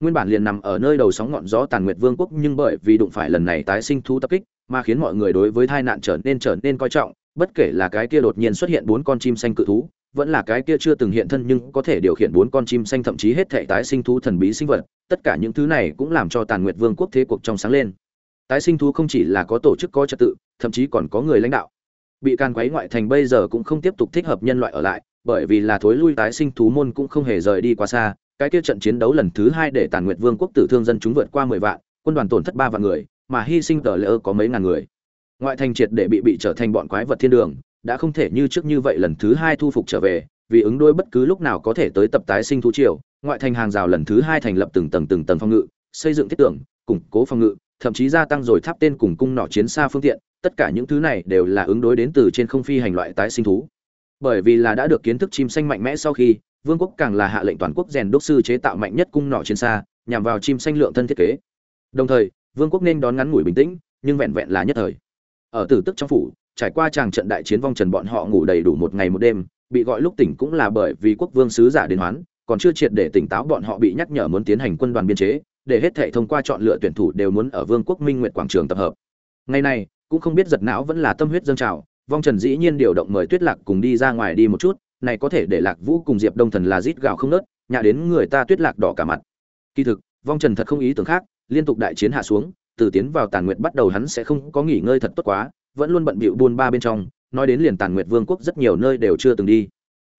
nguyên bản liền nằm ở nơi đầu sóng ngọn gió tàn nguyệt vương quốc, nhưng bởi vì đụng phải lần này tái sinh thú tập kích, mà khiến mọi người đối với tai nạn trở nên trở nên coi trọng, bất kể là cái kia đột nhiên xuất hiện bốn con chim xanh cự thú, vẫn là cái kia chưa từng hiện thân nhưng có thể điều khiển bốn con chim xanh thậm chí hết thể tái sinh thú thần bí sinh vật, tất cả những thứ này cũng làm cho tàn nguyệt vương quốc thế cuộc trong sáng lên. Tái sinh thú không chỉ là có tổ chức, có trật tự, thậm chí còn có người lãnh đạo. Bị can quấy ngoại thành bây giờ cũng không tiếp tục thích hợp nhân loại ở lại, bởi vì là thối lui tái sinh thú môn cũng không hề rời đi quá xa cái kia trận chiến đấu lần thứ hai để tàn nguyệt vương quốc tử thương dân chúng vượt qua mười vạn, quân đoàn tổn thất ba vạn người, mà hy sinh tờ lỡ có mấy ngàn người. Ngoại thành triệt để bị bị trở thành bọn quái vật thiên đường, đã không thể như trước như vậy lần thứ hai thu phục trở về, vì ứng đối bất cứ lúc nào có thể tới tập tái sinh thú triều, ngoại thành hàng rào lần thứ hai thành lập từng tầng từng tầng phòng ngự, xây dựng thiết tưởng, củng cố phòng ngự, thậm chí gia tăng rồi tháp tên cùng cung nỏ chiến xa phương tiện, tất cả những thứ này đều là ứng đối đến từ trên không phi hành loại tái sinh thú bởi vì là đã được kiến thức chim xanh mạnh mẽ sau khi, vương quốc càng là hạ lệnh toàn quốc rèn đốc sư chế tạo mạnh nhất cung nỏ chiến xa, nhằm vào chim xanh lượng thân thiết kế. Đồng thời, vương quốc nên đón ngắn ngủi bình tĩnh, nhưng vẹn vẹn là nhất thời. Ở tử tức trong phủ, trải qua tràng trận đại chiến vong trần bọn họ ngủ đầy đủ một ngày một đêm, bị gọi lúc tỉnh cũng là bởi vì quốc vương sứ giả đến hoán, còn chưa triệt để tỉnh táo bọn họ bị nhắc nhở muốn tiến hành quân đoàn biên chế, để hết thệ thông qua chọn lựa tuyển thủ đều muốn ở vương quốc minh nguyện quảng trường tập hợp. Ngày nay cũng không biết giật não vẫn là tâm huyết dâng trào vong trần dĩ nhiên điều động mời tuyết lạc cùng đi ra ngoài đi một chút, này có thể để lạc vũ cùng diệp đông thần là rít gạo không nớt nhà đến người ta tuyết lạc đỏ cả mặt. Kỳ thực, vong trần thật không ý tưởng khác, liên tục đại chiến hạ xuống, từ tiến vào tàn nguyệt bắt đầu hắn sẽ không có nghỉ ngơi thật tốt quá, vẫn luôn bận bịu buôn ba bên trong, nói đến liền tàn nguyệt vương quốc rất nhiều nơi đều chưa từng đi.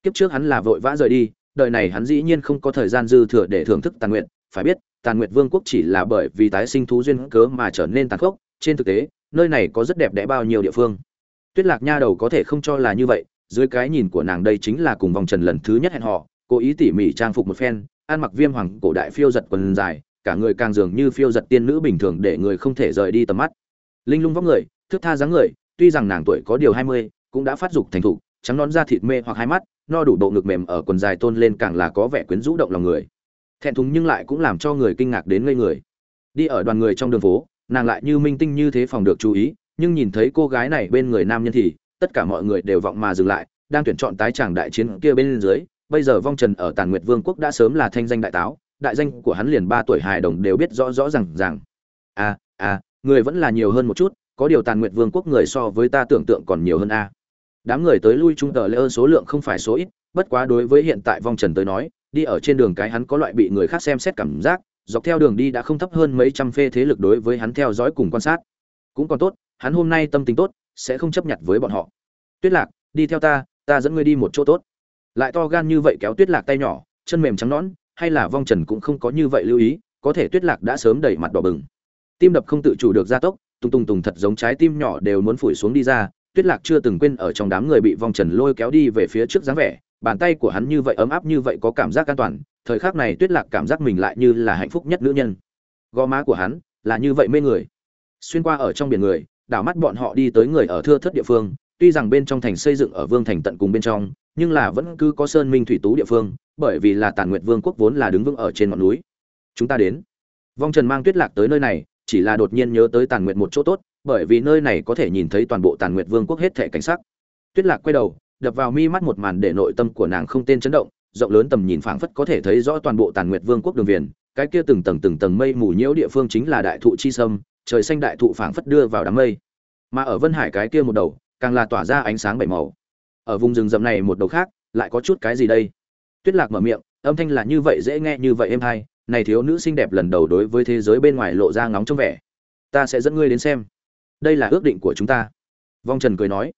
Kiếp trước hắn là vội vã rời đi, đời này hắn dĩ nhiên không có thời gian dư thừa để thưởng thức tàn nguyệt, phải biết, tàn nguyệt vương quốc chỉ là bởi vì tái sinh thú duyên cớ mà trở nên tàn khốc, trên thực tế, nơi này có rất đẹp đẽ bao nhiêu địa phương tuyết lạc nha đầu có thể không cho là như vậy, dưới cái nhìn của nàng đây chính là cùng vòng trần lần thứ nhất hẹn họ cố ý tỉ mỉ trang phục một phen, ăn mặc viêm hoàng cổ đại phiêu giật quần dài, cả người càng dường như phiêu giật tiên nữ bình thường để người không thể rời đi tầm mắt. Linh lung vóc người, thước tha dáng người, tuy rằng nàng tuổi có điều hai mươi, cũng đã phát dục thành thục, trắng nón da thịt mê hoặc hai mắt, no đủ độ ngực mềm ở quần dài tôn lên càng là có vẻ quyến rũ động lòng người. Thẹn thùng nhưng lại cũng làm cho người kinh ngạc đến ngây người. Đi ở đoàn người trong đường phố, nàng lại như minh tinh như thế phòng được chú ý nhưng nhìn thấy cô gái này bên người nam nhân thì, tất cả mọi người đều vọng mà dừng lại, đang tuyển chọn tái tràng đại chiến kia bên dưới, bây giờ vong trần ở tàn nguyệt vương quốc đã sớm là thanh danh đại táo, đại danh của hắn liền ba tuổi hài đồng đều biết rõ rõ rằng rằng à à người vẫn là nhiều hơn một chút, có điều tàn nguyệt vương quốc người so với ta tưởng tượng còn nhiều hơn a. Đám người tới lui trung tờ lễ ơn số lượng không phải số ít, bất quá đối với hiện tại vong trần tới nói, đi ở trên đường cái hắn có loại bị người khác xem xét cảm giác, dọc theo đường đi đã không thấp hơn mấy trăm phê thế lực đối với hắn theo dõi cùng quan sát. Cũng còn tốt hắn hôm nay tâm tình tốt, sẽ không chấp nhận với bọn họ. Tuyết lạc, đi theo ta ta dẫn ngươi đi một chỗ tốt. Lại to gan như vậy kéo tuyết lạc tay nhỏ, chân mềm trắng nõn, hay là vong trần cũng không có như vậy lưu ý, có thể tuyết lạc đã sớm đẩy mặt đỏ bừng. Tim đập không tự chủ được gia tốc tung tung tùng thật giống trái tim nhỏ đều muốn phủi xuống đi ra, tuyết lạc chưa từng quên ở trong đám người bị vong trần lôi kéo đi về phía trước dáng vẻ, bàn tay của hắn như vậy ấm áp như vậy có cảm giác an toàn, thời khắc này tuyết lạc cảm giác mình lại như là hạnh phúc nhất nữ nhân. Gò má của hắn là như vậy mê người. Xuyên qua ở trong biển người đảo mắt bọn họ đi tới người ở thưa thất địa phương, tuy rằng bên trong thành xây dựng ở vương thành tận cùng bên trong, nhưng là vẫn cứ có sơn minh thủy tú địa phương, bởi vì là tàn nguyệt vương quốc vốn là đứng vững ở trên ngọn núi. Chúng ta đến. Vong trần mang tuyết lạc tới nơi này, chỉ là đột nhiên nhớ tới tàn nguyệt một chỗ tốt, bởi vì nơi này có thể nhìn thấy toàn bộ tàn nguyệt vương quốc hết thể cảnh sắc. Tuyết lạc quay đầu, đập vào mi mắt một màn để nội tâm của nàng không tên chấn động, rộng lớn tầm nhìn phảng phất có thể thấy rõ toàn bộ tàn nguyệt vương quốc đường viền, cái kia từng tầng từng tầng mây mù nhiễu địa phương chính là đại thụ chi sâm trời xanh đại thụ phảng phất đưa vào đám mây. Mà ở vân hải cái kia một đầu, càng là tỏa ra ánh sáng bảy màu. Ở vùng rừng rậm này một đầu khác, lại có chút cái gì đây? Tuyết lạc mở miệng, âm thanh là như vậy, dễ nghe như vậy êm hay. Này thiếu nữ xinh đẹp lần đầu đối với thế giới bên ngoài lộ ra ngóng trong vẻ. Ta sẽ dẫn ngươi đến xem. Đây là ước định của chúng ta. Vong trần cười nói.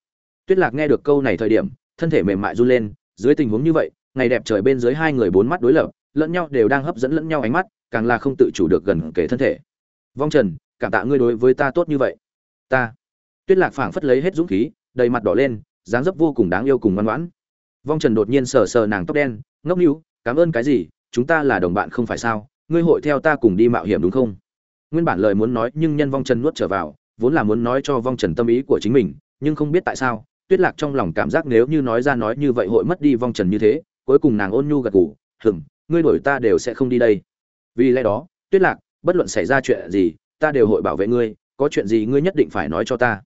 Tuyết lạc nghe được câu này thời điểm, thân thể mềm mại run lên, dưới tình huống như vậy, ngày đẹp trời bên dưới hai người bốn mắt đối lập, lẫn nhau đều đang hấp dẫn lẫn nhau ánh mắt, càng là không tự chủ được gần kể thân thể vong trần, cảm tạ ngươi đối với ta tốt như vậy. Ta. Tuyết lạc phảng phất lấy hết dũng khí, đầy mặt đỏ lên, dáng dấp vô cùng đáng yêu cùng ngoan ngoãn. Vong trần đột nhiên sờ sờ nàng tóc đen, ngốc níu cảm ơn cái gì? Chúng ta là đồng bạn không phải sao? Ngươi hội theo ta cùng đi mạo hiểm đúng không? Nguyên bản lời muốn nói nhưng nhân vong trần nuốt trở vào, vốn là muốn nói cho vong trần tâm ý của chính mình, nhưng không biết tại sao, tuyết lạc trong lòng cảm giác nếu như nói ra nói như vậy hội mất đi vong trần như thế, cuối cùng nàng ôn nhu gật gù hừng ngươi đổi ta đều sẽ không đi đây. Vì lẽ đó, tuyết lạc bất luận xảy ra chuyện gì, ta đều hội bảo vệ ngươi, có chuyện gì ngươi nhất định phải nói cho ta.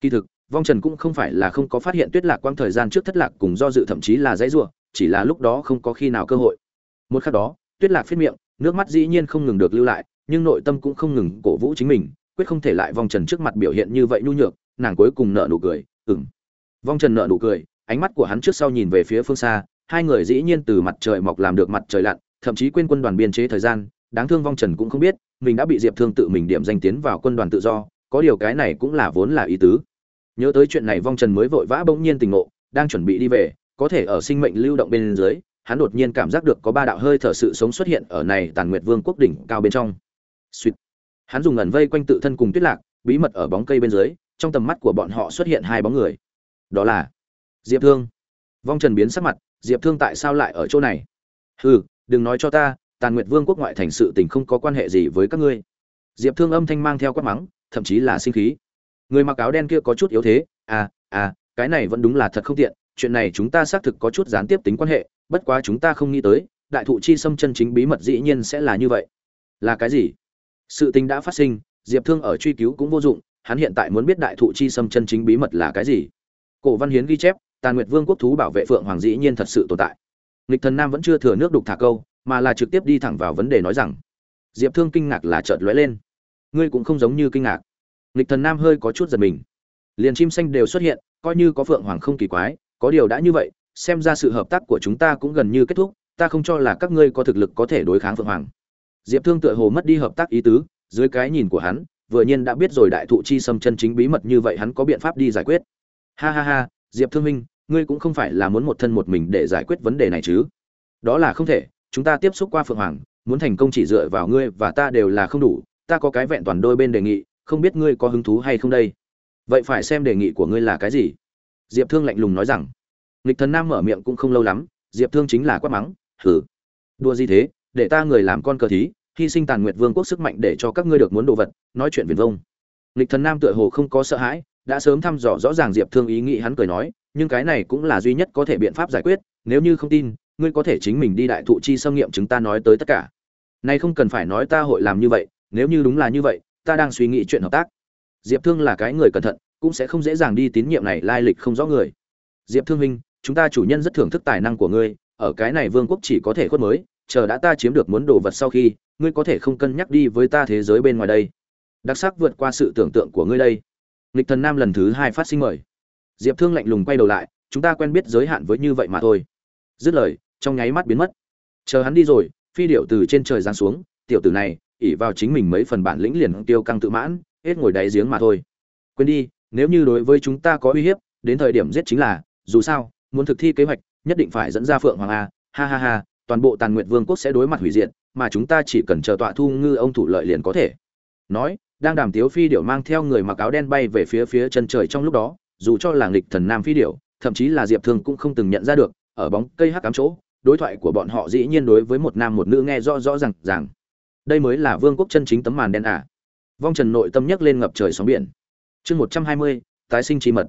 Kỳ thực, vong trần cũng không phải là không có phát hiện tuyết lạc quang thời gian trước thất lạc cùng do dự thậm chí là dãy ruộng chỉ là lúc đó không có khi nào cơ hội. Một khắc đó, tuyết lạc phết miệng, nước mắt dĩ nhiên không ngừng được lưu lại, nhưng nội tâm cũng không ngừng cổ vũ chính mình, quyết không thể lại vong trần trước mặt biểu hiện như vậy nhu nhược, nàng cuối cùng nợ nụ cười ừng vong trần nợ nụ cười, ánh mắt của hắn trước sau nhìn về phía phương xa, hai người dĩ nhiên từ mặt trời mọc làm được mặt trời lặn, thậm chí quên quân đoàn biên chế thời gian đáng thương vong trần cũng không biết, mình đã bị diệp thương tự mình điểm danh tiến vào quân đoàn tự do, có điều cái này cũng là vốn là ý tứ. Nhớ tới chuyện này vong trần mới vội vã bỗng nhiên tình ngộ, đang chuẩn bị đi về, có thể ở sinh mệnh lưu động bên dưới, hắn đột nhiên cảm giác được có ba đạo hơi thở sự sống xuất hiện ở này tàn nguyệt vương quốc đỉnh cao bên trong. Sweet. hắn dùng ẩn vây quanh tự thân cùng tuyết lạc, bí mật ở bóng cây bên dưới, trong tầm mắt của bọn họ xuất hiện hai bóng người. Đó là diệp thương. Vong trần biến sắc mặt, diệp thương tại sao lại ở chỗ này? Hừ, đừng nói cho ta tàn nguyệt vương quốc ngoại thành sự tình không có quan hệ gì với các ngươi. Diệp thương âm thanh mang theo quát mắng, thậm chí là sinh khí. Người mặc áo đen kia có chút yếu thế à à cái này vẫn đúng là thật không tiện, chuyện này chúng ta xác thực có chút gián tiếp tính quan hệ, bất quá chúng ta không nghĩ tới, đại thụ chi xâm chân chính bí mật dĩ nhiên sẽ là như vậy. Là cái gì? Sự tình đã phát sinh, diệp thương ở truy cứu cũng vô dụng, hắn hiện tại muốn biết đại thụ chi xâm chân chính bí mật là cái gì. Cổ văn hiến ghi chép, tàn nguyệt vương quốc thú bảo vệ phượng hoàng dĩ nhiên thật sự tồn tại. Nghịch thần nam vẫn chưa thừa nước đục thả câu mà là trực tiếp đi thẳng vào vấn đề nói rằng, diệp thương kinh ngạc là chợt lóe lên. Ngươi cũng không giống như kinh ngạc. Nghịch thần nam hơi có chút giật mình. Liền chim xanh đều xuất hiện, coi như có phượng hoàng không kỳ quái, có điều đã như vậy, xem ra sự hợp tác của chúng ta cũng gần như kết thúc, ta không cho là các ngươi có thực lực có thể đối kháng phượng hoàng. Diệp thương tựa hồ mất đi hợp tác ý tứ, dưới cái nhìn của hắn, vừa nhiên đã biết rồi đại thụ chi xâm chân chính bí mật như vậy hắn có biện pháp đi giải quyết. Ha ha ha, diệp thương minh, ngươi cũng không phải là muốn một thân một mình để giải quyết vấn đề này chứ? Đó là không thể chúng ta tiếp xúc qua phượng hoàng, muốn thành công chỉ dựa vào ngươi và ta đều là không đủ, ta có cái vẹn toàn đôi bên đề nghị, không biết ngươi có hứng thú hay không đây? Vậy phải xem đề nghị của ngươi là cái gì. Diệp thương lạnh lùng nói rằng. Nghịch thần nam mở miệng cũng không lâu lắm, diệp thương chính là quát mắng hử đua gì thế, để ta người làm con cờ thí, hy sinh tàn nguyệt vương quốc sức mạnh để cho các ngươi được muốn đồ vật, nói chuyện viền vông. Nghịch thần nam tựa hồ không có sợ hãi, đã sớm thăm dò rõ ràng diệp thương ý nghĩ hắn cười nói, nhưng cái này cũng là duy nhất có thể biện pháp giải quyết, nếu như không tin ngươi có thể chính mình đi đại thụ chi xâm nghiệm chúng ta nói tới tất cả. Nay không cần phải nói ta hội làm như vậy, nếu như đúng là như vậy, ta đang suy nghĩ chuyện hợp tác. Diệp thương là cái người cẩn thận, cũng sẽ không dễ dàng đi tín nhiệm này lai lịch không rõ người. Diệp thương minh, chúng ta chủ nhân rất thưởng thức tài năng của ngươi, ở cái này vương quốc chỉ có thể khuất mới, chờ đã ta chiếm được muốn đồ vật sau khi, ngươi có thể không cân nhắc đi với ta thế giới bên ngoài đây. Đặc sắc vượt qua sự tưởng tượng của ngươi đây. Lịch thần nam lần thứ hai phát sinh mời. Diệp thương lạnh lùng quay đầu lại, chúng ta quen biết giới hạn với như vậy mà thôi. Dứt lời trong nháy mắt biến mất. Chờ hắn đi rồi, phi điệu từ trên trời giáng xuống, tiểu tử này ỉ vào chính mình mấy phần bản lĩnh liền tiêu căng tự mãn, hết ngồi đáy giếng mà thôi. Quên đi, nếu như đối với chúng ta có uy hiếp, đến thời điểm giết chính là, dù sao, muốn thực thi kế hoạch, nhất định phải dẫn ra phượng hoàng a. Ha ha ha, toàn bộ tàn nguyệt vương quốc sẽ đối mặt hủy diệt, mà chúng ta chỉ cần chờ tọa thu ngư ông thủ lợi liền có thể. Nói, đang đàm tiếu phi điệu mang theo người mặc áo đen bay về phía phía chân trời trong lúc đó, dù cho là nghịch thần nam phi điệu thậm chí là diệp thương cũng không từng nhận ra được, ở bóng cây hắc ám chỗ đối thoại của bọn họ dĩ nhiên đối với một nam một nữ nghe rõ rõ rằng rằng đây mới là vương quốc chân chính tấm màn đen à. vong trần nội tâm nhấc lên ngập trời sóng biển. Chương một trăm hai mươi, tái sinh trí mật.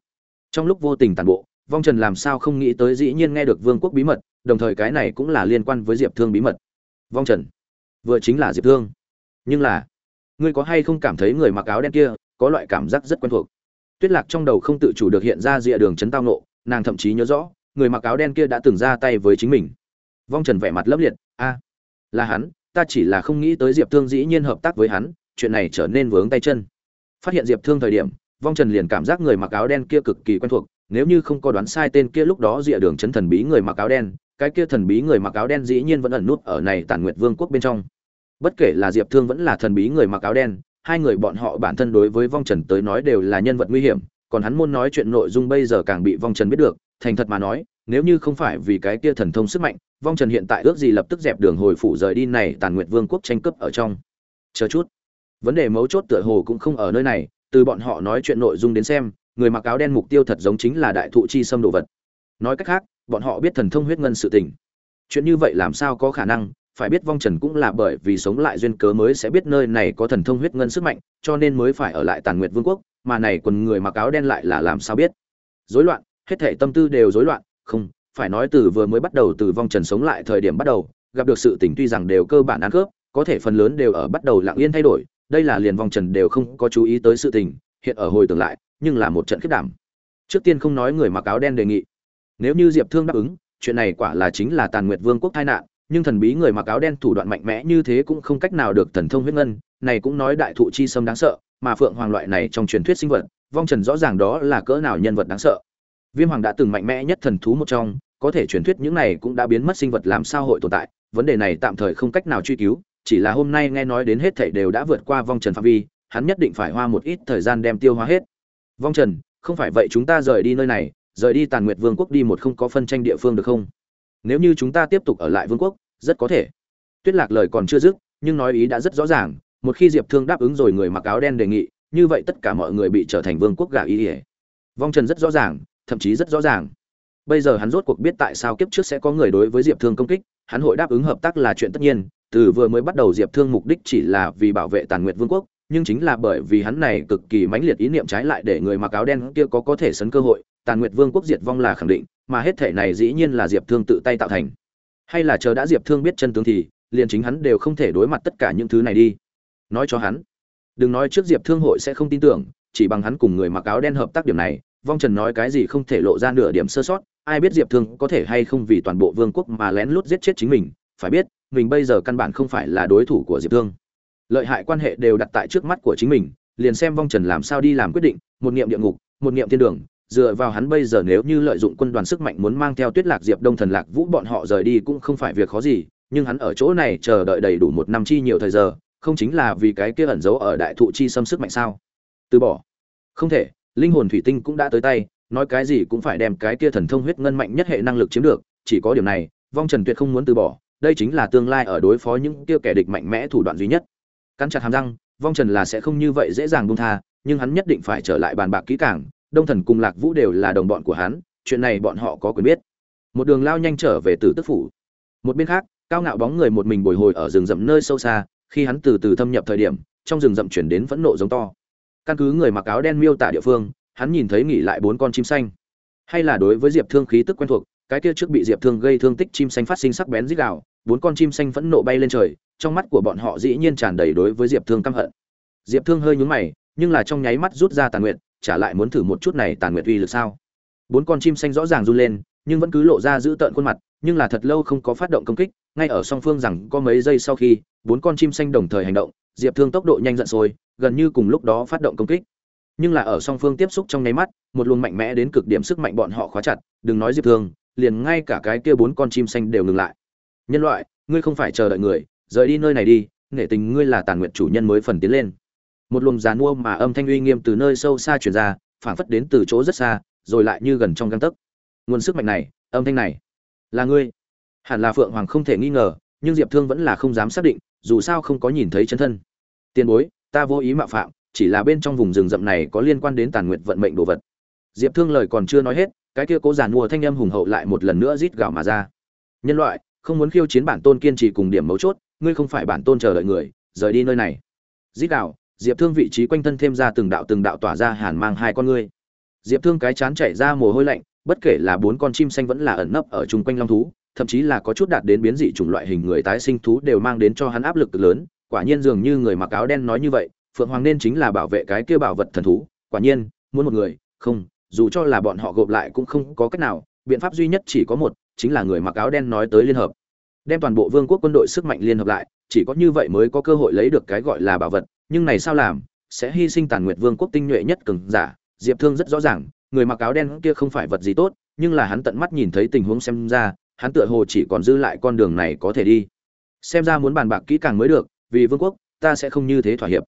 Trong lúc vô tình tàn bộ, vong trần làm sao không nghĩ tới dĩ nhiên nghe được vương quốc bí mật, đồng thời cái này cũng là liên quan với diệp thương bí mật. Vong trần, vừa chính là diệp thương. Nhưng là, ngươi có hay không cảm thấy người mặc áo đen kia có loại cảm giác rất quen thuộc? Tuyết lạc trong đầu không tự chủ được hiện ra rìa đường chấn tao nộ nàng thậm chí nhớ rõ, người mặc áo đen kia đã từng ra tay với chính mình vong trần vẻ mặt lấp liệt, a, là hắn, ta chỉ là không nghĩ tới diệp thương dĩ nhiên hợp tác với hắn, chuyện này trở nên vướng tay chân. Phát hiện diệp thương thời điểm, vong trần liền cảm giác người mặc áo đen kia cực kỳ quen thuộc, nếu như không có đoán sai tên kia lúc đó rìa đường chấn thần bí người mặc áo đen, cái kia thần bí người mặc áo đen dĩ nhiên vẫn ẩn nút ở này tản nguyệt vương quốc bên trong. Bất kể là diệp thương vẫn là thần bí người mặc áo đen, hai người bọn họ bản thân đối với vong trần tới nói đều là nhân vật nguy hiểm, còn hắn muốn nói chuyện nội dung bây giờ càng bị vong trần biết được, thành thật mà nói, nếu như không phải vì cái kia thần thông sức mạnh vong trần hiện tại ước gì lập tức dẹp đường hồi phủ rời đi này tàn nguyệt vương quốc tranh cướp ở trong. Chờ chút. Vấn đề mấu chốt tựa hồ cũng không ở nơi này, từ bọn họ nói chuyện nội dung đến xem, người mặc áo đen mục tiêu thật giống chính là đại thụ chi xâm đồ vật. Nói cách khác, bọn họ biết thần thông huyết ngân sự tình. Chuyện như vậy làm sao có khả năng, phải biết vong trần cũng là bởi vì sống lại duyên cớ mới sẽ biết nơi này có thần thông huyết ngân sức mạnh, cho nên mới phải ở lại tàn nguyệt vương quốc, mà này quần người mặc áo đen lại là làm sao biết. Rối loạn, hết thể tâm tư đều rối loạn, không phải nói từ vừa mới bắt đầu từ vong trần sống lại thời điểm bắt đầu, gặp được sự tình tuy rằng đều cơ bản ăn khớp, có thể phần lớn đều ở bắt đầu lặng yên thay đổi, đây là liền vong trần đều không có chú ý tới sự tình, hiện ở hồi tưởng lại, nhưng là một trận khiết đảm. Trước tiên không nói người mặc áo đen đề nghị. Nếu như diệp thương đáp ứng, chuyện này quả là chính là tàn nguyệt vương quốc tai nạn, nhưng thần bí người mặc áo đen thủ đoạn mạnh mẽ như thế cũng không cách nào được thần thông huyết ngân, này cũng nói đại thụ chi sâm đáng sợ, mà phượng hoàng loại này trong truyền thuyết sinh vật, vong trần rõ ràng đó là cỡ nào nhân vật đáng sợ. Viêm hoàng đã từng mạnh mẽ nhất thần thú một trong có thể truyền thuyết những này cũng đã biến mất sinh vật làm sao hội tồn tại, vấn đề này tạm thời không cách nào truy cứu, chỉ là hôm nay nghe nói đến hết thảy đều đã vượt qua vong trần phạm vi, hắn nhất định phải hoa một ít thời gian đem tiêu hóa hết. Vong trần, không phải vậy chúng ta rời đi nơi này, rời đi tàn nguyệt vương quốc đi một không có phân tranh địa phương được không? Nếu như chúng ta tiếp tục ở lại vương quốc, rất có thể. Tuyết lạc lời còn chưa dứt, nhưng nói ý đã rất rõ ràng, một khi diệp thương đáp ứng rồi người mặc áo đen đề nghị, như vậy tất cả mọi người bị trở thành vương quốc gà ý ỉa vong trần rất rõ ràng, thậm chí rất rõ ràng bây giờ hắn rốt cuộc biết tại sao kiếp trước sẽ có người đối với diệp thương công kích, hắn hội đáp ứng hợp tác là chuyện tất nhiên, từ vừa mới bắt đầu diệp thương mục đích chỉ là vì bảo vệ tàn nguyệt vương quốc, nhưng chính là bởi vì hắn này cực kỳ mãnh liệt ý niệm trái lại để người mặc áo đen kia có có thể sấn cơ hội, tàn nguyệt vương quốc diệt vong là khẳng định, mà hết thể này dĩ nhiên là diệp thương tự tay tạo thành. Hay là chờ đã diệp thương biết chân tướng thì, liền chính hắn đều không thể đối mặt tất cả những thứ này đi. Nói cho hắn, đừng nói trước diệp thương hội sẽ không tin tưởng, chỉ bằng hắn cùng người mặc áo đen hợp tác điểm này, vong trần nói cái gì không thể lộ ra nửa điểm sơ sót ai biết diệp thương có thể hay không vì toàn bộ vương quốc mà lén lút giết chết chính mình, phải biết, mình bây giờ căn bản không phải là đối thủ của diệp thương. Lợi hại quan hệ đều đặt tại trước mắt của chính mình, liền xem vong trần làm sao đi làm quyết định, một niệm địa ngục, một niệm thiên đường, dựa vào hắn bây giờ nếu như lợi dụng quân đoàn sức mạnh muốn mang theo tuyết lạc diệp đông thần lạc vũ bọn họ rời đi cũng không phải việc khó gì, nhưng hắn ở chỗ này chờ đợi đầy đủ một năm chi nhiều thời giờ, không chính là vì cái kia ẩn giấu ở đại thụ chi xâm sức mạnh sao? Từ bỏ. Không thể, linh hồn thủy tinh cũng đã tới tay nói cái gì cũng phải đem cái kia thần thông huyết ngân mạnh nhất hệ năng lực chiếm được, chỉ có điểm này, vong trần tuyệt không muốn từ bỏ, đây chính là tương lai ở đối phó những kia kẻ địch mạnh mẽ thủ đoạn duy nhất. Cắn chặt hàm răng, vong trần là sẽ không như vậy dễ dàng buông tha, nhưng hắn nhất định phải trở lại bàn bạc kỹ càng, đông thần cùng lạc vũ đều là đồng bọn của hắn, chuyện này bọn họ có quyền biết. Một đường lao nhanh trở về tử tức phủ. Một bên khác, cao ngạo bóng người một mình bồi hồi ở rừng rậm nơi sâu xa, khi hắn từ từ thâm nhập thời điểm, trong rừng rậm chuyển đến phẫn nộ giống to. Căn cứ người mặc áo đen miêu tả địa phương hắn nhìn thấy nghỉ lại bốn con chim xanh. Hay là đối với diệp thương khí tức quen thuộc, cái kia trước bị diệp thương gây thương tích chim xanh phát sinh sắc bén dích đạo bốn con chim xanh phẫn nộ bay lên trời, trong mắt của bọn họ dĩ nhiên tràn đầy đối với diệp thương căm hận. Diệp thương hơi nhúng mày, nhưng là trong nháy mắt rút ra tàn nguyện trả lại muốn thử một chút này tàn nguyện uy lực sao? Bốn con chim xanh rõ ràng run lên, nhưng vẫn cứ lộ ra giữ tợn khuôn mặt, nhưng là thật lâu không có phát động công kích, ngay ở song phương rằng có mấy giây sau khi, bốn con chim xanh đồng thời hành động, diệp thương tốc độ nhanh giận sôi gần như cùng lúc đó phát động công kích nhưng là ở song phương tiếp xúc trong nháy mắt, một luồng mạnh mẽ đến cực điểm sức mạnh bọn họ khóa chặt, đừng nói diệp thương liền ngay cả cái kia bốn con chim xanh đều ngừng lại. Nhân loại, ngươi không phải chờ đợi người, rời đi nơi này đi nể tình ngươi là tàn nguyện chủ nhân mới phần tiến lên. Một luồng giàn mua mà âm thanh uy nghiêm từ nơi sâu xa truyền ra, phảng phất đến từ chỗ rất xa, rồi lại như gần trong găng tấc. Nguồn sức mạnh này, âm thanh này, là ngươi. Hẳn là phượng hoàng không thể nghi ngờ, nhưng diệp thương vẫn là không dám xác định, dù sao không có nhìn thấy chân thân. Tiền bối, ta vô ý mạo phạm chỉ là bên trong vùng rừng rậm này có liên quan đến tàn nguyện vận mệnh đồ vật. Diệp thương lời còn chưa nói hết, cái kia cố giàn mua thanh âm hùng hậu lại một lần nữa rít gào mà ra. Nhân loại, không muốn khiêu chiến bản tôn kiên trì cùng điểm mấu chốt, ngươi không phải bản tôn chờ đợi người, rời đi nơi này. Rít gào, diệp thương vị trí quanh thân thêm ra từng đạo từng đạo tỏa ra hàn mang hai con ngươi. Diệp thương cái chán chảy ra mồ hôi lạnh, bất kể là bốn con chim xanh vẫn là ẩn nấp ở chung quanh long thú, thậm chí là có chút đạt đến biến dị chủng loại hình người tái sinh thú đều mang đến cho hắn áp lực lớn, quả nhiên dường như người mặc áo đen nói như vậy phượng hoàng nên chính là bảo vệ cái kia bảo vật thần thú, quả nhiên, muốn một người, không, dù cho là bọn họ gộp lại cũng không có cách nào, biện pháp duy nhất chỉ có một, chính là người mặc áo đen nói tới liên hợp. Đem toàn bộ vương quốc quân đội sức mạnh liên hợp lại, chỉ có như vậy mới có cơ hội lấy được cái gọi là bảo vật, nhưng này sao làm, sẽ hy sinh tàn nguyệt vương quốc tinh nhuệ nhất cường giả, diệp thương rất rõ ràng, người mặc áo đen kia không phải vật gì tốt, nhưng là hắn tận mắt nhìn thấy tình huống xem ra, hắn tựa hồ chỉ còn dư lại con đường này có thể đi. Xem ra muốn bàn bạc kỹ càng mới được, vì vương quốc, ta sẽ không như thế thỏa hiệp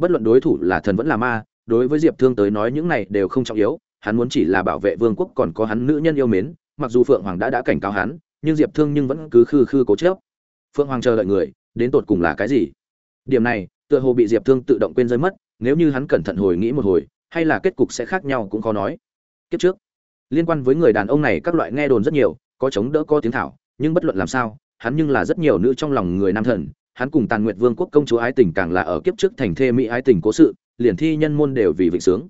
bất luận đối thủ là thần vẫn là ma, đối với diệp thương tới nói những này đều không trọng yếu, hắn muốn chỉ là bảo vệ vương quốc còn có hắn nữ nhân yêu mến, mặc dù phượng hoàng đã đã cảnh cáo hắn, nhưng diệp thương nhưng vẫn cứ khư khư cố chớp phượng hoàng chờ đợi người, đến tột cùng là cái gì? Điểm này, tựa hồ bị diệp thương tự động quên rơi mất, nếu như hắn cẩn thận hồi nghĩ một hồi, hay là kết cục sẽ khác nhau cũng khó nói. Kiếp trước, liên quan với người đàn ông này các loại nghe đồn rất nhiều, có chống đỡ có tiếng thảo, nhưng bất luận làm sao, hắn nhưng là rất nhiều nữ trong lòng người nam thần hắn cùng tàn nguyệt vương quốc công chúa ái tình càng là ở kiếp trước thành thê mỹ ái tình cố sự, liền thi nhân môn đều vì vịnh sướng.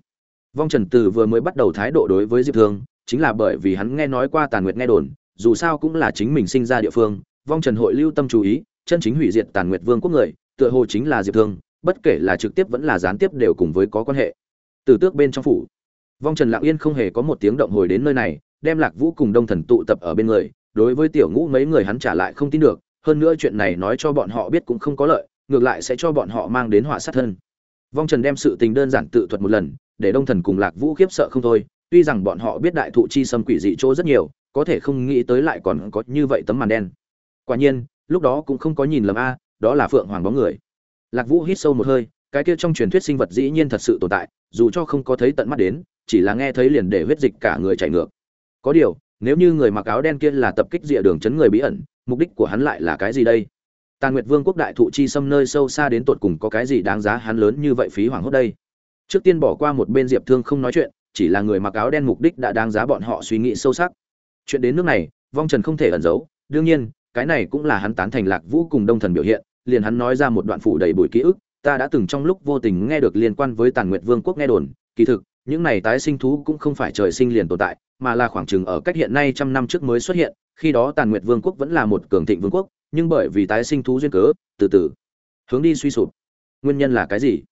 Vong trần từ vừa mới bắt đầu thái độ đối với diệp thương, chính là bởi vì hắn nghe nói qua tàn nguyệt nghe đồn, dù sao cũng là chính mình sinh ra địa phương, vong trần hội lưu tâm chú ý, chân chính hủy diệt tàn nguyệt vương quốc người, tựa hồ chính là diệp thương, bất kể là trực tiếp vẫn là gián tiếp đều cùng với có quan hệ. Từ tước bên trong phủ, vong trần lặng yên không hề có một tiếng động hồi đến nơi này, đem lạc vũ cùng đông thần tụ tập ở bên người, đối với tiểu ngũ mấy người hắn trả lại không tin được hơn nữa chuyện này nói cho bọn họ biết cũng không có lợi, ngược lại sẽ cho bọn họ mang đến họa sát thân. Vong trần đem sự tình đơn giản tự thuật một lần, để đông thần cùng lạc vũ khiếp sợ không thôi. Tuy rằng bọn họ biết đại thụ chi xâm quỷ dị chỗ rất nhiều, có thể không nghĩ tới lại còn có như vậy tấm màn đen. Quả nhiên, lúc đó cũng không có nhìn lầm a, đó là phượng hoàng bóng người. Lạc vũ hít sâu một hơi, cái kia trong truyền thuyết sinh vật dĩ nhiên thật sự tồn tại, dù cho không có thấy tận mắt đến, chỉ là nghe thấy liền để huyết dịch cả người chảy ngược. Có điều, nếu như người mặc áo đen kia là tập kích rìa đường chấn người bí ẩn mục đích của hắn lại là cái gì đây? Tàn nguyệt vương quốc đại thụ chi xâm nơi sâu xa đến tột cùng có cái gì đáng giá hắn lớn như vậy phí hoàng hốt đây? Trước tiên bỏ qua một bên diệp thương không nói chuyện, chỉ là người mặc áo đen mục đích đã đáng giá bọn họ suy nghĩ sâu sắc. Chuyện đến nước này, vong trần không thể ẩn giấu, đương nhiên, cái này cũng là hắn tán thành lạc vũ cùng đông thần biểu hiện, liền hắn nói ra một đoạn phủ đầy bụi ký ức, ta đã từng trong lúc vô tình nghe được liên quan với tàn nguyệt vương quốc nghe đồn, kỳ thực, những này tái sinh thú cũng không phải trời sinh liền tồn tại, mà là khoảng chừng ở cách hiện nay trăm năm trước mới xuất hiện khi đó tàn nguyệt vương quốc vẫn là một cường thịnh vương quốc, nhưng bởi vì tái sinh thú duyên cớ, từ từ, hướng đi suy sụp. Nguyên nhân là cái gì?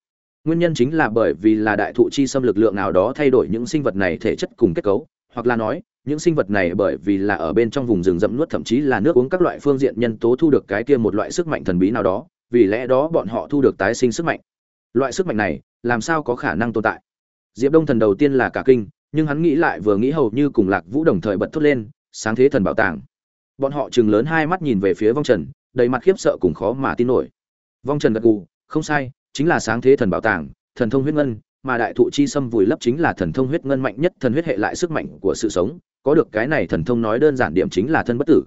Nguyên nhân chính là bởi vì là đại thụ chi xâm lực lượng nào đó thay đổi những sinh vật này thể chất cùng kết cấu, hoặc là nói, những sinh vật này bởi vì là ở bên trong vùng rừng rậm nuốt thậm chí là nước uống các loại phương diện nhân tố thu được cái kia một loại sức mạnh thần bí nào đó, vì lẽ đó bọn họ thu được tái sinh sức mạnh. Loại sức mạnh này, làm sao có khả năng tồn tại? Diệp đông thần đầu tiên là cả kinh, nhưng hắn nghĩ lại vừa nghĩ hầu như cùng lạc vũ đồng thời bật thốt lên sáng thế thần bảo tàng. Bọn họ chừng lớn hai mắt nhìn về phía vong trần, đầy mặt khiếp sợ cùng khó mà tin nổi. Vong trần gật gù, không sai, chính là sáng thế thần bảo tàng, thần thông huyết ngân, mà đại thụ chi xâm vùi lấp chính là thần thông huyết ngân mạnh nhất, thần huyết hệ lại sức mạnh của sự sống, có được cái này thần thông nói đơn giản điểm chính là thân bất tử.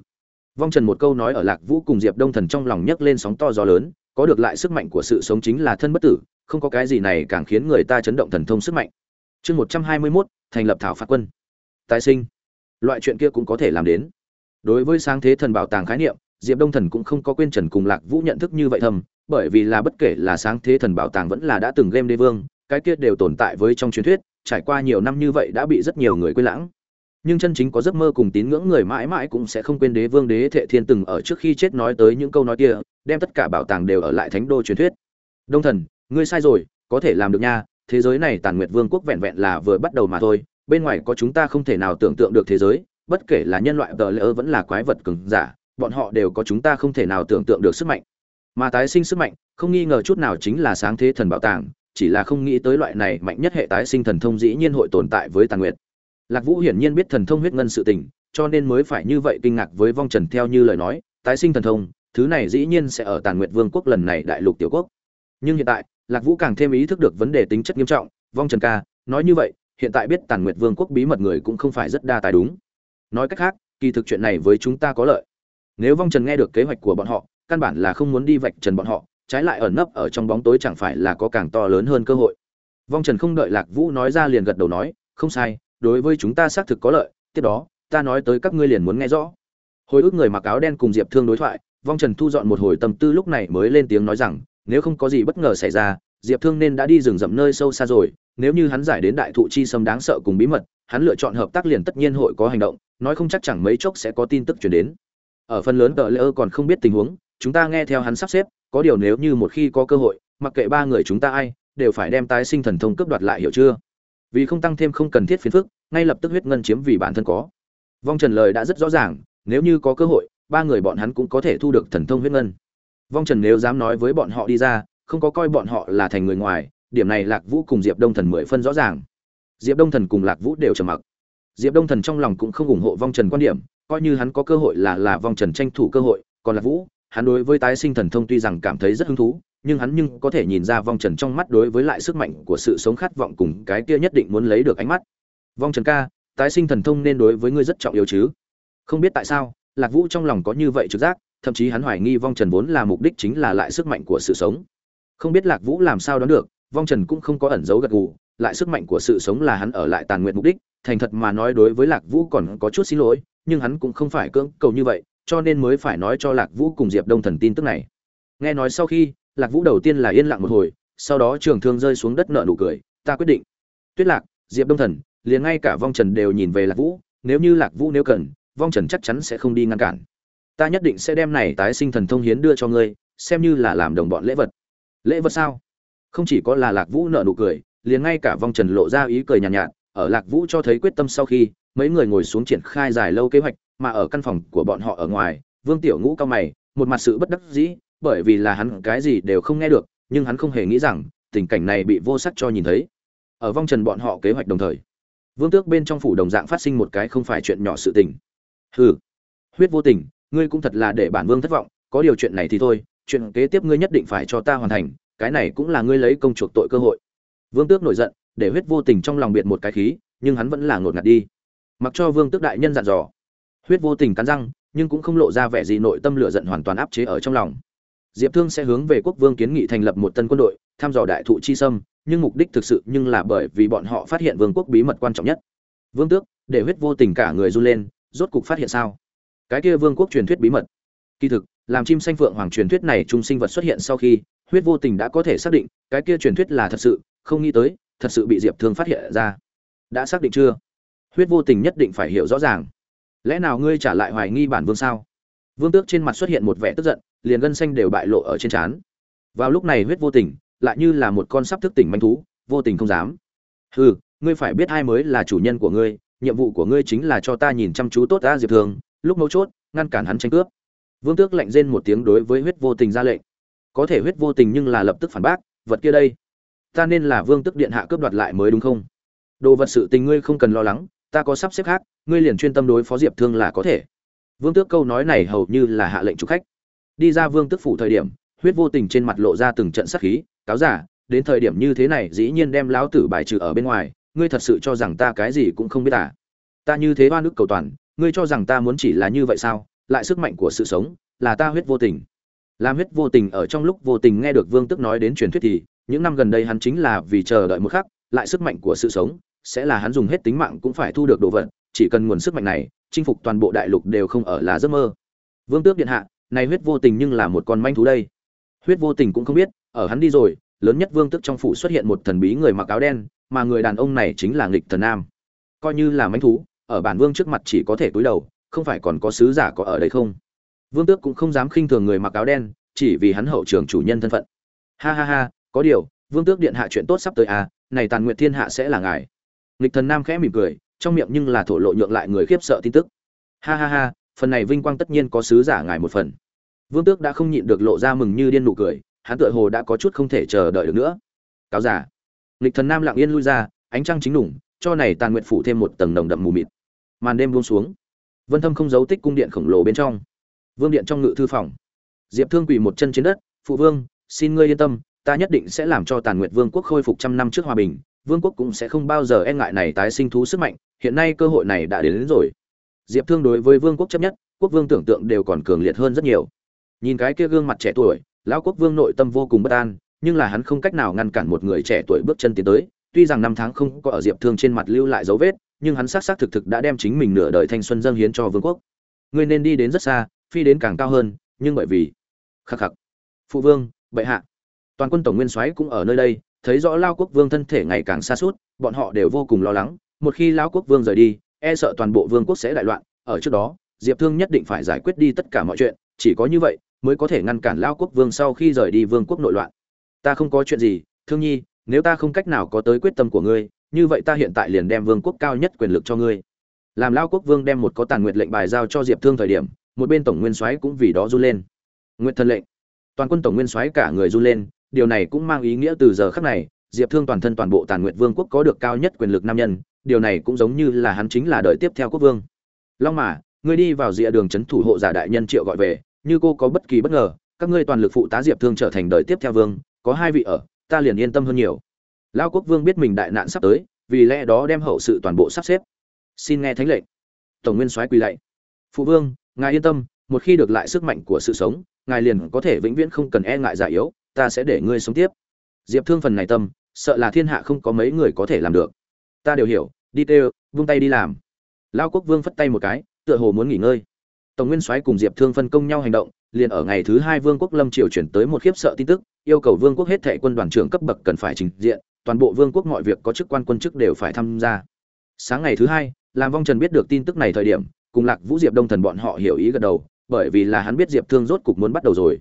Vong trần một câu nói ở lạc vũ cùng diệp đông thần trong lòng nhấc lên sóng to gió lớn, có được lại sức mạnh của sự sống chính là thân bất tử, không có cái gì này càng khiến người ta chấn động thần thông sức mạnh. Chương một trăm hai mươi mốt, thành lập thảo phạt quân. Tái sinh loại chuyện kia cũng có thể làm đến. Đối với sáng thế thần bảo tàng khái niệm, diệp đông thần cũng không có quên trần cùng lạc vũ nhận thức như vậy thầm, bởi vì là bất kể là sáng thế thần bảo tàng vẫn là đã từng game đế vương, cái kia đều tồn tại với trong truyền thuyết, trải qua nhiều năm như vậy đã bị rất nhiều người quên lãng. Nhưng chân chính có giấc mơ cùng tín ngưỡng người mãi mãi cũng sẽ không quên đế vương đế thệ thiên từng ở trước khi chết nói tới những câu nói kia, đem tất cả bảo tàng đều ở lại thánh đô truyền thuyết. Đông thần, ngươi sai rồi, có thể làm được nha, thế giới này tàn nguyệt vương quốc vẹn vẹn là vừa bắt đầu mà thôi bên ngoài có chúng ta không thể nào tưởng tượng được thế giới, bất kể là nhân loại tờ lỡ vẫn là quái vật cứng giả, bọn họ đều có chúng ta không thể nào tưởng tượng được sức mạnh. Mà tái sinh sức mạnh, không nghi ngờ chút nào chính là sáng thế thần bảo tàng, chỉ là không nghĩ tới loại này mạnh nhất hệ tái sinh thần thông dĩ nhiên hội tồn tại với tàn nguyệt. Lạc vũ hiển nhiên biết thần thông huyết ngân sự tình, cho nên mới phải như vậy kinh ngạc với vong trần theo như lời nói, tái sinh thần thông, thứ này dĩ nhiên sẽ ở tàn nguyệt vương quốc lần này đại lục tiểu quốc. Nhưng hiện tại, lạc vũ càng thêm ý thức được vấn đề tính chất nghiêm trọng, vong trần ca, nói như vậy hiện tại biết tàn nguyệt vương quốc bí mật người cũng không phải rất đa tài đúng. Nói cách khác, kỳ thực chuyện này với chúng ta có lợi. Nếu vong trần nghe được kế hoạch của bọn họ, căn bản là không muốn đi vạch trần bọn họ, trái lại ẩn nấp ở trong bóng tối chẳng phải là có càng to lớn hơn cơ hội. Vong trần không đợi lạc vũ nói ra liền gật đầu nói, không sai, đối với chúng ta xác thực có lợi, tiếp đó, ta nói tới các ngươi liền muốn nghe rõ. Hồi ức người mặc áo đen cùng diệp thương đối thoại, vong trần thu dọn một hồi tâm tư lúc này mới lên tiếng nói rằng, nếu không có gì bất ngờ xảy ra, diệp thương nên đã đi rừng rậm nơi sâu xa rồi nếu như hắn giải đến đại thụ chi sâm đáng sợ cùng bí mật, hắn lựa chọn hợp tác liền tất nhiên hội có hành động, nói không chắc chẳng mấy chốc sẽ có tin tức truyền đến. Ở phần lớn tờ lỡ còn không biết tình huống, chúng ta nghe theo hắn sắp xếp, có điều nếu như một khi có cơ hội, mặc kệ ba người chúng ta ai, đều phải đem tái sinh thần thông cướp đoạt lại hiểu chưa? Vì không tăng thêm không cần thiết phiền phức, ngay lập tức huyết ngân chiếm vì bản thân có. Vong trần lời đã rất rõ ràng, nếu như có cơ hội, ba người bọn hắn cũng có thể thu được thần thông huyết ngân. Vong trần nếu dám nói với bọn họ đi ra, không có coi bọn họ là thành người ngoài điểm này lạc vũ cùng diệp đông thần mười phân rõ ràng. Diệp đông thần cùng lạc vũ đều trầm mặc. Diệp đông thần trong lòng cũng không ủng hộ vong trần quan điểm, coi như hắn có cơ hội là là vong trần tranh thủ cơ hội, còn lạc vũ, hắn đối với tái sinh thần thông tuy rằng cảm thấy rất hứng thú, nhưng hắn nhưng có thể nhìn ra vong trần trong mắt đối với lại sức mạnh của sự sống khát vọng cùng cái kia nhất định muốn lấy được ánh mắt. Vong trần ca, tái sinh thần thông nên đối với ngươi rất trọng yếu chứ? Không biết tại sao, lạc vũ trong lòng có như vậy trực giác, thậm chí hắn hoài nghi vong trần vốn là mục đích chính là lại sức mạnh của sự sống. Không biết lạc vũ làm sao đoán được vong trần cũng không có ẩn giấu gật gù, lại sức mạnh của sự sống là hắn ở lại tàn nguyện mục đích, thành thật mà nói đối với lạc vũ còn có chút xin lỗi, nhưng hắn cũng không phải cưỡng cầu như vậy, cho nên mới phải nói cho lạc vũ cùng diệp đông thần tin tức này. Nghe nói sau khi, lạc vũ đầu tiên là yên lặng một hồi, sau đó trường thương rơi xuống đất nợ nụ cười, ta quyết định. Tuyết lạc, diệp đông thần, liền ngay cả vong trần đều nhìn về lạc vũ, nếu như lạc vũ nếu cần, vong trần chắc chắn sẽ không đi ngăn cản. Ta nhất định sẽ đem này tái sinh thần thông hiến đưa cho ngươi, xem như là làm đồng bọn lễ vật. Lễ vật sao? Không chỉ có là lạc vũ nợ nụ cười liền ngay cả vong trần lộ ra ý cười nhàn nhạt, nhạt ở lạc vũ cho thấy quyết tâm sau khi mấy người ngồi xuống triển khai dài lâu kế hoạch mà ở căn phòng của bọn họ ở ngoài vương tiểu ngũ cao mày một mặt sự bất đắc dĩ bởi vì là hắn cái gì đều không nghe được nhưng hắn không hề nghĩ rằng tình cảnh này bị vô sắc cho nhìn thấy. Ở vong trần bọn họ kế hoạch đồng thời vương tước bên trong phủ đồng dạng phát sinh một cái không phải chuyện nhỏ sự tình. Hừ huyết vô tình ngươi cũng thật là để bản vương thất vọng có điều chuyện này thì thôi chuyện kế tiếp ngươi nhất định phải cho ta hoàn thành cái này cũng là ngươi lấy công chuộc tội cơ hội. Vương tước nổi giận, để huyết vô tình trong lòng biệt một cái khí, nhưng hắn vẫn là ngột ngạt đi. Mặc cho vương tước đại nhân dặn dò. Huyết vô tình cắn răng, nhưng cũng không lộ ra vẻ gì nội tâm lửa giận hoàn toàn áp chế ở trong lòng. Diệp thương sẽ hướng về quốc vương kiến nghị thành lập một tân quân đội, thăm dò đại thụ chi sâm, nhưng mục đích thực sự nhưng là bởi vì bọn họ phát hiện vương quốc bí mật quan trọng nhất. Vương tước, để huyết vô tình cả người run lên, rốt cục phát hiện sao? Cái kia vương quốc truyền thuyết bí mật. Kỳ thực, làm chim xanh phượng hoàng truyền thuyết này trung sinh vật xuất hiện sau khi huyết vô tình đã có thể xác định, cái kia truyền thuyết là thật sự, không nghĩ tới, thật sự bị diệp thương phát hiện ra. Đã xác định chưa? Huyết vô tình nhất định phải hiểu rõ ràng. Lẽ nào ngươi trả lại hoài nghi bản vương sao? Vương tước trên mặt xuất hiện một vẻ tức giận, liền gân xanh đều bại lộ ở trên trán. Vào lúc này huyết vô tình lại như là một con sắp thức tỉnh manh thú, vô tình không dám. Hừ, ngươi phải biết ai mới là chủ nhân của ngươi, nhiệm vụ của ngươi chính là cho ta nhìn chăm chú tốt ta diệp thường lúc mấu chốt, ngăn cản hắn tranh cướp. Vương tước lạnh rên một tiếng đối với huyết vô tình ra lệnh có thể huyết vô tình nhưng là lập tức phản bác, vật kia đây, ta nên là vương tước điện hạ cướp đoạt lại mới đúng không? Đồ vật sự tình ngươi không cần lo lắng, ta có sắp xếp khác, ngươi liền chuyên tâm đối phó diệp thương là có thể. Vương tước câu nói này hầu như là hạ lệnh chủ khách. Đi ra vương tước phủ thời điểm, huyết vô tình trên mặt lộ ra từng trận sắc khí, cáo giả, đến thời điểm như thế này dĩ nhiên đem lão tử bài trừ ở bên ngoài, ngươi thật sự cho rằng ta cái gì cũng không biết à? Ta như thế oan ức cầu toàn, ngươi cho rằng ta muốn chỉ là như vậy sao? Lại sức mạnh của sự sống, là ta huyết vô tình. Lam huyết vô tình ở trong lúc vô tình nghe được vương tức nói đến truyền thuyết thì, những năm gần đây hắn chính là vì chờ đợi một khắc, lại sức mạnh của sự sống, sẽ là hắn dùng hết tính mạng cũng phải thu được đồ vật, chỉ cần nguồn sức mạnh này, chinh phục toàn bộ đại lục đều không ở là giấc mơ. Vương tước điện hạ, này huyết vô tình nhưng là một con manh thú đây. Huyết vô tình cũng không biết, ở hắn đi rồi, lớn nhất vương tước trong phủ xuất hiện một thần bí người mặc áo đen, mà người đàn ông này chính là nghịch thần nam. Coi như là manh thú, ở bản vương trước mặt chỉ có thể cúi đầu, không phải còn có sứ giả có ở đây không? Vương tước cũng không dám khinh thường người mặc áo đen, chỉ vì hắn hậu trường chủ nhân thân phận. Ha ha ha, có điều, vương tước điện hạ chuyện tốt sắp tới à này tàn nguyệt thiên hạ sẽ là ngài. Lịch thần nam khẽ mỉm cười, trong miệng nhưng là thổ lộ nhượng lại người khiếp sợ tin tức. Ha ha ha, phần này vinh quang tất nhiên có sứ giả ngài một phần. Vương tước đã không nhịn được lộ ra mừng như điên nụ cười, hắn tựa hồ đã có chút không thể chờ đợi được nữa. Cáo giả Lịch thần nam lặng yên lui ra, ánh trăng chính đủng, cho này tàn Nguyệt phủ thêm một tầng nồng đậm mù mịt. Màn đêm buông xuống. Vân thâm không giấu tích cung điện khổng lồ bên trong vương điện trong ngự thư phòng. Diệp thương quỳ một chân trên đất phụ vương xin ngươi yên tâm ta nhất định sẽ làm cho tàn nguyệt vương quốc khôi phục trăm năm trước hòa bình vương quốc cũng sẽ không bao giờ e ngại này tái sinh thú sức mạnh hiện nay cơ hội này đã đến, đến rồi. Diệp thương đối với vương quốc chấp nhất quốc vương tưởng tượng đều còn cường liệt hơn rất nhiều. Nhìn cái kia gương mặt trẻ tuổi lão quốc vương nội tâm vô cùng bất an nhưng là hắn không cách nào ngăn cản một người trẻ tuổi bước chân tiến tới tuy rằng năm tháng không có ở diệp thương trên mặt lưu lại dấu vết nhưng hắn xác xác thực thực đã đem chính mình nửa đời thanh xuân dâng hiến cho vương quốc. Ngươi nên đi đến rất xa phi đến càng cao hơn, nhưng bởi vì, khắc khắc, phụ vương, bệ hạ, toàn quân tổng nguyên soái cũng ở nơi đây, thấy rõ lao quốc vương thân thể ngày càng xa suốt bọn họ đều vô cùng lo lắng, một khi lao quốc vương rời đi e sợ toàn bộ vương quốc sẽ đại loạn, ở trước đó, diệp thương nhất định phải giải quyết đi tất cả mọi chuyện, chỉ có như vậy, mới có thể ngăn cản lao quốc vương sau khi rời đi vương quốc nội loạn. Ta không có chuyện gì, thương nhi, nếu ta không cách nào có tới quyết tâm của ngươi, như vậy ta hiện tại liền đem vương quốc cao nhất quyền lực cho ngươi. Làm lao quốc vương đem một có tàn nguyệt lệnh bài giao cho diệp thương thời điểm một bên tổng nguyên soái cũng vì đó run lên. Nguyệt thần lệnh. Toàn quân tổng nguyên soái cả người run lên, điều này cũng mang ý nghĩa từ giờ khắc này, diệp thương toàn thân toàn bộ tàn nguyệt vương quốc có được cao nhất quyền lực nam nhân, điều này cũng giống như là hắn chính là đời tiếp theo quốc vương. Long mà, ngươi đi vào dịa đường trấn thủ hộ giả đại nhân triệu gọi về, như cô có bất kỳ bất ngờ, các ngươi toàn lực phụ tá diệp thương trở thành đời tiếp theo vương, có hai vị ở, ta liền yên tâm hơn nhiều. Lão quốc vương biết mình đại nạn sắp tới, vì lẽ đó đem hậu sự toàn bộ sắp xếp. Xin nghe thánh lệnh. Tổng nguyên soái quỳ lạy. Phụ vương ngài yên tâm, một khi được lại sức mạnh của sự sống, ngài liền có thể vĩnh viễn không cần e ngại già yếu, ta sẽ để ngươi sống tiếp. Diệp thương phần này tâm, sợ là thiên hạ không có mấy người có thể làm được. Ta đều hiểu, đi tê vung tay đi làm. Lao quốc vương phất tay một cái, tựa hồ muốn nghỉ ngơi. Tổng nguyên soái cùng diệp thương phân công nhau hành động, liền ở ngày thứ hai vương quốc lâm triều chuyển tới một khiếp sợ tin tức, yêu cầu vương quốc hết thệ quân đoàn trưởng cấp bậc cần phải trình diện, toàn bộ vương quốc mọi việc có chức quan quân chức đều phải tham gia. Sáng ngày thứ hai, làm vong trần biết được tin tức này thời điểm cùng lạc vũ diệp đông thần bọn họ hiểu ý gật đầu, bởi vì là hắn biết diệp thương rốt cục muốn bắt đầu rồi.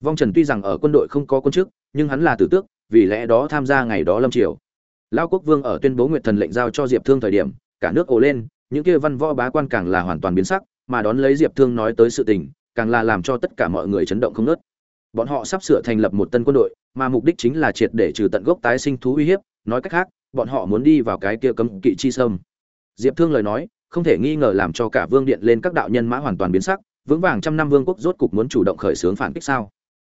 Vong trần tuy rằng ở quân đội không có quân chức, nhưng hắn là tử tước, vì lẽ đó tham gia ngày đó lâm triều. Lao quốc vương ở tuyên bố nguyệt thần lệnh giao cho diệp thương thời điểm, cả nước ồ lên, những kia văn võ bá quan càng là hoàn toàn biến sắc, mà đón lấy diệp thương nói tới sự tình, càng là làm cho tất cả mọi người chấn động không nớt bọn họ sắp sửa thành lập một tân quân đội, mà mục đích chính là triệt để trừ tận gốc tái sinh thú uy hiếp, nói cách khác, bọn họ muốn đi vào cái kia cấm kỵ chi sâm. Diệp thương lời nói không thể nghi ngờ làm cho cả vương điện lên các đạo nhân mã hoàn toàn biến sắc, vững vàng trăm năm vương quốc rốt cục muốn chủ động khởi xướng phản kích sao?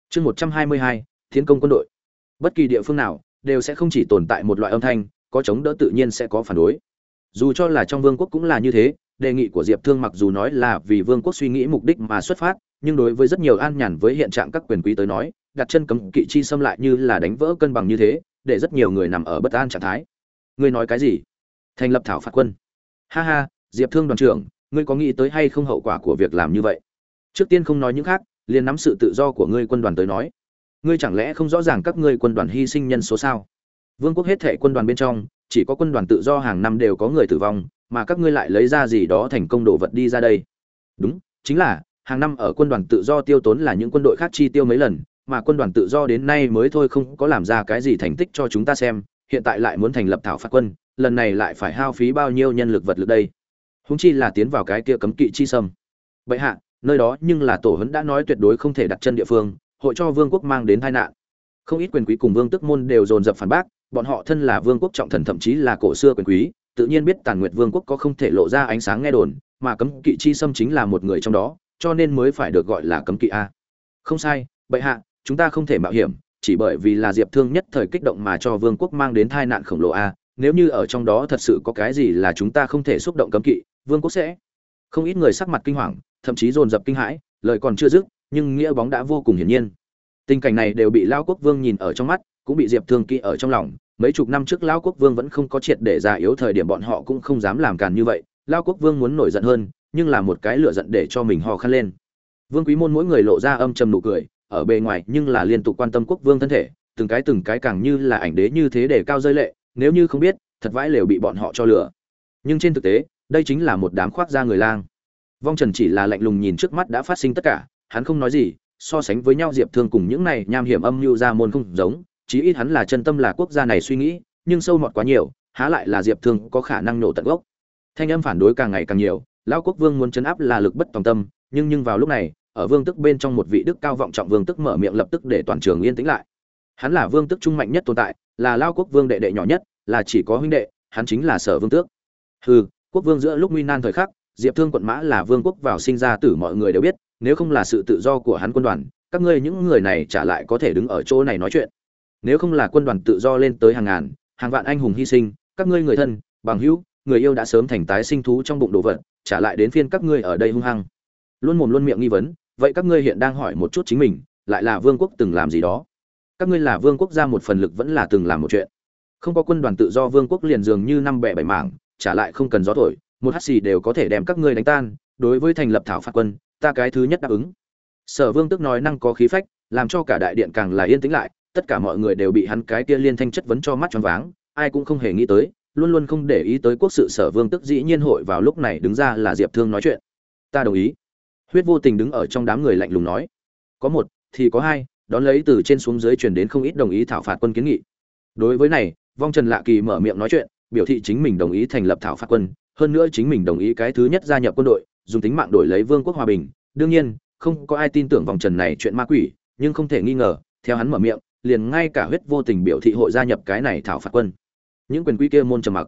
Chương một trăm hai mươi hai, thiên công quân đội. Bất kỳ địa phương nào đều sẽ không chỉ tồn tại một loại âm thanh, có chống đỡ tự nhiên sẽ có phản đối. Dù cho là trong vương quốc cũng là như thế, đề nghị của diệp thương mặc dù nói là vì vương quốc suy nghĩ mục đích mà xuất phát, nhưng đối với rất nhiều an nhàn với hiện trạng các quyền quý tới nói, đặt chân cấm kỵ chi xâm lại như là đánh vỡ cân bằng như thế, để rất nhiều người nằm ở bất an trạng thái. Ngươi nói cái gì? Thành lập thảo phạt quân. Ha ha diệp thương đoàn trưởng, ngươi có nghĩ tới hay không hậu quả của việc làm như vậy? Trước tiên không nói những khác, liền nắm sự tự do của ngươi quân đoàn tới nói. Ngươi chẳng lẽ không rõ ràng các ngươi quân đoàn hy sinh nhân số sao? Vương quốc hết thệ quân đoàn bên trong, chỉ có quân đoàn tự do hàng năm đều có người tử vong, mà các ngươi lại lấy ra gì đó thành công đồ vật đi ra đây? Đúng, chính là, hàng năm ở quân đoàn tự do tiêu tốn là những quân đội khác chi tiêu mấy lần, mà quân đoàn tự do đến nay mới thôi không có làm ra cái gì thành tích cho chúng ta xem, hiện tại lại muốn thành lập thảo phạt quân, lần này lại phải hao phí bao nhiêu nhân lực vật lực đây? Húng chi là tiến vào cái kia cấm kỵ chi sâm. Bệ hạ, nơi đó nhưng là tổ hấn đã nói tuyệt đối không thể đặt chân địa phương, hội cho vương quốc mang đến tai nạn. Không ít quyền quý cùng vương tức môn đều dồn dập phản bác, bọn họ thân là vương quốc trọng thần thậm chí là cổ xưa quyền quý, tự nhiên biết tàn nguyệt vương quốc có không thể lộ ra ánh sáng nghe đồn, mà cấm kỵ chi sâm chính là một người trong đó, cho nên mới phải được gọi là cấm kỵ a. Không sai, bệ hạ, chúng ta không thể mạo hiểm, chỉ bởi vì là diệp thương nhất thời kích động mà cho vương quốc mang đến tai nạn khổng lồ a, nếu như ở trong đó thật sự có cái gì là chúng ta không thể xúc động cấm kỵ vương quốc sẽ. Không ít người sắc mặt kinh hoàng, thậm chí dồn dập kinh hãi, lời còn chưa dứt, nhưng nghĩa bóng đã vô cùng hiển nhiên. Tình cảnh này đều bị lao quốc vương nhìn ở trong mắt, cũng bị diệp thương kỵ ở trong lòng. Mấy chục năm trước lao quốc vương vẫn không có triệt để già yếu thời điểm bọn họ cũng không dám làm càn như vậy. Lao quốc vương muốn nổi giận hơn, nhưng là một cái lựa giận để cho mình ho khăn lên. Vương quý môn mỗi người lộ ra âm trầm nụ cười, ở bề ngoài nhưng là liên tục quan tâm quốc vương thân thể, từng cái từng cái càng như là ảnh đế như thế để cao rơi lệ, nếu như không biết, thật vãi lều bị bọn họ cho lửa. Nhưng trên thực tế đây chính là một đám khoác da người lang. Vong trần chỉ là lạnh lùng nhìn trước mắt đã phát sinh tất cả, hắn không nói gì, so sánh với nhau diệp thương cùng những này nham hiểm âm mưu ra môn không giống, chí ít hắn là chân tâm là quốc gia này suy nghĩ, nhưng sâu mọt quá nhiều, há lại là diệp thương có khả năng nổ tận gốc. Thanh âm phản đối càng ngày càng nhiều, lão quốc vương muốn chấn áp là lực bất tòng tâm, nhưng nhưng vào lúc này, ở vương tức bên trong một vị đức cao vọng trọng vương tức mở miệng lập tức để toàn trường yên tĩnh lại. Hắn là vương tức trung mạnh nhất tồn tại, là lao quốc vương đệ đệ nhỏ nhất, là chỉ có huynh đệ, hắn chính là sở vương tước. Hừ quốc vương giữa lúc nguy nan thời khắc, diệp thương quận mã là vương quốc vào sinh ra tử mọi người đều biết, nếu không là sự tự do của hắn quân đoàn, các ngươi những người này trả lại có thể đứng ở chỗ này nói chuyện. Nếu không là quân đoàn tự do lên tới hàng ngàn, hàng vạn anh hùng hy sinh, các ngươi người thân, bằng hữu, người yêu đã sớm thành tái sinh thú trong bụng đồ vật trả lại đến phiên các ngươi ở đây hung hăng. Luôn mồm luôn miệng nghi vấn, vậy các ngươi hiện đang hỏi một chút chính mình, lại là vương quốc từng làm gì đó? Các ngươi là vương quốc ra một phần lực vẫn là từng làm một chuyện. Không có quân đoàn tự do vương quốc liền dường như năm bẻ bảy mảng trả lại không cần gió thổi, một hắt xì đều có thể đem các ngươi đánh tan, đối với thành lập thảo phạt quân, ta cái thứ nhất đáp ứng. Sở vương tức nói năng có khí phách, làm cho cả đại điện càng là yên tĩnh lại, tất cả mọi người đều bị hắn cái kia liên thanh chất vấn cho mắt choáng váng, ai cũng không hề nghĩ tới, luôn luôn không để ý tới quốc sự sở vương tức dĩ nhiên hội vào lúc này đứng ra là diệp thương nói chuyện. Ta đồng ý. Huyết vô tình đứng ở trong đám người lạnh lùng nói. Có một, thì có hai, đón lấy từ trên xuống dưới truyền đến không ít đồng ý thảo phạt quân kiến nghị. Đối với này, vong trần lạ kỳ mở miệng nói chuyện biểu thị chính mình đồng ý thành lập thảo phạt quân, hơn nữa chính mình đồng ý cái thứ nhất gia nhập quân đội, dùng tính mạng đổi lấy vương quốc hòa bình. Đương nhiên, không có ai tin tưởng vòng trần này chuyện ma quỷ, nhưng không thể nghi ngờ, theo hắn mở miệng, liền ngay cả huyết vô tình biểu thị hội gia nhập cái này thảo phạt quân. Những quyền quý kia môn trầm mặc.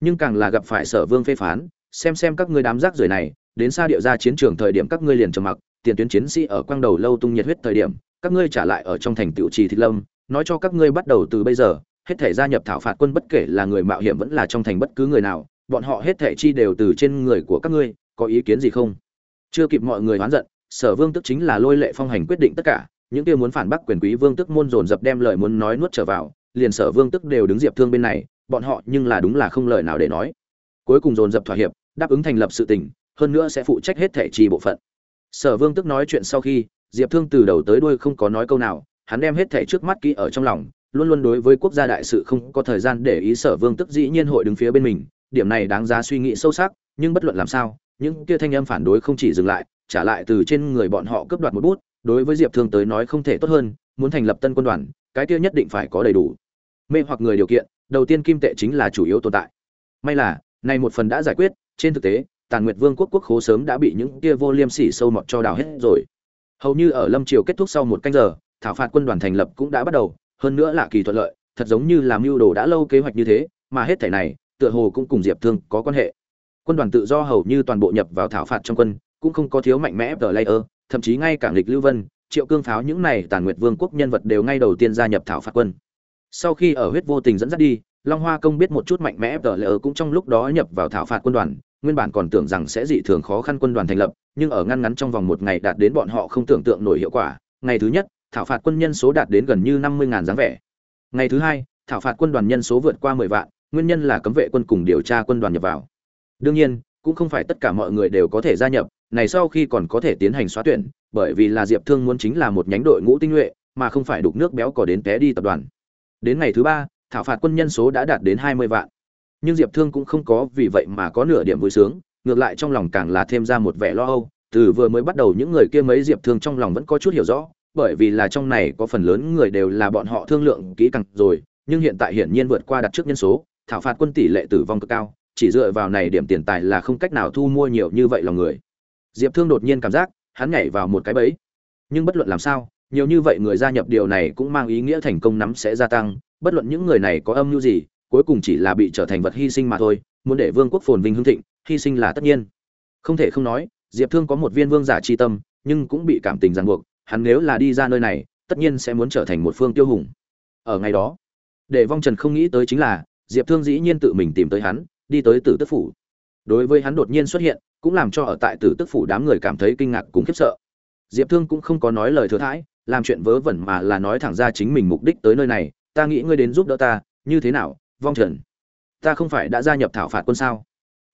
Nhưng càng là gặp phải sở vương phê phán, xem xem các ngươi đám rác rưởi này, đến xa điệu ra chiến trường thời điểm các ngươi liền trầm mặc, tiền tuyến chiến sĩ ở quang đầu lâu tung nhiệt huyết thời điểm, các ngươi trả lại ở trong thành tiểu trì thịt lâm nói cho các ngươi bắt đầu từ bây giờ hết thể gia nhập thảo phạt quân bất kể là người mạo hiểm vẫn là trong thành bất cứ người nào, bọn họ hết thể chi đều từ trên người của các ngươi, có ý kiến gì không? Chưa kịp mọi người oán giận, sở vương tức chính là lôi lệ phong hành quyết định tất cả, những kia muốn phản bác quyền quý vương tức môn dồn dập đem lời muốn nói nuốt trở vào, liền sở vương tức đều đứng diệp thương bên này, bọn họ nhưng là đúng là không lời nào để nói. Cuối cùng dồn dập thỏa hiệp, đáp ứng thành lập sự tình hơn nữa sẽ phụ trách hết thể chi bộ phận. Sở vương tức nói chuyện sau khi, diệp thương từ đầu tới đuôi không có nói câu nào, hắn đem hết thể trước mắt kỹ ở trong lòng luôn luôn đối với quốc gia đại sự không có thời gian để ý sở vương tức dĩ nhiên hội đứng phía bên mình, điểm này đáng giá suy nghĩ sâu sắc, nhưng bất luận làm sao, những kia thanh âm phản đối không chỉ dừng lại, trả lại từ trên người bọn họ cướp đoạt một bút, đối với diệp thương tới nói không thể tốt hơn, muốn thành lập tân quân đoàn, cái kia nhất định phải có đầy đủ. Mê hoặc người điều kiện, đầu tiên kim tệ chính là chủ yếu tồn tại. May là, này một phần đã giải quyết, trên thực tế, tàn nguyệt vương quốc quốc khố sớm đã bị những kia vô liêm sỉ sâu mọt cho đào hết rồi. Hầu như ở lâm triều kết thúc sau một canh giờ, thảo phạt quân đoàn thành lập cũng đã bắt đầu hơn nữa là kỳ thuận lợi, thật giống như làm mưu đồ đã lâu kế hoạch như thế, mà hết thể này, tựa hồ cũng cùng diệp thương có quan hệ. Quân đoàn tự do hầu như toàn bộ nhập vào thảo phạt trong quân, cũng không có thiếu mạnh mẽ tờ layer, thậm chí ngay cả lịch lưu vân, triệu cương pháo những này tàn nguyệt vương quốc nhân vật đều ngay đầu tiên gia nhập thảo phạt quân. Sau khi ở huyết vô tình dẫn dắt đi, long hoa công biết một chút mạnh mẽ tờ layer cũng trong lúc đó nhập vào thảo phạt quân đoàn, nguyên bản còn tưởng rằng sẽ dị thường khó khăn quân đoàn thành lập, nhưng ở ngăn ngắn trong vòng một ngày đạt đến bọn họ không tưởng tượng nổi hiệu quả, ngày thứ nhất thảo phạt quân nhân số đạt đến gần như năm mươi ngàn dáng vẻ. Ngày thứ hai, thảo phạt quân đoàn nhân số vượt qua mười vạn, nguyên nhân là cấm vệ quân cùng điều tra quân đoàn nhập vào. Đương nhiên, cũng không phải tất cả mọi người đều có thể gia nhập, này sau khi còn có thể tiến hành xóa tuyển, bởi vì là diệp thương muốn chính là một nhánh đội ngũ tinh nhuệ, mà không phải đục nước béo cò đến té đi tập đoàn. Đến ngày thứ ba, thảo phạt quân nhân số đã đạt đến hai mươi vạn. Nhưng diệp thương cũng không có vì vậy mà có nửa điểm vui sướng, ngược lại trong lòng càng là thêm ra một vẻ lo âu, từ vừa mới bắt đầu những người kia mấy diệp thương trong lòng vẫn có chút hiểu rõ bởi vì là trong này có phần lớn người đều là bọn họ thương lượng kỹ càng rồi, nhưng hiện tại hiển nhiên vượt qua đặt trước nhân số, thảo phạt quân tỷ lệ tử vong cực cao, chỉ dựa vào này điểm tiền tài là không cách nào thu mua nhiều như vậy lòng người. Diệp thương đột nhiên cảm giác, hắn nhảy vào một cái bẫy. Nhưng bất luận làm sao, nhiều như vậy người gia nhập điều này cũng mang ý nghĩa thành công nắm sẽ gia tăng, bất luận những người này có âm mưu gì, cuối cùng chỉ là bị trở thành vật hy sinh mà thôi, muốn để vương quốc phồn vinh hưng thịnh, hy sinh là tất nhiên. Không thể không nói, diệp thương có một viên vương giả chi tâm, nhưng cũng bị cảm tình ràng buộc hắn nếu là đi ra nơi này, tất nhiên sẽ muốn trở thành một phương tiêu hùng. Ở ngày đó, để vong trần không nghĩ tới chính là, diệp thương dĩ nhiên tự mình tìm tới hắn, đi tới tử tức phủ. Đối với hắn đột nhiên xuất hiện, cũng làm cho ở tại tử tức phủ đám người cảm thấy kinh ngạc cùng khiếp sợ. Diệp thương cũng không có nói lời thừa thãi, làm chuyện vớ vẩn mà là nói thẳng ra chính mình mục đích tới nơi này, ta nghĩ ngươi đến giúp đỡ ta, như thế nào, vong trần? Ta không phải đã gia nhập thảo phạt quân sao?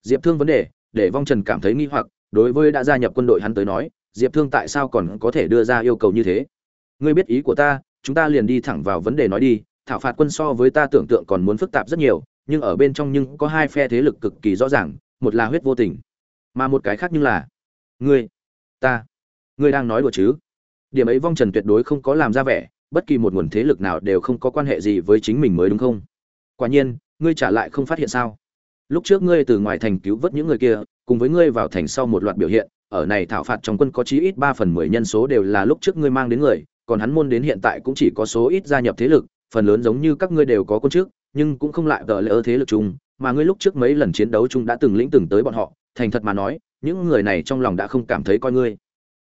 Diệp thương vấn đề, để vong trần cảm thấy nghi hoặc, đối với đã gia nhập quân đội hắn tới nói diệp thương tại sao còn có thể đưa ra yêu cầu như thế? Ngươi biết ý của ta, chúng ta liền đi thẳng vào vấn đề nói đi. Thảo phạt quân so với ta tưởng tượng còn muốn phức tạp rất nhiều, nhưng ở bên trong nhưng có hai phe thế lực cực kỳ rõ ràng, một là huyết vô tình, mà một cái khác nhưng là ngươi, ta. Ngươi đang nói đùa chứ? Điểm ấy vong trần tuyệt đối không có làm ra vẻ, bất kỳ một nguồn thế lực nào đều không có quan hệ gì với chính mình mới đúng không? Quả nhiên, ngươi trả lại không phát hiện sao? Lúc trước ngươi từ ngoài thành cứu vớt những người kia, cùng với ngươi vào thành sau một loạt biểu hiện ở này thảo phạt trong quân có chí ít ba phần mười nhân số đều là lúc trước ngươi mang đến người, còn hắn môn đến hiện tại cũng chỉ có số ít gia nhập thế lực, phần lớn giống như các ngươi đều có quân trước, nhưng cũng không lại tờ ở thế lực chung, mà ngươi lúc trước mấy lần chiến đấu chung đã từng lĩnh từng tới bọn họ, thành thật mà nói, những người này trong lòng đã không cảm thấy coi ngươi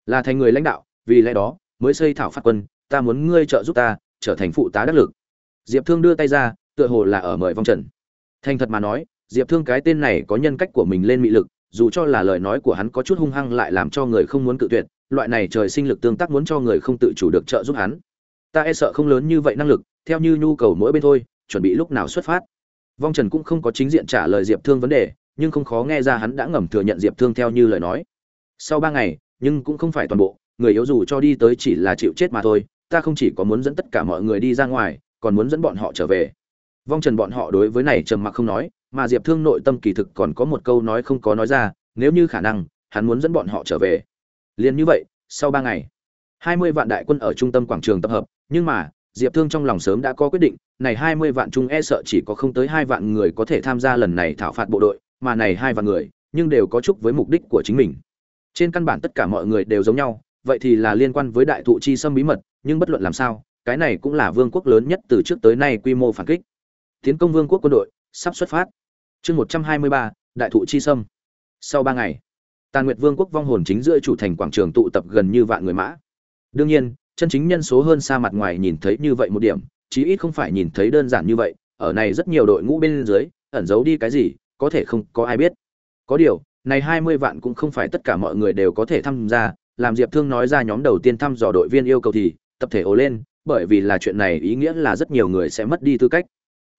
là thành người lãnh đạo, vì lẽ đó, mới xây thảo phạt quân, ta muốn ngươi trợ giúp ta, trở thành phụ tá đắc lực. Diệp thương đưa tay ra, tựa hồ là ở mời vong trần. Thành thật mà nói, diệp thương cái tên này có nhân cách của mình lên mị lực dù cho là lời nói của hắn có chút hung hăng lại làm cho người không muốn cự tuyệt, loại này trời sinh lực tương tác muốn cho người không tự chủ được trợ giúp hắn. Ta e sợ không lớn như vậy năng lực, theo như nhu cầu mỗi bên thôi, chuẩn bị lúc nào xuất phát. Vong trần cũng không có chính diện trả lời diệp thương vấn đề, nhưng không khó nghe ra hắn đã ngầm thừa nhận diệp thương theo như lời nói. Sau ba ngày, nhưng cũng không phải toàn bộ, người yếu dù cho đi tới chỉ là chịu chết mà thôi, ta không chỉ có muốn dẫn tất cả mọi người đi ra ngoài, còn muốn dẫn bọn họ trở về. Vong trần bọn họ đối với này trầm mặc không nói mà diệp thương nội tâm kỳ thực còn có một câu nói không có nói ra, nếu như khả năng, hắn muốn dẫn bọn họ trở về. Liền như vậy, sau ba ngày, hai mươi vạn đại quân ở trung tâm quảng trường tập hợp, nhưng mà, diệp thương trong lòng sớm đã có quyết định, này hai mươi vạn trung e sợ chỉ có không tới hai vạn người có thể tham gia lần này thảo phạt bộ đội, mà này hai vạn người, nhưng đều có chúc với mục đích của chính mình. Trên căn bản tất cả mọi người đều giống nhau, vậy thì là liên quan với đại thụ chi xâm bí mật, nhưng bất luận làm sao, cái này cũng là vương quốc lớn nhất từ trước tới nay quy mô phản kích. Tiến công vương quốc quân đội, sắp xuất phát chương một trăm hai mươi ba, đại thụ chi sâm. Sau ba ngày, tàn nguyệt vương quốc vong hồn chính giữa chủ thành quảng trường tụ tập gần như vạn người mã. Đương nhiên, chân chính nhân số hơn xa mặt ngoài nhìn thấy như vậy một điểm, chí ít không phải nhìn thấy đơn giản như vậy, ở này rất nhiều đội ngũ bên dưới, ẩn giấu đi cái gì, có thể không có ai biết. Có điều, này hai mươi vạn cũng không phải tất cả mọi người đều có thể tham gia, làm diệp thương nói ra nhóm đầu tiên thăm dò đội viên yêu cầu thì, tập thể ồ lên, bởi vì là chuyện này ý nghĩa là rất nhiều người sẽ mất đi tư cách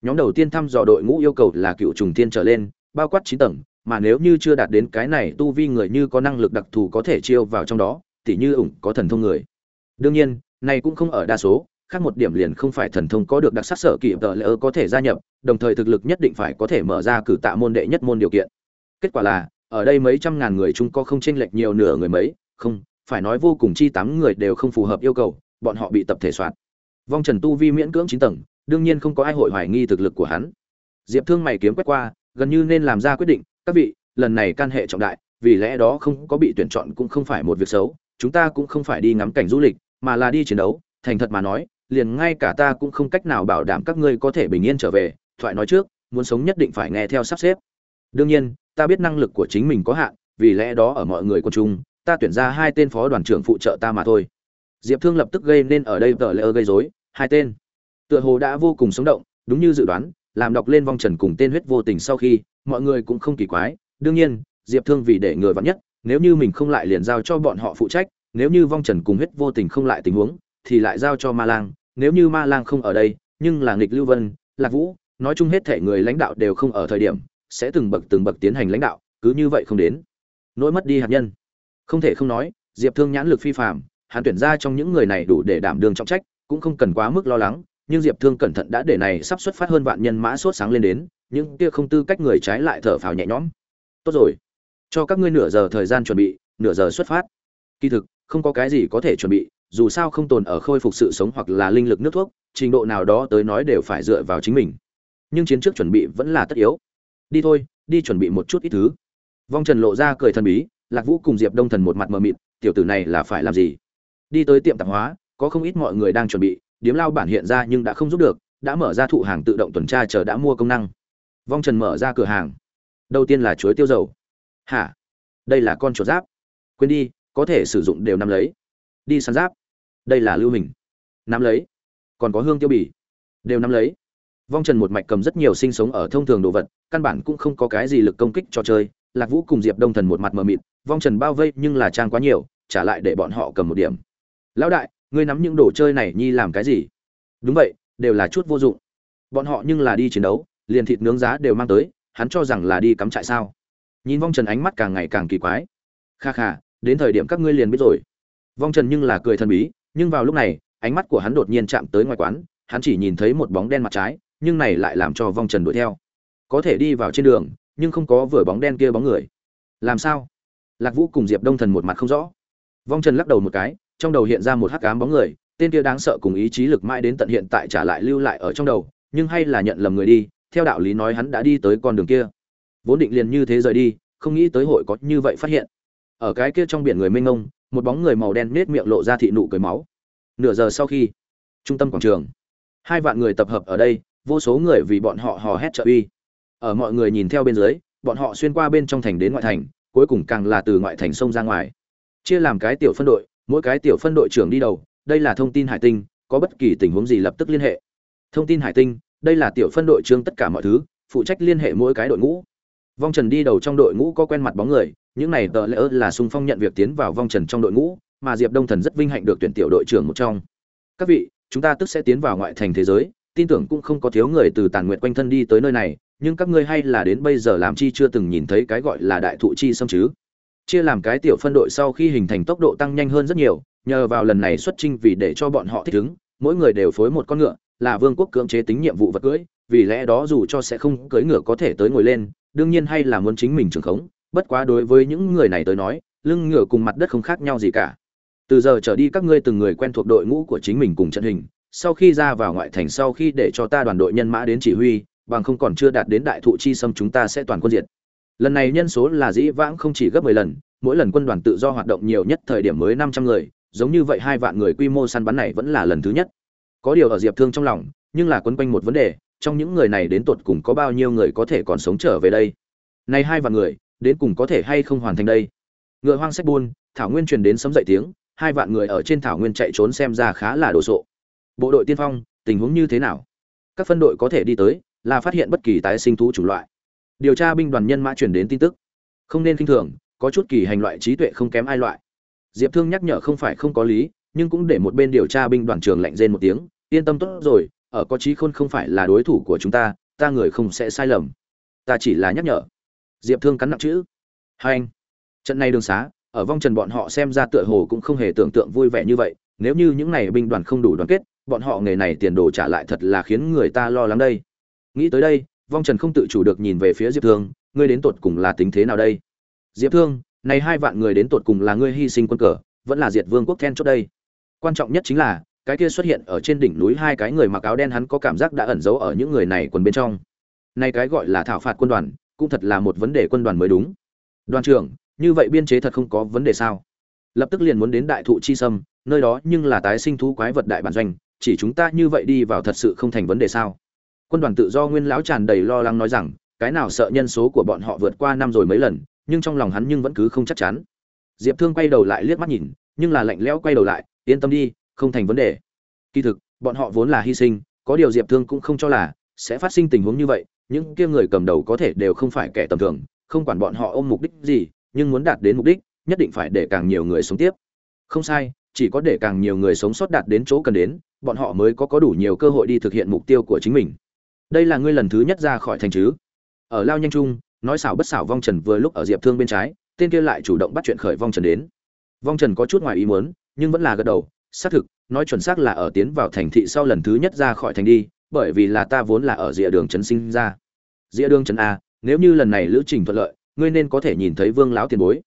nhóm đầu tiên thăm dò đội ngũ yêu cầu là cựu trùng tiên trở lên, bao quát chín tầng, mà nếu như chưa đạt đến cái này tu vi người như có năng lực đặc thù có thể chiêu vào trong đó, tỉ như ủng có thần thông người. Đương nhiên, này cũng không ở đa số, khác một điểm liền không phải thần thông có được đặc sắc sở kỳ tờ lỡ có thể gia nhập, đồng thời thực lực nhất định phải có thể mở ra cử tạ môn đệ nhất môn điều kiện. Kết quả là, ở đây mấy trăm ngàn người chung có không chênh lệch nhiều nửa người mấy, không, phải nói vô cùng chi tám người đều không phù hợp yêu cầu, bọn họ bị tập thể soạn. Vong trần tu vi miễn cưỡng chín tầng đương nhiên không có ai hội hoài nghi thực lực của hắn. Diệp thương mày kiếm quét qua, gần như nên làm ra quyết định, các vị, lần này can hệ trọng đại, vì lẽ đó không có bị tuyển chọn cũng không phải một việc xấu, chúng ta cũng không phải đi ngắm cảnh du lịch, mà là đi chiến đấu, thành thật mà nói, liền ngay cả ta cũng không cách nào bảo đảm các ngươi có thể bình yên trở về, thoại nói trước, muốn sống nhất định phải nghe theo sắp xếp. Đương nhiên, ta biết năng lực của chính mình có hạn, vì lẽ đó ở mọi người quân chung ta tuyển ra hai tên phó đoàn trưởng phụ trợ ta mà thôi. Diệp thương lập tức gây nên ở đây tờ lỡ gây rối, hai tên tựa hồ đã vô cùng sống động, đúng như dự đoán, làm đọc lên vong trần cùng tên huyết vô tình sau khi, mọi người cũng không kỳ quái. Đương nhiên, diệp thương vì để người vắn nhất, nếu như mình không lại liền giao cho bọn họ phụ trách, nếu như vong trần cùng huyết vô tình không lại tình huống, thì lại giao cho ma lang. Nếu như ma lang không ở đây, nhưng là nghịch lưu vân, lạc vũ, nói chung hết thể người lãnh đạo đều không ở thời điểm, sẽ từng bậc từng bậc tiến hành lãnh đạo, cứ như vậy không đến. Nỗi mất đi hạt nhân. Không thể không nói, diệp thương nhãn lực phi phạm Hàn tuyển ra trong những người này đủ để đảm đương trọng trách, cũng không cần quá mức lo lắng nhưng diệp thương cẩn thận đã để này sắp xuất phát hơn vạn nhân mã sốt sáng lên đến, những kia không tư cách người trái lại thở phào nhẹ nhõm. Tốt rồi, cho các ngươi nửa giờ thời gian chuẩn bị, nửa giờ xuất phát. Kỳ thực, không có cái gì có thể chuẩn bị, dù sao không tồn ở khôi phục sự sống hoặc là linh lực nước thuốc, trình độ nào đó tới nói đều phải dựa vào chính mình. Nhưng chiến trước chuẩn bị vẫn là tất yếu. Đi thôi, đi chuẩn bị một chút ít thứ. Vong trần lộ ra cười thần bí, lạc vũ cùng diệp đông thần một mặt mờ mịt, tiểu tử này là phải làm gì? Đi tới tiệm tạp hóa, có không ít mọi người đang chuẩn bị điếm lao bản hiện ra nhưng đã không giúp được, đã mở ra thụ hàng tự động tuần tra chờ đã mua công năng. Vong trần mở ra cửa hàng. Đầu tiên là chuối tiêu dầu. Hả? Đây là con chuột giáp. Quên đi, có thể sử dụng đều nắm lấy. Đi săn giáp. Đây là lưu hình. Nắm lấy. Còn có hương tiêu bỉ đều nắm lấy. Vong trần một mạch cầm rất nhiều sinh sống ở thông thường đồ vật, căn bản cũng không có cái gì lực công kích cho chơi. Lạc vũ cùng diệp đông thần một mặt mờ mịt, vong trần bao vây nhưng là trang quá nhiều, trả lại để bọn họ cầm một điểm. Lão đại ngươi nắm những đồ chơi này nhi làm cái gì? Đúng vậy, đều là chút vô dụng. Bọn họ nhưng là đi chiến đấu, liền thịt nướng giá đều mang tới, hắn cho rằng là đi cắm trại sao? Nhìn vong trần ánh mắt càng ngày càng kỳ quái. Kha kha, đến thời điểm các ngươi liền biết rồi. Vong trần nhưng là cười thần bí, nhưng vào lúc này, ánh mắt của hắn đột nhiên chạm tới ngoài quán, hắn chỉ nhìn thấy một bóng đen mặt trái, nhưng này lại làm cho vong trần đuổi theo. Có thể đi vào trên đường, nhưng không có vừa bóng đen kia bóng người. Làm sao? Lạc vũ cùng diệp đông thần một mặt không rõ. Vong trần lắc đầu một cái trong đầu hiện ra một hắc ám bóng người, tên kia đáng sợ cùng ý chí lực mãi đến tận hiện tại trả lại lưu lại ở trong đầu, nhưng hay là nhận lầm người đi, theo đạo lý nói hắn đã đi tới con đường kia. Vốn định liền như thế rời đi, không nghĩ tới hội có như vậy phát hiện. Ở cái kia trong biển người mênh mông, một bóng người màu đen nết miệng lộ ra thị nụ cười máu. Nửa giờ sau khi, trung tâm quảng trường, hai vạn người tập hợp ở đây, vô số người vì bọn họ hò hét trợ uy. Ở mọi người nhìn theo bên dưới, bọn họ xuyên qua bên trong thành đến ngoại thành, cuối cùng càng là từ ngoại thành sông ra ngoài. Chia làm cái tiểu phân đội mỗi cái tiểu phân đội trưởng đi đầu, đây là thông tin hải tinh, có bất kỳ tình huống gì lập tức liên hệ. Thông tin hải tinh, đây là tiểu phân đội trưởng tất cả mọi thứ, phụ trách liên hệ mỗi cái đội ngũ. Vong trần đi đầu trong đội ngũ có quen mặt bóng người, những này tờ lỡ là sung phong nhận việc tiến vào vong trần trong đội ngũ, mà diệp đông thần rất vinh hạnh được tuyển tiểu đội trưởng một trong. Các vị, chúng ta tức sẽ tiến vào ngoại thành thế giới, tin tưởng cũng không có thiếu người từ tàn nguyện quanh thân đi tới nơi này, nhưng các ngươi hay là đến bây giờ làm chi chưa từng nhìn thấy cái gọi là đại thụ chi xâm chứ? Chia làm cái tiểu phân đội sau khi hình thành tốc độ tăng nhanh hơn rất nhiều, nhờ vào lần này xuất trinh vì để cho bọn họ thích ứng, mỗi người đều phối một con ngựa, là vương quốc cưỡng chế tính nhiệm vụ vật cưỡi, vì lẽ đó dù cho sẽ không cưỡi ngựa có thể tới ngồi lên, đương nhiên hay là muốn chính mình trường khống, bất quá đối với những người này tới nói, lưng ngựa cùng mặt đất không khác nhau gì cả. Từ giờ trở đi các ngươi từng người quen thuộc đội ngũ của chính mình cùng trận hình, sau khi ra vào ngoại thành sau khi để cho ta đoàn đội nhân mã đến chỉ huy, bằng không còn chưa đạt đến đại thụ chi xâm chúng ta sẽ toàn quân diệt lần này nhân số là dĩ vãng không chỉ gấp 10 lần, mỗi lần quân đoàn tự do hoạt động nhiều nhất thời điểm mới 500 người, giống như vậy hai vạn người quy mô săn bắn này vẫn là lần thứ nhất. Có điều ở diệp thương trong lòng, nhưng là quấn quanh một vấn đề, trong những người này đến tột cùng có bao nhiêu người có thể còn sống trở về đây? Này hai vạn người, đến cùng có thể hay không hoàn thành đây? Ngựa hoang sách buôn, thảo nguyên truyền đến sấm dậy tiếng, hai vạn người ở trên thảo nguyên chạy trốn xem ra khá là đồ sộ. Bộ đội tiên phong, tình huống như thế nào? Các phân đội có thể đi tới, là phát hiện bất kỳ tái sinh thú chủng loại điều tra binh đoàn nhân mã truyền đến tin tức. Không nên kinh thường, có chút kỳ hành loại trí tuệ không kém ai loại. Diệp thương nhắc nhở không phải không có lý, nhưng cũng để một bên điều tra binh đoàn trường lạnh rên một tiếng, yên tâm tốt rồi, ở có trí khôn không phải là đối thủ của chúng ta ta người không sẽ sai lầm. Ta chỉ là nhắc nhở. Diệp thương cắn nặng chữ. Hai anh, trận này đường xá, ở vong trần bọn họ xem ra tựa hồ cũng không hề tưởng tượng vui vẻ như vậy, nếu như những này binh đoàn không đủ đoàn kết, bọn họ nghề này tiền đồ trả lại thật là khiến người ta lo lắng đây. Nghĩ tới đây vong trần không tự chủ được nhìn về phía diệp thương, ngươi đến tột cùng là tính thế nào đây? Diệp thương, này hai vạn người đến tột cùng là ngươi hy sinh quân cờ, vẫn là diệt vương quốc then chốt đây? Quan trọng nhất chính là, cái kia xuất hiện ở trên đỉnh núi hai cái người mặc áo đen hắn có cảm giác đã ẩn giấu ở những người này quần bên trong. Nay cái gọi là thảo phạt quân đoàn, cũng thật là một vấn đề quân đoàn mới đúng. Đoàn trưởng, như vậy biên chế thật không có vấn đề sao? Lập tức liền muốn đến đại thụ chi sâm, nơi đó nhưng là tái sinh thú quái vật đại bản doanh, chỉ chúng ta như vậy đi vào thật sự không thành vấn đề sao? Quân đoàn tự do nguyên lão tràn đầy lo lắng nói rằng, cái nào sợ nhân số của bọn họ vượt qua năm rồi mấy lần, nhưng trong lòng hắn nhưng vẫn cứ không chắc chắn. Diệp thương quay đầu lại liếc mắt nhìn, nhưng là lạnh lẽo quay đầu lại, yên tâm đi, không thành vấn đề. Kỳ thực, bọn họ vốn là hy sinh, có điều diệp thương cũng không cho là sẽ phát sinh tình huống như vậy, những kia người cầm đầu có thể đều không phải kẻ tầm thường, không quản bọn họ ôm mục đích gì, nhưng muốn đạt đến mục đích, nhất định phải để càng nhiều người sống tiếp. Không sai, chỉ có để càng nhiều người sống sót đạt đến chỗ cần đến, bọn họ mới có có đủ nhiều cơ hội đi thực hiện mục tiêu của chính mình đây là ngươi lần thứ nhất ra khỏi thành chứ? Ở lao nhanh chung nói xảo bất xảo vong trần vừa lúc ở diệp thương bên trái, tên kia lại chủ động bắt chuyện khởi vong trần đến. Vong trần có chút ngoài ý muốn, nhưng vẫn là gật đầu, xác thực, nói chuẩn xác là ở tiến vào thành thị sau lần thứ nhất ra khỏi thành đi, bởi vì là ta vốn là ở rìa đường trấn sinh ra. Rìa đường trấn a, nếu như lần này lữ trình thuận lợi, ngươi nên có thể nhìn thấy vương lão tiền bối.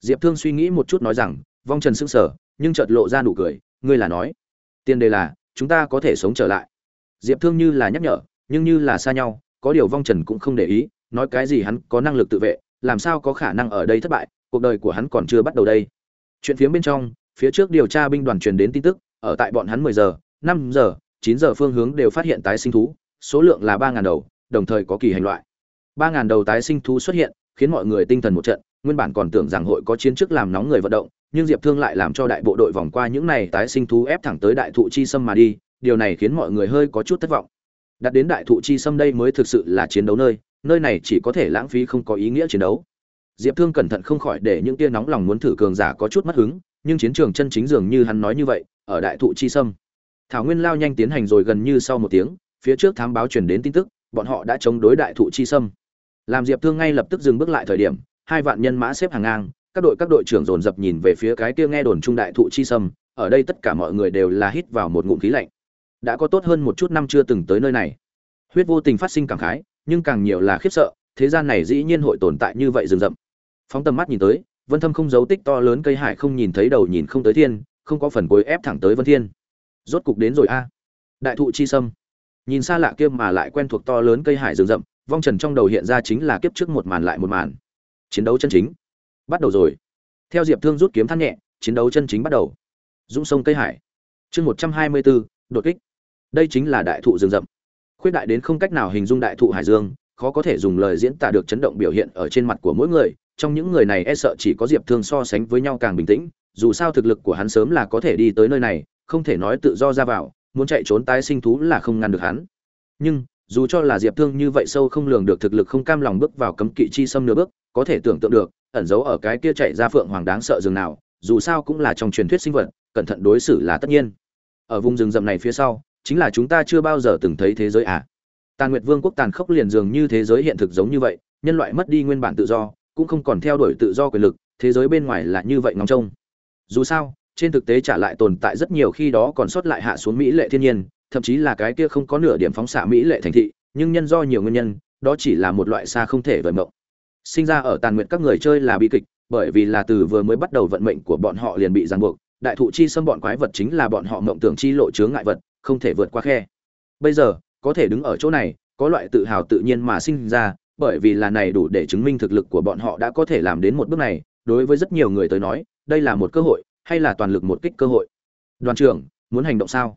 Diệp thương suy nghĩ một chút nói rằng, vong trần sững sờ, nhưng chợt lộ ra nụ cười, ngươi là nói, tiền đề là, chúng ta có thể sống trở lại. Diệp thương như là nhắc nhở nhưng như là xa nhau, có điều vong trần cũng không để ý, nói cái gì hắn có năng lực tự vệ, làm sao có khả năng ở đây thất bại, cuộc đời của hắn còn chưa bắt đầu đây. Chuyện phía bên trong, phía trước điều tra binh đoàn truyền đến tin tức, ở tại bọn hắn mười giờ, năm giờ, chín giờ phương hướng đều phát hiện tái sinh thú, số lượng là ba ngàn đầu, đồng thời có kỳ hành loại. Ba ngàn đầu tái sinh thú xuất hiện, khiến mọi người tinh thần một trận, nguyên bản còn tưởng rằng hội có chiến chức làm nóng người vận động, nhưng diệp thương lại làm cho đại bộ đội vòng qua những này tái sinh thú ép thẳng tới đại thụ chi sâm mà đi, điều này khiến mọi người hơi có chút thất vọng đặt đến đại thụ chi sâm đây mới thực sự là chiến đấu nơi nơi này chỉ có thể lãng phí không có ý nghĩa chiến đấu. Diệp thương cẩn thận không khỏi để những tia nóng lòng muốn thử cường giả có chút mất hứng, nhưng chiến trường chân chính dường như hắn nói như vậy, ở đại thụ chi sâm thảo nguyên lao nhanh tiến hành rồi gần như sau một tiếng, phía trước thám báo truyền đến tin tức, bọn họ đã chống đối đại thụ chi sâm làm diệp thương ngay lập tức dừng bước lại thời điểm, hai vạn nhân mã xếp hàng ngang, các đội các đội trưởng dồn dập nhìn về phía cái kia nghe đồn trung đại thụ chi sâm ở đây tất cả mọi người đều là hít vào một ngụm khí lạnh đã có tốt hơn một chút năm chưa từng tới nơi này. Huyết vô tình phát sinh cảm khái, nhưng càng nhiều là khiếp sợ, thế gian này dĩ nhiên hội tồn tại như vậy rừng rậm. Phóng tầm mắt nhìn tới, vân thâm không dấu tích to lớn cây hải không nhìn thấy đầu nhìn không tới thiên, không có phần cuối ép thẳng tới vân thiên. Rốt cục đến rồi a. Đại thụ chi sâm. Nhìn xa lạ kia mà lại quen thuộc to lớn cây hải rừng rậm, vong trần trong đầu hiện ra chính là kiếp trước một màn lại một màn. Chiến đấu chân chính. Bắt đầu rồi. Theo diệp thương rút kiếm thắt nhẹ, chiến đấu chân chính bắt đầu. Dũng sông cây hải. Chương một trăm hai mươi bốn đột kích đây chính là đại thụ rừng rậm. Khuyết đại đến không cách nào hình dung đại thụ hải dương, khó có thể dùng lời diễn tả được chấn động biểu hiện ở trên mặt của mỗi người, trong những người này e sợ chỉ có diệp thương so sánh với nhau càng bình tĩnh, dù sao thực lực của hắn sớm là có thể đi tới nơi này, không thể nói tự do ra vào, muốn chạy trốn tái sinh thú là không ngăn được hắn. Nhưng, dù cho là diệp thương như vậy sâu không lường được thực lực không cam lòng bước vào cấm kỵ chi xâm nửa bước, có thể tưởng tượng được, ẩn giấu ở cái kia chạy ra phượng hoàng đáng sợ rừng nào, dù sao cũng là trong truyền thuyết sinh vật, cẩn thận đối xử là tất nhiên. Ở vùng rừng rậm này phía sau chính là chúng ta chưa bao giờ từng thấy thế giới à. Tàn nguyệt vương quốc tàn khốc liền dường như thế giới hiện thực giống như vậy, nhân loại mất đi nguyên bản tự do, cũng không còn theo đuổi tự do quyền lực, thế giới bên ngoài là như vậy ngóng trông. Dù sao, trên thực tế trả lại tồn tại rất nhiều khi đó còn sót lại hạ xuống mỹ lệ thiên nhiên, thậm chí là cái kia không có nửa điểm phóng xạ mỹ lệ thành thị, nhưng nhân do nhiều nguyên nhân, đó chỉ là một loại xa không thể vời mộng. Sinh ra ở tàn nguyệt các người chơi là bi kịch, bởi vì là từ vừa mới bắt đầu vận mệnh của bọn họ liền bị ràng buộc, đại thụ chi xâm bọn quái vật chính là bọn họ mộng tưởng chi lộ chướng ngại vật không thể vượt qua khe. Bây giờ, có thể đứng ở chỗ này, có loại tự hào tự nhiên mà sinh ra, bởi vì là này đủ để chứng minh thực lực của bọn họ đã có thể làm đến một bước này, đối với rất nhiều người tới nói, đây là một cơ hội, hay là toàn lực một kích cơ hội. Đoàn trưởng, muốn hành động sao?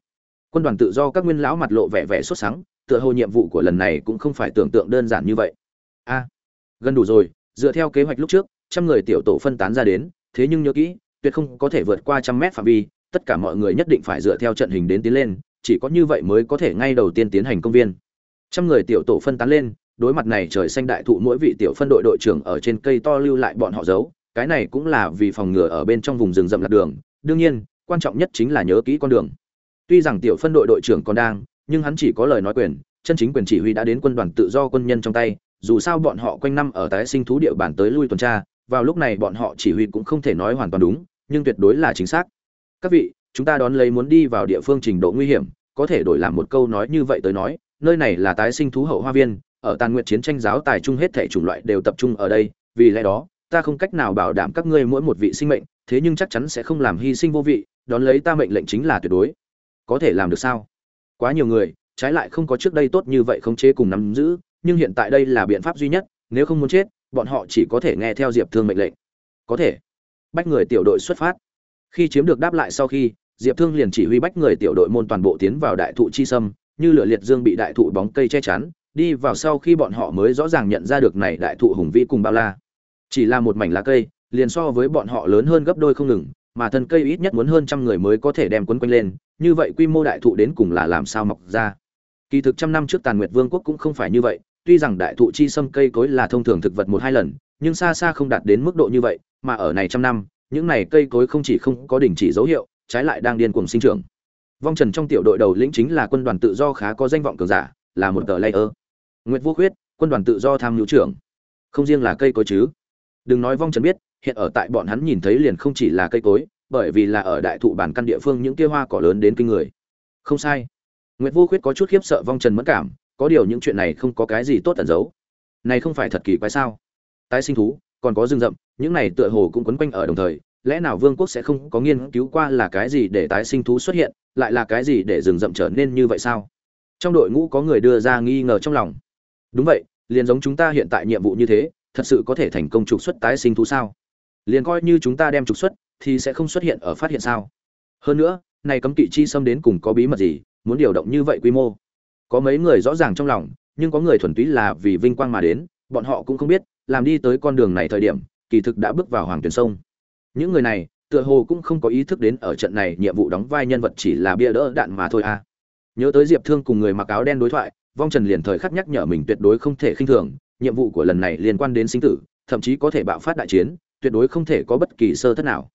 Quân đoàn tự do các nguyên lão mặt lộ vẻ vẻ xuất sáng tựa hồ nhiệm vụ của lần này cũng không phải tưởng tượng đơn giản như vậy. A, gần đủ rồi, dựa theo kế hoạch lúc trước, trăm người tiểu tổ phân tán ra đến, thế nhưng nhớ kỹ, tuyệt không có thể vượt qua trăm mét phạm vi, tất cả mọi người nhất định phải dựa theo trận hình đến tiến lên chỉ có như vậy mới có thể ngay đầu tiên tiến hành công viên. Trăm người tiểu tổ phân tán lên, đối mặt này trời xanh đại thụ mỗi vị tiểu phân đội đội trưởng ở trên cây to lưu lại bọn họ giấu, cái này cũng là vì phòng ngừa ở bên trong vùng rừng rậm lạc đường, đương nhiên, quan trọng nhất chính là nhớ kỹ con đường. Tuy rằng tiểu phân đội đội trưởng còn đang, nhưng hắn chỉ có lời nói quyền, chân chính quyền chỉ huy đã đến quân đoàn tự do quân nhân trong tay, dù sao bọn họ quanh năm ở tái sinh thú địa bản tới lui tuần tra, vào lúc này bọn họ chỉ huy cũng không thể nói hoàn toàn đúng, nhưng tuyệt đối là chính xác. Các vị chúng ta đón lấy muốn đi vào địa phương trình độ nguy hiểm, có thể đổi làm một câu nói như vậy tới nói, nơi này là tái sinh thú hậu hoa viên, ở tàn nguyện chiến tranh giáo tài trung hết thể chủng loại đều tập trung ở đây, vì lẽ đó, ta không cách nào bảo đảm các ngươi mỗi một vị sinh mệnh, thế nhưng chắc chắn sẽ không làm hy sinh vô vị, đón lấy ta mệnh lệnh chính là tuyệt đối. Có thể làm được sao? Quá nhiều người, trái lại không có trước đây tốt như vậy không chế cùng nắm giữ, nhưng hiện tại đây là biện pháp duy nhất, nếu không muốn chết, bọn họ chỉ có thể nghe theo diệp thương mệnh lệnh. Có thể. Bách người tiểu đội xuất phát. Khi chiếm được đáp lại sau khi diệp thương liền chỉ huy bách người tiểu đội môn toàn bộ tiến vào đại thụ chi sâm, như lửa liệt dương bị đại thụ bóng cây che chắn, đi vào sau khi bọn họ mới rõ ràng nhận ra được này đại thụ hùng vĩ cùng bao la. Chỉ là một mảnh lá cây, liền so với bọn họ lớn hơn gấp đôi không ngừng, mà thân cây ít nhất muốn hơn trăm người mới có thể đem quấn quanh lên, như vậy quy mô đại thụ đến cùng là làm sao mọc ra. Kỳ thực trăm năm trước tàn nguyệt vương quốc cũng không phải như vậy, tuy rằng đại thụ chi sâm cây cối là thông thường thực vật một hai lần, nhưng xa xa không đạt đến mức độ như vậy, mà ở này trăm năm, những này cây cối không chỉ không có đình chỉ dấu hiệu trái lại đang điên cuồng sinh trưởng. Vong trần trong tiểu đội đầu lĩnh chính là quân đoàn tự do khá có danh vọng cường giả, là một tờ layer. Nguyệt vô khuyết, quân đoàn tự do tham nhu trưởng. Không riêng là cây cối chứ. Đừng nói vong trần biết, hiện ở tại bọn hắn nhìn thấy liền không chỉ là cây cối, bởi vì là ở đại thụ bản căn địa phương những kia hoa cỏ lớn đến kinh người. Không sai. Nguyệt vô khuyết có chút khiếp sợ vong trần mẫn cảm, có điều những chuyện này không có cái gì tốt tẩn giấu. Này không phải thật kỳ quái sao? Tái sinh thú, còn có rừng rậm, những này tựa hồ cũng quấn quanh ở đồng thời lẽ nào vương quốc sẽ không có nghiên cứu qua là cái gì để tái sinh thú xuất hiện, lại là cái gì để rừng rậm trở nên như vậy sao? Trong đội ngũ có người đưa ra nghi ngờ trong lòng. Đúng vậy, liền giống chúng ta hiện tại nhiệm vụ như thế, thật sự có thể thành công trục xuất tái sinh thú sao? Liền coi như chúng ta đem trục xuất, thì sẽ không xuất hiện ở phát hiện sao? Hơn nữa, này cấm kỵ chi xâm đến cùng có bí mật gì, muốn điều động như vậy quy mô? Có mấy người rõ ràng trong lòng, nhưng có người thuần túy là vì vinh quang mà đến, bọn họ cũng không biết, làm đi tới con đường này thời điểm, kỳ thực đã bước vào hoàng tuyển sông những người này, tựa hồ cũng không có ý thức đến ở trận này nhiệm vụ đóng vai nhân vật chỉ là bia đỡ đạn mà thôi à. Nhớ tới diệp thương cùng người mặc áo đen đối thoại, vong trần liền thời khắc nhắc nhở mình tuyệt đối không thể khinh thường, nhiệm vụ của lần này liên quan đến sinh tử, thậm chí có thể bạo phát đại chiến, tuyệt đối không thể có bất kỳ sơ thất nào.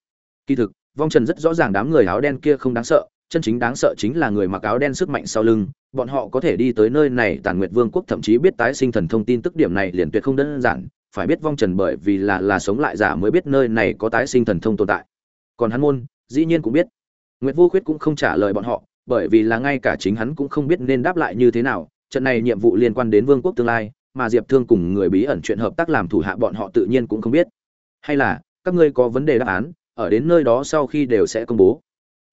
Kỳ thực, vong trần rất rõ ràng đám người áo đen kia không đáng sợ, chân chính đáng sợ chính là người mặc áo đen sức mạnh sau lưng, bọn họ có thể đi tới nơi này tàn nguyệt vương quốc thậm chí biết tái sinh thần thông tin tức điểm này liền tuyệt không đơn giản phải biết vong trần bởi vì là là sống lại giả mới biết nơi này có tái sinh thần thông tồn tại. Còn hắn môn, dĩ nhiên cũng biết. Nguyệt vô khuyết cũng không trả lời bọn họ, bởi vì là ngay cả chính hắn cũng không biết nên đáp lại như thế nào, trận này nhiệm vụ liên quan đến vương quốc tương lai, mà diệp thương cùng người bí ẩn chuyện hợp tác làm thủ hạ bọn họ tự nhiên cũng không biết. Hay là, các ngươi có vấn đề đáp án, ở đến nơi đó sau khi đều sẽ công bố.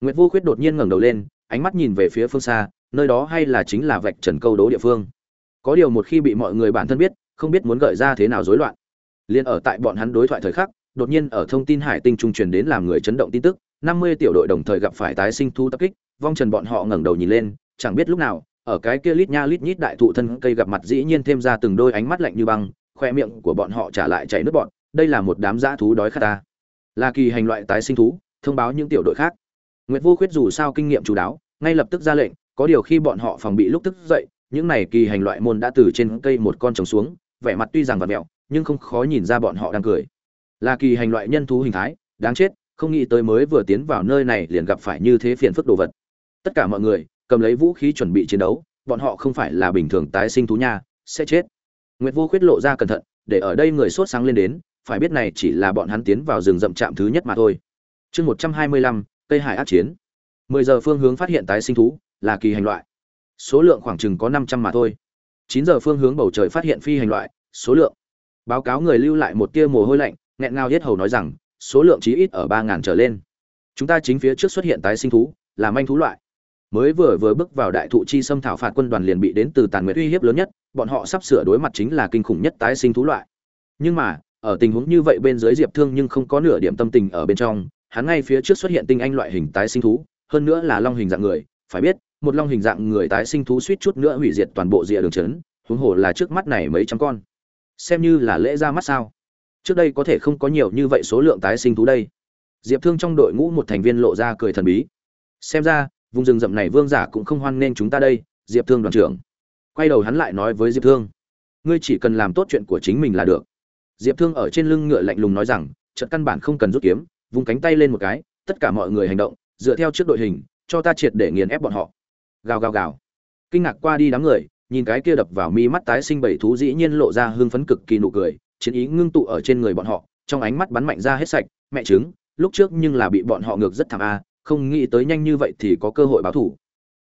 Nguyệt vô khuyết đột nhiên ngẩng đầu lên, ánh mắt nhìn về phía phương xa, nơi đó hay là chính là vạch trần câu đố địa phương. Có điều một khi bị mọi người bản thân biết không biết muốn gợi ra thế nào rối loạn. Liên ở tại bọn hắn đối thoại thời khắc, đột nhiên ở thông tin hải tinh trung truyền đến làm người chấn động tin tức, năm mươi tiểu đội đồng thời gặp phải tái sinh thu tập kích, vong trần bọn họ ngẩng đầu nhìn lên, chẳng biết lúc nào, ở cái kia lít nha lít nhít đại thụ thân cây gặp mặt dĩ nhiên thêm ra từng đôi ánh mắt lạnh như băng, khoe miệng của bọn họ trả lại chảy nước bọn đây là một đám dã thú đói khát ta. Là kỳ hành loại tái sinh thú, thông báo những tiểu đội khác. Nguyệt vô khuyết dù sao kinh nghiệm chú đáo, ngay lập tức ra lệnh, có điều khi bọn họ phòng bị lúc tức dậy, những này kỳ hành loại môn đã từ trên cây một con trồng xuống vẻ mặt tuy rằng vật mẹo, nhưng không khó nhìn ra bọn họ đang cười. Là kỳ hành loại nhân thú hình thái, đáng chết, không nghĩ tới mới vừa tiến vào nơi này liền gặp phải như thế phiền phức đồ vật. Tất cả mọi người, cầm lấy vũ khí chuẩn bị chiến đấu, bọn họ không phải là bình thường tái sinh thú nha, sẽ chết. Nguyệt vô khuyết lộ ra cẩn thận, để ở đây người sốt sáng lên đến, phải biết này chỉ là bọn hắn tiến vào rừng rậm trạm thứ nhất mà thôi. Chương một trăm hai mươi lăm, tây hải ác chiến. Mười giờ phương hướng phát hiện tái sinh thú, là kỳ hành loại. Số lượng khoảng chừng có năm trăm mà thôi chín giờ phương hướng bầu trời phát hiện phi hành loại, số lượng. Báo cáo người lưu lại một tia mồ hôi lạnh, nghẹn ngào hết hầu nói rằng, số lượng chí ít ở ba ngàn trở lên. Chúng ta chính phía trước xuất hiện tái sinh thú là manh thú loại. Mới vừa vừa bước vào đại thụ chi xâm thảo phạt quân đoàn liền bị đến từ tàn nguyệt uy hiếp lớn nhất, bọn họ sắp sửa đối mặt chính là kinh khủng nhất tái sinh thú loại. Nhưng mà, ở tình huống như vậy bên dưới diệp thương nhưng không có nửa điểm tâm tình ở bên trong, hắn ngay phía trước xuất hiện tinh anh loại hình tái sinh thú, hơn nữa là long hình dạng người, phải biết một long hình dạng người tái sinh thú suýt chút nữa hủy diệt toàn bộ rìa đường trấn, huống hồ là trước mắt này mấy trăm con. Xem như là lễ ra mắt sao? Trước đây có thể không có nhiều như vậy số lượng tái sinh thú đây. Diệp thương trong đội ngũ một thành viên lộ ra cười thần bí. Xem ra, vùng rừng rậm này vương giả cũng không hoan nên chúng ta đây, diệp thương đoàn trưởng. Quay đầu hắn lại nói với diệp thương. Ngươi chỉ cần làm tốt chuyện của chính mình là được. Diệp thương ở trên lưng ngựa lạnh lùng nói rằng trận căn bản không cần rút kiếm vùng cánh tay lên một cái, tất cả mọi người hành động, dựa theo trước đội hình, cho ta triệt để nghiền ép bọn họ gào gào gào. Kinh ngạc qua đi đám người, nhìn cái kia đập vào mi mắt tái sinh bảy thú dĩ nhiên lộ ra hưng phấn cực kỳ nụ cười, chiến ý ngưng tụ ở trên người bọn họ, trong ánh mắt bắn mạnh ra hết sạch, mẹ chứng lúc trước nhưng là bị bọn họ ngược rất thảm a, không nghĩ tới nhanh như vậy thì có cơ hội báo thủ.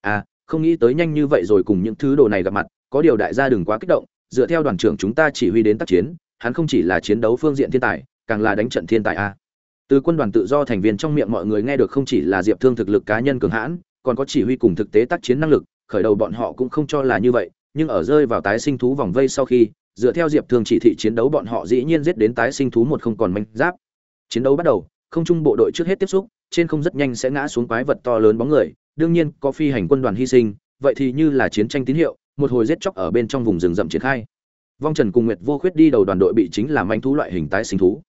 À không nghĩ tới nhanh như vậy rồi cùng những thứ đồ này gặp mặt, có điều đại gia đừng quá kích động, dựa theo đoàn trưởng chúng ta chỉ huy đến tác chiến, hắn không chỉ là chiến đấu phương diện thiên tài, càng là đánh trận thiên tài a. Từ quân đoàn tự do thành viên trong miệng mọi người nghe được không chỉ là diệp thương thực lực cá nhân cường hãn còn có chỉ huy cùng thực tế tác chiến năng lực, khởi đầu bọn họ cũng không cho là như vậy, nhưng ở rơi vào tái sinh thú vòng vây sau khi, dựa theo diệp Thường chỉ thị chiến đấu bọn họ dĩ nhiên giết đến tái sinh thú một không còn manh giáp. Chiến đấu bắt đầu, không trung bộ đội trước hết tiếp xúc, trên không rất nhanh sẽ ngã xuống quái vật to lớn bóng người, đương nhiên có phi hành quân đoàn hy sinh, vậy thì như là chiến tranh tín hiệu, một hồi giết chóc ở bên trong vùng rừng rậm triển khai. Vong trần cùng nguyệt vô khuyết đi đầu đoàn đội bị chính là manh thú loại hình tái sinh thú.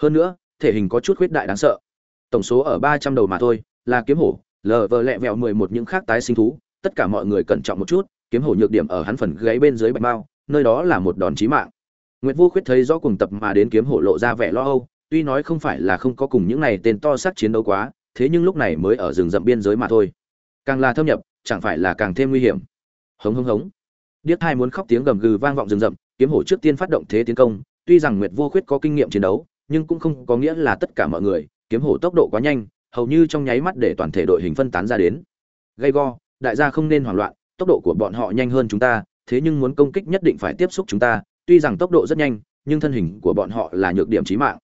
Hơn nữa, thể hình có chút khuyết đại đáng sợ. Tổng số ở ba trăm đầu mà thôi, là kiếm hổ lờ vờ lẹ vẹo mười một những khác tái sinh thú, tất cả mọi người cẩn trọng một chút, kiếm hổ nhược điểm ở hắn phần gáy bên dưới bạch bao nơi đó là một đòn chí mạng. Nguyệt vô khuyết thấy rõ cùng tập mà đến kiếm hổ lộ ra vẻ lo âu, tuy nói không phải là không có cùng những này tên to xác chiến đấu quá, thế nhưng lúc này mới ở rừng rậm biên giới mà thôi. Càng là thâm nhập, chẳng phải là càng thêm nguy hiểm. Hống hống hống. Điếc hai muốn khóc tiếng gầm gừ vang vọng rừng rậm, kiếm hổ trước tiên phát động thế tiến công, tuy rằng nguyệt vô khuyết có kinh nghiệm chiến đấu, nhưng cũng không có nghĩa là tất cả mọi người, kiếm hổ tốc độ quá nhanh hầu như trong nháy mắt để toàn thể đội hình phân tán ra đến. Gây go đại gia không nên hoảng loạn tốc độ của bọn họ nhanh hơn chúng ta thế nhưng muốn công kích nhất định phải tiếp xúc chúng ta tuy rằng tốc độ rất nhanh nhưng thân hình của bọn họ là nhược điểm chí mạng.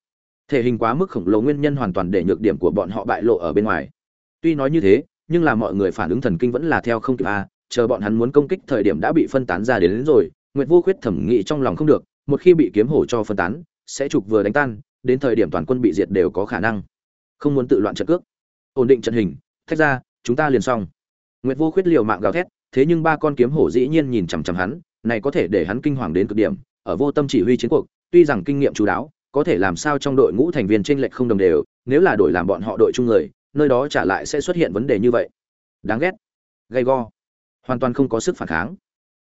Thể hình quá mức khổng lồ nguyên nhân hoàn toàn để nhược điểm của bọn họ bại lộ ở bên ngoài. Tuy nói như thế nhưng là mọi người phản ứng thần kinh vẫn là theo không kịp a chờ bọn hắn muốn công kích thời điểm đã bị phân tán ra đến, đến rồi nguyệt vô khuyết thẩm nghĩ trong lòng không được một khi bị kiếm hổ cho phân tán sẽ trục vừa đánh tan đến thời điểm toàn quân bị diệt đều có khả năng không muốn tự loạn trận cước. Ổn định trận hình, thách ra, chúng ta liền xong. Nguyệt vô khuyết liều mạng gào thét, thế nhưng ba con kiếm hổ dĩ nhiên nhìn chằm chằm hắn, này có thể để hắn kinh hoàng đến cực điểm, ở vô tâm chỉ huy chiến cuộc, tuy rằng kinh nghiệm chú đáo, có thể làm sao trong đội ngũ thành viên chênh lệch không đồng đều, nếu là đổi làm bọn họ đội chung người, nơi đó trả lại sẽ xuất hiện vấn đề như vậy. Đáng ghét. Gay go. Hoàn toàn không có sức phản kháng.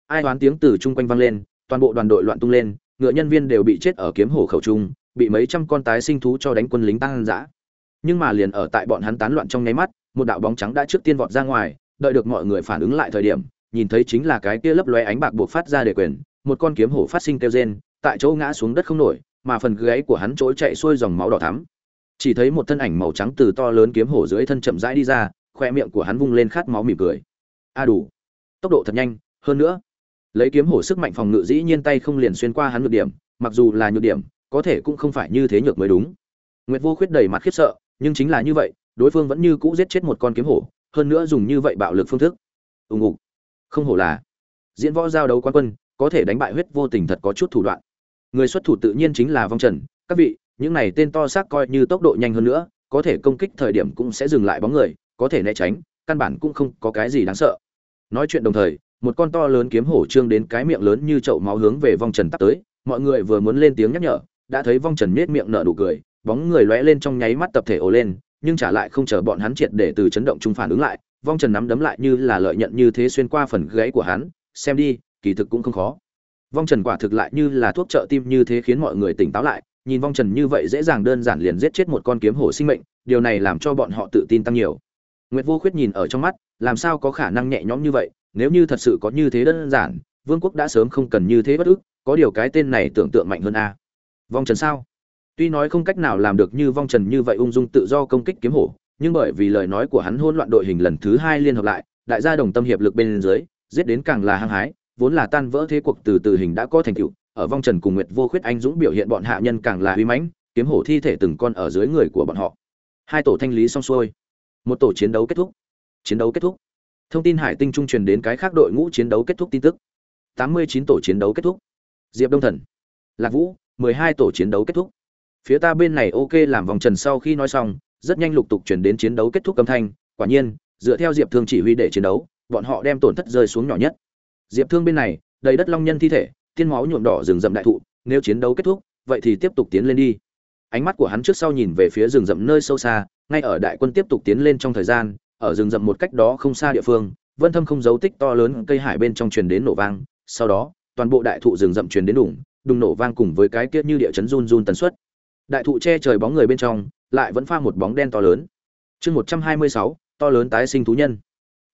Ai đoán tiếng từ chung quanh vang lên, toàn bộ đoàn đội loạn tung lên, ngựa nhân viên đều bị chết ở kiếm hổ khẩu trung, bị mấy trăm con tái sinh thú cho đánh quân lính tăng dã nhưng mà liền ở tại bọn hắn tán loạn trong nháy mắt, một đạo bóng trắng đã trước tiên vọt ra ngoài, đợi được mọi người phản ứng lại thời điểm, nhìn thấy chính là cái kia lấp lóe ánh bạc buộc phát ra để quyền, một con kiếm hổ phát sinh kêu rên, tại chỗ ngã xuống đất không nổi, mà phần gáy của hắn trỗi chạy xuôi dòng máu đỏ thắm. Chỉ thấy một thân ảnh màu trắng từ to lớn kiếm hổ dưới thân chậm rãi đi ra, khoe miệng của hắn vung lên khát máu mỉm cười. A đủ. Tốc độ thật nhanh, hơn nữa. Lấy kiếm hổ sức mạnh phòng ngự dĩ nhiên tay không liền xuyên qua hắn nhược điểm, mặc dù là nhược điểm, có thể cũng không phải như thế nhược mới đúng. Nguyệt vô khuyết đầy mặt khiếp sợ nhưng chính là như vậy, đối phương vẫn như cũ giết chết một con kiếm hổ, hơn nữa dùng như vậy bạo lực phương thức. Ùng ục không hổ là, diễn võ giao đấu quan quân, có thể đánh bại huyết vô tình thật có chút thủ đoạn. Người xuất thủ tự nhiên chính là vong trần. Các vị, những này tên to xác coi như tốc độ nhanh hơn nữa, có thể công kích thời điểm cũng sẽ dừng lại bóng người, có thể né tránh, căn bản cũng không có cái gì đáng sợ. Nói chuyện đồng thời, một con to lớn kiếm hổ trương đến cái miệng lớn như chậu máu hướng về vong trần tắt tới. Mọi người vừa muốn lên tiếng nhắc nhở, đã thấy vong trần nết miệng nở nụ cười bóng người lóe lên trong nháy mắt tập thể ồ lên, nhưng trả lại không chờ bọn hắn triệt để từ chấn động trung phản ứng lại, vong trần nắm đấm lại như là lợi nhận như thế xuyên qua phần gáy của hắn, xem đi, kỳ thực cũng không khó. Vong trần quả thực lại như là thuốc trợ tim như thế khiến mọi người tỉnh táo lại, nhìn vong trần như vậy dễ dàng đơn giản liền giết chết một con kiếm hổ sinh mệnh, điều này làm cho bọn họ tự tin tăng nhiều. Nguyệt vô khuyết nhìn ở trong mắt, làm sao có khả năng nhẹ nhõm như vậy, nếu như thật sự có như thế đơn giản, vương quốc đã sớm không cần như thế bất ức, có điều cái tên này tưởng tượng mạnh hơn a. Vong trần sao? Tuy nói không cách nào làm được như vong trần như vậy ung dung tự do công kích kiếm hổ, nhưng bởi vì lời nói của hắn hỗn loạn đội hình lần thứ hai liên hợp lại, đại gia đồng tâm hiệp lực bên dưới, giết đến càng là hăng hái, vốn là tan vỡ thế cuộc từ từ hình đã có thành tựu, ở vong trần cùng nguyệt vô khuyết anh dũng biểu hiện bọn hạ nhân càng là uy mãnh, kiếm hổ thi thể từng con ở dưới người của bọn họ. Hai tổ thanh lý xong xuôi. Một tổ chiến đấu kết thúc. Chiến đấu kết thúc. Thông tin hải tinh trung truyền đến cái khác đội ngũ chiến đấu kết thúc tin tức. Tám mươi chín tổ chiến đấu kết thúc. Diệp đông thần. Lạc vũ, mười hai tổ chiến đấu kết thúc phía ta bên này ok làm vòng trần sau khi nói xong, rất nhanh lục tục chuyển đến chiến đấu kết thúc âm thanh, quả nhiên, dựa theo diệp thương chỉ huy để chiến đấu, bọn họ đem tổn thất rơi xuống nhỏ nhất. Diệp thương bên này, đầy đất long nhân thi thể, tiên máu nhuộm đỏ rừng rậm đại thụ, nếu chiến đấu kết thúc, vậy thì tiếp tục tiến lên đi. Ánh mắt của hắn trước sau nhìn về phía rừng rậm nơi sâu xa, ngay ở đại quân tiếp tục tiến lên trong thời gian, ở rừng rậm một cách đó không xa địa phương, vân thâm không dấu tích to lớn cây hải bên trong truyền đến nổ vang, sau đó, toàn bộ đại thụ rừng rậm truyền đến đủng đùng nổ vang cùng với cái kia như địa chấn run run tần suất đại thụ che trời bóng người bên trong, lại vẫn pha một bóng đen to lớn. Chương một trăm hai mươi sáu, to lớn tái sinh thú nhân.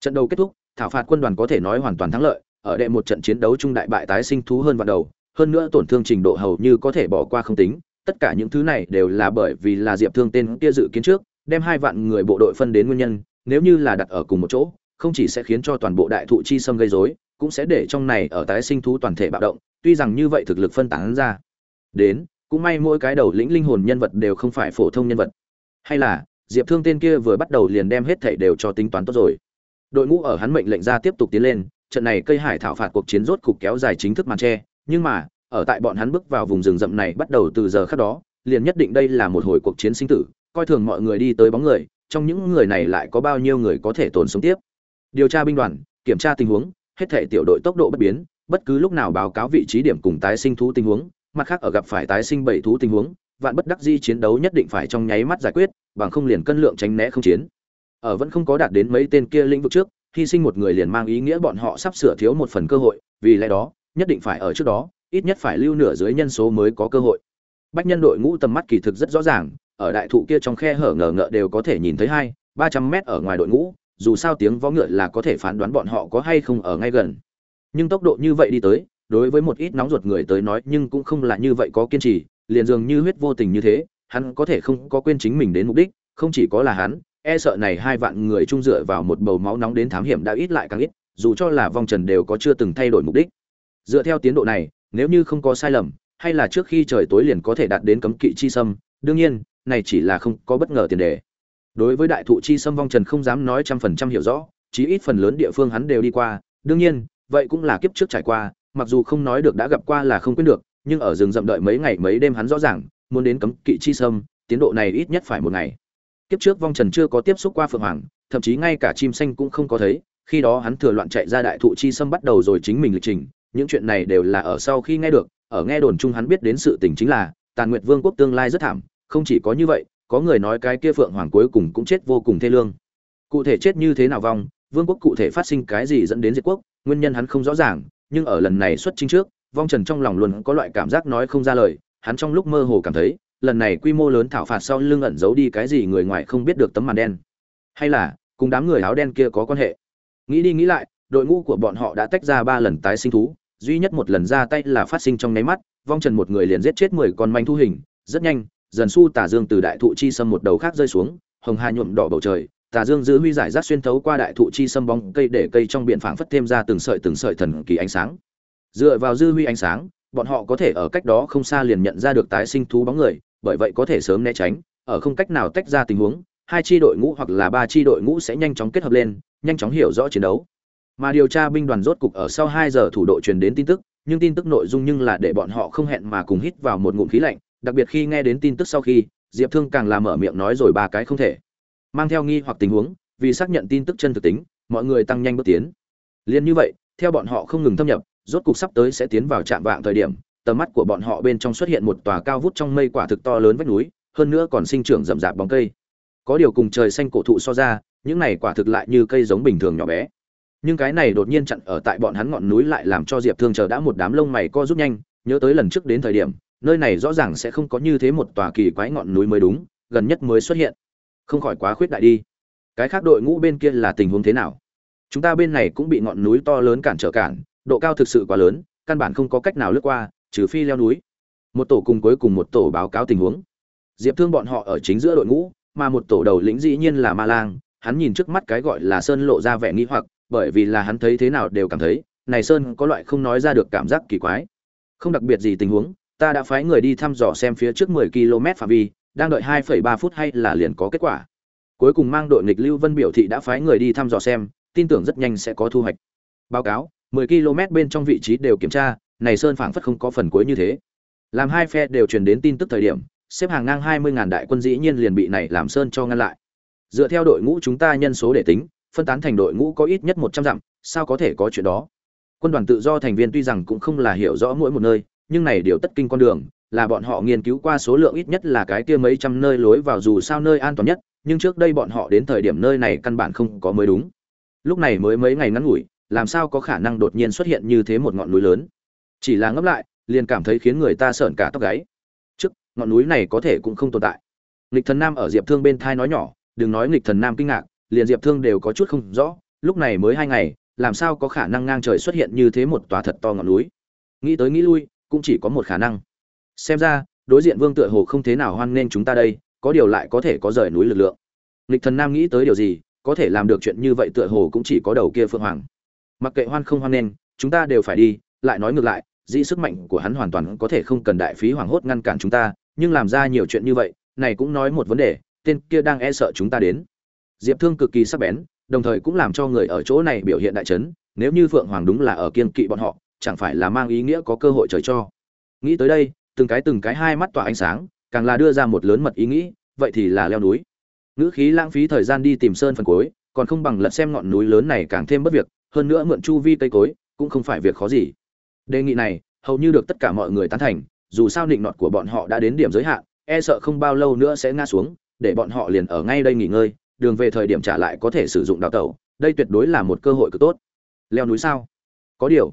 Trận đấu kết thúc, thảo phạt quân đoàn có thể nói hoàn toàn thắng lợi, ở đệ một trận chiến đấu trung đại bại tái sinh thú hơn vạn đầu, hơn nữa tổn thương trình độ hầu như có thể bỏ qua không tính. Tất cả những thứ này đều là bởi vì là diệp thương tên kia dự kiến trước, đem hai vạn người bộ đội phân đến nguyên nhân, nếu như là đặt ở cùng một chỗ, không chỉ sẽ khiến cho toàn bộ đại thụ chi sâm gây rối, cũng sẽ để trong này ở tái sinh thú toàn thể bạo động, tuy rằng như vậy thực lực phân tán ra. Đến cũng may mỗi cái đầu lĩnh linh hồn nhân vật đều không phải phổ thông nhân vật. Hay là, diệp thương tên kia vừa bắt đầu liền đem hết thảy đều cho tính toán tốt rồi. Đội ngũ ở hắn mệnh lệnh ra tiếp tục tiến lên, trận này cây hải thảo phạt cuộc chiến rốt cục kéo dài chính thức màn tre. Nhưng mà, ở tại bọn hắn bước vào vùng rừng rậm này bắt đầu từ giờ khác đó, liền nhất định đây là một hồi cuộc chiến sinh tử, coi thường mọi người đi tới bóng người, trong những người này lại có bao nhiêu người có thể tồn sống tiếp. Điều tra binh đoàn, kiểm tra tình huống, hết thể tiểu đội tốc độ bất biến, bất cứ lúc nào báo cáo vị trí điểm cùng tái sinh thú tình huống mặt khác ở gặp phải tái sinh bảy thú tình huống, vạn bất đắc di chiến đấu nhất định phải trong nháy mắt giải quyết, bằng không liền cân lượng tránh né không chiến. Ở vẫn không có đạt đến mấy tên kia lĩnh vực trước, hy sinh một người liền mang ý nghĩa bọn họ sắp sửa thiếu một phần cơ hội, vì lẽ đó, nhất định phải ở trước đó, ít nhất phải lưu nửa dưới nhân số mới có cơ hội. Bách nhân đội ngũ tầm mắt kỳ thực rất rõ ràng, ở đại thụ kia trong khe hở ngờ ngợ đều có thể nhìn thấy hai, ba trăm mét ở ngoài đội ngũ, dù sao tiếng vó ngựa là có thể phán đoán bọn họ có hay không ở ngay gần. Nhưng tốc độ như vậy đi tới đối với một ít nóng ruột người tới nói nhưng cũng không là như vậy có kiên trì, liền dường như huyết vô tình như thế, hắn có thể không có quên chính mình đến mục đích, không chỉ có là hắn e sợ này hai vạn người chung dựa vào một bầu máu nóng đến thám hiểm đã ít lại càng ít, dù cho là vong trần đều có chưa từng thay đổi mục đích. Dựa theo tiến độ này, nếu như không có sai lầm, hay là trước khi trời tối liền có thể đạt đến cấm kỵ chi sâm, đương nhiên, này chỉ là không có bất ngờ tiền đề. Đối với đại thụ chi sâm vong trần không dám nói trăm phần trăm hiểu rõ, chí ít phần lớn địa phương hắn đều đi qua, đương nhiên, vậy cũng là kiếp trước trải qua mặc dù không nói được đã gặp qua là không quên được, nhưng ở rừng rậm đợi mấy ngày mấy đêm hắn rõ ràng, muốn đến cấm kỵ chi sâm, tiến độ này ít nhất phải một ngày. Kiếp trước vong trần chưa có tiếp xúc qua phượng hoàng, thậm chí ngay cả chim xanh cũng không có thấy, khi đó hắn thừa loạn chạy ra đại thụ chi sâm bắt đầu rồi chính mình lịch trình, những chuyện này đều là ở sau khi nghe được, ở nghe đồn chung hắn biết đến sự tình chính là, tàn nguyệt vương quốc tương lai rất thảm, không chỉ có như vậy, có người nói cái kia phượng hoàng cuối cùng cũng chết vô cùng thê lương. Cụ thể chết như thế nào vong, vương quốc cụ thể phát sinh cái gì dẫn đến diệt quốc, nguyên nhân hắn không rõ ràng nhưng ở lần này xuất chính trước, vong trần trong lòng luôn có loại cảm giác nói không ra lời, hắn trong lúc mơ hồ cảm thấy, lần này quy mô lớn thảo phạt sau lưng ẩn giấu đi cái gì người ngoài không biết được tấm màn đen. Hay là, cùng đám người áo đen kia có quan hệ? Nghĩ đi nghĩ lại, đội ngũ của bọn họ đã tách ra ba lần tái sinh thú, duy nhất một lần ra tay là phát sinh trong nháy mắt, vong trần một người liền giết chết mười con manh thu hình, rất nhanh, dần su tả dương từ đại thụ chi sâm một đầu khác rơi xuống, hồng hà nhuộm đỏ bầu trời tà dương giữ huy giải rác xuyên thấu qua đại thụ chi sâm bóng, cây để cây trong biển phảng phất thêm ra từng sợi từng sợi thần kỳ ánh sáng. Dựa vào dư huy ánh sáng, bọn họ có thể ở cách đó không xa liền nhận ra được tái sinh thú bóng người, bởi vậy có thể sớm né tránh, ở không cách nào tách ra tình huống, hai chi đội ngũ hoặc là ba chi đội ngũ sẽ nhanh chóng kết hợp lên, nhanh chóng hiểu rõ chiến đấu. Mà điều tra binh đoàn rốt cục ở sau hai giờ thủ độ truyền đến tin tức, nhưng tin tức nội dung nhưng là để bọn họ không hẹn mà cùng hít vào một ngụm khí lạnh, đặc biệt khi nghe đến tin tức sau khi, diệp thương càng làm mở miệng nói rồi ba cái không thể mang theo nghi hoặc tình huống, vì xác nhận tin tức chân thực tính, mọi người tăng nhanh bước tiến. Liền như vậy, theo bọn họ không ngừng thâm nhập, rốt cục sắp tới sẽ tiến vào trạm vạng thời điểm, tầm mắt của bọn họ bên trong xuất hiện một tòa cao vút trong mây quả thực to lớn vách núi, hơn nữa còn sinh trưởng rậm rạp bóng cây. Có điều cùng trời xanh cổ thụ so ra, những này quả thực lại như cây giống bình thường nhỏ bé. Nhưng cái này đột nhiên chặn ở tại bọn hắn ngọn núi lại làm cho diệp thương chờ đã một đám lông mày co rút nhanh, nhớ tới lần trước đến thời điểm, nơi này rõ ràng sẽ không có như thế một tòa kỳ quái ngọn núi mới đúng, gần nhất mới xuất hiện không khỏi quá khuyết đại đi. Cái khác đội ngũ bên kia là tình huống thế nào? Chúng ta bên này cũng bị ngọn núi to lớn cản trở cản, độ cao thực sự quá lớn, căn bản không có cách nào lướt qua, trừ phi leo núi. Một tổ cùng cuối cùng một tổ báo cáo tình huống. Diệp thương bọn họ ở chính giữa đội ngũ, mà một tổ đầu lĩnh dĩ nhiên là ma lang, hắn nhìn trước mắt cái gọi là sơn lộ ra vẻ nghi hoặc, bởi vì là hắn thấy thế nào đều cảm thấy, này sơn có loại không nói ra được cảm giác kỳ quái. Không đặc biệt gì tình huống, ta đã phái người đi thăm dò xem phía trước 10 km phạm vi đang đợi 2,3 phút hay là liền có kết quả. Cuối cùng mang đội nghịch lưu vân biểu thị đã phái người đi thăm dò xem tin tưởng rất nhanh sẽ có thu hoạch. Báo cáo 10 km bên trong vị trí đều kiểm tra này sơn phảng phất không có phần cuối như thế. Làm hai phe đều truyền đến tin tức thời điểm xếp hàng ngang 20.000 đại quân dĩ nhiên liền bị này làm sơn cho ngăn lại. Dựa theo đội ngũ chúng ta nhân số để tính phân tán thành đội ngũ có ít nhất 100 dặm sao có thể có chuyện đó? Quân đoàn tự do thành viên tuy rằng cũng không là hiểu rõ mỗi một nơi nhưng này điều tất kinh con đường là bọn họ nghiên cứu qua số lượng ít nhất là cái kia mấy trăm nơi lối vào dù sao nơi an toàn nhất, nhưng trước đây bọn họ đến thời điểm nơi này căn bản không có mới đúng. Lúc này mới mấy ngày ngắn ngủi, làm sao có khả năng đột nhiên xuất hiện như thế một ngọn núi lớn? Chỉ là ngấp lại, liền cảm thấy khiến người ta sợn cả tóc gáy. Trước, ngọn núi này có thể cũng không tồn tại. Lịch thần nam ở diệp thương bên thai nói nhỏ, đừng nói lịch thần nam kinh ngạc, liền diệp thương đều có chút không rõ, lúc này mới hai ngày, làm sao có khả năng ngang trời xuất hiện như thế một tòa thật to ngọn núi? Nghĩ tới nghĩ lui, cũng chỉ có một khả năng xem ra, đối diện vương tựa hồ không thế nào hoan nghênh chúng ta đây, có điều lại có thể có rời núi lực lượng. Lịch thần nam nghĩ tới điều gì, có thể làm được chuyện như vậy tựa hồ cũng chỉ có đầu kia phượng hoàng. Mặc kệ hoan không hoan nghênh, chúng ta đều phải đi, lại nói ngược lại, dĩ sức mạnh của hắn hoàn toàn có thể không cần đại phí hoàng hốt ngăn cản chúng ta, nhưng làm ra nhiều chuyện như vậy, này cũng nói một vấn đề, tên kia đang e sợ chúng ta đến. Diệp thương cực kỳ sắc bén, đồng thời cũng làm cho người ở chỗ này biểu hiện đại chấn, nếu như phượng hoàng đúng là ở kiên kỵ bọn họ, chẳng phải là mang ý nghĩa có cơ hội trời cho. Nghĩ tới đây từng cái từng cái hai mắt tỏa ánh sáng, càng là đưa ra một lớn mật ý nghĩ, vậy thì là leo núi. Ngữ khí lãng phí thời gian đi tìm sơn phần cuối, còn không bằng lật xem ngọn núi lớn này càng thêm bất việc, hơn nữa mượn chu vi cây cối, cũng không phải việc khó gì. Đề nghị này, hầu như được tất cả mọi người tán thành, dù sao định nọt của bọn họ đã đến điểm giới hạn e sợ không bao lâu nữa sẽ ngã xuống, để bọn họ liền ở ngay đây nghỉ ngơi, đường về thời điểm trả lại có thể sử dụng đào tẩu, đây tuyệt đối là một cơ hội cực tốt. Leo núi sao? Có điều,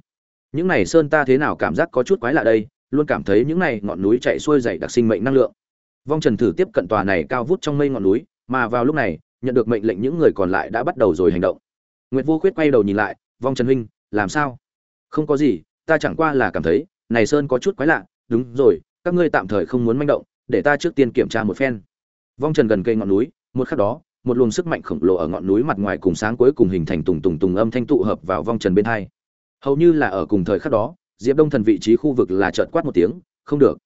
những này sơn ta thế nào cảm giác có chút quái lạ đây luôn cảm thấy những này ngọn núi chạy xuôi dày đặc sinh mệnh năng lượng. Vong trần thử tiếp cận tòa này cao vút trong mây ngọn núi, mà vào lúc này, nhận được mệnh lệnh những người còn lại đã bắt đầu rồi hành động. Nguyệt vô khuyết quay đầu nhìn lại, vong trần huynh, làm sao? Không có gì, ta chẳng qua là cảm thấy, này sơn có chút quái lạ. Đúng rồi, các ngươi tạm thời không muốn manh động, để ta trước tiên kiểm tra một phen. Vong trần gần cây ngọn núi, một khắc đó, một luồng sức mạnh khổng lồ ở ngọn núi mặt ngoài cùng sáng cuối cùng hình thành tùng tùng tùng âm thanh tụ hợp vào vong trần bên hai. Hầu như là ở cùng thời khắc đó diệp đông thần vị trí khu vực là chợt quát một tiếng, không được.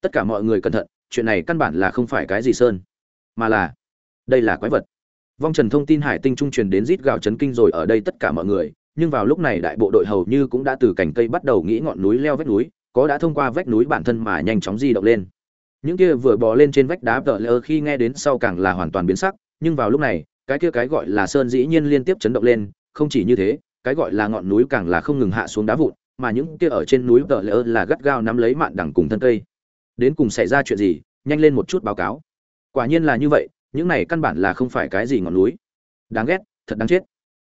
Tất cả mọi người cẩn thận, chuyện này căn bản là không phải cái gì sơn, mà là, đây là quái vật. Vong trần thông tin hải tinh trung truyền đến rít gào chấn kinh rồi ở đây tất cả mọi người, nhưng vào lúc này đại bộ đội hầu như cũng đã từ cành cây bắt đầu nghĩ ngọn núi leo vách núi, có đã thông qua vách núi bản thân mà nhanh chóng di động lên. Những kia vừa bò lên trên vách đá tợ lơ khi nghe đến sau càng là hoàn toàn biến sắc, nhưng vào lúc này, cái kia cái gọi là sơn dĩ nhiên liên tiếp chấn động lên, không chỉ như thế, cái gọi là ngọn núi càng là không ngừng hạ xuống đá vụn mà những kia ở trên núi tợ lỡ là gắt gao nắm lấy mạn đằng cùng thân cây. Đến cùng xảy ra chuyện gì, nhanh lên một chút báo cáo. Quả nhiên là như vậy, những này căn bản là không phải cái gì ngọn núi. Đáng ghét, thật đáng chết.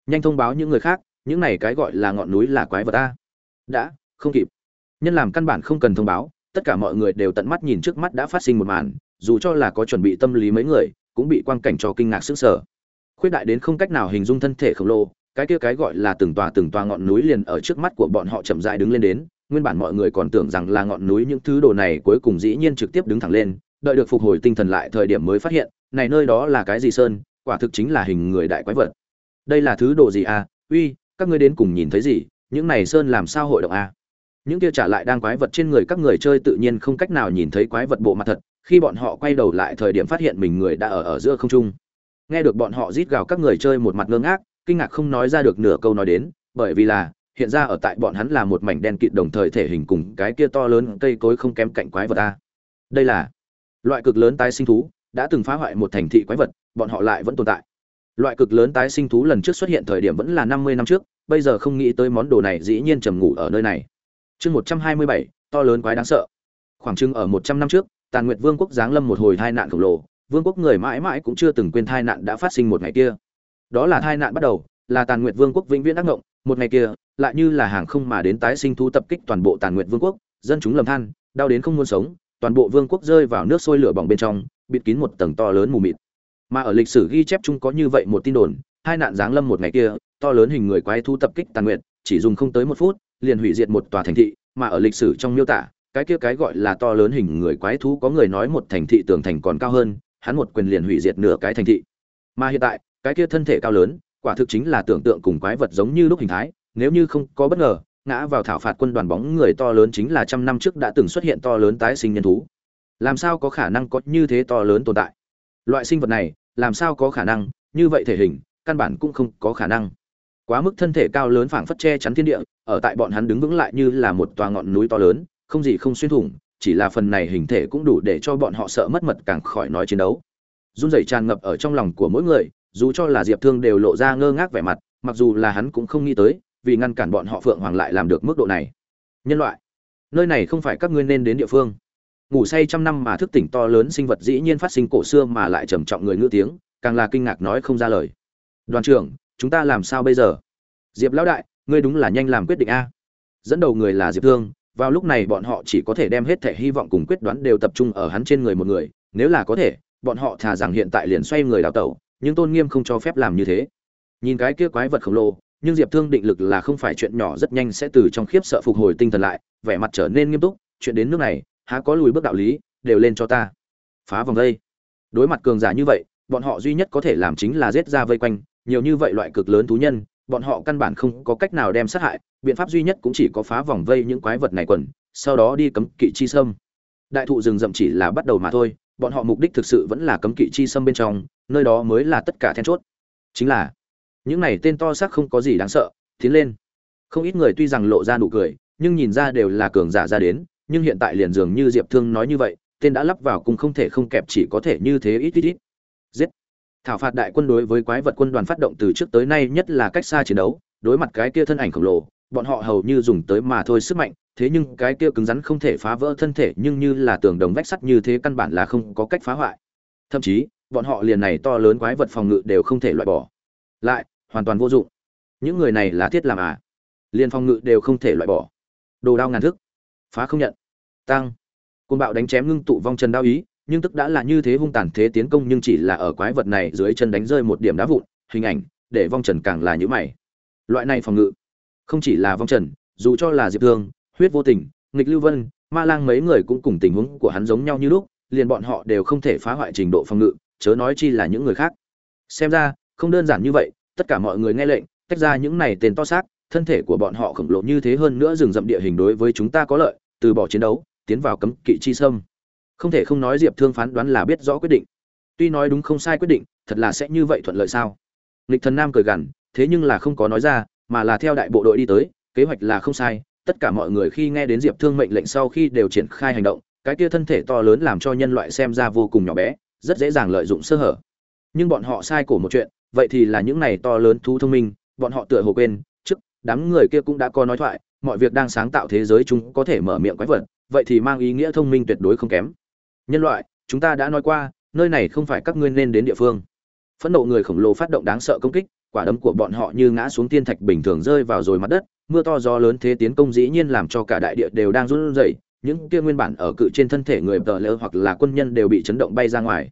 Nhanh thông báo những người khác, những này cái gọi là ngọn núi là quái vật ta đã, không kịp. Nhân làm căn bản không cần thông báo, tất cả mọi người đều tận mắt nhìn trước mắt đã phát sinh một màn, dù cho là có chuẩn bị tâm lý mấy người, cũng bị quang cảnh cho kinh ngạc sức sở khuyết đại đến không cách nào hình dung thân thể khổng lồ cái kia cái gọi là từng tòa từng tòa ngọn núi liền ở trước mắt của bọn họ chậm rãi đứng lên đến, nguyên bản mọi người còn tưởng rằng là ngọn núi những thứ đồ này cuối cùng dĩ nhiên trực tiếp đứng thẳng lên, đợi được phục hồi tinh thần lại thời điểm mới phát hiện, này nơi đó là cái gì sơn, quả thực chính là hình người đại quái vật. Đây là thứ đồ gì à? Uy, các ngươi đến cùng nhìn thấy gì? Những này sơn làm sao hội động à? Những kia trả lại đang quái vật trên người các người chơi tự nhiên không cách nào nhìn thấy quái vật bộ mặt thật, khi bọn họ quay đầu lại thời điểm phát hiện mình người đã ở ở giữa không trung. Nghe được bọn họ rít gào các người chơi một mặt ngơ ngác kinh ngạc không nói ra được nửa câu nói đến, bởi vì là, hiện ra ở tại bọn hắn là một mảnh đen kịt đồng thời thể hình cùng cái kia to lớn cây cối không kém cạnh quái vật a. Đây là loại cực lớn tái sinh thú, đã từng phá hoại một thành thị quái vật, bọn họ lại vẫn tồn tại. Loại cực lớn tái sinh thú lần trước xuất hiện thời điểm vẫn là năm mươi năm trước, bây giờ không nghĩ tới món đồ này dĩ nhiên trầm ngủ ở nơi này. Chương một trăm hai mươi bảy, to lớn quái đáng sợ. Khoảng chừng ở một trăm năm trước, tàn nguyệt vương quốc giáng lâm một hồi tai nạn khổng lồ, vương quốc người mãi mãi cũng chưa từng quên tai nạn đã phát sinh một ngày kia đó là tai nạn bắt đầu, là tàn nguyệt vương quốc vĩnh viễn ác ngộng, một ngày kia, lại như là hàng không mà đến tái sinh thú tập kích toàn bộ tàn nguyệt vương quốc, dân chúng lầm than, đau đến không muốn sống, toàn bộ vương quốc rơi vào nước sôi lửa bỏng bên trong, bịt kín một tầng to lớn mù mịt. Mà ở lịch sử ghi chép chung có như vậy một tin đồn, hai nạn giáng lâm một ngày kia, to lớn hình người quái thú tập kích tàn nguyệt, chỉ dùng không tới một phút, liền hủy diệt một tòa thành thị, mà ở lịch sử trong miêu tả, cái kia cái gọi là to lớn hình người quái thú có người nói một thành thị tường thành còn cao hơn, hắn một quyền liền hủy diệt nửa cái thành thị. Mà hiện tại cái kia thân thể cao lớn, quả thực chính là tưởng tượng cùng quái vật giống như lúc hình thái, nếu như không có bất ngờ, ngã vào thảo phạt quân đoàn bóng người to lớn chính là trăm năm trước đã từng xuất hiện to lớn tái sinh nhân thú. Làm sao có khả năng có như thế to lớn tồn tại? Loại sinh vật này, làm sao có khả năng, như vậy thể hình, căn bản cũng không có khả năng. Quá mức thân thể cao lớn phảng phất che chắn thiên địa, ở tại bọn hắn đứng vững lại như là một tòa ngọn núi to lớn, không gì không xuyên thủng, chỉ là phần này hình thể cũng đủ để cho bọn họ sợ mất mật càng khỏi nói chiến đấu. Run rẩy tràn ngập ở trong lòng của mỗi người dù cho là diệp thương đều lộ ra ngơ ngác vẻ mặt, mặc dù là hắn cũng không nghĩ tới, vì ngăn cản bọn họ phượng hoàng lại làm được mức độ này. Nhân loại, nơi này không phải các ngươi nên đến địa phương. Ngủ say trăm năm mà thức tỉnh to lớn sinh vật dĩ nhiên phát sinh cổ xưa mà lại trầm trọng người ngữ tiếng, càng là kinh ngạc nói không ra lời. Đoàn trưởng, chúng ta làm sao bây giờ? Diệp lão đại, ngươi đúng là nhanh làm quyết định a. Dẫn đầu người là diệp thương, vào lúc này bọn họ chỉ có thể đem hết thể hy vọng cùng quyết đoán đều tập trung ở hắn trên người một người, nếu là có thể, bọn họ thà rằng hiện tại liền xoay người đào tẩu nhưng tôn nghiêm không cho phép làm như thế. Nhìn cái kia quái vật khổng lồ, nhưng diệp thương định lực là không phải chuyện nhỏ, rất nhanh sẽ từ trong khiếp sợ phục hồi tinh thần lại, vẻ mặt trở nên nghiêm túc, chuyện đến nước này, há có lùi bước đạo lý, đều lên cho ta. Phá vòng vây đối mặt cường giả như vậy, bọn họ duy nhất có thể làm chính là giết ra vây quanh, nhiều như vậy loại cực lớn thú nhân, bọn họ căn bản không có cách nào đem sát hại, biện pháp duy nhất cũng chỉ có phá vòng vây những quái vật này quần, sau đó đi cấm kỵ chi sâm. Đại thụ rừng rậm chỉ là bắt đầu mà thôi bọn họ mục đích thực sự vẫn là cấm kỵ chi xâm bên trong, nơi đó mới là tất cả then chốt. Chính là, những này tên to xác không có gì đáng sợ, tiến lên. Không ít người tuy rằng lộ ra nụ cười, nhưng nhìn ra đều là cường giả ra đến, nhưng hiện tại liền dường như diệp thương nói như vậy, tên đã lắp vào cùng không thể không kẹp chỉ có thể như thế ít ít ít. Giết. Thảo phạt đại quân đối với quái vật quân đoàn phát động từ trước tới nay nhất là cách xa chiến đấu, đối mặt cái kia thân ảnh khổng lồ, bọn họ hầu như dùng tới mà thôi sức mạnh thế nhưng cái kia cứng rắn không thể phá vỡ thân thể nhưng như là tường đồng vách sắt như thế căn bản là không có cách phá hoại. Thậm chí, bọn họ liền này to lớn quái vật phòng ngự đều không thể loại bỏ. Lại, hoàn toàn vô dụng. Những người này là thiết làm à? Liền phòng ngự đều không thể loại bỏ. Đồ đao ngàn thức. Phá không nhận. Tăng. Côn bạo đánh chém ngưng tụ vong trần đao ý, nhưng tức đã là như thế hung tàn thế tiến công nhưng chỉ là ở quái vật này dưới chân đánh rơi một điểm đá vụn, hình ảnh, để vong trần càng là nhữ mày. Loại này phòng ngự, không chỉ là vong trần, dù cho là diệp thương huyết vô tình, nghịch lưu vân, ma lang mấy người cũng cùng tình huống của hắn giống nhau như lúc, liền bọn họ đều không thể phá hoại trình độ phòng ngự, chớ nói chi là những người khác. Xem ra, không đơn giản như vậy, tất cả mọi người nghe lệnh, tách ra những này tên to xác, thân thể của bọn họ khổng lồ như thế hơn nữa rừng rậm địa hình đối với chúng ta có lợi, từ bỏ chiến đấu, tiến vào cấm kỵ chi sâm. Không thể không nói diệp thương phán đoán là biết rõ quyết định. Tuy nói đúng không sai quyết định, thật là sẽ như vậy thuận lợi sao? Lịch thần nam cười gằn, thế nhưng là không có nói ra, mà là theo đại bộ đội đi tới, kế hoạch là không sai tất cả mọi người khi nghe đến diệp thương mệnh lệnh sau khi đều triển khai hành động, cái kia thân thể to lớn làm cho nhân loại xem ra vô cùng nhỏ bé, rất dễ dàng lợi dụng sơ hở. Nhưng bọn họ sai cổ một chuyện, vậy thì là những này to lớn thú thông minh, bọn họ tựa hồ quên, trước, đám người kia cũng đã có nói thoại, mọi việc đang sáng tạo thế giới chúng có thể mở miệng quái vật, vậy thì mang ý nghĩa thông minh tuyệt đối không kém. Nhân loại, chúng ta đã nói qua, nơi này không phải các ngươi nên đến địa phương. Phẫn nộ người khổng lồ phát động đáng sợ công kích, quả đấm của bọn họ như ngã xuống tiên thạch bình thường rơi vào rồi mặt đất mưa to gió lớn thế tiến công dĩ nhiên làm cho cả đại địa đều đang run rẩy, những kia nguyên bản ở cự trên thân thể người tờ lỡ hoặc là quân nhân đều bị chấn động bay ra ngoài.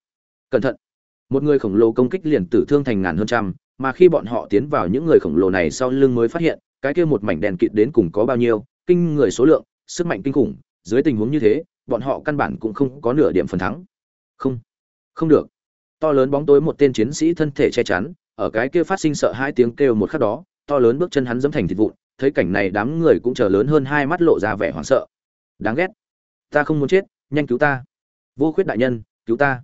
Cẩn thận! Một người khổng lồ công kích liền tử thương thành ngàn hơn trăm, mà khi bọn họ tiến vào những người khổng lồ này sau lưng mới phát hiện, cái kia một mảnh đèn kịt đến cùng có bao nhiêu, kinh người số lượng, sức mạnh kinh khủng, dưới tình huống như thế, bọn họ căn bản cũng không có nửa điểm phần thắng. Không! Không được! To lớn bóng tối một tên chiến sĩ thân thể che chắn, ở cái kia phát sinh sợ hai tiếng kêu một khắc đó, to lớn bước chân hắn dẫm thành thịt vụn thấy cảnh này đám người cũng chờ lớn hơn hai mắt lộ ra vẻ hoảng sợ. Đáng ghét. Ta không muốn chết, nhanh cứu ta. Vô khuyết đại nhân, cứu ta.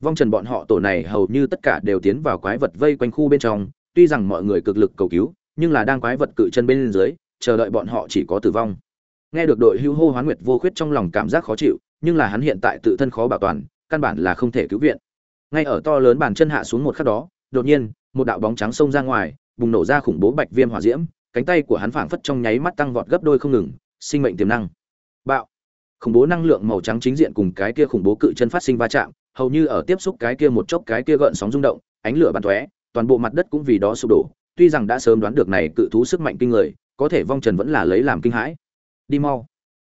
Vong trần bọn họ tổ này hầu như tất cả đều tiến vào quái vật vây quanh khu bên trong, tuy rằng mọi người cực lực cầu cứu, nhưng là đang quái vật cự chân bên dưới, chờ đợi bọn họ chỉ có tử vong. Nghe được đội hưu hô hoán nguyệt vô khuyết trong lòng cảm giác khó chịu, nhưng là hắn hiện tại tự thân khó bảo toàn, căn bản là không thể cứu viện. Ngay ở to lớn bàn chân hạ xuống một khắc đó, đột nhiên, một đạo bóng trắng xông ra ngoài, bùng nổ ra khủng bố bạch viêm hỏa diễm cánh tay của hắn phảng phất trong nháy mắt tăng vọt gấp đôi không ngừng, sinh mệnh tiềm năng. Bạo. Khủng bố năng lượng màu trắng chính diện cùng cái kia khủng bố cự chân phát sinh va chạm, hầu như ở tiếp xúc cái kia một chốc cái kia gợn sóng rung động, ánh lửa bắn tóe, toàn bộ mặt đất cũng vì đó sụp đổ. Tuy rằng đã sớm đoán được này cự thú sức mạnh kinh người, có thể vong trần vẫn là lấy làm kinh hãi. Đi mau.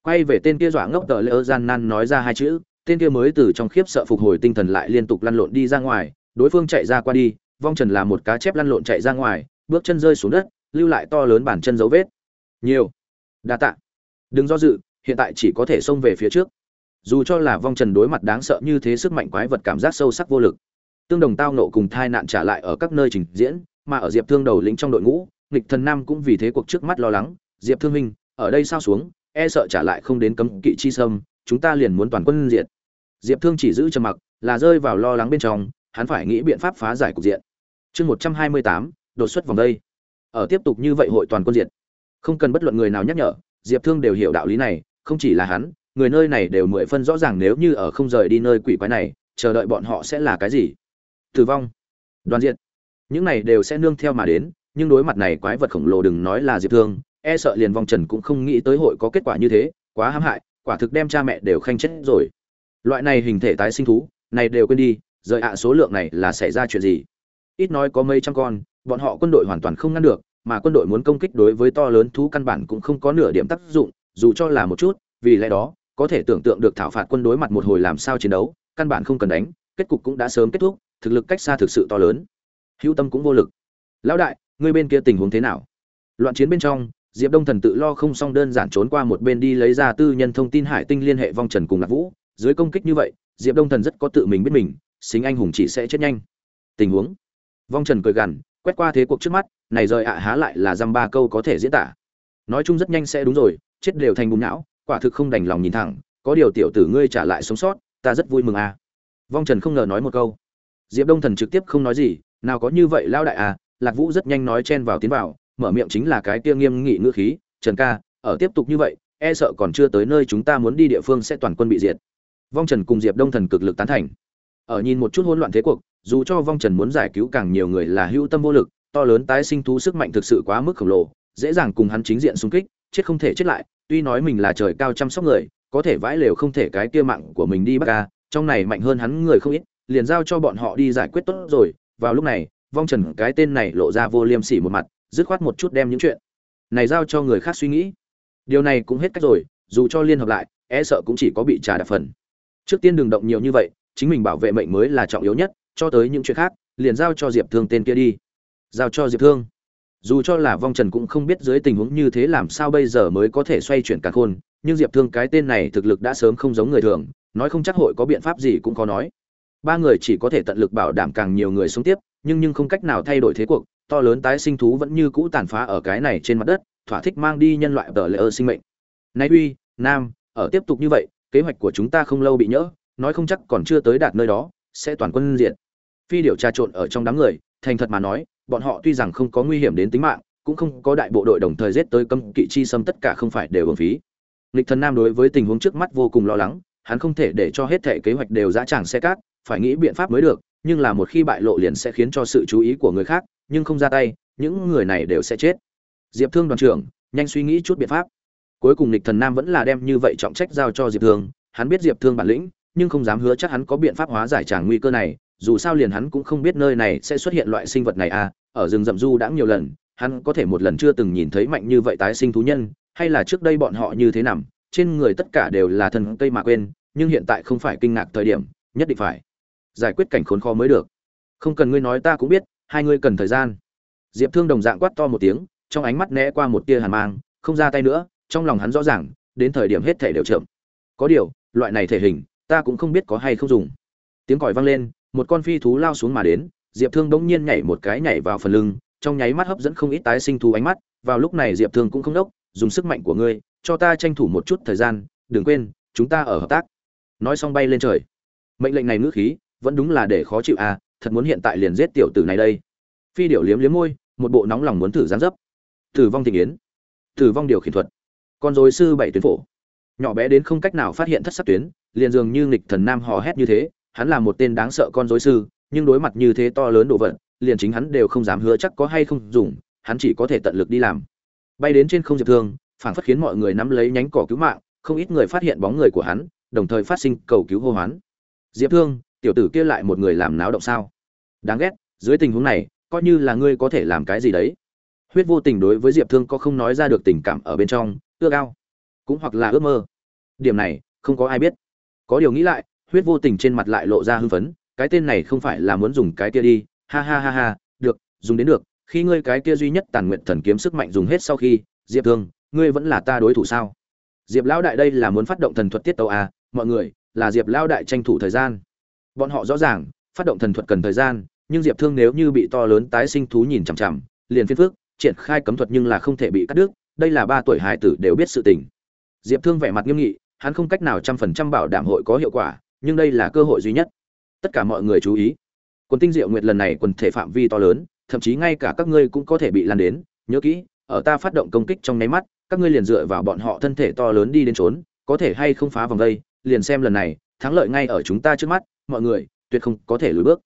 Quay về tên kia dọa ngốc tờ lỡ gian nan nói ra hai chữ, tên kia mới từ trong khiếp sợ phục hồi tinh thần lại liên tục lăn lộn đi ra ngoài, đối phương chạy ra qua đi, vong trần là một cá chép lăn lộn chạy ra ngoài, bước chân rơi xuống đất lưu lại to lớn bản chân dấu vết. Nhiều. Đa tạ. Đừng do dự, hiện tại chỉ có thể xông về phía trước. Dù cho là vong trần đối mặt đáng sợ như thế sức mạnh quái vật cảm giác sâu sắc vô lực. Tương đồng tao nộ cùng thai nạn trả lại ở các nơi trình diễn, mà ở diệp thương đầu lĩnh trong đội ngũ, nghịch thần nam cũng vì thế cuộc trước mắt lo lắng. Diệp thương minh ở đây sao xuống e sợ trả lại không đến cấm kỵ chi sâm, chúng ta liền muốn toàn quân diệt. Diệp thương chỉ giữ trầm mặc, là rơi vào lo lắng bên trong, hắn phải nghĩ biện pháp phá giải cục diện. Chương một trăm hai mươi tám, đột xuất vòng đây ở tiếp tục như vậy hội toàn quân diệt. Không cần bất luận người nào nhắc nhở, diệp thương đều hiểu đạo lý này, không chỉ là hắn, người nơi này đều mười phân rõ ràng nếu như ở không rời đi nơi quỷ quái này, chờ đợi bọn họ sẽ là cái gì. Tử vong, đoàn diện những này đều sẽ nương theo mà đến, nhưng đối mặt này quái vật khổng lồ đừng nói là diệp thương e sợ liền vong trần cũng không nghĩ tới hội có kết quả như thế, quá hãm hại, quả thực đem cha mẹ đều khanh chết rồi. Loại này hình thể tái sinh thú, này đều quên đi, rời ạ số lượng này là xảy ra chuyện gì? Ít nói có mấy trăm con bọn họ quân đội hoàn toàn không ngăn được, mà quân đội muốn công kích đối với to lớn thú căn bản cũng không có nửa điểm tác dụng, dù cho là một chút, vì lẽ đó, có thể tưởng tượng được thảo phạt quân đối mặt một hồi làm sao chiến đấu, căn bản không cần đánh, kết cục cũng đã sớm kết thúc, thực lực cách xa thực sự to lớn. Hữu tâm cũng vô lực. Lão đại, ngươi bên kia tình huống thế nào? Loạn chiến bên trong, diệp đông thần tự lo không xong đơn giản trốn qua một bên đi lấy ra tư nhân thông tin hải tinh liên hệ vong trần cùng lạc vũ. Dưới công kích như vậy, diệp đông thần rất có tự mình biết mình, xính anh hùng chỉ sẽ chết nhanh. Tình huống. Vong trần cười gằn quét qua thế cuộc trước mắt, này rời ạ há lại là dăm ba câu có thể diễn tả. Nói chung rất nhanh sẽ đúng rồi, chết đều thành bùng não, quả thực không đành lòng nhìn thẳng, có điều tiểu tử ngươi trả lại sống sót, ta rất vui mừng à. Vong trần không ngờ nói một câu. Diệp đông thần trực tiếp không nói gì, nào có như vậy lao đại à lạc vũ rất nhanh nói chen vào tiến vào, mở miệng chính là cái kia nghiêm nghị ngữ khí, trần ca, ở tiếp tục như vậy e sợ còn chưa tới nơi chúng ta muốn đi địa phương sẽ toàn quân bị diệt. Vong trần cùng diệp đông thần cực lực tán thành. Ở nhìn một chút hỗn loạn thế cuộc dù cho vong trần muốn giải cứu càng nhiều người là hữu tâm vô lực, to lớn tái sinh thú sức mạnh thực sự quá mức khổng lồ, dễ dàng cùng hắn chính diện xung kích, chết không thể chết lại, tuy nói mình là trời cao chăm sóc người, có thể vãi lều không thể cái kia mạng của mình đi bắt ca, trong này mạnh hơn hắn người không ít, liền giao cho bọn họ đi giải quyết tốt rồi, vào lúc này, vong trần cái tên này lộ ra vô liêm sỉ một mặt, dứt khoát một chút đem những chuyện này giao cho người khác suy nghĩ. Điều này cũng hết cách rồi, dù cho liên hợp lại e sợ cũng chỉ có bị trà đạp phần. Trước tiên đừng động nhiều như vậy, chính mình bảo vệ mệnh mới là trọng yếu nhất cho tới những chuyện khác, liền giao cho diệp thương tên kia đi. Giao cho diệp thương. Dù cho là vong trần cũng không biết dưới tình huống như thế làm sao bây giờ mới có thể xoay chuyển cả khôn, nhưng diệp thương cái tên này thực lực đã sớm không giống người thường, nói không chắc hội có biện pháp gì cũng có nói. Ba người chỉ có thể tận lực bảo đảm càng nhiều người sống tiếp, nhưng nhưng không cách nào thay đổi thế cuộc, to lớn tái sinh thú vẫn như cũ tàn phá ở cái này trên mặt đất, thỏa thích mang đi nhân loại tờ lệ ơ sinh mệnh. Nay uy, nam, ở tiếp tục như vậy, kế hoạch của chúng ta không lâu bị nhỡ, nói không chắc còn chưa tới đạt nơi đó sẽ toàn quân diện phi điệu trà trộn ở trong đám người, thành thật mà nói, bọn họ tuy rằng không có nguy hiểm đến tính mạng, cũng không có đại bộ đội đồng thời giết tới cấm kỵ chi xâm tất cả không phải đều hưởng phí. Lịch thần nam đối với tình huống trước mắt vô cùng lo lắng, hắn không thể để cho hết thể kế hoạch đều dã tràng xe cát, phải nghĩ biện pháp mới được, nhưng là một khi bại lộ liền sẽ khiến cho sự chú ý của người khác, nhưng không ra tay, những người này đều sẽ chết. Diệp thương đoàn trưởng, nhanh suy nghĩ chút biện pháp. Cuối cùng lịch thần nam vẫn là đem như vậy trọng trách giao cho diệp thương, hắn biết diệp thương bản lĩnh nhưng không dám hứa chắc hắn có biện pháp hóa giải tràng nguy cơ này, dù sao liền hắn cũng không biết nơi này sẽ xuất hiện loại sinh vật này à ở rừng rậm du đã nhiều lần, hắn có thể một lần chưa từng nhìn thấy mạnh như vậy tái sinh thú nhân, hay là trước đây bọn họ như thế nằm, trên người tất cả đều là thần cây mà quên, nhưng hiện tại không phải kinh ngạc thời điểm, nhất định phải giải quyết cảnh khốn khó mới được. Không cần ngươi nói ta cũng biết, hai ngươi cần thời gian. Diệp thương đồng dạng quát to một tiếng, trong ánh mắt né qua một tia hàn mang, không ra tay nữa, trong lòng hắn rõ ràng, đến thời điểm hết thể đều chậm. Có điều, loại này thể hình ta cũng không biết có hay không dùng. Tiếng còi vang lên, một con phi thú lao xuống mà đến, diệp thương bỗng nhiên nhảy một cái nhảy vào phần lưng, trong nháy mắt hấp dẫn không ít tái sinh thú ánh mắt, vào lúc này diệp thương cũng không đốc, dùng sức mạnh của ngươi, cho ta tranh thủ một chút thời gian, đừng quên, chúng ta ở hợp tác. Nói xong bay lên trời. Mệnh lệnh này ngữ khí, vẫn đúng là để khó chịu à thật muốn hiện tại liền giết tiểu tử này đây. Phi điểu liếm liếm môi, một bộ nóng lòng muốn thử gián dấp. Tử vong tình yến. Tử vong điều khiển thuật. Con dối sư bảy tuyến phổ nhỏ bé đến không cách nào phát hiện thất sắc tuyến, liền dường như nghịch thần nam hò hét như thế, hắn là một tên đáng sợ con dối sư, nhưng đối mặt như thế to lớn đồ vật, liền chính hắn đều không dám hứa chắc có hay không dùng, hắn chỉ có thể tận lực đi làm. Bay đến trên không diệp thương, phảng phất khiến mọi người nắm lấy nhánh cỏ cứu mạng, không ít người phát hiện bóng người của hắn, đồng thời phát sinh cầu cứu hô hoán. Diệp thương, tiểu tử kia lại một người làm náo động sao? Đáng ghét, dưới tình huống này, coi như là ngươi có thể làm cái gì đấy. Huyết vô tình đối với diệp thương có không nói ra được tình cảm ở bên trong, ước ao, cũng hoặc là ước mơ điểm này, không có ai biết. Có điều nghĩ lại, huyết vô tình trên mặt lại lộ ra hưng phấn, cái tên này không phải là muốn dùng cái kia đi, ha ha ha ha, được, dùng đến được, khi ngươi cái kia duy nhất tàn nguyện thần kiếm sức mạnh dùng hết sau khi, diệp thương, ngươi vẫn là ta đối thủ sao? Diệp lão đại đây là muốn phát động thần thuật tiết tàu à mọi người, là diệp lão đại tranh thủ thời gian. Bọn họ rõ ràng, phát động thần thuật cần thời gian, nhưng diệp thương nếu như bị to lớn tái sinh thú nhìn chằm chằm, liền phiên phước triển khai cấm thuật nhưng là không thể bị cắt đứt, đây là ba tuổi hải tử đều biết sự tình. Diệp thương vẻ mặt nghiêm nghị hắn không cách nào trăm phần trăm bảo đảm hội có hiệu quả, nhưng đây là cơ hội duy nhất. Tất cả mọi người chú ý. Quần tinh diệu nguyệt lần này quần thể phạm vi to lớn, thậm chí ngay cả các ngươi cũng có thể bị lan đến. Nhớ kỹ, ở ta phát động công kích trong nháy mắt, các ngươi liền dựa vào bọn họ thân thể to lớn đi đến trốn, có thể hay không phá vòng đây, liền xem lần này, thắng lợi ngay ở chúng ta trước mắt, mọi người, tuyệt không có thể lùi bước.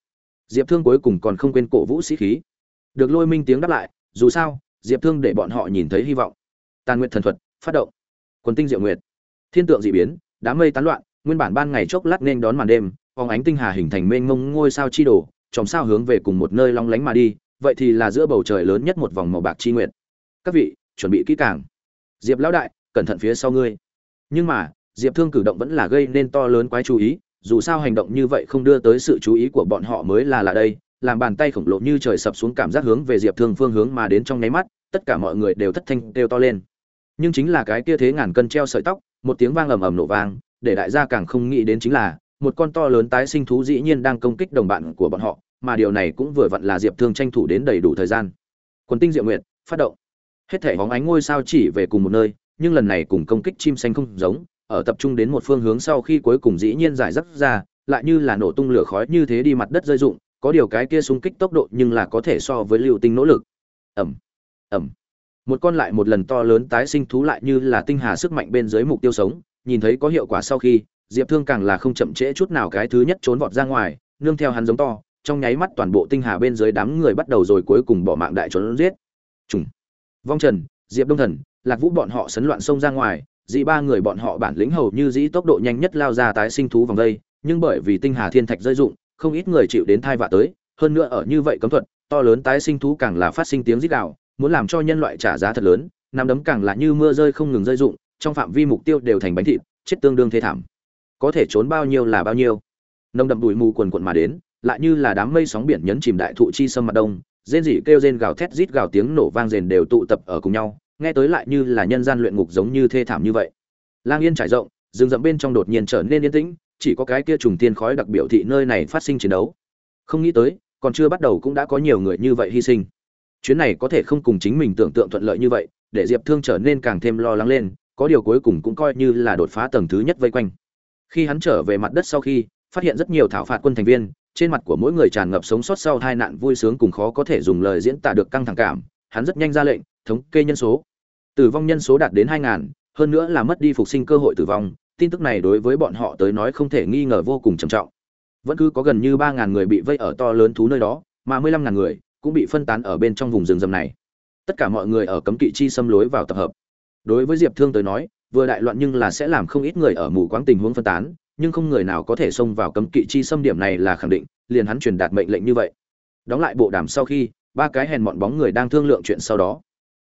Diệp thương cuối cùng còn không quên cổ vũ sĩ khí. Được lôi minh tiếng đáp lại, dù sao, diệp thương để bọn họ nhìn thấy hy vọng. Tàn nguyện thần thuật, phát động. Quần tinh diệu nguyệt thiên tượng dị biến, đám mây tán loạn, nguyên bản ban ngày chốc lát nên đón màn đêm, phóng ánh tinh hà hình thành mênh mông ngôi sao chi đổ chòm sao hướng về cùng một nơi long lánh mà đi, vậy thì là giữa bầu trời lớn nhất một vòng màu bạc chi nguyệt. Các vị, chuẩn bị kỹ càng. Diệp lão đại, cẩn thận phía sau ngươi. Nhưng mà, diệp thương cử động vẫn là gây nên to lớn quái chú ý, dù sao hành động như vậy không đưa tới sự chú ý của bọn họ mới là là đây, làm bàn tay khổng lồ như trời sập xuống cảm giác hướng về diệp thương phương hướng mà đến trong nháy mắt, tất cả mọi người đều thất thanh kêu to lên. Nhưng chính là cái kia thế ngàn cân treo sợi tóc một tiếng vang ầm ầm nổ vang, để đại gia càng không nghĩ đến chính là, một con to lớn tái sinh thú dĩ nhiên đang công kích đồng bạn của bọn họ, mà điều này cũng vừa vặn là diệp thương tranh thủ đến đầy đủ thời gian. Quân tinh diệu nguyệt, phát động. Hết thể hóng ánh ngôi sao chỉ về cùng một nơi, nhưng lần này cùng công kích chim xanh không giống, ở tập trung đến một phương hướng sau khi cuối cùng dĩ nhiên giải rác ra, lại như là nổ tung lửa khói như thế đi mặt đất rơi rụng, có điều cái kia xung kích tốc độ nhưng là có thể so với lưu tinh nỗ lực. Ẩm ẩm một con lại một lần to lớn tái sinh thú lại như là tinh hà sức mạnh bên dưới mục tiêu sống, nhìn thấy có hiệu quả sau khi, diệp thương càng là không chậm trễ chút nào cái thứ nhất trốn vọt ra ngoài, nương theo hắn giống to, trong nháy mắt toàn bộ tinh hà bên dưới đám người bắt đầu rồi cuối cùng bỏ mạng đại trốn giết. Trùng. Vong trần, diệp đông thần, lạc vũ bọn họ sấn loạn xông ra ngoài dĩ ba người bọn họ bản lĩnh hầu như dĩ tốc độ nhanh nhất lao ra tái sinh thú vòng đây, nhưng bởi vì tinh hà thiên thạch rơi dụng không ít người chịu đến thai vạ tới, hơn nữa ở như vậy cấm thuật, to lớn tái sinh thú càng là phát sinh tiếng rít đạo muốn làm cho nhân loại trả giá thật lớn nắm đấm càng là như mưa rơi không ngừng rơi rụng, trong phạm vi mục tiêu đều thành bánh thịt chết tương đương thế thảm. Có thể trốn bao nhiêu là bao nhiêu. Nồng đậm đùi mù quần quận mà đến lại như là đám mây sóng biển nhấn chìm đại thụ chi sâm mặt đông rên rỉ kêu rên gào thét rít gào tiếng nổ vang rền đều tụ tập ở cùng nhau nghe tới lại như là nhân gian luyện ngục giống như thê thảm như vậy. Lang yên trải rộng rừng rậm bên trong đột nhiên trở nên yên tĩnh chỉ có cái kia trùng tiên khói đặc biểu thị nơi này phát sinh chiến đấu. Không nghĩ tới còn chưa bắt đầu cũng đã có nhiều người như vậy hy sinh chuyến này có thể không cùng chính mình tưởng tượng thuận lợi như vậy, để diệp thương trở nên càng thêm lo lắng lên, có điều cuối cùng cũng coi như là đột phá tầng thứ nhất vây quanh. Khi hắn trở về mặt đất sau khi, phát hiện rất nhiều thảo phạt quân thành viên, trên mặt của mỗi người tràn ngập sống sót sau hai nạn vui sướng cùng khó có thể dùng lời diễn tả được căng thẳng cảm, hắn rất nhanh ra lệnh, thống kê nhân số. Tử vong nhân số đạt đến hai ngàn, hơn nữa là mất đi phục sinh cơ hội tử vong, tin tức này đối với bọn họ tới nói không thể nghi ngờ vô cùng trầm trọng. Vẫn cứ có gần như ba ngàn người bị vây ở to lớn thú nơi đó, mà mười lăm ngàn người cũng bị phân tán ở bên trong vùng rừng rầm này. Tất cả mọi người ở cấm kỵ chi xâm lối vào tập hợp. Đối với diệp thương tới nói, vừa đại loạn nhưng là sẽ làm không ít người ở mù quáng tình huống phân tán, nhưng không người nào có thể xông vào cấm kỵ chi xâm điểm này là khẳng định, liền hắn truyền đạt mệnh lệnh như vậy. Đóng lại bộ đàm sau khi, ba cái hèn mọn bóng người đang thương lượng chuyện sau đó.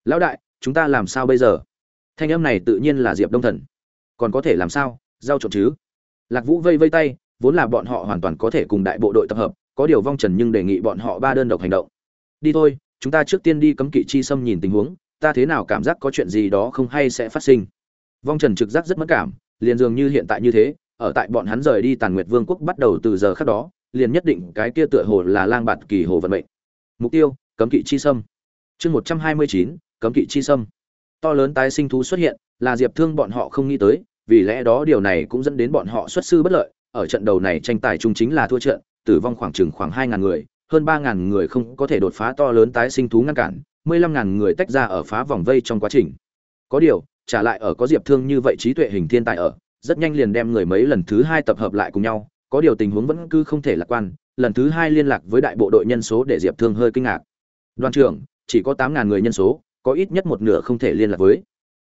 Lão đại, chúng ta làm sao bây giờ? Thanh âm này tự nhiên là diệp đông thần. Còn có thể làm sao? Giao trộm chứ? Lạc vũ vây vây tay, vốn là bọn họ hoàn toàn có thể cùng đại bộ đội tập hợp, có điều vong trần nhưng đề nghị bọn họ ba đơn độc hành động đi thôi, chúng ta trước tiên đi cấm kỵ chi xâm nhìn tình huống, ta thế nào cảm giác có chuyện gì đó không hay sẽ phát sinh. Vong trần trực giác rất mất cảm, liền dường như hiện tại như thế, ở tại bọn hắn rời đi tàn nguyệt vương quốc bắt đầu từ giờ khác đó, liền nhất định cái kia tựa hồ là lang bạt kỳ hồ vận mệnh. Mục tiêu, cấm kỵ chi sâm. Chương một trăm hai mươi chín, cấm kỵ chi sâm. To lớn tái sinh thú xuất hiện, là diệp thương bọn họ không nghĩ tới, vì lẽ đó điều này cũng dẫn đến bọn họ xuất sư bất lợi, ở trận đầu này tranh tài chung chính là thua trận, tử vong khoảng chừng khoảng hai ngàn người hơn ba ngàn người không có thể đột phá to lớn tái sinh thú ngăn cản, mười lăm ngàn người tách ra ở phá vòng vây trong quá trình. Có điều, trả lại ở có diệp thương như vậy trí tuệ hình thiên tài ở, rất nhanh liền đem người mấy lần thứ hai tập hợp lại cùng nhau, có điều tình huống vẫn cứ không thể lạc quan, lần thứ hai liên lạc với đại bộ đội nhân số để diệp thương hơi kinh ngạc. Đoàn trưởng, chỉ có tám ngàn người nhân số, có ít nhất một nửa không thể liên lạc với.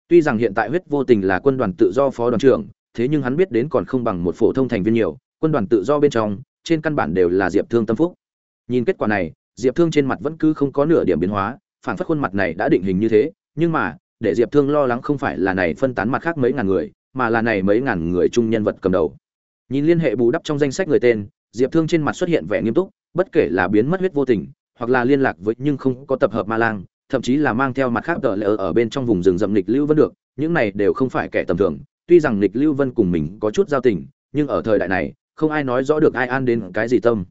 Tuy rằng hiện tại huyết vô tình là quân đoàn tự do phó đoàn trưởng, thế nhưng hắn biết đến còn không bằng một phổ thông thành viên nhiều, quân đoàn tự do bên trong, trên căn bản đều là diệp thương tâm phúc nhìn kết quả này, diệp thương trên mặt vẫn cứ không có nửa điểm biến hóa phản phất khuôn mặt này đã định hình như thế, nhưng mà, để diệp thương lo lắng không phải là này phân tán mặt khác mấy ngàn người, mà là này mấy ngàn người chung nhân vật cầm đầu. Nhìn liên hệ bù đắp trong danh sách người tên, diệp thương trên mặt xuất hiện vẻ nghiêm túc, bất kể là biến mất huyết vô tình, hoặc là liên lạc với nhưng không có tập hợp ma lang, thậm chí là mang theo mặt khác tờ lỡ ở bên trong vùng rừng rậm lịch lưu vân được, những này đều không phải kẻ tầm thường. Tuy rằng lịch lưu vân cùng mình có chút giao tình, nhưng ở thời đại này, không ai nói rõ được ai an đến cái gì tâm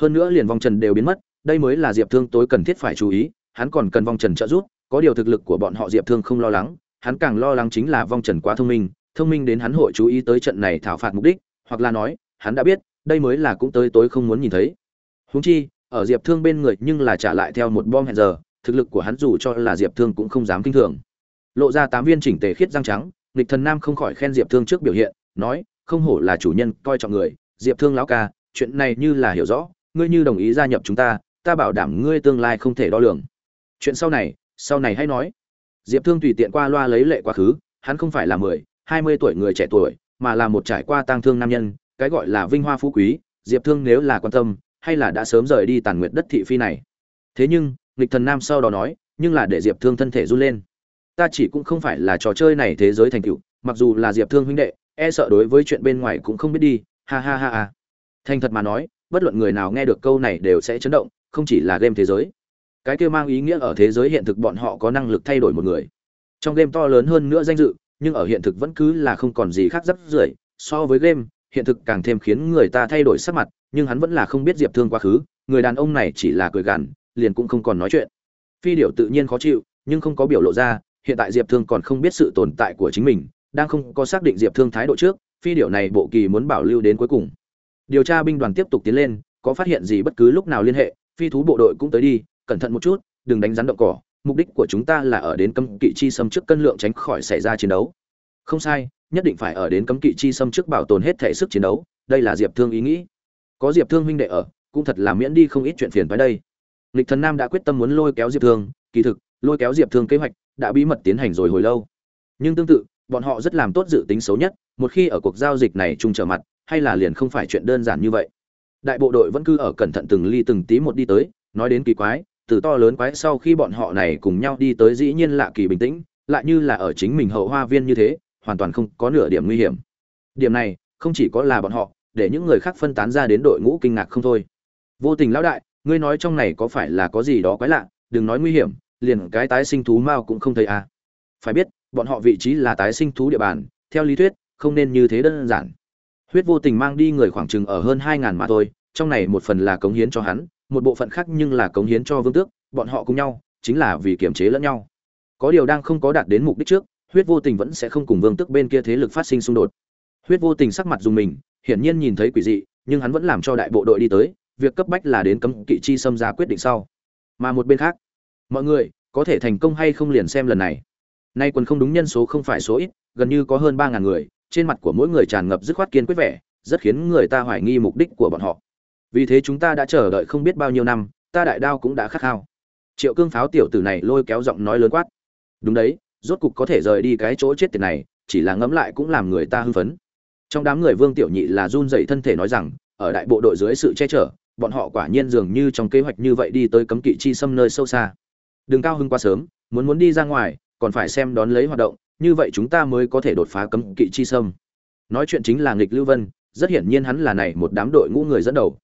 hơn nữa liền vong trần đều biến mất, đây mới là diệp thương tối cần thiết phải chú ý, hắn còn cần vong trần trợ giúp, có điều thực lực của bọn họ diệp thương không lo lắng, hắn càng lo lắng chính là vong trần quá thông minh thông minh đến hắn hội chú ý tới trận này thảo phạt mục đích, hoặc là nói, hắn đã biết, đây mới là cũng tới tối không muốn nhìn thấy. Huống chi, ở diệp thương bên người nhưng là trả lại theo một bom hẹn giờ, thực lực của hắn dù cho là diệp thương cũng không dám kinh thường. Lộ ra tám viên chỉnh tề khiết răng trắng, nghịch thần nam không khỏi khen diệp thương trước biểu hiện, nói, không hổ là chủ nhân, coi trọng người, diệp thương lão ca, chuyện này như là hiểu rõ ngươi như đồng ý gia nhập chúng ta ta bảo đảm ngươi tương lai không thể đo lường. Chuyện sau này sau này hãy nói. Diệp thương tùy tiện qua loa lấy lệ quá khứ, hắn không phải là mười, hai mươi tuổi người trẻ tuổi, mà là một trải qua tang thương nam nhân, cái gọi là vinh hoa phú quý, diệp thương nếu là quan tâm, hay là đã sớm rời đi tàn nguyệt đất thị phi này. Thế nhưng, nghịch thần nam sau đó nói, nhưng là để diệp thương thân thể run lên. Ta chỉ cũng không phải là trò chơi này thế giới thành tựu, mặc dù là diệp thương huynh đệ e sợ đối với chuyện bên ngoài cũng không biết đi, ha ha ha ha. Thành thật mà nói bất luận người nào nghe được câu này đều sẽ chấn động, không chỉ là game thế giới. Cái kia mang ý nghĩa ở thế giới hiện thực bọn họ có năng lực thay đổi một người. Trong game to lớn hơn nữa danh dự, nhưng ở hiện thực vẫn cứ là không còn gì khác rất rưởi. So với game, hiện thực càng thêm khiến người ta thay đổi sắc mặt, nhưng hắn vẫn là không biết diệp thương quá khứ. Người đàn ông này chỉ là cười gằn, liền cũng không còn nói chuyện. Phi điệu tự nhiên khó chịu, nhưng không có biểu lộ ra, hiện tại diệp thương còn không biết sự tồn tại của chính mình, đang không có xác định diệp thương thái độ trước, phi điệu này bộ kỳ muốn bảo lưu đến cuối cùng điều tra binh đoàn tiếp tục tiến lên, có phát hiện gì bất cứ lúc nào liên hệ, phi thú bộ đội cũng tới đi, cẩn thận một chút, đừng đánh rắn động cỏ, mục đích của chúng ta là ở đến cấm kỵ chi xâm trước cân lượng tránh khỏi xảy ra chiến đấu. Không sai, nhất định phải ở đến cấm kỵ chi xâm trước bảo tồn hết thể sức chiến đấu, đây là diệp thương ý nghĩ. Có diệp thương huynh đệ ở, cũng thật là miễn đi không ít chuyện phiền tới đây. Lịch thần nam đã quyết tâm muốn lôi kéo diệp thương, kỳ thực, lôi kéo diệp thương kế hoạch đã bí mật tiến hành rồi hồi lâu. Nhưng tương tự, bọn họ rất làm tốt dự tính xấu nhất, một khi ở cuộc giao dịch này chung trở mặt hay là liền không phải chuyện đơn giản như vậy? Đại bộ đội vẫn cứ ở cẩn thận từng ly từng tí một đi tới, nói đến kỳ quái, từ to lớn quái sau khi bọn họ này cùng nhau đi tới dĩ nhiên lạ kỳ bình tĩnh, lại như là ở chính mình hậu hoa viên như thế, hoàn toàn không có nửa điểm nguy hiểm. Điểm này, không chỉ có là bọn họ, để những người khác phân tán ra đến đội ngũ kinh ngạc không thôi. Vô tình lão đại, ngươi nói trong này có phải là có gì đó quái lạ, đừng nói nguy hiểm, liền cái tái sinh thú mao cũng không thấy à. Phải biết, bọn họ vị trí là tái sinh thú địa bàn, theo lý thuyết, không nên như thế đơn giản huyết vô tình mang đi người khoảng chừng ở hơn hai ngàn mà thôi, trong này một phần là cống hiến cho hắn, một bộ phận khác nhưng là cống hiến cho vương tước, bọn họ cùng nhau, chính là vì kiềm chế lẫn nhau. Có điều đang không có đạt đến mục đích trước, huyết vô tình vẫn sẽ không cùng vương tước bên kia thế lực phát sinh xung đột. Huyết vô tình sắc mặt dùng mình, hiển nhiên nhìn thấy quỷ dị, nhưng hắn vẫn làm cho đại bộ đội đi tới, việc cấp bách là đến cấm kỵ chi xâm ra quyết định sau. Mà một bên khác, mọi người, có thể thành công hay không liền xem lần này. Nay quân không đúng nhân số không phải số ít, gần như có hơn ba ngàn người trên mặt của mỗi người tràn ngập dứt khoát kiên quyết vẻ, rất khiến người ta hoài nghi mục đích của bọn họ. Vì thế chúng ta đã chờ đợi không biết bao nhiêu năm, ta đại đao cũng đã khát khao. Triệu cương pháo tiểu tử này lôi kéo giọng nói lớn quát. Đúng đấy, rốt cục có thể rời đi cái chỗ chết tiệt này, chỉ là ngẫm lại cũng làm người ta hưng phấn. Trong đám người vương tiểu nhị là run dậy thân thể nói rằng, ở đại bộ đội dưới sự che chở, bọn họ quả nhiên dường như trong kế hoạch như vậy đi tới cấm kỵ chi xâm nơi sâu xa. Đừng cao hưng quá sớm, muốn muốn đi ra ngoài, còn phải xem đón lấy hoạt động như vậy chúng ta mới có thể đột phá cấm kỵ chi sâm. Nói chuyện chính là nghịch lưu vân, rất hiển nhiên hắn là này một đám đội ngũ người dẫn đầu.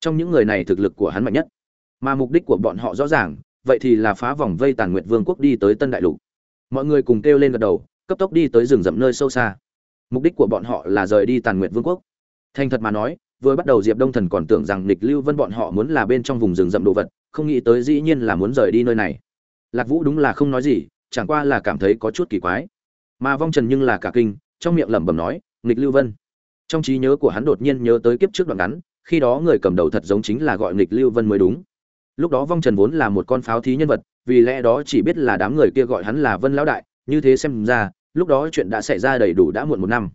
Trong những người này thực lực của hắn mạnh nhất. Mà mục đích của bọn họ rõ ràng, vậy thì là phá vòng vây tàn nguyệt vương quốc đi tới tân đại lục. Mọi người cùng kêu lên gật đầu, cấp tốc đi tới rừng rậm nơi sâu xa. Mục đích của bọn họ là rời đi tàn nguyệt vương quốc. Thành thật mà nói, vừa bắt đầu diệp đông thần còn tưởng rằng nịch lưu vân bọn họ muốn là bên trong vùng rừng rậm đồ vật, không nghĩ tới dĩ nhiên là muốn rời đi nơi này. Lạc vũ đúng là không nói gì, chẳng qua là cảm thấy có chút kỳ quái mà vong trần nhưng là cả kinh, trong miệng lẩm bẩm nói, nghịch lưu vân. Trong trí nhớ của hắn đột nhiên nhớ tới kiếp trước đoạn ngắn, khi đó người cầm đầu thật giống chính là gọi nghịch lưu vân mới đúng. Lúc đó vong trần vốn là một con pháo thí nhân vật, vì lẽ đó chỉ biết là đám người kia gọi hắn là vân lão đại, như thế xem ra, lúc đó chuyện đã xảy ra đầy đủ đã muộn một năm.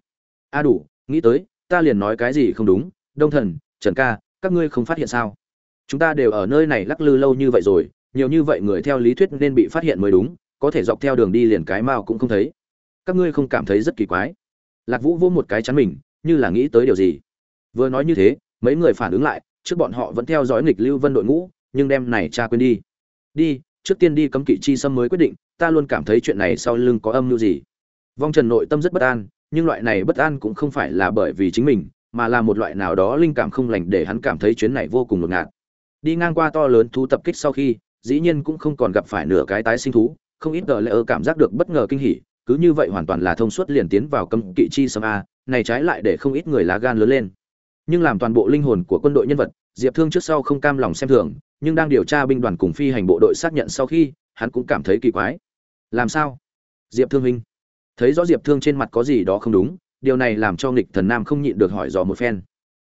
A đủ, nghĩ tới, ta liền nói cái gì không đúng? Đông thần, trần ca, các ngươi không phát hiện sao? Chúng ta đều ở nơi này lắc lư lâu như vậy rồi, nhiều như vậy người theo lý thuyết nên bị phát hiện mới đúng, có thể dọc theo đường đi liền cái mao cũng không thấy các ngươi không cảm thấy rất kỳ quái. Lạc vũ vô một cái chắn mình, như là nghĩ tới điều gì. Vừa nói như thế, mấy người phản ứng lại, trước bọn họ vẫn theo dõi nghịch lưu vân đội ngũ, nhưng đem này cha quên đi. Đi, trước tiên đi cấm kỵ chi xâm mới quyết định, ta luôn cảm thấy chuyện này sau lưng có âm mưu gì. Vong trần nội tâm rất bất an, nhưng loại này bất an cũng không phải là bởi vì chính mình, mà là một loại nào đó linh cảm không lành để hắn cảm thấy chuyến này vô cùng ngột ngạt. Đi ngang qua to lớn thú tập kích sau khi, dĩ nhiên cũng không còn gặp phải nửa cái tái sinh thú, không ít tờ lễ ơ cảm giác được bất ngờ kinh hỉ cứ như vậy hoàn toàn là thông suốt liền tiến vào cấm kỵ chi sâm a, này trái lại để không ít người lá gan lớn lên. Nhưng làm toàn bộ linh hồn của quân đội nhân vật, diệp thương trước sau không cam lòng xem thường, nhưng đang điều tra binh đoàn cùng phi hành bộ đội xác nhận sau khi, hắn cũng cảm thấy kỳ quái. Làm sao? Diệp thương huynh. Thấy rõ diệp thương trên mặt có gì đó không đúng, điều này làm cho nghịch thần nam không nhịn được hỏi dò một phen.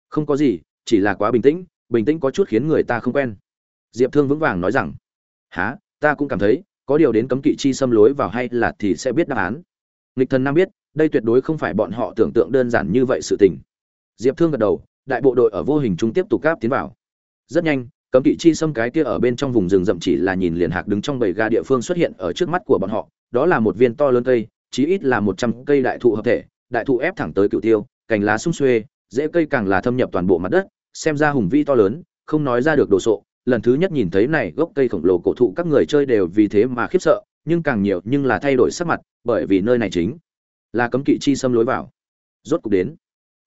Không có gì, chỉ là quá bình tĩnh bình tĩnh có chút khiến người ta không quen. Diệp thương vững vàng nói rằng há ta cũng cảm thấy có điều đến cấm kỵ chi xâm lối vào hay là thì sẽ biết đáp án. Nghịch thần nam biết, đây tuyệt đối không phải bọn họ tưởng tượng đơn giản như vậy sự tình. Diệp thương gật đầu, đại bộ đội ở vô hình trung tiếp tục cáp tiến vào. Rất nhanh, cấm kỵ chi xâm cái kia ở bên trong vùng rừng rậm chỉ là nhìn liền hạc đứng trong bầy ga địa phương xuất hiện ở trước mắt của bọn họ, đó là một viên to lớn cây, chí ít là một trăm cây đại thụ hợp thể, đại thụ ép thẳng tới cựu tiêu, cành lá sung xuê dễ cây càng là thâm nhập toàn bộ mặt đất, xem ra hùng vĩ to lớn, không nói ra được đồ sộ lần thứ nhất nhìn thấy này gốc cây khổng lồ cổ thụ các người chơi đều vì thế mà khiếp sợ, nhưng càng nhiều nhưng là thay đổi sắc mặt, bởi vì nơi này chính là cấm kỵ chi xâm lối vào. Rốt cục đến,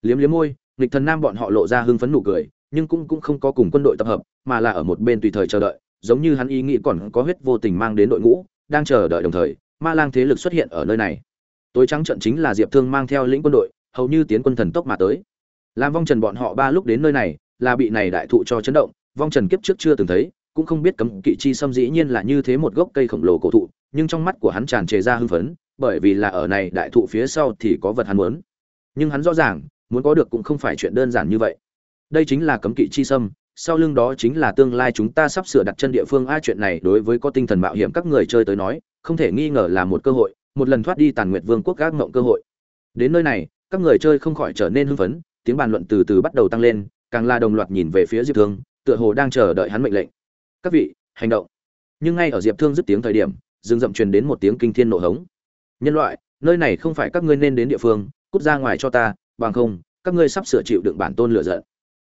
liếm liếm môi, nghịch thần nam bọn họ lộ ra hưng phấn nụ cười, nhưng cũng cũng không có cùng quân đội tập hợp, mà là ở một bên tùy thời chờ đợi, giống như hắn ý nghĩ còn có huyết vô tình mang đến đội ngũ, đang chờ đợi đồng thời, ma lang thế lực xuất hiện ở nơi này. Tối trắng trận chính là diệp thương mang theo lĩnh quân đội, hầu như tiến quân thần tốc mà tới. Làm vong trần bọn họ ba lúc đến nơi này, là bị này đại thụ cho chấn động vong trần kiếp trước chưa từng thấy, cũng không biết cấm kỵ chi xâm dĩ nhiên là như thế một gốc cây khổng lồ cổ thụ, nhưng trong mắt của hắn tràn trề ra hưng phấn, bởi vì là ở này đại thụ phía sau thì có vật hắn muốn. Nhưng hắn rõ ràng, muốn có được cũng không phải chuyện đơn giản như vậy. Đây chính là cấm kỵ chi xâm, sau lưng đó chính là tương lai chúng ta sắp sửa đặt chân địa phương. A, chuyện này đối với có tinh thần mạo hiểm các người chơi tới nói, không thể nghi ngờ là một cơ hội, một lần thoát đi tàn nguyệt vương quốc gác mộng cơ hội. Đến nơi này, các người chơi không khỏi trở nên hưng phấn, tiếng bàn luận từ từ bắt đầu tăng lên, càng là đồng loạt nhìn về phía diệp thương tựa hồ đang chờ đợi hắn mệnh lệnh. Các vị, hành động. Nhưng ngay ở diệp thương dứt tiếng thời điểm, rừng rậm truyền đến một tiếng kinh thiên nổ hống. Nhân loại, nơi này không phải các ngươi nên đến địa phương, cút ra ngoài cho ta, bằng không, các ngươi sắp sửa chịu đựng bản tôn lựa giận.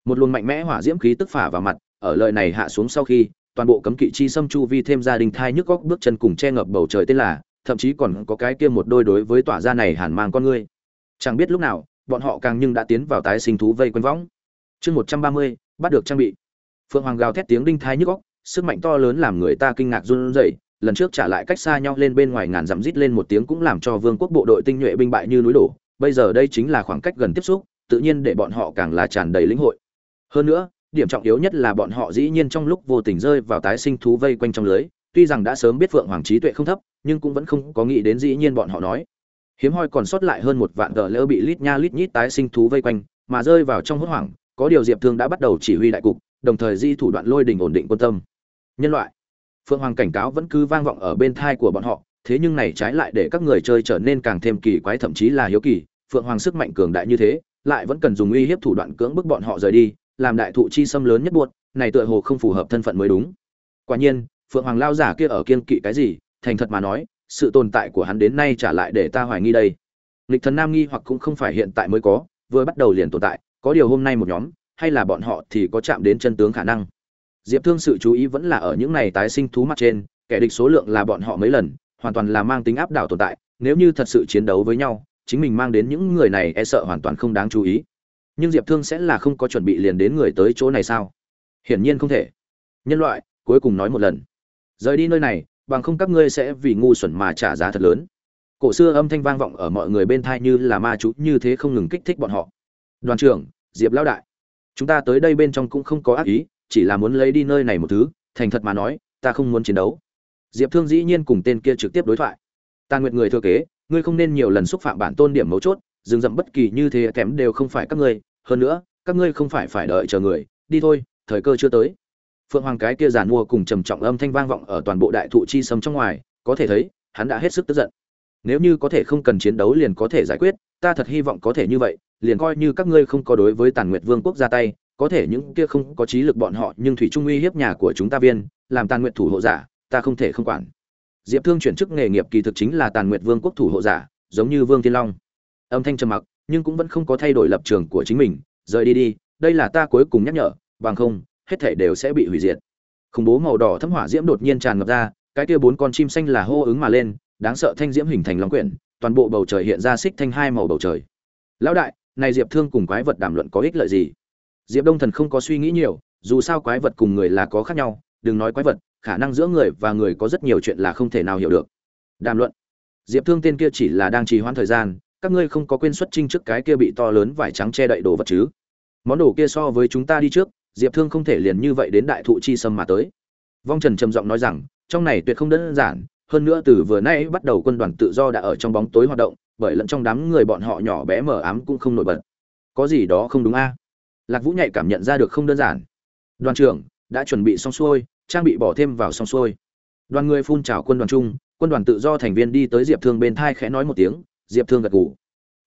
Một luồng mạnh mẽ hỏa diễm khí tức phả vào mặt, ở lời này hạ xuống sau khi, toàn bộ cấm kỵ chi xâm chu vi thêm gia đình thai nhức góc bước chân cùng che ngập bầu trời tên là, thậm chí còn có cái kia một đôi đối với tỏa ra này hàn mang con ngươi. Chẳng biết lúc nào, bọn họ càng nhưng đã tiến vào tái sinh thú vây quanh võng. Chương một trăm ba mươi, bắt được trang bị phượng hoàng gào thét tiếng đinh thai nhức góc sức mạnh to lớn làm người ta kinh ngạc run rẩy. Lần trước trả lại cách xa nhau lên bên ngoài ngàn dặm rít lên một tiếng cũng làm cho vương quốc bộ đội tinh nhuệ binh bại như núi đổ. Bây giờ đây chính là khoảng cách gần tiếp xúc, tự nhiên để bọn họ càng là tràn đầy lĩnh hội. Hơn nữa, điểm trọng yếu nhất là bọn họ dĩ nhiên trong lúc vô tình rơi vào tái sinh thú vây quanh trong lưới. Tuy rằng đã sớm biết phượng hoàng trí tuệ không thấp, nhưng cũng vẫn không có nghĩ đến dĩ nhiên bọn họ nói. Hiếm hoi còn sót lại hơn một vạn gờ lỡ bị lít nha lít nhít tái sinh thú vây quanh, mà rơi vào trong hốt hoảng, có điều diệp thương đã bắt đầu chỉ huy đại cục đồng thời di thủ đoạn lôi đình ổn định quân tâm. Nhân loại, phượng hoàng cảnh cáo vẫn cứ vang vọng ở bên thai của bọn họ, thế nhưng này trái lại để các người chơi trở nên càng thêm kỳ quái, thậm chí là hiếu kỳ, phượng hoàng sức mạnh cường đại như thế, lại vẫn cần dùng uy hiếp thủ đoạn cưỡng bức bọn họ rời đi, làm đại thụ chi xâm lớn nhất buột này tựa hồ không phù hợp thân phận mới đúng. Quả nhiên, phượng hoàng lao giả kia ở kiên kỵ cái gì, thành thật mà nói, sự tồn tại của hắn đến nay trả lại để ta hoài nghi đây. Lịch thần nam nghi hoặc cũng không phải hiện tại mới có, vừa bắt đầu liền tồn tại, có điều hôm nay một nhóm hay là bọn họ thì có chạm đến chân tướng khả năng. Diệp thương sự chú ý vẫn là ở những này tái sinh thú mặt trên, kẻ địch số lượng là bọn họ mấy lần, hoàn toàn là mang tính áp đảo tồn tại, nếu như thật sự chiến đấu với nhau, chính mình mang đến những người này e sợ hoàn toàn không đáng chú ý. Nhưng diệp thương sẽ là không có chuẩn bị liền đến người tới chỗ này sao? Hiển nhiên không thể. Nhân loại, cuối cùng nói một lần. Rời đi nơi này, bằng không các ngươi sẽ vì ngu xuẩn mà trả giá thật lớn. Cổ xưa âm thanh vang vọng ở mọi người bên thai như là ma chú, như thế không ngừng kích thích bọn họ. Đoàn trưởng, diệp lão đại chúng ta tới đây bên trong cũng không có ác ý, chỉ là muốn lấy đi nơi này một thứ, thành thật mà nói, ta không muốn chiến đấu. Diệp thương dĩ nhiên cùng tên kia trực tiếp đối thoại. Ta nguyện người thừa kế, ngươi không nên nhiều lần xúc phạm bản tôn điểm mấu chốt dừng dậm bất kỳ như thế kém đều không phải các ngươi, hơn nữa, các ngươi không phải phải đợi chờ người, đi thôi, thời cơ chưa tới. Phượng hoàng cái kia giàn mua cùng trầm trọng âm thanh vang vọng ở toàn bộ đại thụ chi sâm trong ngoài, có thể thấy, hắn đã hết sức tức giận. Nếu như có thể không cần chiến đấu liền có thể giải quyết ta thật hy vọng có thể như vậy, liền coi như các ngươi không có đối với tàn nguyệt vương quốc ra tay, có thể những kia không có trí lực bọn họ nhưng thủy trung uy hiếp nhà của chúng ta viên, làm tàn nguyệt thủ hộ giả, ta không thể không quản. Diệp thương chuyển chức nghề nghiệp kỳ thực chính là tàn nguyệt vương quốc thủ hộ giả, giống như vương thiên long. Âm thanh trầm mặc, nhưng cũng vẫn không có thay đổi lập trường của chính mình, rời đi đi, đây là ta cuối cùng nhắc nhở, bằng không, hết thể đều sẽ bị hủy diệt. Khủng bố màu đỏ thấm hỏa diễm đột nhiên tràn ngập ra, cái kia bốn con chim xanh là hô ứng mà lên, đáng sợ thanh diễm hình thành long quyển toàn bộ bầu trời hiện ra xích thanh hai màu bầu trời. Lão đại, này diệp thương cùng quái vật đàm luận có ích lợi gì? Diệp đông thần không có suy nghĩ nhiều, dù sao quái vật cùng người là có khác nhau, đừng nói quái vật, khả năng giữa người và người có rất nhiều chuyện là không thể nào hiểu được. Đàm luận. Diệp thương tên kia chỉ là đang trì hoãn thời gian, các ngươi không có quên xuất trinh trước cái kia bị to lớn vải trắng che đậy đồ vật chứ? Món đồ kia so với chúng ta đi trước, diệp thương không thể liền như vậy đến đại thụ chi sâm mà tới. Vong trần trầm giọng nói rằng, trong này tuyệt không đơn giản hơn nữa từ vừa nay bắt đầu quân đoàn tự do đã ở trong bóng tối hoạt động, bởi lẫn trong đám người bọn họ nhỏ bé mờ ám cũng không nổi bật. Có gì đó không đúng a? Lạc vũ nhạy cảm nhận ra được không đơn giản. Đoàn trưởng, đã chuẩn bị xong xuôi, trang bị bỏ thêm vào xong xuôi. Đoàn người phun trào quân đoàn chung, quân đoàn tự do thành viên đi tới diệp thương bên thai khẽ nói một tiếng, diệp thương gật gù.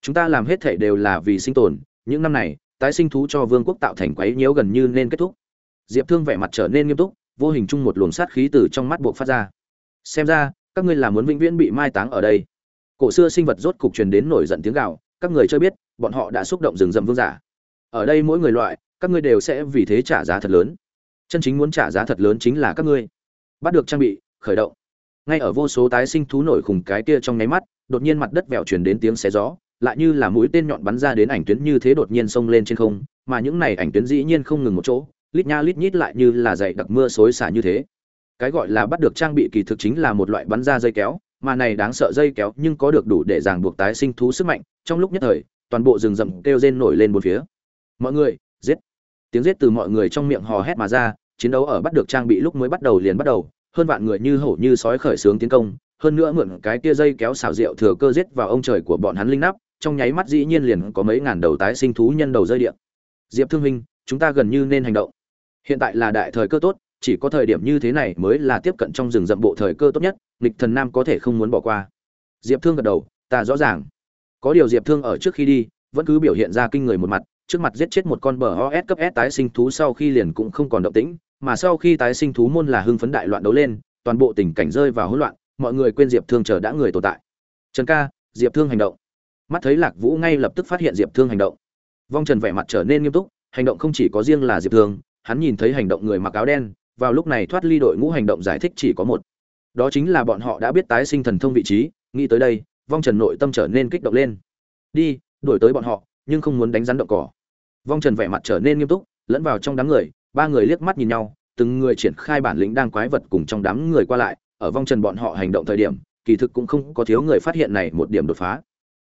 Chúng ta làm hết thể đều là vì sinh tồn, những năm này, tái sinh thú cho vương quốc tạo thành quấy nhiễu gần như nên kết thúc. Diệp thương vẻ mặt trở nên nghiêm túc, vô hình chung một luồng sát khí từ trong mắt buộc phát ra xem ra, các ngươi là muốn vĩnh viễn bị mai táng ở đây. Cổ xưa sinh vật rốt cục truyền đến nổi giận tiếng gào, các người chưa biết, bọn họ đã xúc động rừng rậm vương giả. Ở đây mỗi người loại, các ngươi đều sẽ vì thế trả giá thật lớn. Chân chính muốn trả giá thật lớn chính là các ngươi. Bắt được trang bị, khởi động. Ngay ở vô số tái sinh thú nổi khủng cái kia trong nháy mắt, đột nhiên mặt đất vẹo truyền đến tiếng xé gió, lại như là mũi tên nhọn bắn ra đến ảnh tuyến như thế đột nhiên xông lên trên không, mà những này ảnh tuyến dĩ nhiên không ngừng một chỗ, lít nha lít nhít lại như là dày đặc mưa xối xả như thế cái gọi là bắt được trang bị kỳ thực chính là một loại bắn ra dây kéo mà này đáng sợ dây kéo nhưng có được đủ để ràng buộc tái sinh thú sức mạnh trong lúc nhất thời toàn bộ rừng rậm kêu rên nổi lên bốn phía. Mọi người giết! Tiếng giết từ mọi người trong miệng hò hét mà ra chiến đấu ở bắt được trang bị lúc mới bắt đầu liền bắt đầu hơn vạn người như hổ như sói khởi sướng tiến công hơn nữa mượn cái kia dây kéo xào rượu thừa cơ giết vào ông trời của bọn hắn linh nắp trong nháy mắt dĩ nhiên liền có mấy ngàn đầu tái sinh thú nhân đầu rơi điện diệp thương Minh, chúng ta gần như nên hành động. Hiện tại là đại thời cơ tốt chỉ có thời điểm như thế này mới là tiếp cận trong rừng rậm bộ thời cơ tốt nhất, nghịch thần nam có thể không muốn bỏ qua. Diệp thương gật đầu, ta rõ ràng. Có điều diệp thương ở trước khi đi, vẫn cứ biểu hiện ra kinh người một mặt, trước mặt giết chết một con bờ os cấp s tái sinh thú sau khi liền cũng không còn động tĩnh, mà sau khi tái sinh thú môn là hưng phấn đại loạn đấu lên, toàn bộ tình cảnh rơi vào hỗn loạn, mọi người quên diệp thương chờ đã người tồn tại. Trần ca, diệp thương hành động. Mắt thấy lạc vũ ngay lập tức phát hiện diệp thương hành động. Vong trần vẻ mặt trở nên nghiêm túc, hành động không chỉ có riêng là diệp thương, hắn nhìn thấy hành động người mặc áo đen vào lúc này thoát ly đội ngũ hành động giải thích chỉ có một. Đó chính là bọn họ đã biết tái sinh thần thông vị trí, nghĩ tới đây, vong trần nội tâm trở nên kích động lên. Đi, đuổi tới bọn họ, nhưng không muốn đánh rắn động cỏ. Vong trần vẻ mặt trở nên nghiêm túc, lẫn vào trong đám người, ba người liếc mắt nhìn nhau, từng người triển khai bản lĩnh đang quái vật cùng trong đám người qua lại, ở vong trần bọn họ hành động thời điểm, kỳ thực cũng không có thiếu người phát hiện này một điểm đột phá.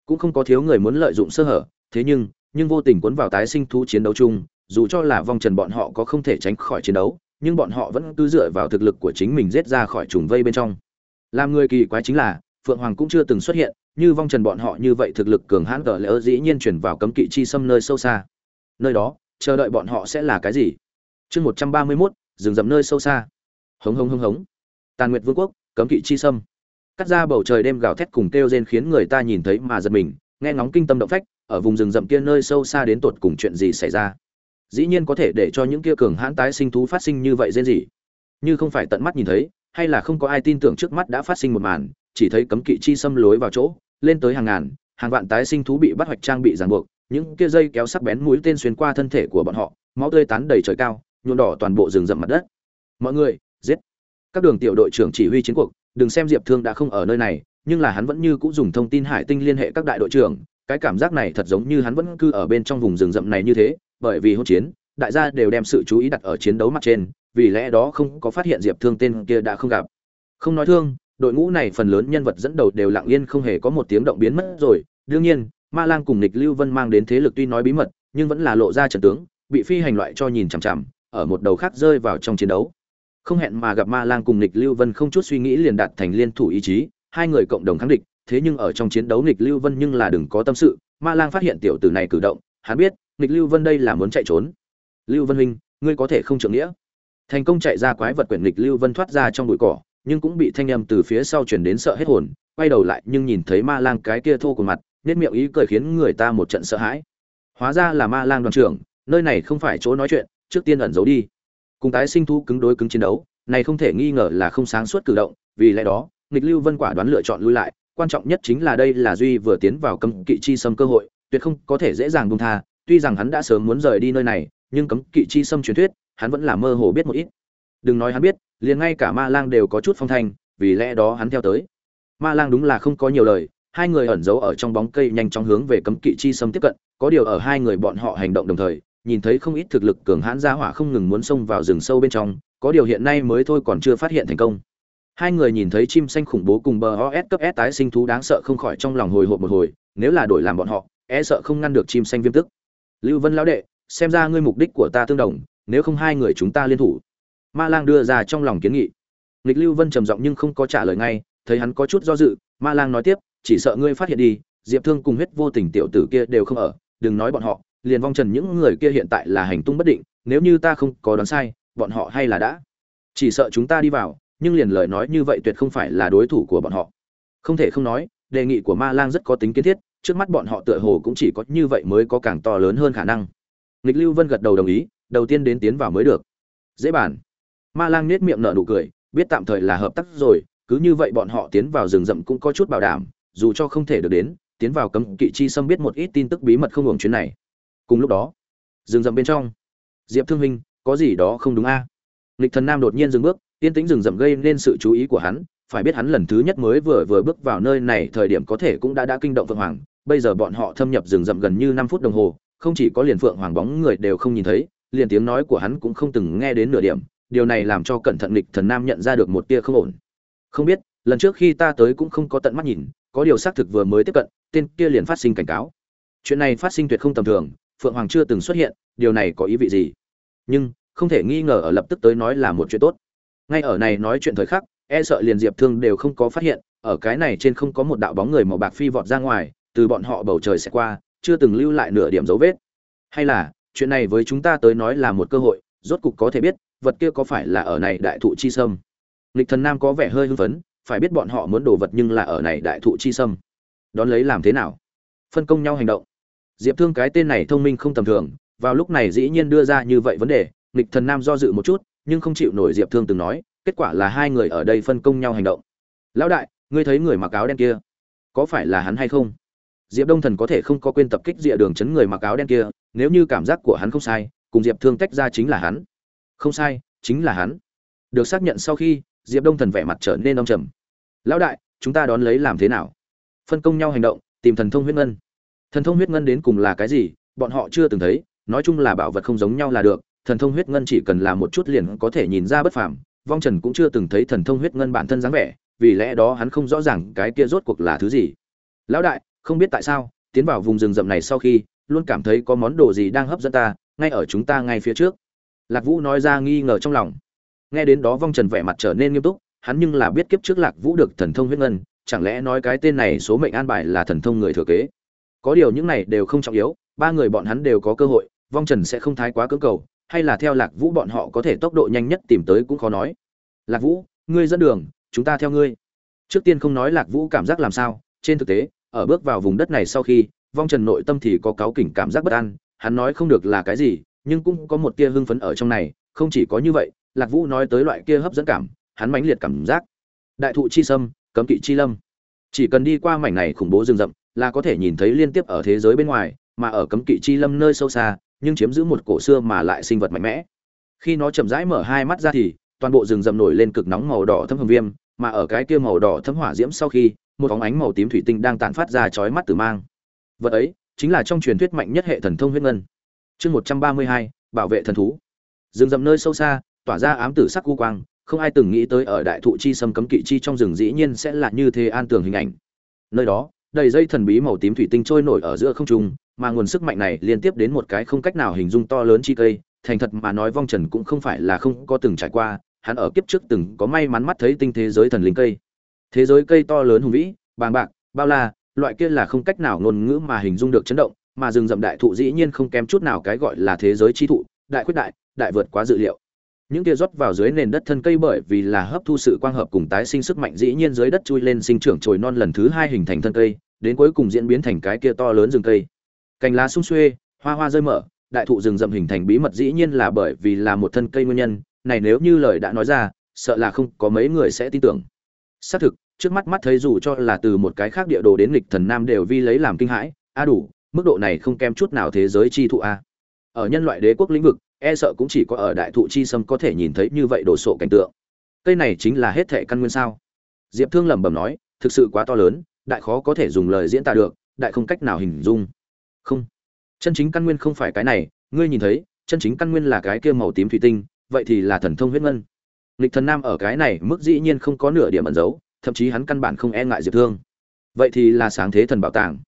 Cũng không có thiếu người muốn lợi dụng sơ hở, thế nhưng nhưng vô tình cuốn vào tái sinh thú chiến đấu chung, dù cho là vong trần bọn họ có không thể tránh khỏi chiến đấu nhưng bọn họ vẫn cứ dựa vào thực lực của chính mình giết ra khỏi trùng vây bên trong. Làm người kỳ quái chính là, phượng hoàng cũng chưa từng xuất hiện, như vong trần bọn họ như vậy thực lực cường hãn tờ lỡ dĩ nhiên chuyển vào cấm kỵ chi xâm nơi sâu xa. Nơi đó, chờ đợi bọn họ sẽ là cái gì? Chương một trăm ba mươi mốt, rừng rậm nơi sâu xa. Hống hống hống hống. Tàn nguyệt vương quốc, cấm kỵ chi sâm cắt ra bầu trời đêm gào thét cùng kêu rên khiến người ta nhìn thấy mà giật mình, nghe ngóng kinh tâm động phách, ở vùng rừng rậm kia nơi sâu xa đến tột cùng chuyện gì xảy ra? Dĩ nhiên có thể để cho những kia cường hãn tái sinh thú phát sinh như vậy dễ gì. Như không phải tận mắt nhìn thấy, hay là không có ai tin tưởng trước mắt đã phát sinh một màn, chỉ thấy cấm kỵ chi xâm lối vào chỗ, lên tới hàng ngàn, hàng vạn tái sinh thú bị bắt hoạch trang bị ràng buộc, những kia dây kéo sắc bén mũi tên xuyên qua thân thể của bọn họ, máu tươi tán đầy trời cao, nhuộm đỏ toàn bộ rừng rậm mặt đất. Mọi người, giết! Các đường tiểu đội trưởng chỉ huy chiến cuộc, đừng xem diệp thương đã không ở nơi này, nhưng là hắn vẫn như cũng dùng thông tin hải tinh liên hệ các đại đội trưởng, cái cảm giác này thật giống như hắn vẫn cư ở bên trong vùng rừng rậm này như thế bởi vì hỗn chiến, đại gia đều đem sự chú ý đặt ở chiến đấu mặt trên, vì lẽ đó không có phát hiện diệp thương tên kia đã không gặp. Không nói thương, đội ngũ này phần lớn nhân vật dẫn đầu đều lặng yên không hề có một tiếng động biến mất rồi. Đương nhiên, ma lang cùng nịch lưu vân mang đến thế lực tuy nói bí mật, nhưng vẫn là lộ ra trận tướng, bị phi hành loại cho nhìn chằm chằm, ở một đầu khác rơi vào trong chiến đấu. Không hẹn mà gặp ma lang cùng nịch lưu vân không chút suy nghĩ liền đạt thành liên thủ ý chí, hai người cộng đồng kháng địch, thế nhưng ở trong chiến đấu nịch lưu vân nhưng là đừng có tâm sự. Ma lang phát hiện tiểu tử này cử động, hắn biết nịch lưu vân đây là muốn chạy trốn. Lưu vân huynh, ngươi có thể không trưởng nghĩa. Thành công chạy ra quái vật quyển nghịch lưu vân thoát ra trong bụi cỏ, nhưng cũng bị thanh âm từ phía sau chuyển đến sợ hết hồn, quay đầu lại nhưng nhìn thấy ma lang cái kia thô của mặt nét miệng ý cười khiến người ta một trận sợ hãi. Hóa ra là ma lang đoàn trưởng, nơi này không phải chỗ nói chuyện, trước tiên ẩn giấu đi. Cùng tái sinh thu cứng đối cứng chiến đấu, này không thể nghi ngờ là không sáng suốt cử động, vì lẽ đó, nghịch lưu vân quả đoán lựa chọn lui lại, quan trọng nhất chính là đây là duy vừa tiến vào cấm kỵ chi xâm cơ hội, tuyệt không có thể dễ dàng buông tha tuy rằng hắn đã sớm muốn rời đi nơi này, nhưng cấm kỵ chi xâm truyền thuyết, hắn vẫn là mơ hồ biết một ít. Đừng nói hắn biết, liền ngay cả ma lang đều có chút phong thanh, vì lẽ đó hắn theo tới. Ma lang đúng là không có nhiều lời, hai người ẩn giấu ở trong bóng cây nhanh chóng hướng về cấm kỵ chi xâm tiếp cận, có điều ở hai người bọn họ hành động đồng thời, nhìn thấy không ít thực lực cường hãn gia hỏa không ngừng muốn xông vào rừng sâu bên trong, có điều hiện nay mới thôi còn chưa phát hiện thành công. Hai người nhìn thấy chim xanh khủng bố cùng bờ os cấp s tái sinh thú đáng sợ không khỏi trong lòng hồi hộp một hồi, nếu là đổi làm bọn họ e sợ không ngăn được chim xanh viêm tức lưu vân lão đệ, xem ra ngươi mục đích của ta tương đồng, nếu không hai người chúng ta liên thủ. Ma lang đưa ra trong lòng kiến nghị. Nghịch lưu vân trầm giọng nhưng không có trả lời ngay, thấy hắn có chút do dự, ma lang nói tiếp, chỉ sợ ngươi phát hiện đi, diệp thương cùng huyết vô tình tiểu tử kia đều không ở, đừng nói bọn họ, liền vong trần những người kia hiện tại là hành tung bất định, nếu như ta không có đoán sai, bọn họ hay là đã. Chỉ sợ chúng ta đi vào, nhưng liền lời nói như vậy tuyệt không phải là đối thủ của bọn họ. Không thể không nói, đề nghị của ma lang rất có tính kiến thiết trước mắt bọn họ tựa hồ cũng chỉ có như vậy mới có càng to lớn hơn khả năng. Nghịch lưu vân gật đầu đồng ý, đầu tiên đến tiến vào mới được. Dễ bản ma lang nết miệng nở nụ cười, biết tạm thời là hợp tác rồi, cứ như vậy bọn họ tiến vào rừng rậm cũng có chút bảo đảm, dù cho không thể được đến, tiến vào cấm kỵ chi xâm biết một ít tin tức bí mật không hưởng chuyến này. Cùng lúc đó, rừng rậm bên trong. Diệp thương huynh có gì đó không đúng a? À? nghịch thần nam đột nhiên dừng bước, yên tĩnh rừng rậm gây nên sự chú ý của hắn phải biết hắn lần thứ nhất mới vừa vừa bước vào nơi này thời điểm có thể cũng đã đã kinh động phượng hoàng. Bây giờ bọn họ thâm nhập rừng rậm gần như năm phút đồng hồ, không chỉ có liền phượng hoàng bóng người đều không nhìn thấy, liền tiếng nói của hắn cũng không từng nghe đến nửa điểm. Điều này làm cho cẩn thận lịch thần nam nhận ra được một tia không ổn. Không biết, lần trước khi ta tới cũng không có tận mắt nhìn, có điều xác thực vừa mới tiếp cận, tên kia liền phát sinh cảnh cáo. Chuyện này phát sinh tuyệt không tầm thường, phượng hoàng chưa từng xuất hiện, điều này có ý vị gì? Nhưng, không thể nghi ngờ ở lập tức tới nói là một chuyện tốt. Ngay ở này nói chuyện thời khắc e sợ liền diệp thương đều không có phát hiện, ở cái này trên không có một đạo bóng người màu bạc phi vọt ra ngoài, từ bọn họ bầu trời sẽ qua, chưa từng lưu lại nửa điểm dấu vết. Hay là, chuyện này với chúng ta tới nói là một cơ hội, rốt cục có thể biết, vật kia có phải là ở này đại thụ chi sâm? Lịch thần nam có vẻ hơi hưng phấn, phải biết bọn họ muốn đồ vật nhưng là ở này đại thụ chi sâm. Đón lấy làm thế nào? Phân công nhau hành động. Diệp thương cái tên này thông minh không tầm thường, vào lúc này dĩ nhiên đưa ra như vậy vấn đề, nghịch thần nam do dự một chút, nhưng không chịu nổi diệp thương từng nói kết quả là hai người ở đây phân công nhau hành động. Lão đại, ngươi thấy người mặc áo đen kia, có phải là hắn hay không? Diệp đông thần có thể không có quên tập kích rìa đường chấn người mặc áo đen kia, nếu như cảm giác của hắn không sai, cùng diệp thương tách ra chính là hắn. Không sai, chính là hắn. Được xác nhận sau khi, diệp đông thần vẻ mặt trở nên đông trầm. Lão đại, chúng ta đón lấy làm thế nào? Phân công nhau hành động, tìm thần thông huyết ngân. Thần thông huyết ngân đến cùng là cái gì, bọn họ chưa từng thấy, nói chung là bảo vật không giống nhau là được, thần thông huyết ngân chỉ cần là một chút liền có thể nhìn ra bất phàm vong trần cũng chưa từng thấy thần thông huyết ngân bản thân dáng vẻ, vì lẽ đó hắn không rõ ràng cái kia rốt cuộc là thứ gì. Lão đại, không biết tại sao, tiến vào vùng rừng rậm này sau khi, luôn cảm thấy có món đồ gì đang hấp dẫn ta, ngay ở chúng ta ngay phía trước. Lạc vũ nói ra nghi ngờ trong lòng. Nghe đến đó vong trần vẻ mặt trở nên nghiêm túc, hắn nhưng là biết kiếp trước lạc vũ được thần thông huyết ngân, chẳng lẽ nói cái tên này số mệnh an bài là thần thông người thừa kế. Có điều những này đều không trọng yếu, ba người bọn hắn đều có cơ hội, vong trần sẽ không thái quá cưỡng cầu hay là theo lạc vũ bọn họ có thể tốc độ nhanh nhất tìm tới cũng khó nói. Lạc vũ, ngươi dẫn đường, chúng ta theo ngươi. Trước tiên không nói lạc vũ cảm giác làm sao, trên thực tế, ở bước vào vùng đất này sau khi, vong trần nội tâm thì có cáu kỉnh cảm giác bất an, hắn nói không được là cái gì, nhưng cũng có một tia hưng phấn ở trong này, không chỉ có như vậy, lạc vũ nói tới loại kia hấp dẫn cảm, hắn mãnh liệt cảm giác. Đại thụ chi sâm, cấm kỵ chi lâm. Chỉ cần đi qua mảnh này khủng bố rừng rậm, là có thể nhìn thấy liên tiếp ở thế giới bên ngoài, mà ở cấm kỵ chi lâm nơi sâu xa nhưng chiếm giữ một cổ xưa mà lại sinh vật mạnh mẽ. Khi nó chậm rãi mở hai mắt ra thì, toàn bộ rừng rậm nổi lên cực nóng màu đỏ thâm hồng viêm, mà ở cái kia màu đỏ thâm hỏa diễm sau khi, một bóng ánh màu tím thủy tinh đang tản phát ra chói mắt từ mang. Vật ấy, chính là trong truyền thuyết mạnh nhất hệ thần thông huyết ngân. Chương một trăm ba mươi hai, bảo vệ thần thú. Rừng rậm nơi sâu xa, tỏa ra ám tử sắc cu quang, không ai từng nghĩ tới ở đại thụ chi sâm cấm kỵ chi trong rừng dĩ nhiên sẽ là như thế an tường hình ảnh. Nơi đó đầy dây thần bí màu tím thủy tinh trôi nổi ở giữa không trung, mà nguồn sức mạnh này liên tiếp đến một cái không cách nào hình dung to lớn chi cây, thành thật mà nói vong trần cũng không phải là không có từng trải qua, hắn ở kiếp trước từng có may mắn mắt thấy tinh thế giới thần linh cây. Thế giới cây to lớn hùng vĩ, bàng bạc, bao la, loại kia là không cách nào ngôn ngữ mà hình dung được chấn động, mà rừng rậm đại thụ dĩ nhiên không kém chút nào cái gọi là thế giới chi thụ, đại quyết đại đại vượt quá dự liệu những kia rót vào dưới nền đất thân cây bởi vì là hấp thu sự quang hợp cùng tái sinh sức mạnh dĩ nhiên dưới đất chui lên sinh trưởng trồi non lần thứ hai hình thành thân cây, đến cuối cùng diễn biến thành cái kia to lớn rừng cây. Cành lá sung xuê, hoa hoa rơi mở, đại thụ rừng rậm hình thành bí mật dĩ nhiên là bởi vì là một thân cây nguyên nhân, này nếu như lời đã nói ra, sợ là không có mấy người sẽ tin tưởng. Xác thực, trước mắt mắt thấy dù cho là từ một cái khác địa đồ đến lịch thần nam đều vi lấy làm kinh hãi, a đủ, mức độ này không kém chút nào thế giới chi thụ a. Ở nhân loại đế quốc lĩnh vực e sợ cũng chỉ có ở đại thụ chi sâm có thể nhìn thấy như vậy đồ sộ cảnh tượng. Cây này chính là hết thệ căn nguyên sao? Diệp thương lẩm bẩm nói, thực sự quá to lớn, đại khó có thể dùng lời diễn tả được, đại không cách nào hình dung. Không. Chân chính căn nguyên không phải cái này, ngươi nhìn thấy, chân chính căn nguyên là cái kia màu tím thủy tinh, vậy thì là thần thông huyết ngân. Lịch thần nam ở cái này mức dĩ nhiên không có nửa điểm ẩn giấu, thậm chí hắn căn bản không e ngại diệp thương. Vậy thì là sáng thế thần bảo tàng.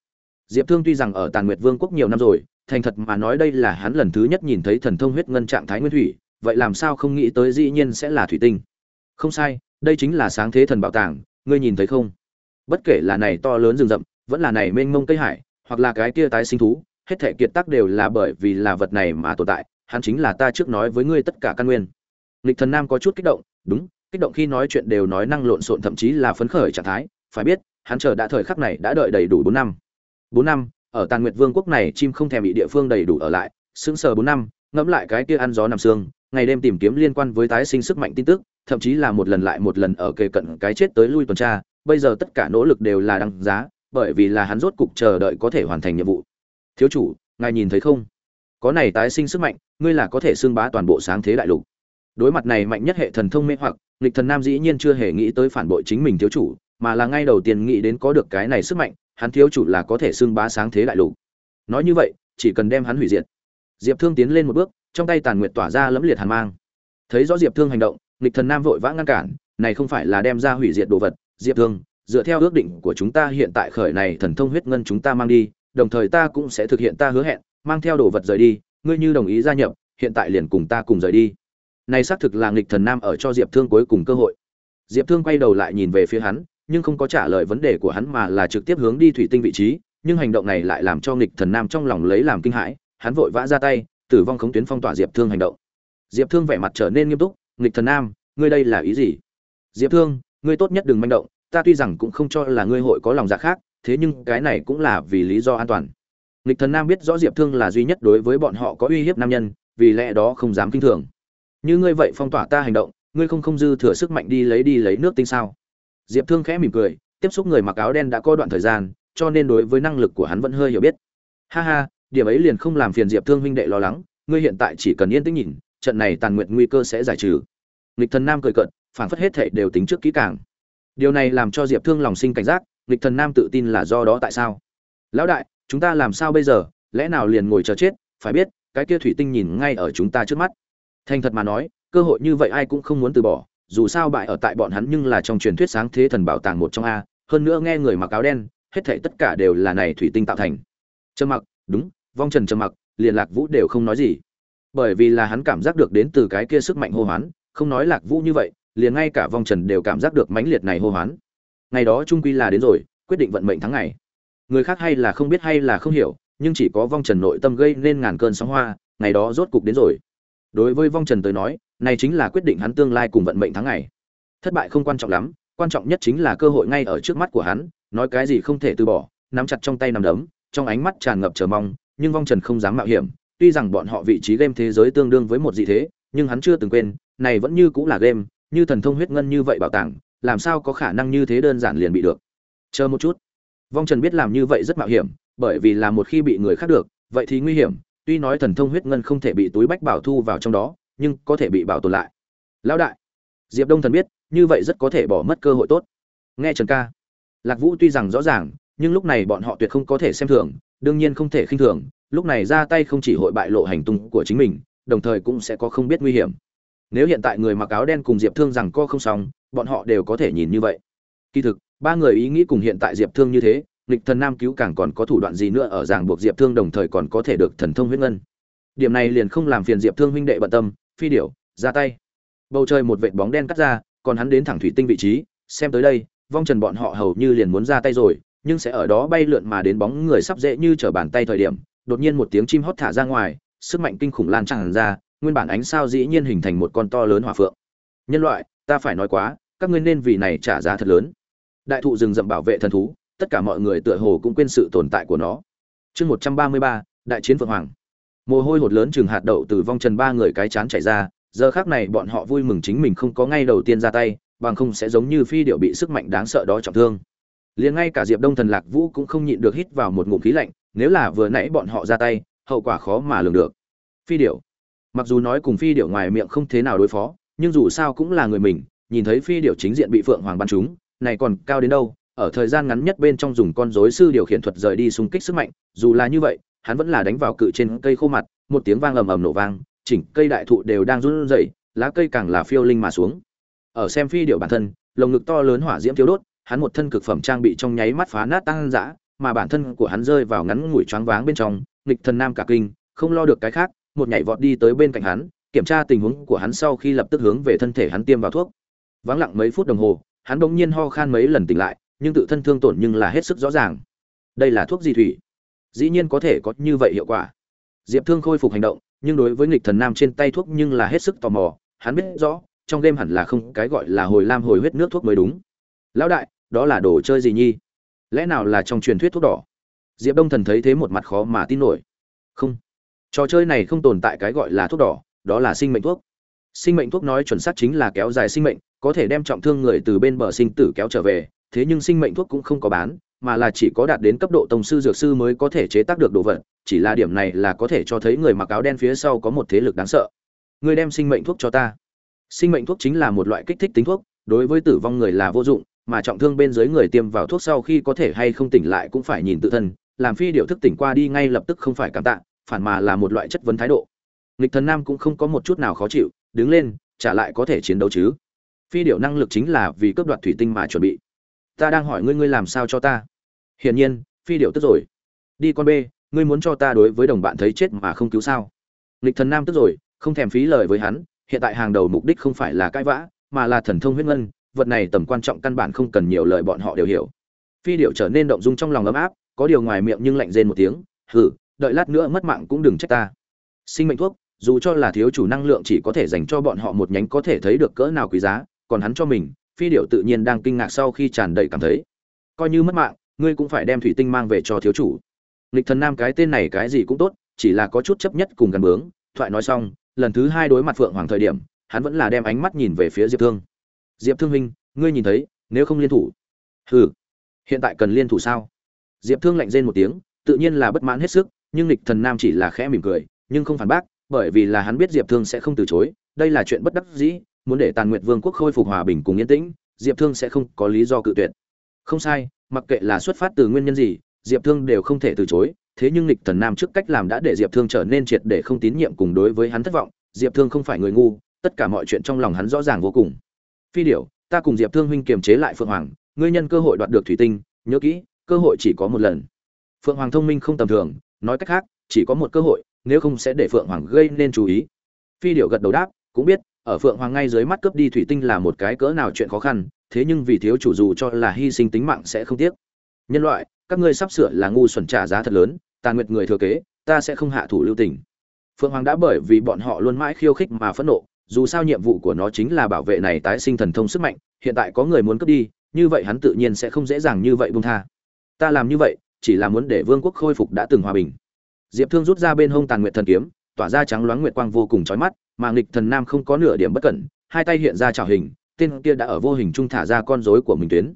Diệp thương tuy rằng ở tàn nguyệt vương quốc nhiều năm rồi thành thật mà nói đây là hắn lần thứ nhất nhìn thấy thần thông huyết ngân trạng thái nguyên thủy, vậy làm sao không nghĩ tới dĩ nhiên sẽ là thủy tinh? Không sai, đây chính là sáng thế thần bảo tàng, ngươi nhìn thấy không? Bất kể là này to lớn rừng rậm, vẫn là này mênh mông cây hải, hoặc là cái kia tái sinh thú, hết thể kiệt tác đều là bởi vì là vật này mà tồn tại, hắn chính là ta trước nói với ngươi tất cả căn nguyên. Lịch thần nam có chút kích động, đúng, kích động khi nói chuyện đều nói năng lộn xộn thậm chí là phấn khởi trạng thái, phải biết, hắn chờ đã thời khắc này đã đợi đầy đủ bốn năm. Bốn năm ở tàn nguyệt vương quốc này chim không thèm bị địa phương đầy đủ ở lại, sững sờ bốn năm, ngẫm lại cái kia ăn gió nằm xương ngày đêm tìm kiếm liên quan với tái sinh sức mạnh tin tức, thậm chí là một lần lại một lần ở kề cận cái chết tới lui tuần tra, bây giờ tất cả nỗ lực đều là đăng giá, bởi vì là hắn rốt cục chờ đợi có thể hoàn thành nhiệm vụ. Thiếu chủ, ngài nhìn thấy không? Có này tái sinh sức mạnh, ngươi là có thể xưng bá toàn bộ sáng thế đại lục. Đối mặt này mạnh nhất hệ thần thông mê hoặc lịch thần nam dĩ nhiên chưa hề nghĩ tới phản bội chính mình thiếu chủ, mà là ngay đầu tiên nghĩ đến có được cái này sức mạnh hắn thiếu chủ là có thể xưng bá sáng thế đại lục. Nói như vậy, chỉ cần đem hắn hủy diệt. Diệp thương tiến lên một bước, trong tay tàn nguyệt tỏa ra lẫm liệt hàn mang. Thấy rõ diệp thương hành động, nghịch thần nam vội vã ngăn cản, này không phải là đem ra hủy diệt đồ vật. Diệp thương, dựa theo ước định của chúng ta hiện tại khởi này thần thông huyết ngân chúng ta mang đi, đồng thời ta cũng sẽ thực hiện ta hứa hẹn, mang theo đồ vật rời đi, ngươi như đồng ý gia nhập, hiện tại liền cùng ta cùng rời đi. Này xác thực là nghịch thần nam ở cho diệp thương cuối cùng cơ hội. Diệp thương quay đầu lại nhìn về phía hắn nhưng không có trả lời vấn đề của hắn mà là trực tiếp hướng đi thủy tinh vị trí, nhưng hành động này lại làm cho nghịch thần nam trong lòng lấy làm kinh hãi, hắn vội vã ra tay, tử vong khống tuyến phong tỏa diệp thương hành động. Diệp thương vẻ mặt trở nên nghiêm túc, nghịch thần nam, ngươi đây là ý gì? Diệp thương, ngươi tốt nhất đừng manh động, ta tuy rằng cũng không cho là ngươi hội có lòng dạ khác, thế nhưng cái này cũng là vì lý do an toàn. Nghịch thần nam biết rõ diệp thương là duy nhất đối với bọn họ có uy hiếp nam nhân, vì lẽ đó không dám kinh thường. Như ngươi vậy phong tỏa ta hành động, ngươi không không dư thừa sức mạnh đi lấy đi lấy nước tinh sao? Diệp thương khẽ mỉm cười, tiếp xúc người mặc áo đen đã có đoạn thời gian, cho nên đối với năng lực của hắn vẫn hơi hiểu biết. Ha ha, điểm ấy liền không làm phiền diệp thương huynh đệ lo lắng, ngươi hiện tại chỉ cần yên tĩnh nhìn, trận này tàn nguyện nguy cơ sẽ giải trừ. Nghịch thần nam cười cận phản phất hết thệ đều tính trước kỹ càng. Điều này làm cho diệp thương lòng sinh cảnh giác, nghịch thần nam tự tin là do đó tại sao? Lão đại, chúng ta làm sao bây giờ? Lẽ nào liền ngồi chờ chết? Phải biết, cái kia thủy tinh nhìn ngay ở chúng ta trước mắt. Thành thật mà nói, cơ hội như vậy ai cũng không muốn từ bỏ dù sao bại ở tại bọn hắn nhưng là trong truyền thuyết sáng thế thần bảo tàng một trong a, hơn nữa nghe người mặc áo đen, hết thảy tất cả đều là này thủy tinh tạo thành. Trầm mặc, đúng, vong trần trầm mặc, liền lạc vũ đều không nói gì. Bởi vì là hắn cảm giác được đến từ cái kia sức mạnh hô hoán, không nói lạc vũ như vậy, liền ngay cả vong trần đều cảm giác được mãnh liệt này hô hoán. Ngày đó trung quy là đến rồi, quyết định vận mệnh tháng ngày. Người khác hay là không biết hay là không hiểu, nhưng chỉ có vong trần nội tâm gây nên ngàn cơn sóng hoa, ngày đó rốt cục đến rồi. Đối với vong trần tới nói này chính là quyết định hắn tương lai cùng vận mệnh tháng ngày. Thất bại không quan trọng lắm, quan trọng nhất chính là cơ hội ngay ở trước mắt của hắn, nói cái gì không thể từ bỏ, nắm chặt trong tay nắm đấm, trong ánh mắt tràn ngập chờ mong, nhưng vong trần không dám mạo hiểm, tuy rằng bọn họ vị trí game thế giới tương đương với một gì thế, nhưng hắn chưa từng quên, này vẫn như cũng là game, như thần thông huyết ngân như vậy bảo tàng, làm sao có khả năng như thế đơn giản liền bị được. Chờ một chút. Vong trần biết làm như vậy rất mạo hiểm, bởi vì là một khi bị người khác được, vậy thì nguy hiểm, tuy nói thần thông huyết ngân không thể bị túi bách bảo thu vào trong đó nhưng có thể bị bảo tồn lại. Lão đại, diệp đông thần biết, như vậy rất có thể bỏ mất cơ hội tốt. Nghe trần ca, lạc vũ tuy rằng rõ ràng, nhưng lúc này bọn họ tuyệt không có thể xem thường, đương nhiên không thể khinh thường, lúc này ra tay không chỉ hội bại lộ hành tung của chính mình, đồng thời cũng sẽ có không biết nguy hiểm. Nếu hiện tại người mặc áo đen cùng diệp thương rằng co không xong, bọn họ đều có thể nhìn như vậy. Kỳ thực, ba người ý nghĩ cùng hiện tại diệp thương như thế, nghịch thần nam cứu càng còn có thủ đoạn gì nữa ở ràng buộc diệp thương đồng thời còn có thể được thần thông huyết ngân. Điểm này liền không làm phiền diệp thương huynh đệ bận tâm phi điểu, ra tay. Bầu trời một vệt bóng đen cắt ra, còn hắn đến thẳng thủy tinh vị trí, xem tới đây, vong trần bọn họ hầu như liền muốn ra tay rồi, nhưng sẽ ở đó bay lượn mà đến bóng người sắp dễ như trở bàn tay thời điểm, đột nhiên một tiếng chim hót thả ra ngoài, sức mạnh kinh khủng lan tràn ra, nguyên bản ánh sao dĩ nhiên hình thành một con to lớn hỏa phượng. Nhân loại, ta phải nói quá, các ngươi nên vì này trả giá thật lớn. Đại thụ rừng rậm bảo vệ thần thú, tất cả mọi người tựa hồ cũng quên sự tồn tại của nó. Chương một trăm ba mươi ba, đại chiến phượng hoàng mồ hôi hột lớn chừng hạt đậu từ vong trần ba người cái chán chảy ra, giờ khác này bọn họ vui mừng chính mình không có ngay đầu tiên ra tay, bằng không sẽ giống như phi điệu bị sức mạnh đáng sợ đó trọng thương. Liền ngay cả diệp đông thần lạc vũ cũng không nhịn được hít vào một ngụm khí lạnh, nếu là vừa nãy bọn họ ra tay, hậu quả khó mà lường được. Phi điệu. Mặc dù nói cùng phi điệu ngoài miệng không thế nào đối phó, nhưng dù sao cũng là người mình, nhìn thấy phi điệu chính diện bị phượng hoàng bắn chúng này còn cao đến đâu, ở thời gian ngắn nhất bên trong dùng con rối sư điều khiển thuật rời đi xung kích sức mạnh, dù là như vậy hắn vẫn là đánh vào cự trên cây khô mặt, một tiếng vang ầm ầm nổ vang, chỉnh cây đại thụ đều đang run rẩy, lá cây càng là phiêu linh mà xuống. Ở xem phi điệu bản thân, lồng ngực to lớn hỏa diễm thiếu đốt, hắn một thân cực phẩm trang bị trong nháy mắt phá nát tăng dã mà bản thân của hắn rơi vào ngắn ngủi choáng váng bên trong, nghịch thần nam cả kinh, không lo được cái khác, một nhảy vọt đi tới bên cạnh hắn, kiểm tra tình huống của hắn sau khi lập tức hướng về thân thể hắn tiêm vào thuốc. Vắng lặng mấy phút đồng hồ, hắn bỗng nhiên ho khan mấy lần tỉnh lại, nhưng tự thân thương tổn nhưng là hết sức rõ ràng. Đây là thuốc gì thủy? Dĩ nhiên có thể có như vậy hiệu quả. Diệp thương khôi phục hành động, nhưng đối với nghịch thần nam trên tay thuốc nhưng là hết sức tò mò, hắn biết rõ, trong game hẳn là không cái gọi là hồi lam hồi huyết nước thuốc mới đúng. Lão đại, đó là đồ chơi gì nhi lẽ nào là trong truyền thuyết thuốc đỏ? Diệp đông thần thấy thế một mặt khó mà tin nổi. Không. Trò chơi này không tồn tại cái gọi là thuốc đỏ, đó là sinh mệnh thuốc. Sinh mệnh thuốc nói chuẩn xác chính là kéo dài sinh mệnh, có thể đem trọng thương người từ bên bờ sinh tử kéo trở về, thế nhưng sinh mệnh thuốc cũng không có bán mà là chỉ có đạt đến cấp độ tông sư dược sư mới có thể chế tác được đồ vật, chỉ là điểm này là có thể cho thấy người mặc áo đen phía sau có một thế lực đáng sợ. Người đem sinh mệnh thuốc cho ta. Sinh mệnh thuốc chính là một loại kích thích tính thuốc, đối với tử vong người là vô dụng, mà trọng thương bên dưới người tiêm vào thuốc sau khi có thể hay không tỉnh lại cũng phải nhìn tự thân, làm phi điệu thức tỉnh qua đi ngay lập tức không phải cảm tạ, phản mà là một loại chất vấn thái độ. Nghịch thần nam cũng không có một chút nào khó chịu, đứng lên, trả lại có thể chiến đấu chứ. Phi điệu năng lực chính là vì cướp đoạt thủy tinh mà chuẩn bị. Ta đang hỏi ngươi ngươi làm sao cho ta? Hiển nhiên, phi điệu tức rồi. Đi con b ngươi muốn cho ta đối với đồng bạn thấy chết mà không cứu sao? Nghịch thần nam tức rồi, không thèm phí lời với hắn, hiện tại hàng đầu mục đích không phải là cãi vã, mà là thần thông huyết ngân, vật này tầm quan trọng căn bản không cần nhiều lời bọn họ đều hiểu. Phi điệu trở nên động dung trong lòng ấm áp, có điều ngoài miệng nhưng lạnh rên một tiếng hử đợi lát nữa mất mạng cũng đừng trách ta. Sinh mệnh thuốc, dù cho là thiếu chủ năng lượng chỉ có thể dành cho bọn họ một nhánh có thể thấy được cỡ nào quý giá, còn hắn cho mình, phi điệu tự nhiên đang kinh ngạc sau khi tràn đầy cảm thấy. Coi như mất mạng ngươi cũng phải đem thủy tinh mang về cho thiếu chủ. Lịch thần nam cái tên này cái gì cũng tốt, chỉ là có chút chấp nhất cùng gần bướng. Thoại nói xong, lần thứ hai đối mặt phượng hoàng thời điểm, hắn vẫn là đem ánh mắt nhìn về phía diệp thương. Diệp thương huynh, ngươi nhìn thấy, nếu không liên thủ. Hừ. Hiện tại cần liên thủ sao? Diệp thương lạnh rên một tiếng, tự nhiên là bất mãn hết sức, nhưng lịch thần nam chỉ là khẽ mỉm cười, nhưng không phản bác, bởi vì là hắn biết diệp thương sẽ không từ chối, đây là chuyện bất đắc dĩ, muốn để tàn nguyệt vương quốc khôi phục hòa bình cùng yên tĩnh, diệp thương sẽ không có lý do cự tuyệt. Không sai mặc kệ là xuất phát từ nguyên nhân gì, diệp thương đều không thể từ chối. Thế nhưng lịch thần nam trước cách làm đã để diệp thương trở nên triệt để không tín nhiệm cùng đối với hắn thất vọng. Diệp thương không phải người ngu, tất cả mọi chuyện trong lòng hắn rõ ràng vô cùng. Phi điểu, ta cùng diệp thương huynh kiềm chế lại phượng hoàng, ngươi nhân cơ hội đoạt được thủy tinh, nhớ kỹ, cơ hội chỉ có một lần. Phượng hoàng thông minh không tầm thường, nói cách khác, chỉ có một cơ hội, nếu không sẽ để phượng hoàng gây nên chú ý. Phi điểu gật đầu đáp, cũng biết, ở phượng hoàng ngay dưới mắt cướp đi thủy tinh là một cái cỡ nào chuyện khó khăn thế nhưng vì thiếu chủ dù cho là hy sinh tính mạng sẽ không tiếc. Nhân loại, các ngươi sắp sửa là ngu xuẩn trả giá thật lớn tàn nguyệt người thừa kế, ta sẽ không hạ thủ lưu tình. Phượng hoàng đã bởi vì bọn họ luôn mãi khiêu khích mà phẫn nộ, dù sao nhiệm vụ của nó chính là bảo vệ này tái sinh thần thông sức mạnh, hiện tại có người muốn cướp đi, như vậy hắn tự nhiên sẽ không dễ dàng như vậy buông tha. Ta làm như vậy, chỉ là muốn để vương quốc khôi phục đã từng hòa bình. Diệp thương rút ra bên hông tàn nguyệt thần kiếm, tỏa ra trắng loáng nguyệt quang vô cùng chói mắt, mà nghịch thần nam không có nửa điểm bất cẩn, hai tay hiện ra trào hình tên kia đã ở vô hình trung thả ra con rối của mình tuyến.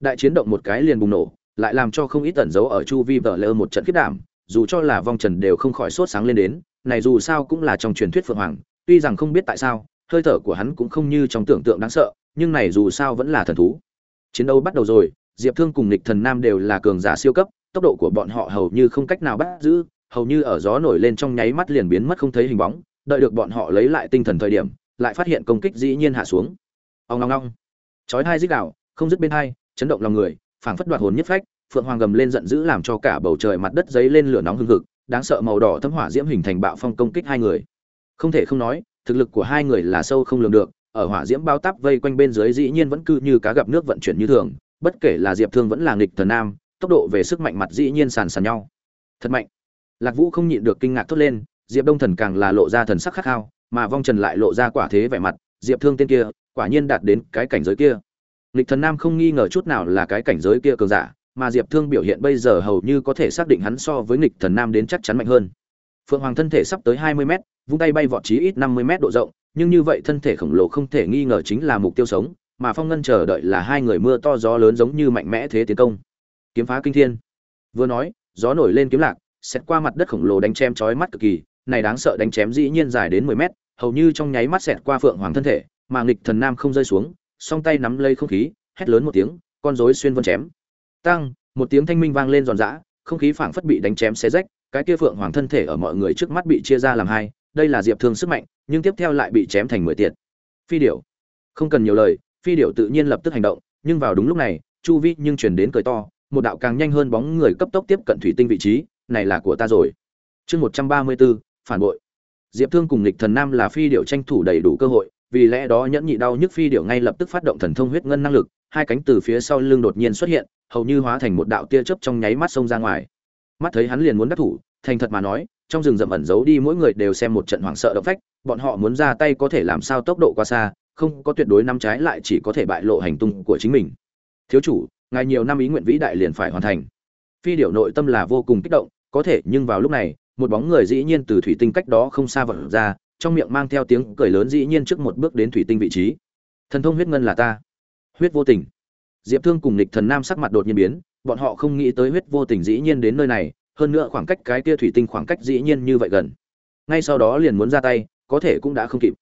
Đại chiến động một cái liền bùng nổ, lại làm cho không ít tẩn dấu ở chu vi vợ lơ một trận khiết đảm, dù cho là vong trần đều không khỏi sốt sáng lên đến, này dù sao cũng là trong truyền thuyết phượng hoàng, tuy rằng không biết tại sao, hơi thở của hắn cũng không như trong tưởng tượng đáng sợ, nhưng này dù sao vẫn là thần thú. Chiến đấu bắt đầu rồi, diệp thương cùng lịch thần nam đều là cường giả siêu cấp, tốc độ của bọn họ hầu như không cách nào bắt giữ, hầu như ở gió nổi lên trong nháy mắt liền biến mất không thấy hình bóng, đợi được bọn họ lấy lại tinh thần thời điểm, lại phát hiện công kích dĩ nhiên hạ xuống ông long long chói hai dích đạo không dứt bên hai chấn động lòng người, phảng phất đoạt hồn nhất phách, phượng hoàng gầm lên giận dữ làm cho cả bầu trời mặt đất giấy lên lửa nóng hừng hực, đáng sợ màu đỏ thấm hỏa diễm hình thành bạo phong công kích hai người. Không thể không nói, thực lực của hai người là sâu không lường được, ở hỏa diễm bao táp vây quanh bên dưới dĩ nhiên vẫn cứ như cá gặp nước vận chuyển như thường, bất kể là diệp thương vẫn là nghịch thần nam, tốc độ về sức mạnh mặt dĩ nhiên sàn sàn nhau. Thật mạnh. Lạc vũ không nhịn được kinh ngạc thốt lên, diệp đông thần càng là lộ ra thần sắc khát khao, mà vong trần lại lộ ra quả thế vẻ mặt diệp thương tên kia, quả nhiên đạt đến cái cảnh giới kia. Lịch thần nam không nghi ngờ chút nào là cái cảnh giới kia cường giả, mà diệp thương biểu hiện bây giờ hầu như có thể xác định hắn so với nghịch thần nam đến chắc chắn mạnh hơn. Phượng hoàng thân thể sắp tới hai mươi m vung tay bay vọt chí ít năm mươi m độ rộng, nhưng như vậy thân thể khổng lồ không thể nghi ngờ chính là mục tiêu sống, mà phong ngân chờ đợi là hai người mưa to gió lớn giống như mạnh mẽ thế tiến công. Kiếm phá kinh thiên. Vừa nói, gió nổi lên kiếm lạc xét qua mặt đất khổng lồ đánh chém chói mắt cực kỳ, này đáng sợ đánh chém dĩ nhiên dài đến mười mét hầu như trong nháy mắt xẹt qua phượng hoàng thân thể, mà nghịch thần nam không rơi xuống, song tay nắm lấy không khí, hét lớn một tiếng, con rối xuyên vân chém. Tăng một tiếng thanh minh vang lên giòn giã, không khí phảng phất bị đánh chém xé rách, cái kia phượng hoàng thân thể ở mọi người trước mắt bị chia ra làm hai, đây là diệp thương sức mạnh, nhưng tiếp theo lại bị chém thành mười tiệt. Phi điểu. Không cần nhiều lời, phi điểu tự nhiên lập tức hành động, nhưng vào đúng lúc này, chu vi nhưng chuyển đến cười to, một đạo càng nhanh hơn bóng người cấp tốc tiếp cận thủy tinh vị trí, này là của ta rồi. Chương một trăm ba mươi bốn phản bội diệp thương cùng lịch thần nam là phi điểu tranh thủ đầy đủ cơ hội, vì lẽ đó nhẫn nhị đau nhức phi điểu ngay lập tức phát động thần thông huyết ngân năng lực, hai cánh từ phía sau lưng đột nhiên xuất hiện, hầu như hóa thành một đạo tia chớp trong nháy mắt xông ra ngoài. Mắt thấy hắn liền muốn đắc thủ, thành thật mà nói, trong rừng rậm ẩn giấu đi mỗi người đều xem một trận hoảng sợ động phách, bọn họ muốn ra tay có thể làm sao tốc độ quá xa, không có tuyệt đối năm trái lại chỉ có thể bại lộ hành tung của chính mình. Thiếu chủ, ngài nhiều năm ý nguyện vĩ đại liền phải hoàn thành. Phi điểu nội tâm là vô cùng kích động, có thể, nhưng vào lúc này một bóng người dĩ nhiên từ thủy tinh cách đó không xa vật ra, trong miệng mang theo tiếng cười lớn dĩ nhiên trước một bước đến thủy tinh vị trí. Thần thông huyết ngân là ta. Huyết vô tình. Diệp thương cùng lịch thần nam sắc mặt đột nhiên biến, bọn họ không nghĩ tới huyết vô tình dĩ nhiên đến nơi này, hơn nữa khoảng cách cái kia thủy tinh khoảng cách dĩ nhiên như vậy gần. Ngay sau đó liền muốn ra tay, có thể cũng đã không kịp.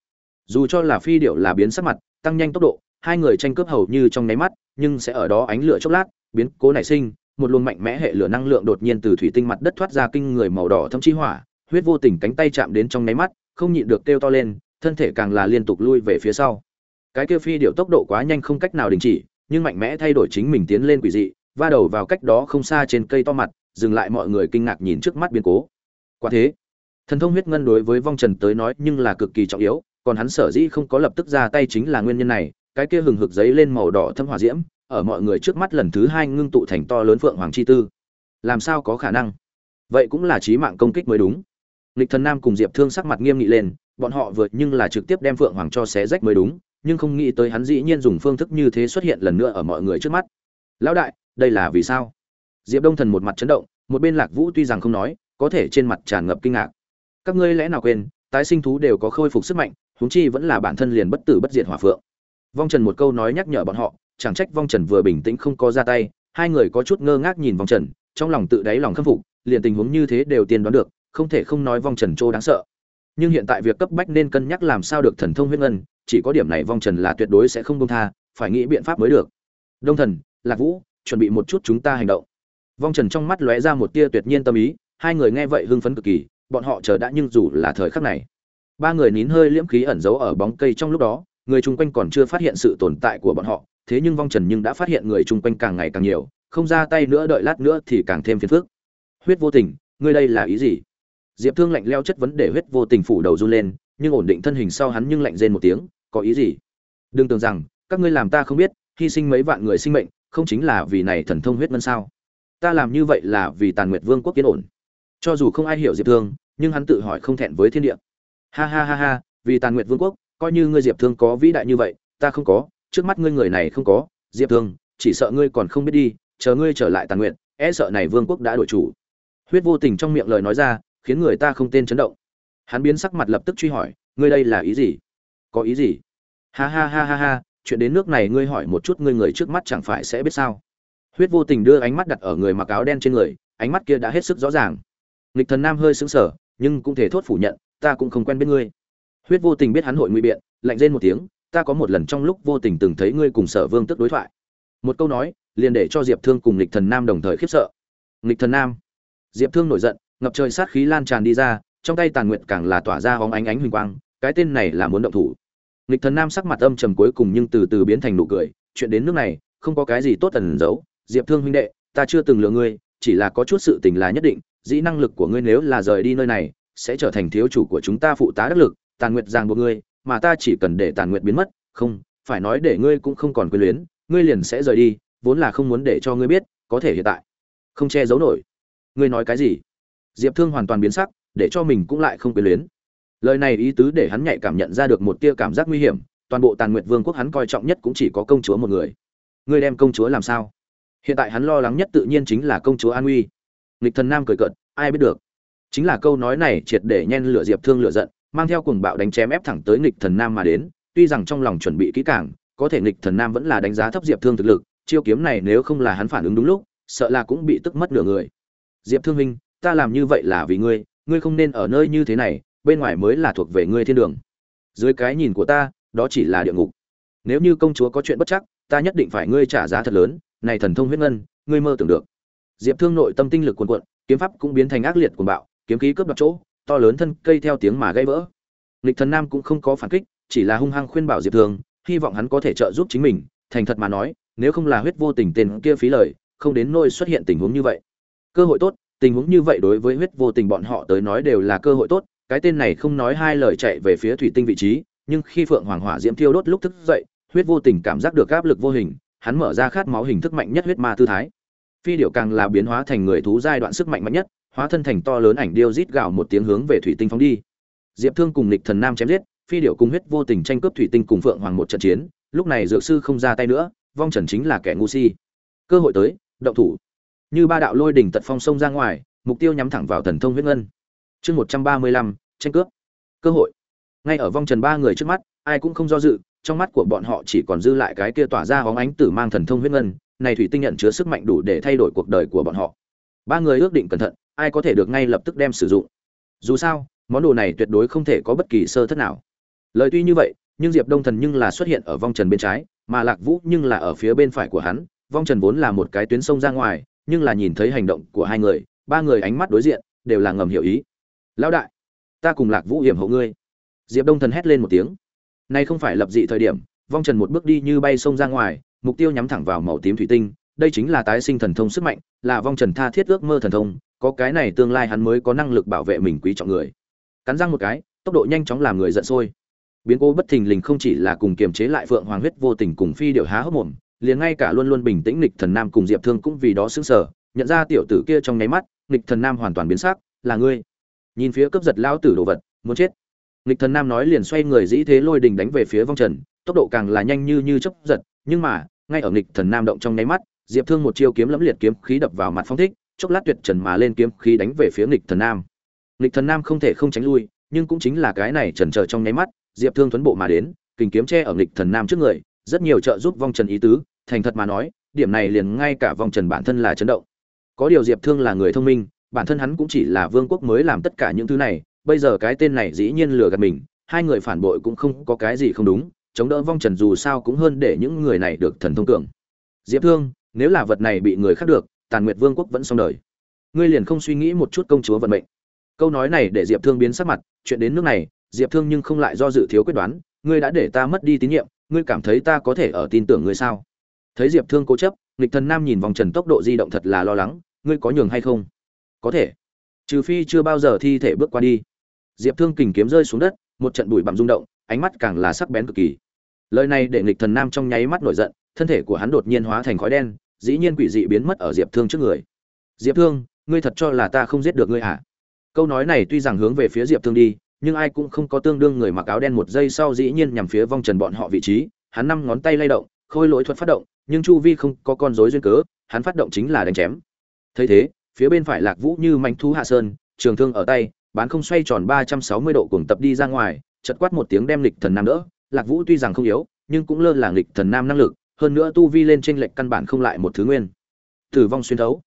Dù cho là phi điệu là biến sắc mặt, tăng nhanh tốc độ, hai người tranh cướp hầu như trong nháy mắt, nhưng sẽ ở đó ánh lửa chốc lát, biến cố nảy sinh một luồng mạnh mẽ hệ lửa năng lượng đột nhiên từ thủy tinh mặt đất thoát ra kinh người màu đỏ thâm chi hỏa, huyết vô tình cánh tay chạm đến trong nháy mắt, không nhịn được kêu to lên, thân thể càng là liên tục lui về phía sau. Cái kia phi điệu tốc độ quá nhanh không cách nào đình chỉ, nhưng mạnh mẽ thay đổi chính mình tiến lên quỷ dị, va đầu vào cách đó không xa trên cây to mặt, dừng lại mọi người kinh ngạc nhìn trước mắt biến cố. Quả thế, thần thông huyết ngân đối với vong trần tới nói nhưng là cực kỳ trọng yếu, còn hắn sở dĩ không có lập tức ra tay chính là nguyên nhân này, cái kia hừng hực giấy lên màu đỏ thâm hỏa diễm ở mọi người trước mắt lần thứ hai ngưng tụ thành to lớn phượng hoàng chi tư. Làm sao có khả năng? Vậy cũng là trí mạng công kích mới đúng. Lịch thần nam cùng diệp thương sắc mặt nghiêm nghị lên, bọn họ vượt nhưng là trực tiếp đem phượng hoàng cho xé rách mới đúng, nhưng không nghĩ tới hắn dĩ nhiên dùng phương thức như thế xuất hiện lần nữa ở mọi người trước mắt. Lão đại, đây là vì sao? Diệp đông thần một mặt chấn động, một bên lạc vũ tuy rằng không nói, có thể trên mặt tràn ngập kinh ngạc. Các ngươi lẽ nào quên, tái sinh thú đều có khôi phục sức mạnh, huống chi vẫn là bản thân liền bất tử bất diệt hỏa phượng. Vong trần một câu nói nhắc nhở bọn họ chẳng trách vong trần vừa bình tĩnh không có ra tay, hai người có chút ngơ ngác nhìn vong trần, trong lòng tự đáy lòng khâm phục, liền tình huống như thế đều tiên đoán được, không thể không nói vong trần trô đáng sợ. Nhưng hiện tại việc cấp bách nên cân nhắc làm sao được thần thông huyết ngân, chỉ có điểm này vong trần là tuyệt đối sẽ không công tha, phải nghĩ biện pháp mới được. Đông thần, lạc vũ, chuẩn bị một chút chúng ta hành động. Vong trần trong mắt lóe ra một tia tuyệt nhiên tâm ý, hai người nghe vậy hưng phấn cực kỳ, bọn họ chờ đã nhưng dù là thời khắc này. Ba người nín hơi liễm khí ẩn giấu ở bóng cây trong lúc đó, người chung quanh còn chưa phát hiện sự tồn tại của bọn họ thế nhưng vong trần nhưng đã phát hiện người chung quanh càng ngày càng nhiều, không ra tay nữa đợi lát nữa thì càng thêm phiền phức. Huyết vô tình, ngươi đây là ý gì? Diệp thương lạnh leo chất vấn để huyết vô tình phủ đầu run lên, nhưng ổn định thân hình sau hắn nhưng lạnh rên một tiếng, có ý gì? Đừng tưởng rằng, các ngươi làm ta không biết, hy sinh mấy vạn người sinh mệnh, không chính là vì này thần thông huyết ngân sao? Ta làm như vậy là vì tàn nguyệt vương quốc kiến ổn. Cho dù không ai hiểu diệp thương, nhưng hắn tự hỏi không thẹn với thiên địa. Ha ha ha ha, vì tàn nguyệt vương quốc, coi như ngươi diệp thương có vĩ đại như vậy, ta không có trước mắt ngươi người này không có, diệp thương, chỉ sợ ngươi còn không biết đi, chờ ngươi trở lại tàn nguyện e sợ này vương quốc đã đổi chủ. Huyết vô tình trong miệng lời nói ra, khiến người ta không tên chấn động. Hắn biến sắc mặt lập tức truy hỏi, ngươi đây là ý gì? Có ý gì? Ha ha ha ha ha, chuyện đến nước này ngươi hỏi một chút ngươi người trước mắt chẳng phải sẽ biết sao? Huyết vô tình đưa ánh mắt đặt ở người mặc áo đen trên người, ánh mắt kia đã hết sức rõ ràng. Nghịch thần nam hơi sững sờ, nhưng cũng thể thốt phủ nhận, ta cũng không quen biết ngươi. Huyết vô tình biết hắn hội nguy biện, lạnh rên một tiếng ta có một lần trong lúc vô tình từng thấy ngươi cùng sở vương tức đối thoại. Một câu nói, liền để cho diệp thương cùng lịch thần nam đồng thời khiếp sợ. Lịch thần nam. Diệp thương nổi giận, ngập trời sát khí lan tràn đi ra, trong tay tàn nguyện càng là tỏa ra hóng ánh ánh huỳnh quang, cái tên này là muốn động thủ. Lịch thần nam sắc mặt âm trầm cuối cùng nhưng từ từ biến thành nụ cười, chuyện đến nước này, không có cái gì tốt tần giấu. Diệp thương huynh đệ, ta chưa từng lừa ngươi, chỉ là có chút sự tình là nhất định, dĩ năng lực của ngươi nếu là rời đi nơi này, sẽ trở thành thiếu chủ của chúng ta phụ tá đắc lực, tàn nguyệt giang buộc ngươi mà ta chỉ cần để tàn nguyệt biến mất, không, phải nói để ngươi cũng không còn quyền luyến, ngươi liền sẽ rời đi, vốn là không muốn để cho ngươi biết, có thể hiện tại. Không che giấu nổi. Ngươi nói cái gì? Diệp thương hoàn toàn biến sắc, để cho mình cũng lại không quyền luyến. Lời này ý tứ để hắn nhạy cảm nhận ra được một tia cảm giác nguy hiểm, toàn bộ tàn nguyệt vương quốc hắn coi trọng nhất cũng chỉ có công chúa một người. Ngươi đem công chúa làm sao? Hiện tại hắn lo lắng nhất tự nhiên chính là công chúa an uy. Nghịch thần nam cười cợt, ai biết được. Chính là câu nói này triệt để nhen lửa diệp thương lửa giận mang theo cuồng bạo đánh chém ép thẳng tới nghịch thần nam mà đến, tuy rằng trong lòng chuẩn bị kỹ càng, có thể nghịch thần nam vẫn là đánh giá thấp diệp thương thực lực, chiêu kiếm này nếu không là hắn phản ứng đúng lúc, sợ là cũng bị tức mất nửa người. Diệp thương minh ta làm như vậy là vì ngươi ngươi không nên ở nơi như thế này, bên ngoài mới là thuộc về ngươi thiên đường. Dưới cái nhìn của ta, đó chỉ là địa ngục. Nếu như công chúa có chuyện bất chắc, ta nhất định phải ngươi trả giá thật lớn, này thần thông huyết ngân, ngươi mơ tưởng được. Diệp thương nội tâm tinh lực cuồn cuộn, kiếm pháp cũng biến thành ác liệt cuồng bạo, kiếm khí cướp đoạt chỗ to lớn thân cây theo tiếng mà gãy vỡ. Lịch thần nam cũng không có phản kích chỉ là hung hăng khuyên bảo diệp Thường, hy vọng hắn có thể trợ giúp chính mình thành thật mà nói nếu không là huyết vô tình tên kia phí lời không đến nôi xuất hiện tình huống như vậy. Cơ hội tốt tình huống như vậy đối với huyết vô tình bọn họ tới nói đều là cơ hội tốt cái tên này không nói hai lời chạy về phía thủy tinh vị trí nhưng khi phượng hoàng hỏa diễm thiêu đốt lúc thức dậy huyết vô tình cảm giác được áp lực vô hình hắn mở ra khát máu hình thức mạnh nhất huyết ma tư thái. Phi điệu càng là biến hóa thành người thú giai đoạn sức mạnh mạnh nhất hóa thân thành to lớn ảnh điêu rít gạo một tiếng hướng về thủy tinh phóng đi. Diệp thương cùng lịch thần nam chém giết, phi điệu cùng huyết vô tình tranh cướp thủy tinh cùng phượng hoàng một trận chiến, lúc này dược sư không ra tay nữa, vong trần chính là kẻ ngu si. Cơ hội tới, động thủ. Như ba đạo lôi đỉnh tật phong sông ra ngoài, mục tiêu nhắm thẳng vào thần thông huyết ngân. Chương một trăm ba mươi lăm, tranh cướp. Cơ hội. Ngay ở vong trần ba người trước mắt, ai cũng không do dự, trong mắt của bọn họ chỉ còn dư lại cái kia tỏa ra hóng ánh tử mang thần thông huyết ngân, này thủy tinh nhận chứa sức mạnh đủ để thay đổi cuộc đời của bọn họ. Ba người ước định cẩn thận ai có thể được ngay lập tức đem sử dụng. Dù sao, món đồ này tuyệt đối không thể có bất kỳ sơ thất nào. Lời tuy như vậy, nhưng diệp đông thần nhưng là xuất hiện ở vong trần bên trái, mà lạc vũ nhưng là ở phía bên phải của hắn, vong trần vốn là một cái tuyến sông ra ngoài, nhưng là nhìn thấy hành động của hai người, ba người ánh mắt đối diện, đều là ngầm hiểu ý. Lão đại, ta cùng lạc vũ hiểm hộ ngươi. Diệp đông thần hét lên một tiếng. Nay không phải lập dị thời điểm, vong trần một bước đi như bay sông ra ngoài, mục tiêu nhắm thẳng vào màu tím thủy tinh, đây chính là tái sinh thần thông sức mạnh, là vong trần tha thiết ước mơ thần thông có cái này tương lai hắn mới có năng lực bảo vệ mình quý trọng người. Cắn răng một cái, tốc độ nhanh chóng làm người giận sôi. Biến cố bất thình lình không chỉ là cùng kiềm chế lại phượng hoàng huyết vô tình cùng phi điệu há hốc mồm, liền ngay cả luôn luôn bình tĩnh nghịch thần nam cùng diệp thương cũng vì đó sững sờ, nhận ra tiểu tử kia trong nháy mắt, nghịch thần nam hoàn toàn biến sắc, là ngươi. Nhìn phía cướp giật lão tử đồ vật, muốn chết. Nghịch thần nam nói liền xoay người dĩ thế lôi đình đánh về phía vong trần, tốc độ càng là nhanh như như chấp giật, nhưng mà, ngay ở nghịch thần nam động trong nháy mắt, diệp thương một chiêu kiếm lẫm liệt kiếm khí đập vào mặt phong thích chốc lát tuyệt trần mà lên kiếm khí đánh về phía nghịch thần nam. Nghịch thần nam không thể không tránh lui, nhưng cũng chính là cái này trần chờ trong nháy mắt, diệp thương tuấn bộ mà đến, kình kiếm che ở nghịch thần nam trước người, rất nhiều trợ giúp vong trần ý tứ, thành thật mà nói, điểm này liền ngay cả vong trần bản thân là chấn động. Có điều diệp thương là người thông minh, bản thân hắn cũng chỉ là vương quốc mới làm tất cả những thứ này, bây giờ cái tên này dĩ nhiên lừa gạt mình, hai người phản bội cũng không có cái gì không đúng, chống đỡ vong trần dù sao cũng hơn để những người này được thần thông cường. Diệp thương, nếu là vật này bị người khác được tàn nguyệt vương quốc vẫn xong đời. Ngươi liền không suy nghĩ một chút công chúa vận mệnh. Câu nói này để diệp thương biến sắc mặt, chuyện đến nước này, diệp thương nhưng không lại do dự thiếu quyết đoán, ngươi đã để ta mất đi tín nhiệm, ngươi cảm thấy ta có thể ở tin tưởng ngươi sao? Thấy diệp thương cố chấp, nghịch thần nam nhìn vòng trần tốc độ di động thật là lo lắng, ngươi có nhường hay không? Có thể. Trừ phi chưa bao giờ thi thể bước qua đi. Diệp thương kình kiếm rơi xuống đất, một trận bụi bặm rung động, ánh mắt càng là sắc bén cực kỳ. Lời này để nghịch thần nam trong nháy mắt nổi giận, thân thể của hắn đột nhiên hóa thành khói đen dĩ nhiên quỷ dị biến mất ở diệp thương trước người. Diệp thương, ngươi thật cho là ta không giết được ngươi hả câu nói này tuy rằng hướng về phía diệp thương đi, nhưng ai cũng không có tương đương người mặc áo đen một giây sau dĩ nhiên nhằm phía vong trần bọn họ vị trí. Hắn năm ngón tay lay động, khôi lỗi thuật phát động, nhưng chu vi không có con rối duyên cớ, hắn phát động chính là đánh chém. Thấy thế, phía bên phải lạc vũ như manh thú hạ sơn, trường thương ở tay, bán không xoay tròn ba trăm sáu mươi độ cùng tập đi ra ngoài, chật quát một tiếng đem lịch thần nam đỡ. Lạc vũ tuy rằng không yếu, nhưng cũng lơ là lịch thần nam năng lực hơn nữa tu vi lên trên lệch căn bản không lại một thứ nguyên. Tử vong xuyên thấu.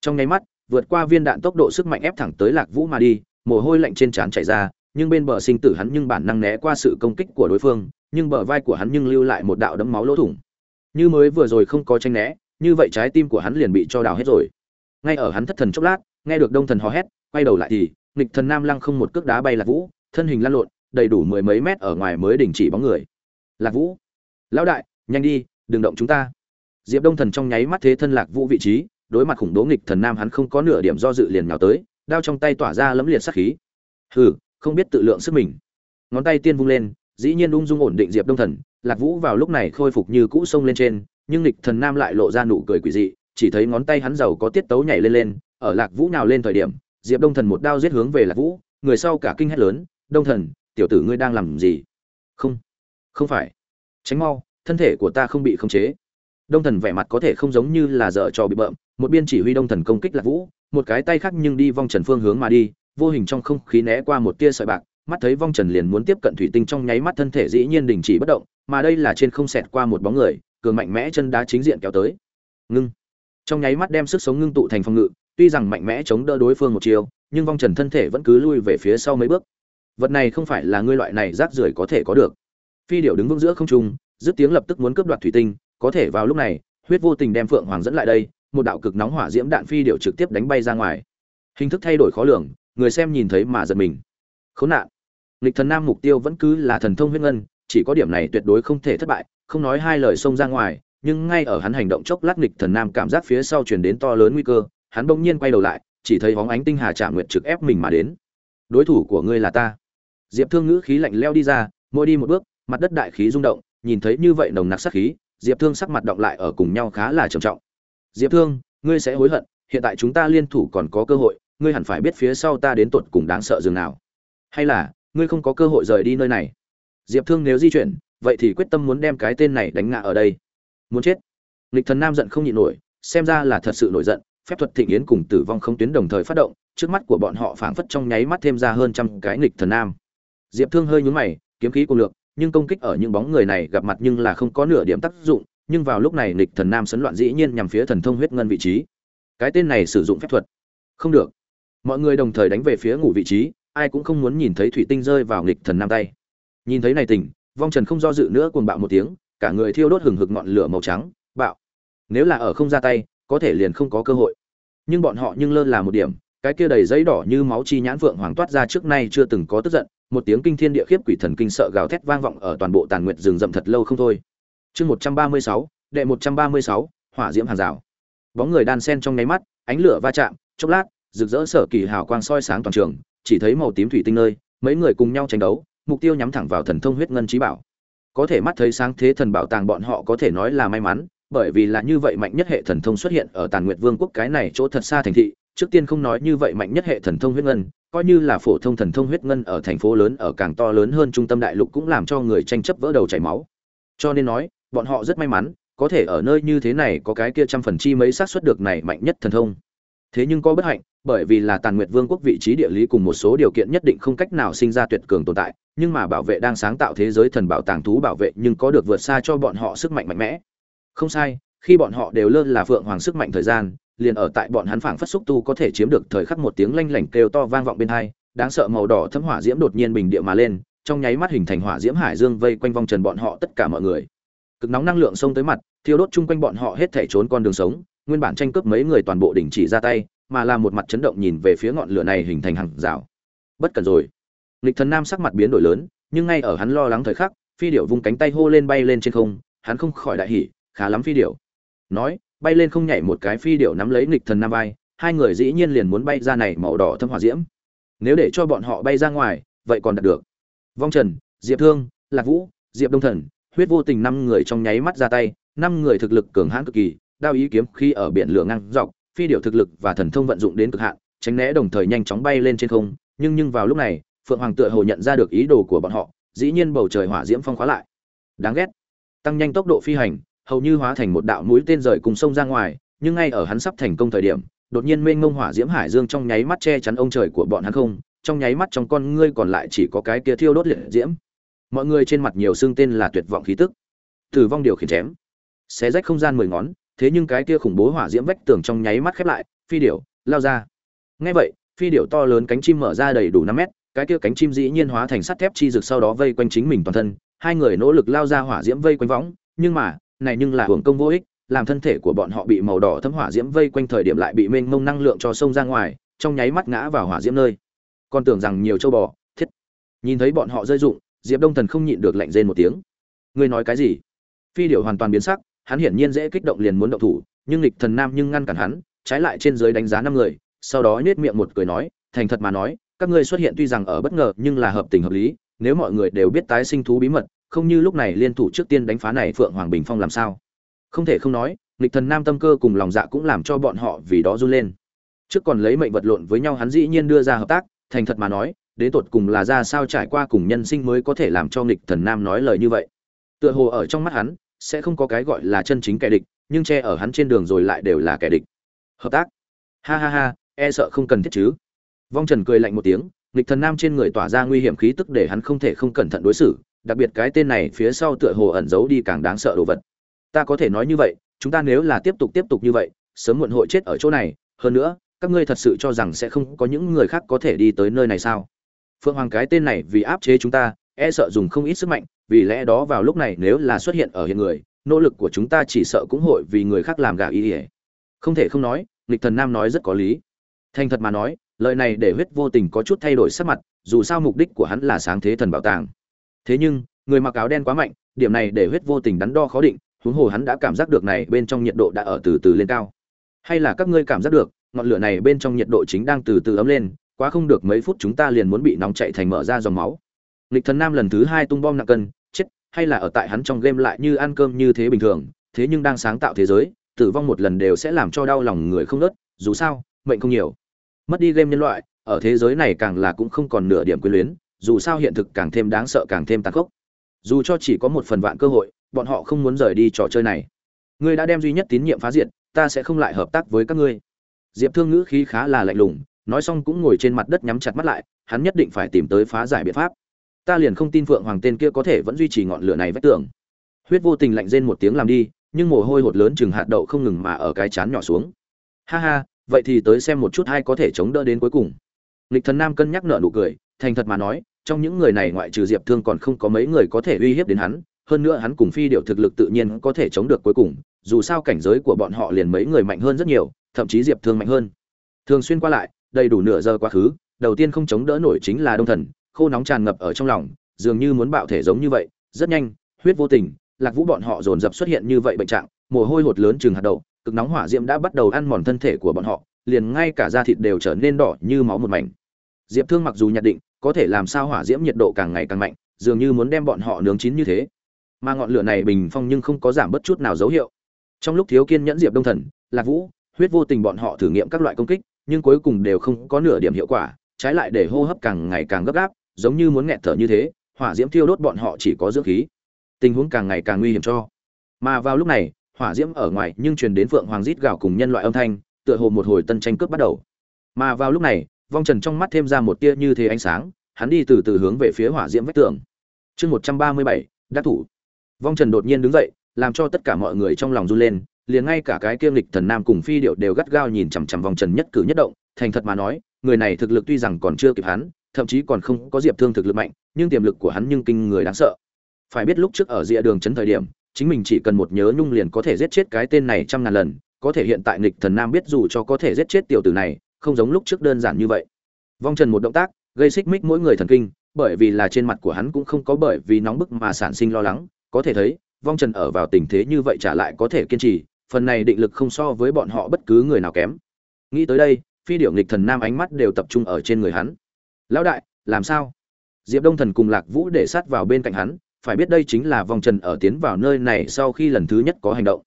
Trong nháy mắt, vượt qua viên đạn tốc độ sức mạnh ép thẳng tới lạc vũ mà đi, mồ hôi lạnh trên trán chảy ra, nhưng bên bờ sinh tử hắn nhưng bản năng né qua sự công kích của đối phương, nhưng bờ vai của hắn nhưng lưu lại một đạo đấm máu lỗ thủng. Như mới vừa rồi không có tranh né, như vậy trái tim của hắn liền bị cho đào hết rồi. Ngay ở hắn thất thần chốc lát, nghe được đông thần hò hét, quay đầu lại thì, nghịch thần nam lăng không một cước đá bay lạc vũ, thân hình lăn lộn, đầy đủ mười mấy mét ở ngoài mới đình chỉ bóng người. Lạc vũ, lão đại, nhanh đi đừng động chúng ta. Diệp đông thần trong nháy mắt thế thân lạc vũ vị trí, đối mặt khủng bố nghịch thần nam hắn không có nửa điểm do dự liền nhào tới, đao trong tay tỏa ra lẫm liệt sát khí. Hừ, không biết tự lượng sức mình. Ngón tay tiên vung lên, dĩ nhiên ung dung ổn định diệp đông thần, lạc vũ vào lúc này khôi phục như cũ sông lên trên, nhưng nghịch thần nam lại lộ ra nụ cười quỷ dị, chỉ thấy ngón tay hắn giàu có tiết tấu nhảy lên lên, ở lạc vũ nào lên thời điểm, diệp đông thần một đao giết hướng về lạc vũ, người sau cả kinh hét lớn, đông thần, tiểu tử ngươi đang làm gì? Không không phải. Tránh mau thân thể của ta không bị khống chế. Đông thần vẻ mặt có thể không giống như là dở trò bị bợm, một biên chỉ huy đông thần công kích lạc vũ, một cái tay khác nhưng đi vong trần phương hướng mà đi, vô hình trong không khí né qua một tia sợi bạc, mắt thấy vong trần liền muốn tiếp cận thủy tinh trong nháy mắt thân thể dĩ nhiên đình chỉ bất động, mà đây là trên không xẹt qua một bóng người, cường mạnh mẽ chân đá chính diện kéo tới. Ngưng. Trong nháy mắt đem sức sống ngưng tụ thành phòng ngự, tuy rằng mạnh mẽ chống đỡ đối phương một chiều, nhưng vong trần thân thể vẫn cứ lui về phía sau mấy bước. Vật này không phải là ngươi loại này rác rưởi có thể có được. Phi điệu đứng vững giữa không trung dứt tiếng lập tức muốn cướp đoạt thủy tinh, có thể vào lúc này, huyết vô tình đem phượng hoàng dẫn lại đây, một đạo cực nóng hỏa diễm đạn phi điệu trực tiếp đánh bay ra ngoài. Hình thức thay đổi khó lường, người xem nhìn thấy mà giật mình. Khốn nạn. Nghịch thần nam mục tiêu vẫn cứ là thần thông huyết ngân, chỉ có điểm này tuyệt đối không thể thất bại, không nói hai lời xông ra ngoài, nhưng ngay ở hắn hành động chốc lát nghịch thần nam cảm giác phía sau truyền đến to lớn nguy cơ, hắn bỗng nhiên quay đầu lại, chỉ thấy bóng ánh tinh hà trả nguyệt trực ép mình mà đến. Đối thủ của ngươi là ta. Diệp thương ngữ khí lạnh leo đi ra, mỗi đi một bước, mặt đất đại khí rung động nhìn thấy như vậy nồng nặc sát khí, diệp thương sắc mặt động lại ở cùng nhau khá là trầm trọng. Diệp thương, ngươi sẽ hối hận, hiện tại chúng ta liên thủ còn có cơ hội, ngươi hẳn phải biết phía sau ta đến tuột cùng đáng sợ dường nào. Hay là, ngươi không có cơ hội rời đi nơi này? Diệp thương nếu di chuyển, vậy thì quyết tâm muốn đem cái tên này đánh ngã ở đây. Muốn chết. Lịch thần nam giận không nhịn nổi, xem ra là thật sự nổi giận, phép thuật thịnh yến cùng tử vong không tuyến đồng thời phát động, trước mắt của bọn họ phảng phất trong nháy mắt thêm ra hơn trăm cái nghịch thần nam. Diệp thương hơi nhún mày, kiếm khí cuồng lượng nhưng công kích ở những bóng người này gặp mặt nhưng là không có nửa điểm tác dụng, nhưng vào lúc này nghịch thần nam sấn loạn dĩ nhiên nhằm phía thần thông huyết ngân vị trí. Cái tên này sử dụng phép thuật. Không được. Mọi người đồng thời đánh về phía ngủ vị trí, ai cũng không muốn nhìn thấy thủy tinh rơi vào nghịch thần nam tay. Nhìn thấy này tình, vong trần không do dự nữa cuồng bạo một tiếng, cả người thiêu đốt hừng hực ngọn lửa màu trắng, bạo. Nếu là ở không ra tay, có thể liền không có cơ hội. Nhưng bọn họ nhưng lơ là một điểm, cái kia đầy giấy đỏ như máu chi nhãn vượng hoàng toát ra trước nay chưa từng có tức giận một tiếng kinh thiên địa khiếp quỷ thần kinh sợ gào thét vang vọng ở toàn bộ tàn nguyệt rừng rậm thật lâu không thôi. Chương một trăm ba mươi sáu, đệ một trăm ba mươi sáu, hỏa diễm hàng rào. Bóng người đan sen trong nháy mắt, ánh lửa va chạm, chốc lát, rực rỡ sở kỳ hào quang soi sáng toàn trường, chỉ thấy màu tím thủy tinh nơi, mấy người cùng nhau tranh đấu, mục tiêu nhắm thẳng vào thần thông huyết ngân trí bảo. Có thể mắt thấy sáng thế thần bảo tàng bọn họ có thể nói là may mắn, bởi vì là như vậy mạnh nhất hệ thần thông xuất hiện ở tàn nguyệt vương quốc cái này chỗ thật xa thành thị trước tiên không nói như vậy mạnh nhất hệ thần thông huyết ngân, coi như là phổ thông thần thông huyết ngân ở thành phố lớn, ở càng to lớn hơn trung tâm đại lục cũng làm cho người tranh chấp vỡ đầu chảy máu. Cho nên nói, bọn họ rất may mắn, có thể ở nơi như thế này có cái kia trăm phần chi mấy xác suất được này mạnh nhất thần thông. Thế nhưng có bất hạnh, bởi vì là tàn nguyệt vương quốc vị trí địa lý cùng một số điều kiện nhất định không cách nào sinh ra tuyệt cường tồn tại, nhưng mà bảo vệ đang sáng tạo thế giới thần bảo tàng thú bảo vệ nhưng có được vượt xa cho bọn họ sức mạnh mạnh mẽ. Không sai, khi bọn họ đều lơ là phượng hoàng sức mạnh thời gian liền ở tại bọn hắn phảng phất xúc tu có thể chiếm được thời khắc một tiếng lanh lảnh kêu to vang vọng bên hai, đáng sợ màu đỏ thấm hỏa diễm đột nhiên bình địa mà lên, trong nháy mắt hình thành hỏa diễm hải dương vây quanh vòng trần bọn họ tất cả mọi người. Cực nóng năng lượng xông tới mặt, thiêu đốt chung quanh bọn họ hết thể trốn con đường sống, nguyên bản tranh cướp mấy người toàn bộ đình chỉ ra tay, mà là một mặt chấn động nhìn về phía ngọn lửa này hình thành hàng rào. Bất cần rồi. Nghịch thần nam sắc mặt biến đổi lớn, nhưng ngay ở hắn lo lắng thời khắc, phi điểu vung cánh tay hô lên bay lên trên không, hắn không khỏi đại hỉ, khá lắm phi điểu. Nói bay lên không nhảy một cái phi điệu nắm lấy nghịch thần nam vai, hai người dĩ nhiên liền muốn bay ra này màu đỏ thâm hỏa diễm. Nếu để cho bọn họ bay ra ngoài, vậy còn đạt được. Vong trần, diệp thương, lạc vũ, diệp đông thần, huyết vô tình năm người trong nháy mắt ra tay, năm người thực lực cường hãn cực kỳ, đao ý kiếm khi ở biển lửa ngang dọc, phi điệu thực lực và thần thông vận dụng đến cực hạn, tránh né đồng thời nhanh chóng bay lên trên không, nhưng nhưng vào lúc này, phượng hoàng tựa hồ nhận ra được ý đồ của bọn họ, dĩ nhiên bầu trời hỏa diễm phong khóa lại. Đáng ghét. Tăng nhanh tốc độ phi hành hầu như hóa thành một đạo mũi tên rời cùng sông ra ngoài, nhưng ngay ở hắn sắp thành công thời điểm, đột nhiên mênh mông hỏa diễm hải dương trong nháy mắt che chắn ông trời của bọn hắn không, trong nháy mắt trong con ngươi còn lại chỉ có cái kia thiêu đốt liệt diễm. Mọi người trên mặt nhiều xương tên là tuyệt vọng khí tức. Tử vong điều khiển chém. Xé rách không gian mười ngón, thế nhưng cái kia khủng bố hỏa diễm vách tường trong nháy mắt khép lại, phi điểu, lao ra. Ngay vậy, phi điểu to lớn cánh chim mở ra đầy đủ năm mét, cái kia cánh chim dĩ nhiên hóa thành sắt thép chi rực sau đó vây quanh chính mình toàn thân, hai người nỗ lực lao ra hỏa diễm vây quanh võng, nhưng mà này nhưng là hưởng công vô ích, làm thân thể của bọn họ bị màu đỏ thấm hỏa diễm vây quanh thời điểm lại bị mênh mông năng lượng cho sông ra ngoài, trong nháy mắt ngã vào hỏa diễm nơi. Còn tưởng rằng nhiều châu bò, thiết. Nhìn thấy bọn họ rơi dụng diệp đông thần không nhịn được lạnh rên một tiếng. Ngươi nói cái gì? Phi điệu hoàn toàn biến sắc, hắn hiển nhiên dễ kích động liền muốn động thủ, nhưng lịch thần nam nhưng ngăn cản hắn, trái lại trên dưới đánh giá năm người, sau đó nhếch miệng một cười nói, thành thật mà nói, các ngươi xuất hiện tuy rằng ở bất ngờ nhưng là hợp tình hợp lý, nếu mọi người đều biết tái sinh thú bí mật không như lúc này liên thủ trước tiên đánh phá này phượng hoàng bình phong làm sao? Không thể không nói, nghịch thần nam tâm cơ cùng lòng dạ cũng làm cho bọn họ vì đó run lên. Trước còn lấy mệnh vật lộn với nhau hắn dĩ nhiên đưa ra hợp tác, thành thật mà nói, đến tột cùng là ra sao trải qua cùng nhân sinh mới có thể làm cho nghịch thần nam nói lời như vậy. Tựa hồ ở trong mắt hắn, sẽ không có cái gọi là chân chính kẻ địch, nhưng che ở hắn trên đường rồi lại đều là kẻ địch. Hợp tác? Ha ha ha e sợ không cần thiết chứ. Vong trần cười lạnh một tiếng, nghịch thần nam trên người tỏa ra nguy hiểm khí tức để hắn không thể không cẩn thận đối xử đặc biệt cái tên này phía sau tựa hồ ẩn giấu đi càng đáng sợ đồ vật. Ta có thể nói như vậy, chúng ta nếu là tiếp tục tiếp tục như vậy, sớm muộn hội chết ở chỗ này. Hơn nữa, các ngươi thật sự cho rằng sẽ không có những người khác có thể đi tới nơi này sao? Phượng hoàng cái tên này vì áp chế chúng ta e sợ dùng không ít sức mạnh, vì lẽ đó vào lúc này nếu là xuất hiện ở hiện người, nỗ lực của chúng ta chỉ sợ cũng hội vì người khác làm gà ý ỉa không thể không nói lịch thần nam nói rất có lý. Thành thật mà nói, lời này để huyết vô tình có chút thay đổi sắc mặt, dù sao mục đích của hắn là sáng thế thần bảo tàng thế nhưng, người mặc áo đen quá mạnh, điểm này để huyết vô tình đắn đo khó định, huống hồ hắn đã cảm giác được này bên trong nhiệt độ đã ở từ từ lên cao. Hay là các ngươi cảm giác được, ngọn lửa này bên trong nhiệt độ chính đang từ từ ấm lên, quá không được mấy phút chúng ta liền muốn bị nóng chạy thành mở ra dòng máu. Lịch thần nam lần thứ hai tung bom nặng cân, chết, hay là ở tại hắn trong game lại như ăn cơm như thế bình thường, thế nhưng đang sáng tạo thế giới, tử vong một lần đều sẽ làm cho đau lòng người không nớt, dù sao, mệnh không nhiều. Mất đi game nhân loại, ở thế giới này càng là cũng không còn nửa điểm quyến luyến dù sao hiện thực càng thêm đáng sợ càng thêm tàn khốc. Dù cho chỉ có một phần vạn cơ hội bọn họ không muốn rời đi trò chơi này. Ngươi đã đem duy nhất tín nhiệm phá diệt, ta sẽ không lại hợp tác với các ngươi. Diệp thương ngữ khí khá là lạnh lùng nói xong cũng ngồi trên mặt đất nhắm chặt mắt lại hắn nhất định phải tìm tới phá giải biện pháp. Ta liền không tin phượng hoàng tên kia có thể vẫn duy trì ngọn lửa này vách tường. Huyết vô tình lạnh rên một tiếng làm đi nhưng mồ hôi hột lớn chừng hạt đậu không ngừng mà ở cái chán nhỏ xuống. Ha ha vậy thì tới xem một chút hay có thể chống đỡ đến cuối cùng. Lịch thần nam cân nhắc nợ nụ cười thành thật mà nói, trong những người này ngoại trừ diệp thương còn không có mấy người có thể uy hiếp đến hắn, hơn nữa hắn cùng phi điệu thực lực tự nhiên có thể chống được cuối cùng, dù sao cảnh giới của bọn họ liền mấy người mạnh hơn rất nhiều, thậm chí diệp thương mạnh hơn. Thường xuyên qua lại, đầy đủ nửa giờ quá khứ, đầu tiên không chống đỡ nổi chính là đông thần, khô nóng tràn ngập ở trong lòng, dường như muốn bạo thể giống như vậy, rất nhanh, huyết vô tình, lạc vũ bọn họ dồn dập xuất hiện như vậy bệnh trạng, mồ hôi hột lớn chừng hạt đậu, cực nóng hỏa diễm đã bắt đầu ăn mòn thân thể của bọn họ, liền ngay cả da thịt đều trở nên đỏ như máu một mảnh. Diệp thương mặc dù nhận định có thể làm sao hỏa diễm nhiệt độ càng ngày càng mạnh, dường như muốn đem bọn họ nướng chín như thế. Mà ngọn lửa này bình phong nhưng không có giảm bất chút nào dấu hiệu. Trong lúc thiếu kiên nhẫn diệp đông thần, lạc vũ, huyết vô tình bọn họ thử nghiệm các loại công kích, nhưng cuối cùng đều không có nửa điểm hiệu quả, trái lại để hô hấp càng ngày càng gấp gáp, giống như muốn nghẹt thở như thế, hỏa diễm thiêu đốt bọn họ chỉ có dưỡng khí. Tình huống càng ngày càng nguy hiểm cho. Mà vào lúc này, hỏa diễm ở ngoài nhưng truyền đến phượng hoàng rít gào cùng nhân loại âm thanh, tựa hồ một hồi tân tranh cướp bắt đầu. Mà vào lúc này vong trần trong mắt thêm ra một tia như thế ánh sáng, hắn đi từ từ hướng về phía hỏa diễm vách tường. Chương một trăm ba mươi bảy, đắc thủ. Vong trần đột nhiên đứng dậy, làm cho tất cả mọi người trong lòng run lên, liền ngay cả cái kiêm lịch thần nam cùng phi điệu đều gắt gao nhìn chằm chằm vong trần nhất cử nhất động, thành thật mà nói, người này thực lực tuy rằng còn chưa kịp hắn, thậm chí còn không có diệp thương thực lực mạnh, nhưng tiềm lực của hắn nhưng kinh người đáng sợ. Phải biết lúc trước ở rìa đường Trấn thời điểm, chính mình chỉ cần một nhớ nhung liền có thể giết chết cái tên này trăm ngàn lần, có thể hiện tại nghịch thần nam biết dù cho có thể giết chết tiểu tử này không giống lúc trước đơn giản như vậy. Vong trần một động tác, gây xích mích mỗi người thần kinh, bởi vì là trên mặt của hắn cũng không có bởi vì nóng bức mà sản sinh lo lắng. Có thể thấy, vong trần ở vào tình thế như vậy trả lại có thể kiên trì, phần này định lực không so với bọn họ bất cứ người nào kém. Nghĩ tới đây, phi điệu nghịch thần nam ánh mắt đều tập trung ở trên người hắn. Lão đại, làm sao? Diệp đông thần cùng lạc vũ để sát vào bên cạnh hắn, phải biết đây chính là vong trần ở tiến vào nơi này sau khi lần thứ nhất có hành động.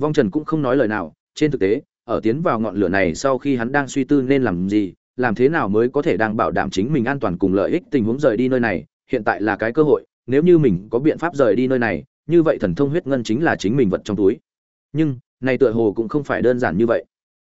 Vong trần cũng không nói lời nào, trên thực tế ở tiến vào ngọn lửa này sau khi hắn đang suy tư nên làm gì, làm thế nào mới có thể đang bảo đảm chính mình an toàn cùng lợi ích tình huống rời đi nơi này, hiện tại là cái cơ hội, nếu như mình có biện pháp rời đi nơi này, như vậy thần thông huyết ngân chính là chính mình vật trong túi. Nhưng, này tựa hồ cũng không phải đơn giản như vậy.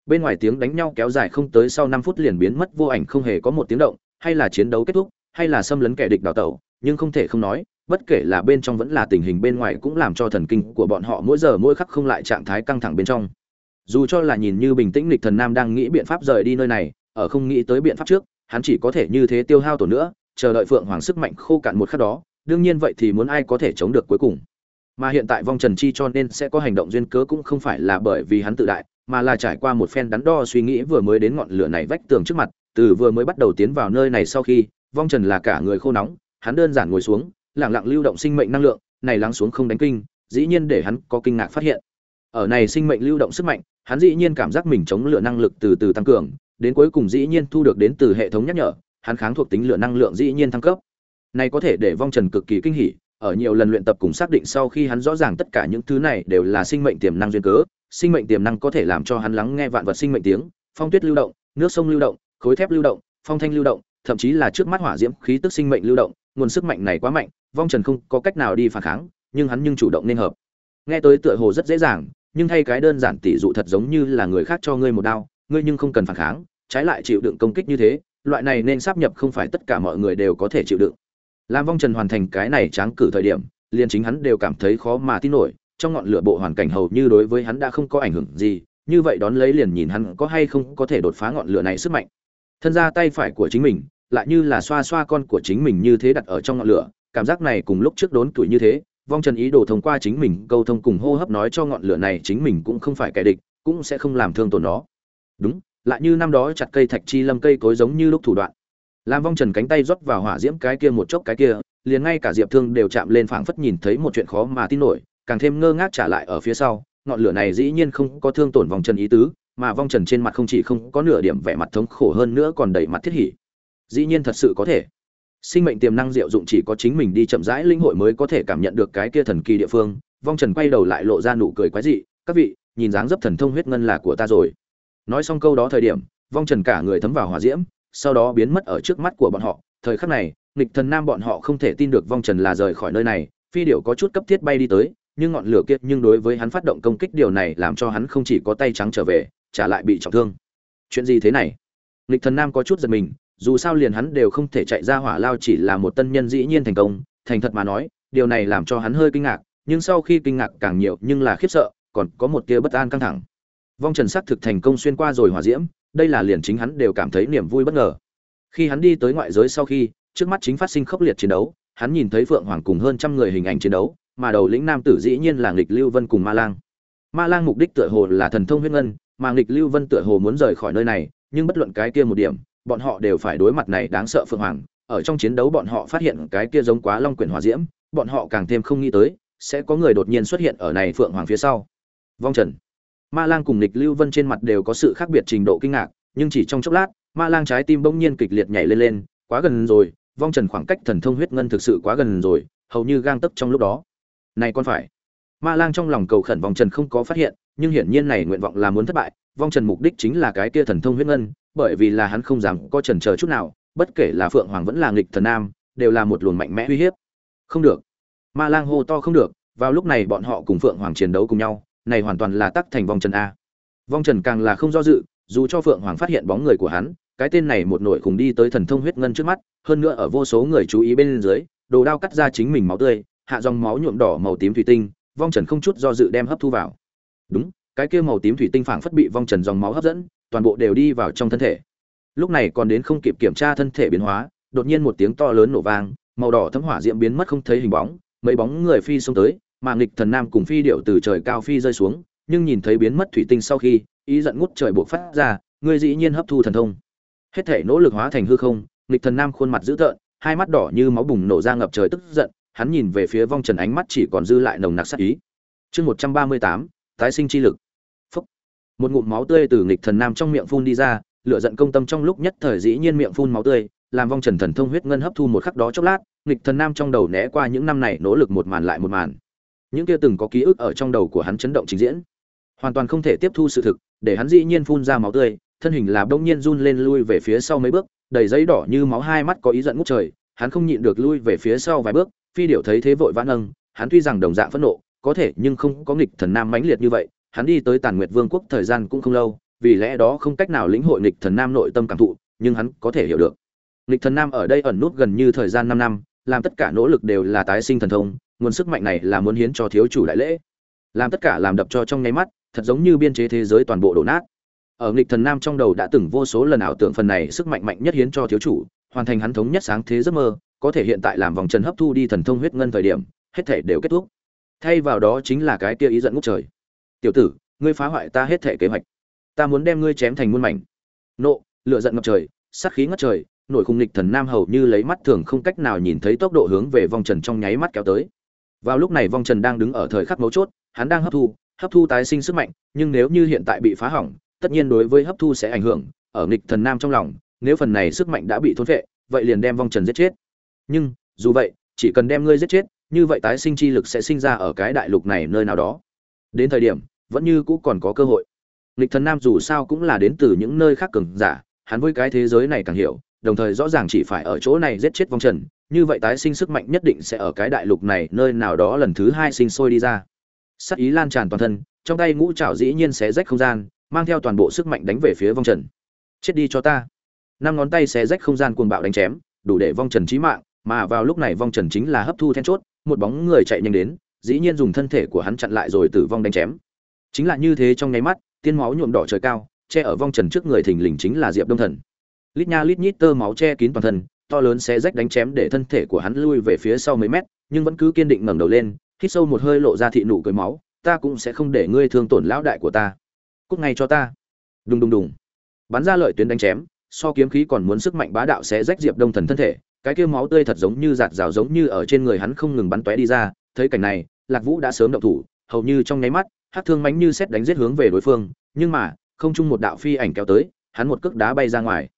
Bên ngoài tiếng đánh nhau kéo dài không tới sau năm phút liền biến mất, vô ảnh không hề có một tiếng động, hay là chiến đấu kết thúc, hay là xâm lấn kẻ địch đào tẩu, nhưng không thể không nói, bất kể là bên trong vẫn là tình hình bên ngoài cũng làm cho thần kinh của bọn họ mỗi giờ mỗi khắc không lại trạng thái căng thẳng bên trong dù cho là nhìn như bình tĩnh lịch thần nam đang nghĩ biện pháp rời đi nơi này, ở không nghĩ tới biện pháp trước, hắn chỉ có thể như thế tiêu hao tổn nữa, chờ đợi phượng hoàng sức mạnh khô cạn một khắc đó, đương nhiên vậy thì muốn ai có thể chống được cuối cùng. Mà hiện tại vong trần chi cho nên sẽ có hành động duyên cớ cũng không phải là bởi vì hắn tự đại, mà là trải qua một phen đắn đo suy nghĩ vừa mới đến ngọn lửa này vách tường trước mặt, từ vừa mới bắt đầu tiến vào nơi này sau khi, vong trần là cả người khô nóng, hắn đơn giản ngồi xuống, lặng lặng lưu động sinh mệnh năng lượng, này lắng xuống không đánh kinh, dĩ nhiên để hắn có kinh ngạc phát hiện ở này sinh mệnh lưu động sức mạnh, hắn dĩ nhiên cảm giác mình chống lửa năng lực từ từ tăng cường, đến cuối cùng dĩ nhiên thu được đến từ hệ thống nhắc nhở, hắn kháng thuộc tính lửa năng lượng dĩ nhiên thăng cấp. Này có thể để vong trần cực kỳ kinh hỉ, ở nhiều lần luyện tập cùng xác định sau khi hắn rõ ràng tất cả những thứ này đều là sinh mệnh tiềm năng duyên cớ, sinh mệnh tiềm năng có thể làm cho hắn lắng nghe vạn vật sinh mệnh tiếng, phong tuyết lưu động, nước sông lưu động, khối thép lưu động, phong thanh lưu động, thậm chí là trước mắt hỏa diễm khí tức sinh mệnh lưu động, nguồn sức mạnh này quá mạnh, vong trần không có cách nào đi phản kháng, nhưng hắn nhưng chủ động nên hợp. Nghe tới tựa hồ rất dễ dàng nhưng thay cái đơn giản tỷ dụ thật giống như là người khác cho ngươi một đao, ngươi nhưng không cần phản kháng, trái lại chịu đựng công kích như thế, loại này nên sắp nhập không phải tất cả mọi người đều có thể chịu đựng. Lam vong trần hoàn thành cái này tráng cử thời điểm, liền chính hắn đều cảm thấy khó mà tin nổi, trong ngọn lửa bộ hoàn cảnh hầu như đối với hắn đã không có ảnh hưởng gì, như vậy đón lấy liền nhìn hắn có hay không có thể đột phá ngọn lửa này sức mạnh. Thân ra tay phải của chính mình, lại như là xoa xoa con của chính mình như thế đặt ở trong ngọn lửa, cảm giác này cùng lúc trước đốn tuổi như thế vong trần ý đồ thông qua chính mình câu thông cùng hô hấp nói cho ngọn lửa này chính mình cũng không phải kẻ địch, cũng sẽ không làm thương tổn nó. Đúng, lại như năm đó chặt cây thạch chi lâm cây cối giống như lúc thủ đoạn. Làm vong trần cánh tay rót vào hỏa diễm cái kia một chốc cái kia, liền ngay cả diệp thương đều chạm lên phảng phất nhìn thấy một chuyện khó mà tin nổi, càng thêm ngơ ngác trả lại ở phía sau, ngọn lửa này dĩ nhiên không có thương tổn vong trần ý tứ, mà vong trần trên mặt không chỉ không có nửa điểm vẻ mặt thống khổ hơn nữa còn đầy mặt thiết hỉ. Dĩ nhiên thật sự có thể sinh mệnh tiềm năng diệu dụng chỉ có chính mình đi chậm rãi linh hội mới có thể cảm nhận được cái kia thần kỳ địa phương. Vong trần quay đầu lại lộ ra nụ cười quái dị, các vị, nhìn dáng dấp thần thông huyết ngân là của ta rồi. Nói xong câu đó thời điểm, vong trần cả người thấm vào hỏa diễm, sau đó biến mất ở trước mắt của bọn họ. Thời khắc này, nghịch thần nam bọn họ không thể tin được vong trần là rời khỏi nơi này, phi điệu có chút cấp thiết bay đi tới, nhưng ngọn lửa kia nhưng đối với hắn phát động công kích điều này làm cho hắn không chỉ có tay trắng trở về, trả lại bị trọng thương. Chuyện gì thế này? Nghịch thần nam có chút giật mình dù sao liền hắn đều không thể chạy ra hỏa lao chỉ là một tân nhân dĩ nhiên thành công, thành thật mà nói, điều này làm cho hắn hơi kinh ngạc, nhưng sau khi kinh ngạc càng nhiều nhưng là khiếp sợ, còn có một tia bất an căng thẳng. Vong trần sắc thực thành công xuyên qua rồi hỏa diễm, đây là liền chính hắn đều cảm thấy niềm vui bất ngờ. Khi hắn đi tới ngoại giới sau khi, trước mắt chính phát sinh khốc liệt chiến đấu, hắn nhìn thấy phượng hoàng cùng hơn trăm người hình ảnh chiến đấu, mà đầu lĩnh nam tử dĩ nhiên là nghịch lưu vân cùng ma lang. Ma lang mục đích tựa hồ là thần thông huyết ngân, mà nghịch lưu vân tựa hồ muốn rời khỏi nơi này, nhưng bất luận cái kia một điểm bọn họ đều phải đối mặt này đáng sợ phượng hoàng. Ở trong chiến đấu bọn họ phát hiện cái kia giống quá long quyển hỏa diễm, bọn họ càng thêm không nghĩ tới, sẽ có người đột nhiên xuất hiện ở này phượng hoàng phía sau. Vong trần. Ma lang cùng nịch lưu vân trên mặt đều có sự khác biệt trình độ kinh ngạc, nhưng chỉ trong chốc lát, ma lang trái tim bỗng nhiên kịch liệt nhảy lên lên, quá gần rồi, vong trần khoảng cách thần thông huyết ngân thực sự quá gần rồi, hầu như gang tấc trong lúc đó. Này con phải. Ma lang trong lòng cầu khẩn vong trần không có phát hiện, nhưng hiển nhiên này nguyện vọng là muốn thất bại vong trần mục đích chính là cái kia thần thông huyết ngân, bởi vì là hắn không dám có trần chờ chút nào, bất kể là phượng hoàng vẫn là nghịch thần nam, đều là một luồng mạnh mẽ uy hiếp. Không được. Ma lang hô to không được, vào lúc này bọn họ cùng phượng hoàng chiến đấu cùng nhau, này hoàn toàn là tắc thành vong trần a. Vong trần càng là không do dự, dù cho phượng hoàng phát hiện bóng người của hắn, cái tên này một nổi cùng đi tới thần thông huyết ngân trước mắt, hơn nữa ở vô số người chú ý bên dưới, đồ đao cắt ra chính mình máu tươi, hạ dòng máu nhuộm đỏ màu tím thủy tinh, vong trần không chút do dự đem hấp thu vào. Đúng cái kia màu tím thủy tinh phảng phất bị vong trần dòng máu hấp dẫn, toàn bộ đều đi vào trong thân thể. Lúc này còn đến không kịp kiểm tra thân thể biến hóa, đột nhiên một tiếng to lớn nổ vang, màu đỏ thấm hỏa diễm biến mất không thấy hình bóng, mấy bóng người phi xông tới, mà nghịch thần nam cùng phi điệu từ trời cao phi rơi xuống, nhưng nhìn thấy biến mất thủy tinh sau khi, ý giận ngút trời buộc phát ra, ngươi dĩ nhiên hấp thu thần thông. Hết thể nỗ lực hóa thành hư không, nghịch thần nam khuôn mặt dữ tợn, hai mắt đỏ như máu bùng nổ ra ngập trời tức giận, hắn nhìn về phía vong trần ánh mắt chỉ còn dư lại nồng nặc sát ý. Chương một trăm ba mươi tám, tái sinh chi lực một ngụm máu tươi từ nghịch thần nam trong miệng phun đi ra, lửa giận công tâm trong lúc nhất thời dĩ nhiên miệng phun máu tươi, làm vong trần thần thông huyết ngân hấp thu một khắc đó chốc lát, nghịch thần nam trong đầu né qua những năm này nỗ lực một màn lại một màn. Những kia từng có ký ức ở trong đầu của hắn chấn động trình diễn. Hoàn toàn không thể tiếp thu sự thực, để hắn dĩ nhiên phun ra máu tươi, thân hình là bỗng nhiên run lên lui về phía sau mấy bước, đầy giấy đỏ như máu hai mắt có ý giận ngút trời, hắn không nhịn được lui về phía sau vài bước, phi điệu thấy thế vội vã nâng, hắn tuy rằng đồng dạng phẫn nộ, có thể nhưng không có nghịch thần nam mãnh liệt như vậy hắn đi tới tàn nguyệt vương quốc thời gian cũng không lâu, vì lẽ đó không cách nào lĩnh hội nghịch thần nam nội tâm cảm thụ, nhưng hắn có thể hiểu được. Nghịch thần nam ở đây ẩn nút gần như thời gian năm năm, làm tất cả nỗ lực đều là tái sinh thần thông, nguồn sức mạnh này là muốn hiến cho thiếu chủ đại lễ. Làm tất cả làm đập cho trong nháy mắt, thật giống như biên chế thế giới toàn bộ đổ nát. Ở nghịch thần nam trong đầu đã từng vô số lần ảo tưởng phần này sức mạnh mạnh nhất hiến cho thiếu chủ, hoàn thành hắn thống nhất sáng thế giấc mơ, có thể hiện tại làm vòng trần hấp thu đi thần thông huyết ngân thời điểm, hết thể đều kết thúc. Thay vào đó chính là cái kia ý giận ngút trời tiểu tử, ngươi phá hoại ta hết thể kế hoạch. Ta muốn đem ngươi chém thành muôn mảnh. Nộ, lửa giận ngập trời, sát khí ngất trời, nổi khung nghịch thần nam hầu như lấy mắt thường không cách nào nhìn thấy tốc độ hướng về vòng trần trong nháy mắt kéo tới. Vào lúc này vong trần đang đứng ở thời khắc mấu chốt, hắn đang hấp thu hấp thu tái sinh sức mạnh, nhưng nếu như hiện tại bị phá hỏng, tất nhiên đối với hấp thu sẽ ảnh hưởng, ở nghịch thần nam trong lòng, nếu phần này sức mạnh đã bị thôn vệ vậy liền đem vong trần giết chết. Nhưng, dù vậy, chỉ cần đem ngươi giết chết, như vậy tái sinh chi lực sẽ sinh ra ở cái đại lục này nơi nào đó đến thời điểm, vẫn như cũ còn có cơ hội. Lịch thần nam dù sao cũng là đến từ những nơi khác cường giả, hắn với cái thế giới này càng hiểu, đồng thời rõ ràng chỉ phải ở chỗ này giết chết vong trần, như vậy tái sinh sức mạnh nhất định sẽ ở cái đại lục này nơi nào đó lần thứ hai sinh sôi đi ra. Sắc ý lan tràn toàn thân, trong tay ngũ trảo dĩ nhiên xé rách không gian, mang theo toàn bộ sức mạnh đánh về phía vong trần. Chết đi cho ta. Năm ngón tay xé rách không gian cuồng bạo đánh chém, đủ để vong trần chí mạng, mà vào lúc này vong trần chính là hấp thu then chốt, một bóng người chạy nhanh đến dĩ nhiên dùng thân thể của hắn chặn lại rồi tử vong đánh chém. Chính là như thế trong nháy mắt, tiên máu nhuộm đỏ trời cao, che ở vong trần trước người thình lình chính là diệp đông thần. Lít nha lít nhít tơ máu che kín toàn thân, to lớn xé rách đánh chém để thân thể của hắn lui về phía sau mấy mét, nhưng vẫn cứ kiên định ngẩng đầu lên, hít sâu một hơi lộ ra thị nụ cười máu, ta cũng sẽ không để ngươi thương tổn lão đại của ta. Cút ngay cho ta. Đùng đùng đùng. Bắn ra lợi tuyến đánh chém, so kiếm khí còn muốn sức mạnh bá đạo sẽ rách diệp đông thần thân thể, cái kia máu tươi thật giống như giạt rào giống như ở trên người hắn không ngừng bắn tóe đi ra thấy cảnh này, lạc vũ đã sớm động thủ, hầu như trong nháy mắt hát thương mánh như xét đánh giết hướng về đối phương, nhưng mà, không chung một đạo phi ảnh kéo tới, hắn một cước đá bay ra ngoài.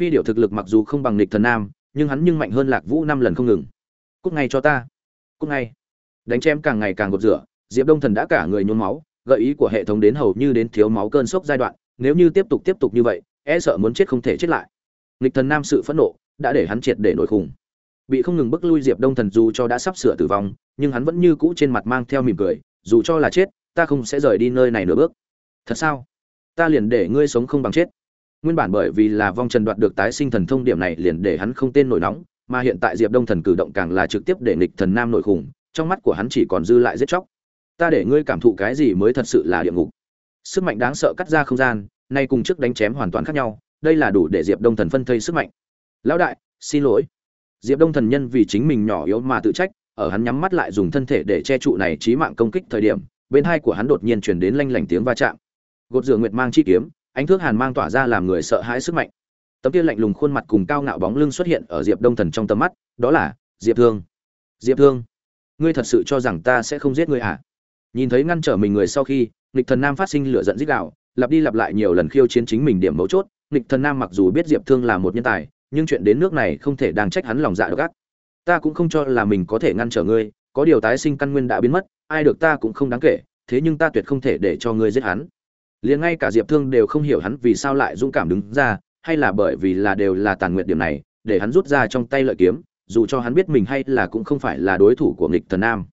Phi điệu thực lực mặc dù không bằng nịch thần nam, nhưng hắn nhưng mạnh hơn lạc vũ năm lần không ngừng. Cúc ngay cho ta cúc ngay. Đánh chém càng ngày càng gột rửa, diệp đông thần đã cả người nhuốm máu, gợi ý của hệ thống đến hầu như đến thiếu máu cơn sốc giai đoạn, nếu như tiếp tục tiếp tục như vậy e sợ muốn chết không thể chết lại. Nghịch thần nam sự phẫn nộ đã để hắn triệt để nổi khủng bị không ngừng bức lui diệp đông thần dù cho đã sắp sửa tử vong, nhưng hắn vẫn như cũ trên mặt mang theo mỉm cười, dù cho là chết, ta không sẽ rời đi nơi này nửa bước. Thật sao? Ta liền để ngươi sống không bằng chết. Nguyên bản bởi vì là vong trần đoạt được tái sinh thần thông điểm này liền để hắn không tên nổi nóng, mà hiện tại diệp đông thần cử động càng là trực tiếp để nghịch thần nam nội khủng, trong mắt của hắn chỉ còn dư lại giết chóc. Ta để ngươi cảm thụ cái gì mới thật sự là địa ngục. Sức mạnh đáng sợ cắt ra không gian, nay cùng trước đánh chém hoàn toàn khác nhau, đây là đủ để diệp đông thần phân thây sức mạnh. Lão đại, xin lỗi diệp đông thần nhân vì chính mình nhỏ yếu mà tự trách ở hắn nhắm mắt lại dùng thân thể để che trụ này chí mạng công kích thời điểm bên hai của hắn đột nhiên truyền đến lanh lảnh tiếng va chạm. Gột rửa nguyệt mang chi kiếm ánh thước hàn mang tỏa ra làm người sợ hãi sức mạnh. Tấm kia lạnh lùng khuôn mặt cùng cao ngạo bóng lưng xuất hiện ở diệp đông thần trong tầm mắt đó là diệp thương. Diệp thương ngươi thật sự cho rằng ta sẽ không giết ngươi à? Nhìn thấy ngăn trở mình người sau khi Lịch thần nam phát sinh lửa giận dích gào, lặp đi lặp lại nhiều lần khiêu chiến chính mình điểm mấu chốt Lịch thần nam mặc dù biết diệp thương là một nhân tài nhưng chuyện đến nước này không thể đang trách hắn lòng dạ độc ác. Ta cũng không cho là mình có thể ngăn trở ngươi, có điều tái sinh căn nguyên đã biến mất, ai được ta cũng không đáng kể, thế nhưng ta tuyệt không thể để cho ngươi giết hắn. Liền ngay cả diệp thương đều không hiểu hắn vì sao lại dũng cảm đứng ra, hay là bởi vì là đều là tàn nguyện điểm này, để hắn rút ra trong tay lợi kiếm, dù cho hắn biết mình hay là cũng không phải là đối thủ của nghịch thần nam.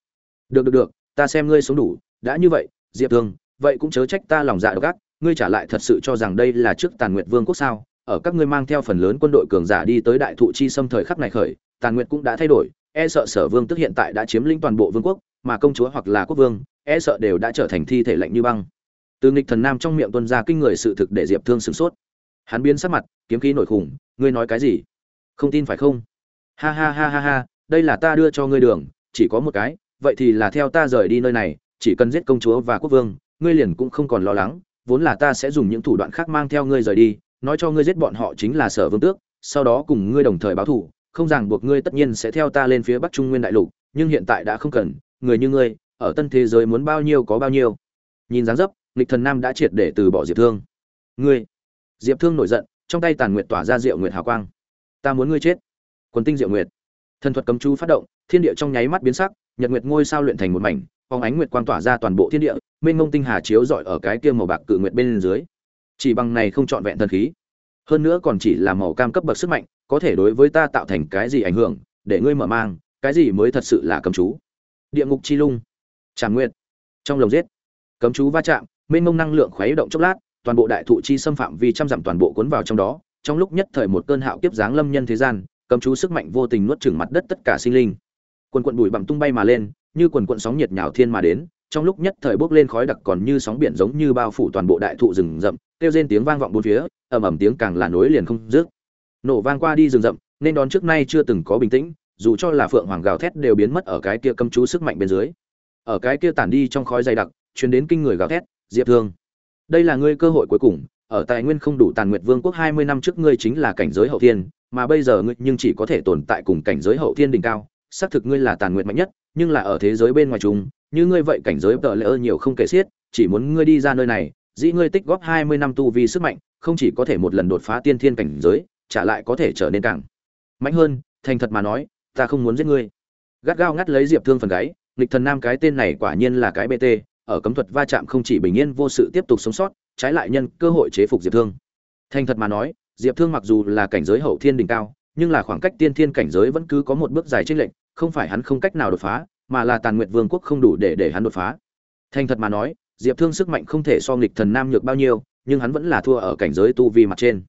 Được được được, ta xem ngươi sống đủ, đã như vậy, diệp thương, vậy cũng chớ trách ta lòng dạ độc ác, ngươi trả lại thật sự cho rằng đây là trước tàn nguyệt vương quốc sao? Ở các ngươi mang theo phần lớn quân đội cường giả đi tới đại thụ chi xâm thời khắc này khởi, tàn nguyệt cũng đã thay đổi e sợ sở vương tức hiện tại đã chiếm lĩnh toàn bộ vương quốc, mà công chúa hoặc là quốc vương e sợ đều đã trở thành thi thể lạnh như băng. Từ nghịch thần nam trong miệng tuân ra kinh người sự thực để diệp thương sửng sốt. Hắn biến sắc mặt, kiếm khí nổi khủng, ngươi nói cái gì? Không tin phải không? Ha ha ha ha ha, đây là ta đưa cho ngươi đường, chỉ có một cái, vậy thì là theo ta rời đi nơi này, chỉ cần giết công chúa và quốc vương, ngươi liền cũng không còn lo lắng, vốn là ta sẽ dùng những thủ đoạn khác mang theo ngươi rời đi nói cho ngươi giết bọn họ chính là sở vương tước, sau đó cùng ngươi đồng thời báo thù, không ràng buộc ngươi tất nhiên sẽ theo ta lên phía bắc trung nguyên đại lục, nhưng hiện tại đã không cần, người như ngươi, ở tân thế giới muốn bao nhiêu có bao nhiêu. Nhìn dáng dấp nghịch thần nam đã triệt để từ bỏ diệp thương. Ngươi. Diệp thương nổi giận, trong tay tàn nguyệt tỏa ra diệu nguyệt hào quang. Ta muốn ngươi chết. Quần tinh diệu nguyệt. Thần thuật cấm chú phát động, thiên địa trong nháy mắt biến sắc, nhật nguyệt ngôi sao luyện thành một mảnh, phóng ánh nguyệt quang tỏa ra toàn bộ thiên địa, mênh ngông tinh hà chiếu rọi ở cái kia màu bạc cự nguyệt bên dưới chỉ bằng này không trọn vẹn thần khí. Hơn nữa còn chỉ là màu cam cấp bậc sức mạnh, có thể đối với ta tạo thành cái gì ảnh hưởng, để ngươi mở mang, cái gì mới thật sự là cấm chú. Địa ngục chi lung. Tràng nguyện trong lồng giết. Cấm chú va chạm, mênh mông năng lượng khuấy động chốc lát, toàn bộ đại thụ chi xâm phạm vì trăm dặm toàn bộ cuốn vào trong đó. Trong lúc nhất thời một cơn hạo kiếp giáng lâm nhân thế gian, cấm chú sức mạnh vô tình nuốt chửng mặt đất tất cả sinh linh. Quần quận bụi bặm tung bay mà lên, như quần quận sóng nhiệt nhào thiên mà đến trong lúc nhất thời bốc lên khói đặc còn như sóng biển giống như bao phủ toàn bộ đại thụ rừng rậm, kêu rên tiếng vang vọng bốn phía, ầm ầm tiếng càng là nối liền không dứt. Nổ vang qua đi rừng rậm, nên đón trước nay chưa từng có bình tĩnh, dù cho là phượng hoàng gào thét đều biến mất ở cái kia cấm chú sức mạnh bên dưới. Ở cái kia tản đi trong khói dày đặc, truyền đến kinh người gào thét, diệp thương, đây là ngươi cơ hội cuối cùng, ở tài nguyên không đủ tàn nguyệt vương quốc hai mươi năm trước ngươi chính là cảnh giới hậu thiên, mà bây giờ ngươi nhưng chỉ có thể tồn tại cùng cảnh giới hậu thiên đỉnh cao, xác thực ngươi là tàn nguyệt mạnh nhất, nhưng là ở thế giới bên ngoài chúng như ngươi vậy cảnh giới tợ lỡ nhiều không kể xiết, chỉ muốn ngươi đi ra nơi này, dĩ ngươi tích góp hai mươi năm tu vi sức mạnh, không chỉ có thể một lần đột phá tiên thiên cảnh giới trả lại có thể trở nên càng mạnh hơn, thành thật mà nói, ta không muốn giết ngươi. Gắt gao ngắt lấy diệp thương phần gáy, nghịch thần nam cái tên này quả nhiên là cái bt ở cấm thuật va chạm không chỉ bình yên vô sự tiếp tục sống sót, trái lại nhân cơ hội chế phục diệp thương. Thành thật mà nói, diệp thương mặc dù là cảnh giới hậu thiên đỉnh cao, nhưng là khoảng cách tiên thiên cảnh giới vẫn cứ có một bước dài chênh lệch, không phải hắn không cách nào đột phá mà là tàn nguyệt vương quốc không đủ để để hắn đột phá. Thành thật mà nói, diệp thương sức mạnh không thể so nghịch thần nam nhược bao nhiêu, nhưng hắn vẫn là thua ở cảnh giới tu vi mặt trên.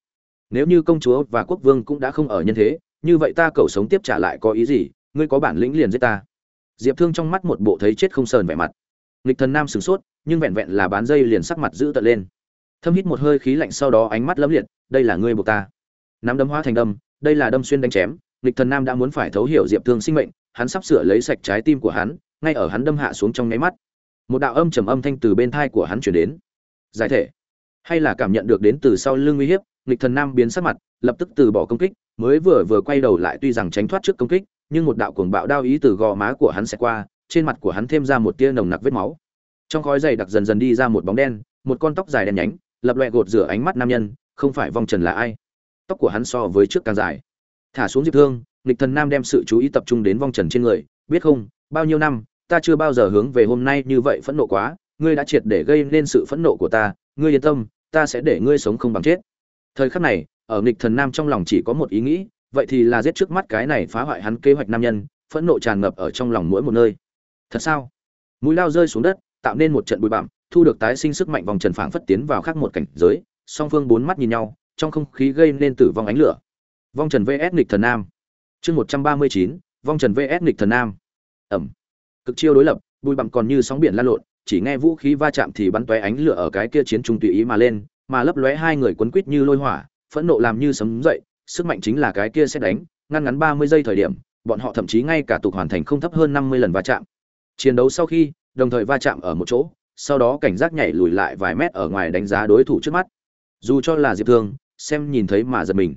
Nếu như công chúa và quốc vương cũng đã không ở nhân thế, như vậy ta cầu sống tiếp trả lại có ý gì? Ngươi có bản lĩnh liền giết ta. Diệp thương trong mắt một bộ thấy chết không sờn vẻ mặt. Nghịch thần nam sửng sốt, nhưng vẹn vẹn là bán dây liền sắc mặt giữ tợn lên. Thâm hít một hơi khí lạnh sau đó ánh mắt lấm liệt, đây là ngươi buộc ta. Nắm đấm hóa thành đâm, đây là đâm xuyên đánh chém, nghịch thần nam đã muốn phải thấu hiểu diệp thương sinh mệnh hắn sắp sửa lấy sạch trái tim của hắn, ngay ở hắn đâm hạ xuống trong nháy mắt. Một đạo âm trầm âm thanh từ bên thai của hắn chuyển đến. Giải thể. Hay là cảm nhận được đến từ sau lưng uy hiếp, nghịch thần nam biến sắc mặt, lập tức từ bỏ công kích, mới vừa vừa quay đầu lại tuy rằng tránh thoát trước công kích, nhưng một đạo cuồng bạo đao ý từ gò má của hắn sẽ qua, trên mặt của hắn thêm ra một tia nồng nặc vết máu. Trong khói dày đặc dần dần đi ra một bóng đen, một con tóc dài đen nhánh, lập loẹ gột rửa ánh mắt nam nhân, không phải vong trần là ai. Tóc của hắn so với trước càng dài. Thả xuống diệp thương nghịch thần nam đem sự chú ý tập trung đến vong trần trên người, biết không, bao nhiêu năm, ta chưa bao giờ hướng về hôm nay như vậy phẫn nộ quá, ngươi đã triệt để gây nên sự phẫn nộ của ta, ngươi yên tâm, ta sẽ để ngươi sống không bằng chết. Thời khắc này, ở nghịch thần nam trong lòng chỉ có một ý nghĩ, vậy thì là giết trước mắt cái này phá hoại hắn kế hoạch nam nhân, phẫn nộ tràn ngập ở trong lòng mỗi một nơi. Thật sao? Mũi lao rơi xuống đất, tạo nên một trận bụi bặm, thu được tái sinh sức mạnh vòng trần phảng phất tiến vào khác một cảnh giới, song phương bốn mắt nhìn nhau, trong không khí gây nên tử vong ánh lửa. Vong trần vs nghịch thần nam chương một trăm ba mươi chín, vong trần vs nghịch thần nam. Ẩm. Cực chiêu đối lập, bụi bặm còn như sóng biển lan lộn, chỉ nghe vũ khí va chạm thì bắn tóe ánh lửa ở cái kia chiến trung tùy ý mà lên, mà lấp lóe hai người quấn quít như lôi hỏa, phẫn nộ làm như sấm dậy, sức mạnh chính là cái kia sẽ đánh, ngăn ngắn ba mươi giây thời điểm, bọn họ thậm chí ngay cả tục hoàn thành không thấp hơn năm mươi lần va chạm. Chiến đấu sau khi, đồng thời va chạm ở một chỗ, sau đó cảnh giác nhảy lùi lại vài mét ở ngoài đánh giá đối thủ trước mắt. Dù cho là diệp thương, xem nhìn thấy mà giật mình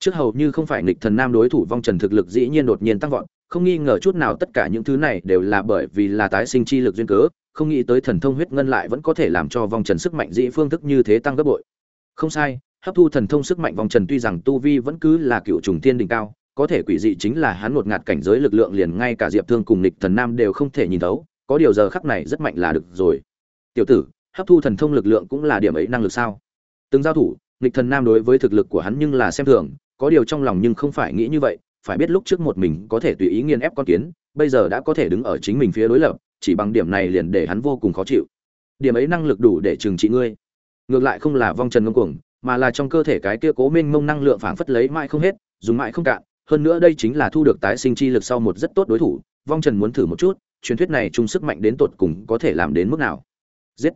trước hầu như không phải nghịch thần nam đối thủ vong trần thực lực dĩ nhiên đột nhiên tăng vọt, không nghi ngờ chút nào tất cả những thứ này đều là bởi vì là tái sinh chi lực duyên cớ, không nghĩ tới thần thông huyết ngân lại vẫn có thể làm cho vong trần sức mạnh dĩ phương thức như thế tăng gấp bội. Không sai, hấp thu thần thông sức mạnh vong trần tuy rằng tu vi vẫn cứ là cựu trùng thiên đỉnh cao, có thể quỷ dị chính là hắn ngột ngạt cảnh giới lực lượng liền ngay cả diệp thương cùng nghịch thần nam đều không thể nhìn thấu, có điều giờ khắc này rất mạnh là được rồi. Tiểu tử, hấp thu thần thông lực lượng cũng là điểm ấy năng lực sao? Từng giao thủ, nghịch thần nam đối với thực lực của hắn nhưng là xem thường có điều trong lòng nhưng không phải nghĩ như vậy, phải biết lúc trước một mình có thể tùy ý nghiên ép con kiến, bây giờ đã có thể đứng ở chính mình phía đối lập, chỉ bằng điểm này liền để hắn vô cùng khó chịu. Điểm ấy năng lực đủ để trừng trị ngươi. Ngược lại không là vong trần ngông cuồng, mà là trong cơ thể cái kia cố mênh mông năng lượng phảng phất lấy mãi không hết, dùng mãi không cạn. Hơn nữa đây chính là thu được tái sinh chi lực sau một rất tốt đối thủ. Vong trần muốn thử một chút, truyền thuyết này chung sức mạnh đến tột cùng có thể làm đến mức nào. Giết.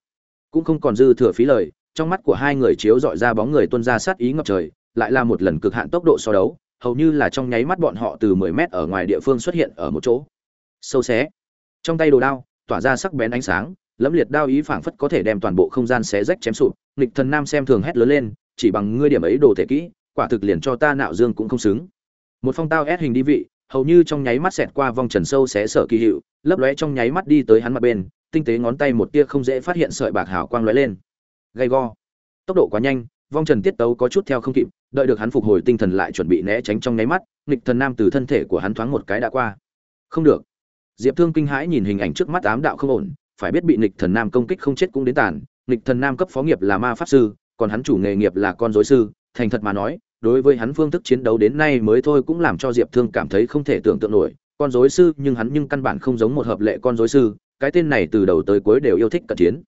Cũng không còn dư thừa phí lời, trong mắt của hai người chiếu dọi ra bóng người tuân ra sát ý ngập trời lại là một lần cực hạn tốc độ so đấu, hầu như là trong nháy mắt bọn họ từ 10 mét ở ngoài địa phương xuất hiện ở một chỗ. Sâu xé. Trong tay đồ đao, tỏa ra sắc bén ánh sáng, lẫm liệt đao ý phảng phất có thể đem toàn bộ không gian xé rách chém sụp. Nghịch thần nam xem thường hét lớn lên, chỉ bằng ngươi điểm ấy đồ thể kỹ, quả thực liền cho ta nạo dương cũng không xứng. Một phong tao ép hình đi vị, hầu như trong nháy mắt xẹt qua vòng trần sâu xé sở kỳ hiệu, lấp lóe trong nháy mắt đi tới hắn mặt bên, tinh tế ngón tay một tia không dễ phát hiện sợi bạc hào quang lóe lên. Gay go. Tốc độ quá nhanh vong trần tiết tấu có chút theo không kịp, đợi được hắn phục hồi tinh thần lại chuẩn bị né tránh trong nháy mắt, nghịch thần nam từ thân thể của hắn thoáng một cái đã qua. Không được. Diệp thương kinh hãi nhìn hình ảnh trước mắt ám đạo không ổn, phải biết bị nghịch thần nam công kích không chết cũng đến tàn, nghịch thần nam cấp phó nghiệp là ma pháp sư, còn hắn chủ nghề nghiệp là con dối sư, thành thật mà nói, đối với hắn phương thức chiến đấu đến nay mới thôi cũng làm cho diệp thương cảm thấy không thể tưởng tượng nổi, con dối sư nhưng hắn nhưng căn bản không giống một hợp lệ con dối sư, cái tên này từ đầu tới cuối đều yêu thích cận chiến.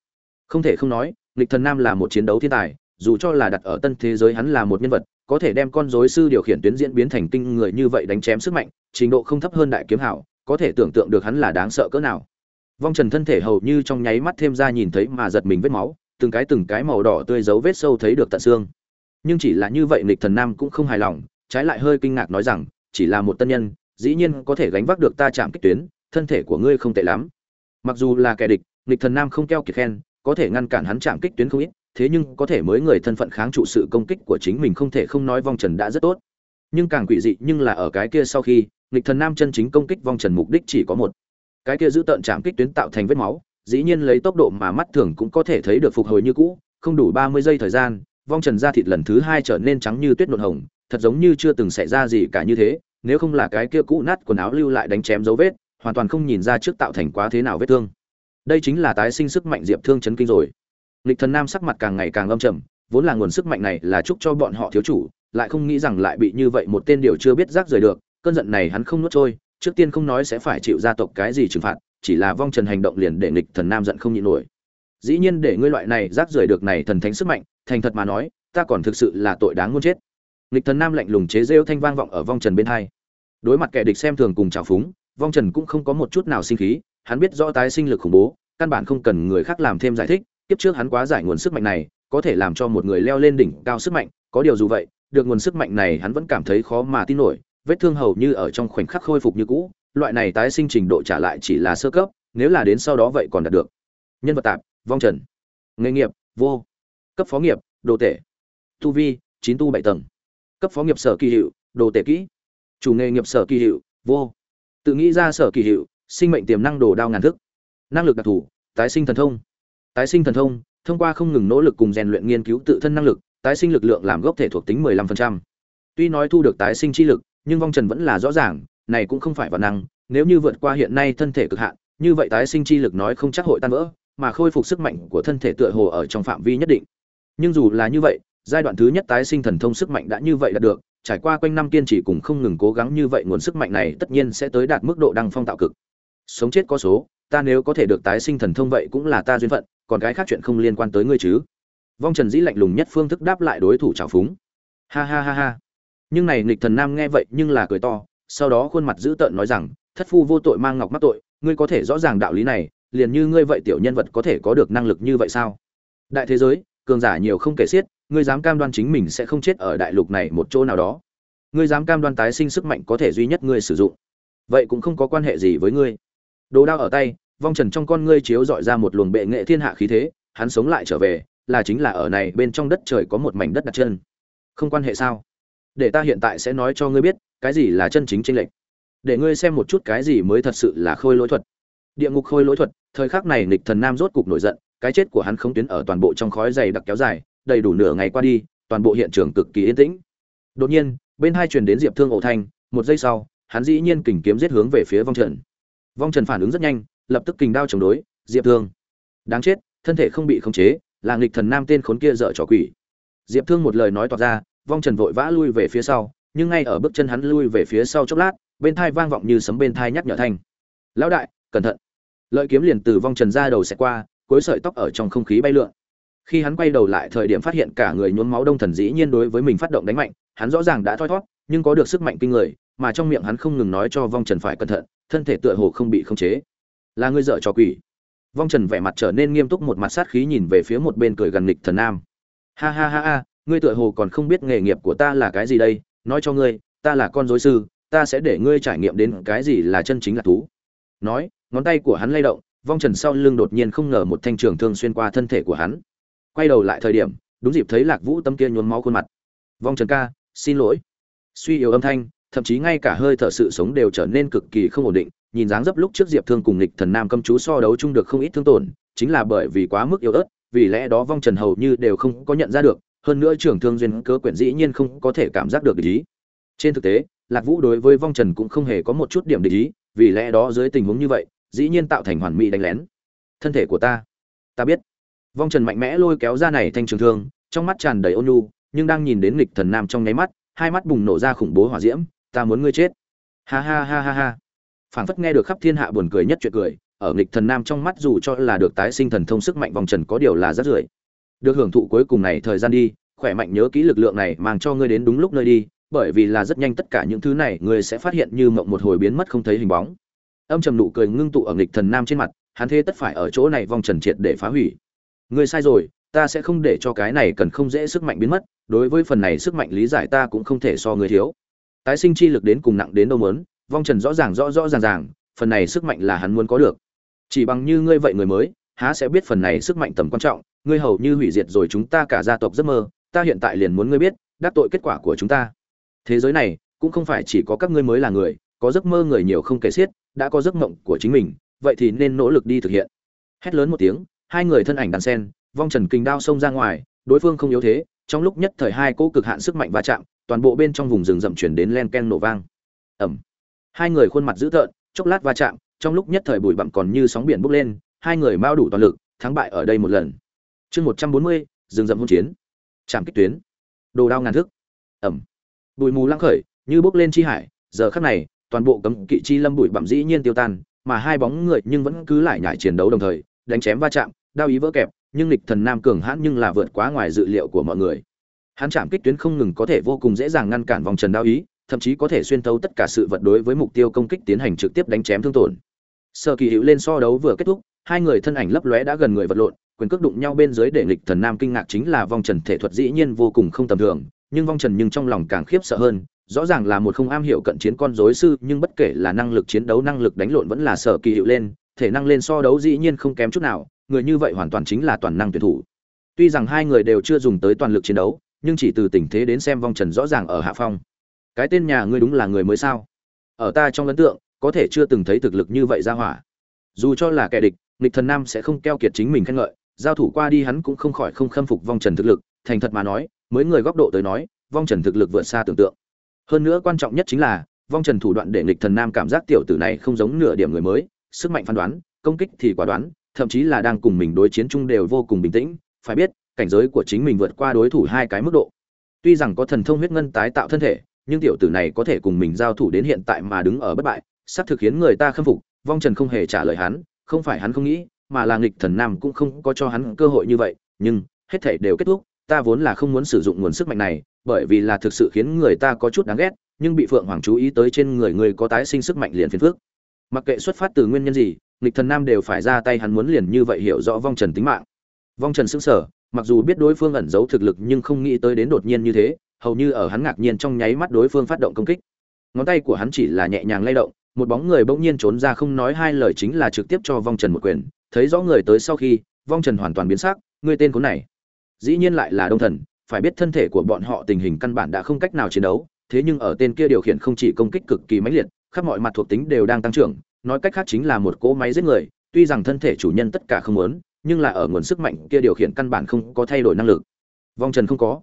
Không thể không nói, nghịch thần nam là một chiến đấu thiên tài dù cho là đặt ở tân thế giới hắn là một nhân vật, có thể đem con dối sư điều khiển tuyến diễn biến thành kinh người như vậy đánh chém sức mạnh, trình độ không thấp hơn đại kiếm hảo, có thể tưởng tượng được hắn là đáng sợ cỡ nào. Vong trần thân thể hầu như trong nháy mắt thêm ra nhìn thấy mà giật mình vết máu, từng cái từng cái màu đỏ tươi dấu vết sâu thấy được tận xương. Nhưng chỉ là như vậy nghịch thần nam cũng không hài lòng, trái lại hơi kinh ngạc nói rằng, chỉ là một tân nhân, dĩ nhiên có thể gánh vác được ta chạm kích tuyến, thân thể của ngươi không tệ lắm. Mặc dù là kẻ địch, nghịch thần nam không keo kiệt khen, có thể ngăn cản hắn chạm kích tuyến không ít thế nhưng có thể mới người thân phận kháng trụ sự công kích của chính mình không thể không nói vong trần đã rất tốt. Nhưng càng quỷ dị nhưng là ở cái kia sau khi, nghịch thần nam chân chính công kích vong trần mục đích chỉ có một. Cái kia giữ tận chạm kích tuyến tạo thành vết máu, dĩ nhiên lấy tốc độ mà mắt thường cũng có thể thấy được phục hồi như cũ, không đủ ba mươi giây thời gian, vong trần da thịt lần thứ hai trở nên trắng như tuyết nộn hồng, thật giống như chưa từng xảy ra gì cả như thế, nếu không là cái kia cũ nát quần áo lưu lại đánh chém dấu vết, hoàn toàn không nhìn ra trước tạo thành quá thế nào vết thương. Đây chính là tái sinh sức mạnh diệp thương chấn kinh rồi. Lịch thần nam sắc mặt càng ngày càng âm trầm, vốn là nguồn sức mạnh này là chúc cho bọn họ thiếu chủ, lại không nghĩ rằng lại bị như vậy một tên điều chưa biết rác rời được, cơn giận này hắn không nuốt trôi, trước tiên không nói sẽ phải chịu gia tộc cái gì trừng phạt, chỉ là vong trần hành động liền để Lịch thần nam giận không nhịn nổi. Dĩ nhiên để ngươi loại này rác rời được này thần thánh sức mạnh, thành thật mà nói, ta còn thực sự là tội đáng muốn chết. Lịch thần nam lạnh lùng chế giễu thanh vang vọng ở vong trần bên hai. Đối mặt kẻ địch xem thường cùng trào phúng, vong trần cũng không có một chút nào sinh khí, hắn biết rõ tái sinh lực khủng bố, căn bản không cần người khác làm thêm giải thích tiếp trước hắn quá giải nguồn sức mạnh này, có thể làm cho một người leo lên đỉnh cao sức mạnh, có điều dù vậy, được nguồn sức mạnh này hắn vẫn cảm thấy khó mà tin nổi, vết thương hầu như ở trong khoảnh khắc khôi phục như cũ, loại này tái sinh trình độ trả lại chỉ là sơ cấp, nếu là đến sau đó vậy còn đạt được. Nhân vật tạp, vong trần. Nghề nghiệp, vô. Cấp phó nghiệp, đồ tể. Tu vi, chín tu bảy tầng. Cấp phó nghiệp sở kỳ hiệu, đồ tể kỹ. Chủ nghề nghiệp sở kỳ hiệu, vô. Tự nghĩ ra sở kỳ hiệu, sinh mệnh tiềm năng đồ đao ngàn thức. Năng lực đặc thù, tái sinh thần thông tái sinh thần thông thông qua không ngừng nỗ lực cùng rèn luyện nghiên cứu tự thân năng lực, tái sinh lực lượng làm gốc thể thuộc tính 15%. tuy nói thu được tái sinh chi lực, nhưng vong trần vẫn là rõ ràng, này cũng không phải vật năng, nếu như vượt qua hiện nay thân thể cực hạn, như vậy tái sinh chi lực nói không chắc hội tan vỡ, mà khôi phục sức mạnh của thân thể tựa hồ ở trong phạm vi nhất định nhưng dù là như vậy, giai đoạn thứ nhất tái sinh thần thông sức mạnh đã như vậy đạt được, trải qua quanh năm kiên trì cùng không ngừng cố gắng như vậy, nguồn sức mạnh này tất nhiên sẽ tới đạt mức độ đăng phong tạo cực sống chết có số ta nếu có thể được tái sinh thần thông vậy cũng là ta duyên phận, còn cái khác chuyện không liên quan tới ngươi chứ. Vong trần dĩ lạnh lùng nhất phương thức đáp lại đối thủ trào phúng. Ha ha ha ha. Nhưng này nghịch thần nam nghe vậy nhưng là cười to, sau đó khuôn mặt dữ tợn nói rằng, thất phu vô tội mang ngọc mắc tội, ngươi có thể rõ ràng đạo lý này, liền như ngươi vậy tiểu nhân vật có thể có được năng lực như vậy sao? Đại thế giới, cường giả nhiều không kể xiết, ngươi dám cam đoan chính mình sẽ không chết ở đại lục này một chỗ nào đó. Ngươi dám cam đoan tái sinh sức mạnh có thể duy nhất ngươi sử dụng. Vậy cũng không có quan hệ gì với ngươi đồ đao ở tay, vong trần trong con ngươi chiếu dọi ra một luồng bệ nghệ thiên hạ khí thế, hắn sống lại trở về, là chính là ở này bên trong đất trời có một mảnh đất đặt chân. Không quan hệ sao? Để ta hiện tại sẽ nói cho ngươi biết, cái gì là chân chính tranh lệch. Để ngươi xem một chút cái gì mới thật sự là khôi lỗi thuật. Địa ngục khôi lỗi thuật, thời khắc này nịch thần nam rốt cục nổi giận, cái chết của hắn không tuyến ở toàn bộ trong khói dày đặc kéo dài, đầy đủ nửa ngày qua đi, toàn bộ hiện trường cực kỳ yên tĩnh. Đột nhiên, bên hai truyền đến diệp thương ổ thanh, một giây sau, hắn dĩ nhiên kình kiếm giết hướng về phía vong trần vong trần phản ứng rất nhanh, lập tức kình đao chống đối, diệp thương. Đáng chết, thân thể không bị khống chế, là nghịch thần nam tên khốn kia dở trò quỷ. Diệp thương một lời nói toạc ra, vong trần vội vã lui về phía sau, nhưng ngay ở bước chân hắn lui về phía sau chốc lát, bên thai vang vọng như sấm bên thai nhắc nhở thanh. Lão đại, cẩn thận. Lợi kiếm liền từ vong trần ra đầu xẹt qua cối sợi tóc ở trong không khí bay lượn. Khi hắn quay đầu lại thời điểm phát hiện cả người nhuốm máu đông thần dĩ nhiên đối với mình phát động đánh mạnh, hắn rõ ràng đã thoi thót, nhưng có được sức mạnh kinh người mà trong miệng hắn không ngừng nói cho vong trần phải cẩn thận, thân thể tựa hồ không bị khống chế. Là ngươi dợ cho quỷ. Vong trần vẻ mặt trở nên nghiêm túc một mặt sát khí nhìn về phía một bên cười gần nghịch thần nam. Ha ha ha ha, ngươi tựa hồ còn không biết nghề nghiệp của ta là cái gì đây, nói cho ngươi, ta là con dối sư, ta sẽ để ngươi trải nghiệm đến cái gì là chân chính là thú. Nói, ngón tay của hắn lay động, vong trần sau lưng đột nhiên không ngờ một thanh trường thương xuyên qua thân thể của hắn. Quay đầu lại thời điểm, đúng dịp thấy lạc vũ tâm kia nhuốm máu khuôn mặt. Vong trần ca, xin lỗi. Suy yếu âm thanh thậm chí ngay cả hơi thở sự sống đều trở nên cực kỳ không ổn định, nhìn dáng dấp lúc trước diệp thương cùng Lịch thần nam cầm chú so đấu chung được không ít thương tổn, chính là bởi vì quá mức yếu ớt, vì lẽ đó vong trần hầu như đều không có nhận ra được, hơn nữa trưởng thương duyên cớ quyển dĩ nhiên không có thể cảm giác được ý. Trên thực tế, lạc vũ đối với vong trần cũng không hề có một chút điểm địch ý, vì lẽ đó dưới tình huống như vậy, dĩ nhiên tạo thành hoàn mỹ đánh lén. Thân thể của ta ta biết. Vong trần mạnh mẽ lôi kéo ra này thanh trường thương, trong mắt tràn đầy ôn nhu, nhưng đang nhìn đến nghịch thần nam trong nháy mắt, hai mắt bùng nổ ra khủng bố hỏa diễm ta muốn ngươi chết. Ha ha ha ha ha. Phảng phất nghe được khắp thiên hạ buồn cười nhất chuyện cười, ở nghịch thần nam trong mắt dù cho là được tái sinh thần thông sức mạnh vòng trần có điều là rất rưởi. Được hưởng thụ cuối cùng này thời gian đi, khỏe mạnh nhớ kỹ lực lượng này mang cho ngươi đến đúng lúc nơi đi, bởi vì là rất nhanh tất cả những thứ này ngươi sẽ phát hiện như mộng một hồi biến mất không thấy hình bóng. Âm trầm nụ cười ngưng tụ ở nghịch thần nam trên mặt, hắn thế tất phải ở chỗ này vòng trần triệt để phá hủy. Ngươi sai rồi, ta sẽ không để cho cái này cần không dễ sức mạnh biến mất, đối với phần này sức mạnh lý giải ta cũng không thể so ngươi thiếu tái sinh chi lực đến cùng nặng đến đâu muốn, vong trần rõ ràng, rõ rõ ràng ràng, phần này sức mạnh là hắn muốn có được. Chỉ bằng như ngươi vậy người mới, há sẽ biết phần này sức mạnh tầm quan trọng, ngươi hầu như hủy diệt rồi chúng ta cả gia tộc giấc mơ, ta hiện tại liền muốn ngươi biết, đắc tội kết quả của chúng ta. Thế giới này, cũng không phải chỉ có các ngươi mới là người, có giấc mơ người nhiều không kể xiết, đã có giấc mộng của chính mình, vậy thì nên nỗ lực đi thực hiện. Hét lớn một tiếng, hai người thân ảnh đàn sen, vong trần kinh đao xông ra ngoài, đối phương không yếu thế, trong lúc nhất thời hai cỗ cực hạn sức mạnh va chạm toàn bộ bên trong vùng rừng rậm chuyển đến len ken nổ vang. Ẩm. Hai người khuôn mặt dữ tợn, chốc lát va chạm, trong lúc nhất thời bụi bặm còn như sóng biển bốc lên, hai người mao đủ toàn lực, thắng bại ở đây một lần. Chương một trăm bốn mươi, rừng rậm hôn chiến. Trạm kích tuyến. Đồ đao ngàn thức. Ẩm. Bụi mù lăng khởi, như bốc lên chi hải, giờ khắc này, toàn bộ cấm kỵ chi lâm bụi bặm dĩ nhiên tiêu tan, mà hai bóng người nhưng vẫn cứ lại nhảy chiến đấu đồng thời, đánh chém va chạm, đao ý vỡ kẹp, nhưng lịch thần nam cường hãn nhưng là vượt quá ngoài dự liệu của mọi người hắn chạm kích tuyến không ngừng có thể vô cùng dễ dàng ngăn cản vòng trần đao ý, thậm chí có thể xuyên thấu tất cả sự vật đối với mục tiêu công kích tiến hành trực tiếp đánh chém thương tổn. Sở kỳ hữu lên so đấu vừa kết thúc, hai người thân ảnh lấp lóe đã gần người vật lộn, quyền cước đụng nhau bên dưới để nghịch thần nam kinh ngạc chính là vong trần thể thuật dĩ nhiên vô cùng không tầm thường, nhưng vong trần nhưng trong lòng càng khiếp sợ hơn, rõ ràng là một không am hiểu cận chiến con rối sư, nhưng bất kể là năng lực chiến đấu năng lực đánh lộn vẫn là sở kỳ hiệu lên, thể năng lên so đấu dĩ nhiên không kém chút nào, người như vậy hoàn toàn chính là toàn năng tuyển thủ. Tuy rằng hai người đều chưa dùng tới toàn lực chiến đấu nhưng chỉ từ tình thế đến xem vong trần rõ ràng ở hạ phong. Cái tên nhà ngươi đúng là người mới sao? Ở ta trong ấn tượng, có thể chưa từng thấy thực lực như vậy ra hỏa. Dù cho là kẻ địch, nghịch thần nam sẽ không keo kiệt chính mình khen ngợi, giao thủ qua đi hắn cũng không khỏi không khâm phục vong trần thực lực, thành thật mà nói, mới người góc độ tới nói, vong trần thực lực vượt xa tưởng tượng. Hơn nữa quan trọng nhất chính là, vong trần thủ đoạn để nghịch thần nam cảm giác tiểu tử này không giống nửa điểm người mới, sức mạnh phán đoán, công kích thì quả đoán, thậm chí là đang cùng mình đối chiến chung đều vô cùng bình tĩnh, phải biết cảnh giới của chính mình vượt qua đối thủ hai cái mức độ tuy rằng có thần thông huyết ngân tái tạo thân thể, nhưng tiểu tử này có thể cùng mình giao thủ đến hiện tại mà đứng ở bất bại sắp thực khiến người ta khâm phục, vong trần không hề trả lời hắn, không phải hắn không nghĩ, mà là nghịch thần nam cũng không có cho hắn cơ hội như vậy, nhưng hết thảy đều kết thúc, ta vốn là không muốn sử dụng nguồn sức mạnh này, bởi vì là thực sự khiến người ta có chút đáng ghét, nhưng bị phượng hoàng chú ý tới trên người người có tái sinh sức mạnh liền phiền phức. mặc kệ xuất phát từ nguyên nhân gì, nghịch thần nam đều phải ra tay, hắn muốn liền như vậy hiểu rõ vong trần tính mạng vong trần sững sờ mặc dù biết đối phương ẩn giấu thực lực nhưng không nghĩ tới đến đột nhiên như thế, hầu như ở hắn ngạc nhiên trong nháy mắt đối phương phát động công kích. Ngón tay của hắn chỉ là nhẹ nhàng lay động, một bóng người bỗng nhiên trốn ra không nói hai lời chính là trực tiếp cho vong trần một quyền. Thấy rõ người tới sau khi, vong trần hoàn toàn biến sắc người tên cuốn này. Dĩ nhiên lại là đông thần, phải biết thân thể của bọn họ tình hình căn bản đã không cách nào chiến đấu, thế nhưng ở tên kia điều khiển không chỉ công kích cực kỳ mãnh liệt, khắp mọi mặt thuộc tính đều đang tăng trưởng, nói cách khác chính là một cỗ máy giết người, tuy rằng thân thể chủ nhân tất cả không muốn nhưng là ở nguồn sức mạnh kia điều khiển căn bản không có thay đổi năng lực. Vong trần không có.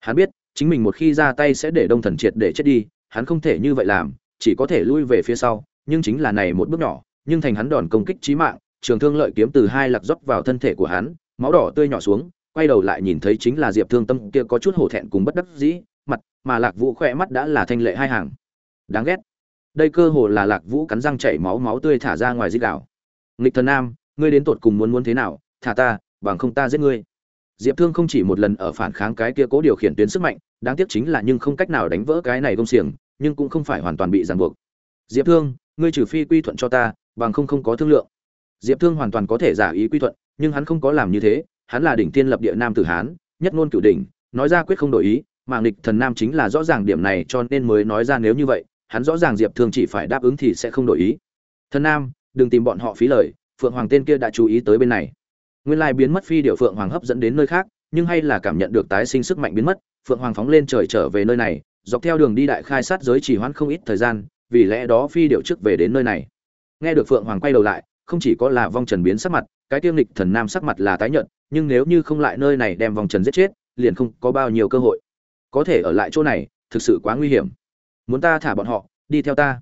Hắn biết, chính mình một khi ra tay sẽ để đông thần triệt để chết đi, hắn không thể như vậy làm, chỉ có thể lui về phía sau, nhưng chính là này một bước nhỏ, nhưng thành hắn đòn công kích chí mạng, trường thương lợi kiếm từ hai lạc dốc vào thân thể của hắn, máu đỏ tươi nhỏ xuống, quay đầu lại nhìn thấy chính là diệp thương tâm kia có chút hổ thẹn cùng bất đắc dĩ, mặt, mà lạc vũ khỏe mắt đã là thanh lệ hai hàng. Đáng ghét. Đây cơ hồ là lạc vũ cắn răng chảy máu máu tươi thả ra ngoài dít đảo nghịch thần nam ngươi đến tột cùng muốn muốn thế nào, thả ta, bằng không ta giết ngươi. Diệp thương không chỉ một lần ở phản kháng cái kia cố điều khiển tuyến sức mạnh, đáng tiếc chính là nhưng không cách nào đánh vỡ cái này công xiềng, nhưng cũng không phải hoàn toàn bị ràng buộc. Diệp thương, ngươi trừ phi quy thuận cho ta, bằng không không có thương lượng. Diệp thương hoàn toàn có thể giả ý quy thuận, nhưng hắn không có làm như thế, hắn là đỉnh tiên lập địa nam tử hán, nhất ngôn cửu đỉnh, nói ra quyết không đổi ý, mà nghịch thần nam chính là rõ ràng điểm này cho nên mới nói ra nếu như vậy, hắn rõ ràng diệp thương chỉ phải đáp ứng thì sẽ không đổi ý. Thần nam, đừng tìm bọn họ phí lời phượng hoàng tên kia đã chú ý tới bên này. Nguyên lai biến mất phi điệu phượng hoàng hấp dẫn đến nơi khác, nhưng hay là cảm nhận được tái sinh sức mạnh biến mất, phượng hoàng phóng lên trời trở về nơi này, dọc theo đường đi đại khai sát giới chỉ hoãn không ít thời gian, vì lẽ đó phi điệu trước về đến nơi này. Nghe được phượng hoàng quay đầu lại, không chỉ có là vong trần biến sắc mặt, cái tiêu nghịch thần nam sắc mặt là tái nhợt, nhưng nếu như không lại nơi này đem vong trần giết chết, liền không có bao nhiêu cơ hội. Có thể ở lại chỗ này, thực sự quá nguy hiểm. Muốn ta thả bọn họ, đi theo ta.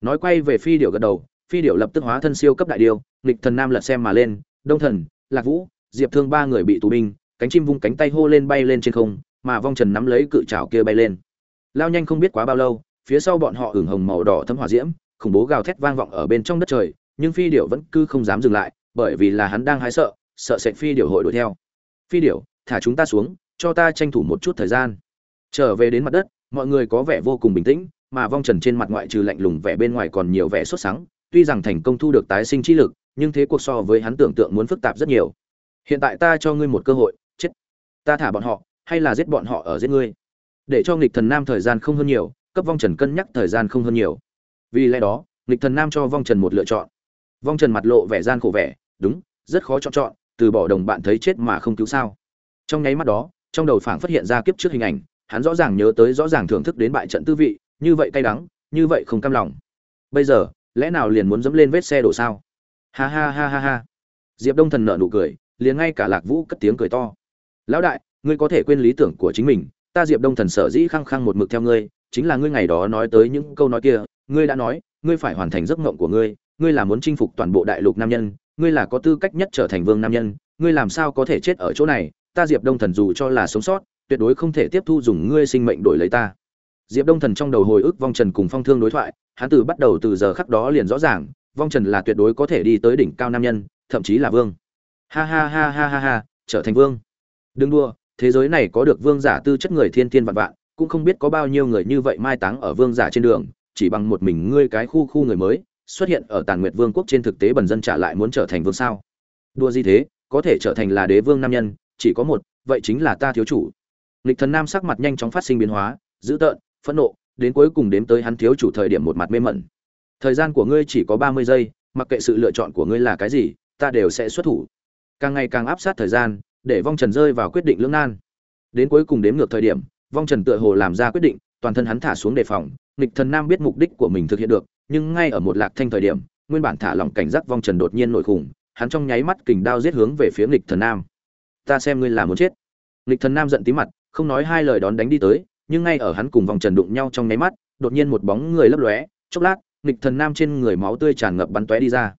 Nói quay về phi điệu gật đầu phi điệu lập tức hóa thân siêu cấp đại điêu, nghịch thần nam lật xem mà lên, đông thần, lạc vũ, diệp thương ba người bị tù binh, cánh chim vung cánh tay hô lên bay lên trên không, mà vong trần nắm lấy cự trào kia bay lên. Lao nhanh không biết quá bao lâu, phía sau bọn họ hưởng hồng màu đỏ thấm hỏa diễm, khủng bố gào thét vang vọng ở bên trong đất trời, nhưng phi điệu vẫn cứ không dám dừng lại, bởi vì là hắn đang hái sợ sợ sệt phi điệu hội đuổi theo. Phi điệu thả chúng ta xuống, cho ta tranh thủ một chút thời gian. Trở về đến mặt đất, mọi người có vẻ vô cùng bình tĩnh, mà vong trần trên mặt ngoại trừ lạnh lùng vẻ bên ngoài còn nhiều vẻ sốt sắng tuy rằng thành công thu được tái sinh trí lực, nhưng thế cuộc so với hắn tưởng tượng muốn phức tạp rất nhiều. Hiện tại ta cho ngươi một cơ hội, chết. Ta thả bọn họ, hay là giết bọn họ ở giết ngươi? Để cho nghịch thần nam thời gian không hơn nhiều, cấp vong trần cân nhắc thời gian không hơn nhiều. Vì lẽ đó, nghịch thần nam cho vong trần một lựa chọn. Vong trần mặt lộ vẻ gian khổ vẻ, đúng, rất khó chọn chọn, từ bỏ đồng bạn thấy chết mà không cứu sao. Trong nháy mắt đó, trong đầu phảng phát hiện ra kiếp trước hình ảnh, hắn rõ ràng nhớ tới rõ ràng thưởng thức đến bại trận tư vị, như vậy cay đắng, như vậy không cam lòng. Bây giờ lẽ nào liền muốn dẫm lên vết xe đổ sao? Ha ha ha ha ha. Diệp đông thần nợ nụ cười, liền ngay cả lạc vũ cất tiếng cười to. Lão đại, ngươi có thể quên lý tưởng của chính mình, ta diệp đông thần sở dĩ khăng khăng một mực theo ngươi, chính là ngươi ngày đó nói tới những câu nói kia, ngươi đã nói, ngươi phải hoàn thành giấc mộng của ngươi ngươi là muốn chinh phục toàn bộ đại lục nam nhân, ngươi là có tư cách nhất trở thành vương nam nhân, ngươi làm sao có thể chết ở chỗ này, ta diệp đông thần dù cho là sống sót, tuyệt đối không thể tiếp thu dùng ngươi sinh mệnh đổi lấy ta diệp đông thần trong đầu hồi ức vong trần cùng phong thương đối thoại, hắn từ bắt đầu từ giờ khắc đó liền rõ ràng, vong trần là tuyệt đối có thể đi tới đỉnh cao nam nhân, thậm chí là vương. Ha ha ha ha ha ha, trở thành vương. Đừng đua thế giới này có được vương giả tư chất người thiên thiên vạn vạn, cũng không biết có bao nhiêu người như vậy mai táng ở vương giả trên đường, chỉ bằng một mình ngươi cái khu khu người mới, xuất hiện ở tàn nguyệt vương quốc trên thực tế bần dân trả lại muốn trở thành vương sao? Đua gì thế, có thể trở thành là đế vương nam nhân, chỉ có một, vậy chính là ta thiếu chủ. Lịch thần nam sắc mặt nhanh chóng phát sinh biến hóa, dữ tợn phẫn nộ, đến cuối cùng đếm tới hắn thiếu chủ thời điểm một mặt mê mẩn. Thời gian của ngươi chỉ có ba mươi giây, mặc kệ sự lựa chọn của ngươi là cái gì, ta đều sẽ xuất thủ. Càng ngày càng áp sát thời gian, để vong trần rơi vào quyết định lưỡng nan. Đến cuối cùng đếm ngược thời điểm, vong trần tựa hồ làm ra quyết định, toàn thân hắn thả xuống đề phòng, nghịch thần nam biết mục đích của mình thực hiện được, nhưng ngay ở một lạc thanh thời điểm, nguyên bản thả lỏng cảnh giác vong trần đột nhiên nổi khủng, hắn trong nháy mắt kình đao giết hướng về phía nghịch thần nam. Ta xem ngươi là muốn chết. Nghịch thần nam giận tí mặt, không nói hai lời đón đánh đi tới nhưng ngay ở hắn cùng vòng trần đụng nhau trong nháy mắt, đột nhiên một bóng người lấp lóe, chốc lát, nghịch thần nam trên người máu tươi tràn ngập bắn tóe đi ra.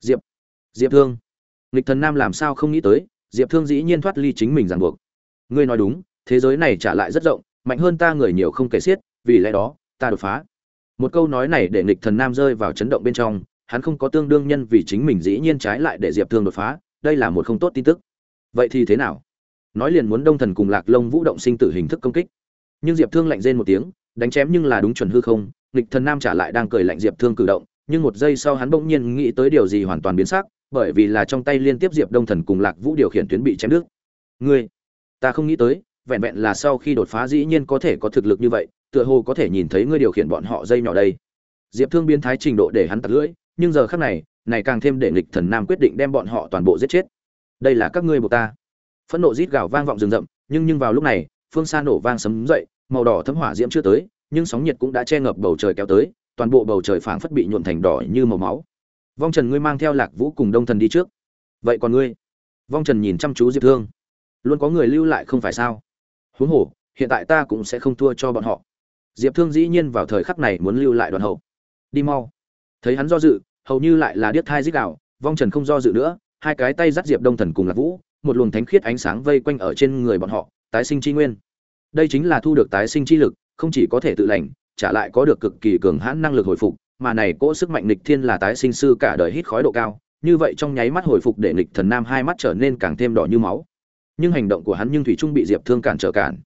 Diệp diệp thương. Nghịch thần nam làm sao không nghĩ tới, diệp thương dĩ nhiên thoát ly chính mình ràng buộc. Ngươi nói đúng, thế giới này trả lại rất rộng, mạnh hơn ta người nhiều không kể xiết, vì lẽ đó, ta đột phá. Một câu nói này để nghịch thần nam rơi vào chấn động bên trong, hắn không có tương đương nhân vì chính mình dĩ nhiên trái lại để diệp thương đột phá, đây là một không tốt tin tức. Vậy thì thế nào? Nói liền muốn đông thần cùng lạc lông vũ động sinh tử hình thức công kích nhưng diệp thương lạnh rên một tiếng, đánh chém nhưng là đúng chuẩn hư không, nghịch thần nam trả lại đang cười lạnh diệp thương cử động, nhưng một giây sau hắn bỗng nhiên nghĩ tới điều gì hoàn toàn biến sắc, bởi vì là trong tay liên tiếp diệp đông thần cùng lạc vũ điều khiển tuyến bị chém nước. ngươi, ta không nghĩ tới, vẹn vẹn là sau khi đột phá dĩ nhiên có thể có thực lực như vậy, tựa hồ có thể nhìn thấy ngươi điều khiển bọn họ dây nhỏ đây. Diệp thương biến thái trình độ để hắn tặc lưỡi, nhưng giờ khác này này càng thêm để nghịch thần nam quyết định đem bọn họ toàn bộ giết chết. Đây là các ngươi buộc ta. Phẫn nộ rít gào vang vọng rừng rậm, nhưng nhưng vào lúc này phương xa nổ vang sấm dậy, màu đỏ thấm hỏa diễm chưa tới, nhưng sóng nhiệt cũng đã che ngập bầu trời kéo tới, toàn bộ bầu trời phảng phất bị nhuộn thành đỏ như màu máu. Vong trần, ngươi mang theo lạc vũ cùng đông thần đi trước. Vậy còn ngươi? Vong trần nhìn chăm chú diệp thương. Luôn có người lưu lại không phải sao? Huống hồ, hiện tại ta cũng sẽ không thua cho bọn họ. Diệp thương dĩ nhiên vào thời khắc này muốn lưu lại đoàn hậu. Đi mau. Thấy hắn do dự, hầu như lại là điếc thai dích đạo, vong trần không do dự nữa, hai cái tay dắt diệp đông thần cùng lạc vũ, một luồng thánh khiết ánh sáng vây quanh ở trên người bọn họ tái sinh chi nguyên. Đây chính là thu được tái sinh chi lực, không chỉ có thể tự lành, trả lại có được cực kỳ cường hãn năng lực hồi phục, mà này cỗ sức mạnh nghịch thiên là tái sinh sư cả đời hít khói độ cao, như vậy trong nháy mắt hồi phục để nghịch thần nam hai mắt trở nên càng thêm đỏ như máu. Nhưng hành động của hắn nhưng thủy trung bị diệp thương cản trở cản.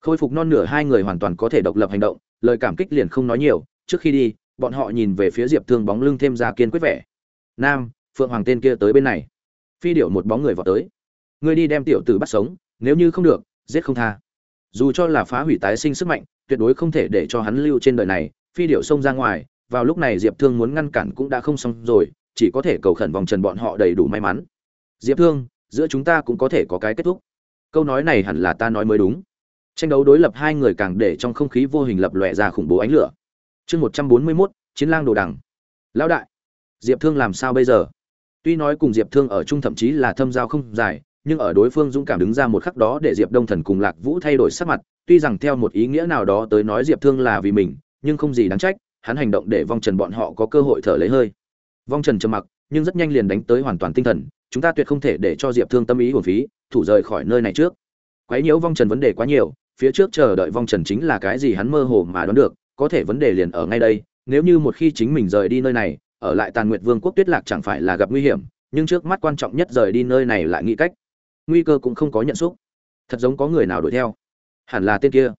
Khôi phục non nửa hai người hoàn toàn có thể độc lập hành động, lời cảm kích liền không nói nhiều, trước khi đi, bọn họ nhìn về phía diệp thương bóng lưng thêm ra kiên quyết vẻ. Nam, phượng hoàng tên kia tới bên này. Phi điệu một bóng người vào tới. Ngươi đi đem tiểu tử bắt sống, nếu như không được giết không tha. Dù cho là phá hủy tái sinh sức mạnh, tuyệt đối không thể để cho hắn lưu trên đời này, phi điệu xông ra ngoài, vào lúc này diệp thương muốn ngăn cản cũng đã không xong rồi, chỉ có thể cầu khẩn vòng trần bọn họ đầy đủ may mắn. Diệp thương, giữa chúng ta cũng có thể có cái kết thúc. Câu nói này hẳn là ta nói mới đúng. Tranh đấu đối lập hai người càng để trong không khí vô hình lập lòe ra khủng bố ánh lửa. Chương một trăm bốn mươi mốt, chiến lang đồ đằng. Lão đại, diệp thương làm sao bây giờ? Tuy nói cùng diệp thương ở chung thậm chí là thâm giao không dài nhưng ở đối phương dũng cảm đứng ra một khắc đó để diệp đông thần cùng lạc vũ thay đổi sắc mặt, tuy rằng theo một ý nghĩa nào đó tới nói diệp thương là vì mình, nhưng không gì đáng trách, hắn hành động để vong trần bọn họ có cơ hội thở lấy hơi. Vong trần trầm mặc, nhưng rất nhanh liền đánh tới hoàn toàn tinh thần, chúng ta tuyệt không thể để cho diệp thương tâm ý hồn phí, thủ rời khỏi nơi này trước. Quấy nhiễu vong trần vấn đề quá nhiều, phía trước chờ đợi vong trần chính là cái gì hắn mơ hồ mà đoán được, có thể vấn đề liền ở ngay đây, nếu như một khi chính mình rời đi nơi này, ở lại tàn nguyệt vương quốc tuyết lạc chẳng phải là gặp nguy hiểm, nhưng trước mắt quan trọng nhất rời đi nơi này lại nghĩ cách nguy cơ cũng không có nhận xúc. Thật giống có người nào đuổi theo. Hẳn là tên kia.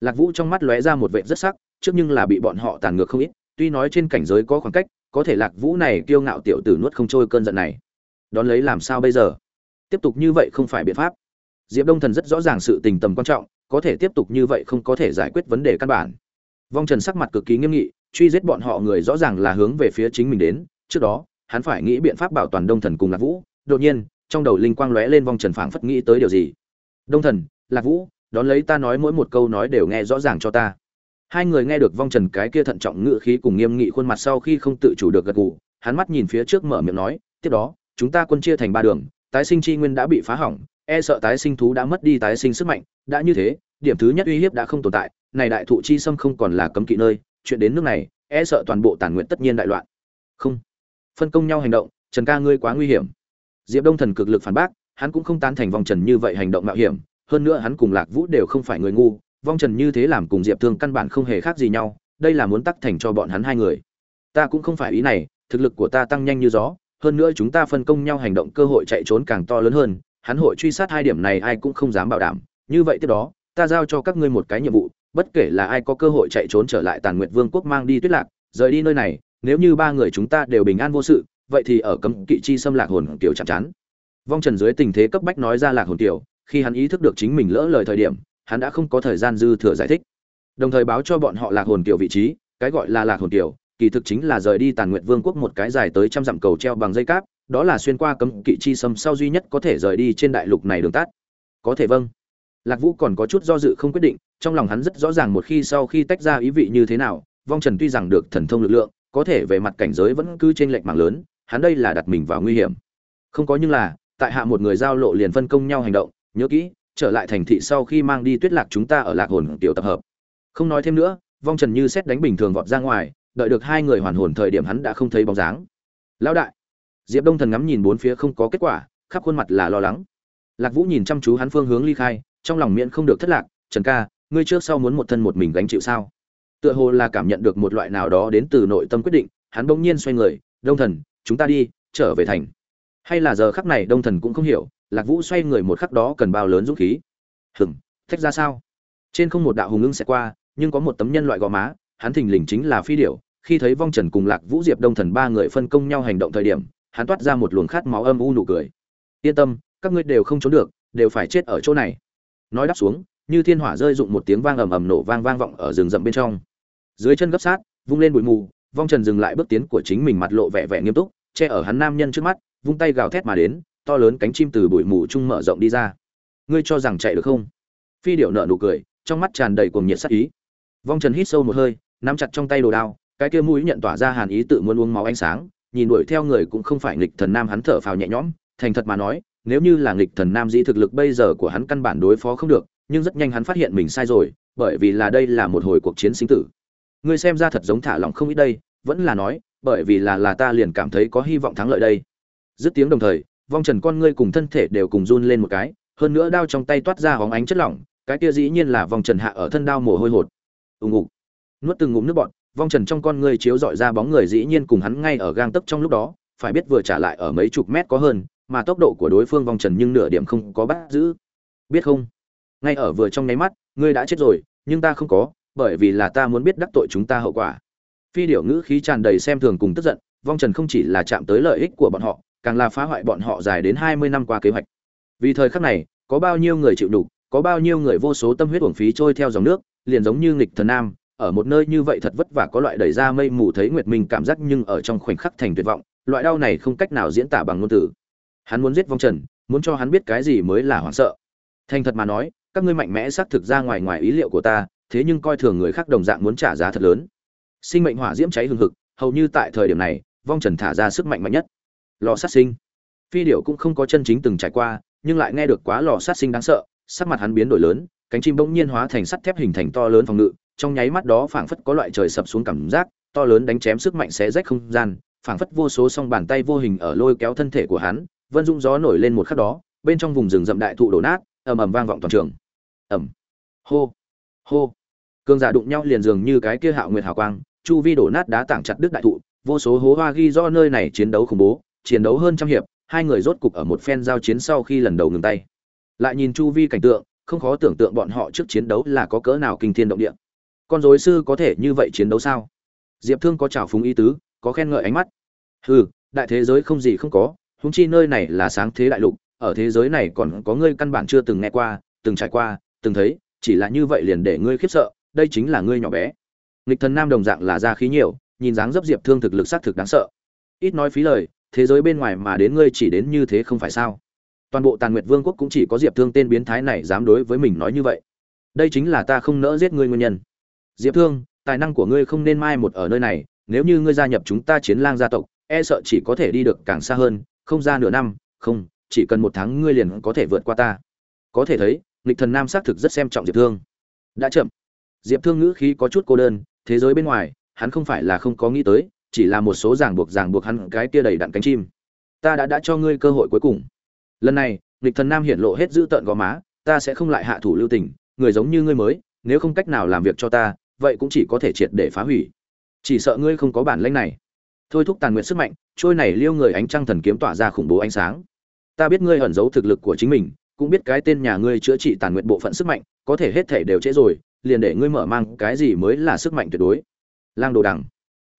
Lạc vũ trong mắt lóe ra một vệ rất sắc, trước nhưng là bị bọn họ tàn ngược không ít, tuy nói trên cảnh giới có khoảng cách, có thể lạc vũ này kiêu ngạo tiểu tử nuốt không trôi cơn giận này. Đón lấy làm sao bây giờ? Tiếp tục như vậy không phải biện pháp. Diệp đông thần rất rõ ràng sự tình tầm quan trọng, có thể tiếp tục như vậy không có thể giải quyết vấn đề căn bản. Vong trần sắc mặt cực kỳ nghiêm nghị, truy giết bọn họ người rõ ràng là hướng về phía chính mình đến, trước đó, hắn phải nghĩ biện pháp bảo toàn đông thần cùng lạc vũ, đột nhiên trong đầu linh quang lóe lên vong trần phảng phất nghĩ tới điều gì. Đông thần, lạc vũ, đón lấy ta nói mỗi một câu nói đều nghe rõ ràng cho ta. Hai người nghe được vong trần cái kia thận trọng ngự khí cùng nghiêm nghị khuôn mặt sau khi không tự chủ được gật gù, hắn mắt nhìn phía trước mở miệng nói, tiếp đó, chúng ta quân chia thành ba đường, tái sinh chi nguyên đã bị phá hỏng e sợ tái sinh thú đã mất đi tái sinh sức mạnh, đã như thế, điểm thứ nhất uy hiếp đã không tồn tại, này đại thụ chi sâm không còn là cấm kỵ nơi, chuyện đến nước này e sợ toàn bộ tàn nguyện tất nhiên đại loạn. Không. Phân công nhau hành động, trần ca ngươi quá nguy hiểm diệp đông thần cực lực phản bác, hắn cũng không tán thành vòng trần như vậy hành động mạo hiểm, hơn nữa hắn cùng lạc vũ đều không phải người ngu, vong trần như thế làm cùng diệp thương căn bản không hề khác gì nhau, đây là muốn tắc thành cho bọn hắn hai người. Ta cũng không phải ý này, thực lực của ta tăng nhanh như gió, hơn nữa chúng ta phân công nhau hành động cơ hội chạy trốn càng to lớn hơn, hắn hội truy sát hai điểm này ai cũng không dám bảo đảm, như vậy tiếp đó, ta giao cho các ngươi một cái nhiệm vụ, bất kể là ai có cơ hội chạy trốn trở lại tàn nguyệt vương quốc mang đi tuyết lạc, rời đi nơi này, nếu như ba người chúng ta đều bình an vô sự vậy thì ở cấm kỵ chi xâm lạc hồn tiểu chạm chán. Vong trần dưới tình thế cấp bách nói ra lạc hồn tiểu khi hắn ý thức được chính mình lỡ lời thời điểm, hắn đã không có thời gian dư thừa giải thích. Đồng thời báo cho bọn họ lạc hồn tiểu vị trí, cái gọi là lạc hồn tiểu kỳ thực chính là rời đi tàn nguyện vương quốc một cái dài tới trăm dặm cầu treo bằng dây cáp, đó là xuyên qua cấm kỵ chi xâm sau duy nhất có thể rời đi trên đại lục này đường tắt. Có thể vâng. Lạc vũ còn có chút do dự không quyết định, trong lòng hắn rất rõ ràng một khi sau khi tách ra ý vị như thế nào, vong trần tuy rằng được thần thông lực lượng, có thể về mặt cảnh giới vẫn cứ trên lệch mạng lớn hắn đây là đặt mình vào nguy hiểm. Không có nhưng là, tại hạ một người giao lộ liền phân công nhau hành động, nhớ kỹ, trở lại thành thị sau khi mang đi tuyết lạc chúng ta ở lạc hồn tiểu tập hợp. Không nói thêm nữa, vong trần như xét đánh bình thường vọt ra ngoài, đợi được hai người hoàn hồn thời điểm hắn đã không thấy bóng dáng. Lão đại! Diệp đông thần ngắm nhìn bốn phía không có kết quả, khắp khuôn mặt là lo lắng. Lạc vũ nhìn chăm chú hắn phương hướng ly khai, trong lòng miễn không được thất lạc, trần ca, ngươi trước sau muốn một thân một mình gánh chịu sao? Tựa hồ là cảm nhận được một loại nào đó đến từ nội tâm quyết định, hắn bỗng nhiên xoay người, đông thần chúng ta đi, trở về thành. Hay là giờ khắc này đông thần cũng không hiểu, lạc vũ xoay người một khắc đó cần bao lớn dũng khí. Hừng thách ra sao? Trên không một đạo hùng ưng sẽ qua, nhưng có một tấm nhân loại gò má, hắn thình lình chính là phi điểu. Khi thấy vong trần cùng lạc vũ diệp đông thần ba người phân công nhau hành động thời điểm, hắn toát ra một luồng khát máu âm u nụ cười. Yên tâm, các ngươi đều không trốn được, đều phải chết ở chỗ này. Nói đáp xuống, như thiên hỏa rơi rụng một tiếng vang ầm ầm nổ vang vang vọng ở rừng rậm bên trong. Dưới chân gấp sát, vung lên bụi mù, vong trần dừng lại bước tiến của chính mình mặt lộ vẻ vẻ nghiêm túc che ở hắn nam nhân trước mắt, vung tay gào thét mà đến, to lớn cánh chim từ bụi mù trung mở rộng đi ra. Ngươi cho rằng chạy được không? Phi điệu nợ nụ cười, trong mắt tràn đầy cuồng nhiệt sắc ý. Vong trần hít sâu một hơi, nắm chặt trong tay đồ đao, cái kia mũi nhận tỏa ra hàn ý tự muốn uống máu ánh sáng, nhìn đuổi theo người cũng không phải nghịch thần nam hắn thở phào nhẹ nhõm, thành thật mà nói, nếu như là nghịch thần nam dĩ thực lực bây giờ của hắn căn bản đối phó không được, nhưng rất nhanh hắn phát hiện mình sai rồi, bởi vì là đây là một hồi cuộc chiến sinh tử. Ngươi xem ra thật giống thả lỏng không ít đây, vẫn là nói bởi vì là là ta liền cảm thấy có hy vọng thắng lợi đây. Dứt tiếng đồng thời, vong trần con ngươi cùng thân thể đều cùng run lên một cái, hơn nữa đao trong tay toát ra hóng ánh chất lỏng, cái kia dĩ nhiên là vong trần hạ ở thân đao mồ hôi hột. Ùng ục nuốt từng ngụm nước bọt, vong trần trong con ngươi chiếu dọi ra bóng người dĩ nhiên cùng hắn ngay ở gang tấc trong lúc đó, phải biết vừa trả lại ở mấy chục mét có hơn, mà tốc độ của đối phương vong trần nhưng nửa điểm không có bắt giữ. Biết không? Ngay ở vừa trong nháy mắt, ngươi đã chết rồi, nhưng ta không có, bởi vì là ta muốn biết đắc tội chúng ta hậu quả phi điệu ngữ khí tràn đầy xem thường cùng tức giận, vong trần không chỉ là chạm tới lợi ích của bọn họ, càng là phá hoại bọn họ dài đến hai mươi năm qua kế hoạch. Vì thời khắc này, có bao nhiêu người chịu đủ có bao nhiêu người vô số tâm huyết uổng phí trôi theo dòng nước, liền giống như nghịch thần nam, ở một nơi như vậy thật vất vả có loại đẩy ra mây mù thấy nguyệt minh cảm giác nhưng ở trong khoảnh khắc thành tuyệt vọng, loại đau này không cách nào diễn tả bằng ngôn từ. Hắn muốn giết vong trần, muốn cho hắn biết cái gì mới là hoảng sợ. Thành thật mà nói, các ngươi mạnh mẽ xác thực ra ngoài ngoài ý liệu của ta, thế nhưng coi thường người khác đồng dạng muốn trả giá thật lớn sinh mệnh hỏa diễm cháy hừng hực, hầu như tại thời điểm này, vong trần thả ra sức mạnh mạnh nhất. Lò sát sinh. Phi điệu cũng không có chân chính từng trải qua, nhưng lại nghe được quá lò sát sinh đáng sợ, sắc mặt hắn biến đổi lớn, cánh chim bỗng nhiên hóa thành sắt thép hình thành to lớn phòng ngự, trong nháy mắt đó phảng phất có loại trời sập xuống cảm giác, to lớn đánh chém sức mạnh xé rách không gian, phảng phất vô số song bàn tay vô hình ở lôi kéo thân thể của hắn, vân dung gió nổi lên một khắc đó, bên trong vùng rừng rậm đại thụ đổ nát, ầm ầm vang vọng toàn trường. Ầm. Hô. Hô cương giả đụng nhau liền dường như cái kia hạo nguyệt hào quang, chu vi đổ nát đá tảng chặt đứt đại thụ, vô số hố hoa ghi do nơi này chiến đấu khủng bố, chiến đấu hơn trăm hiệp, hai người rốt cục ở một phen giao chiến sau khi lần đầu ngừng tay. Lại nhìn chu vi cảnh tượng, không khó tưởng tượng bọn họ trước chiến đấu là có cỡ nào kinh thiên động địa. Con dối sư có thể như vậy chiến đấu sao? Diệp thương có trào phúng ý tứ, có khen ngợi ánh mắt. Hừ, đại thế giới không gì không có húng chi nơi này là sáng thế đại lục, ở thế giới này còn có ngươi căn bản chưa từng nghe qua, từng trải qua, từng thấy, chỉ là như vậy liền để ngươi khiếp sợ đây chính là ngươi nhỏ bé. Nghịch thần nam đồng dạng là ra khí nhiều, nhìn dáng dấp diệp thương thực lực xác thực đáng sợ. Ít nói phí lời, thế giới bên ngoài mà đến ngươi chỉ đến như thế không phải sao? Toàn bộ tàn nguyệt vương quốc cũng chỉ có diệp thương tên biến thái này dám đối với mình nói như vậy. Đây chính là ta không nỡ giết ngươi nguyên nhân. Diệp thương, tài năng của ngươi không nên mai một ở nơi này, nếu như ngươi gia nhập chúng ta chiến lang gia tộc e sợ chỉ có thể đi được càng xa hơn, không ra nửa năm, không, chỉ cần một tháng ngươi liền có thể vượt qua ta. Có thể thấy, nghịch thần nam xác thực rất xem trọng diệp thương. Đã chậm diệp thương ngữ khí có chút cô đơn, thế giới bên ngoài, hắn không phải là không có nghĩ tới, chỉ là một số ràng buộc ràng buộc hắn cái kia đầy đặn cánh chim. Ta đã đã cho ngươi cơ hội cuối cùng. Lần này, nghịch thần nam hiện lộ hết dữ tợn gò má, ta sẽ không lại hạ thủ lưu tình, người giống như ngươi mới, nếu không cách nào làm việc cho ta, vậy cũng chỉ có thể triệt để phá hủy. Chỉ sợ ngươi không có bản lĩnh này. Thôi thúc tàn nguyện sức mạnh, trôi này liêu người ánh trăng thần kiếm tỏa ra khủng bố ánh sáng. Ta biết ngươi ẩn giấu thực lực của chính mình, cũng biết cái tên nhà ngươi chữa trị tàn nguyện bộ phận sức mạnh, có thể hết thể đều trễ rồi liền để ngươi mở mang cái gì mới là sức mạnh tuyệt đối. Lang đồ đằng.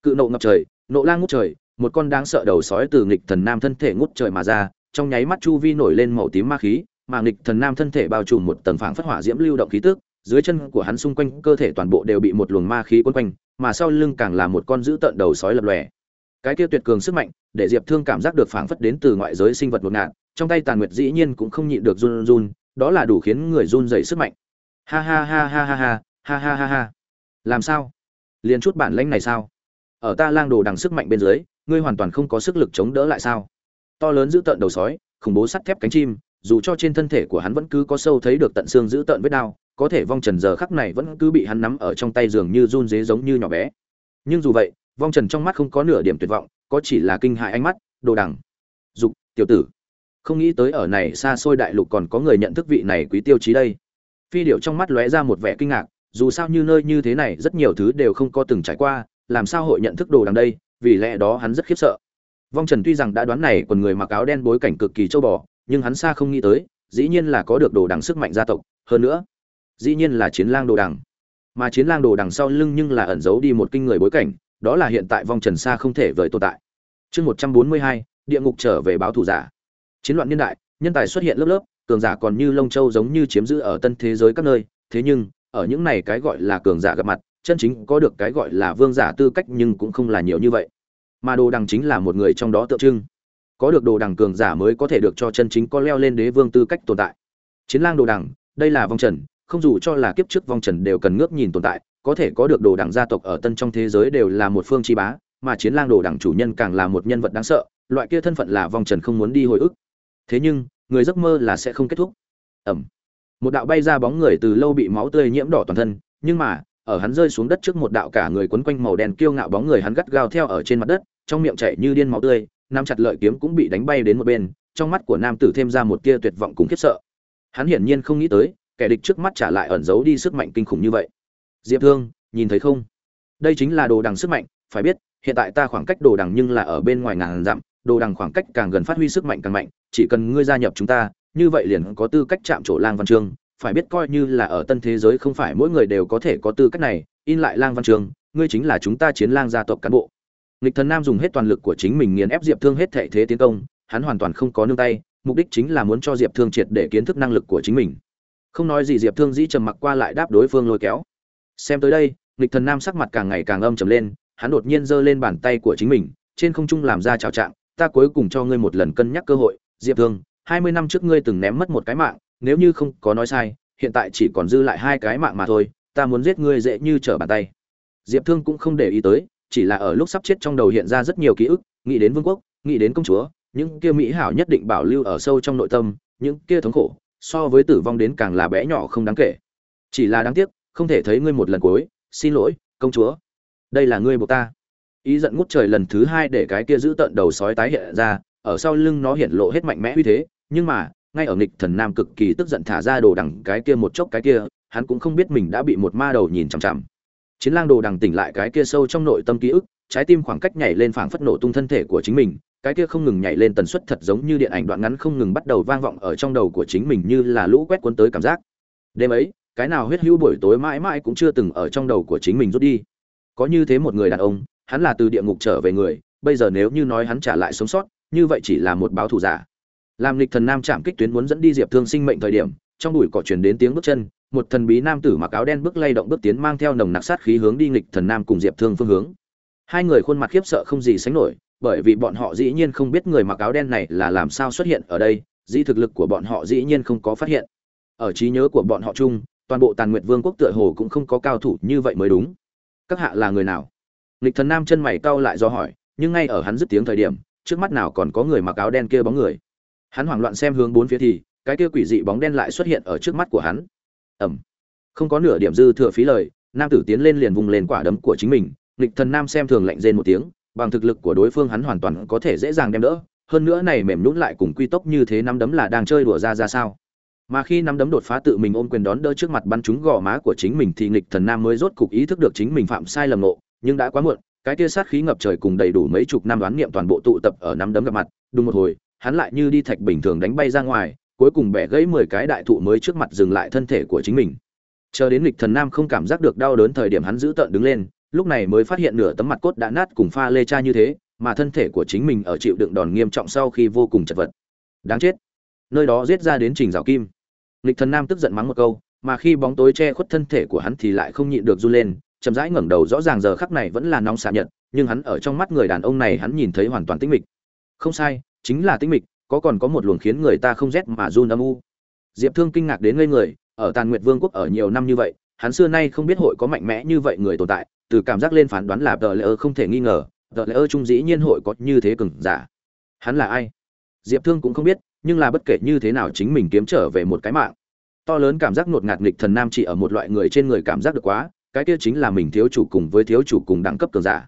Cự nộ ngập trời, nộ lang ngút trời, một con đáng sợ đầu sói từ nghịch thần nam thân thể ngút trời mà ra, trong nháy mắt chu vi nổi lên màu tím ma khí, mà nghịch thần nam thân thể bao trùm một tầng phảng phất hỏa diễm lưu động khí tức, dưới chân của hắn xung quanh cơ thể toàn bộ đều bị một luồng ma khí quấn quanh, mà sau lưng càng là một con dữ tợn đầu sói lập lòe. Cái kia tuyệt cường sức mạnh, để diệp thương cảm giác được phảng phất đến từ ngoại giới sinh vật ngột ngạt, trong tay tàn nguyệt dĩ nhiên cũng không nhịn được run run, đó là đủ khiến người run rẩy sức mạnh ha ha ha ha ha ha ha ha ha ha. Làm sao? Liền chút bản lãnh này sao? Ở ta lang đồ đằng sức mạnh bên dưới, ngươi hoàn toàn không có sức lực chống đỡ lại sao? To lớn giữ tợn đầu sói, khủng bố sắt thép cánh chim, dù cho trên thân thể của hắn vẫn cứ có sâu thấy được tận xương giữ tợn vết đau, có thể vong trần giờ khắc này vẫn cứ bị hắn nắm ở trong tay giường như run dế giống như nhỏ bé. Nhưng dù vậy, vong trần trong mắt không có nửa điểm tuyệt vọng, có chỉ là kinh hại ánh mắt, đồ đằng. Dục, tiểu tử. Không nghĩ tới ở này xa xôi đại lục còn có người nhận thức vị này quý tiêu chí đây phi điệu trong mắt lóe ra một vẻ kinh ngạc, dù sao như nơi như thế này rất nhiều thứ đều không có từng trải qua, làm sao hội nhận thức đồ đằng đây, vì lẽ đó hắn rất khiếp sợ. Vong trần tuy rằng đã đoán này còn người mặc áo đen bối cảnh cực kỳ châu bò, nhưng hắn xa không nghĩ tới, dĩ nhiên là có được đồ đằng sức mạnh gia tộc, hơn nữa, dĩ nhiên là chiến lang đồ đằng. Mà chiến lang đồ đằng sau lưng nhưng là ẩn giấu đi một kinh người bối cảnh, đó là hiện tại vong trần xa không thể vời tồn tại. Chương một trăm bốn mươi hai, địa ngục trở về báo thủ giả. Chiến loạn niên đại, nhân tài xuất hiện lớp lớp cường giả còn như lông châu giống như chiếm giữ ở tân thế giới các nơi, thế nhưng, ở những này cái gọi là cường giả gặp mặt, chân chính có được cái gọi là vương giả tư cách nhưng cũng không là nhiều như vậy. Mà đồ đằng chính là một người trong đó tượng trưng. Có được đồ đằng cường giả mới có thể được cho chân chính có leo lên đế vương tư cách tồn tại. Chiến lang đồ đằng, đây là vong trần, không dù cho là kiếp trước vong trần đều cần ngước nhìn tồn tại, có thể có được đồ đằng gia tộc ở tân trong thế giới đều là một phương chi bá, mà chiến lang đồ đằng chủ nhân càng là một nhân vật đáng sợ, loại kia thân phận là vong trần không muốn đi hồi ức. Thế nhưng người giấc mơ là sẽ không kết thúc. Ẩm. Một đạo bay ra bóng người từ lâu bị máu tươi nhiễm đỏ toàn thân, nhưng mà, ở hắn rơi xuống đất trước một đạo cả người quấn quanh màu đen kiêu ngạo bóng người hắn gắt gao theo ở trên mặt đất, trong miệng chảy như điên máu tươi nam chặt lợi kiếm cũng bị đánh bay đến một bên, trong mắt của nam tử thêm ra một tia tuyệt vọng cùng khiếp sợ. Hắn hiển nhiên không nghĩ tới, kẻ địch trước mắt trả lại ẩn giấu đi sức mạnh kinh khủng như vậy. Diệp thương, nhìn thấy không? Đây chính là đồ đằng sức mạnh, phải biết, hiện tại ta khoảng cách đồ đằng nhưng là ở bên ngoài ngàn dặm đồ đằng khoảng cách càng gần phát huy sức mạnh càng mạnh, chỉ cần ngươi gia nhập chúng ta, như vậy liền có tư cách chạm trổ lang văn chương phải biết coi như là ở tân thế giới không phải mỗi người đều có thể có tư cách này, in lại lang văn chương ngươi chính là chúng ta chiến lang gia tộc cán bộ. Nghịch thần nam dùng hết toàn lực của chính mình nghiền ép diệp thương hết thệ thế tiến công, hắn hoàn toàn không có nương tay, mục đích chính là muốn cho diệp thương triệt để kiến thức năng lực của chính mình. Không nói gì diệp thương dĩ trầm mặc qua lại đáp đối phương lôi kéo. Xem tới đây, nghịch thần nam sắc mặt càng ngày càng âm trầm lên, hắn đột nhiên giơ lên bàn tay của chính mình, trên không trung làm ra trào trạng ta cuối cùng cho ngươi một lần cân nhắc cơ hội, diệp thương, hai mươi năm trước ngươi từng ném mất một cái mạng, nếu như không có nói sai, hiện tại chỉ còn dư lại hai cái mạng mà thôi, ta muốn giết ngươi dễ như trở bàn tay. Diệp thương cũng không để ý tới, chỉ là ở lúc sắp chết trong đầu hiện ra rất nhiều ký ức, nghĩ đến vương quốc, nghĩ đến công chúa, những kia mỹ hảo nhất định bảo lưu ở sâu trong nội tâm, những kia thống khổ, so với tử vong đến càng là bé nhỏ không đáng kể. Chỉ là đáng tiếc, không thể thấy ngươi một lần cuối, xin lỗi, công chúa. Đây là ngươi buộc ta ý giận ngút trời lần thứ hai để cái kia giữ tận đầu sói tái hiện ra, ở sau lưng nó hiện lộ hết mạnh mẽ uy thế, nhưng mà, ngay ở nghịch thần nam cực kỳ tức giận thả ra đồ đằng cái kia một chốc cái kia, hắn cũng không biết mình đã bị một ma đầu nhìn chằm chằm. Chiến lang đồ đằng tỉnh lại cái kia sâu trong nội tâm ký ức, trái tim khoảng cách nhảy lên phảng phất nổ tung thân thể của chính mình, cái kia không ngừng nhảy lên tần suất thật giống như điện ảnh đoạn ngắn không ngừng bắt đầu vang vọng ở trong đầu của chính mình như là lũ quét cuốn tới cảm giác. Đêm ấy, cái nào huyết hữu buổi tối mãi mãi cũng chưa từng ở trong đầu của chính mình rút đi. Có như thế một người đàn ông hắn là từ địa ngục trở về người, bây giờ nếu như nói hắn trả lại sống sót, như vậy chỉ là một báo thù giả. Làm lịch thần nam chạm kích tuyến muốn dẫn đi diệp thương sinh mệnh thời điểm, trong bụi cỏ truyền đến tiếng bước chân, một thần bí nam tử mặc áo đen bước lay động bước tiến mang theo nồng nặc sát khí hướng đi nghịch thần nam cùng diệp thương phương hướng. Hai người khuôn mặt khiếp sợ không gì sánh nổi, bởi vì bọn họ dĩ nhiên không biết người mặc áo đen này là làm sao xuất hiện ở đây, dĩ thực lực của bọn họ dĩ nhiên không có phát hiện. Ở trí nhớ của bọn họ chung, toàn bộ tàn nguyệt vương quốc tựa hồ cũng không có cao thủ như vậy mới đúng. Các hạ là người nào? Nghịch thần nam chân mày cau lại do hỏi, nhưng ngay ở hắn dứt tiếng thời điểm, trước mắt nào còn có người mặc áo đen kia bóng người. Hắn hoảng loạn xem hướng bốn phía thì, cái kia quỷ dị bóng đen lại xuất hiện ở trước mắt của hắn. Ẩm không có nửa điểm dư thừa phí lời, nam tử tiến lên liền vùng lên quả đấm của chính mình, nghịch thần nam xem thường lạnh rên một tiếng, bằng thực lực của đối phương hắn hoàn toàn có thể dễ dàng đem đỡ, hơn nữa này mềm nhũn lại cùng quy tốc như thế năm đấm là đang chơi đùa ra ra sao. Mà khi năm đấm đột phá tự mình ôm quyền đón đỡ trước mặt bắn trúng gò má của chính mình thì nghịch thần nam mới rốt cục ý thức được chính mình phạm sai lầm nộ nhưng đã quá muộn, cái kia sát khí ngập trời cùng đầy đủ mấy chục năm đoán niệm toàn bộ tụ tập ở năm đấm gặp mặt đúng một hồi, hắn lại như đi thạch bình thường đánh bay ra ngoài, cuối cùng bẻ gãy mười cái đại thụ mới trước mặt dừng lại thân thể của chính mình. Chờ đến lịch thần nam không cảm giác được đau đớn thời điểm hắn giữ tợn đứng lên, lúc này mới phát hiện nửa tấm mặt cốt đã nát cùng pha lê cha như thế, mà thân thể của chính mình ở chịu đựng đòn nghiêm trọng sau khi vô cùng chật vật. Đáng chết. Nơi đó giết ra đến trình rào kim. Lịch thần nam tức giận mắng một câu, mà khi bóng tối che khuất thân thể của hắn thì lại không nhịn được run lên chậm rãi ngẩng đầu rõ ràng giờ khắc này vẫn là nóng xạ nhận nhưng hắn ở trong mắt người đàn ông này hắn nhìn thấy hoàn toàn tĩnh mịch. Không sai, chính là tĩnh mịch, có còn có một luồng khiến người ta không rét mà run âm u. Diệp thương kinh ngạc đến ngây người, ở tàn nguyệt vương quốc ở nhiều năm như vậy, hắn xưa nay không biết hội có mạnh mẽ như vậy người tồn tại, từ cảm giác lên phán đoán là tờ lễ ơ không thể nghi ngờ, tờ lễ ơ trung dĩ nhiên hội có như thế cừng giả. Hắn là ai? Diệp thương cũng không biết, nhưng là bất kể như thế nào chính mình kiếm trở về một cái mạng. To lớn cảm giác ngột ngạt nghịch thần nam chỉ ở một loại người trên người cảm giác được quá cái kia chính là mình thiếu chủ cùng với thiếu chủ cùng đẳng cấp cường giả.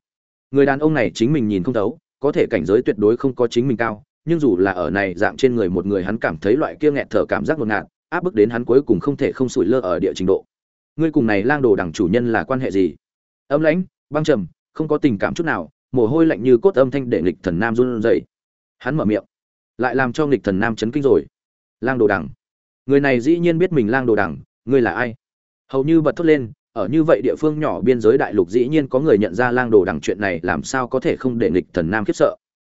Người đàn ông này chính mình nhìn không thấu có thể cảnh giới tuyệt đối không có chính mình cao nhưng dù là ở này dạng trên người một người hắn cảm thấy loại kia nghẹt thở cảm giác ngột ngạt áp bức đến hắn cuối cùng không thể không sủi lơ ở địa trình độ. Ngươi cùng này lang đồ đẳng chủ nhân là quan hệ gì? Âm lãnh băng trầm không có tình cảm chút nào mồ hôi lạnh như cốt âm thanh để nghịch thần nam run rẩy. Hắn mở miệng lại làm cho nghịch thần nam chấn kinh rồi. Lang đồ đẳng, người này dĩ nhiên biết mình lang đồ đẳng, ngươi là ai? Hầu như bật thốt lên ở như vậy địa phương nhỏ biên giới đại lục dĩ nhiên có người nhận ra lang đồ đằng chuyện này, làm sao có thể không để nghịch thần nam khiếp sợ?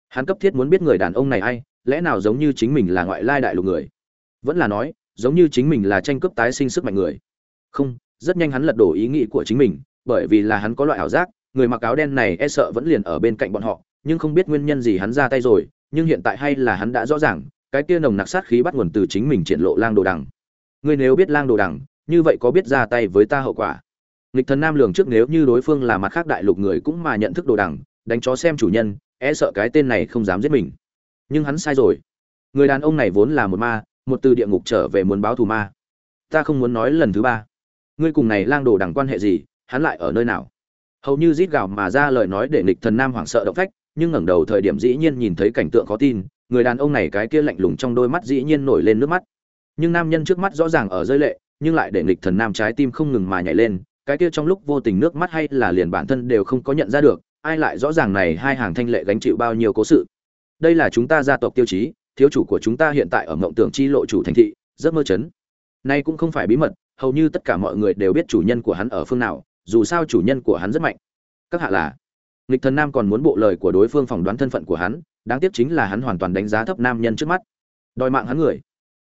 Hắn cấp thiết muốn biết người đàn ông này ai, lẽ nào giống như chính mình là ngoại lai đại lục người? Vẫn là nói, giống như chính mình là tranh cướp tái sinh sức mạnh người. Không, rất nhanh hắn lật đổ ý nghĩ của chính mình, bởi vì là hắn có loại ảo giác, người mặc áo đen này e sợ vẫn liền ở bên cạnh bọn họ, nhưng không biết nguyên nhân gì hắn ra tay rồi, nhưng hiện tại hay là hắn đã rõ ràng, cái kia nồng nặc sát khí bắt nguồn từ chính mình triển lộ lang đồ đằng. Ngươi nếu biết lang đồ đằng như vậy có biết ra tay với ta hậu quả? Nghịch thần nam lường trước nếu như đối phương là mặt khác đại lục người cũng mà nhận thức đồ đằng, đánh chó xem chủ nhân e sợ cái tên này không dám giết mình. Nhưng hắn sai rồi. Người đàn ông này vốn là một ma, một từ địa ngục trở về muốn báo thù ma. Ta không muốn nói lần thứ ba. Ngươi cùng này lang đồ đằng quan hệ gì, hắn lại ở nơi nào? Hầu như rít gào mà ra lời nói để nghịch thần nam hoảng sợ động phách, nhưng ngẩng đầu thời điểm dĩ nhiên nhìn thấy cảnh tượng khó tin, người đàn ông này cái kia lạnh lùng trong đôi mắt dĩ nhiên nổi lên nước mắt. Nhưng nam nhân trước mắt rõ ràng ở rơi lệ nhưng lại để nghịch thần nam trái tim không ngừng mà nhảy lên, cái kia trong lúc vô tình nước mắt hay là liền bản thân đều không có nhận ra được, ai lại rõ ràng này hai hàng thanh lệ gánh chịu bao nhiêu cố sự. Đây là chúng ta gia tộc tiêu chí, thiếu chủ của chúng ta hiện tại ở mộng tưởng chi lộ chủ thành thị, rất mơ chấn. Nay cũng không phải bí mật, hầu như tất cả mọi người đều biết chủ nhân của hắn ở phương nào, dù sao chủ nhân của hắn rất mạnh. Các hạ là, nghịch thần nam còn muốn bộ lời của đối phương phỏng đoán thân phận của hắn, đáng tiếc chính là hắn hoàn toàn đánh giá thấp nam nhân trước mắt. Đòi mạng hắn người.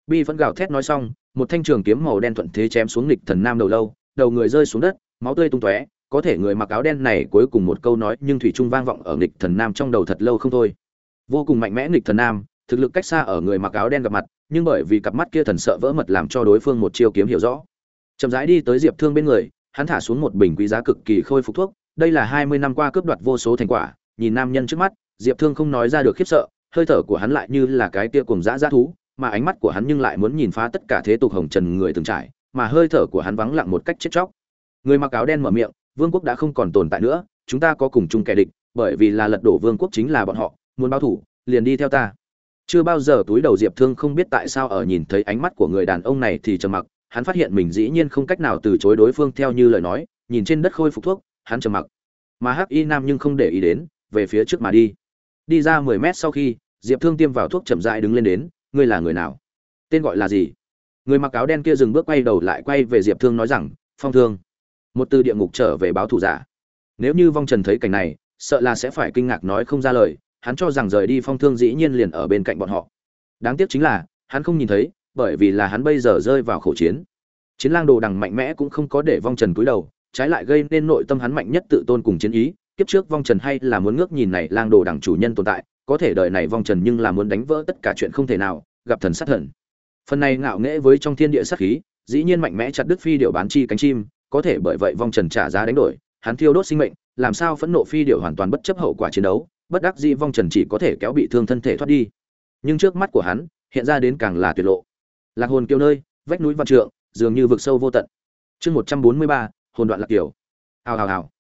Bi vẫn gào thét nói xong một thanh trường kiếm màu đen thuận thế chém xuống nghịch thần nam đầu lâu, đầu người rơi xuống đất, máu tươi tung tóe, có thể người mặc áo đen này cuối cùng một câu nói nhưng thủy trung vang vọng ở nghịch thần nam trong đầu thật lâu không thôi. Vô cùng mạnh mẽ nghịch thần nam, thực lực cách xa ở người mặc áo đen gặp mặt, nhưng bởi vì cặp mắt kia thần sợ vỡ mật làm cho đối phương một chiêu kiếm hiểu rõ. Chậm rãi đi tới diệp thương bên người, hắn thả xuống một bình quý giá cực kỳ khôi phục thuốc, đây là hai mươi năm qua cướp đoạt vô số thành quả, nhìn nam nhân trước mắt, diệp thương không nói ra được khiếp sợ, hơi thở của hắn lại như là cái tia cùng dã dã thú mà ánh mắt của hắn nhưng lại muốn nhìn phá tất cả thế tục hồng trần người từng trải, mà hơi thở của hắn vắng lặng một cách chết chóc. Người mặc áo đen mở miệng, vương quốc đã không còn tồn tại nữa, chúng ta có cùng chung kẻ địch, bởi vì là lật đổ vương quốc chính là bọn họ, muốn báo thủ, liền đi theo ta. Chưa bao giờ túi đầu diệp thương không biết tại sao ở nhìn thấy ánh mắt của người đàn ông này thì trầm mặc, hắn phát hiện mình dĩ nhiên không cách nào từ chối đối phương theo như lời nói, nhìn trên đất khôi phục thuốc, hắn trầm mặc. Mà hắc y nam nhưng không để ý đến, về phía trước mà đi. Đi ra mười mét sau khi, diệp thương tiêm vào thuốc chậm rãi đứng lên đến ngươi là người nào? Tên gọi là gì? Người mặc áo đen kia dừng bước quay đầu lại quay về diệp thương nói rằng, phong thương. Một từ địa ngục trở về báo thủ giả. Nếu như vong trần thấy cảnh này, sợ là sẽ phải kinh ngạc nói không ra lời, hắn cho rằng rời đi phong thương dĩ nhiên liền ở bên cạnh bọn họ. Đáng tiếc chính là, hắn không nhìn thấy, bởi vì là hắn bây giờ rơi vào khẩu chiến. Chiến lang đồ đằng mạnh mẽ cũng không có để vong trần cúi đầu, trái lại gây nên nội tâm hắn mạnh nhất tự tôn cùng chiến ý. Kiếp trước vong trần hay là muốn ngước nhìn này lang đồ đằng chủ nhân tồn tại có thể đời này vong trần nhưng là muốn đánh vỡ tất cả chuyện không thể nào, gặp thần sát thần. Phần này ngạo nghễ với trong thiên địa sát khí, dĩ nhiên mạnh mẽ chặt đứt phi điệu bán chi cánh chim, có thể bởi vậy vong trần trả giá đánh đổi, hắn thiêu đốt sinh mệnh, làm sao phẫn nộ phi điệu hoàn toàn bất chấp hậu quả chiến đấu, bất đắc dĩ vong trần chỉ có thể kéo bị thương thân thể thoát đi. Nhưng trước mắt của hắn, hiện ra đến càng là tuyệt lộ. Lạc hồn kiêu nơi, vách núi văn trượng, dường như vực sâu vô tận. Chương một trăm bốn mươi ba, hồn đoạn lạc kiều. Hào hào hào.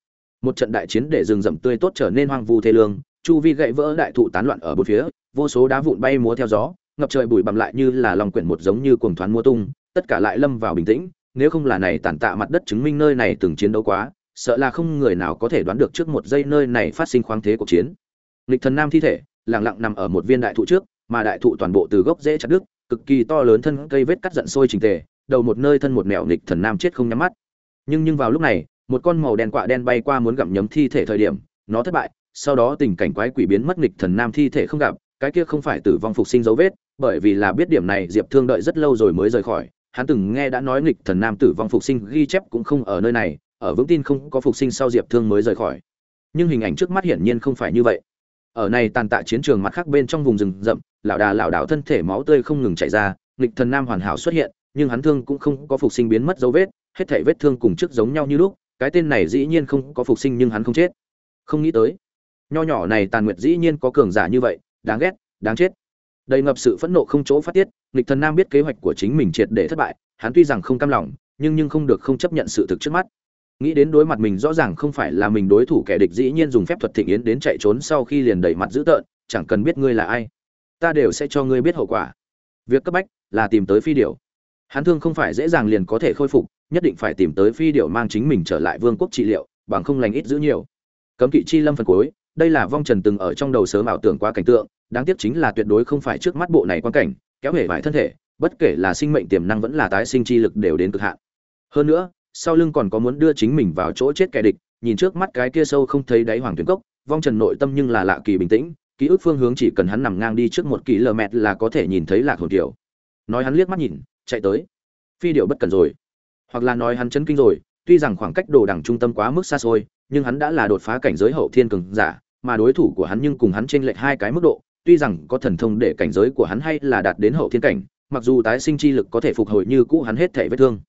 Một trận đại chiến để rừng rậm tươi tốt trở nên hoang vu thê lương chu vi gãy vỡ đại thụ tán loạn ở bốn phía, vô số đá vụn bay múa theo gió, ngập trời bụi bặm lại như là lòng quyển một giống như cuồng thoáng mua tung, tất cả lại lâm vào bình tĩnh, nếu không là này tàn tạ mặt đất chứng minh nơi này từng chiến đấu quá, sợ là không người nào có thể đoán được trước một giây nơi này phát sinh khoáng thế cuộc chiến. Lịch thần nam thi thể, lặng lặng nằm ở một viên đại thụ trước, mà đại thụ toàn bộ từ gốc dễ chặt đứt, cực kỳ to lớn thân cây vết cắt giận sôi trình tề, đầu một nơi thân một mẹo nghịch thần nam chết không nhắm mắt. Nhưng nhưng vào lúc này, một con màu đen quạ đen bay qua muốn gặm nhấm thi thể thời điểm, nó thất bại sau đó tình cảnh quái quỷ biến mất, nghịch thần nam thi thể không gặp, cái kia không phải tử vong phục sinh dấu vết, bởi vì là biết điểm này, diệp thương đợi rất lâu rồi mới rời khỏi. Hắn từng nghe đã nói nghịch thần nam tử vong phục sinh ghi chép cũng không ở nơi này, ở vững tin không có phục sinh sau diệp thương mới rời khỏi. Nhưng hình ảnh trước mắt hiển nhiên không phải như vậy. Ở này tàn tạ chiến trường mặt khác bên trong vùng rừng rậm, lão đà lão đảo thân thể máu tươi không ngừng chảy ra, nghịch thần nam hoàn hảo xuất hiện, nhưng hắn thương cũng không có phục sinh biến mất dấu vết, hết thảy vết thương cùng trước giống nhau như lúc, cái tên này dĩ nhiên không có phục sinh nhưng hắn không chết. Không nghĩ tới nho nhỏ này tàn nguyệt dĩ nhiên có cường giả như vậy, đáng ghét, đáng chết. Đầy ngập sự phẫn nộ không chỗ phát tiết nghịch thần nam biết kế hoạch của chính mình triệt để thất bại, hắn tuy rằng không cam lòng, nhưng nhưng không được không chấp nhận sự thực trước mắt. Nghĩ đến đối mặt mình rõ ràng không phải là mình đối thủ kẻ địch dĩ nhiên dùng phép thuật thịnh yến đến chạy trốn sau khi liền đẩy mặt dữ tợn, chẳng cần biết ngươi là ai. Ta đều sẽ cho ngươi biết hậu quả. Việc cấp bách là tìm tới phi điểu. Hắn thương không phải dễ dàng liền có thể khôi phục, nhất định phải tìm tới phi điểu mang chính mình trở lại vương quốc trị liệu, bằng không lành ít giữ nhiều. Cấm kỵ chi lâm phần cuối đây là vong trần từng ở trong đầu sớm ảo tưởng qua cảnh tượng, đáng tiếc chính là tuyệt đối không phải trước mắt bộ này quan cảnh, kéo hể vải thân thể, bất kể là sinh mệnh tiềm năng vẫn là tái sinh chi lực đều đến cực hạn. Hơn nữa, sau lưng còn có muốn đưa chính mình vào chỗ chết kẻ địch, nhìn trước mắt cái kia sâu không thấy đáy hoàng tuyến cốc, vong trần nội tâm nhưng là lạ kỳ bình tĩnh, ký ức phương hướng chỉ cần hắn nằm ngang đi trước một kỳ lờ mẹt là có thể nhìn thấy lạc hồn tiểu. Nói hắn liếc mắt nhìn, chạy tới. Phi điệu bất cần rồi. Hoặc là nói hắn chấn kinh rồi, tuy rằng khoảng cách đồ đẳng trung tâm quá mức xa xôi, nhưng hắn đã là đột phá cảnh giới hậu thiên cường giả mà đối thủ của hắn nhưng cùng hắn chênh lệch hai cái mức độ, tuy rằng có thần thông để cảnh giới của hắn hay là đạt đến hậu thiên cảnh, mặc dù tái sinh chi lực có thể phục hồi như cũ hắn hết thể vết thương.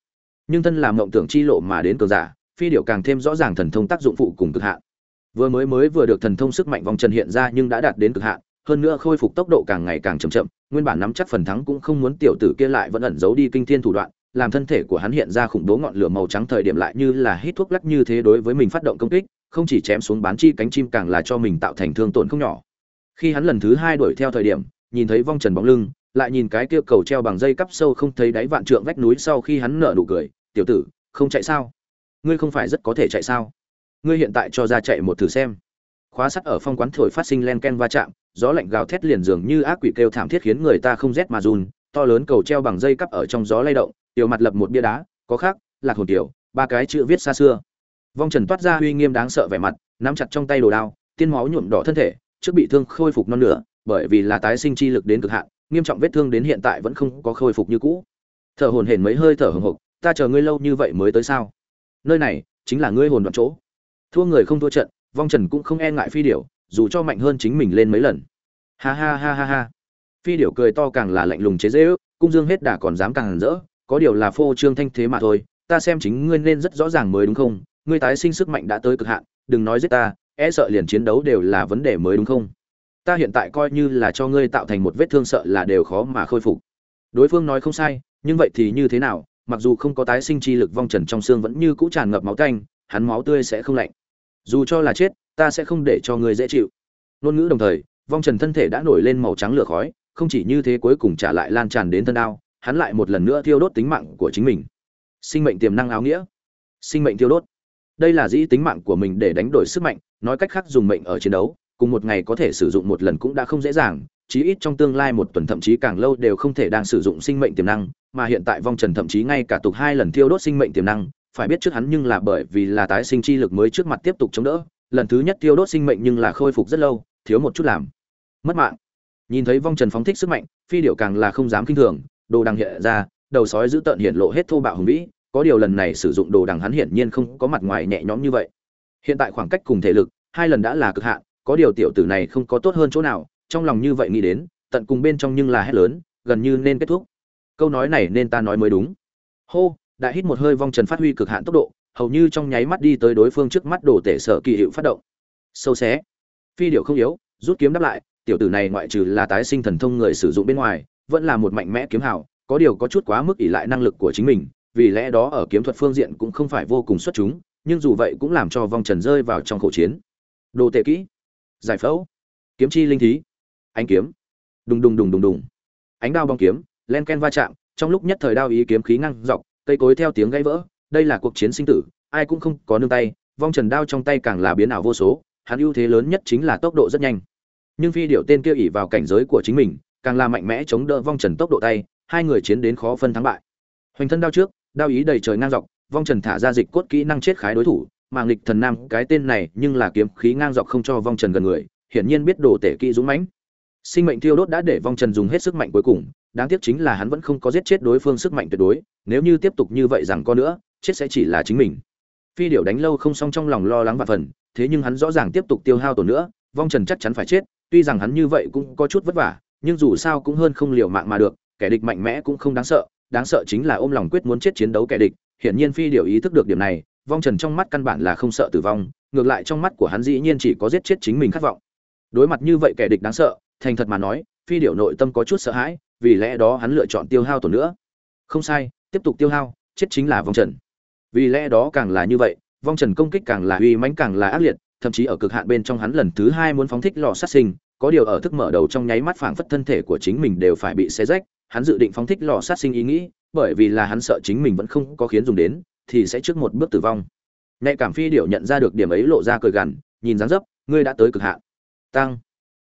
Nhưng thân làm mộng tưởng chi lộ mà đến cường giả, phi điệu càng thêm rõ ràng thần thông tác dụng phụ cùng cực hạn. Vừa mới mới vừa được thần thông sức mạnh vòng trần hiện ra nhưng đã đạt đến cực hạn, hơn nữa khôi phục tốc độ càng ngày càng chậm chậm, nguyên bản nắm chắc phần thắng cũng không muốn tiểu tử kia lại vẫn ẩn giấu đi kinh thiên thủ đoạn, làm thân thể của hắn hiện ra khủng bố ngọn lửa màu trắng thời điểm lại như là hít thuốc lắc như thế đối với mình phát động công kích không chỉ chém xuống bán chi cánh chim càng là cho mình tạo thành thương tổn không nhỏ. Khi hắn lần thứ hai đuổi theo thời điểm, nhìn thấy vong trần bóng lưng, lại nhìn cái kia cầu treo bằng dây cắp sâu không thấy đáy vạn trượng vách núi sau khi hắn nở nụ cười, tiểu tử, không chạy sao? Ngươi không phải rất có thể chạy sao? Ngươi hiện tại cho ra chạy một thử xem. Khóa sắt ở phong quán thổi phát sinh len ken va chạm, gió lạnh gào thét liền dường như ác quỷ kêu thảm thiết khiến người ta không rét mà run, to lớn cầu treo bằng dây cắp ở trong gió lay động, tiểu mặt lập một bia đá, có khác, lạc hồn tiểu, ba cái chữ viết xa xưa vong trần toát ra uy nghiêm đáng sợ vẻ mặt, nắm chặt trong tay đồ đao, tiên máu nhuộm đỏ thân thể, trước bị thương khôi phục non nửa, bởi vì là tái sinh chi lực đến cực hạn, nghiêm trọng vết thương đến hiện tại vẫn không có khôi phục như cũ. Thở hồn hển mấy hơi thở hồng hộc ta chờ ngươi lâu như vậy mới tới sao? Nơi này chính là ngươi hồn đoạn chỗ. Thua người không thua trận, vong trần cũng không e ngại phi điểu, dù cho mạnh hơn chính mình lên mấy lần. Ha ha ha ha ha. Phi điểu cười to càng là lạnh lùng chế dễ ước cung dương hết đà còn dám càng rỡ, có điều là phô trương thanh thế mà thôi, ta xem chính ngươi nên rất rõ ràng mới đúng không? Ngươi tái sinh sức mạnh đã tới cực hạn, đừng nói giết ta e sợ liền chiến đấu đều là vấn đề mới đúng không? Ta hiện tại coi như là cho ngươi tạo thành một vết thương sợ là đều khó mà khôi phục. Đối phương nói không sai, nhưng vậy thì như thế nào? Mặc dù không có tái sinh chi lực vong trần trong xương vẫn như cũ tràn ngập máu tanh, hắn máu tươi sẽ không lạnh. Dù cho là chết, ta sẽ không để cho ngươi dễ chịu. Nôn ngữ đồng thời, vong trần thân thể đã nổi lên màu trắng lửa khói, không chỉ như thế cuối cùng trả lại lan tràn đến thân đao, hắn lại một lần nữa thiêu đốt tính mạng của chính mình. Sinh mệnh tiềm năng áo nghĩa. Sinh mệnh thiêu đốt đây là dĩ tính mạng của mình để đánh đổi sức mạnh, nói cách khác dùng mệnh ở chiến đấu, cùng một ngày có thể sử dụng một lần cũng đã không dễ dàng, chí ít trong tương lai một tuần thậm chí càng lâu đều không thể đang sử dụng sinh mệnh tiềm năng, mà hiện tại vong trần thậm chí ngay cả tục hai lần thiêu đốt sinh mệnh tiềm năng, phải biết trước hắn nhưng là bởi vì là tái sinh chi lực mới trước mặt tiếp tục chống đỡ, lần thứ nhất thiêu đốt sinh mệnh nhưng là khôi phục rất lâu, thiếu một chút làm. Mất mạng. Nhìn thấy vong trần phóng thích sức mạnh, phi điệu càng là không dám kinh thường, đồ đằng hiện ra, đầu sói giữ tợn hiện lộ hết thô bạo hùng vĩ có điều lần này sử dụng đồ đằng hắn hiển nhiên không có mặt ngoài nhẹ nhõm như vậy. Hiện tại khoảng cách cùng thể lực, hai lần đã là cực hạn, có điều tiểu tử này không có tốt hơn chỗ nào, trong lòng như vậy nghĩ đến, tận cùng bên trong nhưng là hét lớn, gần như nên kết thúc. Câu nói này nên ta nói mới đúng. Hô, đại hít một hơi vong trần phát huy cực hạn tốc độ, hầu như trong nháy mắt đi tới đối phương trước mắt đổ tể sở kỳ hiệu phát động. Sâu xé. Phi điệu không yếu, rút kiếm đáp lại, tiểu tử này ngoại trừ là tái sinh thần thông người sử dụng bên ngoài, vẫn là một mạnh mẽ kiếm hào, có điều có chút quá mức ỷ lại năng lực của chính mình vì lẽ đó ở kiếm thuật phương diện cũng không phải vô cùng xuất chúng, nhưng dù vậy cũng làm cho vong trần rơi vào trong khẩu chiến. Đồ tệ kỹ, giải phẫu, kiếm chi linh thí, ánh kiếm, đùng đùng đùng đùng đùng. Ánh đao bóng kiếm, len ken va chạm, trong lúc nhất thời đao ý kiếm khí ngang dọc, cây cối theo tiếng gãy vỡ, đây là cuộc chiến sinh tử, ai cũng không có nương tay, vong trần đao trong tay càng là biến ảo vô số, hắn ưu thế lớn nhất chính là tốc độ rất nhanh. Nhưng phi điệu tên kia ỷ vào cảnh giới của chính mình, càng là mạnh mẽ chống đỡ vong trần tốc độ tay, hai người chiến đến khó phân thắng bại. Hoành thân đao trước đao ý đầy trời ngang dọc, vong trần thả ra dịch cốt kỹ năng chết khái đối thủ, mà lịch thần nam, cái tên này nhưng là kiếm khí ngang dọc không cho vong trần gần người, hiển nhiên biết đồ tể kỹ dũng mãnh. Sinh mệnh thiêu đốt đã để vong trần dùng hết sức mạnh cuối cùng, đáng tiếc chính là hắn vẫn không có giết chết đối phương sức mạnh tuyệt đối, nếu như tiếp tục như vậy rằng có nữa, chết sẽ chỉ là chính mình. Phi Điểu đánh lâu không xong trong lòng lo lắng và phần, thế nhưng hắn rõ ràng tiếp tục tiêu hao tổn nữa, vong trần chắc chắn phải chết, tuy rằng hắn như vậy cũng có chút vất vả, nhưng dù sao cũng hơn không liều mạng mà được, kẻ địch mạnh mẽ cũng không đáng sợ đáng sợ chính là ôm lòng quyết muốn chết chiến đấu kẻ địch, hiển nhiên phi điều ý thức được điểm này, vong trần trong mắt căn bản là không sợ tử vong, ngược lại trong mắt của hắn dĩ nhiên chỉ có giết chết chính mình khát vọng. Đối mặt như vậy kẻ địch đáng sợ, thành thật mà nói, phi điệu nội tâm có chút sợ hãi, vì lẽ đó hắn lựa chọn tiêu hao tổn nữa. Không sai, tiếp tục tiêu hao, chết chính là vong trần. Vì lẽ đó càng là như vậy, vong trần công kích càng là uy mãnh càng là ác liệt, thậm chí ở cực hạn bên trong hắn lần thứ hai muốn phóng thích lò sát sinh, có điều ở thức mở đầu trong nháy mắt phảng phất thân thể của chính mình đều phải bị xé rách hắn dự định phóng thích lò sát sinh ý nghĩ, bởi vì là hắn sợ chính mình vẫn không có khiến dùng đến, thì sẽ trước một bước tử vong. Nhạy cảm phi điệu nhận ra được điểm ấy lộ ra cười gằn, nhìn dáng dấp, ngươi đã tới cực hạn. Tăng.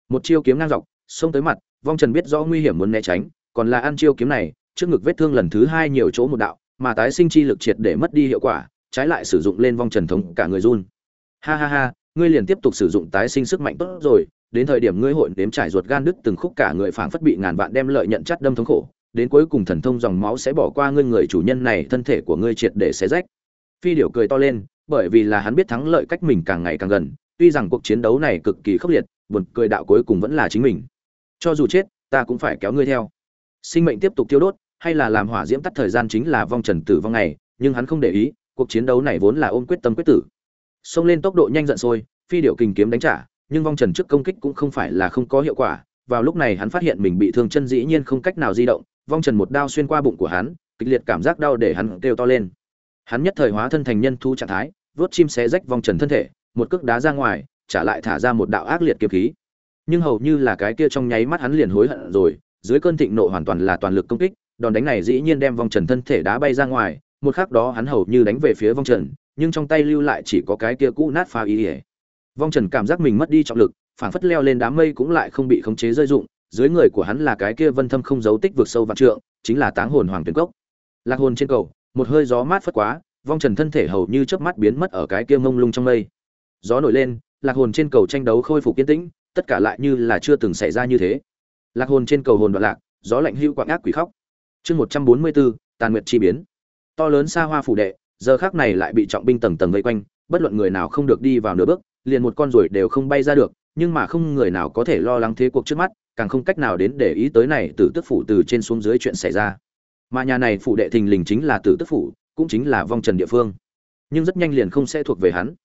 Một chiêu kiếm ngang dọc, xông tới mặt, vong trần biết rõ nguy hiểm muốn né tránh, còn là ăn chiêu kiếm này, trước ngực vết thương lần thứ hai nhiều chỗ một đạo, mà tái sinh chi lực triệt để mất đi hiệu quả, trái lại sử dụng lên vong trần thống cả người run. Ha ha ha, ngươi liền tiếp tục sử dụng tái sinh sức mạnh tốt rồi đến thời điểm ngươi hội đếm trải ruột gan đứt từng khúc cả người phảng phất bị ngàn vạn đem lợi nhận chắt đâm thống khổ, đến cuối cùng thần thông dòng máu sẽ bỏ qua ngươi người chủ nhân này, thân thể của ngươi triệt để xé rách. Phi điểu cười to lên, bởi vì là hắn biết thắng lợi cách mình càng ngày càng gần, tuy rằng cuộc chiến đấu này cực kỳ khốc liệt, buồn cười đạo cuối cùng vẫn là chính mình. Cho dù chết, ta cũng phải kéo ngươi theo. Sinh mệnh tiếp tục tiêu đốt, hay là làm hỏa diễm tắt thời gian chính là vong trần tử vong này nhưng hắn không để ý, cuộc chiến đấu này vốn là ôm quyết tâm quyết tử. Xông lên tốc độ nhanh giận sôi, phi điệu kình kiếm đánh trả nhưng vong trần trước công kích cũng không phải là không có hiệu quả. Vào lúc này hắn phát hiện mình bị thương chân dĩ nhiên không cách nào di động, vong trần một đao xuyên qua bụng của hắn, kịch liệt cảm giác đau để hắn kêu to lên. Hắn nhất thời hóa thân thành nhân thu trạng thái, vớt chim xé rách vong trần thân thể, một cước đá ra ngoài, trả lại thả ra một đạo ác liệt kiếm khí. Nhưng hầu như là cái kia trong nháy mắt hắn liền hối hận rồi, dưới cơn thịnh nộ hoàn toàn là toàn lực công kích, đòn đánh này dĩ nhiên đem vong trần thân thể đá bay ra ngoài, một khắc đó hắn hầu như đánh về phía vong trần, nhưng trong tay lưu lại chỉ có cái kia cũ nát pha ý ỉa vong trần cảm giác mình mất đi trọng lực, phảng phất leo lên đám mây cũng lại không bị khống chế rơi dụng dưới người của hắn là cái kia vân thâm không giấu tích vượt sâu vạn trượng, chính là táng hồn hoàng tuyển cốc. Lạc hồn trên cầu, một hơi gió mát phất quá, vong trần thân thể hầu như chớp mắt biến mất ở cái kia mông lung trong mây. Gió nổi lên, lạc hồn trên cầu tranh đấu khôi phục yên tĩnh, tất cả lại như là chưa từng xảy ra như thế. Lạc hồn trên cầu hồn đoạn lạc, gió lạnh hưu quạng ác quỷ khóc. Chương một trăm bốn mươi bốn, tàn nguyệt chi biến. To lớn xa hoa phủ đệ, giờ khác này lại bị trọng binh tầng tầng vây quanh, bất luận người nào không được đi vào nửa bước liền một con ruồi đều không bay ra được, nhưng mà không người nào có thể lo lắng thế cuộc trước mắt, càng không cách nào đến để ý tới này Tử tức phủ từ trên xuống dưới chuyện xảy ra. Mà nhà này phủ đệ thình lình chính là tử tức phủ, cũng chính là vong trần địa phương. Nhưng rất nhanh liền không sẽ thuộc về hắn.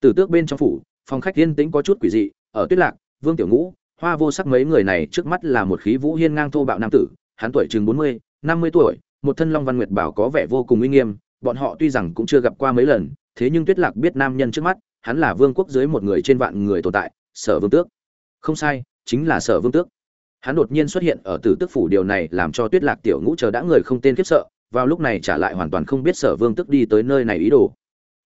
Tử tước bên trong phủ, phòng khách yên tĩnh có chút quỷ dị, ở tuyết lạc, vương tiểu ngũ, hoa vô sắc mấy người này trước mắt là một khí vũ hiên ngang thô bạo nam tử, hắn tuổi chừng bốn mươi, năm mươi tuổi, một thân long văn nguyệt bảo có vẻ vô cùng uy nghiêm, bọn họ tuy rằng cũng chưa gặp qua mấy lần, thế nhưng tuyết lạc biết nam nhân trước mắt hắn là vương quốc dưới một người trên vạn người tồn tại, sở vương tước. Không sai, chính là sở vương tước. Hắn đột nhiên xuất hiện ở tử tước phủ, điều này làm cho tuyết lạc tiểu ngũ chờ đã người không tên khiếp sợ, vào lúc này trả lại hoàn toàn không biết sở vương tước đi tới nơi này ý đồ.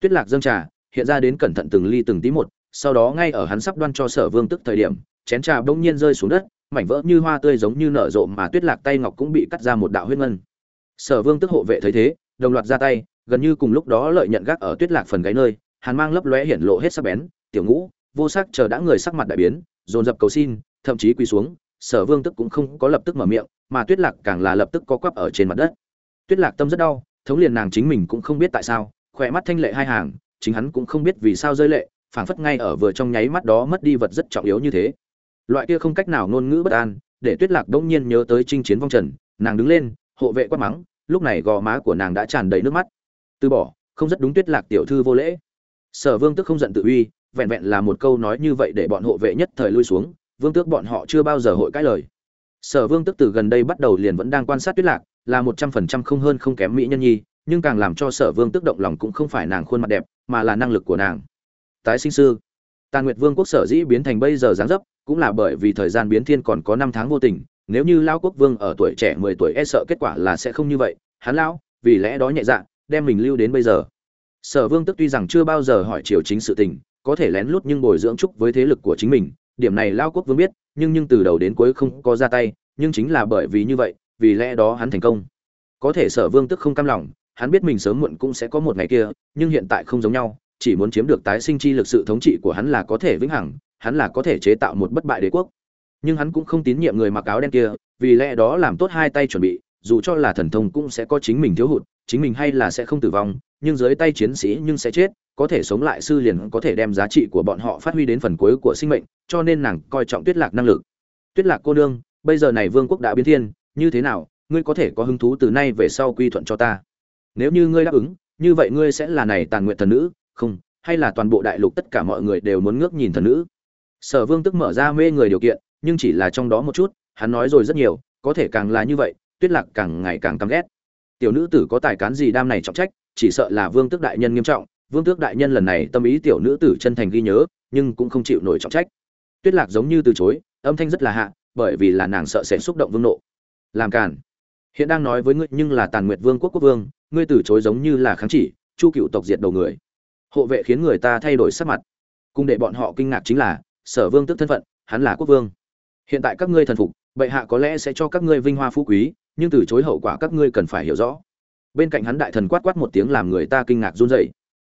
Tuyết lạc dâng trà, hiện ra đến cẩn thận từng ly từng tí một, sau đó ngay ở hắn sắp đoan cho sở vương tức thời điểm, chén trà bỗng nhiên rơi xuống đất, mảnh vỡ như hoa tươi giống như nở rộ mà tuyết lạc tay ngọc cũng bị cắt ra một đạo huyết ngân. Sở vương tức hộ vệ thấy thế, đồng loạt ra tay, gần như cùng lúc đó lợi nhận gác ở tuyết lạc phần gáy nơi hàn mang lấp lóe hiển lộ hết sắc bén, tiểu ngũ, vô sắc chờ đã người sắc mặt đại biến, dồn dập cầu xin, thậm chí quỳ xuống, sở vương tức cũng không có lập tức mở miệng, mà tuyết lạc càng là lập tức có quắp ở trên mặt đất. Tuyết lạc tâm rất đau, thống liền nàng chính mình cũng không biết tại sao, khỏe mắt thanh lệ hai hàng, chính hắn cũng không biết vì sao rơi lệ, phảng phất ngay ở vừa trong nháy mắt đó mất đi vật rất trọng yếu như thế. Loại kia không cách nào ngôn ngữ bất an, để tuyết lạc đông nhiên nhớ tới chinh chiến vong trần, nàng đứng lên, hộ vệ quát mắng, lúc này gò má của nàng đã tràn đầy nước mắt. Từ bỏ, không rất đúng tuyết lạc tiểu thư vô lễ sở vương tức không giận tự uy, vẹn vẹn là một câu nói như vậy để bọn hộ vệ nhất thời lui xuống, vương tước bọn họ chưa bao giờ hội cãi lời. Sở vương tức từ gần đây bắt đầu liền vẫn đang quan sát tuyết lạc, là một trăm phần trăm không hơn không kém mỹ nhân nhi, nhưng càng làm cho sở vương tức động lòng cũng không phải nàng khuôn mặt đẹp, mà là năng lực của nàng. Tái sinh sư. Tàn nguyệt vương quốc sở dĩ biến thành bây giờ dáng dấp, cũng là bởi vì thời gian biến thiên còn có năm tháng vô tình, nếu như lao quốc vương ở tuổi trẻ mười tuổi e sợ kết quả là sẽ không như vậy. Hắn lão, vì lẽ đó nhẹ dạ đem mình lưu đến bây giờ sở vương tức tuy rằng chưa bao giờ hỏi triều chính sự tình, có thể lén lút nhưng bồi dưỡng chúc với thế lực của chính mình, điểm này lao quốc vương biết, nhưng nhưng từ đầu đến cuối không có ra tay, nhưng chính là bởi vì như vậy, vì lẽ đó hắn thành công. Có thể sở vương tức không cam lòng, hắn biết mình sớm muộn cũng sẽ có một ngày kia, nhưng hiện tại không giống nhau, chỉ muốn chiếm được tái sinh chi lực sự thống trị của hắn là có thể vĩnh hằng, hắn là có thể chế tạo một bất bại đế quốc. Nhưng hắn cũng không tín nhiệm người mặc áo đen kia, vì lẽ đó làm tốt hai tay chuẩn bị, dù cho là thần thông cũng sẽ có chính mình thiếu hụt, chính mình hay là sẽ không tử vong nhưng dưới tay chiến sĩ nhưng sẽ chết, có thể sống lại sư liền có thể đem giá trị của bọn họ phát huy đến phần cuối của sinh mệnh, cho nên nàng coi trọng tuyết lạc năng lực. Tuyết lạc cô nương, bây giờ này vương quốc đã biến thiên, như thế nào, ngươi có thể có hứng thú từ nay về sau quy thuận cho ta? Nếu như ngươi đáp ứng, như vậy ngươi sẽ là này tàn nguyện thần nữ, không, hay là toàn bộ đại lục tất cả mọi người đều muốn ngước nhìn thần nữ? Sở vương tức mở ra mê người điều kiện, nhưng chỉ là trong đó một chút, hắn nói rồi rất nhiều, có thể càng là như vậy, tuyết lạc càng ngày càng căm ghét. Tiểu nữ tử có tài cán gì đam này trọng trách chỉ sợ là vương tước đại nhân nghiêm trọng, vương tước đại nhân lần này tâm ý tiểu nữ tử chân thành ghi nhớ, nhưng cũng không chịu nổi trọng trách. Tuyết lạc giống như từ chối, âm thanh rất là hạ, bởi vì là nàng sợ sẽ xúc động vương nộ. Làm càn. Hiện đang nói với ngươi, nhưng là tàn nguyệt vương quốc quốc vương, ngươi từ chối giống như là kháng chỉ, chu cựu tộc diệt đầu người. Hộ vệ khiến người ta thay đổi sắc mặt. Cùng để bọn họ kinh ngạc chính là, sở vương tức thân phận, hắn là quốc vương. Hiện tại các ngươi thần phục, bệ hạ có lẽ sẽ cho các ngươi vinh hoa phú quý, nhưng từ chối hậu quả các ngươi cần phải hiểu rõ bên cạnh hắn đại thần quát quát một tiếng làm người ta kinh ngạc run rẩy.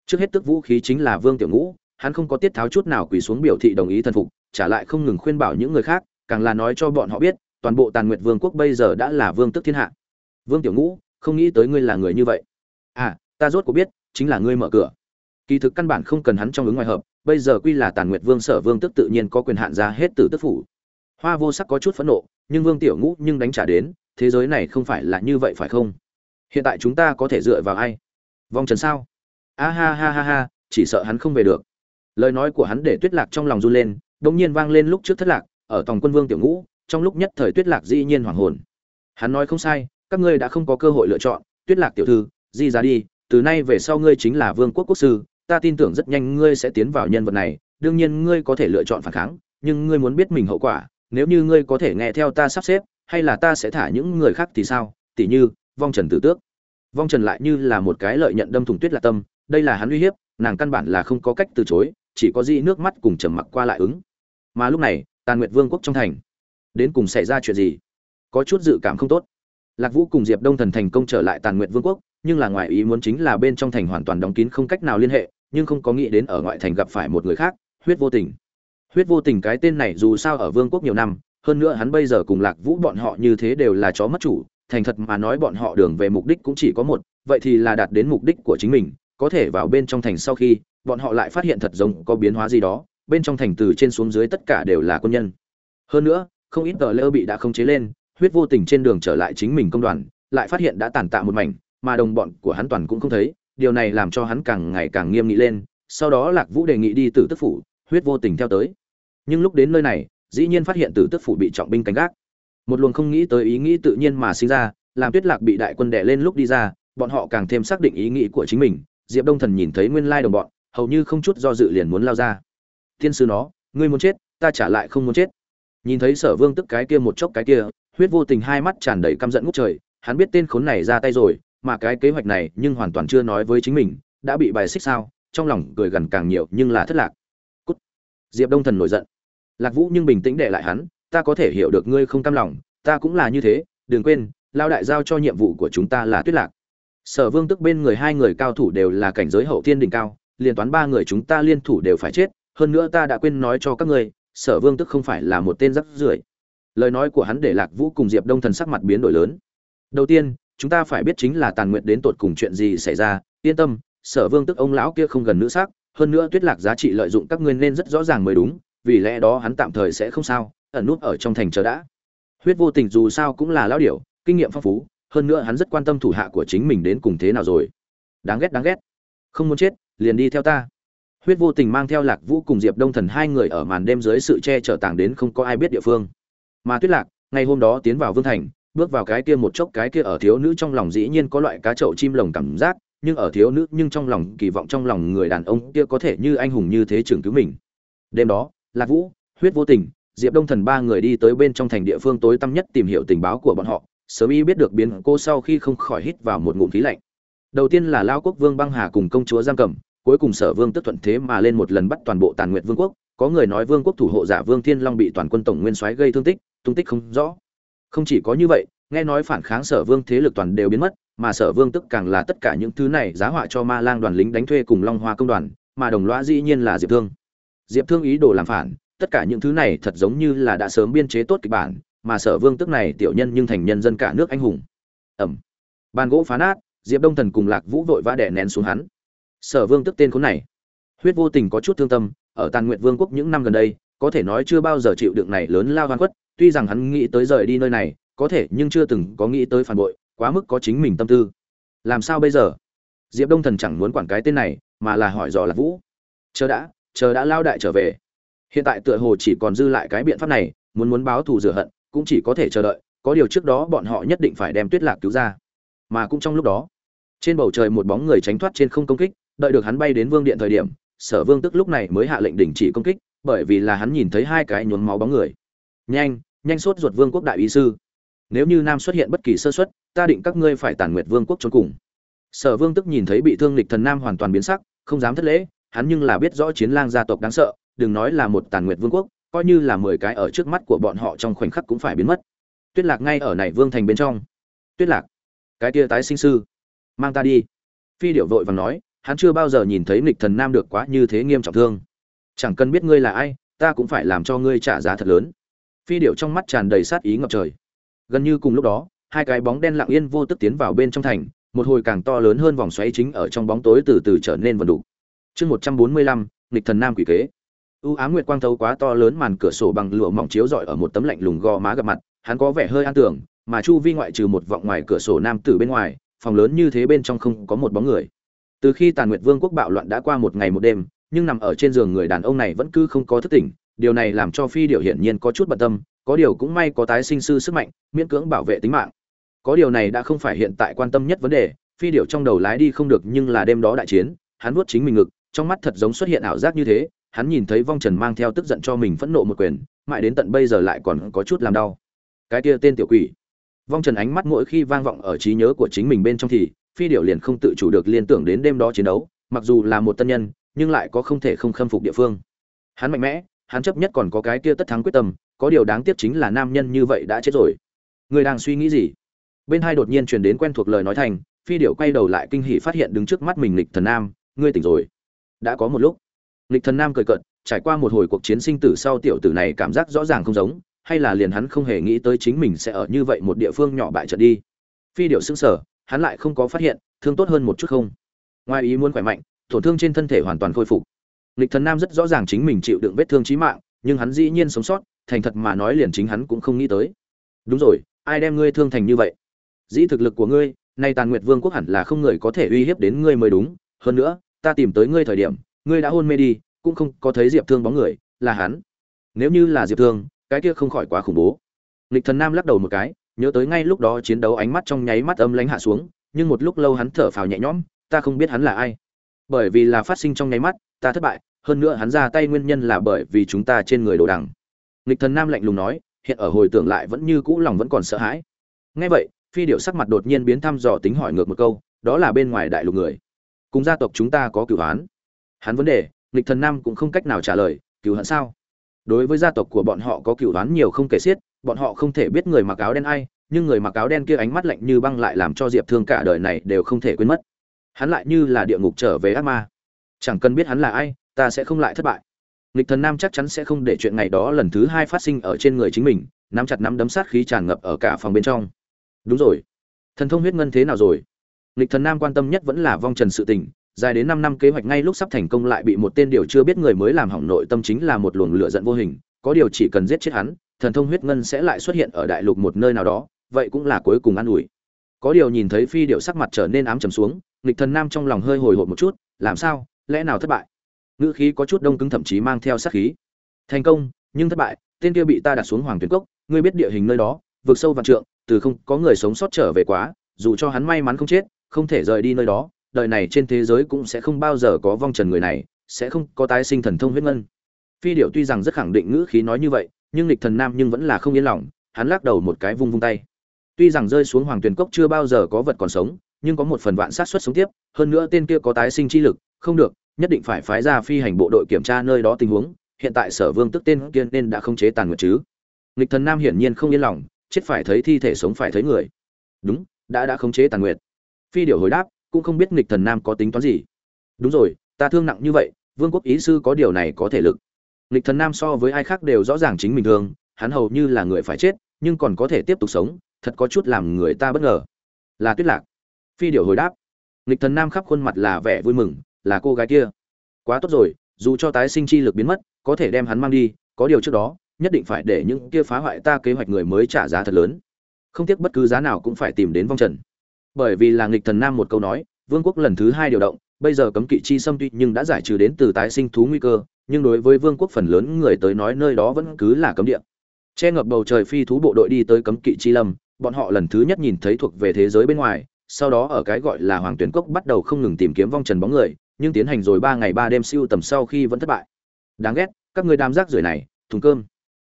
Trước hết tức vũ khí chính là vương tiểu ngũ, hắn không có tiết tháo chút nào quỳ xuống biểu thị đồng ý thần phục, trả lại không ngừng khuyên bảo những người khác, càng là nói cho bọn họ biết, toàn bộ tàn nguyệt vương quốc bây giờ đã là vương tức thiên hạ. Vương tiểu ngũ, không nghĩ tới ngươi là người như vậy. À ta rốt cuộc biết, chính là ngươi mở cửa. Kỳ thực căn bản không cần hắn trong ứng ngoài hợp, bây giờ quy là tàn nguyệt vương sở vương tức tự nhiên có quyền hạn ra hết từ tức phủ. Hoa vô sắc có chút phẫn nộ, nhưng vương tiểu ngũ nhưng đánh trả đến, thế giới này không phải là như vậy phải không? Hiện tại chúng ta có thể dựa vào ai? Vong trần sao? A ha ha ha ha, chỉ sợ hắn không về được. Lời nói của hắn để tuyết lạc trong lòng run lên, đột nhiên vang lên lúc trước thất lạc, ở tòng quân vương tiểu ngũ, trong lúc nhất thời tuyết lạc dĩ nhiên hoảng hồn. Hắn nói không sai, các ngươi đã không có cơ hội lựa chọn, tuyết lạc tiểu thư, di ra đi, từ nay về sau ngươi chính là vương quốc quốc sư, ta tin tưởng rất nhanh ngươi sẽ tiến vào nhân vật này, đương nhiên ngươi có thể lựa chọn phản kháng, nhưng ngươi muốn biết mình hậu quả, nếu như ngươi có thể nghe theo ta sắp xếp, hay là ta sẽ thả những người khác thì sao? Tỉ như vong trần tử tước. Vong trần lại như là một cái lợi nhận đâm thủng tuyết lạc tâm, đây là hắn uy hiếp, nàng căn bản là không có cách từ chối, chỉ có di nước mắt cùng trầm mặc qua lại ứng. Mà lúc này, tàn nguyệt vương quốc trong thành, đến cùng xảy ra chuyện gì? Có chút dự cảm không tốt. Lạc vũ cùng diệp đông thần thành công trở lại tàn nguyệt vương quốc, nhưng là ngoài ý muốn chính là bên trong thành hoàn toàn đóng kín không cách nào liên hệ, nhưng không có nghĩ đến ở ngoại thành gặp phải một người khác, huyết vô tình. Huyết vô tình cái tên này dù sao ở vương quốc nhiều năm, hơn nữa hắn bây giờ cùng lạc vũ bọn họ như thế đều là chó mất chủ thành thật mà nói bọn họ đường về mục đích cũng chỉ có một, vậy thì là đạt đến mục đích của chính mình, có thể vào bên trong thành sau khi, bọn họ lại phát hiện thật giống có biến hóa gì đó, bên trong thành từ trên xuống dưới tất cả đều là quân nhân. Hơn nữa, không ít tờ lơ bị đã không chế lên, huyết vô tình trên đường trở lại chính mình công đoàn, lại phát hiện đã tàn tạ một mảnh, mà đồng bọn của hắn toàn cũng không thấy, điều này làm cho hắn càng ngày càng nghiêm nghị lên, sau đó lạc vũ đề nghị đi từ tức phủ, huyết vô tình theo tới. Nhưng lúc đến nơi này, dĩ nhiên phát hiện tử tức phủ bị trọng binh canh gác một luồng không nghĩ tới ý nghĩ tự nhiên mà sinh ra, làm tuyết lạc bị đại quân đè lên lúc đi ra, bọn họ càng thêm xác định ý nghĩ của chính mình, diệp đông thần nhìn thấy nguyên lai đồng bọn, hầu như không chút do dự liền muốn lao ra. Thiên sư nó, ngươi muốn chết, ta trả lại không muốn chết. Nhìn thấy sở vương tức cái kia một chốc cái kia, huyết vô tình hai mắt tràn đầy căm giận ngút trời, hắn biết tên khốn này ra tay rồi, mà cái kế hoạch này nhưng hoàn toàn chưa nói với chính mình, đã bị bài xích sao, trong lòng cười gần càng nhiều nhưng là thất lạc. Cút. diệp đông thần nổi giận. Lạc vũ nhưng bình tĩnh để lại hắn ta có thể hiểu được ngươi không cam lòng, ta cũng là như thế, đừng quên, lao đại giao cho nhiệm vụ của chúng ta là tuyết lạc. Sở vương tức bên người hai người cao thủ đều là cảnh giới hậu thiên đỉnh cao liên toán ba người chúng ta liên thủ đều phải chết, hơn nữa ta đã quên nói cho các ngươi, sở vương tức không phải là một tên rắc rưởi. Lời nói của hắn để lạc vũ cùng diệp đông thần sắc mặt biến đổi lớn. Đầu tiên, chúng ta phải biết chính là tàn nguyệt đến tột cùng chuyện gì xảy ra, yên tâm, sở vương tức ông lão kia không gần nữ sắc hơn nữa tuyết lạc giá trị lợi dụng các ngươi nên rất rõ ràng mới đúng, vì lẽ đó hắn tạm thời sẽ không sao ẩn nút ở trong thành chờ đã. Huyết vô tình dù sao cũng là lão điểu, kinh nghiệm phong phú, hơn nữa hắn rất quan tâm thủ hạ của chính mình đến cùng thế nào rồi. Đáng ghét đáng ghét. Không muốn chết, liền đi theo ta. Huyết vô tình mang theo lạc vũ cùng diệp đông thần hai người ở màn đêm dưới sự che chở tàng đến không có ai biết địa phương. Mà tuyết lạc, ngày hôm đó tiến vào vương thành, bước vào cái kia một chốc cái kia ở thiếu nữ trong lòng dĩ nhiên có loại cá chậu chim lồng cảm giác, nhưng ở thiếu nữ nhưng trong lòng kỳ vọng trong lòng người đàn ông kia có thể như anh hùng như thế trường cứu mình. Đêm đó, lạc vũ, huyết vô tình diệp đông thần ba người đi tới bên trong thành địa phương tối tăm nhất tìm hiểu tình báo của bọn họ, sớm y biết được biến cô sau khi không khỏi hít vào một ngụm khí lạnh. Đầu tiên là lao quốc vương băng hà cùng công chúa giang cầm, cuối cùng sở vương tức thuận thế mà lên một lần bắt toàn bộ tàn nguyện vương quốc, có người nói vương quốc thủ hộ giả vương thiên long bị toàn quân tổng nguyên soái gây thương tích, tung tích không rõ. Không chỉ có như vậy, nghe nói phản kháng sở vương thế lực toàn đều biến mất, mà sở vương tức càng là tất cả những thứ này giá họa cho ma lang đoàn lính đánh thuê cùng long hoa công đoàn, mà đồng loa dĩ nhiên là diệp thương. Diệp thương ý đồ làm phản tất cả những thứ này thật giống như là đã sớm biên chế tốt kịch bản, mà sở vương tức này tiểu nhân nhưng thành nhân dân cả nước anh hùng. Ẩm. Bàn gỗ phá nát, diệp đông thần cùng lạc vũ vội vã đẻ nén xuống hắn. Sở vương tức tên khốn này. Huyết vô tình có chút thương tâm, ở tàn nguyện vương quốc những năm gần đây, có thể nói chưa bao giờ chịu đựng này lớn lao hoan quất tuy rằng hắn nghĩ tới rời đi nơi này, có thể nhưng chưa từng có nghĩ tới phản bội, quá mức có chính mình tâm tư. Làm sao bây giờ? Diệp đông thần chẳng muốn quản cái tên này, mà là hỏi dò lạc vũ. Chờ đã chờ đã lao đại trở về hiện tại tựa hồ chỉ còn dư lại cái biện pháp này, muốn muốn báo thù rửa hận, cũng chỉ có thể chờ đợi, có điều trước đó bọn họ nhất định phải đem tuyết lạc cứu ra. Mà cũng trong lúc đó, trên bầu trời một bóng người tránh thoát trên không công kích, đợi được hắn bay đến vương điện thời điểm, sở vương tức lúc này mới hạ lệnh đình chỉ công kích, bởi vì là hắn nhìn thấy hai cái nhuốm máu bóng người. Nhanh nhanh sốt ruột vương quốc đại ý sư. Nếu như nam xuất hiện bất kỳ sơ xuất ta định các ngươi phải tàn nguyệt vương quốc trốn cùng. Sở vương tức nhìn thấy bị thương lịch thần nam hoàn toàn biến sắc, không dám thất lễ, hắn nhưng là biết rõ chiến lang gia tộc đáng sợ đừng nói là một tàn nguyệt vương quốc, coi như là mười cái ở trước mắt của bọn họ trong khoảnh khắc cũng phải biến mất. Tuyết lạc ngay ở này vương thành bên trong. Tuyết lạc, cái kia tái sinh sư, mang ta đi. Phi điệu vội vàng nói, hắn chưa bao giờ nhìn thấy nghịch thần nam được quá như thế nghiêm trọng thương. Chẳng cần biết ngươi là ai, ta cũng phải làm cho ngươi trả giá thật lớn. Phi điệu trong mắt tràn đầy sát ý ngập trời. Gần như cùng lúc đó, hai cái bóng đen lặng yên vô tức tiến vào bên trong thành, một hồi càng to lớn hơn vòng xoáy chính ở trong bóng tối từ từ trở nên vần đủ chương một trăm bốn mươi lăm, nghịch thần nam quỷ kế. U ám nguyệt quang thấu quá to lớn màn cửa sổ bằng lụa mỏng chiếu rọi ở một tấm lạnh lùng gò má gặp mặt, hắn có vẻ hơi an tưởng, mà chu vi ngoại trừ một vọng ngoài cửa sổ nam tử bên ngoài, phòng lớn như thế bên trong không có một bóng người. Từ khi tàn nguyệt vương quốc bạo loạn đã qua một ngày một đêm, nhưng nằm ở trên giường người đàn ông này vẫn cứ không có thức tỉnh, điều này làm cho phi điệu hiển nhiên có chút bận tâm, có điều cũng may có tái sinh sư sức mạnh, miễn cưỡng bảo vệ tính mạng. Có điều này đã không phải hiện tại quan tâm nhất vấn đề, phi điệu trong đầu lái đi không được nhưng là đêm đó đại chiến, hắn nuốt chính mình ngực, trong mắt thật giống xuất hiện ảo giác như thế hắn nhìn thấy vong trần mang theo tức giận cho mình phẫn nộ một quyền, mãi đến tận bây giờ lại còn có chút làm đau. Cái kia tên tiểu quỷ. Vong trần ánh mắt mỗi khi vang vọng ở trí nhớ của chính mình bên trong thì, phi điệu liền không tự chủ được liên tưởng đến đêm đó chiến đấu, mặc dù là một tân nhân, nhưng lại có không thể không khâm phục địa phương. Hắn mạnh mẽ, hắn chấp nhất còn có cái kia tất thắng quyết tâm, có điều đáng tiếc chính là nam nhân như vậy đã chết rồi. Người đang suy nghĩ gì? Bên hai đột nhiên truyền đến quen thuộc lời nói thành, phi điệu quay đầu lại kinh hỉ phát hiện đứng trước mắt mình lịch thần nam, ngươi tỉnh rồi. Đã có một lúc lịch thần nam cười cợt, trải qua một hồi cuộc chiến sinh tử sau tiểu tử này cảm giác rõ ràng không giống, hay là liền hắn không hề nghĩ tới chính mình sẽ ở như vậy một địa phương nhỏ bại trận đi. Phi điệu sững sờ, hắn lại không có phát hiện, thương tốt hơn một chút không? Ngoài ý muốn khỏe mạnh, tổn thương trên thân thể hoàn toàn khôi phục. Lịch thần nam rất rõ ràng chính mình chịu đựng vết thương chí mạng, nhưng hắn dĩ nhiên sống sót, thành thật mà nói liền chính hắn cũng không nghĩ tới. Đúng rồi, ai đem ngươi thương thành như vậy? Dĩ thực lực của ngươi, nay tàn nguyệt vương quốc hẳn là không người có thể uy hiếp đến ngươi mới đúng. Hơn nữa, ta tìm tới ngươi thời điểm ngươi đã hôn mê đi, cũng không có thấy diệp thương bóng người, là hắn. Nếu như là diệp thương, cái kia không khỏi quá khủng bố. Lịch thần nam lắc đầu một cái, nhớ tới ngay lúc đó chiến đấu ánh mắt trong nháy mắt âm lánh hạ xuống, nhưng một lúc lâu hắn thở phào nhẹ nhõm, ta không biết hắn là ai. Bởi vì là phát sinh trong nháy mắt, ta thất bại, hơn nữa hắn ra tay nguyên nhân là bởi vì chúng ta trên người đồ đằng. Lịch thần nam lạnh lùng nói, hiện ở hồi tưởng lại vẫn như cũ lòng vẫn còn sợ hãi. Ngay vậy, phi điệu sắc mặt đột nhiên biến thăm dò tính hỏi ngược một câu, đó là bên ngoài đại lục người. Cùng gia tộc chúng ta có cửu hoán hắn vấn đề lịch thần nam cũng không cách nào trả lời cửu hận sao? Đối với gia tộc của bọn họ có cựu đoán nhiều không kể xiết, bọn họ không thể biết người mặc áo đen ai, nhưng người mặc áo đen kia ánh mắt lạnh như băng lại làm cho diệp thương cả đời này đều không thể quên mất. Hắn lại như là địa ngục trở về ác ma. Chẳng cần biết hắn là ai, ta sẽ không lại thất bại. Nghịch thần nam chắc chắn sẽ không để chuyện ngày đó lần thứ hai phát sinh ở trên người chính mình, nắm chặt nắm đấm sát khí tràn ngập ở cả phòng bên trong. Đúng rồi. Thần thông huyết ngân thế nào rồi? Nghịch thần nam quan tâm nhất vẫn là vong trần sự tình dài đến năm năm kế hoạch ngay lúc sắp thành công lại bị một tên điều chưa biết người mới làm hỏng nội tâm chính là một luồng lửa giận vô hình, có điều chỉ cần giết chết hắn, thần thông huyết ngân sẽ lại xuất hiện ở đại lục một nơi nào đó, vậy cũng là cuối cùng an ủi. Có điều nhìn thấy phi điệu sắc mặt trở nên ám trầm xuống, nghịch thần nam trong lòng hơi hồi hộp một chút, làm sao, lẽ nào thất bại? Ngữ khí có chút đông cứng thậm chí mang theo sát khí. Thành công, nhưng thất bại, tên kia bị ta đặt xuống hoàng tuyến cốc, ngươi biết địa hình nơi đó vượt sâu vạn trượng, từ không có người sống sót trở về quá, dù cho hắn may mắn không chết, không thể rời đi nơi đó đời này trên thế giới cũng sẽ không bao giờ có vong trần người này, sẽ không có tái sinh thần thông huyết ngân. Phi điệu tuy rằng rất khẳng định ngữ khí nói như vậy, nhưng lịch thần nam nhưng vẫn là không yên lòng, hắn lắc đầu một cái vung vung tay. Tuy rằng rơi xuống hoàng tuyền cốc chưa bao giờ có vật còn sống, nhưng có một phần vạn sát suất sống tiếp, hơn nữa tên kia có tái sinh chi lực, không được, nhất định phải phái ra phi hành bộ đội kiểm tra nơi đó tình huống, hiện tại sở vương tức tên kia nên đã không chế tàn nguyệt chứ. Lịch thần nam hiển nhiên không yên lòng, chết phải thấy thi thể sống phải thấy người. Đúng, đã đã khống chế tàn nguyệt. Phi điệu hồi đáp cũng không biết nghịch thần nam có tính toán gì. Đúng rồi, ta thương nặng như vậy, vương quốc ý sư có điều này có thể lực. Nghịch thần nam so với ai khác đều rõ ràng chính mình thương hắn hầu như là người phải chết, nhưng còn có thể tiếp tục sống, thật có chút làm người ta bất ngờ. Là tuyết lạc. Phi điệu hồi đáp. Nghịch thần nam khắp khuôn mặt là vẻ vui mừng, là cô gái kia. Quá tốt rồi, dù cho tái sinh chi lực biến mất, có thể đem hắn mang đi, có điều trước đó, nhất định phải để những kia phá hoại ta kế hoạch người mới trả giá thật lớn. Không tiếc bất cứ giá nào cũng phải tìm đến vong trần bởi vì là nghịch thần nam một câu nói, vương quốc lần thứ hai điều động, bây giờ cấm kỵ chi xâm tuy nhưng đã giải trừ đến từ tái sinh thú nguy cơ, nhưng đối với vương quốc phần lớn người tới nói nơi đó vẫn cứ là cấm địa. Che ngập bầu trời phi thú bộ đội đi tới cấm kỵ chi lâm, bọn họ lần thứ nhất nhìn thấy thuộc về thế giới bên ngoài, sau đó ở cái gọi là hoàng tuyển cốc bắt đầu không ngừng tìm kiếm vong trần bóng người, nhưng tiến hành rồi ba ngày ba đêm siêu tầm sau khi vẫn thất bại. Đáng ghét, các người đám rác rưởi này, thùng cơm.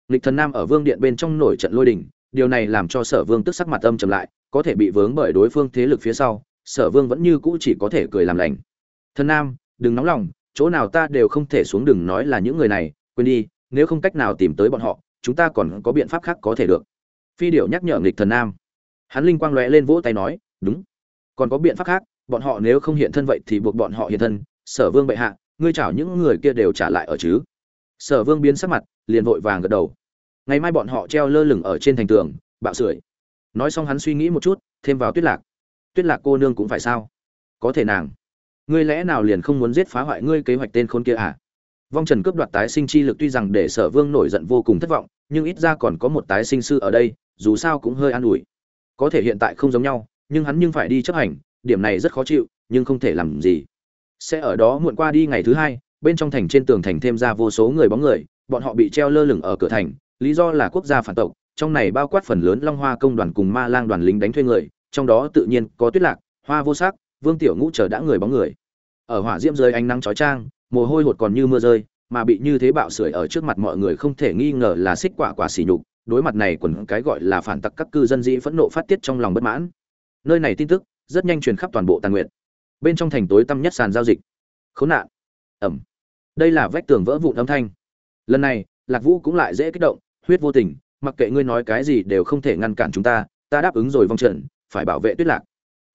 Nghịch thần nam ở vương điện bên trong nổi trận lôi đình điều này làm cho sở vương tức sắc mặt âm trầm lại, có thể bị vướng bởi đối phương thế lực phía sau, sở vương vẫn như cũ chỉ có thể cười làm lành. Thần nam, đừng nóng lòng, chỗ nào ta đều không thể xuống đừng nói là những người này, quên đi, nếu không cách nào tìm tới bọn họ, chúng ta còn có biện pháp khác có thể được. Phi điệu nhắc nhở nghịch thần nam. Hắn linh quang lóe lên vỗ tay nói, đúng. Còn có biện pháp khác, bọn họ nếu không hiện thân vậy thì buộc bọn họ hiện thân, sở vương bệ hạ, ngươi chảo những người kia đều trả lại ở chứ. Sở vương biến sắc mặt, liền vội vàng gật đầu ngày mai bọn họ treo lơ lửng ở trên thành tường, bạo sưởi. Nói xong hắn suy nghĩ một chút, thêm vào tuyết lạc. Tuyết lạc cô nương cũng phải sao? Có thể nàng. Ngươi lẽ nào liền không muốn giết phá hoại ngươi kế hoạch tên khôn kia à? Vong trần cướp đoạt tái sinh chi lực tuy rằng để sở vương nổi giận vô cùng thất vọng, nhưng ít ra còn có một tái sinh sư ở đây, dù sao cũng hơi an ủi. Có thể hiện tại không giống nhau, nhưng hắn nhưng phải đi chấp hành, điểm này rất khó chịu, nhưng không thể làm gì. Sẽ ở đó muộn qua đi ngày thứ hai, bên trong thành trên tường thành thêm ra vô số người bóng người, bọn họ bị treo lơ lửng ở cửa thành lý do là quốc gia phản tộc, trong này bao quát phần lớn long hoa công đoàn cùng ma lang đoàn lính đánh thuê người, trong đó tự nhiên có tuyết lạc, hoa vô sắc, vương tiểu ngũ chờ đã người bóng người. Ở hỏa diễm rơi ánh nắng chói trang mồ hôi hột còn như mưa rơi, mà bị như thế bạo sưởi ở trước mặt mọi người không thể nghi ngờ là xích quả quả xỉ nhục, đối mặt này quần cái gọi là phản tặc các cư dân dĩ phẫn nộ phát tiết trong lòng bất mãn. Nơi này tin tức, rất nhanh truyền khắp toàn bộ tàn nguyện bên trong thành tối tăm nhất sàn giao dịch. Khốn nạn. Ẩm. Đây là vách tường vỡ vụn âm thanh. Lần này, lạc vũ cũng lại dễ kích động huyết vô tình, mặc kệ ngươi nói cái gì đều không thể ngăn cản chúng ta ta đáp ứng rồi vong trần, phải bảo vệ tuyết lạc.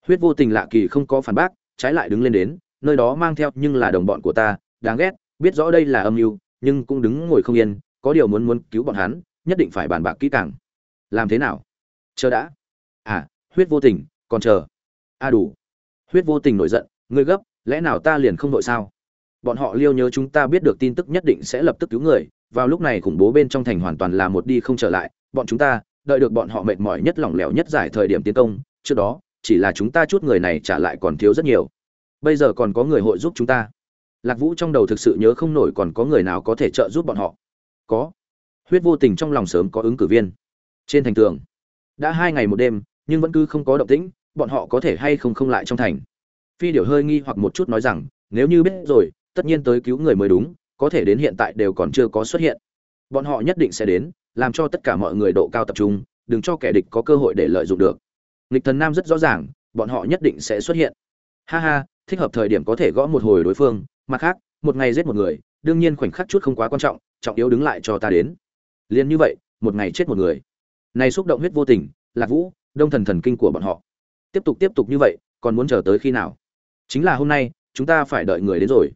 Huyết vô tình lạ kỳ không có phản bác, trái lại đứng lên đến, nơi đó mang theo nhưng là đồng bọn của ta, đáng ghét, biết rõ đây là âm mưu, nhưng cũng đứng ngồi không yên, có điều muốn muốn cứu bọn hắn, nhất định phải bàn bạc kỹ càng. Làm thế nào? Chờ đã. À huyết vô tình, còn chờ. A à đủ. Huyết vô tình nổi giận, ngươi gấp, lẽ nào ta liền không đội sao? Bọn họ liêu nhớ chúng ta biết được tin tức nhất định sẽ lập tức cứu người vào lúc này khủng bố bên trong thành hoàn toàn là một đi không trở lại, bọn chúng ta, đợi được bọn họ mệt mỏi nhất lỏng lẻo nhất giải thời điểm tiến công, trước đó, chỉ là chúng ta chút người này trả lại còn thiếu rất nhiều. Bây giờ còn có người hội giúp chúng ta. Lạc vũ trong đầu thực sự nhớ không nổi còn có người nào có thể trợ giúp bọn họ. Có. Huyết vô tình trong lòng sớm có ứng cử viên. Trên thành tường, đã hai ngày một đêm, nhưng vẫn cứ không có động tĩnh, bọn họ có thể hay không không lại trong thành. Phi điểu hơi nghi hoặc một chút nói rằng, nếu như biết rồi, tất nhiên tới cứu người mới đúng có thể đến hiện tại đều còn chưa có xuất hiện. Bọn họ nhất định sẽ đến, làm cho tất cả mọi người độ cao tập trung, đừng cho kẻ địch có cơ hội để lợi dụng được. Nghịch thần nam rất rõ ràng, bọn họ nhất định sẽ xuất hiện. Ha ha, thích hợp thời điểm có thể gõ một hồi đối phương, mặt khác, một ngày giết một người, đương nhiên khoảnh khắc chút không quá quan trọng trọng yếu đứng lại cho ta đến. Liền như vậy, một ngày chết một người. Này xúc động huyết vô tình, lạc vũ, đông thần thần kinh của bọn họ. Tiếp tục tiếp tục như vậy, còn muốn chờ tới khi nào? Chính là hôm nay, chúng ta phải đợi người đến rồi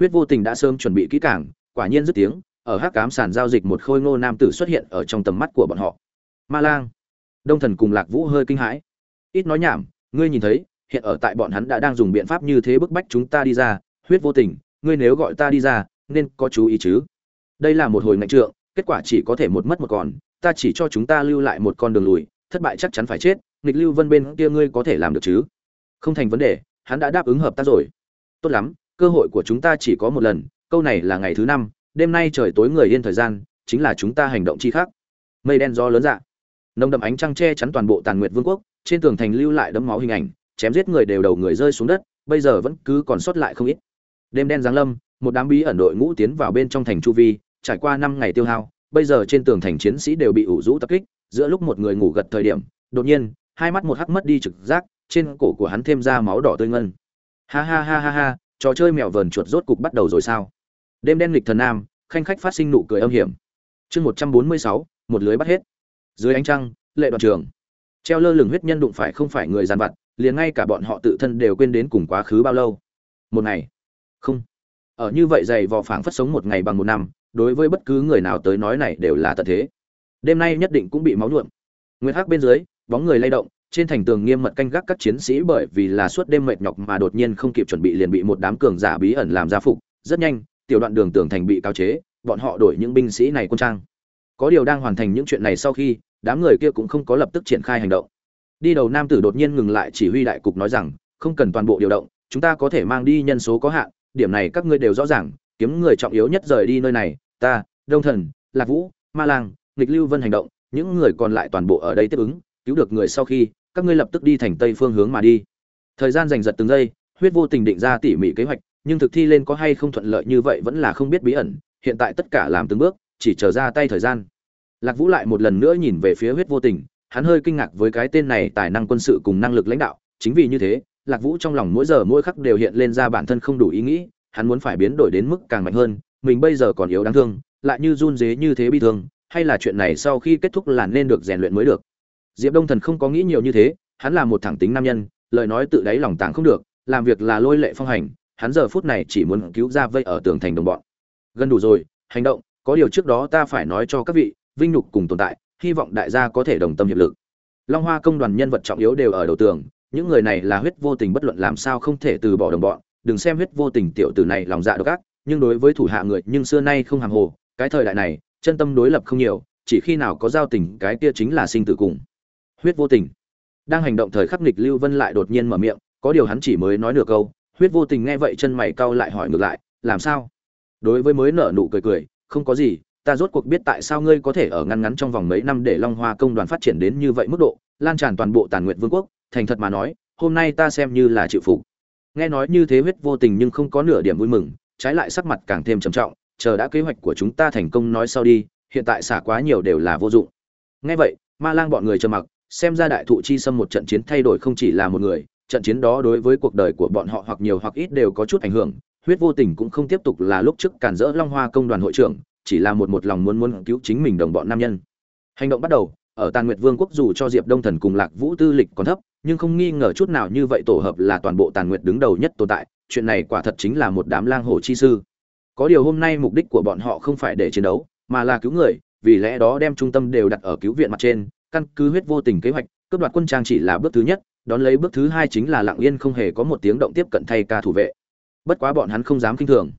huyết vô tình đã sớm chuẩn bị kỹ càng, quả nhiên dứt tiếng, ở hắc cám sàn giao dịch một khôi ngô nam tử xuất hiện ở trong tầm mắt của bọn họ. Ma lang. Đông thần cùng lạc vũ hơi kinh hãi. Ít nói nhảm, ngươi nhìn thấy, hiện ở tại bọn hắn đã đang dùng biện pháp như thế bức bách chúng ta đi ra, huyết vô tình, ngươi nếu gọi ta đi ra, nên có chú ý chứ? Đây là một hồi ngạch trượng, kết quả chỉ có thể một mất một còn, ta chỉ cho chúng ta lưu lại một con đường lùi, thất bại chắc chắn phải chết, nghịch lưu vân bên kia ngươi có thể làm được chứ? Không thành vấn đề, hắn đã đáp ứng hợp tác rồi. Tốt lắm cơ hội của chúng ta chỉ có một lần, câu này là ngày thứ năm, đêm nay trời tối người yên thời gian, chính là chúng ta hành động chi khác mây đen do lớn dạ. Nồng đậm ánh trăng che chắn toàn bộ tàn nguyệt vương quốc, trên tường thành lưu lại đấm máu hình ảnh, chém giết người đều đầu người rơi xuống đất, bây giờ vẫn cứ còn sót lại không ít. Đêm đen giáng lâm, một đám bí ẩn đội ngũ tiến vào bên trong thành chu vi, trải qua năm ngày tiêu hao, bây giờ trên tường thành chiến sĩ đều bị ủ rũ tập kích, giữa lúc một người ngủ gật thời điểm, đột nhiên, hai mắt một hắc mất đi trực giác, trên cổ của hắn thêm ra máu đỏ tươi ngân. Ha ha ha ha ha trò chơi mèo vờn chuột rốt cục bắt đầu rồi sao? Đêm đen lịch thần nam, khanh khách phát sinh nụ cười âm hiểm. Chương một trăm bốn mươi sáu, một lưới bắt hết. Dưới ánh trăng, lệ đoàn trường. Treo lơ lửng huyết nhân đụng phải không phải người giàn vặt, liền ngay cả bọn họ tự thân đều quên đến cùng quá khứ bao lâu. Một ngày. Không. Ở như vậy dày vò phảng phất sống một ngày bằng một năm, đối với bất cứ người nào tới nói này đều là tận thế. Đêm nay nhất định cũng bị máu nhuộm. Nguyên hắc bên dưới, bóng người lay động trên thành tường nghiêm mật canh gác các chiến sĩ bởi vì là suốt đêm mệt nhọc mà đột nhiên không kịp chuẩn bị liền bị một đám cường giả bí ẩn làm ra phục. Rất nhanh, tiểu đoạn đường tường thành bị cao chế, bọn họ đổi những binh sĩ này quân trang. Có điều đang hoàn thành những chuyện này sau khi, đám người kia cũng không có lập tức triển khai hành động. Đi đầu nam tử đột nhiên ngừng lại chỉ huy đại cục nói rằng, không cần toàn bộ điều động, chúng ta có thể mang đi nhân số có hạn, điểm này các ngươi đều rõ ràng, kiếm người trọng yếu nhất rời đi nơi này, ta, đông thần, lạc vũ, ma lang, nghịch lưu vân hành động, những người còn lại toàn bộ ở đây tiếp ứng, cứu được người sau khi các ngươi lập tức đi thành tây phương hướng mà đi. Thời gian giành giật từng giây, huyết vô tình định ra tỉ mỉ kế hoạch, nhưng thực thi lên có hay không thuận lợi như vậy vẫn là không biết bí ẩn, hiện tại tất cả làm từng bước, chỉ chờ ra tay thời gian. Lạc vũ lại một lần nữa nhìn về phía huyết vô tình, hắn hơi kinh ngạc với cái tên này tài năng quân sự cùng năng lực lãnh đạo, chính vì như thế, lạc vũ trong lòng mỗi giờ mỗi khắc đều hiện lên ra bản thân không đủ ý nghĩ, hắn muốn phải biến đổi đến mức càng mạnh hơn, mình bây giờ còn yếu đáng thương, lại như run dế như thế bi thương, hay là chuyện này sau khi kết thúc là nên được rèn luyện mới được diệp đông thần không có nghĩ nhiều như thế, hắn là một thẳng tính nam nhân, lời nói tự đáy lòng tàng không được, làm việc là lôi lệ phong hành, hắn giờ phút này chỉ muốn cứu ra vây ở tường thành đồng bọn. Gần đủ rồi, hành động, có điều trước đó ta phải nói cho các vị, vinh nhục cùng tồn tại, hy vọng đại gia có thể đồng tâm hiệp lực. Long hoa công đoàn nhân vật trọng yếu đều ở đầu tường, những người này là huyết vô tình bất luận làm sao không thể từ bỏ đồng bọn, đừng xem huyết vô tình tiểu tử này lòng dạ độc ác, nhưng đối với thủ hạ người nhưng xưa nay không hàng hồ, cái thời đại này, chân tâm đối lập không nhiều, chỉ khi nào có giao tình cái kia chính là sinh tử cùng huyết vô tình. Đang hành động thời khắc nghịch lưu vân lại đột nhiên mở miệng, có điều hắn chỉ mới nói nửa câu, huyết vô tình nghe vậy chân mày cau lại hỏi ngược lại, làm sao? Đối với mới nở nụ cười cười, không có gì, ta rốt cuộc biết tại sao ngươi có thể ở ngăn ngắn trong vòng mấy năm để long hoa công đoàn phát triển đến như vậy mức độ, lan tràn toàn bộ tàn nguyện vương quốc, thành thật mà nói, hôm nay ta xem như là chịu phục. Nghe nói như thế huyết vô tình nhưng không có nửa điểm vui mừng, trái lại sắc mặt càng thêm trầm trọng, chờ đã kế hoạch của chúng ta thành công nói sau đi, hiện tại xả quá nhiều đều là vô dụng. Nghe vậy, ma lang bọn người trầm mặc xem ra đại thụ chi xâm một trận chiến thay đổi không chỉ là một người, trận chiến đó đối với cuộc đời của bọn họ hoặc nhiều hoặc ít đều có chút ảnh hưởng. Huyết vô tình cũng không tiếp tục là lúc trước cản rỡ long hoa công đoàn hội trưởng, chỉ là một một lòng muốn muốn cứu chính mình đồng bọn nam nhân. Hành động bắt đầu, ở tàn nguyệt vương quốc dù cho diệp đông thần cùng lạc vũ tư lịch còn thấp, nhưng không nghi ngờ chút nào như vậy tổ hợp là toàn bộ tàn nguyệt đứng đầu nhất tồn tại, chuyện này quả thật chính là một đám lang hồ chi sư. Có điều hôm nay mục đích của bọn họ không phải để chiến đấu, mà là cứu người, vì lẽ đó đem trung tâm đều đặt ở cứu viện mặt trên căn cứ huyết vô tình kế hoạch, cướp đoạt quân trang chỉ là bước thứ nhất, đón lấy bước thứ hai chính là lặng yên không hề có một tiếng động tiếp cận thay ca thủ vệ. Bất quá bọn hắn không dám kinh thường.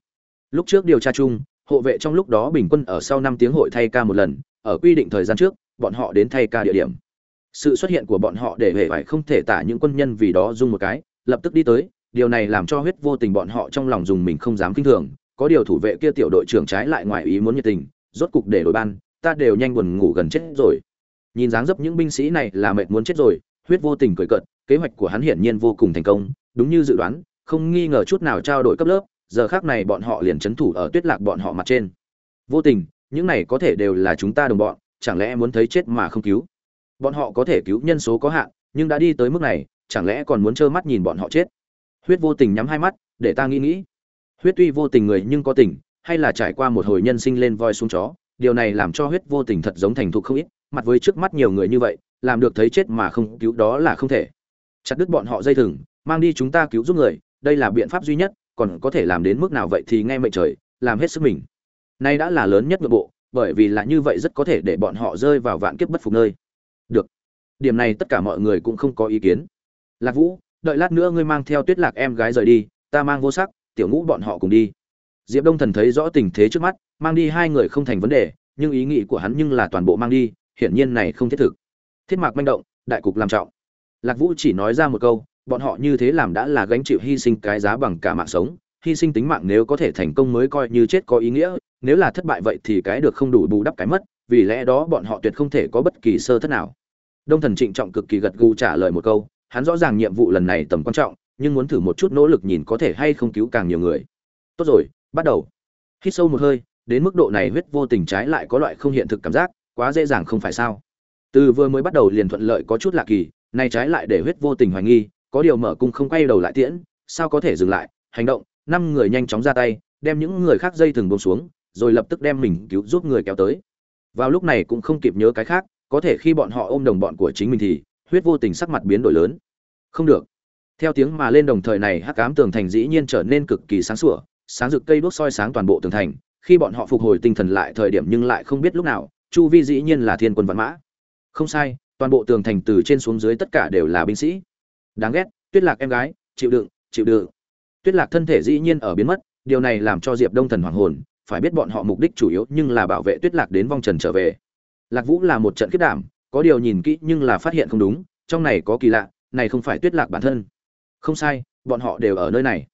Lúc trước điều tra chung, hộ vệ trong lúc đó bình quân ở sau năm tiếng hội thay ca một lần, ở quy định thời gian trước, bọn họ đến thay ca địa điểm. Sự xuất hiện của bọn họ để hề phải không thể tả những quân nhân vì đó dung một cái, lập tức đi tới, điều này làm cho huyết vô tình bọn họ trong lòng dùng mình không dám kinh thường, có điều thủ vệ kia tiểu đội trưởng trái lại ngoài ý muốn nhiệt tình, rốt cục để đổi ban, ta đều nhanh buồn ngủ gần chết rồi nhìn dáng dấp những binh sĩ này là mệt muốn chết rồi, huyết vô tình cười cợt, kế hoạch của hắn hiển nhiên vô cùng thành công, đúng như dự đoán, không nghi ngờ chút nào trao đổi cấp lớp, giờ khác này bọn họ liền chấn thủ ở tuyết lạc bọn họ mặt trên. Vô tình, những này có thể đều là chúng ta đồng bọn, chẳng lẽ muốn thấy chết mà không cứu? Bọn họ có thể cứu nhân số có hạn, nhưng đã đi tới mức này, chẳng lẽ còn muốn trơ mắt nhìn bọn họ chết? Huyết vô tình nhắm hai mắt, để ta nghĩ nghĩ. Huyết tuy vô tình người nhưng có tình, hay là trải qua một hồi nhân sinh lên voi xuống chó, điều này làm cho huyết vô tình thật giống thành thục không ít mặt với trước mắt nhiều người như vậy, làm được thấy chết mà không cứu đó là không thể. Chặt đứt bọn họ dây thừng, mang đi chúng ta cứu giúp người, đây là biện pháp duy nhất, còn có thể làm đến mức nào vậy thì nghe mệnh trời, làm hết sức mình. Nay đã là lớn nhất nội bộ, bởi vì là như vậy rất có thể để bọn họ rơi vào vạn kiếp bất phục nơi. Được. Điểm này tất cả mọi người cũng không có ý kiến. Lạc vũ, đợi lát nữa ngươi mang theo tuyết lạc em gái rời đi, ta mang vô sắc, tiểu ngũ bọn họ cùng đi. Diệp đông thần thấy rõ tình thế trước mắt, mang đi hai người không thành vấn đề, nhưng ý nghĩ của hắn nhưng là toàn bộ mang đi hiển nhiên này không thiết thực. Thiết mạc manh động, đại cục làm trọng. Lạc vũ chỉ nói ra một câu, bọn họ như thế làm đã là gánh chịu hy sinh cái giá bằng cả mạng sống, hy sinh tính mạng nếu có thể thành công mới coi như chết có ý nghĩa, nếu là thất bại vậy thì cái được không đủ bù đắp cái mất, vì lẽ đó bọn họ tuyệt không thể có bất kỳ sơ thất nào. Đông thần trịnh trọng cực kỳ gật gù trả lời một câu, hắn rõ ràng nhiệm vụ lần này tầm quan trọng, nhưng muốn thử một chút nỗ lực nhìn có thể hay không cứu càng nhiều người. Tốt rồi, bắt đầu. Hít sâu một hơi, đến mức độ này huyết vô tình trái lại có loại không hiện thực cảm giác quá dễ dàng không phải sao? Từ vừa mới bắt đầu liền thuận lợi có chút lạ kỳ này trái lại để huyết vô tình hoài nghi, có điều mở cung không quay đầu lại tiễn, sao có thể dừng lại? Hành động, năm người nhanh chóng ra tay, đem những người khác dây thừng bông xuống, rồi lập tức đem mình cứu giúp người kéo tới. Vào lúc này cũng không kịp nhớ cái khác, có thể khi bọn họ ôm đồng bọn của chính mình thì, huyết vô tình sắc mặt biến đổi lớn. Không được. Theo tiếng mà lên đồng thời này hắc ám tường thành dĩ nhiên trở nên cực kỳ sáng sủa, sáng rực cây đuốc soi sáng toàn bộ tường thành, khi bọn họ phục hồi tinh thần lại thời điểm nhưng lại không biết lúc nào chu vi dĩ nhiên là thiên quân văn mã. Không sai, toàn bộ tường thành từ trên xuống dưới tất cả đều là binh sĩ. Đáng ghét, tuyết lạc em gái, chịu đựng chịu đựng. Tuyết lạc thân thể dĩ nhiên ở biến mất, điều này làm cho diệp đông thần hoàng hồn, phải biết bọn họ mục đích chủ yếu nhưng là bảo vệ tuyết lạc đến vong trần trở về. Lạc vũ là một trận kết đảm, có điều nhìn kỹ nhưng là phát hiện không đúng, trong này có kỳ lạ, này không phải tuyết lạc bản thân. Không sai, bọn họ đều ở nơi này.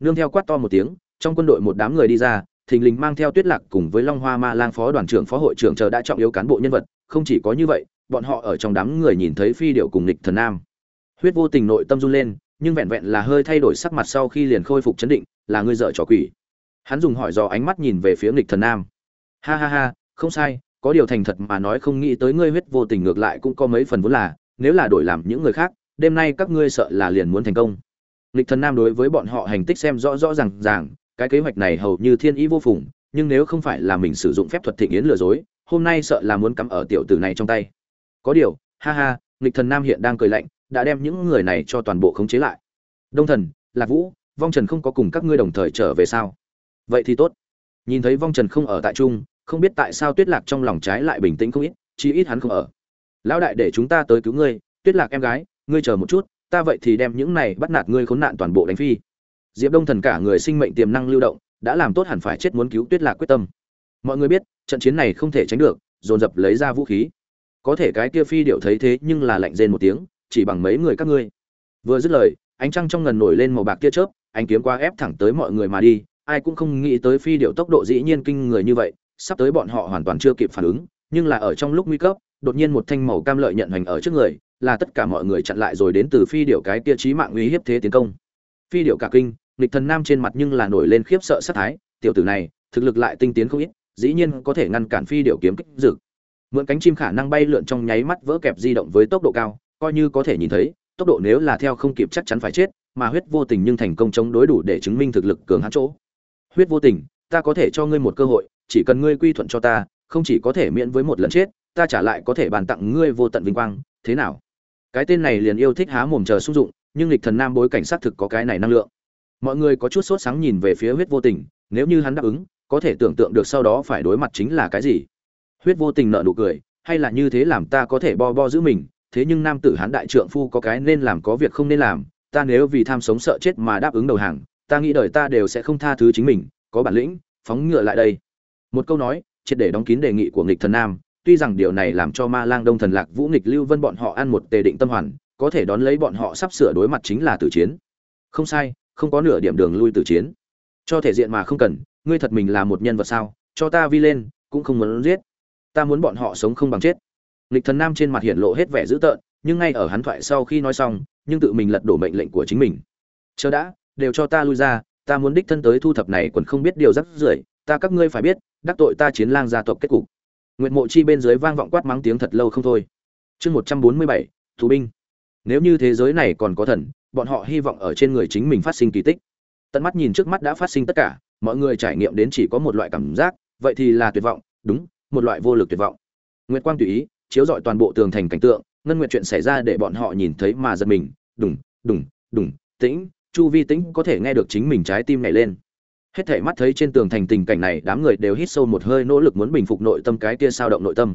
Nương theo quát to một tiếng, trong quân đội một đám người đi ra thình lình mang theo tuyết lạc cùng với long hoa ma lang phó đoàn trưởng phó hội trưởng chờ đã trọng yếu cán bộ nhân vật, không chỉ có như vậy, bọn họ ở trong đám người nhìn thấy phi điệu cùng lịch thần nam. Huyết vô tình nội tâm run lên, nhưng vẹn vẹn là hơi thay đổi sắc mặt sau khi liền khôi phục chấn định, là ngươi dợ trò quỷ. Hắn dùng hỏi dò ánh mắt nhìn về phía nghịch thần nam. Ha ha ha, không sai, có điều thành thật mà nói không nghĩ tới ngươi huyết vô tình ngược lại cũng có mấy phần vốn là, nếu là đổi làm những người khác, đêm nay các ngươi sợ là liền muốn thành công. Nghịch thần nam đối với bọn họ hành tích xem rõ rõ ràng ràng cái kế hoạch này hầu như thiên ý vô phùng, nhưng nếu không phải là mình sử dụng phép thuật thịnh yến lừa dối, hôm nay sợ là muốn cắm ở tiểu tử này trong tay. Có điều, ha ha, nghịch thần nam hiện đang cười lạnh, đã đem những người này cho toàn bộ khống chế lại. Đông thần, lạc vũ, vong trần không có cùng các ngươi đồng thời trở về sao? Vậy thì tốt. Nhìn thấy vong trần không ở tại trung không biết tại sao tuyết lạc trong lòng trái lại bình tĩnh không ít chi ít hắn không ở. Lão đại để chúng ta tới cứu ngươi, tuyết lạc em gái, ngươi chờ một chút, ta vậy thì đem những này bắt nạt ngươi khốn nạn toàn bộ đánh phi diệp đông thần cả người sinh mệnh tiềm năng lưu động, đã làm tốt hẳn phải chết muốn cứu tuyết lạc quyết tâm. Mọi người biết, trận chiến này không thể tránh được, dồn dập lấy ra vũ khí. Có thể cái kia phi điệu thấy thế nhưng là lạnh rên một tiếng, chỉ bằng mấy người các ngươi. Vừa dứt lời, ánh trăng trong ngần nổi lên màu bạc tia chớp, ánh kiếm qua ép thẳng tới mọi người mà đi, ai cũng không nghĩ tới phi điệu tốc độ dĩ nhiên kinh người như vậy, sắp tới bọn họ hoàn toàn chưa kịp phản ứng, nhưng là ở trong lúc nguy cấp, đột nhiên một thanh màu cam lợi nhận hoành ở trước người, là tất cả mọi người chặn lại rồi đến từ phi điệu cái kia chí mạng uy hiếp thế tiến công. Phi điệu cả kinh nghịch thần nam trên mặt nhưng là nổi lên khiếp sợ sát thái, tiểu tử này, thực lực lại tinh tiến không ít, dĩ nhiên có thể ngăn cản phi điều kiếm kích dực mượn cánh chim khả năng bay lượn trong nháy mắt vỡ kẹp di động với tốc độ cao, coi như có thể nhìn thấy, tốc độ nếu là theo không kịp chắc chắn phải chết, mà huyết vô tình nhưng thành công chống đối đủ để chứng minh thực lực cường hãn chỗ. Huyết vô tình, ta có thể cho ngươi một cơ hội, chỉ cần ngươi quy thuận cho ta, không chỉ có thể miễn với một lần chết, ta trả lại có thể bàn tặng ngươi vô tận vinh quang, thế nào? Cái tên này liền yêu thích há mồm chờ sung dụng, nhưng lịch thần nam bối cảnh xác thực có cái này năng lượng mọi người có chút sốt sáng nhìn về phía huyết vô tình, nếu như hắn đáp ứng, có thể tưởng tượng được sau đó phải đối mặt chính là cái gì. Huyết vô tình nợ nụ cười, hay là như thế làm ta có thể bo bo giữ mình, thế nhưng nam tử hán đại trượng phu có cái nên làm có việc không nên làm, ta nếu vì tham sống sợ chết mà đáp ứng đầu hàng, ta nghĩ đời ta đều sẽ không tha thứ chính mình, có bản lĩnh, phóng ngựa lại đây. Một câu nói, triệt để đóng kín đề nghị của nghịch thần nam, tuy rằng điều này làm cho ma lang đông thần lạc vũ nghịch lưu vân bọn họ ăn một tề định tâm hoàn, có thể đón lấy bọn họ sắp sửa đối mặt chính là tử chiến. Không sai không có nửa điểm đường lui từ chiến. Cho thể diện mà không cần, ngươi thật mình là một nhân vật sao? Cho ta vi lên, cũng không muốn giết. Ta muốn bọn họ sống không bằng chết. Lịch thần nam trên mặt hiện lộ hết vẻ dữ tợn, nhưng ngay ở hắn thoại sau khi nói xong, nhưng tự mình lật đổ mệnh lệnh của chính mình. Chờ đã, đều cho ta lui ra, ta muốn đích thân tới thu thập này còn không biết điều rắc rưởi, ta các ngươi phải biết, đắc tội ta chiến lang gia tộc kết cục. Nguyện mộ chi bên dưới vang vọng quát mắng tiếng thật lâu không thôi. Chương một trăm bốn mươi bảy thù binh. Nếu như thế giới này còn có thần bọn họ hy vọng ở trên người chính mình phát sinh kỳ tích. Tận mắt nhìn trước mắt đã phát sinh tất cả, mọi người trải nghiệm đến chỉ có một loại cảm giác, vậy thì là tuyệt vọng, đúng, một loại vô lực tuyệt vọng. Nguyệt quang tùy ý, chiếu rọi toàn bộ tường thành cảnh tượng, ngân nguyệt chuyện xảy ra để bọn họ nhìn thấy mà giật mình, đùng đùng đùng, tĩnh, chu vi tĩnh có thể nghe được chính mình trái tim nhảy lên. Hết thảy mắt thấy trên tường thành tình cảnh này, đám người đều hít sâu một hơi nỗ lực muốn bình phục nội tâm cái kia sao động nội tâm.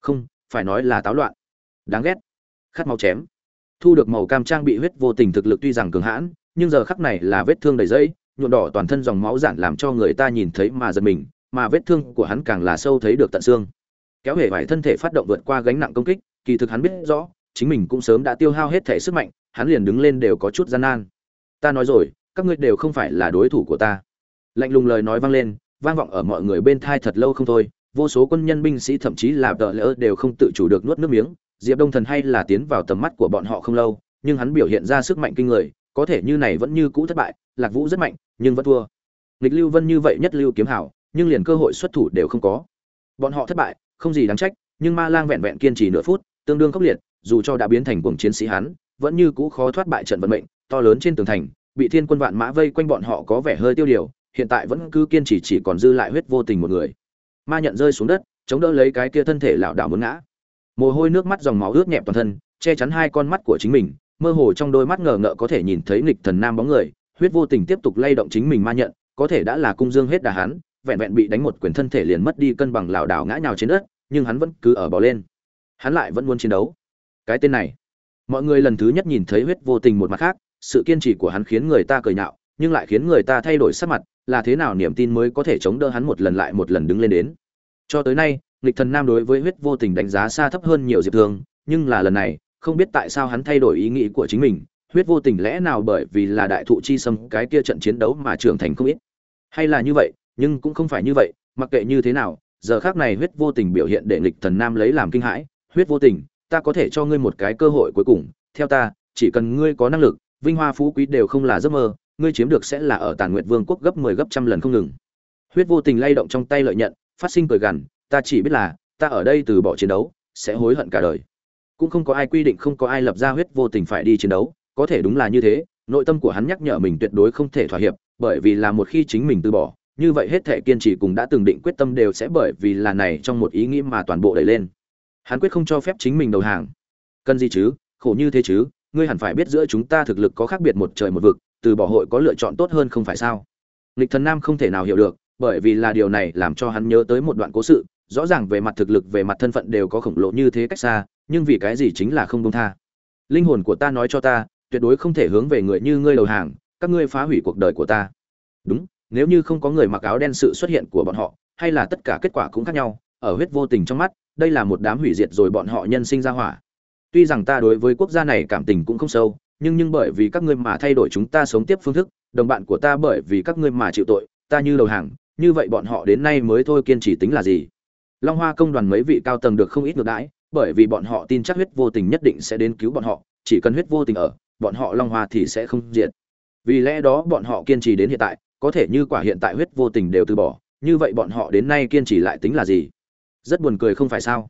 Không, phải nói là táo loạn. Đáng ghét. Khát máu chém thu được màu cam trang bị huyết vô tình thực lực tuy rằng cường hãn, nhưng giờ khắc này là vết thương đầy dẫy nhuộm đỏ toàn thân dòng máu giản làm cho người ta nhìn thấy mà giật mình, mà vết thương của hắn càng là sâu thấy được tận xương. Kéo hề vải thân thể phát động vượt qua gánh nặng công kích, kỳ thực hắn biết rõ, chính mình cũng sớm đã tiêu hao hết thể sức mạnh, hắn liền đứng lên đều có chút gian nan. Ta nói rồi, các ngươi đều không phải là đối thủ của ta. Lạnh lùng lời nói vang lên, vang vọng ở mọi người bên thai thật lâu không thôi, vô số quân nhân binh sĩ thậm chí là tợ lỡ đều không tự chủ được nuốt nước miếng diệp đông thần hay là tiến vào tầm mắt của bọn họ không lâu, nhưng hắn biểu hiện ra sức mạnh kinh người, có thể như này vẫn như cũ thất bại, lạc vũ rất mạnh, nhưng vẫn thua. Lịch lưu vân như vậy nhất lưu kiếm hảo, nhưng liền cơ hội xuất thủ đều không có. Bọn họ thất bại, không gì đáng trách, nhưng ma lang vẹn vẹn kiên trì nửa phút, tương đương khốc liệt, dù cho đã biến thành cuồng chiến sĩ hắn, vẫn như cũ khó thoát bại trận vận mệnh, to lớn trên tường thành, bị thiên quân vạn mã vây quanh bọn họ có vẻ hơi tiêu điều, hiện tại vẫn cứ kiên trì chỉ còn dư lại huyết vô tình một người. Ma nhận rơi xuống đất, chống đỡ lấy cái kia thân thể lão đảo muốn ngã mồ hôi nước mắt dòng máu ướt nhẹp toàn thân, che chắn hai con mắt của chính mình, mơ hồ trong đôi mắt ngờ ngợ có thể nhìn thấy nghịch thần nam bóng người, huyết vô tình tiếp tục lay động chính mình ma nhận, có thể đã là cung dương hết đà hắn vẹn vẹn bị đánh một quyền thân thể liền mất đi cân bằng lảo đảo ngã nhào trên đất, nhưng hắn vẫn cứ ở bò lên. Hắn lại vẫn muốn chiến đấu. Cái tên này, mọi người lần thứ nhất nhìn thấy huyết vô tình một mặt khác, sự kiên trì của hắn khiến người ta cười nhạo, nhưng lại khiến người ta thay đổi sắc mặt, là thế nào niềm tin mới có thể chống đỡ hắn một lần lại một lần đứng lên đến. Cho tới nay nghịch thần nam đối với huyết vô tình đánh giá xa thấp hơn nhiều diệp thương nhưng là lần này, không biết tại sao hắn thay đổi ý nghĩ của chính mình, huyết vô tình lẽ nào bởi vì là đại thụ chi sâm cái kia trận chiến đấu mà trưởng thành không ít. Hay là như vậy, nhưng cũng không phải như vậy, mặc kệ như thế nào, giờ khác này huyết vô tình biểu hiện để nghịch thần nam lấy làm kinh hãi, huyết vô tình, ta có thể cho ngươi một cái cơ hội cuối cùng, theo ta, chỉ cần ngươi có năng lực, vinh hoa phú quý đều không là giấc mơ, ngươi chiếm được sẽ là ở tàn nguyệt vương quốc gấp 10 gấp trăm lần không ngừng. Huyết vô tình lay động trong tay lợi nhận, phát sinh cười gằn ta chỉ biết là, ta ở đây từ bỏ chiến đấu, sẽ hối hận cả đời. Cũng không có ai quy định, không có ai lập ra huyết vô tình phải đi chiến đấu. Có thể đúng là như thế, nội tâm của hắn nhắc nhở mình tuyệt đối không thể thỏa hiệp, bởi vì là một khi chính mình từ bỏ, như vậy hết thể kiên trì cùng đã từng định quyết tâm đều sẽ bởi vì là này trong một ý nghĩ mà toàn bộ đẩy lên. Hắn quyết không cho phép chính mình đầu hàng. Cần gì chứ? Khổ như thế chứ? Ngươi hẳn phải biết giữa chúng ta thực lực có khác biệt một trời một vực, từ bỏ hội có lựa chọn tốt hơn không phải sao? Lịch thần nam không thể nào hiểu được, bởi vì là điều này làm cho hắn nhớ tới một đoạn cố sự rõ ràng về mặt thực lực, về mặt thân phận đều có khổng lồ như thế cách xa, nhưng vì cái gì chính là không công tha? Linh hồn của ta nói cho ta, tuyệt đối không thể hướng về người như ngươi đầu hàng, các ngươi phá hủy cuộc đời của ta. Đúng, nếu như không có người mặc áo đen sự xuất hiện của bọn họ, hay là tất cả kết quả cũng khác nhau, ở huyết vô tình trong mắt, đây là một đám hủy diệt rồi bọn họ nhân sinh ra hỏa. Tuy rằng ta đối với quốc gia này cảm tình cũng không sâu, nhưng nhưng bởi vì các ngươi mà thay đổi chúng ta sống tiếp phương thức, đồng bạn của ta bởi vì các ngươi mà chịu tội, ta như đầu hàng, như vậy bọn họ đến nay mới thôi kiên trì tính là gì? Long hoa công đoàn mấy vị cao tầng được không ít ngược đãi, bởi vì bọn họ tin chắc huyết vô tình nhất định sẽ đến cứu bọn họ, chỉ cần huyết vô tình ở, bọn họ long hoa thì sẽ không diệt. Vì lẽ đó bọn họ kiên trì đến hiện tại, có thể như quả hiện tại huyết vô tình đều từ bỏ, như vậy bọn họ đến nay kiên trì lại tính là gì? Rất buồn cười không phải sao?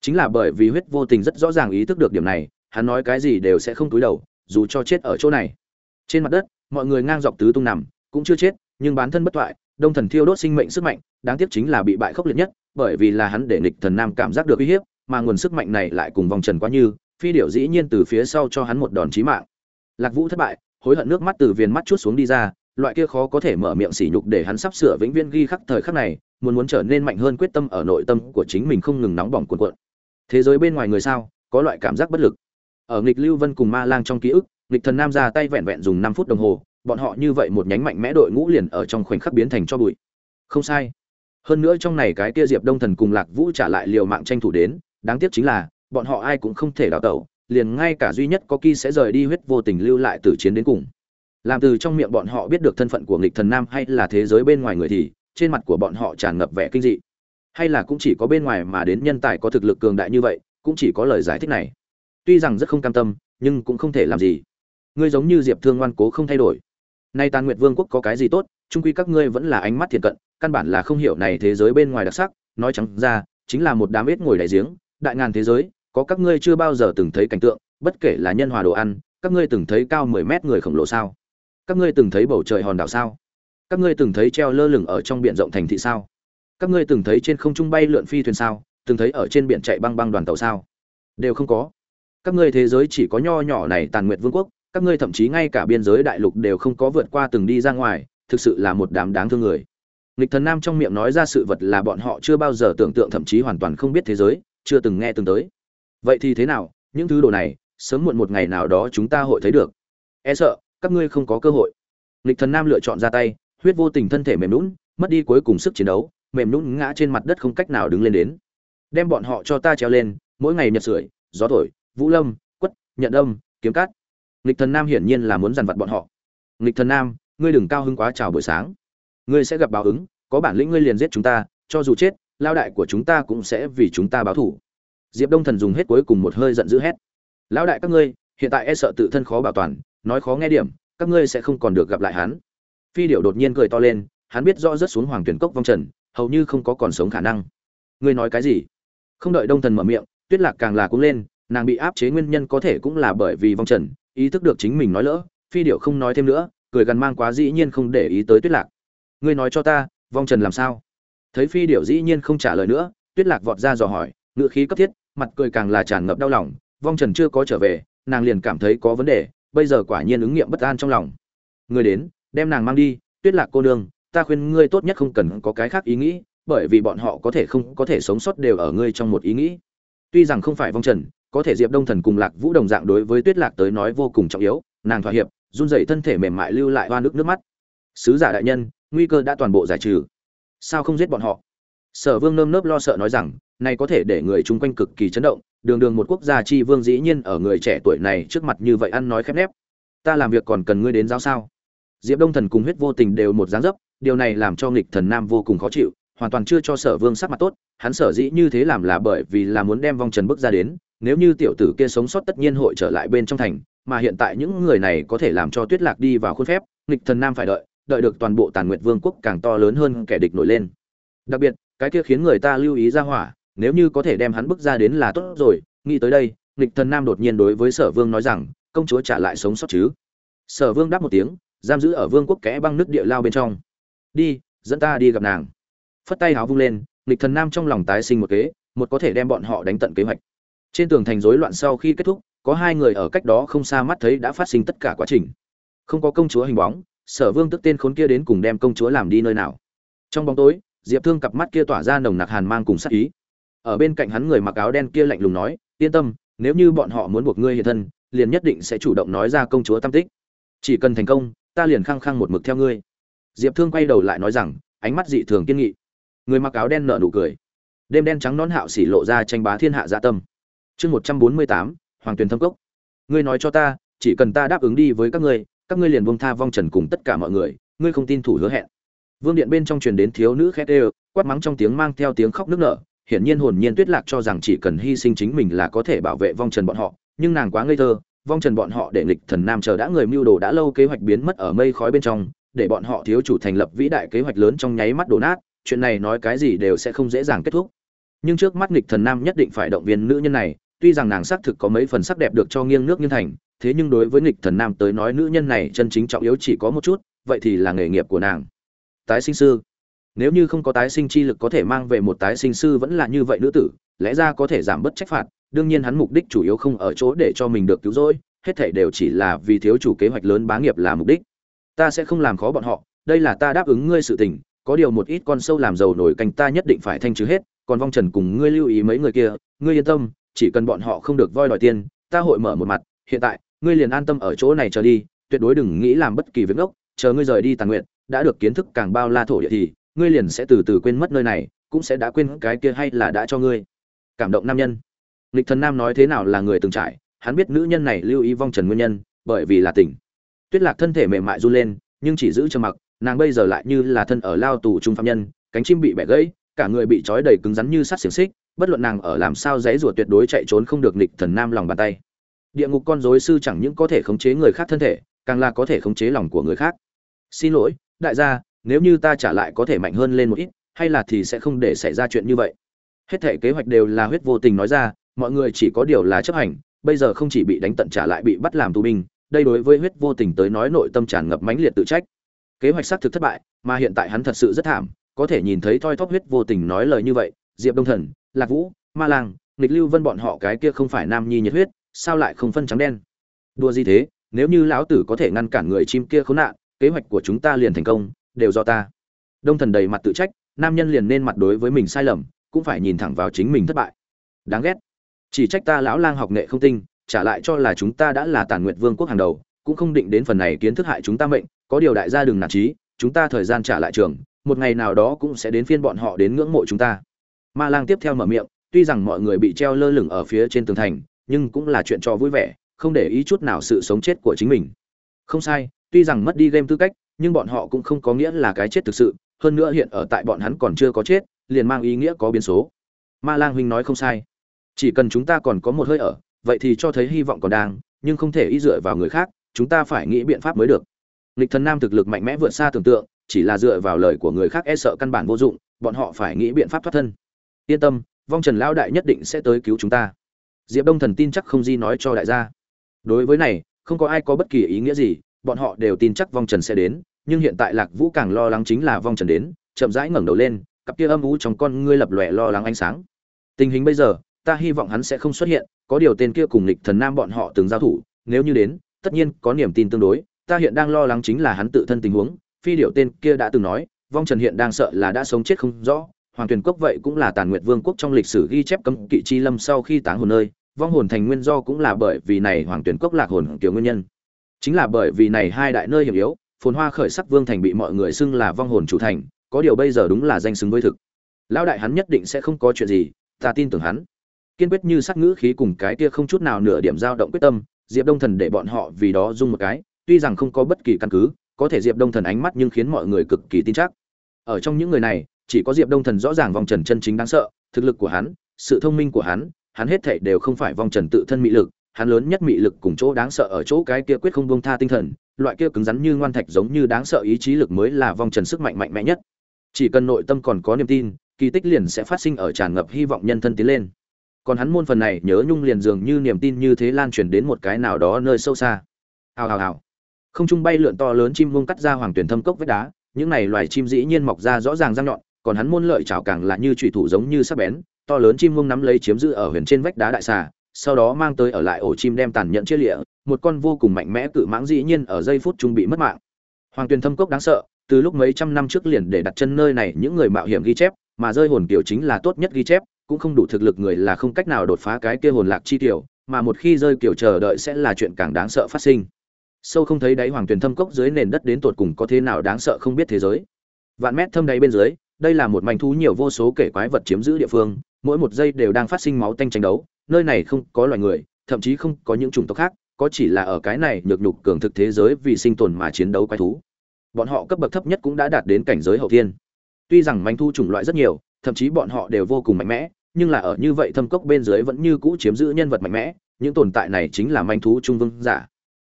Chính là bởi vì huyết vô tình rất rõ ràng ý thức được điểm này, hắn nói cái gì đều sẽ không túi đầu, dù cho chết ở chỗ này. Trên mặt đất, mọi người ngang dọc tứ tung nằm, cũng chưa chết, nhưng bán thân bất thoại đông thần thiêu đốt sinh mệnh sức mạnh, đáng tiếc chính là bị bại khốc liệt nhất, bởi vì là hắn để nghịch thần nam cảm giác được uy hiếp, mà nguồn sức mạnh này lại cùng vòng trần quá như, phi điệu dĩ nhiên từ phía sau cho hắn một đòn chí mạng. Lạc vũ thất bại, hối hận nước mắt từ viền mắt chút xuống đi ra, loại kia khó có thể mở miệng sỉ nhục để hắn sắp sửa vĩnh viễn ghi khắc thời khắc này, muốn muốn trở nên mạnh hơn quyết tâm ở nội tâm của chính mình không ngừng nóng bỏng cuộn cuộn. Thế giới bên ngoài người sao, có loại cảm giác bất lực. Ở nghịch lưu vân cùng ma lang trong ký ức, nghịch thần nam ra tay vẹn vẹn dùng năm phút đồng hồ bọn họ như vậy một nhánh mạnh mẽ đội ngũ liền ở trong khoảnh khắc biến thành cho bụi. Không sai. Hơn nữa trong này cái kia diệp đông thần cùng lạc vũ trả lại liều mạng tranh thủ đến, đáng tiếc chính là, bọn họ ai cũng không thể đào tẩu, liền ngay cả duy nhất có kỳ sẽ rời đi huyết vô tình lưu lại tử chiến đến cùng. Làm từ trong miệng bọn họ biết được thân phận của nghịch thần nam hay là thế giới bên ngoài người thì, trên mặt của bọn họ tràn ngập vẻ kinh dị. Hay là cũng chỉ có bên ngoài mà đến nhân tài có thực lực cường đại như vậy, cũng chỉ có lời giải thích này. Tuy rằng rất không cam tâm, nhưng cũng không thể làm gì. Ngươi giống như diệp thương ngoan cố không thay đổi nay tàn nguyệt vương quốc có cái gì tốt trung quy các ngươi vẫn là ánh mắt thiện cận, căn bản là không hiểu này thế giới bên ngoài đặc sắc. Nói trắng ra, chính là một đám ếch ngồi đại giếng, đại ngàn thế giới, có các ngươi chưa bao giờ từng thấy cảnh tượng, bất kể là nhân hòa đồ ăn, các ngươi từng thấy cao mười mét người khổng lồ sao? Các ngươi từng thấy bầu trời hòn đảo sao? Các ngươi từng thấy treo lơ lửng ở trong biển rộng thành thị sao? Các ngươi từng thấy trên không trung bay lượn phi thuyền sao? Từng thấy ở trên biển chạy băng băng đoàn tàu sao? Đều không có. Các ngươi thế giới chỉ có nho nhỏ này tàn nguyệt vương quốc các ngươi thậm chí ngay cả biên giới đại lục đều không có vượt qua từng đi ra ngoài, thực sự là một đám đáng thương người. Nghịch thần nam trong miệng nói ra sự vật là bọn họ chưa bao giờ tưởng tượng thậm chí hoàn toàn không biết thế giới, chưa từng nghe từng tới. Vậy thì thế nào, những thứ đồ này, sớm muộn một ngày nào đó chúng ta hội thấy được. E sợ, các ngươi không có cơ hội. Nghịch thần nam lựa chọn ra tay, huyết vô tình thân thể mềm lún mất đi cuối cùng sức chiến đấu, mềm lún ngã trên mặt đất không cách nào đứng lên đến. Đem bọn họ cho ta treo lên, mỗi ngày nhật sưởi, gió thổi, vũ lâm, quất, nhận âm, kiếm cát nghịch thần nam hiển nhiên là muốn dằn vặt bọn họ. Nghịch thần nam, ngươi đừng cao hứng quá chào buổi sáng. Ngươi sẽ gặp báo ứng, có bản lĩnh ngươi liền giết chúng ta, cho dù chết, lao đại của chúng ta cũng sẽ vì chúng ta báo thủ diệp đông thần dùng hết cuối cùng một hơi giận dữ hét. Lão đại các ngươi, hiện tại e sợ tự thân khó bảo toàn, nói khó nghe điểm, các ngươi sẽ không còn được gặp lại hắn. Phi điệu đột nhiên cười to lên, hắn biết rõ rất xuống hoàng tuyển cốc vong trần, hầu như không có còn sống khả năng. Ngươi nói cái gì? Không đợi đông thần mở miệng, tuyết lạc càng là cũng lên, nàng bị áp chế nguyên nhân có thể cũng là bởi vì vong trần ý thức được chính mình nói lỡ, phi điệu không nói thêm nữa, cười gần mang quá dĩ nhiên không để ý tới tuyết lạc. Ngươi nói cho ta, vong trần làm sao? Thấy phi điệu dĩ nhiên không trả lời nữa, tuyết lạc vọt ra dò hỏi, ngựa khí cấp thiết, mặt cười càng là tràn ngập đau lòng, vong trần chưa có trở về, nàng liền cảm thấy có vấn đề, bây giờ quả nhiên ứng nghiệm bất an trong lòng. Người đến, đem nàng mang đi, tuyết lạc cô nương, ta khuyên ngươi tốt nhất không cần có cái khác ý nghĩ, bởi vì bọn họ có thể không có thể sống sót đều ở ngươi trong một ý nghĩ. Tuy rằng không phải vong trần có thể diệp đông thần cùng lạc vũ đồng dạng đối với tuyết lạc tới nói vô cùng trọng yếu, nàng thỏa hiệp, run dậy thân thể mềm mại lưu lại hoa nước nước mắt. Sứ giả đại nhân, nguy cơ đã toàn bộ giải trừ. Sao không giết bọn họ? Sở vương nơm nớp lo sợ nói rằng, này có thể để người chung quanh cực kỳ chấn động, đường đường một quốc gia chi vương dĩ nhiên ở người trẻ tuổi này trước mặt như vậy ăn nói khép nép. Ta làm việc còn cần ngươi đến giáo sao? Diệp đông thần cùng huyết vô tình đều một dáng dấp, điều này làm cho nghịch thần nam vô cùng khó chịu, hoàn toàn chưa cho sở vương sắc mặt tốt, hắn sở dĩ như thế làm là bởi vì là muốn đem vong trần bước ra đến nếu như tiểu tử kia sống sót tất nhiên hội trở lại bên trong thành, mà hiện tại những người này có thể làm cho tuyết lạc đi vào khuôn phép, nghịch thần nam phải đợi đợi được toàn bộ tàn nguyệt vương quốc càng to lớn hơn kẻ địch nổi lên. Đặc biệt, cái kia khiến người ta lưu ý ra hỏa, nếu như có thể đem hắn bước ra đến là tốt rồi, nghĩ tới đây, nghịch thần nam đột nhiên đối với sở vương nói rằng, công chúa trả lại sống sót chứ? Sở vương đáp một tiếng, giam giữ ở vương quốc kẽ băng nước địa lao bên trong. Đi, dẫn ta đi gặp nàng. Phất tay háo vung lên, nghịch thần nam trong lòng tái sinh một kế, một có thể đem bọn họ đánh tận kế hoạch trên tường thành rối loạn sau khi kết thúc, có hai người ở cách đó không xa mắt thấy đã phát sinh tất cả quá trình. Không có công chúa hình bóng, sở vương tức tên khốn kia đến cùng đem công chúa làm đi nơi nào. Trong bóng tối, diệp thương cặp mắt kia tỏa ra nồng nặc hàn mang cùng sắc ý. Ở bên cạnh hắn người mặc áo đen kia lạnh lùng nói, yên tâm, nếu như bọn họ muốn buộc ngươi hiện thân, liền nhất định sẽ chủ động nói ra công chúa tam tích. Chỉ cần thành công, ta liền khăng khăng một mực theo ngươi. Diệp thương quay đầu lại nói rằng, ánh mắt dị thường kiên nghị. Người mặc áo đen nở nụ cười. Đêm đen trắng nón hạo xỉ lộ ra tranh bá thiên hạ dạ tâm chương một trăm bốn mươi tám, hoàng tuyền thâm cốc. Ngươi nói cho ta, chỉ cần ta đáp ứng đi với các ngươi các ngươi liền buông tha vong trần cùng tất cả mọi người, ngươi không tin thủ hứa hẹn. Vương điện bên trong truyền đến thiếu nữ khét ê quát mắng trong tiếng mang theo tiếng khóc nức nở, hiển nhiên hồn nhiên tuyết lạc cho rằng chỉ cần hy sinh chính mình là có thể bảo vệ vong trần bọn họ, nhưng nàng quá ngây thơ, vong trần bọn họ để nghịch thần nam chờ đã người mưu đồ đã lâu kế hoạch biến mất ở mây khói bên trong, để bọn họ thiếu chủ thành lập vĩ đại kế hoạch lớn trong nháy mắt đổ nát, chuyện này nói cái gì đều sẽ không dễ dàng kết thúc. Nhưng trước mắt nghịch thần nam nhất định phải động viên nữ nhân này tuy rằng nàng xác thực có mấy phần sắc đẹp được cho nghiêng nước nghiêng thành, thế nhưng đối với nghịch thần nam tới nói nữ nhân này chân chính trọng yếu chỉ có một chút, vậy thì là nghề nghiệp của nàng. Tái sinh sư. Nếu như không có tái sinh chi lực có thể mang về một tái sinh sư vẫn là như vậy nữ tử, lẽ ra có thể giảm bớt trách phạt, đương nhiên hắn mục đích chủ yếu không ở chỗ để cho mình được cứu rỗi, hết thảy đều chỉ là vì thiếu chủ kế hoạch lớn bá nghiệp là mục đích. Ta sẽ không làm khó bọn họ, đây là ta đáp ứng ngươi sự tình, có điều một ít con sâu làm giàu nổi canh ta nhất định phải thanh trừ hết, còn vong trần cùng ngươi lưu ý mấy người kia, ngươi yên tâm chỉ cần bọn họ không được voi đòi tiền, ta hội mở một mặt, hiện tại, ngươi liền an tâm ở chỗ này chờ đi, tuyệt đối đừng nghĩ làm bất kỳ việc ngốc, chờ ngươi rời đi tàn nguyện, đã được kiến thức càng bao la thổ địa thì, ngươi liền sẽ từ từ quên mất nơi này, cũng sẽ đã quên cái kia hay là đã cho ngươi. Cảm động nam nhân. Lịch thần nam nói thế nào là người từng trải, hắn biết nữ nhân này lưu ý vong trần nguyên nhân, bởi vì là tỉnh. Tuyết lạc thân thể mềm mại run lên, nhưng chỉ giữ cho mặc, nàng bây giờ lại như là thân ở lao tù trung phạm nhân, cánh chim bị bẻ gãy, cả người bị trói đầy cứng rắn như sắt xiềng xích bất luận nàng ở làm sao dãy rủa tuyệt đối chạy trốn không được nghịch thần nam lòng bàn tay. Địa ngục con rối sư chẳng những có thể khống chế người khác thân thể, càng là có thể khống chế lòng của người khác. Xin lỗi, đại gia, nếu như ta trả lại có thể mạnh hơn lên một ít, hay là thì sẽ không để xảy ra chuyện như vậy. Hết thể kế hoạch đều là huyết vô tình nói ra, mọi người chỉ có điều là chấp hành, bây giờ không chỉ bị đánh tận trả lại bị bắt làm tù binh, đây đối với huyết vô tình tới nói nội tâm tràn ngập mãnh liệt tự trách. Kế hoạch xác thực thất bại, mà hiện tại hắn thật sự rất thảm, có thể nhìn thấy thoi thóp huyết vô tình nói lời như vậy, diệp đông thần lạc vũ, ma lang, nghịch lưu vân bọn họ cái kia không phải nam nhi nhiệt huyết, sao lại không phân trắng đen? Đua gì thế? Nếu như lão tử có thể ngăn cản người chim kia khốn nạn, kế hoạch của chúng ta liền thành công, đều do ta. Đông thần đầy mặt tự trách, nam nhân liền nên mặt đối với mình sai lầm, cũng phải nhìn thẳng vào chính mình thất bại. Đáng ghét. Chỉ trách ta lão lang học nghệ không tinh, trả lại cho là chúng ta đã là tàn nguyện vương quốc hàng đầu, cũng không định đến phần này kiến thức hại chúng ta mệnh, có điều đại gia đừng nản trí chúng ta thời gian trả lại trường, một ngày nào đó cũng sẽ đến phiên bọn họ đến ngưỡng mộ chúng ta ma lang tiếp theo mở miệng, tuy rằng mọi người bị treo lơ lửng ở phía trên tường thành, nhưng cũng là chuyện cho vui vẻ, không để ý chút nào sự sống chết của chính mình. Không sai, tuy rằng mất đi game tư cách, nhưng bọn họ cũng không có nghĩa là cái chết thực sự, hơn nữa hiện ở tại bọn hắn còn chưa có chết, liền mang ý nghĩa có biến số. Ma lang huynh nói không sai. Chỉ cần chúng ta còn có một hơi ở, vậy thì cho thấy hy vọng còn đang, nhưng không thể y dựa vào người khác, chúng ta phải nghĩ biện pháp mới được. Lịch thần nam thực lực mạnh mẽ vượt xa tưởng tượng, chỉ là dựa vào lời của người khác e sợ căn bản vô dụng, bọn họ phải nghĩ biện pháp thoát thân yên tâm, vong trần lão đại nhất định sẽ tới cứu chúng ta. Diệp đông thần tin chắc không di nói cho đại gia. Đối với này, không có ai có bất kỳ ý nghĩa gì, bọn họ đều tin chắc vong trần sẽ đến, nhưng hiện tại lạc vũ càng lo lắng chính là vong trần đến, chậm rãi ngẩng đầu lên, cặp kia âm u trong con ngươi lập lòe lo lắng ánh sáng. Tình hình bây giờ, ta hy vọng hắn sẽ không xuất hiện, có điều tên kia cùng lịch thần nam bọn họ từng giao thủ, nếu như đến, tất nhiên có niềm tin tương đối, ta hiện đang lo lắng chính là hắn tự thân tình huống, phi điệu tên kia đã từng nói, vong trần hiện đang sợ là đã sống chết không rõ hoàng tuyền quốc vậy cũng là tàn nguyệt vương quốc trong lịch sử ghi chép cấm kỵ chi lâm sau khi táng hồn nơi, vong hồn thành nguyên do cũng là bởi vì này hoàng Tuyền cốc lạc hồn kiểu nguyên nhân. Chính là bởi vì này hai đại nơi hiểm yếu, phồn hoa khởi sắc vương thành bị mọi người xưng là vong hồn chủ thành, có điều bây giờ đúng là danh xứng với thực. Lão đại hắn nhất định sẽ không có chuyện gì, ta tin tưởng hắn. Kiên quyết như sắc ngữ khí cùng cái kia không chút nào nửa điểm dao động quyết tâm, diệp đông thần để bọn họ vì đó dung một cái, tuy rằng không có bất kỳ căn cứ, có thể diệp đông thần ánh mắt nhưng khiến mọi người cực kỳ tin chắc. Ở trong những người này chỉ có diệp đông thần rõ ràng vòng trần chân chính đáng sợ thực lực của hắn sự thông minh của hắn hắn hết thảy đều không phải vong trần tự thân mị lực, hắn lớn nhất mị lực cùng chỗ đáng sợ ở chỗ cái kia quyết không buông tha tinh thần, loại kia cứng rắn như ngoan thạch giống như đáng sợ ý chí lực mới là vong trần sức mạnh mạnh mẽ nhất. Chỉ cần nội tâm còn có niềm tin, kỳ tích liền sẽ phát sinh ở tràn ngập hy vọng nhân thân tiến lên. Còn hắn môn phần này nhớ nhung liền dường như niềm tin như thế lan truyền đến một cái nào đó nơi sâu xa. Hào hào hào. Không trung bay lượn to lớn chim muông cắt ra hoàng tuyển thâm cốc vách đá, những này loài chim dĩ nhiên mọc ra rõ ràng răng nhọn, còn hắn môn lợi chảo càng là như chủy thủ giống như sắc bén, to lớn chim mông nắm lấy chiếm giữ ở huyền trên vách đá đại xà sau đó mang tới ở lại ổ chim đem tàn nhẫn chia lịa một con vô cùng mạnh mẽ cự mãng dĩ nhiên ở giây phút trung bị mất mạng. Hoàng tuyền thâm cốc đáng sợ từ lúc mấy trăm năm trước liền để đặt chân nơi này những người mạo hiểm ghi chép mà rơi hồn kiểu chính là tốt nhất ghi chép cũng không đủ thực lực người là không cách nào đột phá cái kia hồn lạc chi tiểu mà một khi rơi kiểu chờ đợi sẽ là chuyện càng đáng sợ phát sinh. Sâu không thấy đáy hoàng tuyền thâm cốc dưới nền đất đến tột cùng có thế nào đáng sợ không biết thế giới. Vạn mét thâm đáy bên dưới đây là một mảnh thú nhiều vô số kể quái vật chiếm giữ địa phương, mỗi một giây đều đang phát sinh máu tanh tranh đấu, nơi này không có loài người, thậm chí không có những chủng tộc khác, có chỉ là ở cái này nhược nhục cường thực thế giới vì sinh tồn mà chiến đấu quái thú. Bọn họ cấp bậc thấp nhất cũng đã đạt đến cảnh giới hậu thiên. Tuy rằng manh thu chủng loại rất nhiều, thậm chí bọn họ đều vô cùng mạnh mẽ, nhưng là ở như vậy thâm cốc bên dưới vẫn như cũ chiếm giữ nhân vật mạnh mẽ, những tồn tại này chính là manh thú trung vương giả.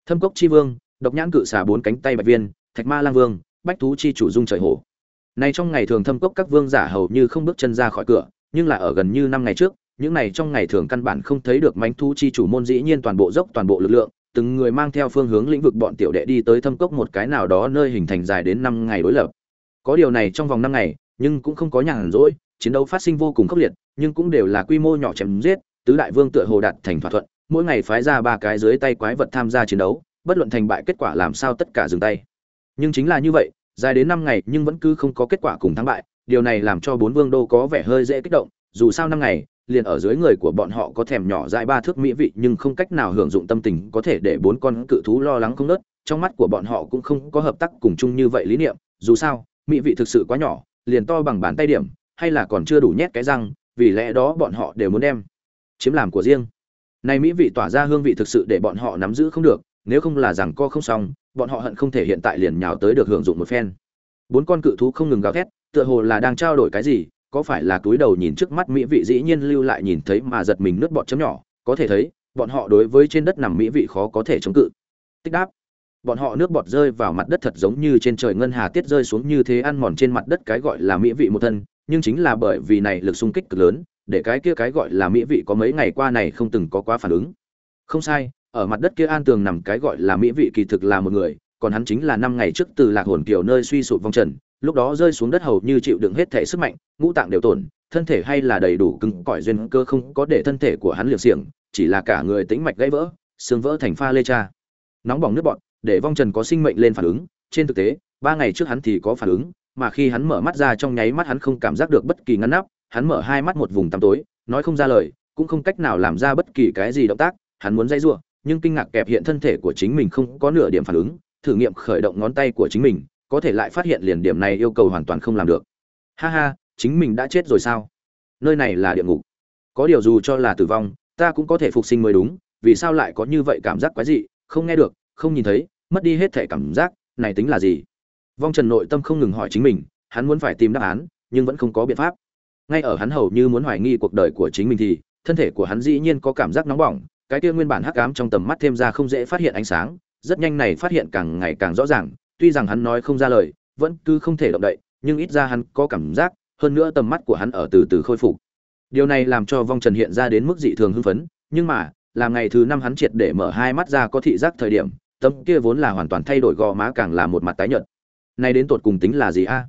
Thâm cốc chi vương, độc nhãn cự xà bốn cánh tay bạch viên, thạch ma lang vương, bách thú chi chủ dung trời hổ nay trong ngày thường thâm cốc các vương giả hầu như không bước chân ra khỏi cửa, nhưng là ở gần như năm ngày trước, những này trong ngày thường căn bản không thấy được mánh thú chi chủ môn dĩ nhiên toàn bộ dốc, toàn bộ lực lượng, từng người mang theo phương hướng lĩnh vực bọn tiểu đệ đi tới thâm cốc một cái nào đó nơi hình thành dài đến năm ngày đối lập. Có điều này trong vòng năm ngày, nhưng cũng không có nhàn rỗi, chiến đấu phát sinh vô cùng khốc liệt, nhưng cũng đều là quy mô nhỏ chém giết, tứ đại vương tựa hồ đạt thành thỏa thuận, mỗi ngày phái ra ba cái dưới tay quái vật tham gia chiến đấu, bất luận thành bại kết quả làm sao tất cả dừng tay. Nhưng chính là như vậy dài đến năm ngày nhưng vẫn cứ không có kết quả cùng thắng bại, điều này làm cho bốn vương đô có vẻ hơi dễ kích động, dù sao năm ngày, liền ở dưới người của bọn họ có thèm nhỏ dại ba thước mỹ vị nhưng không cách nào hưởng dụng tâm tình có thể để bốn con cự thú lo lắng không nớt, trong mắt của bọn họ cũng không có hợp tác cùng chung như vậy lý niệm, dù sao, mỹ vị thực sự quá nhỏ, liền to bằng bàn tay điểm, hay là còn chưa đủ nhét cái răng, vì lẽ đó bọn họ đều muốn đem chiếm làm của riêng. Này mỹ vị tỏa ra hương vị thực sự để bọn họ nắm giữ không được nếu không là rằng co không xong, bọn họ hận không thể hiện tại liền nhào tới được hưởng dụng một phen. Bốn con cự thú không ngừng gào thét, tựa hồ là đang trao đổi cái gì, có phải là túi đầu nhìn trước mắt mỹ vị dĩ nhiên lưu lại nhìn thấy mà giật mình nước bọt chấm nhỏ, có thể thấy, bọn họ đối với trên đất nằm mỹ vị khó có thể chống cự. Tích đáp, bọn họ nước bọt rơi vào mặt đất thật giống như trên trời ngân hà tiết rơi xuống như thế ăn mòn trên mặt đất cái gọi là mỹ vị một thân, nhưng chính là bởi vì này lực xung kích cực lớn, để cái kia cái gọi là mỹ vị có mấy ngày qua này không từng có quá phản ứng. Không sai ở mặt đất kia an tường nằm cái gọi là mỹ vị kỳ thực là một người, còn hắn chính là năm ngày trước từ lạc hồn kiều nơi suy sụp vong trần, lúc đó rơi xuống đất hầu như chịu đựng hết thể sức mạnh, ngũ tạng đều tổn, thân thể hay là đầy đủ cứng cỏi duyên cơ không có để thân thể của hắn liều xiềng, chỉ là cả người tĩnh mạch gãy vỡ, xương vỡ thành pha lê cha. Nóng bỏng nước bọt, để vong trần có sinh mệnh lên phản ứng, trên thực tế, ba ngày trước hắn thì có phản ứng, mà khi hắn mở mắt ra trong nháy mắt hắn không cảm giác được bất kỳ ngăn nắp, hắn mở hai mắt một vùng tăm tối, nói không ra lời, cũng không cách nào làm ra bất kỳ cái gì động tác, hắn muốn dây giụa nhưng kinh ngạc kẹp hiện thân thể của chính mình không có nửa điểm phản ứng, thử nghiệm khởi động ngón tay của chính mình, có thể lại phát hiện liền điểm này yêu cầu hoàn toàn không làm được. Ha ha, chính mình đã chết rồi sao? Nơi này là địa ngục. Có điều dù cho là tử vong, ta cũng có thể phục sinh mới đúng, vì sao lại có như vậy cảm giác quái dị, không nghe được, không nhìn thấy, mất đi hết thể cảm giác, này tính là gì? Vong trần nội tâm không ngừng hỏi chính mình, hắn muốn phải tìm đáp án, nhưng vẫn không có biện pháp. Ngay ở hắn hầu như muốn hoài nghi cuộc đời của chính mình thì, thân thể của hắn dĩ nhiên có cảm giác nóng bỏng cái kia nguyên bản hắc ám trong tầm mắt thêm ra không dễ phát hiện ánh sáng, rất nhanh này phát hiện càng ngày càng rõ ràng, tuy rằng hắn nói không ra lời, vẫn cứ không thể động đậy, nhưng ít ra hắn có cảm giác, hơn nữa tầm mắt của hắn ở từ từ khôi phục. Điều này làm cho vong trần hiện ra đến mức dị thường hưng phấn, nhưng mà, là ngày thứ năm hắn triệt để mở hai mắt ra có thị giác thời điểm, tấm kia vốn là hoàn toàn thay đổi gò má càng là một mặt tái nhợt. Nay đến tột cùng tính là gì a?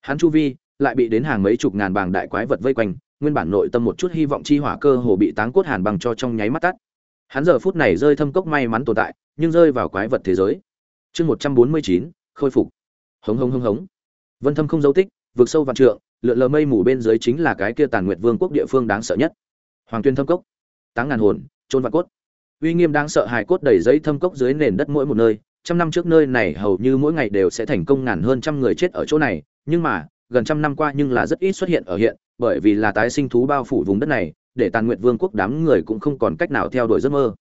Hắn chu vi, lại bị đến hàng mấy chục ngàn bàng đại quái vật vây quanh, nguyên bản nội tâm một chút hy vọng chi hỏa cơ hồ bị táng cốt hàn bằng cho trong nháy mắt tắt hắn giờ phút này rơi thâm cốc may mắn tồn tại, nhưng rơi vào quái vật thế giới. Chương một trăm bốn mươi chín, khôi phục. Hống hống hống hống. Vân thâm không dấu tích vượt sâu vạn trượng, lượn lờ mây mù bên dưới chính là cái kia tàn nguyệt vương quốc địa phương đáng sợ nhất. Hoàng tuyên thâm cốc. Táng ngàn hồn trôn vạn cốt. Uy nghiêm đáng sợ hài cốt đầy giấy thâm cốc dưới nền đất mỗi một nơi. Trăm năm trước nơi này hầu như mỗi ngày đều sẽ thành công ngàn hơn trăm người chết ở chỗ này, nhưng mà, gần trăm năm qua nhưng là rất ít xuất hiện ở hiện, bởi vì là tái sinh thú bao phủ vùng đất này để tàn nguyện vương quốc đám người cũng không còn cách nào theo đuổi giấc mơ.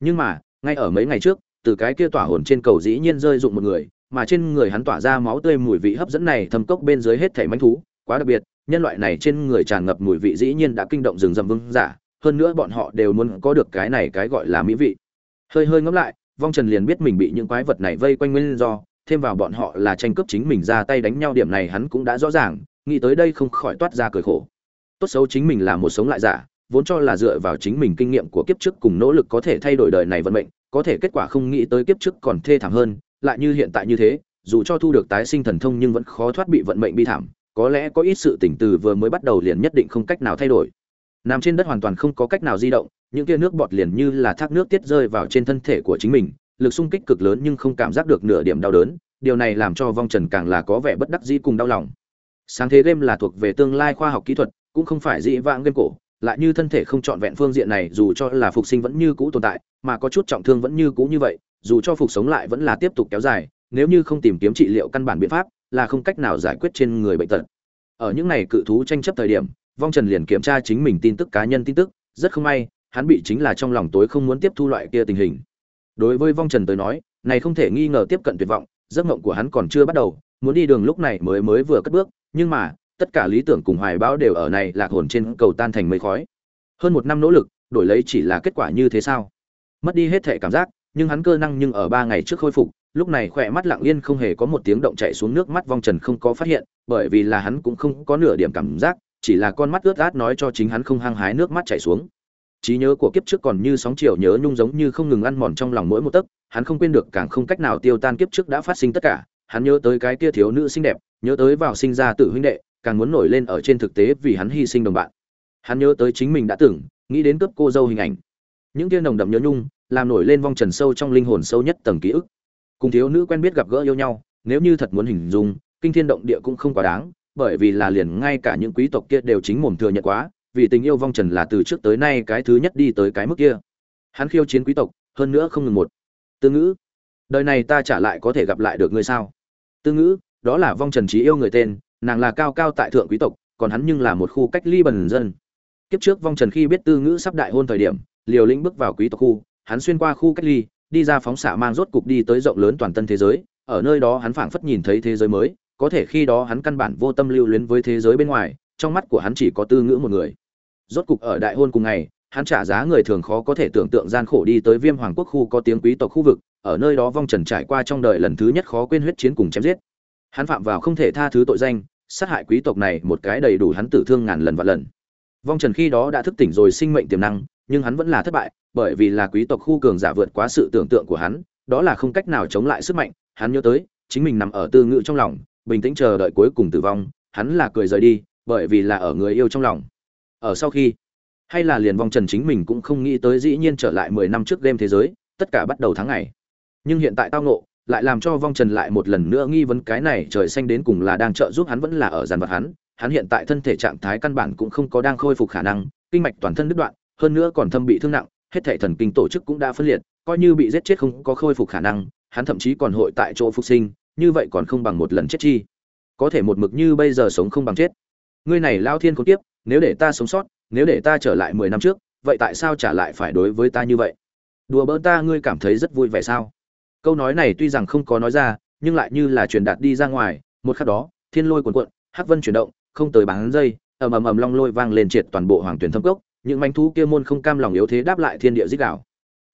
Nhưng mà, ngay ở mấy ngày trước, từ cái kia tỏa hồn trên cầu dĩ nhiên rơi dụng một người, mà trên người hắn tỏa ra máu tươi mùi vị hấp dẫn này thâm cốc bên dưới hết thảy manh thú, quá đặc biệt, nhân loại này trên người tràn ngập mùi vị dĩ nhiên đã kinh động rừng rậm vương giả, hơn nữa bọn họ đều muốn có được cái này cái gọi là mỹ vị. Hơi hơi ngẫm lại, vong trần liền biết mình bị những quái vật này vây quanh nguyên do, thêm vào bọn họ là tranh cướp chính mình ra tay đánh nhau điểm này hắn cũng đã rõ ràng, nghĩ tới đây không khỏi toát ra cười khổ. Tốt xấu chính mình là một sống lại giả vốn cho là dựa vào chính mình kinh nghiệm của kiếp trước cùng nỗ lực có thể thay đổi đời này vận mệnh, có thể kết quả không nghĩ tới kiếp trước còn thê thảm hơn, lại như hiện tại như thế, dù cho thu được tái sinh thần thông nhưng vẫn khó thoát bị vận mệnh bi thảm, có lẽ có ít sự tỉnh từ vừa mới bắt đầu liền nhất định không cách nào thay đổi. Nằm trên đất hoàn toàn không có cách nào di động, những tia nước bọt liền như là thác nước tiết rơi vào trên thân thể của chính mình, lực xung kích cực lớn nhưng không cảm giác được nửa điểm đau đớn, điều này làm cho vong trần càng là có vẻ bất đắc dĩ cùng đau lòng. Sáng thế game là thuộc về tương lai khoa học kỹ thuật, cũng không phải dị vãng game cổ lại như thân thể không trọn vẹn phương diện này, dù cho là phục sinh vẫn như cũ tồn tại, mà có chút trọng thương vẫn như cũ như vậy, dù cho phục sống lại vẫn là tiếp tục kéo dài, nếu như không tìm kiếm trị liệu căn bản biện pháp, là không cách nào giải quyết trên người bệnh tật. Ở những này cự thú tranh chấp thời điểm, vong trần liền kiểm tra chính mình tin tức, cá nhân tin tức, rất không may, hắn bị chính là trong lòng tối không muốn tiếp thu loại kia tình hình. Đối với vong trần tới nói, này không thể nghi ngờ tiếp cận tuyệt vọng, giấc mộng của hắn còn chưa bắt đầu, muốn đi đường lúc này mới mới vừa cất bước, nhưng mà tất cả lý tưởng cùng hoài bão đều ở này lạc hồn trên cầu tan thành mây khói. Hơn một năm nỗ lực, đổi lấy chỉ là kết quả như thế sao? Mất đi hết thể cảm giác, nhưng hắn cơ năng nhưng ở ba ngày trước khôi phục, lúc này khỏe mắt lặng yên không hề có một tiếng động chạy xuống nước mắt vong trần không có phát hiện, bởi vì là hắn cũng không có nửa điểm cảm giác, chỉ là con mắt ướt át nói cho chính hắn không hăng hái nước mắt chảy xuống. Trí nhớ của kiếp trước còn như sóng chiều nhớ nhung giống như không ngừng ăn mòn trong lòng mỗi một tấc, hắn không quên được càng không cách nào tiêu tan kiếp trước đã phát sinh tất cả, hắn nhớ tới cái kia thiếu nữ xinh đẹp, nhớ tới vào sinh ra tử huynh đệ càng muốn nổi lên ở trên thực tế vì hắn hy sinh đồng bạn. Hắn nhớ tới chính mình đã tưởng nghĩ đến cướp cô dâu hình ảnh. Những kia nồng đậm nhớ nhung làm nổi lên vong trần sâu trong linh hồn sâu nhất tầng ký ức. Cùng thiếu nữ quen biết gặp gỡ yêu nhau, nếu như thật muốn hình dung, kinh thiên động địa cũng không quá đáng, bởi vì là liền ngay cả những quý tộc kia đều chính mồm thừa nhận quá, vì tình yêu vong trần là từ trước tới nay cái thứ nhất đi tới cái mức kia. Hắn khiêu chiến quý tộc, hơn nữa không ngừng một. Tư ngữ, đời này ta trả lại có thể gặp lại được ngươi sao? Tư ngữ, đó là vong trần trí yêu người tên nàng là cao cao tại thượng quý tộc, còn hắn nhưng là một khu cách ly bần dân. Kiếp trước vong trần khi biết tư ngữ sắp đại hôn thời điểm, liều lĩnh bước vào quý tộc khu, hắn xuyên qua khu cách ly, đi ra phóng xạ mang rốt cục đi tới rộng lớn toàn tân thế giới, ở nơi đó hắn phảng phất nhìn thấy thế giới mới, có thể khi đó hắn căn bản vô tâm lưu luyến với thế giới bên ngoài, trong mắt của hắn chỉ có tư ngữ một người. Rốt cục ở đại hôn cùng ngày, hắn trả giá người thường khó có thể tưởng tượng gian khổ đi tới viêm hoàng quốc khu có tiếng quý tộc khu vực, ở nơi đó vong trần trải qua trong đời lần thứ nhất khó quên huyết chiến cùng chém giết. Hắn phạm vào không thể tha thứ tội danh sát hại quý tộc này một cái đầy đủ hắn tử thương ngàn lần và lần. Vong trần khi đó đã thức tỉnh rồi sinh mệnh tiềm năng, nhưng hắn vẫn là thất bại, bởi vì là quý tộc khu cường giả vượt quá sự tưởng tượng của hắn, đó là không cách nào chống lại sức mạnh. Hắn nhớ tới, chính mình nằm ở tư ngự trong lòng, bình tĩnh chờ đợi cuối cùng tử vong, hắn là cười rời đi, bởi vì là ở người yêu trong lòng. Ở sau khi, hay là liền vong trần chính mình cũng không nghĩ tới dĩ nhiên trở lại mười năm trước đêm thế giới, tất cả bắt đầu tháng ngày. Nhưng hiện tại tao ngộ lại làm cho vong trần lại một lần nữa nghi vấn cái này trời xanh đến cùng là đang trợ giúp hắn vẫn là ở giàn vật hắn. Hắn hiện tại thân thể trạng thái căn bản cũng không có đang khôi phục khả năng, kinh mạch toàn thân đứt đoạn, hơn nữa còn thâm bị thương nặng, hết thể thần kinh tổ chức cũng đã phân liệt, coi như bị giết chết không có khôi phục khả năng, hắn thậm chí còn hội tại chỗ phục sinh, như vậy còn không bằng một lần chết chi. Có thể một mực như bây giờ sống không bằng chết. Ngươi này lao thiên không tiếp nếu để ta sống sót, nếu để ta trở lại mười năm trước, vậy tại sao trả lại phải đối với ta như vậy? Đùa bỡn ta, ngươi cảm thấy rất vui vẻ sao? Câu nói này tuy rằng không có nói ra, nhưng lại như là truyền đạt đi ra ngoài. Một khắc đó, thiên lôi cuồn cuộn, hắc vân chuyển động, không tới bán dây, ầm ầm ầm long lôi vang lên triệt toàn bộ hoàng tuyển thâm cốc. Những manh thú kia môn không cam lòng yếu thế đáp lại thiên địa dích đảo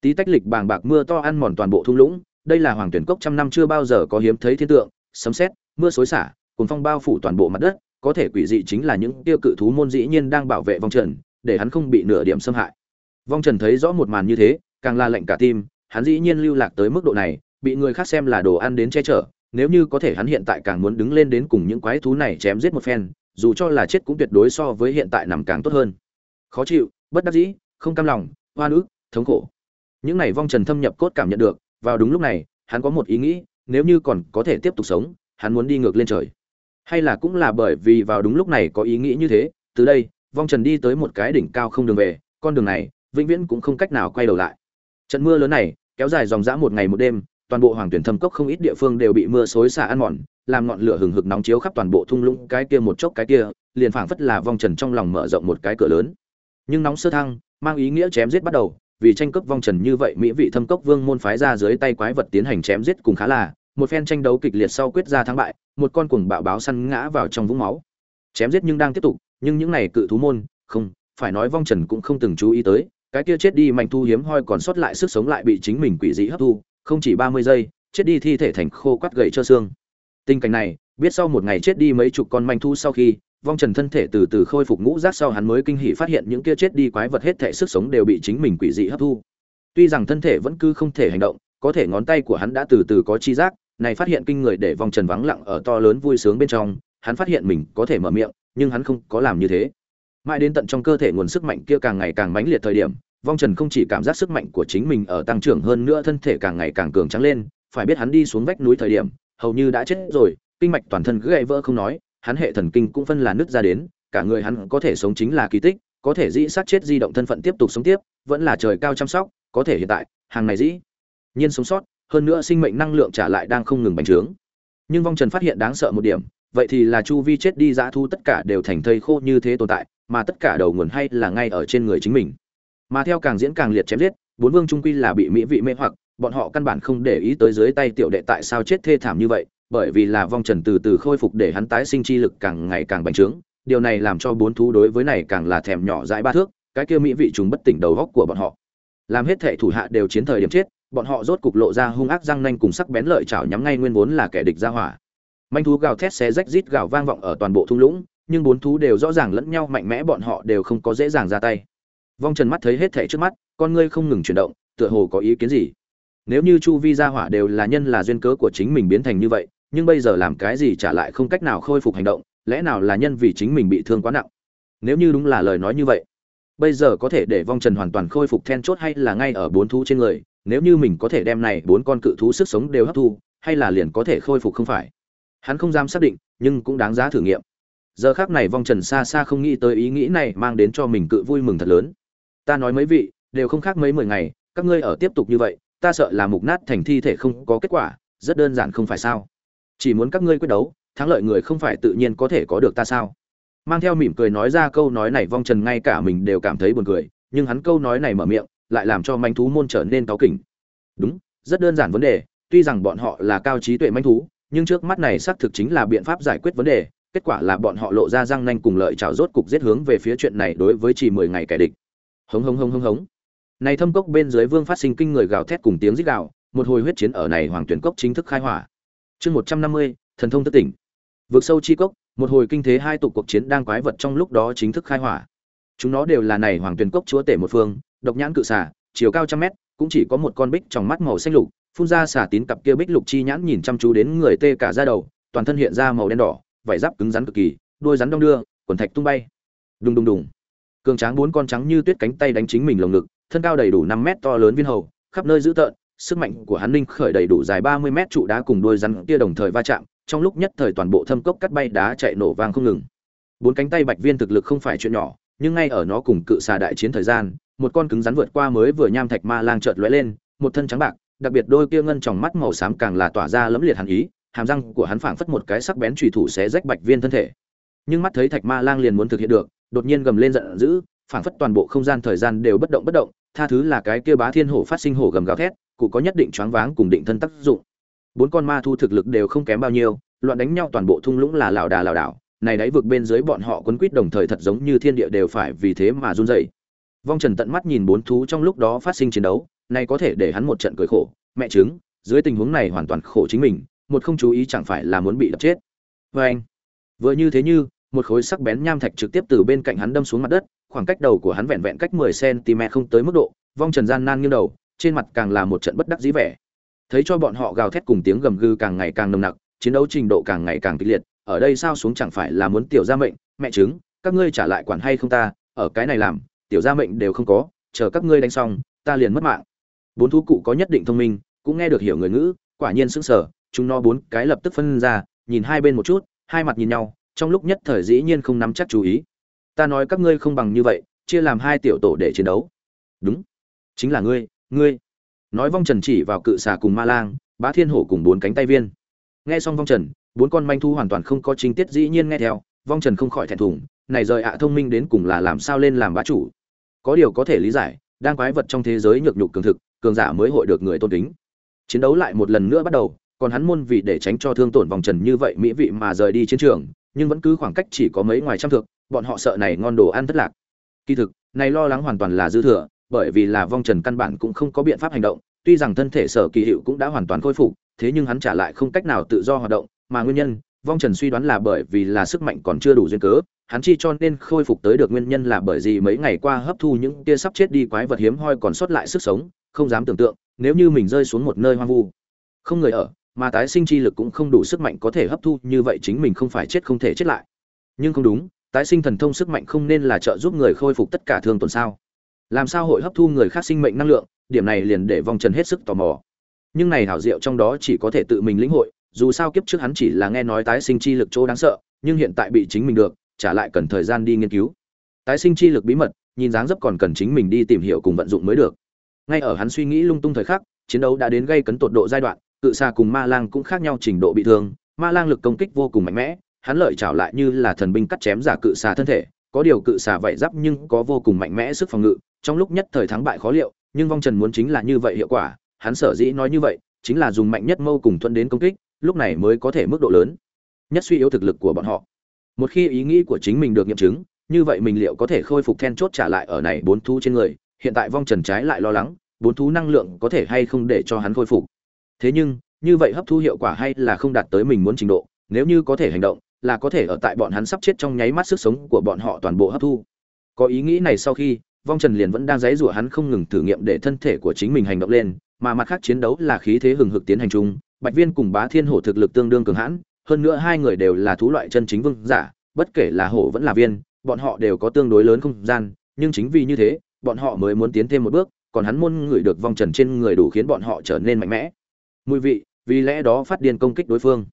tí tách lịch bàng bạc mưa to ăn mòn toàn bộ thung lũng. Đây là hoàng tuyển cốc trăm năm chưa bao giờ có hiếm thấy thiên tượng. Sấm sét, mưa xối xả cùng phong bao phủ toàn bộ mặt đất. Có thể quỷ dị chính là những tiêu cự thú môn dĩ nhiên đang bảo vệ vong trần, để hắn không bị nửa điểm xâm hại. Vong trần thấy rõ một màn như thế, càng là lệnh cả tim hắn dĩ nhiên lưu lạc tới mức độ này, bị người khác xem là đồ ăn đến che chở, nếu như có thể hắn hiện tại càng muốn đứng lên đến cùng những quái thú này chém giết một phen, dù cho là chết cũng tuyệt đối so với hiện tại nằm càng tốt hơn. Khó chịu, bất đắc dĩ, không cam lòng, oan ức, thống khổ. Những này vong trần thâm nhập cốt cảm nhận được, vào đúng lúc này, hắn có một ý nghĩ, nếu như còn có thể tiếp tục sống, hắn muốn đi ngược lên trời. Hay là cũng là bởi vì vào đúng lúc này có ý nghĩ như thế, từ đây, vong trần đi tới một cái đỉnh cao không đường về, con đường này, vĩnh viễn cũng không cách nào quay đầu lại trận mưa lớn này, kéo dài dòng dã một ngày một đêm, toàn bộ hoàng tuyển thâm cốc không ít địa phương đều bị mưa xối xả ăn mòn, làm ngọn lửa hừng hực nóng chiếu khắp toàn bộ thung lũng cái kia một chốc cái kia, liền phảng phất là vong trần trong lòng mở rộng một cái cửa lớn. Nhưng nóng sơ thăng, mang ý nghĩa chém giết bắt đầu, vì tranh cướp vong trần như vậy, mỹ vị thâm cốc vương môn phái ra dưới tay quái vật tiến hành chém giết cùng khá là, một phen tranh đấu kịch liệt sau quyết ra thắng bại, một con cuồng bạo báo săn ngã vào trong vũng máu. Chém giết nhưng đang tiếp tục, nhưng những này cự thú môn, không, phải nói vong trần cũng không từng chú ý tới cái kia chết đi mạnh thu hiếm hoi còn sót lại sức sống lại bị chính mình quỷ dị hấp thu, không chỉ ba mươi giây, chết đi thi thể thành khô quắt gậy cho xương. Tình cảnh này, biết sau một ngày chết đi mấy chục con manh thu sau khi, vong trần thân thể từ từ khôi phục ngũ rác sau hắn mới kinh hỉ phát hiện những kia chết đi quái vật hết thể sức sống đều bị chính mình quỷ dị hấp thu. Tuy rằng thân thể vẫn cứ không thể hành động, có thể ngón tay của hắn đã từ từ có chi giác, này phát hiện kinh người để vong trần vắng lặng ở to lớn vui sướng bên trong, hắn phát hiện mình có thể mở miệng, nhưng hắn không có làm như thế mãi đến tận trong cơ thể nguồn sức mạnh kia càng ngày càng mãnh liệt thời điểm, vong trần không chỉ cảm giác sức mạnh của chính mình ở tăng trưởng hơn nữa thân thể càng ngày càng cường trắng lên, phải biết hắn đi xuống vách núi thời điểm, hầu như đã chết rồi, kinh mạch toàn thân cứ gãy vỡ không nói, hắn hệ thần kinh cũng phân là nứt ra đến, cả người hắn có thể sống chính là kỳ tích, có thể dĩ sát chết di động thân phận tiếp tục sống tiếp, vẫn là trời cao chăm sóc, có thể hiện tại, hàng này dĩ nhiên sống sót, hơn nữa sinh mệnh năng lượng trả lại đang không ngừng bành trướng. Nhưng vong trần phát hiện đáng sợ một điểm, vậy thì là chu vi chết đi dã thu tất cả đều thành thây khô như thế tồn tại mà tất cả đầu nguồn hay là ngay ở trên người chính mình. Mà theo càng diễn càng liệt chém giết, bốn vương trung quy là bị mỹ vị mê hoặc, bọn họ căn bản không để ý tới dưới tay tiểu đệ tại sao chết thê thảm như vậy, bởi vì là vong trần từ từ khôi phục để hắn tái sinh chi lực càng ngày càng bành trướng. Điều này làm cho bốn thú đối với này càng là thèm nhỏ dãi ba thước, cái kia mỹ vị chúng bất tỉnh đầu góc của bọn họ. Làm hết thệ thủ hạ đều chiến thời điểm chết, bọn họ rốt cục lộ ra hung ác răng nanh cùng sắc bén lợi chảo nhắm ngay nguyên vốn là kẻ địch ra hỏa. Manh thú gào thét xé rách rít gào vang vọng ở toàn bộ thung lũng nhưng bốn thú đều rõ ràng lẫn nhau mạnh mẽ, bọn họ đều không có dễ dàng ra tay. Vong trần mắt thấy hết thảy trước mắt, con ngươi không ngừng chuyển động, tựa hồ có ý kiến gì. Nếu như chu vi gia hỏa đều là nhân là duyên cớ của chính mình biến thành như vậy, nhưng bây giờ làm cái gì trả lại không cách nào khôi phục hành động, lẽ nào là nhân vì chính mình bị thương quá nặng? Nếu như đúng là lời nói như vậy, bây giờ có thể để vong trần hoàn toàn khôi phục then chốt hay là ngay ở bốn thú trên người? Nếu như mình có thể đem này bốn con cự thú sức sống đều hấp thu, hay là liền có thể khôi phục không phải? Hắn không dám xác định, nhưng cũng đáng giá thử nghiệm giờ khác này vong trần xa xa không nghĩ tới ý nghĩ này mang đến cho mình cự vui mừng thật lớn. Ta nói mấy vị, đều không khác mấy mười ngày, các ngươi ở tiếp tục như vậy, ta sợ là mục nát thành thi thể không có kết quả, rất đơn giản không phải sao? Chỉ muốn các ngươi quyết đấu, thắng lợi người không phải tự nhiên có thể có được ta sao? Mang theo mỉm cười nói ra câu nói này, vong trần ngay cả mình đều cảm thấy buồn cười, nhưng hắn câu nói này mở miệng, lại làm cho manh thú môn trở nên cáu kỉnh. Đúng, rất đơn giản vấn đề, tuy rằng bọn họ là cao trí tuệ manh thú, nhưng trước mắt này xác thực chính là biện pháp giải quyết vấn đề kết quả là bọn họ lộ ra răng nanh cùng lợi trào rốt cục giết hướng về phía chuyện này đối với chỉ mười ngày kẻ địch. Hống hống hống hống hống. Này thâm cốc bên dưới vương phát sinh kinh người gào thét cùng tiếng rít gào, một hồi huyết chiến ở này hoàng tuyển cốc chính thức khai hỏa. Chương một trăm năm mươi, thần thông thất tỉnh. Vượt sâu chi cốc, một hồi kinh thế hai tụ cuộc chiến đang quái vật trong lúc đó chính thức khai hỏa. Chúng nó đều là này hoàng tuyển cốc chúa tể một phương, độc nhãn cự xà, chiều cao trăm mét, cũng chỉ có một con bích trong mắt màu xanh lục, phun ra xà tín cặp kia bích lục chi nhãn nhìn chăm chú đến người tê cả da đầu, toàn thân hiện ra màu đen đỏ vảy giáp cứng rắn cực kỳ, đuôi rắn đong đưa, quần thạch tung bay. Đùng đùng đùng. Cường tráng bốn con trắng như tuyết cánh tay đánh chính mình lồng ngực, thân cao đầy đủ năm mét to lớn viên hầu, khắp nơi dữ tợn, sức mạnh của hắn linh khởi đầy đủ dài ba mươi mét trụ đá cùng đuôi rắn kia đồng thời va chạm, trong lúc nhất thời toàn bộ thâm cốc cắt bay đá chạy nổ vang không ngừng. Bốn cánh tay bạch viên thực lực không phải chuyện nhỏ, nhưng ngay ở nó cùng cự xà đại chiến thời gian, một con cứng rắn vượt qua mới vừa nham thạch ma lang chợt lóe lên, một thân trắng bạc, đặc biệt đôi kia ngân tròng mắt màu xám càng là tỏa ra lẫm liệt hàn ý hàm răng của hắn phảng phất một cái sắc bén chủy thủ xé rách bạch viên thân thể. Nhưng mắt thấy thạch ma lang liền muốn thực hiện được, đột nhiên gầm lên giận dữ, phảng phất toàn bộ không gian thời gian đều bất động bất động, tha thứ là cái kia bá thiên hổ phát sinh hổ gầm gào thét, cụ có nhất định choáng váng cùng định thân tác dụng. Bốn con ma thu thực lực đều không kém bao nhiêu, loạn đánh nhau toàn bộ thung lũng là lảo đà lảo đảo, này đáy vực bên dưới bọn họ quấn quýt đồng thời thật giống như thiên địa đều phải vì thế mà run rẩy. Vong trần tận mắt nhìn bốn thú trong lúc đó phát sinh chiến đấu, này có thể để hắn một trận cười khổ, mẹ chứng, dưới tình huống này hoàn toàn khổ chính mình một không chú ý chẳng phải là muốn bị đập chết. Vê anh, vừa như thế như, một khối sắc bén nham thạch trực tiếp từ bên cạnh hắn đâm xuống mặt đất, khoảng cách đầu của hắn vẹn vẹn cách 10 cm không tới mức độ, vong trần gian nan nghiêng đầu, trên mặt càng là một trận bất đắc dĩ vẻ. Thấy cho bọn họ gào thét cùng tiếng gầm gừ càng ngày càng nồng nặc, chiến đấu trình độ càng ngày càng kịch liệt, ở đây sao xuống chẳng phải là muốn tiểu gia mệnh, mẹ chứng các ngươi trả lại quản hay không ta, ở cái này làm, tiểu gia mệnh đều không có, chờ các ngươi đánh xong, ta liền mất mạng. Bốn thú cụ có nhất định thông minh, cũng nghe được hiểu người ngữ, quả nhiên sững sờ chúng nó bốn cái lập tức phân ra, nhìn hai bên một chút, hai mặt nhìn nhau, trong lúc nhất thời dĩ nhiên không nắm chắc chú ý. Ta nói các ngươi không bằng như vậy, chia làm hai tiểu tổ để chiến đấu. Đúng. Chính là ngươi ngươi. Nói vong trần chỉ vào cự xà cùng ma lang, bá thiên hổ cùng bốn cánh tay viên. Nghe xong vong trần, bốn con manh thu hoàn toàn không có chính tiết dĩ nhiên nghe theo, vong trần không khỏi thẹn thùng, này rời ạ thông minh đến cùng là làm sao lên làm bá chủ? Có điều có thể lý giải, đang quái vật trong thế giới nhược nhục cường thực, cường giả mới hội được người tôn kính. Chiến đấu lại một lần nữa bắt đầu còn hắn môn vì để tránh cho thương tổn vòng trần như vậy mỹ vị mà rời đi chiến trường, nhưng vẫn cứ khoảng cách chỉ có mấy ngoài trăm thước, bọn họ sợ này ngon đồ ăn thất lạc. Kỳ thực, này lo lắng hoàn toàn là dư thừa, bởi vì là vong trần căn bản cũng không có biện pháp hành động, tuy rằng thân thể sở kỳ hiệu cũng đã hoàn toàn khôi phục, thế nhưng hắn trả lại không cách nào tự do hoạt động, mà nguyên nhân vong trần suy đoán là bởi vì là sức mạnh còn chưa đủ duyên cớ, hắn chi cho nên khôi phục tới được nguyên nhân là bởi vì mấy ngày qua hấp thu những tia sắp chết đi quái vật hiếm hoi còn sót lại sức sống, không dám tưởng tượng, nếu như mình rơi xuống một nơi hoang vu, không người ở mà tái sinh chi lực cũng không đủ sức mạnh có thể hấp thu, như vậy chính mình không phải chết không thể chết lại. Nhưng không đúng, tái sinh thần thông sức mạnh không nên là trợ giúp người khôi phục tất cả thương tổn sao? Làm sao hội hấp thu người khác sinh mệnh năng lượng, điểm này liền để vong trần hết sức tò mò. Nhưng này hảo diệu trong đó chỉ có thể tự mình lĩnh hội, dù sao kiếp trước hắn chỉ là nghe nói tái sinh chi lực chỗ đáng sợ, nhưng hiện tại bị chính mình được, trả lại cần thời gian đi nghiên cứu. Tái sinh chi lực bí mật, nhìn dáng dấp còn cần chính mình đi tìm hiểu cùng vận dụng mới được. Ngay ở hắn suy nghĩ lung tung thời khắc, chiến đấu đã đến gây cấn tột độ giai đoạn cự xà cùng ma lang cũng khác nhau trình độ bị thương, ma lang lực công kích vô cùng mạnh mẽ, hắn lợi chảo lại như là thần binh cắt chém giả cự xà thân thể, có điều cự xà vậy giáp nhưng có vô cùng mạnh mẽ sức phòng ngự, trong lúc nhất thời thắng bại khó liệu, nhưng vong trần muốn chính là như vậy hiệu quả, hắn sở dĩ nói như vậy, chính là dùng mạnh nhất mâu cùng thuận đến công kích, lúc này mới có thể mức độ lớn, nhất suy yếu thực lực của bọn họ. Một khi ý nghĩ của chính mình được nghiệm chứng, như vậy mình liệu có thể khôi phục then chốt trả lại ở này bốn thú trên người, hiện tại vong trần trái lại lo lắng, bốn thú năng lượng có thể hay không để cho hắn khôi phục thế nhưng, như vậy hấp thu hiệu quả hay là không đạt tới mình muốn trình độ, nếu như có thể hành động, là có thể ở tại bọn hắn sắp chết trong nháy mắt sức sống của bọn họ toàn bộ hấp thu. Có ý nghĩ này sau khi, vong trần liền vẫn đang dãy rủa hắn không ngừng thử nghiệm để thân thể của chính mình hành động lên, mà mặt khác chiến đấu là khí thế hừng hực tiến hành chung, bạch viên cùng bá thiên hổ thực lực tương đương cường hãn, hơn nữa hai người đều là thú loại chân chính vương giả, bất kể là hổ vẫn là viên, bọn họ đều có tương đối lớn không gian, nhưng chính vì như thế, bọn họ mới muốn tiến thêm một bước, còn hắn môn người được vong trần trên người đủ khiến bọn họ trở nên mạnh mẽ mùi vị, vì lẽ đó phát điên công kích đối phương.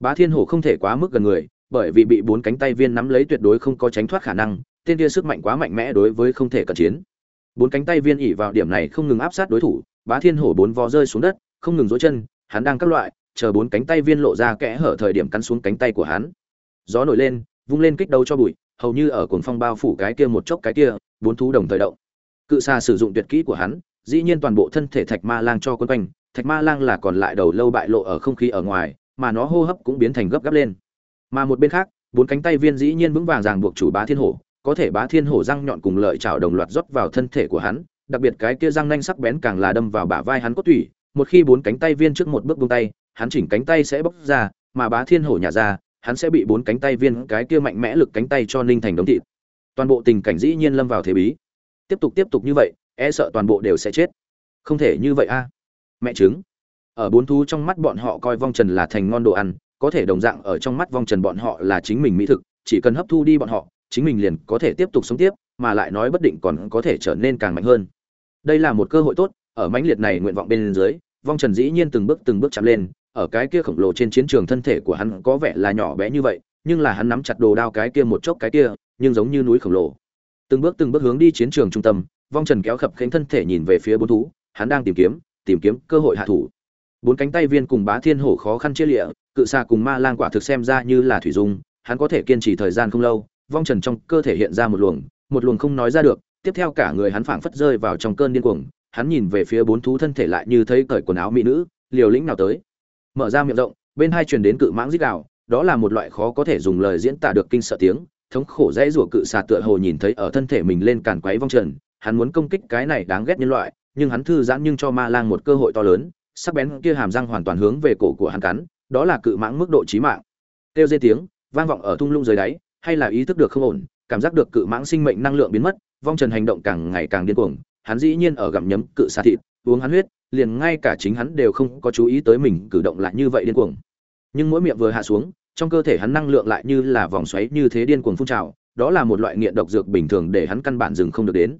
Bá thiên hổ không thể quá mức gần người, bởi vì bị bốn cánh tay viên nắm lấy tuyệt đối không có tránh thoát khả năng, tên kia sức mạnh quá mạnh mẽ đối với không thể cận chiến. Bốn cánh tay viên ỉ vào điểm này không ngừng áp sát đối thủ, bá thiên hổ bốn vó rơi xuống đất, không ngừng dối chân, hắn đang các loại, chờ bốn cánh tay viên lộ ra kẽ hở thời điểm cắn xuống cánh tay của hắn. Gió nổi lên, vung lên kích đầu cho bụi, hầu như ở cồn phong bao phủ cái kia một chốc cái kia, bốn thú đồng thời động. Cự xa sử dụng tuyệt kỹ của hắn dĩ nhiên toàn bộ thân thể thạch ma lang cho quân quanh, thạch ma lang là còn lại đầu lâu bại lộ ở không khí ở ngoài, mà nó hô hấp cũng biến thành gấp gáp lên. Mà một bên khác, bốn cánh tay viên dĩ nhiên vững vàng ràng buộc chủ bá thiên hổ, có thể bá thiên hổ răng nhọn cùng lợi chảo đồng loạt rót vào thân thể của hắn, đặc biệt cái kia răng nanh sắc bén càng là đâm vào bả vai hắn cốt tủy, một khi bốn cánh tay viên trước một bước buông tay, hắn chỉnh cánh tay sẽ bóc ra, mà bá thiên hổ nhả ra, hắn sẽ bị bốn cánh tay viên cái kia mạnh mẽ lực cánh tay cho ninh thành đống thịt. Toàn bộ tình cảnh dĩ nhiên lâm vào thế bí. Tiếp tục tiếp tục như vậy e sợ toàn bộ đều sẽ chết. Không thể như vậy a. Mẹ chứng ở bốn thú trong mắt bọn họ coi vong trần là thành ngon đồ ăn, có thể đồng dạng ở trong mắt vong trần bọn họ là chính mình mỹ thực, chỉ cần hấp thu đi bọn họ, chính mình liền có thể tiếp tục sống tiếp, mà lại nói bất định còn có thể trở nên càng mạnh hơn. Đây là một cơ hội tốt, ở mãnh liệt này nguyện vọng bên dưới, vong trần dĩ nhiên từng bước từng bước chạm lên, ở cái kia khổng lồ trên chiến trường thân thể của hắn có vẻ là nhỏ bé như vậy, nhưng là hắn nắm chặt đồ đao cái kia một chốc cái kia, nhưng giống như núi khổng lồ. Từng bước từng bước hướng đi chiến trường trung tâm vong trần kéo khập khánh thân thể nhìn về phía bốn thú, hắn đang tìm kiếm tìm kiếm cơ hội hạ thủ. Bốn cánh tay viên cùng bá thiên hổ khó khăn chia lịa, cự xà cùng ma lang quả thực xem ra như là thủy dung, hắn có thể kiên trì thời gian không lâu, vong trần trong cơ thể hiện ra một luồng một luồng không nói ra được, tiếp theo cả người hắn phảng phất rơi vào trong cơn điên cuồng, hắn nhìn về phía bốn thú thân thể lại như thấy cởi quần áo mỹ nữ, liều lĩnh nào tới. Mở ra miệng rộng, bên hai truyền đến cự mãng dít đạo đó là một loại khó có thể dùng lời diễn tả được kinh sợ tiếng, thống khổ dễ rủa cự xà tựa hồ nhìn thấy ở thân thể mình lên càn quấy vong trần hắn muốn công kích cái này đáng ghét nhân loại, nhưng hắn thư giãn nhưng cho ma lang một cơ hội to lớn, sắc bén kia hàm răng hoàn toàn hướng về cổ của hắn cắn, đó là cự mãng mức độ chí mạng. Kêu dây tiếng, vang vọng ở thung lũng dưới đáy, hay là ý thức được không ổn, cảm giác được cự mãng sinh mệnh năng lượng biến mất, vong trần hành động càng ngày càng điên cuồng, hắn dĩ nhiên ở gặm nhấm cự xà thịt, uống hắn huyết, liền ngay cả chính hắn đều không có chú ý tới mình cử động lại như vậy điên cuồng. Nhưng mỗi miệng vừa hạ xuống, trong cơ thể hắn năng lượng lại như là vòng xoáy như thế điên cuồng phun trào, đó là một loại nghiện độc dược bình thường để hắn căn bản dừng không được đến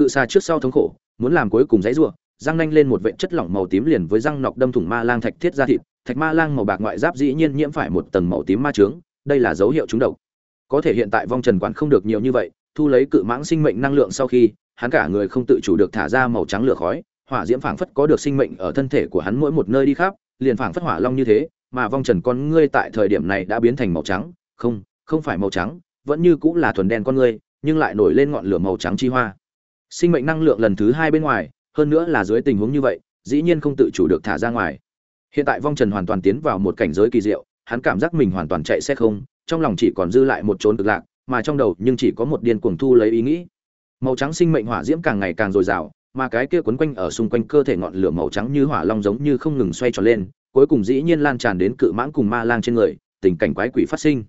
cự xà trước sau thống khổ, muốn làm cuối cùng dãy rủa, răng nanh lên một vệt chất lỏng màu tím liền với răng nọc đâm thủng ma lang thạch thiết ra thịt, thạch ma lang màu bạc ngoại giáp dĩ nhiên nhiễm phải một tầng màu tím ma trướng, đây là dấu hiệu trúng độc. Có thể hiện tại vong trần quản không được nhiều như vậy, thu lấy cự mãng sinh mệnh năng lượng sau khi, hắn cả người không tự chủ được thả ra màu trắng lửa khói, hỏa diễm phảng phất có được sinh mệnh ở thân thể của hắn mỗi một nơi đi khắp, liền phảng phất hỏa long như thế, mà vong trần con ngươi tại thời điểm này đã biến thành màu trắng, không không phải màu trắng, vẫn như cũng là thuần đen con ngươi, nhưng lại nổi lên ngọn lửa màu trắng chi hoa sinh mệnh năng lượng lần thứ hai bên ngoài, hơn nữa là dưới tình huống như vậy, dĩ nhiên không tự chủ được thả ra ngoài. Hiện tại vong trần hoàn toàn tiến vào một cảnh giới kỳ diệu, hắn cảm giác mình hoàn toàn chạy xe không, trong lòng chỉ còn dư lại một trốn cực lạc, mà trong đầu nhưng chỉ có một điên cuồng thu lấy ý nghĩ. Màu trắng sinh mệnh hỏa diễm càng ngày càng dồi dào, mà cái kia quấn quanh ở xung quanh cơ thể ngọn lửa màu trắng như hỏa long giống như không ngừng xoay tròn lên, cuối cùng dĩ nhiên lan tràn đến cự mãng cùng ma lang trên người, tình cảnh quái quỷ phát sinh.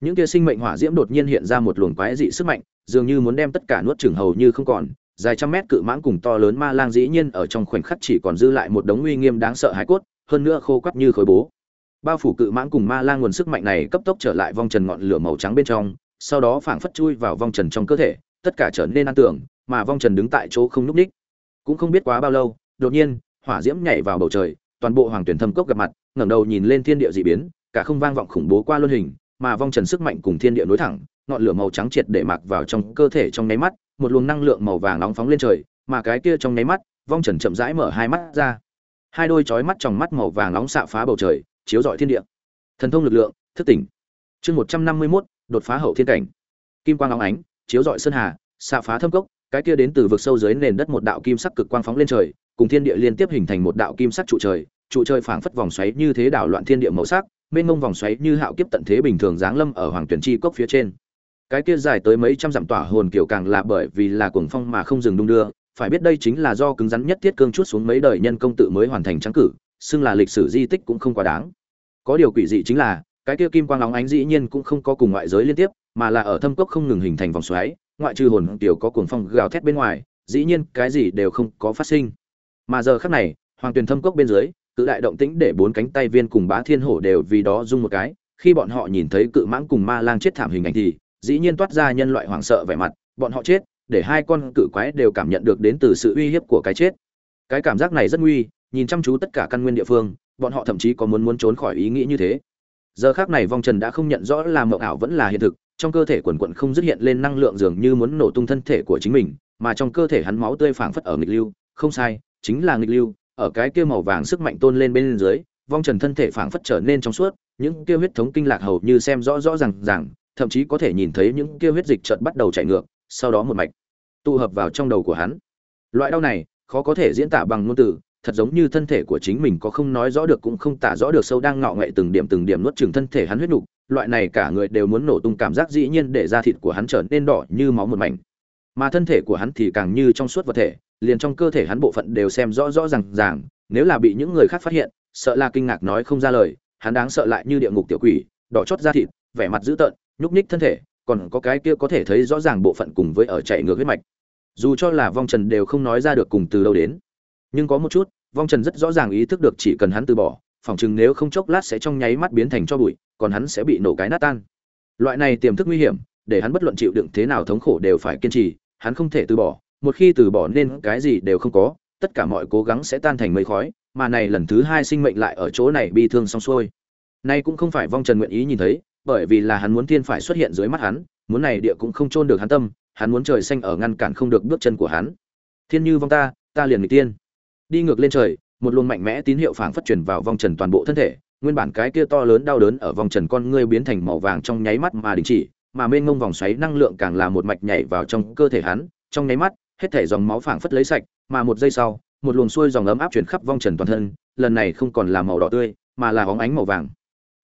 Những kia sinh mệnh hỏa diễm đột nhiên hiện ra một luồng quái dị sức mạnh dường như muốn đem tất cả nuốt chửng hầu như không còn, dài trăm mét cự mãng cùng to lớn ma lang dĩ nhiên ở trong khoảnh khắc chỉ còn dư lại một đống uy nghiêm đáng sợ hải cốt, hơn nữa khô quắt như khối bố. Bao phủ cự mãng cùng ma lang nguồn sức mạnh này cấp tốc trở lại vong trần ngọn lửa màu trắng bên trong, sau đó phảng phất chui vào vong trần trong cơ thể, tất cả trở nên an tưởng mà vong trần đứng tại chỗ không núp ních. Cũng không biết quá bao lâu, đột nhiên, hỏa diễm nhảy vào bầu trời, toàn bộ hoàng tuyển thâm cốc gặp mặt, ngẩng đầu nhìn lên thiên địa dị biến, cả không vang vọng khủng bố qua luân hình, mà vong trần sức mạnh cùng thiên địa nối thẳng ngọn lửa màu trắng triệt để mặc vào trong cơ thể trong nháy mắt, một luồng năng lượng màu vàng nóng phóng lên trời, mà cái kia trong nháy mắt, vong trần chậm rãi mở hai mắt ra. Hai đôi chói mắt trong mắt màu vàng nóng xạ phá bầu trời, chiếu rọi thiên địa. Thần thông lực lượng, thức tỉnh. Chương một trăm năm mươi mốt, đột phá hậu thiên cảnh. Kim quang óng ánh, chiếu rọi sơn hà, xạ phá thâm cốc, cái kia đến từ vực sâu dưới nền đất một đạo kim sắc cực quang phóng lên trời, cùng thiên địa liên tiếp hình thành một đạo kim sắc trụ trời trụ trời phảng phất vòng xoáy như thế đảo loạn thiên địa màu sắc, mênh mông vòng xoáy như hạo kiếp tận thế bình thường giáng lâm ở hoàng tuyển chi cốc phía trên cái kia dài tới mấy trăm dặm tỏa hồn kiểu càng là bởi vì là cuồng phong mà không dừng đung đưa, phải biết đây chính là do cứng rắn nhất thiết cương chút xuống mấy đời nhân công tự mới hoàn thành trắng cử, xưng là lịch sử di tích cũng không quá đáng. Có điều quỷ dị chính là, cái kia kim quang lóng ánh dĩ nhiên cũng không có cùng ngoại giới liên tiếp, mà là ở thâm cốc không ngừng hình thành vòng xoáy, ngoại trừ hồn tiểu có cuồng phong gào thét bên ngoài, dĩ nhiên cái gì đều không có phát sinh. Mà giờ khắc này, hoàng tuyền thâm cốc bên dưới, cự đại động tĩnh để bốn cánh tay viên cùng bá thiên hổ đều vì đó rung một cái, khi bọn họ nhìn thấy cự mãng cùng ma lang chết thảm hình ảnh thì dĩ nhiên toát ra nhân loại hoảng sợ vẻ mặt, bọn họ chết, để hai con cự quái đều cảm nhận được đến từ sự uy hiếp của cái chết. Cái cảm giác này rất nguy, nhìn chăm chú tất cả căn nguyên địa phương, bọn họ thậm chí có muốn muốn trốn khỏi ý nghĩ như thế. Giờ khác này vong trần đã không nhận rõ là mộng ảo vẫn là hiện thực, trong cơ thể quần quận không dứt hiện lên năng lượng dường như muốn nổ tung thân thể của chính mình, mà trong cơ thể hắn máu tươi phảng phất ở nghịch lưu, không sai, chính là nghịch lưu, ở cái kia màu vàng sức mạnh tôn lên bên dưới, vong trần thân thể phảng phất trở nên trong suốt, những kia huyết thống kinh lạc hầu như xem rõ rõ ràng ràng thậm chí có thể nhìn thấy những kia huyết dịch chợt bắt đầu chảy ngược, sau đó một mạch, tụ hợp vào trong đầu của hắn. Loại đau này, khó có thể diễn tả bằng ngôn từ, thật giống như thân thể của chính mình có không nói rõ được cũng không tả rõ được sâu đang ngọ ngậy từng điểm từng điểm nuốt chửng thân thể hắn huyết nục loại này cả người đều muốn nổ tung cảm giác dĩ nhiên để da thịt của hắn trở nên đỏ như máu một mảnh. Mà thân thể của hắn thì càng như trong suốt vật thể, liền trong cơ thể hắn bộ phận đều xem rõ rõ ràng ràng, nếu là bị những người khác phát hiện, sợ là kinh ngạc nói không ra lời, hắn đáng sợ lại như địa ngục tiểu quỷ, đỏ chót da thịt, vẻ mặt dữ tợn nhúc nhích thân thể, còn có cái kia có thể thấy rõ ràng bộ phận cùng với ở chạy ngược huyết mạch. Dù cho là vong trần đều không nói ra được cùng từ đâu đến. Nhưng có một chút, vong trần rất rõ ràng ý thức được chỉ cần hắn từ bỏ phỏng chừng nếu không chốc lát sẽ trong nháy mắt biến thành cho bụi, còn hắn sẽ bị nổ cái nát tan. Loại này tiềm thức nguy hiểm, để hắn bất luận chịu đựng thế nào thống khổ đều phải kiên trì, hắn không thể từ bỏ, một khi từ bỏ nên cái gì đều không có, tất cả mọi cố gắng sẽ tan thành mây khói, mà này lần thứ hai sinh mệnh lại ở chỗ này bi thương xong xuôi. Nay cũng không phải vong trần nguyện ý nhìn thấy bởi vì là hắn muốn tiên phải xuất hiện dưới mắt hắn, muốn này địa cũng không chôn được hắn tâm, hắn muốn trời xanh ở ngăn cản không được bước chân của hắn. Thiên như vong ta ta liền nghịch tiên. Đi ngược lên trời, một luồng mạnh mẽ tín hiệu phảng phất truyền vào vong trần toàn bộ thân thể, nguyên bản cái kia to lớn đau đớn ở vòng trần con ngươi biến thành màu vàng trong nháy mắt mà đình chỉ, mà mênh ngông vòng xoáy năng lượng càng là một mạch nhảy vào trong cơ thể hắn, trong nháy mắt, hết thể dòng máu phảng phất lấy sạch, mà một giây sau, một luồng xuôi dòng ấm áp truyền khắp vong trần toàn thân, lần này không còn là màu đỏ tươi, mà là óng ánh màu vàng.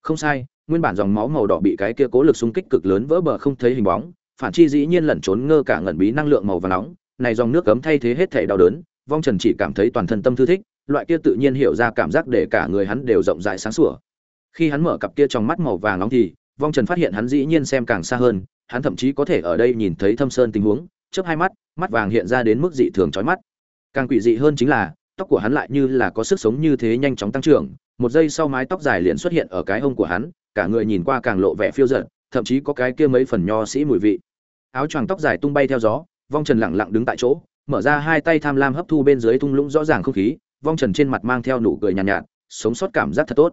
Không sai nguyên bản dòng máu màu đỏ bị cái kia cố lực xung kích cực lớn vỡ bờ không thấy hình bóng, phản chi dĩ nhiên lẩn trốn ngơ cả ngẩn bí năng lượng màu vàng nóng, này dòng nước cấm thay thế hết thảy đau đớn, vong trần chỉ cảm thấy toàn thân tâm thư thích, loại kia tự nhiên hiểu ra cảm giác để cả người hắn đều rộng rãi sáng sủa. Khi hắn mở cặp kia trong mắt màu vàng nóng thì, vong trần phát hiện hắn dĩ nhiên xem càng xa hơn, hắn thậm chí có thể ở đây nhìn thấy thâm sơn tình huống, chớp hai mắt mắt vàng hiện ra đến mức dị thường chói mắt. Càng quỷ dị hơn chính là tóc của hắn lại như là có sức sống như thế nhanh chóng tăng trưởng một giây sau mái tóc dài liền xuất hiện ở cái hông của hắn cả người nhìn qua càng lộ vẻ phiêu dật thậm chí có cái kia mấy phần nho sĩ mùi vị. Áo choàng tóc dài tung bay theo gió vong trần lặng lặng đứng tại chỗ mở ra hai tay tham lam hấp thu bên dưới thung lũng rõ ràng không khí vong trần trên mặt mang theo nụ cười nhàn nhạt, nhạt sống sót cảm giác thật tốt.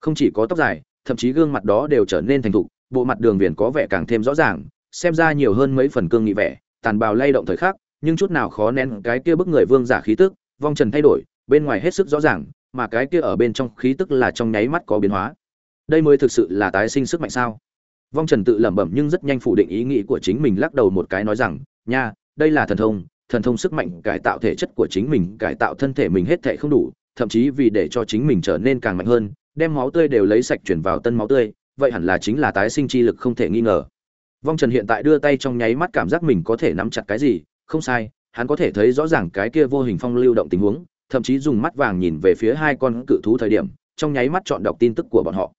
Không chỉ có tóc dài thậm chí gương mặt đó đều trở nên thành thục bộ mặt đường viền có vẻ càng thêm rõ ràng xem ra nhiều hơn mấy phần cương nghị vẻ tàn bào lay động thời khắc nhưng chút nào khó nén cái kia bức người vương giả khí tức vong trần thay đổi, bên ngoài hết sức rõ ràng, mà cái kia ở bên trong khí tức là trong nháy mắt có biến hóa. Đây mới thực sự là tái sinh sức mạnh sao? Vong trần tự lẩm bẩm nhưng rất nhanh phủ định ý nghĩ của chính mình lắc đầu một cái nói rằng, nha, đây là thần thông thần thông sức mạnh cải tạo thể chất của chính mình, cải tạo thân thể mình hết thể không đủ, thậm chí vì để cho chính mình trở nên càng mạnh hơn, đem máu tươi đều lấy sạch chuyển vào tân máu tươi, vậy hẳn là chính là tái sinh chi lực không thể nghi ngờ. Vong trần hiện tại đưa tay trong nháy mắt cảm giác mình có thể nắm chặt cái gì, không sai hắn có thể thấy rõ ràng cái kia vô hình phong lưu động tình huống, thậm chí dùng mắt vàng nhìn về phía hai con cự thú thời điểm, trong nháy mắt chọn đọc tin tức của bọn họ.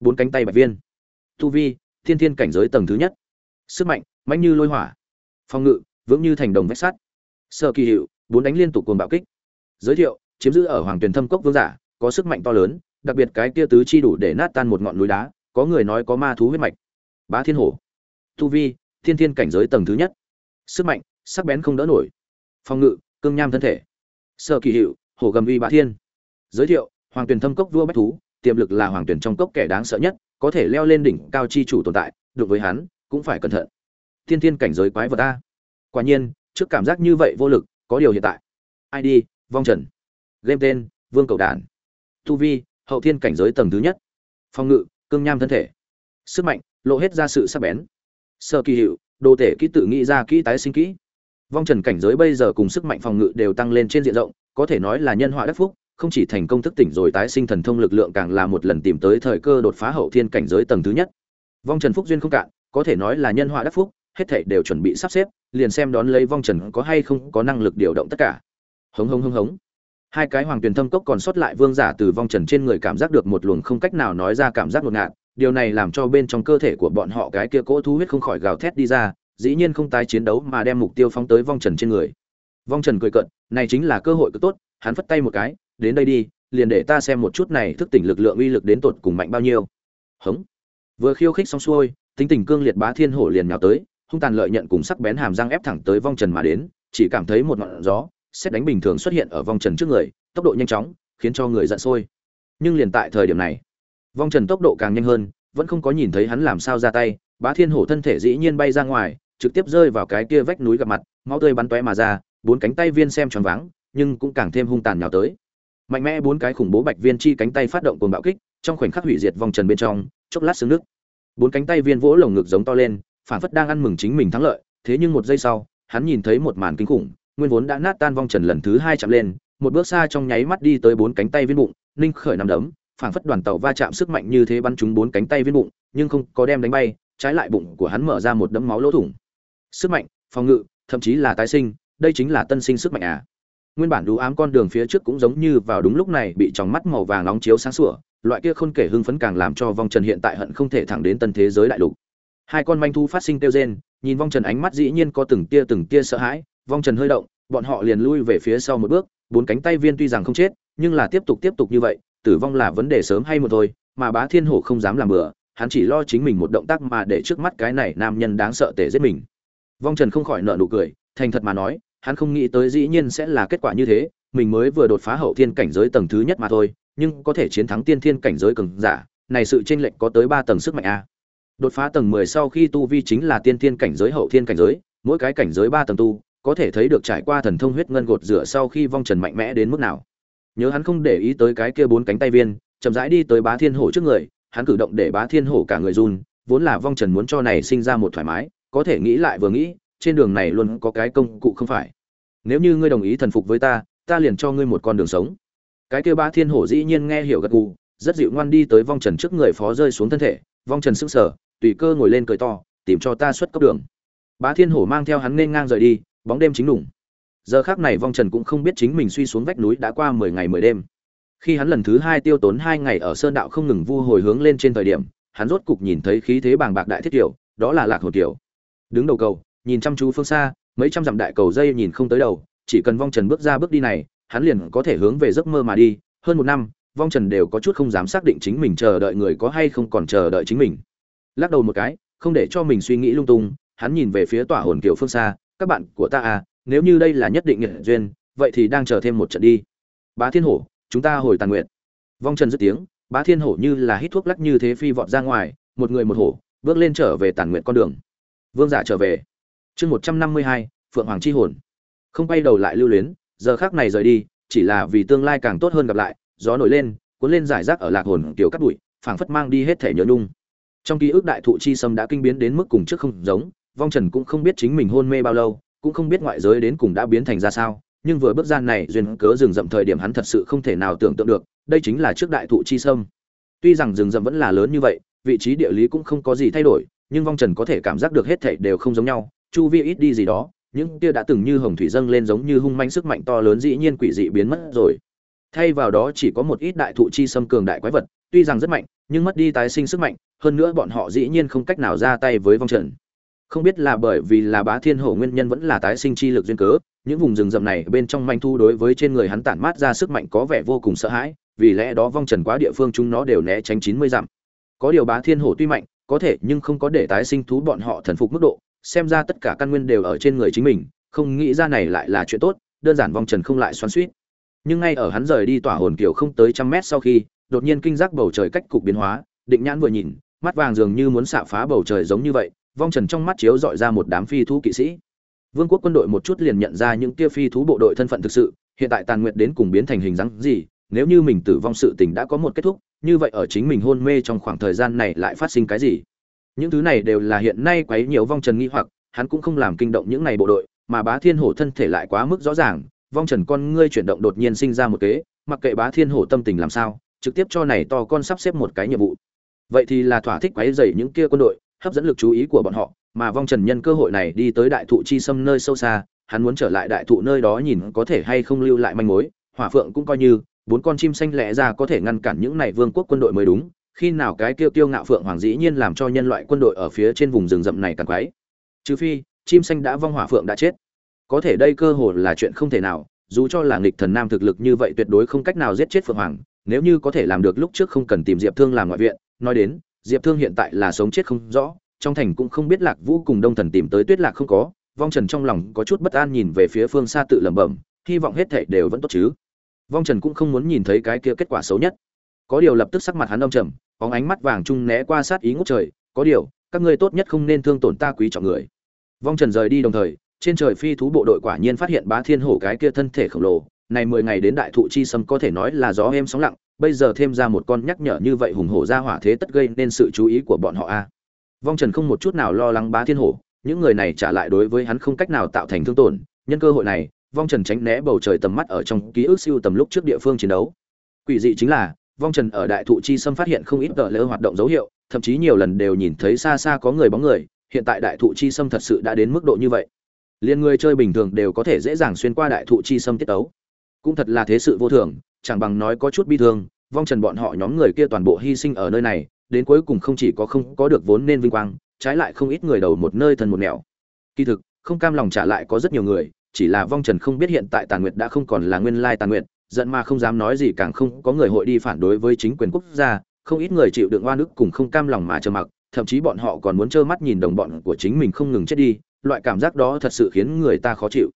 Bốn cánh tay bạch viên. Tu vi, thiên thiên cảnh giới tầng thứ nhất. Sức mạnh mạnh như lôi hỏa. Phong ngự, vững như thành đồng vách sắt. Sở kỳ hiệu, bốn đánh liên tục cuồng bạo kích. Giới thiệu, chiếm giữ ở hoàng tuyền thâm cốc vương giả, có sức mạnh to lớn, đặc biệt cái kia tứ chi đủ để nát tan một ngọn núi đá, có người nói có ma thú huyết mạch. Bá thiên hổ. Tu vi, thiên thiên cảnh giới tầng thứ nhất. Sức mạnh, sắc bén không đỡ nổi phòng ngự, cương nham thân thể. Sở kỳ hiệu hổ gầm uy bá thiên. Giới thiệu, hoàng tuyển thâm cốc vua bách thú, tiềm lực là hoàng tuyển trong cốc kẻ đáng sợ nhất, có thể leo lên đỉnh cao chi chủ tồn tại đối với hắn, cũng phải cẩn thận. Thiên thiên cảnh giới quái vật ta quả nhiên, trước cảm giác như vậy vô lực, có điều hiện tại. Id vong trần. Game tên, vương cầu đản. Tu vi, hậu thiên cảnh giới tầng thứ nhất. Phòng ngự, cương nham thân thể. Sức mạnh, lộ hết ra sự sắc bén. Sơ kỳ hiệu đồ thể kỹ tự nghĩ ra kỹ tái sinh kỹ vong trần cảnh giới bây giờ cùng sức mạnh phòng ngự đều tăng lên trên diện rộng, có thể nói là nhân họa đắc phúc, không chỉ thành công thức tỉnh rồi tái sinh thần thông lực lượng càng là một lần tìm tới thời cơ đột phá hậu thiên cảnh giới tầng thứ nhất. Vong trần phúc duyên không cạn, có thể nói là nhân họa đắc phúc, hết thảy đều chuẩn bị sắp xếp, liền xem đón lấy vong trần có hay không có năng lực điều động tất cả. Hống hống hống hống. Hai cái hoàng tuyền thâm cốc còn sót lại vương giả từ vong trần trên người cảm giác được một luồng không cách nào nói ra cảm giác ngột ngạt, điều này làm cho bên trong cơ thể của bọn họ cái kia cỗ thu huyết không khỏi gào thét đi ra dĩ nhiên không tái chiến đấu mà đem mục tiêu phóng tới vong trần trên người. Vong trần cười cận này chính là cơ hội cực tốt, hắn phất tay một cái, đến đây đi, liền để ta xem một chút này thức tỉnh lực lượng uy lực đến tột cùng mạnh bao nhiêu. Hống. Vừa khiêu khích xong xuôi, tính tình cương liệt bá thiên hổ liền nhào tới, hung tàn lợi nhận cùng sắc bén hàm răng ép thẳng tới vong trần mà đến, chỉ cảm thấy một ngọn gió, xét đánh bình thường xuất hiện ở vong trần trước người, tốc độ nhanh chóng, khiến cho người giận sôi. Nhưng liền tại thời điểm này, vong trần tốc độ càng nhanh hơn, vẫn không có nhìn thấy hắn làm sao ra tay, bá thiên hổ thân thể dĩ nhiên bay ra ngoài trực tiếp rơi vào cái kia vách núi gặp mặt, máu tươi bắn tóe mà ra, bốn cánh tay viên xem tròn váng, nhưng cũng càng thêm hung tàn nhào tới. Mạnh mẽ bốn cái khủng bố bạch viên chi cánh tay phát động cuồng bạo kích, trong khoảnh khắc hủy diệt vòng trần bên trong, chốc lát xương nước. Bốn cánh tay viên vỗ lồng ngực giống to lên, phản phất đang ăn mừng chính mình thắng lợi, thế nhưng một giây sau, hắn nhìn thấy một màn kinh khủng, nguyên vốn đã nát tan vong trần lần thứ hai chạm lên, một bước xa trong nháy mắt đi tới bốn cánh tay viên bụng, ninh khởi nằm đấm phảng phất đoàn tàu va chạm sức mạnh như thế bắn trúng bốn cánh tay viên bụng, nhưng không có đem đánh bay, trái lại bụng của hắn mở ra một đấm máu lỗ thủng sức mạnh, phòng ngự, thậm chí là tái sinh, đây chính là tân sinh sức mạnh à. Nguyên bản đủ ám con đường phía trước cũng giống như vào đúng lúc này bị tròng mắt màu vàng nóng chiếu sáng sủa, loại kia không kể hưng phấn càng làm cho vong trần hiện tại hận không thể thẳng đến tân thế giới đại lục. Hai con manh thu phát sinh tiêu rên, nhìn vong trần ánh mắt dĩ nhiên có từng tia từng tia sợ hãi, vong trần hơi động, bọn họ liền lui về phía sau một bước, bốn cánh tay viên tuy rằng không chết, nhưng là tiếp tục tiếp tục như vậy, tử vong là vấn đề sớm hay một thôi, mà bá thiên hổ không dám làm bừa, hắn chỉ lo chính mình một động tác mà để trước mắt cái này nam nhân đáng sợ tể giết mình vong trần không khỏi nợ nụ cười, thành thật mà nói, hắn không nghĩ tới dĩ nhiên sẽ là kết quả như thế, mình mới vừa đột phá hậu thiên cảnh giới tầng thứ nhất mà thôi, nhưng có thể chiến thắng tiên thiên cảnh giới cường giả, này sự chênh lệch có tới ba tầng sức mạnh a. Đột phá tầng mười sau khi tu vi chính là tiên thiên cảnh giới, hậu thiên cảnh giới, mỗi cái cảnh giới ba tầng tu, có thể thấy được trải qua thần thông huyết ngân gột rửa sau khi vong trần mạnh mẽ đến mức nào. Nhớ hắn không để ý tới cái kia bốn cánh tay viên, chậm rãi đi tới bá thiên hổ trước người, hắn cử động để bá thiên hổ cả người run, vốn là vong trần muốn cho này sinh ra một thoải mái có thể nghĩ lại vừa nghĩ, trên đường này luôn có cái công cụ không phải. Nếu như ngươi đồng ý thần phục với ta ta liền cho ngươi một con đường sống. Cái kia ba thiên hổ dĩ nhiên nghe hiểu gật gù, rất dịu ngoan đi tới vong trần trước người phó rơi xuống thân thể, vong trần sững sờ, tùy cơ ngồi lên cười to, tìm cho ta xuất cấp đường. Bá thiên hổ mang theo hắn nên ngang rời đi, bóng đêm chính đủng. Giờ khác này vong trần cũng không biết chính mình suy xuống vách núi đã qua mười ngày mười đêm. Khi hắn lần thứ hai tiêu tốn hai ngày ở sơn đạo không ngừng vu hồi hướng lên trên thời điểm, hắn rốt cục nhìn thấy khí thế bàng bạc đại thiết kiểu đó là lạc hồ kiểu đứng đầu cầu, nhìn chăm chú phương xa, mấy trăm dặm đại cầu dây nhìn không tới đầu, chỉ cần vong trần bước ra bước đi này, hắn liền có thể hướng về giấc mơ mà đi. Hơn một năm, vong trần đều có chút không dám xác định chính mình chờ đợi người có hay không còn chờ đợi chính mình. Lắc đầu một cái, không để cho mình suy nghĩ lung tung, hắn nhìn về phía tỏa hồn kiều phương xa. Các bạn của ta à nếu như đây là nhất định nghiệt duyên, vậy thì đang chờ thêm một trận đi. Bá thiên hổ, chúng ta hồi tàn nguyện vong trần dứt tiếng, bá thiên hổ như là hít thuốc lắc như thế phi vọt ra ngoài, một người một hổ, bước lên trở về tàn nguyện con đường vương giả trở về. Chương một trăm năm mươi hai, phượng hoàng c h i hồn. Không quay đầu lại lưu luyến, giờ khác này rời đi, chỉ là vì tương lai càng tốt hơn gặp lại, gió nổi lên, cuốn lên giải rác ở lạc hồn kiểu cắt bụi, phảng phất mang đi hết thể nhớ nhung. Trong ký ức đại thụ chi sâm đã kinh biến đến mức cùng trước không giống, vong trần cũng không biết chính mình hôn mê bao lâu, cũng không biết ngoại giới đến cùng đã biến thành ra sao, nhưng vừa bước ra này duyên cớ rừng rậm thời điểm hắn thật sự không thể nào tưởng tượng được, đây chính là trước đại thụ chi sâm. Tuy rằng rừng rậm vẫn là lớn như vậy, vị trí địa lý cũng không có gì thay đổi nhưng vong trần có thể cảm giác được hết thảy đều không giống nhau, chu vi ít đi gì đó, những kia đã từng như hồng thủy dâng lên giống như hung manh sức mạnh to lớn dĩ nhiên quỷ dị biến mất rồi. Thay vào đó chỉ có một ít đại thụ chi xâm cường đại quái vật, tuy rằng rất mạnh, nhưng mất đi tái sinh sức mạnh, hơn nữa bọn họ dĩ nhiên không cách nào ra tay với vong trần. Không biết là bởi vì là bá thiên hổ nguyên nhân vẫn là tái sinh chi lực duyên cớ, những vùng rừng rậm này bên trong manh thu đối với trên người hắn tản mát ra sức mạnh có vẻ vô cùng sợ hãi, vì lẽ đó vong trần quá địa phương chúng nó đều né tránh chín mươi dặm. Có điều bá thiên hổ tuy mạnh có thể nhưng không có để tái sinh thú bọn họ thần phục mức độ, xem ra tất cả căn nguyên đều ở trên người chính mình, không nghĩ ra này lại là chuyện tốt, đơn giản vong trần không lại xoắn suýt nhưng ngay ở hắn rời đi tỏa hồn kiểu không tới trăm mét sau khi, đột nhiên kinh giác bầu trời cách cục biến hóa, định nhãn vừa nhìn, mắt vàng dường như muốn xạ phá bầu trời giống như vậy, vong trần trong mắt chiếu dọi ra một đám phi thú kỵ sĩ. Vương quốc quân đội một chút liền nhận ra những kia phi thú bộ đội thân phận thực sự, hiện tại tàn nguyện đến cùng biến thành hình dáng gì, nếu như mình tử vong sự tình đã có một kết thúc như vậy ở chính mình hôn mê trong khoảng thời gian này lại phát sinh cái gì? Những thứ này đều là hiện nay quấy nhiều vong trần nghi hoặc, hắn cũng không làm kinh động những này bộ đội, mà bá thiên hổ thân thể lại quá mức rõ ràng, vong trần con ngươi chuyển động đột nhiên sinh ra một kế, mặc kệ bá thiên hổ tâm tình làm sao, trực tiếp cho này to con sắp xếp một cái nhiệm vụ. Vậy thì là thỏa thích quấy dày những kia quân đội, hấp dẫn lực chú ý của bọn họ, mà vong trần nhân cơ hội này đi tới đại thụ chi xâm nơi sâu xa, hắn muốn trở lại đại thụ nơi đó nhìn có thể hay không lưu lại manh mối, hỏa phượng cũng coi như bốn con chim xanh lẽ ra có thể ngăn cản những này vương quốc quân đội mới đúng, khi nào cái kêu tiêu ngạo phượng hoàng dĩ nhiên làm cho nhân loại quân đội ở phía trên vùng rừng rậm này càng quái. Trừ phi, chim xanh đã vong hỏa phượng đã chết. Có thể đây cơ hội là chuyện không thể nào, dù cho là nghịch thần nam thực lực như vậy tuyệt đối không cách nào giết chết phượng hoàng, nếu như có thể làm được lúc trước không cần tìm diệp thương làm ngoại viện, nói đến, diệp thương hiện tại là sống chết không rõ, trong thành cũng không biết lạc vũ cùng đông thần tìm tới tuyết lạc không có, vong trần trong lòng có chút bất an nhìn về phía phương xa tự lẩm bẩm, hy vọng hết thảy đều vẫn tốt chứ vong trần cũng không muốn nhìn thấy cái kia kết quả xấu nhất. Có điều lập tức sắc mặt hắn đông trầm có ánh mắt vàng trung né qua sát ý ngút trời, có điều, các ngươi tốt nhất không nên thương tổn ta quý trọng người. Vong trần rời đi đồng thời, trên trời phi thú bộ đội quả nhiên phát hiện bá thiên hổ cái kia thân thể khổng lồ, này mười ngày đến đại thụ chi sâm có thể nói là gió êm sóng lặng, bây giờ thêm ra một con nhắc nhở như vậy hùng hổ ra hỏa thế tất gây nên sự chú ý của bọn họ a. À. Vong trần không một chút nào lo lắng bá thiên hổ, những người này trả lại đối với hắn không cách nào tạo thành thương tổn, nhân cơ hội này vong trần tránh né bầu trời tầm mắt ở trong ký ức siêu tầm lúc trước địa phương chiến đấu. Quỷ dị chính là, vong trần ở đại thụ chi sâm phát hiện không ít tờ lỡ hoạt động dấu hiệu, thậm chí nhiều lần đều nhìn thấy xa xa có người bóng người, hiện tại đại thụ chi sâm thật sự đã đến mức độ như vậy. Liên người chơi bình thường đều có thể dễ dàng xuyên qua đại thụ chi sâm tiết ấu cũng thật là thế sự vô thường, chẳng bằng nói có chút bi thương, vong trần bọn họ nhóm người kia toàn bộ hy sinh ở nơi này, đến cuối cùng không chỉ có không có được vốn nên vinh quang, trái lại không ít người đầu một nơi thần một nẻo. Kỳ thực, không cam lòng trả lại có rất nhiều người chỉ là vong trần không biết hiện tại tàn nguyệt đã không còn là nguyên lai tàn nguyệt, giận mà không dám nói gì càng không có người hội đi phản đối với chính quyền quốc gia, không ít người chịu đựng oan ức cùng không cam lòng mà trơ mặc, thậm chí bọn họ còn muốn trơ mắt nhìn đồng bọn của chính mình không ngừng chết đi, loại cảm giác đó thật sự khiến người ta khó chịu.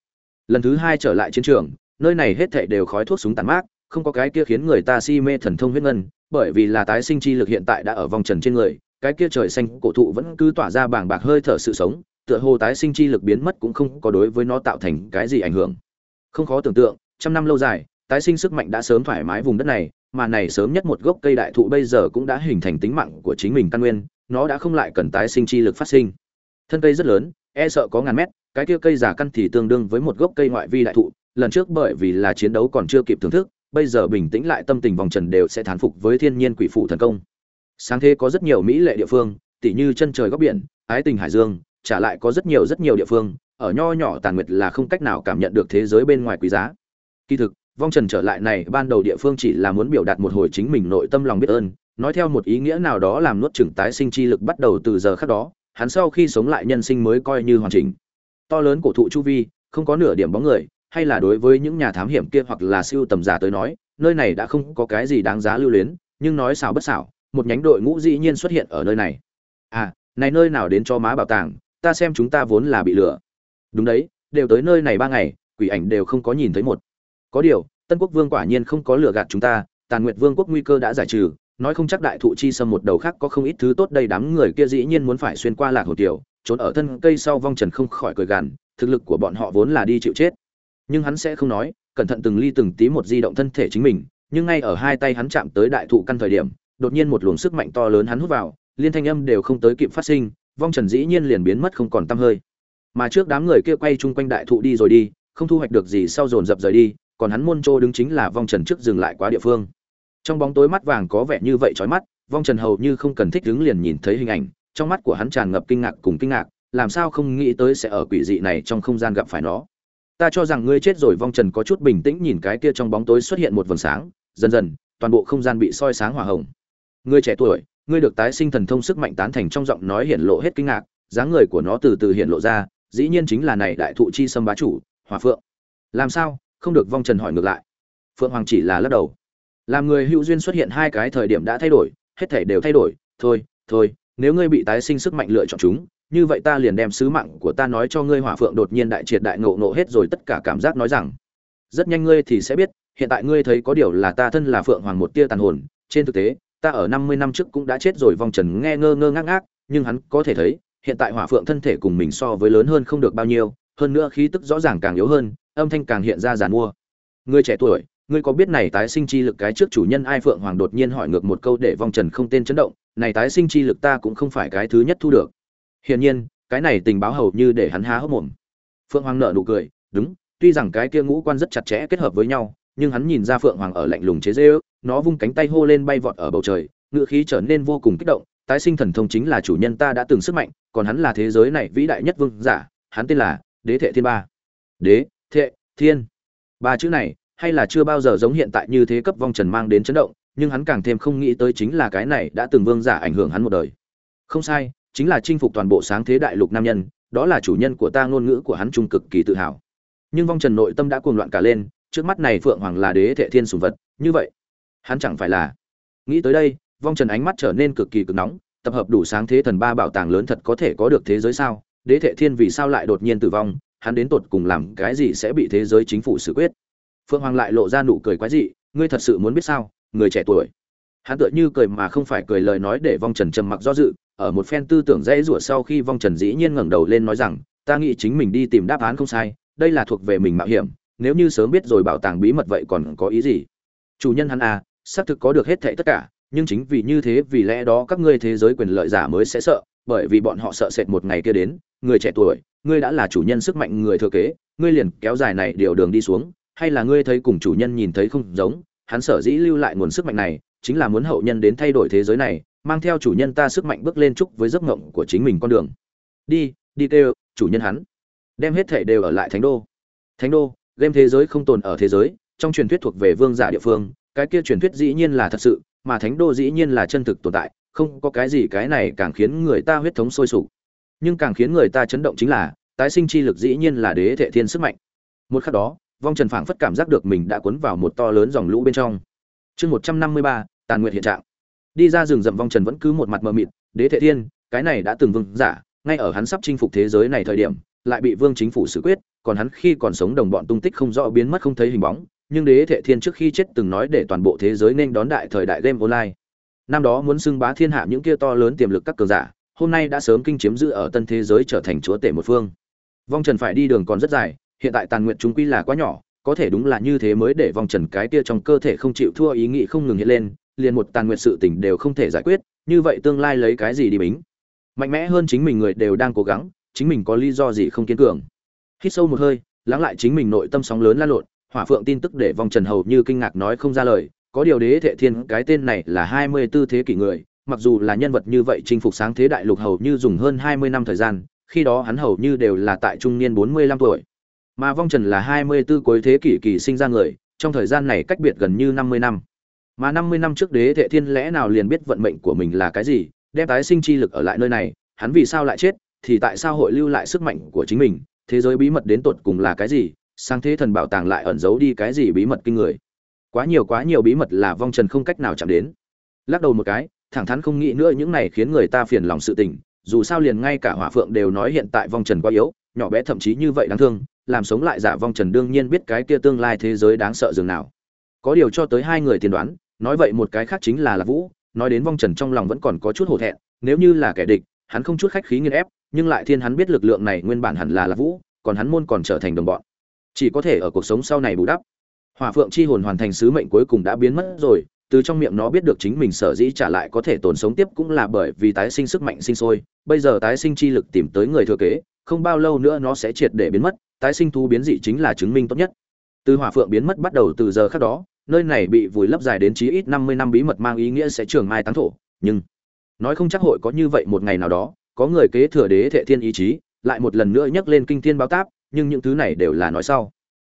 Lần thứ hai trở lại chiến trường, nơi này hết thảy đều khói thuốc súng tàn mát, không có cái kia khiến người ta si mê thần thông huyết ngân, bởi vì là tái sinh chi lực hiện tại đã ở vòng trần trên người, cái kia trời xanh cổ thụ vẫn cứ tỏa ra bàng bạc hơi thở sự sống tựa hồ tái sinh chi lực biến mất cũng không có đối với nó tạo thành cái gì ảnh hưởng. Không khó tưởng tượng, trăm năm lâu dài, tái sinh sức mạnh đã sớm thoải mái vùng đất này, mà này sớm nhất một gốc cây đại thụ bây giờ cũng đã hình thành tính mạng của chính mình căn nguyên, nó đã không lại cần tái sinh chi lực phát sinh. Thân cây rất lớn e sợ có ngàn mét, cái kia cây giả căn thì tương đương với một gốc cây ngoại vi đại thụ, lần trước bởi vì là chiến đấu còn chưa kịp thưởng thức, bây giờ bình tĩnh lại tâm tình vòng trần đều sẽ thán phục với thiên nhiên quỷ phụ thần công. Sáng thế có rất nhiều mỹ lệ địa phương, tỉ như chân trời góc biển, ái tình hải dương trả lại có rất nhiều rất nhiều địa phương, ở nho nhỏ tàn nguyệt là không cách nào cảm nhận được thế giới bên ngoài quý giá. Kỳ thực, vong trần trở lại này ban đầu địa phương chỉ là muốn biểu đạt một hồi chính mình nội tâm lòng biết ơn, nói theo một ý nghĩa nào đó làm nuốt chửng tái sinh chi lực bắt đầu từ giờ khác đó, hắn sau khi sống lại nhân sinh mới coi như hoàn chỉnh. To lớn cổ thụ chu vi, không có nửa điểm bóng người, hay là đối với những nhà thám hiểm kia hoặc là siêu tầm giả tới nói, nơi này đã không có cái gì đáng giá lưu luyến, nhưng nói xảo bất xảo, một nhánh đội ngũ dĩ nhiên xuất hiện ở nơi này. À này nơi nào đến cho má bảo tàng ta xem chúng ta vốn là bị lừa. Đúng đấy, đều tới nơi này ba ngày, quỷ ảnh đều không có nhìn thấy một. Có điều, tân quốc vương quả nhiên không có lừa gạt chúng ta, tàn nguyệt vương quốc nguy cơ đã giải trừ, nói không chắc đại thụ chi sâm một đầu khác có không ít thứ tốt đây đám người kia dĩ nhiên muốn phải xuyên qua lạc hồ tiểu, trốn ở thân cây sau vong trần không khỏi cười gằn, thực lực của bọn họ vốn là đi chịu chết. Nhưng hắn sẽ không nói, cẩn thận từng ly từng tí một di động thân thể chính mình, nhưng ngay ở hai tay hắn chạm tới đại thụ căn thời điểm, đột nhiên một luồng sức mạnh to lớn hắn hút vào, liên thanh âm đều không tới kịp phát sinh vong trần dĩ nhiên liền biến mất không còn tăm hơi. Mà trước đám người kia quay chung quanh đại thụ đi rồi đi, không thu hoạch được gì sau dồn dập rời đi, còn hắn môn trô đứng chính là vong trần trước dừng lại quá địa phương. Trong bóng tối mắt vàng có vẻ như vậy trói mắt, vong trần hầu như không cần thích đứng liền nhìn thấy hình ảnh, trong mắt của hắn tràn ngập kinh ngạc cùng kinh ngạc, làm sao không nghĩ tới sẽ ở quỷ dị này trong không gian gặp phải nó. Ta cho rằng ngươi chết rồi, vong trần có chút bình tĩnh nhìn cái kia trong bóng tối xuất hiện một vầng sáng, dần dần, toàn bộ không gian bị soi sáng hỏa hồng. Ngươi trẻ tuổi ngươi được tái sinh thần thông sức mạnh tán thành trong giọng nói hiện lộ hết kinh ngạc, dáng người của nó từ từ hiện lộ ra, dĩ nhiên chính là này đại thụ chi sâm bá chủ, hòa phượng. Làm sao? Không được vong trần hỏi ngược lại. Phượng hoàng chỉ là lắc đầu. Làm người hữu duyên xuất hiện hai cái thời điểm đã thay đổi, hết thể đều thay đổi. Thôi thôi, nếu ngươi bị tái sinh sức mạnh lựa chọn chúng, như vậy ta liền đem sứ mạng của ta nói cho ngươi hỏa phượng đột nhiên đại triệt đại ngộ nộ hết rồi tất cả cảm giác nói rằng, rất nhanh ngươi thì sẽ biết, hiện tại ngươi thấy có điều là ta thân là phượng hoàng một tia tàn hồn, trên thực tế ta ở năm mươi năm trước cũng đã chết rồi, vong trần nghe ngơ ngơ ngác ngác, nhưng hắn có thể thấy, hiện tại hỏa phượng thân thể cùng mình so với lớn hơn không được bao nhiêu, hơn nữa khí tức rõ ràng càng yếu hơn, âm thanh càng hiện ra giàn mua. Ngươi trẻ tuổi, ngươi có biết này tái sinh chi lực cái trước chủ nhân ai phượng hoàng đột nhiên hỏi ngược một câu để vong trần không tên chấn động, này tái sinh chi lực ta cũng không phải cái thứ nhất thu được. Hiển nhiên, cái này tình báo hầu như để hắn há hốc mồm. Phượng hoàng nợ nụ cười, đúng, tuy rằng cái kia ngũ quan rất chặt chẽ kết hợp với nhau nhưng hắn nhìn ra phượng hoàng ở lạnh lùng chế dễ ước nó vung cánh tay hô lên bay vọt ở bầu trời, ngựa khí trở nên vô cùng kích động, tái sinh thần thông chính là chủ nhân ta đã từng sức mạnh, còn hắn là thế giới này vĩ đại nhất vương giả, hắn tên là đế thệ thiên ba. Đế thệ thiên. Ba chữ này, hay là chưa bao giờ giống hiện tại như thế cấp vong trần mang đến chấn động, nhưng hắn càng thêm không nghĩ tới chính là cái này đã từng vương giả ảnh hưởng hắn một đời. Không sai, chính là chinh phục toàn bộ sáng thế đại lục nam nhân, đó là chủ nhân của ta ngôn ngữ của hắn trung cực kỳ tự hào. Nhưng vong trần nội tâm đã cuồng loạn cả lên trước mắt này phượng hoàng là đế thệ thiên sùng vật, như vậy, hắn chẳng phải là. Nghĩ tới đây, vong trần ánh mắt trở nên cực kỳ cực nóng, tập hợp đủ sáng thế thần ba bảo tàng lớn thật có thể có được thế giới sao? Đế thệ thiên vì sao lại đột nhiên tử vong? Hắn đến tột cùng làm cái gì sẽ bị thế giới chính phủ xử quyết? Phượng hoàng lại lộ ra nụ cười quái dị, ngươi thật sự muốn biết sao? Người trẻ tuổi. Hắn tựa như cười mà không phải cười lời nói để vong trần trầm mặc do dự, ở một phen tư tưởng dễ rủa sau khi vong trần dĩ nhiên ngẩng đầu lên nói rằng, ta nghĩ chính mình đi tìm đáp án không sai, đây là thuộc về mình mạo hiểm nếu như sớm biết rồi bảo tàng bí mật vậy còn có ý gì? Chủ nhân hắn à xác thực có được hết thảy tất cả, nhưng chính vì như thế vì lẽ đó các ngươi thế giới quyền lợi giả mới sẽ sợ, bởi vì bọn họ sợ sệt một ngày kia đến, người trẻ tuổi, ngươi đã là chủ nhân sức mạnh người thừa kế, ngươi liền kéo dài này điều đường đi xuống, hay là ngươi thấy cùng chủ nhân nhìn thấy không giống, hắn sở dĩ lưu lại nguồn sức mạnh này, chính là muốn hậu nhân đến thay đổi thế giới này, mang theo chủ nhân ta sức mạnh bước lên chúc với giấc mộng của chính mình con đường. Đi đi kêu, chủ nhân hắn. Đem hết thể đều ở lại thánh đô. Thánh đô game thế giới không tồn ở thế giới, trong truyền thuyết thuộc về vương giả địa phương, cái kia truyền thuyết dĩ nhiên là thật sự, mà thánh đô dĩ nhiên là chân thực tồn tại, không có cái gì cái này càng khiến người ta huyết thống sôi sục. Nhưng càng khiến người ta chấn động chính là, tái sinh chi lực dĩ nhiên là đế thệ thiên sức mạnh. Một khắc đó, vong trần phảng phất cảm giác được mình đã cuốn vào một to lớn dòng lũ bên trong. Chương một trăm năm mươi ba, tàn nguyện hiện trạng. Đi ra rừng rậm, vong trần vẫn cứ một mặt mờ mịt, đế thệ thiên, cái này đã từng vương giả, ngay ở hắn sắp chinh phục thế giới này thời điểm, lại bị vương chính phủ xử quyết còn hắn khi còn sống đồng bọn tung tích không rõ biến mất không thấy hình bóng, nhưng đế thệ thiên trước khi chết từng nói để toàn bộ thế giới nên đón đại thời đại game online. Năm đó muốn xưng bá thiên hạ những kia to lớn tiềm lực các cường giả, hôm nay đã sớm kinh chiếm giữ ở tân thế giới trở thành chúa tể một phương. Vong trần phải đi đường còn rất dài, hiện tại tàn nguyện chúng quy là quá nhỏ, có thể đúng là như thế mới để vong trần cái kia trong cơ thể không chịu thua ý nghĩ không ngừng hiện lên, liền một tàn nguyện sự tình đều không thể giải quyết, như vậy tương lai lấy cái gì đi bính? Mạnh mẽ hơn chính mình người đều đang cố gắng, chính mình có lý do gì không kiên cường? Hít sâu một hơi, lắng lại chính mình nội tâm sóng lớn lan lộn, hỏa phượng tin tức để vong trần hầu như kinh ngạc nói không ra lời, có điều đế thệ thiên, cái tên này là hai mươi tư thế kỷ người, mặc dù là nhân vật như vậy chinh phục sáng thế đại lục hầu như dùng hơn hai mươi năm thời gian, khi đó hắn hầu như đều là tại trung niên bốn mươi lăm tuổi. Mà vong trần là hai mươi tư cuối thế kỷ kỳ sinh ra người, trong thời gian này cách biệt gần như năm mươi năm. Mà năm mươi năm trước đế thệ thiên lẽ nào liền biết vận mệnh của mình là cái gì, đem tái sinh chi lực ở lại nơi này, hắn vì sao lại chết, thì tại sao hội lưu lại sức mạnh của chính mình? Thế giới bí mật đến tột cùng là cái gì, sang thế thần bảo tàng lại ẩn giấu đi cái gì bí mật kinh người. Quá nhiều quá nhiều bí mật là vong trần không cách nào chạm đến. Lắc đầu một cái, thẳng thắn không nghĩ nữa những này khiến người ta phiền lòng sự tình, dù sao liền ngay cả hỏa phượng đều nói hiện tại vong trần quá yếu, nhỏ bé thậm chí như vậy đáng thương, làm sống lại giả vong trần đương nhiên biết cái kia tương lai thế giới đáng sợ dường nào. Có điều cho tới hai người tiên đoán, nói vậy một cái khác chính là lạc vũ, nói đến vong trần trong lòng vẫn còn có chút hổ thẹn, nếu như là kẻ địch hắn không chút khách khí nghiền ép, nhưng lại thiên hắn biết lực lượng này nguyên bản hẳn là lạc vũ, còn hắn môn còn trở thành đồng bọn. Chỉ có thể ở cuộc sống sau này bù đắp. Hỏa phượng chi hồn hoàn thành sứ mệnh cuối cùng đã biến mất rồi, từ trong miệng nó biết được chính mình sở dĩ trả lại có thể tồn sống tiếp cũng là bởi vì tái sinh sức mạnh sinh sôi. Bây giờ tái sinh chi lực tìm tới người thừa kế, không bao lâu nữa nó sẽ triệt để biến mất, tái sinh thú biến dị chính là chứng minh tốt nhất. Từ hỏa phượng biến mất bắt đầu từ giờ khác đó, nơi này bị vùi lấp dài đến chí ít năm mươi năm bí mật mang ý nghĩa sẽ trường mai táng thổ, nhưng nói không chắc hội có như vậy một ngày nào đó, có người kế thừa đế thệ thiên ý chí, lại một lần nữa nhắc lên kinh thiên báo táp, nhưng những thứ này đều là nói sau.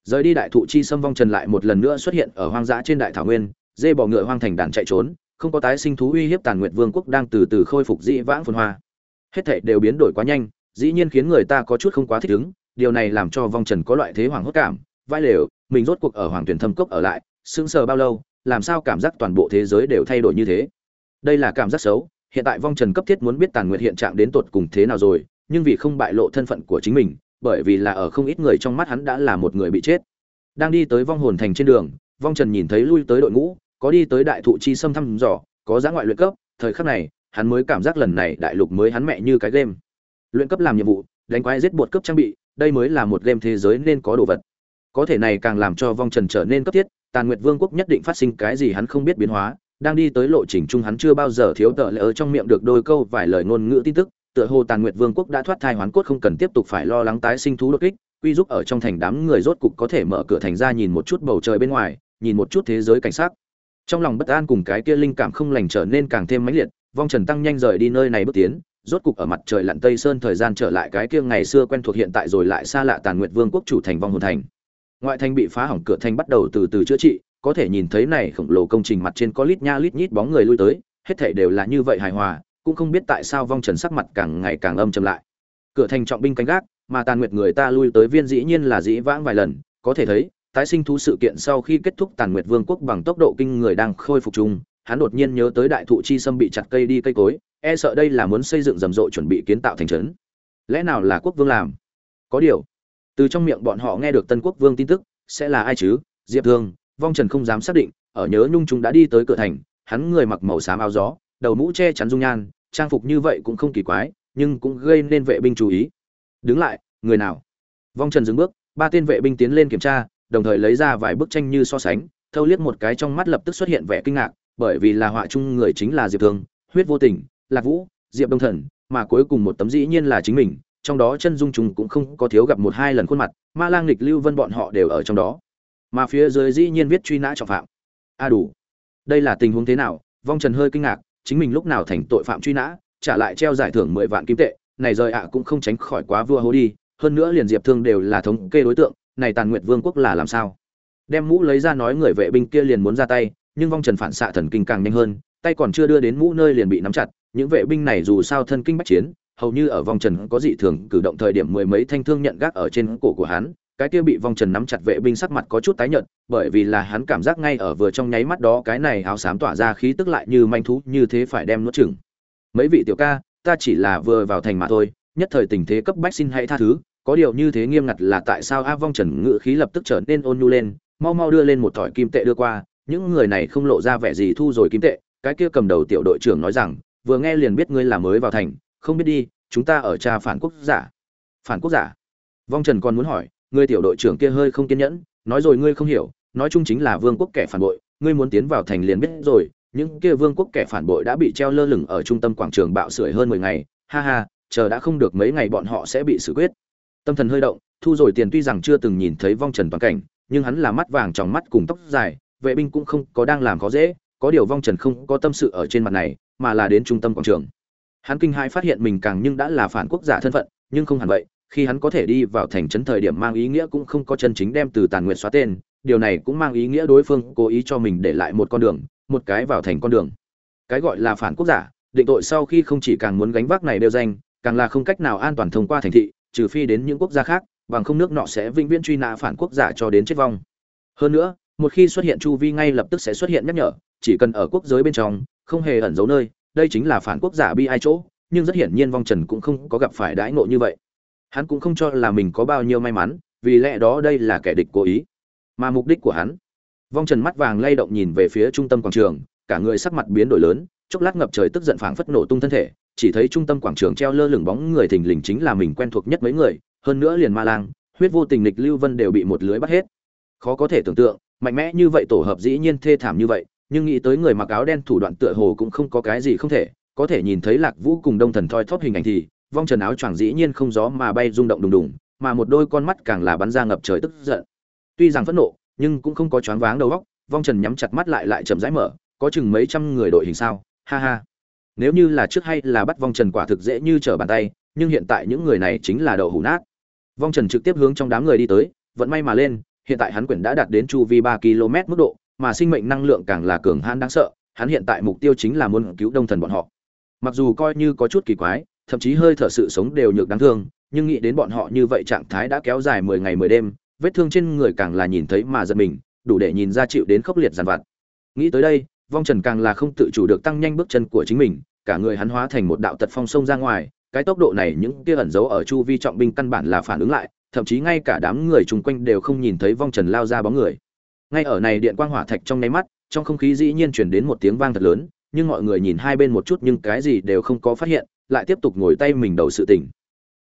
Rời đi đại thụ chi xâm vong trần lại một lần nữa xuất hiện ở hoang dã trên đại thảo nguyên, dê bò ngựa hoang thành đàn chạy trốn, không có tái sinh thú uy hiếp tàn nguyệt vương quốc đang từ từ khôi phục dĩ vãng phồn hoa. Hết thảy đều biến đổi quá nhanh, dĩ nhiên khiến người ta có chút không quá thích ứng, điều này làm cho vong trần có loại thế hoàng hốt cảm, vai lều, mình rốt cuộc ở hoàng tuyển thâm cốc ở lại, sững sờ bao lâu, làm sao cảm giác toàn bộ thế giới đều thay đổi như thế? Đây là cảm giác xấu hiện tại vong trần cấp thiết muốn biết tàn nguyệt hiện trạng đến tột cùng thế nào rồi, nhưng vì không bại lộ thân phận của chính mình, bởi vì là ở không ít người trong mắt hắn đã là một người bị chết. Đang đi tới vong hồn thành trên đường, vong trần nhìn thấy lui tới đội ngũ, có đi tới đại thụ chi xâm thăm dò, có giã ngoại luyện cấp, thời khắc này, hắn mới cảm giác lần này đại lục mới hắn mẹ như cái game. Luyện cấp làm nhiệm vụ, đánh quái giết bột cấp trang bị, đây mới là một game thế giới nên có đồ vật. Có thể này càng làm cho vong trần trở nên cấp thiết, tàn nguyệt vương quốc nhất định phát sinh cái gì hắn không biết biến hóa đang đi tới lộ trình chung hắn chưa bao giờ thiếu tợ lỡ trong miệng được đôi câu vài lời ngôn ngữ tin tức, tựa hồ tàn nguyệt vương quốc đã thoát thai hoán cốt không cần tiếp tục phải lo lắng tái sinh thú đột kích, quy giúp ở trong thành đám người rốt cục có thể mở cửa thành ra nhìn một chút bầu trời bên ngoài, nhìn một chút thế giới cảnh sát trong lòng bất an cùng cái kia linh cảm không lành trở nên càng thêm mãnh liệt, vong trần tăng nhanh rời đi nơi này bước tiến, rốt cục ở mặt trời lặn tây sơn thời gian trở lại cái kia ngày xưa quen thuộc hiện tại rồi lại xa lạ tàn nguyệt vương quốc chủ thành vong hồn thành. Ngoại thành bị phá hỏng, cửa thành bắt đầu từ từ chữa trị có thể nhìn thấy này khổng lồ công trình mặt trên có lít nha lít nhít bóng người lui tới, hết thảy đều là như vậy hài hòa, cũng không biết tại sao vong trần sắc mặt càng ngày càng âm trầm lại. Cửa thành trọng binh canh gác, mà tàn nguyệt người ta lui tới viên dĩ nhiên là dĩ vãng vài lần, có thể thấy, tái sinh thú sự kiện sau khi kết thúc tàn nguyệt vương quốc bằng tốc độ kinh người đang khôi phục chung, hắn đột nhiên nhớ tới đại thụ chi sâm bị chặt cây đi cây cối e sợ đây là muốn xây dựng rầm rộ chuẩn bị kiến tạo thành trấn. Lẽ nào là quốc vương làm? Có điều, từ trong miệng bọn họ nghe được tân quốc vương tin tức, sẽ là ai chứ? Diệp thương vong trần không dám xác định, ở nhớ nhung chúng đã đi tới cửa thành, hắn người mặc màu xám áo gió, đầu mũ che chắn dung nhan, trang phục như vậy cũng không kỳ quái, nhưng cũng gây nên vệ binh chú ý. Đứng lại, người nào? Vong trần dừng bước, ba tên vệ binh tiến lên kiểm tra, đồng thời lấy ra vài bức tranh như so sánh, thâu liếc một cái trong mắt lập tức xuất hiện vẻ kinh ngạc, bởi vì là họa chung người chính là diệp thương, huyết vô tình, lạc vũ, diệp đông thần, mà cuối cùng một tấm dĩ nhiên là chính mình, trong đó chân dung chúng cũng không có thiếu gặp một hai lần khuôn mặt, ma lang lịch, lưu vân bọn họ đều ở trong đó mà phía dưới dĩ nhiên viết truy nã trọng phạm. A đủ. Đây là tình huống thế nào? Vong trần hơi kinh ngạc, chính mình lúc nào thành tội phạm truy nã, trả lại treo giải thưởng mười vạn kim tệ, này rời ạ cũng không tránh khỏi quá vua hố đi, hơn nữa liền diệp thương đều là thống kê đối tượng, này tàn nguyệt vương quốc là làm sao? Đem mũ lấy ra nói người vệ binh kia liền muốn ra tay, nhưng vong trần phản xạ thần kinh càng nhanh hơn, tay còn chưa đưa đến mũ nơi liền bị nắm chặt, những vệ binh này dù sao thân kinh bách chiến, hầu như ở vong trần có dị thường cử động thời điểm mười mấy thanh thương nhận gác ở trên cổ của hắn cái kia bị vong trần nắm chặt vệ binh sắc mặt có chút tái nhợt, bởi vì là hắn cảm giác ngay ở vừa trong nháy mắt đó cái này áo xám tỏa ra khí tức lại như manh thú như thế phải đem nuốt chừng mấy vị tiểu ca, ta chỉ là vừa vào thành mà thôi, nhất thời tình thế cấp bách xin hãy tha thứ, có điều như thế nghiêm ngặt là tại sao a vong trần ngự khí lập tức trở nên ôn nhu lên, mau mau đưa lên một thỏi kim tệ đưa qua, những người này không lộ ra vẻ gì thu rồi kim tệ, cái kia cầm đầu tiểu đội trưởng nói rằng, vừa nghe liền biết ngươi là mới vào thành, không biết đi, chúng ta ở cha phản quốc giả. Phản quốc giả? Vong trần còn muốn hỏi ngươi tiểu đội trưởng kia hơi không kiên nhẫn, nói rồi ngươi không hiểu, nói chung chính là vương quốc kẻ phản bội, ngươi muốn tiến vào thành liền biết rồi, những kia vương quốc kẻ phản bội đã bị treo lơ lửng ở trung tâm quảng trường bạo sưởi hơn mười ngày, ha ha, chờ đã không được mấy ngày bọn họ sẽ bị xử quyết. Tâm thần hơi động, thu rồi tiền tuy rằng chưa từng nhìn thấy vong trần toàn cảnh, nhưng hắn là mắt vàng trong mắt cùng tóc dài, vệ binh cũng không có đang làm khó dễ, có điều vong trần không có tâm sự ở trên mặt này, mà là đến trung tâm quảng trường. Hắn kinh hai phát hiện mình càng nhưng đã là phản quốc giả thân phận, nhưng không hẳn vậy khi hắn có thể đi vào thành trấn thời điểm mang ý nghĩa cũng không có chân chính đem từ tàn nguyện xóa tên, điều này cũng mang ý nghĩa đối phương cố ý cho mình để lại một con đường, một cái vào thành con đường. Cái gọi là phản quốc giả, định tội sau khi không chỉ càng muốn gánh vác này đeo danh, càng là không cách nào an toàn thông qua thành thị, trừ phi đến những quốc gia khác, bằng không nước nọ sẽ vĩnh viễn truy nã phản quốc giả cho đến chết vong. Hơn nữa, một khi xuất hiện chu vi ngay lập tức sẽ xuất hiện nhắc nhở, chỉ cần ở quốc giới bên trong, không hề ẩn giấu nơi, đây chính là phản quốc giả bi ai chỗ, nhưng rất hiển nhiên vong trần cũng không có gặp phải đãi ngộ như vậy hắn cũng không cho là mình có bao nhiêu may mắn, vì lẽ đó đây là kẻ địch cố ý. Mà mục đích của hắn, vong trần mắt vàng lay động nhìn về phía trung tâm quảng trường, cả người sắc mặt biến đổi lớn, chốc lát ngập trời tức giận phảng phất nổ tung thân thể, chỉ thấy trung tâm quảng trường treo lơ lửng bóng người thình lình chính là mình quen thuộc nhất mấy người, hơn nữa liền ma lang, huyết vô tình lịch lưu vân đều bị một lưới bắt hết. Khó có thể tưởng tượng, mạnh mẽ như vậy tổ hợp dĩ nhiên thê thảm như vậy, nhưng nghĩ tới người mặc áo đen thủ đoạn tựa hồ cũng không có cái gì không thể, có thể nhìn thấy lạc vũ cùng đông thần thoi thóp hình ảnh thì vong trần áo choàng dĩ nhiên không gió mà bay rung động đùng đùng, mà một đôi con mắt càng là bắn ra ngập trời tức giận. Tuy rằng phẫn nộ, nhưng cũng không có choáng váng đầu óc, vong trần nhắm chặt mắt lại lại chậm rãi mở, có chừng mấy trăm người đội hình sao? Ha ha. Nếu như là trước hay là bắt vong trần quả thực dễ như trở bàn tay, nhưng hiện tại những người này chính là đậu hủ nát. Vong trần trực tiếp hướng trong đám người đi tới, vận may mà lên, hiện tại hắn quyển đã đạt đến chu vi ba km mức độ, mà sinh mệnh năng lượng càng là cường hãn đáng sợ, hắn hiện tại mục tiêu chính là muốn cứu đông thần bọn họ. Mặc dù coi như có chút kỳ quái thậm chí hơi thở sự sống đều nhược đáng thương, nhưng nghĩ đến bọn họ như vậy trạng thái đã kéo dài mười ngày mười đêm, vết thương trên người càng là nhìn thấy mà giật mình, đủ để nhìn ra chịu đến khốc liệt giàn vặt. Nghĩ tới đây, vong trần càng là không tự chủ được tăng nhanh bước chân của chính mình, cả người hắn hóa thành một đạo tật phong sông ra ngoài, cái tốc độ này những kia ẩn giấu ở chu vi trọng binh căn bản là phản ứng lại, thậm chí ngay cả đám người chung quanh đều không nhìn thấy vong trần lao ra bóng người. Ngay ở này điện quang hỏa thạch trong nháy mắt, trong không khí dĩ nhiên chuyển đến một tiếng vang thật lớn, nhưng mọi người nhìn hai bên một chút nhưng cái gì đều không có phát hiện lại tiếp tục ngồi tay mình đầu sự tỉnh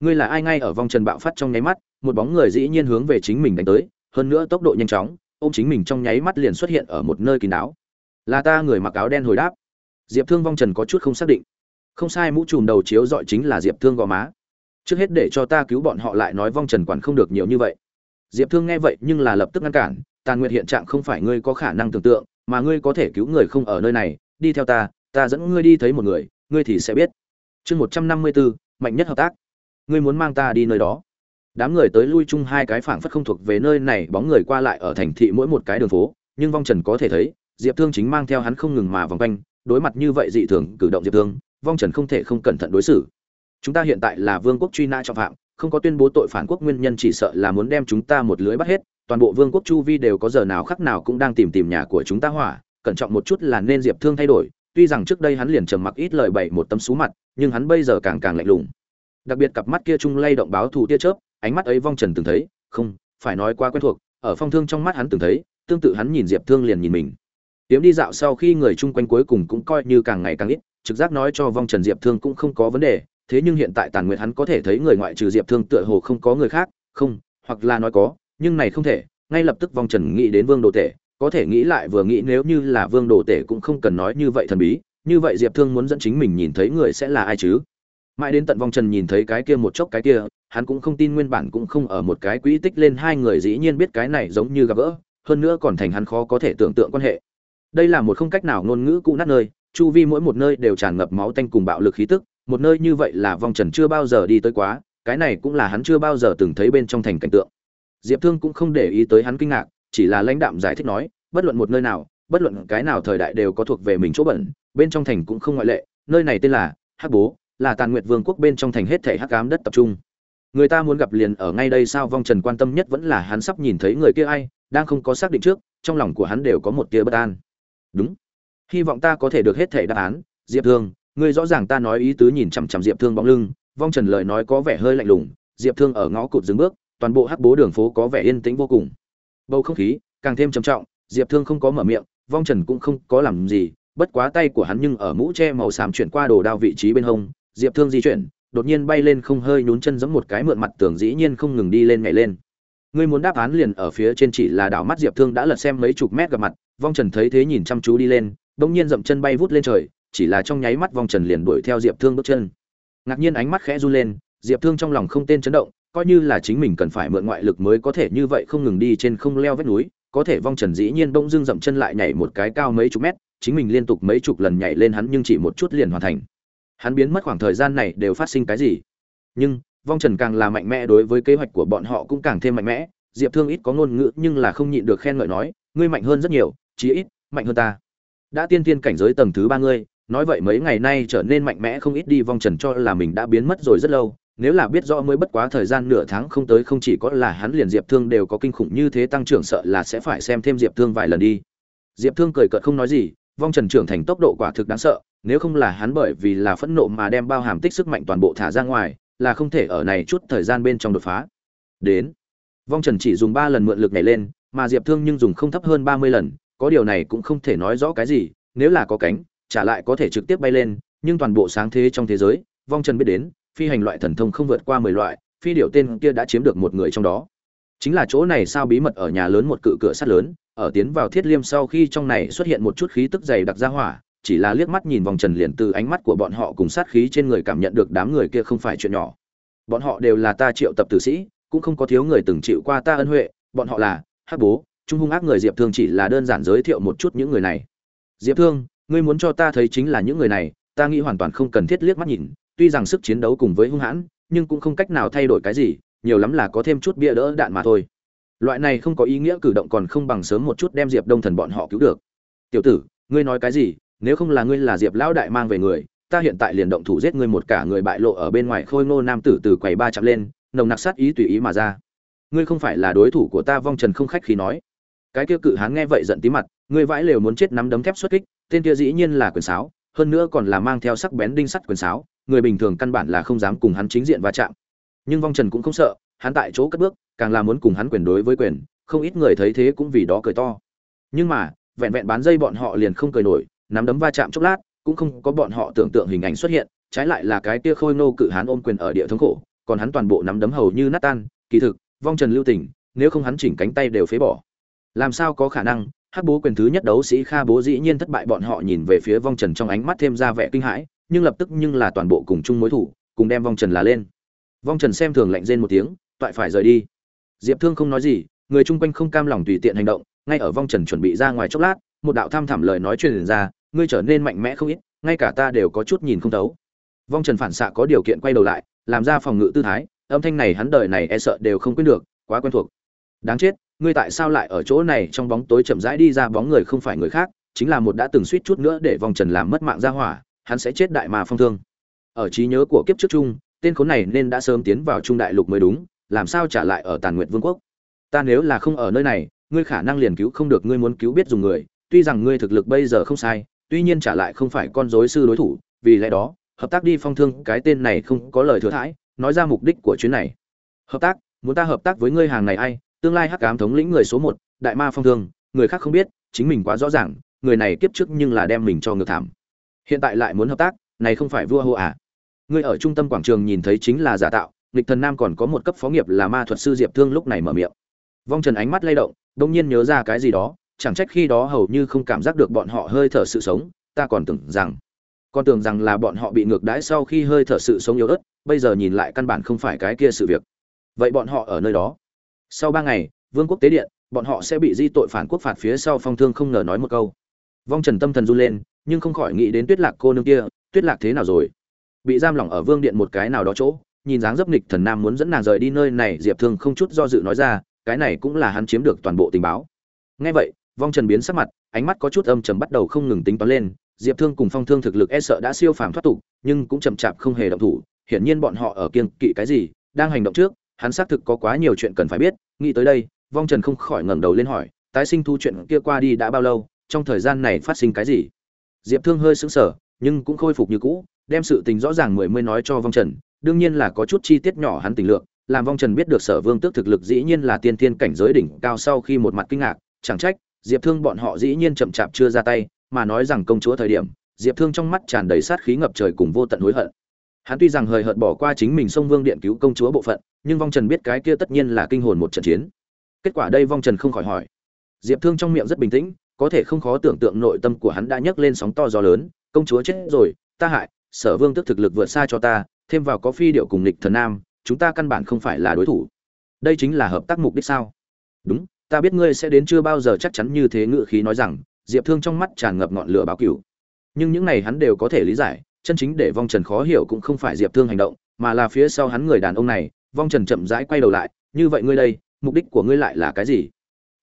ngươi là ai ngay ở vong trần bạo phát trong nháy mắt, một bóng người dĩ nhiên hướng về chính mình đánh tới, hơn nữa tốc độ nhanh chóng ô m chính mình trong nháy mắt liền xuất hiện ở một nơi kín đáo. Là ta người mặc áo đen hồi đáp. Diệp thương vong trần có chút không xác định. Không sai, mũ chùm đầu chiếu dọi chính là diệp thương gò má. Trước hết để cho ta cứu bọn họ lại nói vong trần quản không được nhiều như vậy. Diệp thương nghe vậy nhưng là lập tức ngăn cản, tàn nguyện hiện trạng không phải ngươi có khả năng tưởng tượng, mà ngươi có thể cứu người không ở nơi này, đi theo ta ta dẫn ngươi đi thấy một người, ngươi thì sẽ biết chương một trăm năm mươi bốn mạnh nhất hợp tác. Ngươi muốn mang ta đi nơi đó. Đám người tới lui chung hai cái phảng phất không thuộc về nơi này, bóng người qua lại ở thành thị mỗi một cái đường phố, nhưng vong trần có thể thấy, diệp thương chính mang theo hắn không ngừng mà vòng quanh, đối mặt như vậy dị thường, cử động diệp thương, vong trần không thể không cẩn thận đối xử. Chúng ta hiện tại là vương quốc truy nã trọng phạm, không có tuyên bố tội phản quốc nguyên nhân chỉ sợ là muốn đem chúng ta một lưới bắt hết, toàn bộ vương quốc chu vi đều có giờ nào khắc nào cũng đang tìm tìm nhà của chúng ta hỏa, cẩn trọng một chút là nên diệp thương thay đổi tuy rằng trước đây hắn liền trầm mặc ít lời bày một tấm xú mặt, nhưng hắn bây giờ càng càng lạnh lùng. Đặc biệt cặp mắt kia trung lay động báo thù tia chớp, ánh mắt ấy vong trần từng thấy, không, phải nói quá quen thuộc, ở phong thương trong mắt hắn từng thấy, tương tự hắn nhìn diệp thương liền nhìn mình. Tiếm đi dạo sau khi người chung quanh cuối cùng cũng coi như càng ngày càng ít, trực giác nói cho vong trần diệp thương cũng không có vấn đề, thế nhưng hiện tại tàn nguyệt hắn có thể thấy người ngoại trừ diệp thương tựa hồ không có người khác, không, hoặc là nói có, nhưng này không thể, ngay lập tức vong trần nghĩ đến vương đồ tể có thể nghĩ lại vừa nghĩ nếu như là vương đồ tể cũng không cần nói như vậy thần bí, như vậy diệp thương muốn dẫn chính mình nhìn thấy người sẽ là ai chứ? Mãi đến tận vong trần nhìn thấy cái kia một chốc cái kia, hắn cũng không tin nguyên bản cũng không ở một cái quỹ tích lên hai người dĩ nhiên biết cái này giống như gặp gỡ, hơn nữa còn thành hắn khó có thể tưởng tượng quan hệ. Đây là một không cách nào ngôn ngữ cũ nát nơi, chu vi mỗi một nơi đều tràn ngập máu tanh cùng bạo lực khí tức, một nơi như vậy là vong trần chưa bao giờ đi tới quá, cái này cũng là hắn chưa bao giờ từng thấy bên trong thành cảnh tượng. Diệp thương cũng không để ý tới hắn kinh ngạc chỉ là lãnh đạm giải thích nói, bất luận một nơi nào, bất luận cái nào thời đại đều có thuộc về mình chỗ bẩn, bên trong thành cũng không ngoại lệ, nơi này tên là hắc bố, là tàn nguyệt vương quốc bên trong thành hết thể hắc ám đất tập trung. Người ta muốn gặp liền ở ngay đây sao vong trần quan tâm nhất vẫn là hắn sắp nhìn thấy người kia ai, đang không có xác định trước, trong lòng của hắn đều có một tia bất an. Đúng. Hy vọng ta có thể được hết thể đáp án, diệp thương, ngươi rõ ràng ta nói ý tứ nhìn chằm chằm diệp thương bóng lưng, vong trần lời nói có vẻ hơi lạnh lùng, diệp thương ở ngõ cụt dừng bước, toàn bộ hắc bố đường phố có vẻ yên tĩnh vô cùng bầu không khí càng thêm trầm trọng, diệp thương không có mở miệng, vong trần cũng không có làm gì, bất quá tay của hắn nhưng ở mũ che màu xám chuyển qua đồ đao vị trí bên hông, diệp thương di chuyển, đột nhiên bay lên không hơi nhún chân giống một cái mượn mặt tường dĩ nhiên không ngừng đi lên nhảy lên. Ngươi muốn đáp án liền ở phía trên chỉ là đảo mắt diệp thương đã lật xem mấy chục mét gặp mặt, vong trần thấy thế nhìn chăm chú đi lên, bỗng nhiên dậm chân bay vút lên trời, chỉ là trong nháy mắt vong trần liền đuổi theo diệp thương bước chân. Ngạc nhiên ánh mắt khẽ run lên, diệp thương trong lòng không tên chấn động coi như là chính mình cần phải mượn ngoại lực mới có thể như vậy không ngừng đi trên không leo vách núi, có thể vong trần dĩ nhiên bỗng dưng dậm chân lại nhảy một cái cao mấy chục mét, chính mình liên tục mấy chục lần nhảy lên hắn nhưng chỉ một chút liền hoàn thành. Hắn biến mất khoảng thời gian này đều phát sinh cái gì? Nhưng, vong trần càng là mạnh mẽ đối với kế hoạch của bọn họ cũng càng thêm mạnh mẽ, diệp thương ít có ngôn ngữ nhưng là không nhịn được khen ngợi nói, ngươi mạnh hơn rất nhiều, chí ít, mạnh hơn ta. Đã tiên tiên cảnh giới tầng thứ ba ngươi, nói vậy mấy ngày nay trở nên mạnh mẽ không ít đi, vong trần cho là mình đã biến mất rồi rất lâu nếu là biết rõ mới bất quá thời gian nửa tháng không tới không chỉ có là hắn liền diệp thương đều có kinh khủng như thế tăng trưởng sợ là sẽ phải xem thêm diệp thương vài lần đi. Diệp thương cười cợt không nói gì, vong trần trưởng thành tốc độ quả thực đáng sợ, nếu không là hắn bởi vì là phẫn nộ mà đem bao hàm tích sức mạnh toàn bộ thả ra ngoài, là không thể ở này chút thời gian bên trong đột phá. Đến, vong trần chỉ dùng ba lần mượn lực nhảy lên, mà diệp thương nhưng dùng không thấp hơn ba mươi lần, có điều này cũng không thể nói rõ cái gì, nếu là có cánh trả lại có thể trực tiếp bay lên, nhưng toàn bộ sáng thế trong thế giới, vong trần biết đến phi hành loại thần thông không vượt qua mười loại, phi điểu tên kia đã chiếm được một người trong đó. Chính là chỗ này sao bí mật ở nhà lớn một cự cửa sắt lớn, ở tiến vào thiết liêm sau khi trong này xuất hiện một chút khí tức dày đặc ra hỏa, chỉ là liếc mắt nhìn vòng trần liền từ ánh mắt của bọn họ cùng sát khí trên người cảm nhận được đám người kia không phải chuyện nhỏ. Bọn họ đều là ta triệu tập tử sĩ, cũng không có thiếu người từng chịu qua ta ân huệ, bọn họ là hắc bố, trung hung ác người diệp thương chỉ là đơn giản giới thiệu một chút những người này. Diệp thương, ngươi muốn cho ta thấy chính là những người này, ta nghĩ hoàn toàn không cần thiết liếc mắt nhìn tuy rằng sức chiến đấu cùng với hung hãn, nhưng cũng không cách nào thay đổi cái gì, nhiều lắm là có thêm chút bia đỡ đạn mà thôi. Loại này không có ý nghĩa cử động còn không bằng sớm một chút đem diệp đông thần bọn họ cứu được. Tiểu tử, ngươi nói cái gì? Nếu không là ngươi là diệp lão đại mang về người, ta hiện tại liền động thủ giết ngươi một cả người bại lộ ở bên ngoài khôi ngô nam tử từ quầy ba chạm lên, nồng nặc sát ý tùy ý mà ra. Ngươi không phải là đối thủ của ta? Vong trần không khách khí nói. Cái kia cự hán nghe vậy giận tí mặt, ngươi vãi lều muốn chết nắm đấm thép xuất kích, tên kia dĩ nhiên là quyền sáo, hơn nữa còn là mang theo sắc bén đinh sắt quyền sáo người bình thường căn bản là không dám cùng hắn chính diện va chạm. Nhưng vong trần cũng không sợ, hắn tại chỗ cất bước, càng là muốn cùng hắn quyền đối với quyền, không ít người thấy thế cũng vì đó cười to. Nhưng mà, vẹn vẹn bán dây bọn họ liền không cười nổi, nắm đấm va chạm chốc lát, cũng không có bọn họ tưởng tượng hình ảnh xuất hiện, trái lại là cái kia khôi nô cự hắn ôm quyền ở địa thống khổ, còn hắn toàn bộ nắm đấm hầu như nát tan, kỳ thực, vong trần lưu tình, nếu không hắn chỉnh cánh tay đều phế bỏ. Làm sao có khả năng, hắc bố quyền thứ nhất đấu sĩ kha bố dĩ nhiên thất bại, bọn họ nhìn về phía vong trần trong ánh mắt thêm ra vẻ kinh hãi nhưng lập tức nhưng là toàn bộ cùng chung mối thủ, cùng đem vong trần là lên. Vong trần xem thường lạnh rên một tiếng, toại phải rời đi. Diệp thương không nói gì, người chung quanh không cam lòng tùy tiện hành động, ngay ở vong trần chuẩn bị ra ngoài chốc lát, một đạo tham thẳm lời nói truyền ra, ngươi trở nên mạnh mẽ không ít, ngay cả ta đều có chút nhìn không thấu. Vong trần phản xạ có điều kiện quay đầu lại, làm ra phòng ngự tư thái, âm thanh này hắn đời này e sợ đều không quên được, quá quen thuộc. Đáng chết, ngươi tại sao lại ở chỗ này trong bóng tối chậm rãi đi ra bóng người không phải người khác, chính là một đã từng suýt chút nữa để vong trần làm mất mạng ra hỏa hắn sẽ chết đại mà phong thương. Ở trí nhớ của kiếp trước chung, tên khốn này nên đã sớm tiến vào trung đại lục mới đúng, làm sao trả lại ở tàn nguyệt vương quốc? Ta nếu là không ở nơi này, ngươi khả năng liền cứu không được, ngươi muốn cứu biết dùng người, tuy rằng ngươi thực lực bây giờ không sai, tuy nhiên trả lại không phải con rối sư đối thủ, vì lẽ đó, hợp tác đi phong thương, cái tên này không có lời thừa thãi, nói ra mục đích của chuyến này. Hợp tác, muốn ta hợp tác với ngươi hàng này ai? Tương lai hắc ám thống lĩnh người số một, đại ma phong thương, người khác không biết, chính mình quá rõ ràng, người này kiếp trước nhưng là đem mình cho ngược thảm hiện tại lại muốn hợp tác, này không phải vua hô à? Ngươi ở trung tâm quảng trường nhìn thấy chính là giả tạo, nghịch thần nam còn có một cấp phó nghiệp là ma thuật sư diệp thương lúc này mở miệng. Vong trần ánh mắt lay động đông nhiên nhớ ra cái gì đó, chẳng trách khi đó hầu như không cảm giác được bọn họ hơi thở sự sống, ta còn tưởng rằng, còn tưởng rằng là bọn họ bị ngược đãi sau khi hơi thở sự sống yếu ớt, bây giờ nhìn lại căn bản không phải cái kia sự việc. Vậy bọn họ ở nơi đó? Sau ba ngày, vương quốc tế điện, bọn họ sẽ bị di tội phản quốc phạt phía sau phong thương không ngờ nói một câu. Vong trần tâm thần run lên nhưng không khỏi nghĩ đến tuyết lạc cô nương kia, tuyết lạc thế nào rồi? Bị giam lỏng ở vương điện một cái nào đó chỗ, nhìn dáng dấp nghịch thần nam muốn dẫn nàng rời đi nơi này, diệp thương không chút do dự nói ra, cái này cũng là hắn chiếm được toàn bộ tình báo. Ngay vậy, vong trần biến sắc mặt, ánh mắt có chút âm trầm bắt đầu không ngừng tính toán lên, diệp thương cùng phong thương thực lực e sợ đã siêu phàm thoát tục, nhưng cũng chậm chạp không hề động thủ, hiển nhiên bọn họ ở kiêng kỵ cái gì, đang hành động trước, hắn xác thực có quá nhiều chuyện cần phải biết, nghĩ tới đây, vong trần không khỏi ngẩng đầu lên hỏi, tái sinh thu chuyện kia qua đi đã bao lâu, trong thời gian này phát sinh cái gì? Diệp thương hơi sững sờ, nhưng cũng khôi phục như cũ, đem sự tình rõ ràng mười mươi nói cho vong trần. Đương nhiên là có chút chi tiết nhỏ hắn tình lượng làm vong trần biết được sở vương tước thực lực dĩ nhiên là tiên thiên cảnh giới đỉnh cao sau khi một mặt kinh ngạc, chẳng trách, diệp thương bọn họ dĩ nhiên chậm chạp chưa ra tay, mà nói rằng công chúa thời điểm, diệp thương trong mắt tràn đầy sát khí ngập trời cùng vô tận hối hận. Hắn tuy rằng hời hợt bỏ qua chính mình sông vương điện cứu công chúa bộ phận, nhưng vong trần biết cái kia tất nhiên là kinh hồn một trận chiến. Kết quả đây vong trần không khỏi hỏi. Diệp thương trong miệng rất bình tĩnh có thể không khó tưởng tượng nội tâm của hắn đã nhấc lên sóng to gió lớn, công chúa chết rồi, ta hại, sở vương tức thực lực vượt xa cho ta, thêm vào có phi điệu cùng lịch thần nam, chúng ta căn bản không phải là đối thủ. Đây chính là hợp tác mục đích sao? Đúng, ta biết ngươi sẽ đến chưa bao giờ chắc chắn như thế ngự khí nói rằng, diệp thương trong mắt tràn ngập ngọn lửa báo cửu. Nhưng những này hắn đều có thể lý giải, chân chính để vong trần khó hiểu cũng không phải diệp thương hành động, mà là phía sau hắn người đàn ông này, vong trần chậm rãi quay đầu lại, như vậy ngươi đây, mục đích của ngươi lại là cái gì?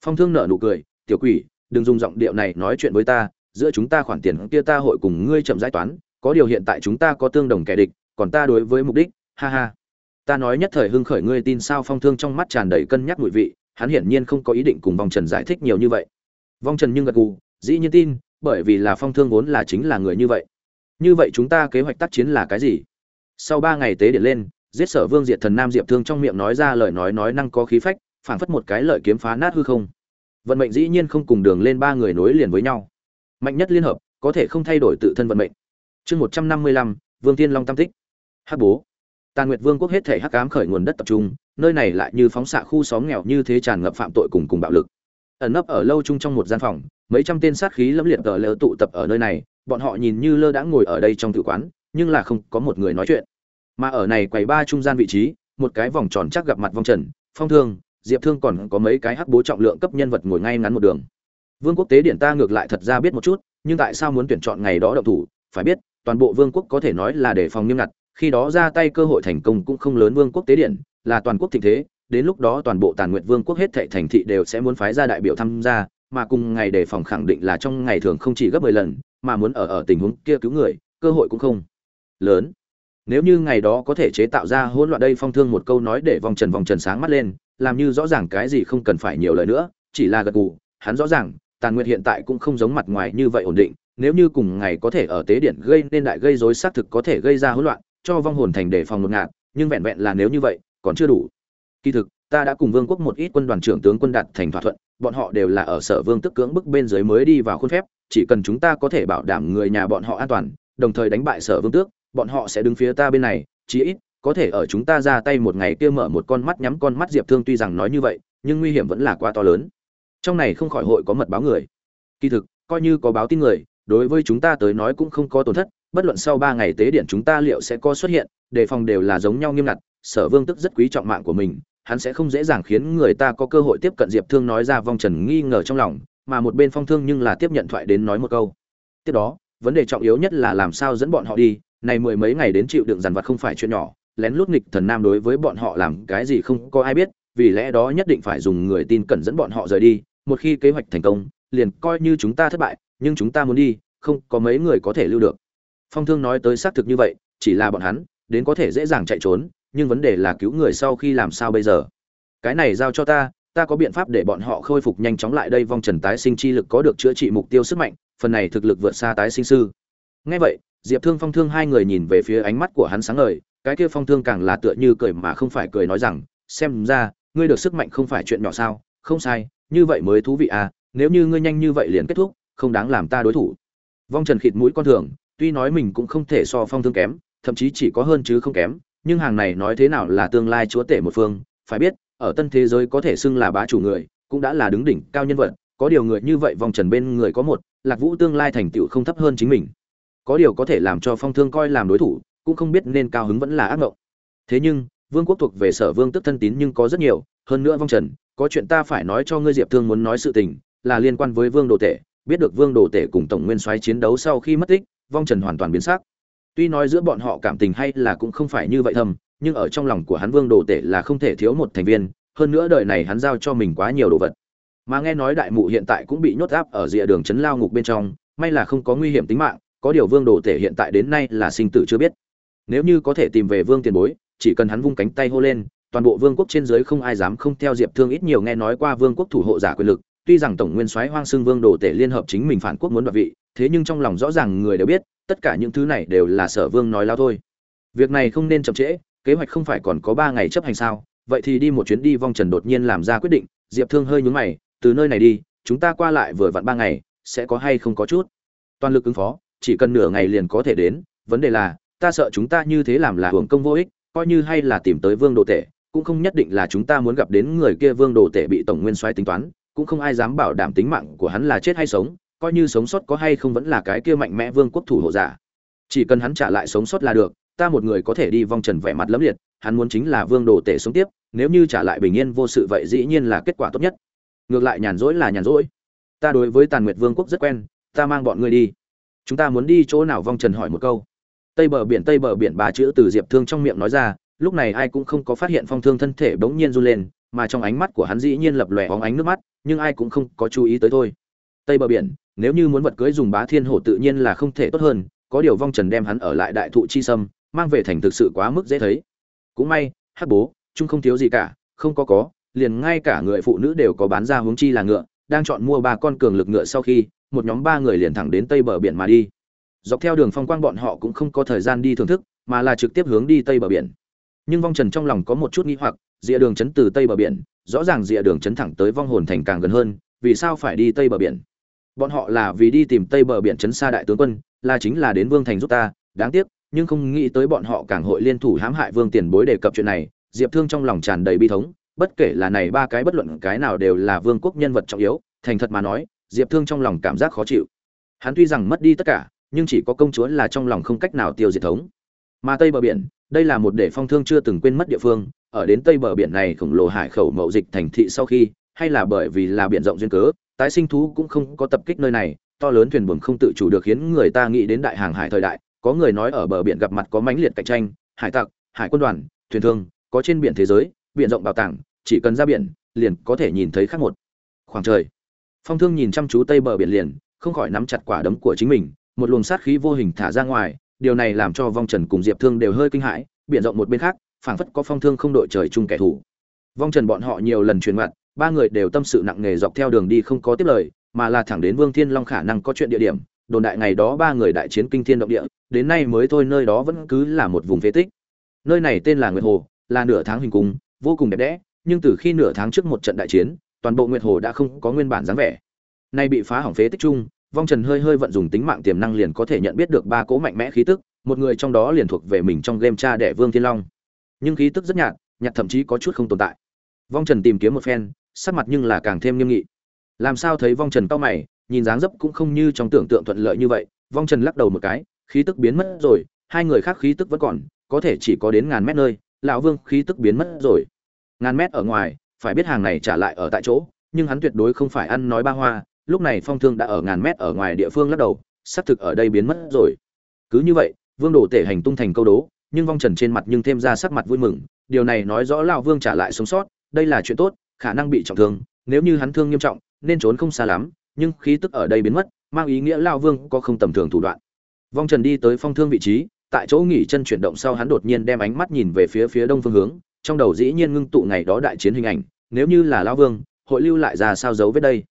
Phong thương nở nụ cười, tiểu quỷ đừng dùng giọng điệu này nói chuyện với ta, giữa chúng ta khoản tiền kia ta hội cùng ngươi chậm giải toán, có điều hiện tại chúng ta có tương đồng kẻ địch, còn ta đối với mục đích, ha ha. Ta nói nhất thời hưng khởi ngươi tin sao phong thương trong mắt tràn đầy cân nhắc mùi vị, hắn hiển nhiên không có ý định cùng vong trần giải thích nhiều như vậy. Vong trần nhưng gật gù, dĩ nhiên tin, bởi vì là phong thương vốn là chính là người như vậy. Như vậy chúng ta kế hoạch tác chiến là cái gì? Sau ba ngày tế điện lên, giết sở vương diệt thần nam diệp thương trong miệng nói ra lời nói nói năng có khí phách, phảng phất một cái lợi kiếm phá nát hư không vận mệnh dĩ nhiên không cùng đường lên ba người nối liền với nhau. Mạnh nhất liên hợp, có thể không thay đổi tự thân vận mệnh. Chương một trăm năm mươi lăm, vương tiên long tam tích. Hắc bố. Tàn nguyệt vương quốc hết thể hắc ám khởi nguồn đất tập trung, nơi này lại như phóng xạ khu xóm nghèo như thế tràn ngập phạm tội cùng cùng bạo lực. Ẩn nấp ở lâu chung trong một gian phòng, mấy trăm tên sát khí lẫm liệt tờ lỡ tụ tập ở nơi này, bọn họ nhìn như lơ đã ngồi ở đây trong tử quán, nhưng là không có một người nói chuyện. Mà ở này quầy ba trung gian vị trí, một cái vòng tròn chắc gặp mặt vong trần, phong thương diệp thương còn có mấy cái hắc bố trọng lượng cấp nhân vật ngồi ngay ngắn một đường. Vương quốc tế điển ta ngược lại thật ra biết một chút, nhưng tại sao muốn tuyển chọn ngày đó động thủ? Phải biết, toàn bộ vương quốc có thể nói là để phòng nghiêm ngặt, khi đó ra tay cơ hội thành công cũng không lớn vương quốc tế điện là toàn quốc thịnh thế, đến lúc đó toàn bộ tàn nguyện vương quốc hết thệ thành thị đều sẽ muốn phái ra đại biểu tham gia, mà cùng ngày đề phòng khẳng định là trong ngày thường không chỉ gấp mười lần, mà muốn ở ở tình huống kia cứu người, cơ hội cũng không lớn. Nếu như ngày đó có thể chế tạo ra hỗn loạn đây phong thương một câu nói để vòng trần vòng trần sáng mắt lên làm như rõ ràng cái gì không cần phải nhiều lời nữa, chỉ là gật gù, hắn rõ ràng, tàn nguyệt hiện tại cũng không giống mặt ngoài như vậy ổn định, nếu như cùng ngày có thể ở tế điện gây nên đại gây rối xác thực có thể gây ra hỗn loạn, cho vong hồn thành để phòng một ngạt, nhưng vẹn vẹn là nếu như vậy, còn chưa đủ. Kỳ thực, ta đã cùng vương quốc một ít quân đoàn trưởng tướng quân đạt thành thỏa thuận, bọn họ đều là ở sở vương tức cưỡng bức bên dưới mới đi vào khuôn phép, chỉ cần chúng ta có thể bảo đảm người nhà bọn họ an toàn, đồng thời đánh bại sở vương tước, bọn họ sẽ đứng phía ta bên này, chí ít có thể ở chúng ta ra tay một ngày kia mở một con mắt nhắm con mắt diệp thương tuy rằng nói như vậy, nhưng nguy hiểm vẫn là quá to lớn. Trong này không khỏi hội có mật báo người. Kỳ thực, coi như có báo tin người, đối với chúng ta tới nói cũng không có tổn thất, bất luận sau ba ngày tế điện chúng ta liệu sẽ có xuất hiện, đề phòng đều là giống nhau nghiêm ngặt, sở vương tức rất quý trọng mạng của mình, hắn sẽ không dễ dàng khiến người ta có cơ hội tiếp cận diệp thương nói ra vong trần nghi ngờ trong lòng, mà một bên phong thương nhưng là tiếp nhận thoại đến nói một câu. Tiếp đó, vấn đề trọng yếu nhất là làm sao dẫn bọn họ đi, này mười mấy ngày đến chịu đựng dằn vặt không phải chuyện nhỏ lén lút nghịch thần nam đối với bọn họ làm cái gì không có ai biết, vì lẽ đó nhất định phải dùng người tin cẩn dẫn bọn họ rời đi, một khi kế hoạch thành công, liền coi như chúng ta thất bại, nhưng chúng ta muốn đi, không có mấy người có thể lưu được. Phong thương nói tới xác thực như vậy, chỉ là bọn hắn, đến có thể dễ dàng chạy trốn, nhưng vấn đề là cứu người sau khi làm sao bây giờ? Cái này giao cho ta ta có biện pháp để bọn họ khôi phục nhanh chóng lại đây vong trần tái sinh chi lực có được chữa trị mục tiêu sức mạnh, phần này thực lực vượt xa tái sinh sư. Ngay vậy, diệp thương phong thương hai người nhìn về phía ánh mắt của hắn sáng ngời cái kia phong thương càng là tựa như cười mà không phải cười nói rằng, xem ra, ngươi được sức mạnh không phải chuyện nhỏ sao? Không sai, như vậy mới thú vị à nếu như ngươi nhanh như vậy liền kết thúc, không đáng làm ta đối thủ. Vong trần khịt mũi con thường, tuy nói mình cũng không thể so phong thương kém, thậm chí chỉ có hơn chứ không kém, nhưng hàng này nói thế nào là tương lai chúa tể một phương, phải biết, ở tân thế giới có thể xưng là bá chủ người, cũng đã là đứng đỉnh cao nhân vật, có điều người như vậy vong trần bên người có một, lạc vũ tương lai thành tựu không thấp hơn chính mình. Có điều có thể làm cho phong thương coi làm đối thủ cũng không biết nên cao hứng vẫn là ác mộng thế nhưng, vương quốc thuộc về sở vương tức thân tín nhưng có rất nhiều, hơn nữa vong trần, có chuyện ta phải nói cho ngươi diệp thương muốn nói sự tình, là liên quan với vương đồ tể, biết được vương đồ tể cùng tổng nguyên soái chiến đấu sau khi mất tích, vong trần hoàn toàn biến sắc. Tuy nói giữa bọn họ cảm tình hay là cũng không phải như vậy thầm, nhưng ở trong lòng của hắn vương đồ tể là không thể thiếu một thành viên, hơn nữa đời này hắn giao cho mình quá nhiều đồ vật. Mà nghe nói đại mụ hiện tại cũng bị nhốt áp ở rìa đường chấn lao ngục bên trong, may là không có nguy hiểm tính mạng, có điều vương đồ tể hiện tại đến nay là sinh tử chưa biết nếu như có thể tìm về vương tiền bối, chỉ cần hắn vung cánh tay hô lên, toàn bộ vương quốc trên dưới không ai dám không theo diệp thương ít nhiều nghe nói qua vương quốc thủ hộ giả quyền lực. Tuy rằng tổng nguyên soái hoang xương vương đồ tể liên hợp chính mình phản quốc muốn đoạt vị, thế nhưng trong lòng rõ ràng người đều biết, tất cả những thứ này đều là sở vương nói lao thôi. Việc này không nên chậm trễ, kế hoạch không phải còn có ba ngày chấp hành sao? Vậy thì đi một chuyến đi vong trần đột nhiên làm ra quyết định. Diệp thương hơi nhúng mày, từ nơi này đi, chúng ta qua lại vừa vặn ba ngày, sẽ có hay không có chút? Toàn lực ứng phó, chỉ cần nửa ngày liền có thể đến, vấn đề là ta sợ chúng ta như thế làm là hưởng công vô ích, coi như hay là tìm tới vương đồ tể, cũng không nhất định là chúng ta muốn gặp đến người kia vương đồ tể bị tổng nguyên soái tính toán, cũng không ai dám bảo đảm tính mạng của hắn là chết hay sống, coi như sống sót có hay không vẫn là cái kia mạnh mẽ vương quốc thủ hộ giả. Chỉ cần hắn trả lại sống sót là được, ta một người có thể đi vong trần vẻ mặt lẫm liệt, hắn muốn chính là vương đồ tể sống tiếp, nếu như trả lại bình yên vô sự vậy dĩ nhiên là kết quả tốt nhất. Ngược lại nhàn rỗi là nhàn rỗi. Ta đối với tàn nguyệt vương quốc rất quen, ta mang bọn ngươi đi. Chúng ta muốn đi chỗ nào vong trần hỏi một câu tây bờ biển, tây bờ biển ba chữ từ diệp thương trong miệng nói ra, lúc này ai cũng không có phát hiện phong thương thân thể bỗng nhiên run lên, mà trong ánh mắt của hắn dĩ nhiên lập lòe óng ánh nước mắt, nhưng ai cũng không có chú ý tới thôi. Tây bờ biển, nếu như muốn vật cưới dùng bá thiên hổ tự nhiên là không thể tốt hơn, có điều vong trần đem hắn ở lại đại thụ chi sâm, mang về thành thực sự quá mức dễ thấy. Cũng may hát bố, chung không thiếu gì cả, không có có, liền ngay cả người phụ nữ đều có bán ra hướng chi là ngựa, đang chọn mua ba con cường lực ngựa sau khi, một nhóm ba người liền thẳng đến tây bờ biển mà đi dọc theo đường phong quang bọn họ cũng không có thời gian đi thưởng thức, mà là trực tiếp hướng đi tây bờ biển. Nhưng vong trần trong lòng có một chút nghi hoặc, rìa đường chấn từ tây bờ biển, rõ ràng rìa đường chấn thẳng tới vong hồn thành càng gần hơn, vì sao phải đi tây bờ biển? Bọn họ là vì đi tìm tây bờ biển chấn xa đại tướng quân, là chính là đến vương thành giúp ta, đáng tiếc, nhưng không nghĩ tới bọn họ càng hội liên thủ hãm hại vương tiền bối đề cập chuyện này, diệp thương trong lòng tràn đầy bi thống, bất kể là này ba cái bất luận cái nào đều là vương quốc nhân vật trọng yếu, thành thật mà nói, diệp thương trong lòng cảm giác khó chịu. Hắn tuy rằng mất đi tất cả nhưng chỉ có công chúa là trong lòng không cách nào tiêu diệt thống. Mà tây bờ biển, đây là một để phong thương chưa từng quên mất địa phương, ở đến tây bờ biển này khổng lồ hải khẩu mậu dịch thành thị sau khi, hay là bởi vì là biển rộng duyên cớ, tái sinh thú cũng không có tập kích nơi này, to lớn thuyền buồm không tự chủ được khiến người ta nghĩ đến đại hàng hải thời đại, có người nói ở bờ biển gặp mặt có mãnh liệt cạnh tranh, hải tặc, hải quân đoàn, thuyền thương, có trên biển thế giới, biển rộng bảo tàng, chỉ cần ra biển, liền có thể nhìn thấy khác một khoảng trời. Phong thương nhìn chăm chú tây bờ biển liền, không khỏi nắm chặt quả đấm của chính mình một luồng sát khí vô hình thả ra ngoài, điều này làm cho vong trần cùng diệp thương đều hơi kinh hãi, biển rộng một bên khác, phảng phất có phong thương không đội trời chung kẻ thù. Vong trần bọn họ nhiều lần truyền mặt, ba người đều tâm sự nặng nề dọc theo đường đi không có tiếp lời, mà là thẳng đến vương thiên long khả năng có chuyện địa điểm, đồn đại ngày đó ba người đại chiến kinh thiên động địa, đến nay mới thôi nơi đó vẫn cứ là một vùng phế tích. Nơi này tên là nguyệt hồ, là nửa tháng hình cung, vô cùng đẹp đẽ, nhưng từ khi nửa tháng trước một trận đại chiến, toàn bộ nguyệt hồ đã không có nguyên bản dáng vẻ. Nay bị phá hỏng phế tích chung vong trần hơi hơi vận dùng tính mạng tiềm năng liền có thể nhận biết được ba cỗ mạnh mẽ khí tức, một người trong đó liền thuộc về mình trong game cha đẻ vương thiên long. Nhưng khí tức rất nhạt nhạt thậm chí có chút không tồn tại. Vong trần tìm kiếm một phen, sắc mặt nhưng là càng thêm nghiêm nghị. Làm sao thấy vong trần cao mày, nhìn dáng dấp cũng không như trong tưởng tượng thuận lợi như vậy. Vong trần lắc đầu một cái, khí tức biến mất rồi, hai người khác khí tức vẫn còn, có thể chỉ có đến ngàn mét nơi, lão vương khí tức biến mất rồi. Ngàn mét ở ngoài, phải biết hàng này trả lại ở tại chỗ, nhưng hắn tuyệt đối không phải ăn nói ba hoa lúc này phong thương đã ở ngàn mét ở ngoài địa phương lắc đầu, xác thực ở đây biến mất rồi. Cứ như vậy, vương đồ tể hành tung thành câu đố, nhưng vong trần trên mặt nhưng thêm ra sắc mặt vui mừng, điều này nói rõ lão vương trả lại sống sót, đây là chuyện tốt, khả năng bị trọng thương, nếu như hắn thương nghiêm trọng, nên trốn không xa lắm, nhưng khí tức ở đây biến mất, mang ý nghĩa lão vương có không tầm thường thủ đoạn. Vong trần đi tới phong thương vị trí, tại chỗ nghỉ chân chuyển động sau hắn đột nhiên đem ánh mắt nhìn về phía phía đông phương hướng, trong đầu dĩ nhiên ngưng tụ ngày đó đại chiến hình ảnh, nếu như là lão vương, hội lưu lại ra sao giấu vết đây?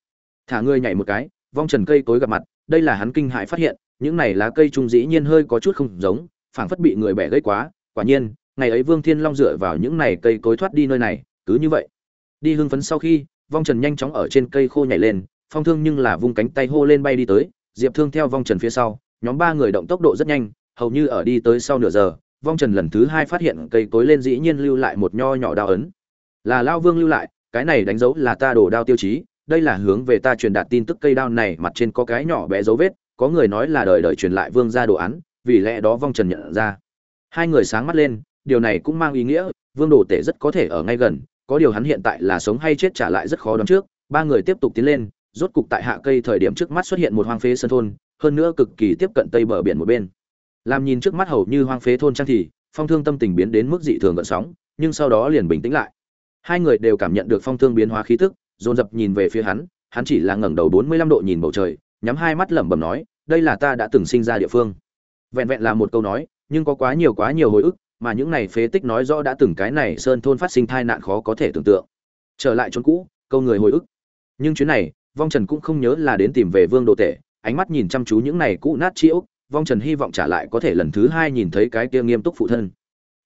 Thả ngươi nhảy một cái, vong trần cây tối gặp mặt, đây là hắn kinh hại phát hiện, những này lá cây trung dĩ nhiên hơi có chút không giống, phảng phất bị người bẻ gây quá, quả nhiên, ngày ấy vương thiên long dựa vào những này cây cối thoát đi nơi này, cứ như vậy. Đi hưng phấn sau khi, vong trần nhanh chóng ở trên cây khô nhảy lên, phong thương nhưng là vung cánh tay hô lên bay đi tới, diệp thương theo vong trần phía sau, nhóm ba người động tốc độ rất nhanh, hầu như ở đi tới sau nửa giờ, vong trần lần thứ hai phát hiện cây cối lên dĩ nhiên lưu lại một nho nhỏ đao ấn. Là lao vương lưu lại, cái này đánh dấu là ta đổ đao tiêu chí đây là hướng về ta truyền đạt tin tức cây đao này, mặt trên có cái nhỏ bé dấu vết, có người nói là đời đời truyền lại vương gia đồ án, vì lẽ đó vong trần nhận ra. Hai người sáng mắt lên, điều này cũng mang ý nghĩa, vương đồ tể rất có thể ở ngay gần, có điều hắn hiện tại là sống hay chết trả lại rất khó đoán trước. Ba người tiếp tục tiến lên, rốt cục tại hạ cây thời điểm trước mắt xuất hiện một hoang phế sân thôn, hơn nữa cực kỳ tiếp cận tây bờ biển một bên. Làm nhìn trước mắt hầu như hoang phế thôn trang thì, phong thương tâm tình biến đến mức dị thường gợn sóng, nhưng sau đó liền bình tĩnh lại. Hai người đều cảm nhận được phong thương biến hóa khí tức dồn dập nhìn về phía hắn hắn chỉ là ngẩng đầu bốn mươi lăm độ nhìn bầu trời, nhắm hai mắt lẩm bẩm nói, đây là ta đã từng sinh ra địa phương. Vẹn vẹn là một câu nói, nhưng có quá nhiều quá nhiều hồi ức, mà những này phế tích nói rõ đã từng cái này sơn thôn phát sinh tai nạn khó có thể tưởng tượng. Trở lại chốn cũ, câu người hồi ức. Nhưng chuyến này, vong trần cũng không nhớ là đến tìm về vương đồ tể, ánh mắt nhìn chăm chú những này cũ nát chiếu vong trần hy vọng trả lại có thể lần thứ hai nhìn thấy cái kia nghiêm túc phụ thân.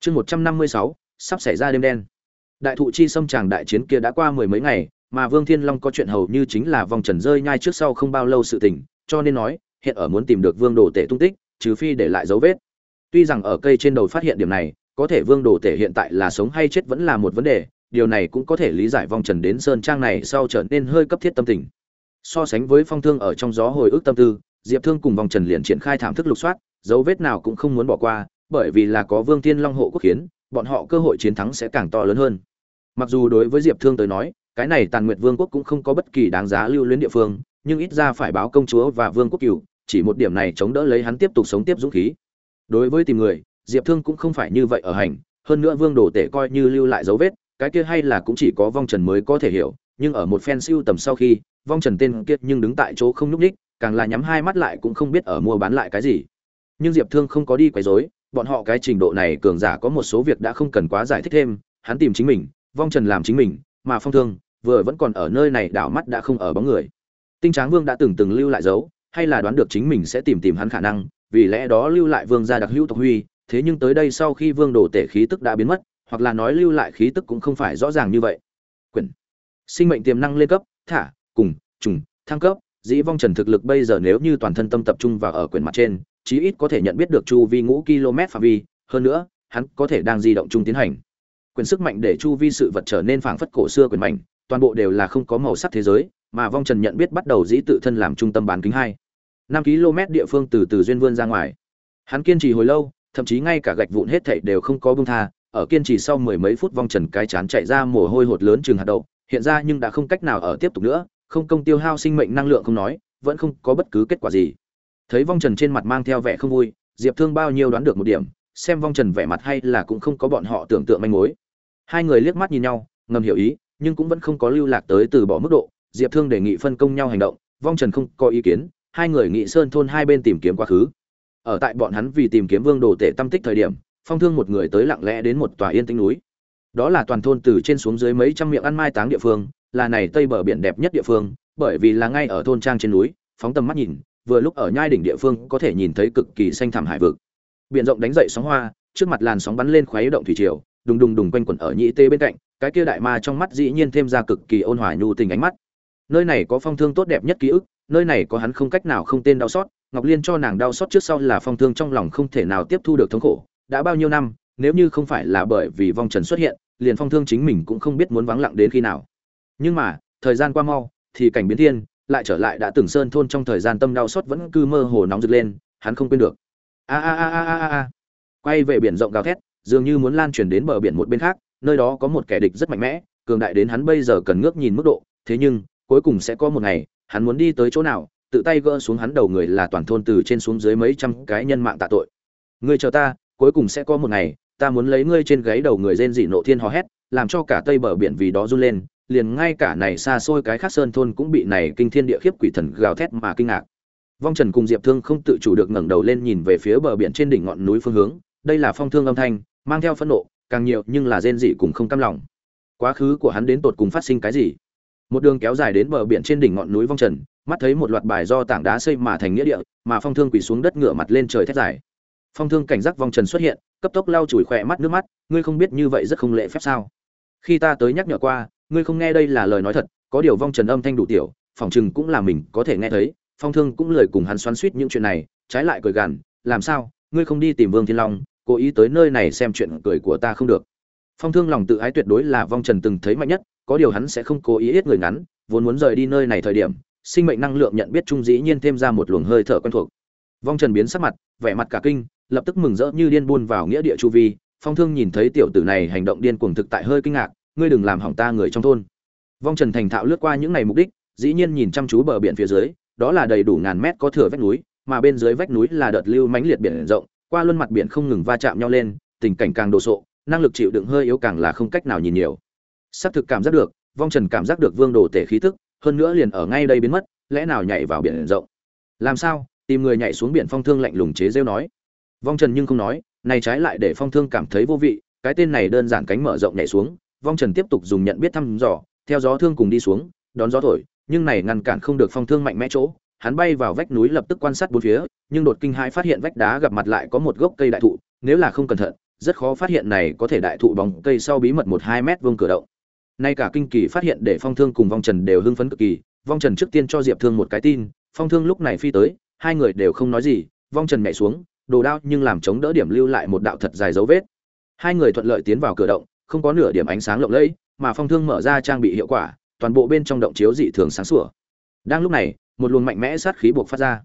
Chương một trăm năm mươi sáu, sắp xảy ra đêm đen. Đại thụ chi xâm tràng đại chiến kia đã qua mười mấy ngày mà vương thiên long có chuyện hầu như chính là vòng trần rơi nhai trước sau không bao lâu sự tình, cho nên nói, hiện ở muốn tìm được vương đồ tể tung tích, trừ phi để lại dấu vết. Tuy rằng ở cây trên đầu phát hiện điểm này, có thể vương đồ tể hiện tại là sống hay chết vẫn là một vấn đề, điều này cũng có thể lý giải vòng trần đến sơn trang này sau trở nên hơi cấp thiết tâm tình. So sánh với phong thương ở trong gió hồi ức tâm tư, diệp thương cùng vòng trần liền triển khai thảm thức lục soát, dấu vết nào cũng không muốn bỏ qua, bởi vì là có vương thiên long hộ quốc khiến bọn họ cơ hội chiến thắng sẽ càng to lớn hơn. Mặc dù đối với diệp thương tới nói cái này tàn nguyệt vương quốc cũng không có bất kỳ đáng giá lưu luyến địa phương, nhưng ít ra phải báo công chúa và vương quốc cựu chỉ một điểm này chống đỡ lấy hắn tiếp tục sống tiếp dũng khí. Đối với tìm người, diệp thương cũng không phải như vậy ở hành, hơn nữa vương đồ tể coi như lưu lại dấu vết, cái kia hay là cũng chỉ có vong trần mới có thể hiểu, nhưng ở một phen siêu tầm sau khi, vong trần tên kia nhưng đứng tại chỗ không nhúc ních càng là nhắm hai mắt lại cũng không biết ở mua bán lại cái gì. Nhưng diệp thương không có đi quấy rối, bọn họ cái trình độ này cường giả có một số việc đã không cần quá giải thích thêm, hắn tìm chính mình, vong trần làm chính mình, mà phong thương vừa vẫn còn ở nơi này, đảo mắt đã không ở bóng người. Tinh tráng vương đã từng từng lưu lại dấu, hay là đoán được chính mình sẽ tìm tìm hắn khả năng, vì lẽ đó lưu lại vương gia đặc hữu tộc huy, thế nhưng tới đây sau khi vương đổ tể khí tức đã biến mất, hoặc là nói lưu lại khí tức cũng không phải rõ ràng như vậy. Quyển sinh mệnh tiềm năng lên cấp, thả, cùng, trùng, thăng cấp, dĩ vong trần thực lực bây giờ nếu như toàn thân tâm tập trung vào ở quyển mặt trên, chí ít có thể nhận biết được chu vi ngũ km phạm vi, hơn nữa, hắn có thể đang di động chung tiến hành. Quyền sức mạnh để chu vi sự vật trở nên phảng phất cổ xưa quyền mạnh toàn bộ đều là không có màu sắc thế giới, mà vong trần nhận biết bắt đầu dĩ tự thân làm trung tâm bán kính hai. Năm km địa phương từ từ duyên vươn ra ngoài. Hắn kiên trì hồi lâu, thậm chí ngay cả gạch vụn hết thảy đều không có bung tha, ở kiên trì sau mười mấy phút vong trần cái chán chạy ra mồ hôi hột lớn chừng hạt đậu, hiện ra nhưng đã không cách nào ở tiếp tục nữa, không công tiêu hao sinh mệnh năng lượng không nói, vẫn không có bất cứ kết quả gì. Thấy vong trần trên mặt mang theo vẻ không vui, diệp thương bao nhiêu đoán được một điểm, xem vong trần vẻ mặt hay là cũng không có bọn họ tưởng tượng manh mối. Hai người liếc mắt nhìn nhau, ngầm hiểu ý nhưng cũng vẫn không có lưu lạc tới từ bỏ mức độ, diệp thương đề nghị phân công nhau hành động, vong trần không có ý kiến, hai người nghị sơn thôn hai bên tìm kiếm quá khứ. Ở tại bọn hắn vì tìm kiếm vương đồ tể tâm tích thời điểm, phong thương một người tới lặng lẽ đến một tòa yên tĩnh núi. Đó là toàn thôn từ trên xuống dưới mấy trăm miệng ăn mai táng địa phương, là này tây bờ biển đẹp nhất địa phương, bởi vì là ngay ở thôn trang trên núi, phóng tầm mắt nhìn, vừa lúc ở nhai đỉnh địa phương có thể nhìn thấy cực kỳ xanh thẳm hải vực. Biển rộng đánh dậy sóng hoa, trước mặt làn sóng bắn lên khoáy động thủy triều, đùng đùng đùng quanh quẩn ở nhĩ tê bên cạnh cái kia đại ma trong mắt dĩ nhiên thêm ra cực kỳ ôn hòa nhu tình ánh mắt. Nơi này có phong thương tốt đẹp nhất ký ức, nơi này có hắn không cách nào không tên đau xót, ngọc liên cho nàng đau xót trước sau là phong thương trong lòng không thể nào tiếp thu được thống khổ. Đã bao nhiêu năm, nếu như không phải là bởi vì vong trần xuất hiện, liền phong thương chính mình cũng không biết muốn vắng lặng đến khi nào. Nhưng mà, thời gian qua mau, thì cảnh biến thiên, lại trở lại đã từng sơn thôn trong thời gian tâm đau xót vẫn cứ mơ hồ nóng rực lên, hắn không quên được. A a a a a a quay về biển rộng gào thét, dường như muốn lan truyền đến bờ biển một bên khác nơi đó có một kẻ địch rất mạnh mẽ, cường đại đến hắn bây giờ cần ngước nhìn mức độ, thế nhưng, cuối cùng sẽ có một ngày, hắn muốn đi tới chỗ nào, tự tay gỡ xuống hắn đầu người là toàn thôn từ trên xuống dưới mấy trăm cái nhân mạng tạ tội. Ngươi chờ ta, cuối cùng sẽ có một ngày, ta muốn lấy ngươi trên gáy đầu người rên dị nộ thiên hò hét, làm cho cả tây bờ biển vì đó run lên, liền ngay cả này xa xôi cái khác sơn thôn cũng bị này kinh thiên địa khiếp quỷ thần gào thét mà kinh ngạc. Vong trần cùng diệp thương không tự chủ được ngẩng đầu lên nhìn về phía bờ biển trên đỉnh ngọn núi phương hướng, đây là phong thương âm thanh, mang theo phẫn nộ càng nhiều nhưng là rên dị cùng không cam lòng. Quá khứ của hắn đến tột cùng phát sinh cái gì? Một đường kéo dài đến bờ biển trên đỉnh ngọn núi vong trần, mắt thấy một loạt bài do tảng đá xây mà thành nghĩa địa, mà phong thương quỳ xuống đất ngửa mặt lên trời thét dài. Phong thương cảnh giác vong trần xuất hiện, cấp tốc lau chùi khỏe mắt nước mắt, ngươi không biết như vậy rất không lễ phép sao? Khi ta tới nhắc nhở qua, ngươi không nghe đây là lời nói thật, có điều vong trần âm thanh đủ tiểu, phòng chừng cũng là mình có thể nghe thấy, phong thương cũng lời cùng hắn xoắn suýt những chuyện này, trái lại cười gằn, làm sao? Ngươi không đi tìm vương thiên long cố ý tới nơi này xem chuyện cười của ta không được. Phong thương lòng tự ái tuyệt đối là vong trần từng thấy mạnh nhất, có điều hắn sẽ không cố ý ít người ngắn, vốn muốn rời đi nơi này thời điểm, sinh mệnh năng lượng nhận biết trung dĩ nhiên thêm ra một luồng hơi thở quen thuộc. Vong trần biến sắc mặt, vẻ mặt cả kinh, lập tức mừng rỡ như điên buôn vào nghĩa địa chu vi. Phong thương nhìn thấy tiểu tử này hành động điên cuồng thực tại hơi kinh ngạc, ngươi đừng làm hỏng ta người trong thôn. Vong trần thành thạo lướt qua những ngày mục đích, dĩ nhiên nhìn chăm chú bờ biển phía dưới, đó là đầy đủ ngàn mét có thừa vách núi, mà bên dưới vách núi là đợt lưu mãnh liệt biển rộng qua luân mặt biển không ngừng va chạm nhau lên, tình cảnh càng đồ sộ, năng lực chịu đựng hơi yếu càng là không cách nào nhìn nhiều. Xác thực cảm giác được, vong trần cảm giác được vương đồ tể khí tức, hơn nữa liền ở ngay đây biến mất, lẽ nào nhảy vào biển rộng? Làm sao? Tìm người nhảy xuống biển phong thương lạnh lùng chế rêu nói. Vong trần nhưng không nói, này trái lại để phong thương cảm thấy vô vị, cái tên này đơn giản cánh mở rộng nhảy xuống, vong trần tiếp tục dùng nhận biết thăm dò, theo gió thương cùng đi xuống, đón gió thổi, nhưng này ngăn cản không được phong thương mạnh mẽ chỗ hắn bay vào vách núi lập tức quan sát bốn phía, nhưng đột kinh hãi phát hiện vách đá gặp mặt lại có một gốc cây đại thụ, nếu là không cẩn thận, rất khó phát hiện này có thể đại thụ bóng cây sau bí mật một hai mét vuông cửa động. Nay cả kinh kỳ phát hiện để phong thương cùng vong trần đều hưng phấn cực kỳ, vong trần trước tiên cho diệp thương một cái tin, phong thương lúc này phi tới, hai người đều không nói gì, vong trần nhảy xuống, đồ đao nhưng làm chống đỡ điểm lưu lại một đạo thật dài dấu vết. Hai người thuận lợi tiến vào cửa động, không có nửa điểm ánh sáng lộng lẫy, mà phong thương mở ra trang bị hiệu quả, toàn bộ bên trong động chiếu dị thường sáng sủa. Đang lúc này một luồng mạnh mẽ sát khí buộc phát ra.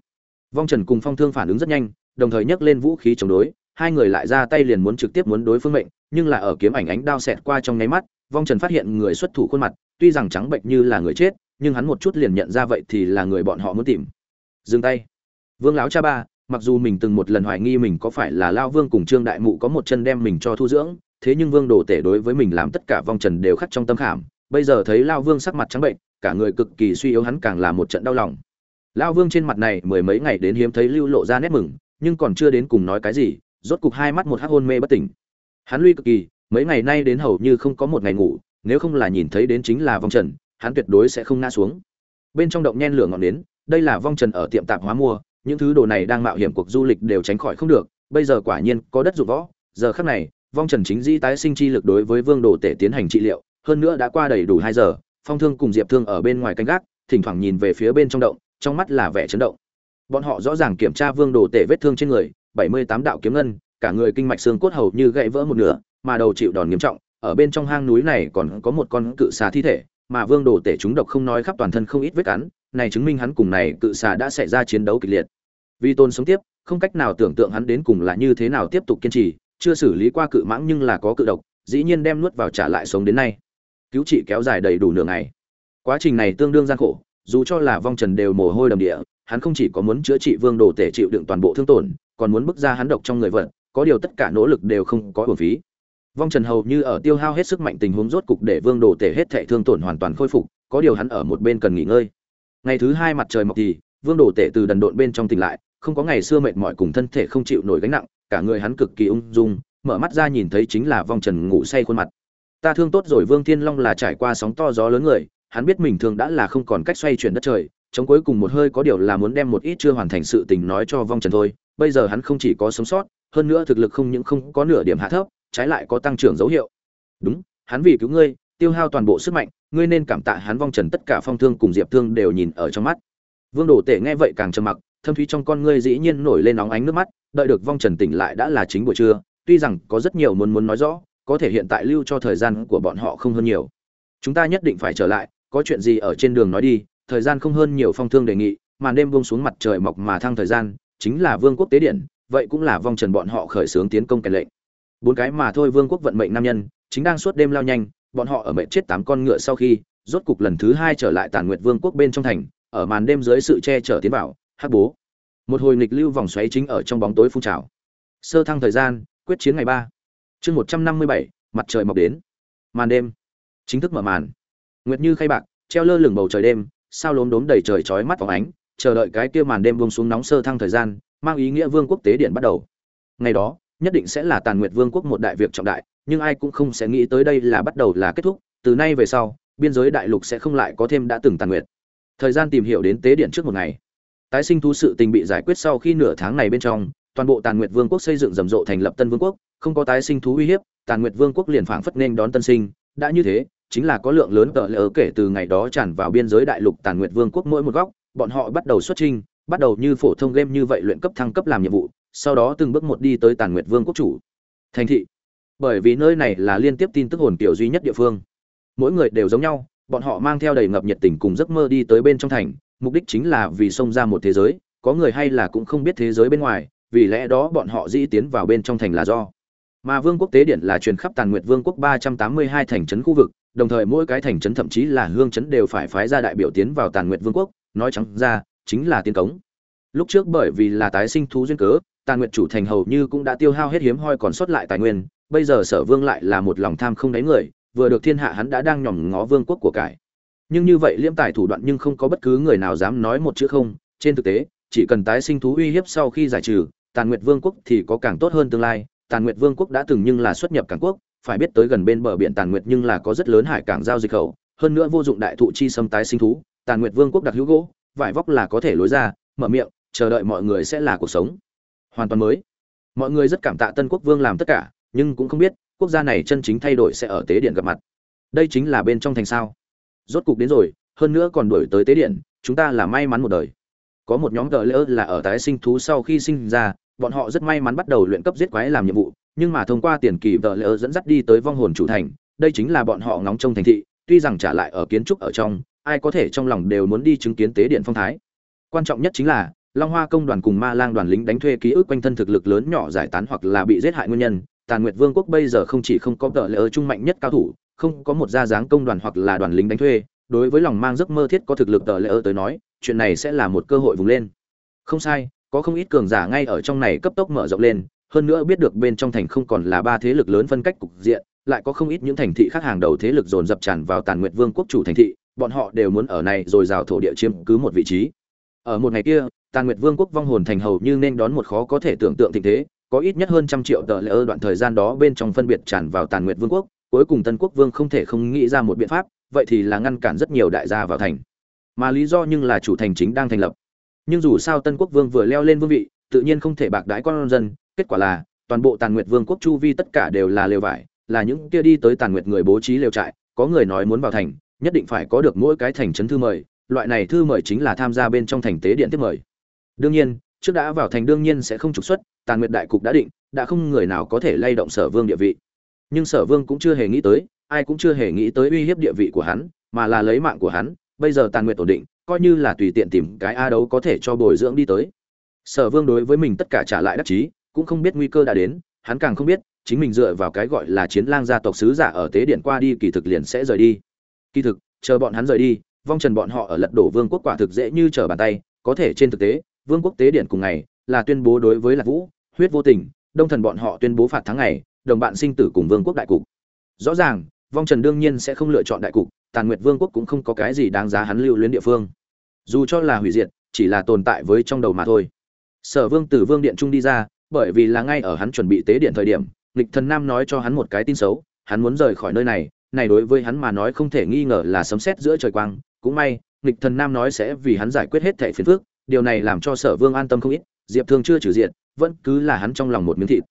Vong trần cùng phong thương phản ứng rất nhanh, đồng thời nhấc lên vũ khí chống đối, hai người lại ra tay liền muốn trực tiếp muốn đối phương mệnh, nhưng là ở kiếm ảnh ánh đao xẹt qua trong nháy mắt, vong trần phát hiện người xuất thủ khuôn mặt, tuy rằng trắng bệnh như là người chết, nhưng hắn một chút liền nhận ra vậy thì là người bọn họ muốn tìm. Dừng tay. Vương láo cha ba, mặc dù mình từng một lần hoài nghi mình có phải là lao vương cùng trương đại mụ có một chân đem mình cho thu dưỡng, thế nhưng vương đồ tể đối với mình làm tất cả vong trần đều khắc trong tâm khảm, bây giờ thấy lao vương sắc mặt trắng bệnh cả người cực kỳ suy yếu hắn càng là một trận đau lòng. Lao vương trên mặt này mười mấy ngày đến hiếm thấy lưu lộ ra nét mừng, nhưng còn chưa đến cùng nói cái gì, rốt cục hai mắt một hắc hôn mê bất tỉnh. Hắn lui cực kỳ, mấy ngày nay đến hầu như không có một ngày ngủ, nếu không là nhìn thấy đến chính là vong trần, hắn tuyệt đối sẽ không ngã xuống. Bên trong động nhen lửa ngọn đến đây là vong trần ở tiệm tạp hóa mua, những thứ đồ này đang mạo hiểm cuộc du lịch đều tránh khỏi không được, bây giờ quả nhiên có đất dụng võ, giờ khắc này, vong trần chính di tái sinh chi lực đối với vương đồ tể tiến hành trị liệu, hơn nữa đã qua đầy đủ hai giờ phong thương cùng diệp thương ở bên ngoài canh gác, thỉnh thoảng nhìn về phía bên trong động, trong mắt là vẻ chấn động. Bọn họ rõ ràng kiểm tra vương đồ tể vết thương trên người, bảy mươi tám đạo kiếm ngân, cả người kinh mạch xương cốt hầu như gãy vỡ một nửa, mà đầu chịu đòn nghiêm trọng, ở bên trong hang núi này còn có một con cự xà thi thể, mà vương đồ tể chúng độc không nói khắp toàn thân không ít vết cắn, này chứng minh hắn cùng này cự xà đã xảy ra chiến đấu kịch liệt. Vì tôn sống tiếp, không cách nào tưởng tượng hắn đến cùng là như thế nào tiếp tục kiên trì, chưa xử lý qua cự mãng nhưng là có cự độc, dĩ nhiên đem nuốt vào trả lại sống đến nay cứu trị kéo dài đầy đủ nửa ngày. Quá trình này tương đương gian khổ, dù cho là vong trần đều mồ hôi đầm địa, hắn không chỉ có muốn chữa trị vương đồ tể chịu đựng toàn bộ thương tổn, còn muốn bức ra hắn độc trong người vận có điều tất cả nỗ lực đều không có uổng phí. Vong trần hầu như ở tiêu hao hết sức mạnh tình huống rốt cục để vương đồ tể hết thệ thương tổn hoàn toàn khôi phục, có điều hắn ở một bên cần nghỉ ngơi. Ngày thứ hai mặt trời mọc thì, vương đồ tể từ đần độn bên trong tỉnh lại, không có ngày xưa mệt mỏi cùng thân thể không chịu nổi gánh nặng, cả người hắn cực kỳ ung dung, mở mắt ra nhìn thấy chính là vong trần ngủ say khuôn mặt ta thương tốt rồi, vương thiên long là trải qua sóng to gió lớn người, hắn biết mình thường đã là không còn cách xoay chuyển đất trời, chống cuối cùng một hơi có điều là muốn đem một ít chưa hoàn thành sự tình nói cho vong trần thôi, bây giờ hắn không chỉ có sống sót, hơn nữa thực lực không những không có nửa điểm hạ thấp, trái lại có tăng trưởng dấu hiệu. Đúng, hắn vì cứu ngươi, tiêu hao toàn bộ sức mạnh, ngươi nên cảm tạ hắn, vong trần tất cả phong thương cùng diệp thương đều nhìn ở trong mắt. Vương đồ tể nghe vậy càng trầm mặc, thâm thúy trong con ngươi dĩ nhiên nổi lên nóng ánh nước mắt, đợi được vong trần tỉnh lại đã là chính buổi trưa, tuy rằng có rất nhiều muốn muốn nói rõ có thể hiện tại lưu cho thời gian của bọn họ không hơn nhiều. Chúng ta nhất định phải trở lại, có chuyện gì ở trên đường nói đi, thời gian không hơn nhiều phong thương đề nghị, màn đêm buông xuống mặt trời mọc mà thăng thời gian, chính là vương quốc tế điện, vậy cũng là vong trần bọn họ khởi xướng tiến công kèn lệnh. Bốn cái mà thôi vương quốc vận mệnh nam nhân, chính đang suốt đêm lao nhanh, bọn họ ở mệnh chết tám con ngựa sau khi, rốt cục lần thứ hai trở lại tàn nguyệt vương quốc bên trong thành, ở màn đêm dưới sự che chở tiến vào, hắc bố. Một hồi nghịch lưu vòng xoáy chính ở trong bóng tối phun trào. Sơ thăng thời gian, quyết chiến ngày ba chương một trăm năm mươi bảy, mặt trời mọc đến. Màn đêm. Chính thức mở màn. Nguyệt như khay bạc, treo lơ lửng bầu trời đêm, sao lốm đốm đầy trời chói mắt phóng ánh, chờ đợi cái kia màn đêm buông xuống nóng sơ thăng thời gian, mang ý nghĩa vương quốc tế điện bắt đầu. Ngày đó, nhất định sẽ là tàn nguyệt vương quốc một đại việc trọng đại, nhưng ai cũng không sẽ nghĩ tới đây là bắt đầu là kết thúc, từ nay về sau, biên giới đại lục sẽ không lại có thêm đã từng tàn nguyệt. Thời gian tìm hiểu đến tế điện trước một ngày. Tái sinh thú sự tình bị giải quyết sau khi nửa tháng này bên trong, toàn bộ tàn nguyệt vương quốc xây dựng rầm rộ thành lập tân vương quốc không có tái sinh thú uy hiếp, tàn nguyệt vương quốc liền phảng phất nên đón tân sinh. Đã như thế, chính là có lượng lớn tợ lỡ kể từ ngày đó tràn vào biên giới đại lục tàn nguyệt vương quốc mỗi một góc, bọn họ bắt đầu xuất trình bắt đầu như phổ thông game như vậy luyện cấp thăng cấp làm nhiệm vụ, sau đó từng bước một đi tới tàn nguyệt vương quốc chủ. Thành thị. Bởi vì nơi này là liên tiếp tin tức hồn tiểu duy nhất địa phương. Mỗi người đều giống nhau, bọn họ mang theo đầy ngập nhiệt tình cùng giấc mơ đi tới bên trong thành. Mục đích chính là vì xông ra một thế giới, có người hay là cũng không biết thế giới bên ngoài, vì lẽ đó bọn họ dĩ tiến vào bên trong thành là do mà vương quốc tế điện là truyền khắp tàn nguyệt vương quốc ba trăm tám mươi hai thành trấn khu vực, đồng thời mỗi cái thành trấn thậm chí là hương trấn đều phải phái ra đại biểu tiến vào tàn nguyệt vương quốc, nói trắng ra, chính là tiến cống. Lúc trước bởi vì là tái sinh thú duyên cớ, tàn nguyệt chủ thành hầu như cũng đã tiêu hao hết hiếm hoi còn sót lại tài nguyên, bây giờ sở vương lại là một lòng tham không đáy người, vừa được thiên hạ hắn đã đang nhòm ngó vương quốc của cải. Nhưng như vậy liễm tài thủ đoạn nhưng không có bất cứ người nào dám nói một chữ không, trên thực tế, chỉ cần tái sinh thú uy hiếp sau khi giải trừ, tàn nguyệt vương quốc thì có càng tốt hơn tương lai tàn nguyệt vương quốc đã từng nhưng là xuất nhập cảng quốc, phải biết tới gần bên bờ biển tàn nguyệt nhưng là có rất lớn hải cảng giao dịch khẩu hơn nữa vô dụng đại thụ chi xâm tái sinh thú, tàn nguyệt vương quốc đặc hữu gỗ, vải vóc là có thể lối ra, mở miệng, chờ đợi mọi người sẽ là cuộc sống. Hoàn toàn mới. Mọi người rất cảm tạ tân quốc vương làm tất cả, nhưng cũng không biết, quốc gia này chân chính thay đổi sẽ ở tế điện gặp mặt. Đây chính là bên trong thành sao. Rốt cục đến rồi, hơn nữa còn đuổi tới tế điện, chúng ta là may mắn một đời. Có một nhóm gờ lỡ là ở tái sinh thú sau khi sinh ra bọn họ rất may mắn bắt đầu luyện cấp giết quái làm nhiệm vụ, nhưng mà thông qua tiền kỳ vợ lỡ dẫn dắt đi tới vong hồn chủ thành, đây chính là bọn họ ngóng trông thành thị, tuy rằng trả lại ở kiến trúc ở trong, ai có thể trong lòng đều muốn đi chứng kiến tế điện phong thái. Quan trọng nhất chính là, long hoa công đoàn cùng ma lang đoàn lính đánh thuê ký ức quanh thân thực lực lớn nhỏ giải tán hoặc là bị giết hại nguyên nhân, tàn nguyệt vương quốc bây giờ không chỉ không có vợ lỡ trung mạnh nhất cao thủ, không có một gia dáng công đoàn hoặc là đoàn lính đánh thuê, đối với lòng mang giấc mơ thiết có thực lực tợ lỡ tới nói, chuyện này sẽ là một cơ hội vùng lên. Không sai có không ít cường giả ngay ở trong này cấp tốc mở rộng lên, hơn nữa biết được bên trong thành không còn là ba thế lực lớn phân cách cục diện, lại có không ít những thành thị khác hàng đầu thế lực dồn dập tràn vào tàn nguyệt vương quốc chủ thành thị, bọn họ đều muốn ở này rồi rào thổ địa chiếm cứ một vị trí. Ở một ngày kia, tàn nguyệt vương quốc vong hồn thành hầu như nên đón một khó có thể tưởng tượng tình thế, có ít nhất hơn trăm triệu tờ lỡ đoạn thời gian đó bên trong phân biệt tràn vào tàn nguyệt vương quốc, cuối cùng tân quốc vương không thể không nghĩ ra một biện pháp, vậy thì là ngăn cản rất nhiều đại gia vào thành. Mà lý do nhưng là chủ thành chính đang thành lập nhưng dù sao tân quốc vương vừa leo lên vương vị, tự nhiên không thể bạc đái con dân, kết quả là, toàn bộ tàn nguyệt vương quốc chu vi tất cả đều là lều vải, là những kia đi tới tàn nguyệt người bố trí lều trại, có người nói muốn vào thành, nhất định phải có được mỗi cái thành trấn thư mời, loại này thư mời chính là tham gia bên trong thành tế điện tiếp mời. Đương nhiên, trước đã vào thành đương nhiên sẽ không trục xuất, tàn nguyệt đại cục đã định, đã không người nào có thể lay động sở vương địa vị. Nhưng sở vương cũng chưa hề nghĩ tới, ai cũng chưa hề nghĩ tới uy hiếp địa vị của hắn, mà là lấy mạng của hắn, bây giờ tàn nguyệt ổn định coi như là tùy tiện tìm cái a đấu có thể cho bồi dưỡng đi tới. Sở vương đối với mình tất cả trả lại đắc chí, cũng không biết nguy cơ đã đến, hắn càng không biết, chính mình dựa vào cái gọi là chiến lang gia tộc sứ giả ở tế điện qua đi kỳ thực liền sẽ rời đi. Kỳ thực, chờ bọn hắn rời đi, vong trần bọn họ ở lật đổ vương quốc quả thực dễ như trở bàn tay, có thể trên thực tế, vương quốc tế điện cùng ngày là tuyên bố đối với lạc vũ, huyết vô tình, đông thần bọn họ tuyên bố phạt tháng ngày, đồng bạn sinh tử cùng vương quốc đại cục. Rõ ràng, vong trần đương nhiên sẽ không lựa chọn đại cục tàn nguyệt vương quốc cũng không có cái gì đáng giá hắn lưu luyến địa phương. Dù cho là hủy diệt, chỉ là tồn tại với trong đầu mà thôi. Sở vương từ vương điện trung đi ra, bởi vì là ngay ở hắn chuẩn bị tế điện thời điểm lịch thần nam nói cho hắn một cái tin xấu, hắn muốn rời khỏi nơi này này đối với hắn mà nói không thể nghi ngờ là sấm sét giữa trời quang. Cũng may lịch thần nam nói sẽ vì hắn giải quyết hết thẻ phiền phức, điều này làm cho sở vương an tâm không ít, diệp thương chưa trừ diện vẫn cứ là hắn trong lòng một miếng thịt.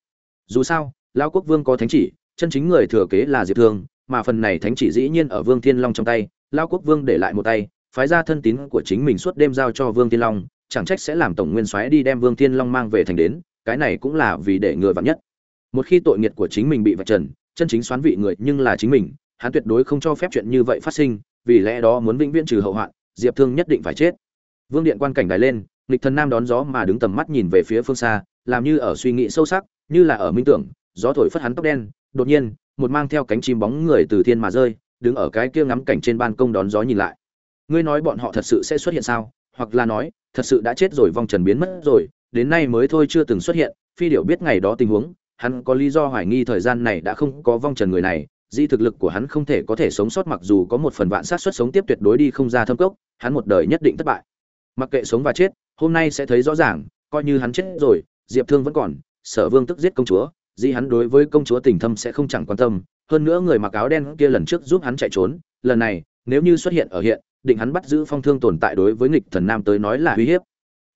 Dù sao, lão quốc vương có thánh chỉ, chân chính người thừa kế là diệp thương mà phần này thánh chỉ dĩ nhiên ở vương thiên long trong tay lão quốc vương để lại một tay, phái ra thân tín của chính mình suốt đêm giao cho vương thiên long, chẳng trách sẽ làm tổng nguyên soái đi đem vương thiên long mang về thành đến, cái này cũng là vì để ngừa vạn nhất. Một khi tội nghiệt của chính mình bị vạch trần, chân chính xoán vị người nhưng là chính mình, hắn tuyệt đối không cho phép chuyện như vậy phát sinh, vì lẽ đó muốn vĩnh viễn trừ hậu hoạn, diệp thương nhất định phải chết. Vương điện quan cảnh đài lên, nghịch thần nam đón gió mà đứng tầm mắt nhìn về phía phương xa, làm như ở suy nghĩ sâu sắc, như là ở minh tưởng gió thổi phất hắn tóc đen, đột nhiên, một mang theo cánh chim bóng người từ thiên mà rơi, đứng ở cái kia ngắm cảnh trên ban công đón gió nhìn lại. Ngươi nói bọn họ thật sự sẽ xuất hiện sao? Hoặc là nói, thật sự đã chết rồi, vong trần biến mất rồi, đến nay mới thôi chưa từng xuất hiện, phi điệu biết ngày đó tình huống, hắn có lý do hoài nghi thời gian này đã không có vong trần người này di thực lực của hắn không thể có thể sống sót mặc dù có một phần vạn sát suất sống tiếp tuyệt đối đi không ra thâm cốc, hắn một đời nhất định thất bại. Mặc kệ sống và chết, hôm nay sẽ thấy rõ ràng, coi như hắn chết rồi, diệp thương vẫn còn, sở vương tức giết công chúa dĩ hắn đối với công chúa tình thâm sẽ không chẳng quan tâm, hơn nữa người mặc áo đen kia lần trước giúp hắn chạy trốn, lần này, nếu như xuất hiện ở hiện, định hắn bắt giữ phong thương tồn tại đối với nghịch thần nam tới nói là uy hiếp.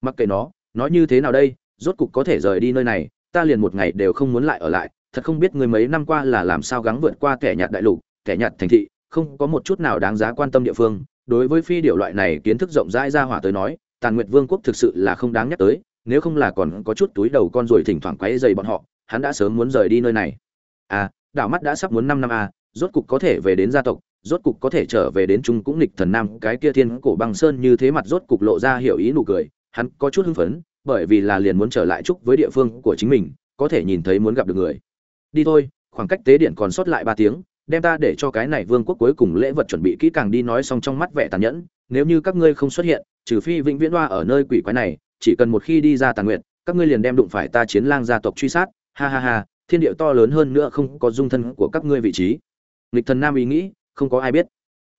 Mặc kệ nó nói như thế nào đây, rốt cục có thể rời đi nơi này, ta liền một ngày đều không muốn lại ở lại, thật không biết người mấy năm qua là làm sao gắng vượt qua kẻ nhạt đại lục, kẻ nhạt thành thị, không có một chút nào đáng giá quan tâm địa phương. Đối với phi điệu loại này kiến thức rộng rãi ra hỏa tới nói, tàn nguyệt vương quốc thực sự là không đáng nhắc tới, nếu không là còn có chút túi đầu con rồi thỉnh thoảng quấy dày bọn họ hắn đã sớm muốn rời đi nơi này. À đảo mắt đã sắp muốn năm năm a à, rốt cục có thể về đến gia tộc rốt cục có thể trở về đến trung cũng nghịch thần nam cái kia thiên cổ băng sơn như thế mặt rốt cục lộ ra hiểu ý nụ cười hắn có chút hưng phấn bởi vì là liền muốn trở lại chúc với địa phương của chính mình có thể nhìn thấy muốn gặp được người. Đi thôi khoảng cách tế điện còn sót lại ba tiếng đem ta để cho cái này vương quốc cuối cùng lễ vật chuẩn bị kỹ càng đi nói xong trong mắt vẻ tàn nhẫn nếu như các ngươi không xuất hiện trừ phi vĩnh viễn đoa ở nơi quỷ quái này chỉ cần một khi đi ra tàn nguyện các ngươi liền đem đụng phải ta chiến lang gia tộc truy sát ha ha ha, thiên địa to lớn hơn nữa không có dung thân của các ngươi vị trí. Nghịch thần nam ý nghĩ, không có ai biết.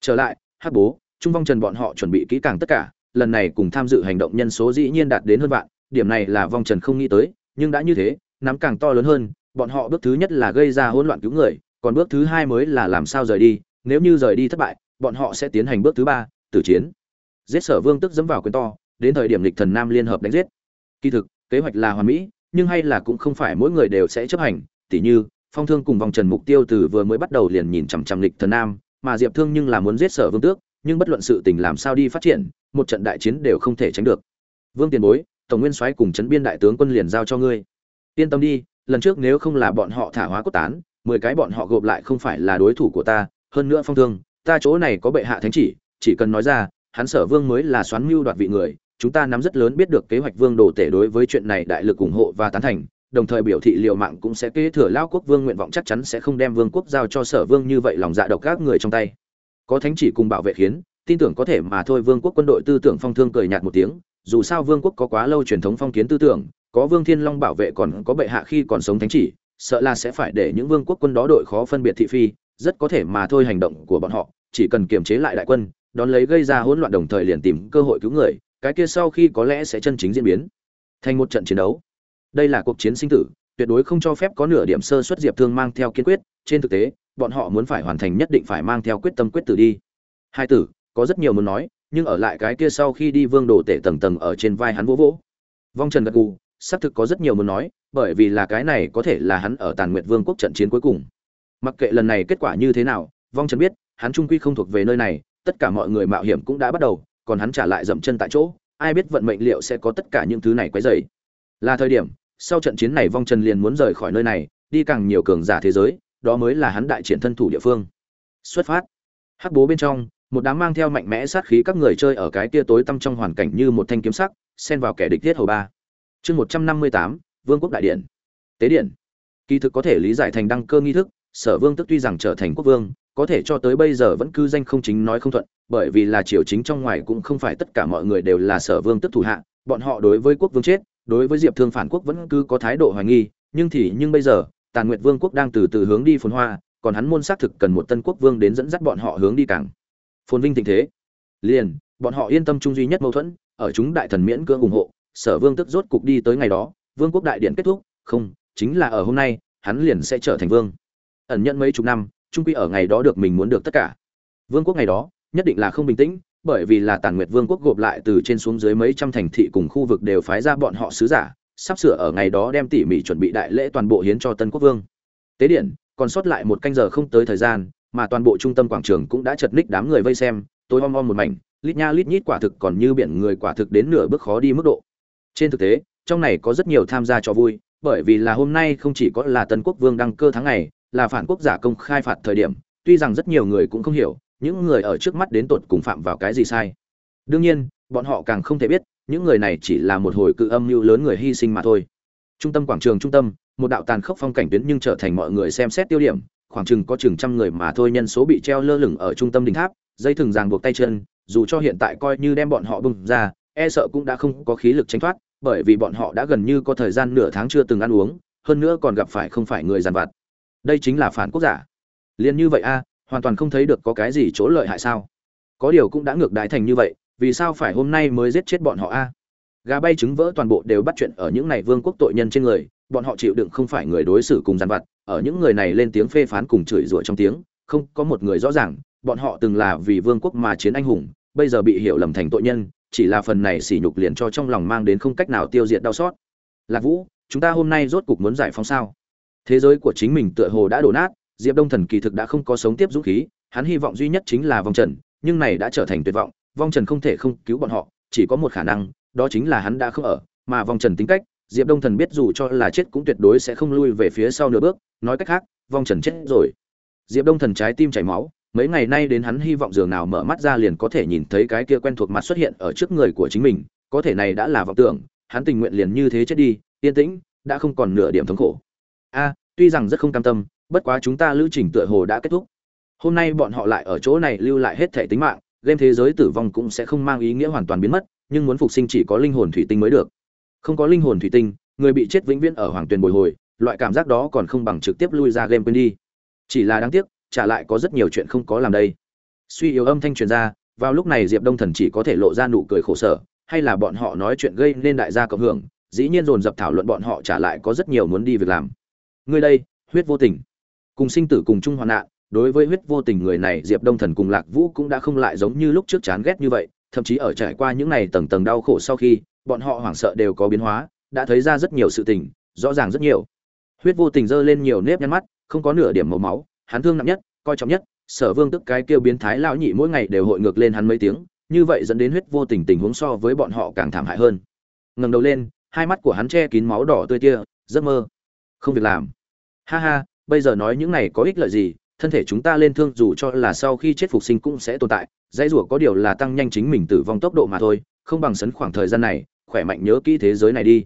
Trở lại, hắc bố, trung vong trần bọn họ chuẩn bị kỹ càng tất cả, lần này cùng tham dự hành động nhân số dĩ nhiên đạt đến hơn vạn, điểm này là vong trần không nghĩ tới, nhưng đã như thế, nắm càng to lớn hơn, bọn họ bước thứ nhất là gây ra hỗn loạn cứu người, còn bước thứ hai mới là làm sao rời đi, nếu như rời đi thất bại, bọn họ sẽ tiến hành bước thứ ba, tử chiến. Giết sở vương tức dẫm vào quyền to, đến thời điểm lịch thần nam liên hợp đánh giết. Kỳ thực, kế hoạch là hoàn mỹ nhưng hay là cũng không phải mỗi người đều sẽ chấp hành, tỉ như, phong thương cùng vòng trần mục tiêu từ vừa mới bắt đầu liền nhìn chằm chằm lịch thần nam, mà diệp thương nhưng là muốn giết sở vương tước, nhưng bất luận sự tình làm sao đi phát triển, một trận đại chiến đều không thể tránh được. Vương tiền bối, tổng nguyên soái cùng trấn biên đại tướng quân liền giao cho ngươi. Yên tâm đi, lần trước nếu không là bọn họ thả hóa cốt tán, mười cái bọn họ gộp lại không phải là đối thủ của ta, hơn nữa phong thương, ta chỗ này có bệ hạ thánh chỉ chỉ cần nói ra, hắn sở vương mới là xoán mưu đoạt vị người chúng ta nắm rất lớn biết được kế hoạch vương đồ tể đối với chuyện này đại lực ủng hộ và tán thành, đồng thời biểu thị liệu mạng cũng sẽ kế thừa lao quốc vương nguyện vọng chắc chắn sẽ không đem vương quốc giao cho sở vương như vậy lòng dạ độc các người trong tay. Có thánh chỉ cùng bảo vệ khiến, tin tưởng có thể mà thôi vương quốc quân đội tư tưởng phong thương cười nhạt một tiếng, dù sao vương quốc có quá lâu truyền thống phong kiến tư tưởng, có vương thiên long bảo vệ còn có bệ hạ khi còn sống thánh chỉ, sợ là sẽ phải để những vương quốc quân đó đội khó phân biệt thị phi, rất có thể mà thôi hành động của bọn họ, chỉ cần kiềm chế lại đại quân, đón lấy gây ra hỗn loạn đồng thời liền tìm cơ hội cứu người cái kia sau khi có lẽ sẽ chân chính diễn biến. Thành một trận chiến đấu. Đây là cuộc chiến sinh tử, tuyệt đối không cho phép có nửa điểm sơ xuất diệp thương mang theo kiên quyết. Trên thực tế, bọn họ muốn phải hoàn thành nhất định phải mang theo quyết tâm quyết tử đi. Hai tử, có rất nhiều muốn nói, nhưng ở lại cái kia sau khi đi vương đồ tể tầng tầng ở trên vai hắn vỗ vỗ. Vong trần gật gù, xác thực có rất nhiều muốn nói, bởi vì là cái này có thể là hắn ở tàn nguyệt vương quốc trận chiến cuối cùng. Mặc kệ lần này kết quả như thế nào, vong trần biết, hắn trung quy không thuộc về nơi này, tất cả mọi người mạo hiểm cũng đã bắt đầu còn hắn trả lại dậm chân tại chỗ, ai biết vận mệnh liệu sẽ có tất cả những thứ này quấy dày là thời điểm, sau trận chiến này vong trần liền muốn rời khỏi nơi này, đi càng nhiều cường giả thế giới, đó mới là hắn đại triển thân thủ địa phương. Xuất phát. Hắc bố bên trong, một đám mang theo mạnh mẽ sát khí các người chơi ở cái tia tối tăm trong hoàn cảnh như một thanh kiếm sắc, xen vào kẻ địch thiết hầu ba. Chương một trăm năm mươi tám, vương quốc đại điện. Tế điện. Kỳ thực có thể lý giải thành đăng cơ nghi thức, sở vương tức tuy rằng trở thành quốc vương có thể cho tới bây giờ vẫn cư danh không chính nói không thuận, bởi vì là triều chính trong ngoài cũng không phải tất cả mọi người đều là sở vương tức thủ hạ, bọn họ đối với quốc vương chết, đối với diệp thương phản quốc vẫn cứ có thái độ hoài nghi, nhưng thì nhưng bây giờ tàn nguyệt vương quốc đang từ từ hướng đi phồn hoa, còn hắn môn xác thực cần một tân quốc vương đến dẫn dắt bọn họ hướng đi càng phồn vinh tình thế. Liền, bọn họ yên tâm chung duy nhất mâu thuẫn, ở chúng đại thần miễn cưỡng ủng hộ, sở vương tức rốt cục đi tới ngày đó, vương quốc đại điện kết thúc, không, chính là ở hôm nay, hắn liền sẽ trở thành vương. Ẩn nhận mấy chục năm trung quy ở ngày đó được mình muốn được tất cả. Vương quốc ngày đó, nhất định là không bình tĩnh, bởi vì là tàn nguyệt vương quốc gộp lại từ trên xuống dưới mấy trăm thành thị cùng khu vực đều phái ra bọn họ sứ giả, sắp sửa ở ngày đó đem tỉ mỉ chuẩn bị đại lễ toàn bộ hiến cho tân quốc vương. Tế điện, còn sót lại một canh giờ không tới thời gian, mà toàn bộ trung tâm quảng trường cũng đã chật ních đám người vây xem tôi om om một mảnh, lít nha lít nhít quả thực còn như biển người quả thực đến nửa bước khó đi mức độ. Trên thực tế, trong này có rất nhiều tham gia cho vui, bởi vì là hôm nay không chỉ có là tân quốc vương đăng cơ tháng ngày là phản quốc giả công khai phạt thời điểm, tuy rằng rất nhiều người cũng không hiểu, những người ở trước mắt đến tột cùng phạm vào cái gì sai. Đương nhiên, bọn họ càng không thể biết, những người này chỉ là một hồi cự âm mưu lớn người hy sinh mà thôi. Trung tâm quảng trường trung tâm, một đạo tàn khốc phong cảnh tuyến nhưng trở thành mọi người xem xét tiêu điểm, khoảng chừng có chừng trăm người mà thôi nhân số bị treo lơ lửng ở trung tâm đỉnh tháp, dây thừng ràng buộc tay chân, dù cho hiện tại coi như đem bọn họ bưng ra e sợ cũng đã không có khí lực tránh thoát, bởi vì bọn họ đã gần như có thời gian nửa tháng chưa từng ăn uống, hơn nữa còn gặp phải không phải người giàn vặt đây chính là phản quốc giả. Liền như vậy a, hoàn toàn không thấy được có cái gì chỗ lợi hại sao? Có điều cũng đã ngược đại thành như vậy, vì sao phải hôm nay mới giết chết bọn họ a? Gà bay trứng vỡ toàn bộ đều bắt chuyện ở những này vương quốc tội nhân trên người, bọn họ chịu đựng không phải người đối xử cùng dàn vặt, ở những người này lên tiếng phê phán cùng chửi rủa trong tiếng, không, có một người rõ ràng, bọn họ từng là vì vương quốc mà chiến anh hùng, bây giờ bị hiểu lầm thành tội nhân, chỉ là phần này sỉ nhục liền cho trong lòng mang đến không cách nào tiêu diệt đau xót. Lạc vũ, chúng ta hôm nay rốt cục muốn giải phóng sao? Thế giới của chính mình tựa hồ đã đổ nát, diệp đông thần kỳ thực đã không có sống tiếp dũng khí, hắn hy vọng duy nhất chính là vong trần, nhưng này đã trở thành tuyệt vọng, vong trần không thể không cứu bọn họ, chỉ có một khả năng, đó chính là hắn đã không ở, mà vong trần tính cách, diệp đông thần biết dù cho là chết cũng tuyệt đối sẽ không lui về phía sau nửa bước, nói cách khác, vong trần chết rồi. Diệp đông thần trái tim chảy máu, mấy ngày nay đến hắn hy vọng dường nào mở mắt ra liền có thể nhìn thấy cái kia quen thuộc mặt xuất hiện ở trước người của chính mình, có thể này đã là vọng tưởng, hắn tình nguyện liền như thế chết đi, yên tĩnh, đã không còn nửa điểm thống khổ a, tuy rằng rất không cam tâm, bất quá chúng ta lưu trình tựa hồ đã kết thúc. Hôm nay bọn họ lại ở chỗ này lưu lại hết thể tính mạng, game thế giới tử vong cũng sẽ không mang ý nghĩa hoàn toàn biến mất, nhưng muốn phục sinh chỉ có linh hồn thủy tinh mới được. Không có linh hồn thủy tinh, người bị chết vĩnh viễn ở hoàng tuyền bồi hồi, loại cảm giác đó còn không bằng trực tiếp lui ra game quên đi. Chỉ là đáng tiếc, trả lại có rất nhiều chuyện không có làm đây. Suy yếu âm thanh truyền ra, vào lúc này diệp đông thần chỉ có thể lộ ra nụ cười khổ sở, hay là bọn họ nói chuyện gây nên đại gia cộng hưởng, dĩ nhiên dồn dập thảo luận bọn họ trả lại có rất nhiều muốn đi việc làm. Ngươi đây, huyết vô tình. Cùng sinh tử cùng chung hoạn nạn, đối với huyết vô tình người này, diệp đông thần cùng lạc vũ cũng đã không lại giống như lúc trước chán ghét như vậy, thậm chí ở trải qua những ngày tầng tầng đau khổ sau khi, bọn họ hoảng sợ đều có biến hóa, đã thấy ra rất nhiều sự tình, rõ ràng rất nhiều. Huyết vô tình giơ lên nhiều nếp nhăn mắt, không có nửa điểm màu máu, hắn thương nặng nhất, coi trọng nhất, sở vương tức cái kêu biến thái lão nhị mỗi ngày đều hội ngược lên hắn mấy tiếng, như vậy dẫn đến huyết vô tình tình huống so với bọn họ càng thảm hại hơn. Ngẩng đầu lên, hai mắt của hắn che kín máu đỏ tươi tia, giấc mơ. Không việc làm ha ha, bây giờ nói những này có ích lợi gì, thân thể chúng ta lên thương dù cho là sau khi chết phục sinh cũng sẽ tồn tại, dãy rủa có điều là tăng nhanh chính mình tử vong tốc độ mà thôi, không bằng sấn khoảng thời gian này, khỏe mạnh nhớ kỹ thế giới này đi.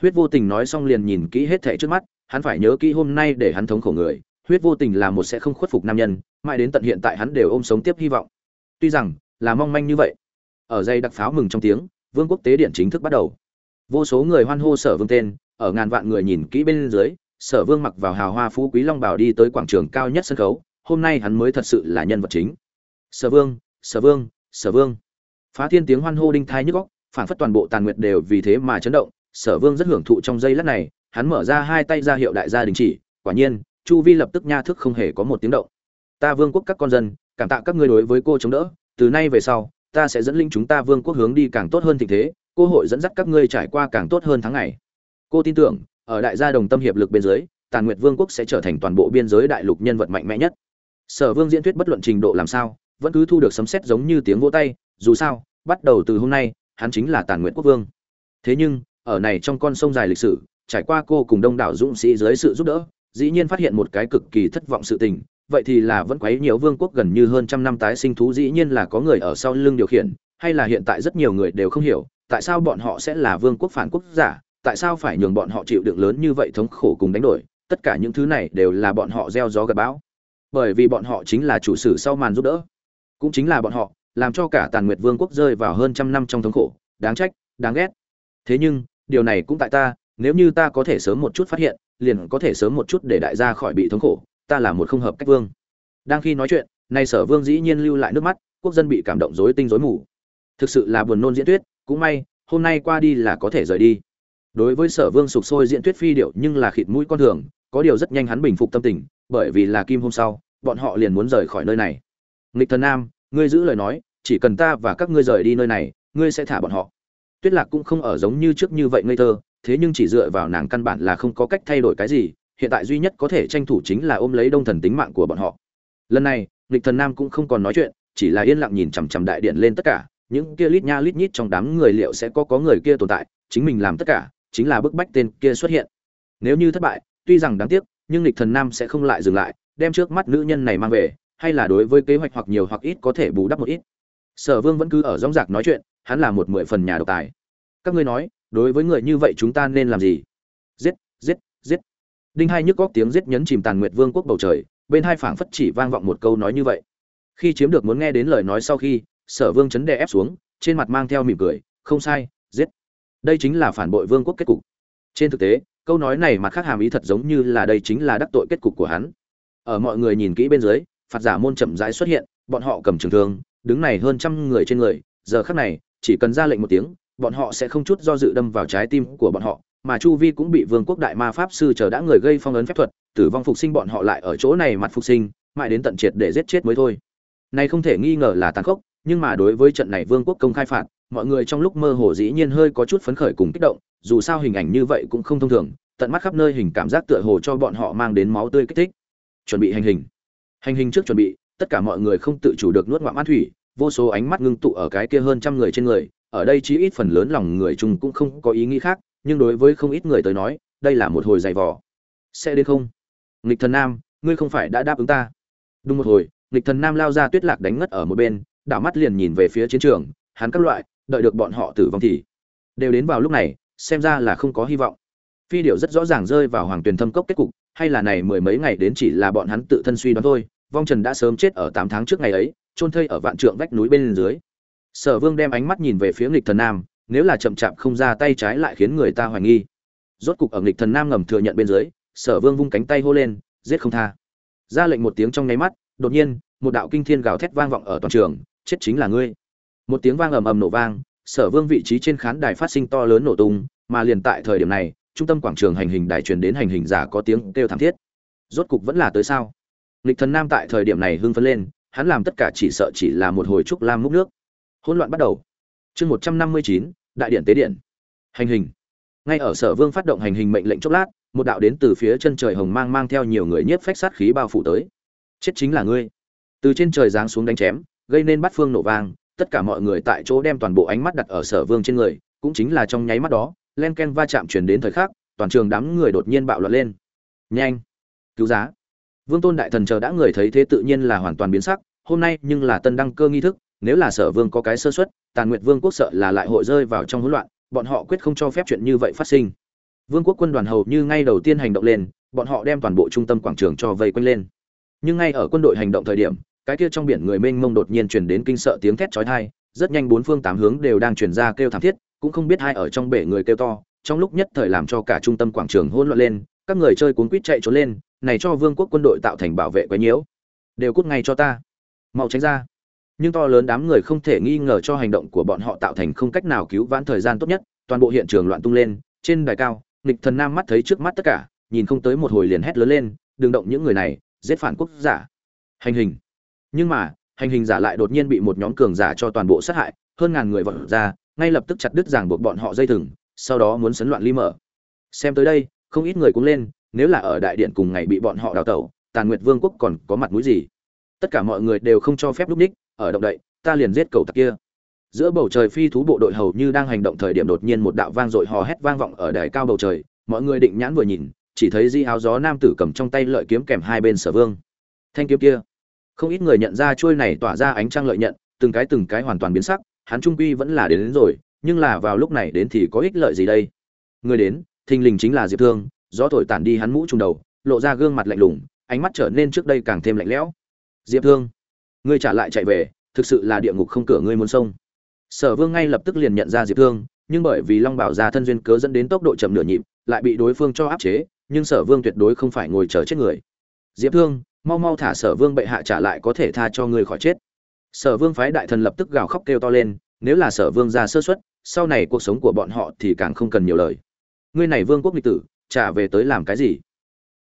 Huyết vô tình nói xong liền nhìn kỹ hết thảy trước mắt, hắn phải nhớ kỹ hôm nay để hắn thống khổ người, huyết vô tình là một sẽ không khuất phục nam nhân, mãi đến tận hiện tại hắn đều ôm sống tiếp hy vọng. Tuy rằng, là mong manh như vậy. Ở dây đặc pháo mừng trong tiếng, vương quốc tế điện chính thức bắt đầu. Vô số người hoan hô sở vương tên, ở ngàn vạn người nhìn kỹ bên dưới sở vương mặc vào hào hoa phú quý long bảo đi tới quảng trường cao nhất sân khấu, hôm nay hắn mới thật sự là nhân vật chính. Sở vương sở vương sở vương. Phá thiên tiếng hoan hô đinh thai nhức góc phản phất toàn bộ tàn nguyệt đều vì thế mà chấn động, sở vương rất hưởng thụ trong giây lát này, hắn mở ra hai tay ra hiệu đại gia đình chỉ, quả nhiên, chu vi lập tức nha thức không hề có một tiếng động. Ta vương quốc các con dân, cảm tạ các ngươi đối với cô chống đỡ, từ nay về sau, ta sẽ dẫn linh chúng ta vương quốc hướng đi càng tốt hơn tình thế cô hội dẫn dắt các ngươi trải qua càng tốt hơn tháng ngày. Cô tin tưởng ở đại gia đồng tâm hiệp lực bên dưới, tàn nguyệt vương quốc sẽ trở thành toàn bộ biên giới đại lục nhân vật mạnh mẽ nhất. Sở vương diễn thuyết bất luận trình độ làm sao, vẫn cứ thu được sấm sét giống như tiếng vỗ tay, dù sao, bắt đầu từ hôm nay, hắn chính là tàn nguyệt quốc vương. Thế nhưng, ở này trong con sông dài lịch sử, trải qua cô cùng đông đảo dũng sĩ dưới sự giúp đỡ, dĩ nhiên phát hiện một cái cực kỳ thất vọng sự tình, vậy thì là vẫn quấy nhiều vương quốc gần như hơn trăm năm tái sinh thú dĩ nhiên là có người ở sau lưng điều khiển, hay là hiện tại rất nhiều người đều không hiểu, tại sao bọn họ sẽ là vương quốc phản quốc giả tại sao phải nhường bọn họ chịu đựng lớn như vậy thống khổ cùng đánh đổi? Tất cả những thứ này đều là bọn họ gieo gió gặp bão. Bởi vì bọn họ chính là chủ sử sau màn giúp đỡ. Cũng chính là bọn họ, làm cho cả tàn nguyệt vương quốc rơi vào hơn trăm năm trong thống khổ. Đáng trách, đáng ghét. Thế nhưng, điều này cũng tại ta, nếu như ta có thể sớm một chút phát hiện, liền có thể sớm một chút để đại gia khỏi bị thống khổ, ta là một không hợp cách vương. Đang khi nói chuyện, nay sở vương dĩ nhiên lưu lại nước mắt, quốc dân bị cảm động rối tinh rối mù. Thực sự là buồn nôn diễn thuyết, cũng may, hôm nay qua đi là có thể rời đi đối với sở vương sụp sôi diễn thuyết phi điệu nhưng là khịt mũi con thường, có điều rất nhanh hắn bình phục tâm tình, bởi vì là kim hôm sau, bọn họ liền muốn rời khỏi nơi này. Nghịch thần nam, ngươi giữ lời nói, chỉ cần ta và các ngươi rời đi nơi này, ngươi sẽ thả bọn họ. Tuyết lạc cũng không ở giống như trước như vậy ngây thơ, thế nhưng chỉ dựa vào nàng căn bản là không có cách thay đổi cái gì, hiện tại duy nhất có thể tranh thủ chính là ôm lấy đông thần tính mạng của bọn họ. Lần này, nghịch thần nam cũng không còn nói chuyện, chỉ là yên lặng nhìn chằm chằm đại điện lên tất cả, những kia lít nha lít nhít trong đám người liệu sẽ có có người kia tồn tại, chính mình làm tất cả chính là bức bách tên kia xuất hiện. Nếu như thất bại, tuy rằng đáng tiếc, nhưng lịch thần nam sẽ không lại dừng lại, đem trước mắt nữ nhân này mang về, hay là đối với kế hoạch hoặc nhiều hoặc ít có thể bù đắp một ít. Sở vương vẫn cứ ở rõng rạc nói chuyện, hắn là một mười phần nhà độc tài. Các ngươi nói, đối với người như vậy chúng ta nên làm gì? Giết giết giết. Đinh hai nhức góc tiếng giết nhấn chìm tàn nguyệt vương quốc bầu trời, bên hai phảng phất chỉ vang vọng một câu nói như vậy. Khi chiếm được muốn nghe đến lời nói sau khi, sở vương chấn đè ép xuống, trên mặt mang theo mỉm cười, không sai, giết đây chính là phản bội vương quốc kết cục. Trên thực tế, câu nói này mặt khác hàm ý thật giống như là đây chính là đắc tội kết cục của hắn. Ở mọi người nhìn kỹ bên dưới, phạt giả môn chậm rãi xuất hiện, bọn họ cầm trường thương, đứng này hơn trăm người trên người, giờ khắc này, chỉ cần ra lệnh một tiếng, bọn họ sẽ không chút do dự đâm vào trái tim của bọn họ, mà chu vi cũng bị vương quốc đại ma pháp sư chờ đã người gây phong ấn phép thuật, tử vong phục sinh bọn họ lại ở chỗ này mặt phục sinh, mãi đến tận triệt để giết chết mới thôi. Này không thể nghi ngờ là tàn khốc, nhưng mà đối với trận này vương quốc công khai phạt mọi người trong lúc mơ hồ dĩ nhiên hơi có chút phấn khởi cùng kích động, dù sao hình ảnh như vậy cũng không thông thường, tận mắt khắp nơi hình cảm giác tựa hồ cho bọn họ mang đến máu tươi kích thích. Chuẩn bị hành hình. Hành hình trước chuẩn bị, tất cả mọi người không tự chủ được nuốt ngụm ăn thủy, vô số ánh mắt ngưng tụ ở cái kia hơn trăm người trên người, ở đây chí ít phần lớn lòng người chung cũng không có ý nghĩ khác, nhưng đối với không ít người tới nói, đây là một hồi dày vò. Sẽ đến không? Nghịch thần nam, ngươi không phải đã đáp ứng ta. Đúng một hồi, nghịch thần nam lao ra tuyết lạc đánh ngất ở một bên, đảo mắt liền nhìn về phía chiến trường, hắn các loại đợi được bọn họ tử vong thì đều đến vào lúc này, xem ra là không có hy vọng. Phi điệu rất rõ ràng rơi vào hoàng tuyền thâm cốc kết cục, hay là này mười mấy ngày đến chỉ là bọn hắn tự thân suy đoán thôi, vong trần đã sớm chết ở tám tháng trước ngày ấy trôn thây ở vạn trượng vách núi bên dưới. Sở vương đem ánh mắt nhìn về phía nghịch thần nam, nếu là chậm chạp không ra tay trái lại khiến người ta hoài nghi. Rốt cục ở nghịch thần nam ngầm thừa nhận bên dưới, sở vương vung cánh tay hô lên, giết không tha. Ra lệnh một tiếng trong nháy mắt, đột nhiên, một đạo kinh thiên gào thét vang vọng ở toàn trường, chết chính là ngươi một tiếng vang ầm ầm nổ vang, sở vương vị trí trên khán đài phát sinh to lớn nổ tung, mà liền tại thời điểm này, trung tâm quảng trường hành hình đài truyền đến hành hình giả có tiếng kêu thảm thiết. Rốt cục vẫn là tới sao? Lịch thần nam tại thời điểm này hưng phấn lên, hắn làm tất cả chỉ sợ chỉ là một hồi trúc lam múc nước. Hỗn loạn bắt đầu. Chương một trăm năm mươi chín, đại điện tế điện. Hành hình. Ngay ở sở vương phát động hành hình mệnh lệnh chốc lát, một đạo đến từ phía chân trời hồng mang mang theo nhiều người nhiếp phách sát khí bao phủ tới. Chết chính là ngươi. Từ trên trời giáng xuống đánh chém, gây nên bắt phương nổ vang tất cả mọi người tại chỗ đem toàn bộ ánh mắt đặt ở sở vương trên người, cũng chính là trong nháy mắt đó, len ken va chạm chuyển đến thời khắc, toàn trường đám người đột nhiên bạo loạn lên. Nhanh! Cứu giá! Vương tôn đại thần chờ đã người thấy thế tự nhiên là hoàn toàn biến sắc, hôm nay nhưng là tân đăng cơ nghi thức, nếu là sở vương có cái sơ xuất tàn nguyệt vương quốc sợ là lại hội rơi vào trong hỗn loạn, bọn họ quyết không cho phép chuyện như vậy phát sinh. Vương quốc quân đoàn hầu như ngay đầu tiên hành động lên, bọn họ đem toàn bộ trung tâm quảng trường cho vây quanh lên. Nhưng ngay ở quân đội hành động thời điểm cái kia trong biển người mênh mông đột nhiên truyền đến kinh sợ tiếng thét chói tai, rất nhanh bốn phương tám hướng đều đang truyền ra kêu thảm thiết, cũng không biết ai ở trong bể người kêu to, trong lúc nhất thời làm cho cả trung tâm quảng trường hỗn loạn lên, các người chơi cuốn quýt chạy trốn lên, này cho vương quốc quân đội tạo thành bảo vệ quá nhiễu. Đều cút ngay cho ta. Mau tránh ra. Nhưng to lớn đám người không thể nghi ngờ cho hành động của bọn họ tạo thành không cách nào cứu vãn thời gian tốt nhất, toàn bộ hiện trường loạn tung lên, trên đài cao, nghịch thần nam mắt thấy trước mắt tất cả, nhìn không tới một hồi liền hét lớn lên, đừng động những người này, giết phản quốc giả. Hành hình nhưng mà, hành hình giả lại đột nhiên bị một nhóm cường giả cho toàn bộ sát hại, hơn ngàn người vọt ra, ngay lập tức chặt đứt ràng buộc bọn họ dây thừng, sau đó muốn sấn loạn ly mở. Xem tới đây, không ít người cũng lên, nếu là ở đại điện cùng ngày bị bọn họ đào tẩu, tàn nguyệt vương quốc còn có mặt mũi gì? Tất cả mọi người đều không cho phép lúc ních, ở động đậy, ta liền giết cầu tặc kia. Giữa bầu trời phi thú bộ đội hầu như đang hành động thời điểm đột nhiên một đạo vang dội hò hét vang vọng ở đài cao bầu trời, mọi người định nhãn vừa nhìn, chỉ thấy di áo gió nam tử cầm trong tay lợi kiếm kèm hai bên sở vương. Thanh kiếm kia không ít người nhận ra chuôi này tỏa ra ánh trăng lợi nhận từng cái từng cái hoàn toàn biến sắc hắn trung quy vẫn là đến, đến rồi nhưng là vào lúc này đến thì có ích lợi gì đây? Người đến thình lình chính là diệp thương gió thổi tản đi hắn mũ trùng đầu lộ ra gương mặt lạnh lùng ánh mắt trở nên trước đây càng thêm lạnh lẽo. Diệp thương ngươi trả lại chạy về thực sự là địa ngục không cửa ngươi muốn sông. Sở vương ngay lập tức liền nhận ra diệp thương nhưng bởi vì long bảo ra thân duyên cớ dẫn đến tốc độ chậm nửa nhịp lại bị đối phương cho áp chế nhưng sở vương tuyệt đối không phải ngồi chờ chết người. Diệp thương mau mau thả sở vương bệ hạ trả lại có thể tha cho ngươi khỏi chết. Sở vương phái đại thần lập tức gào khóc kêu to lên, nếu là sở vương ra sơ xuất sau này cuộc sống của bọn họ thì càng không cần nhiều lời. Ngươi này vương quốc lịch tử, trả về tới làm cái gì?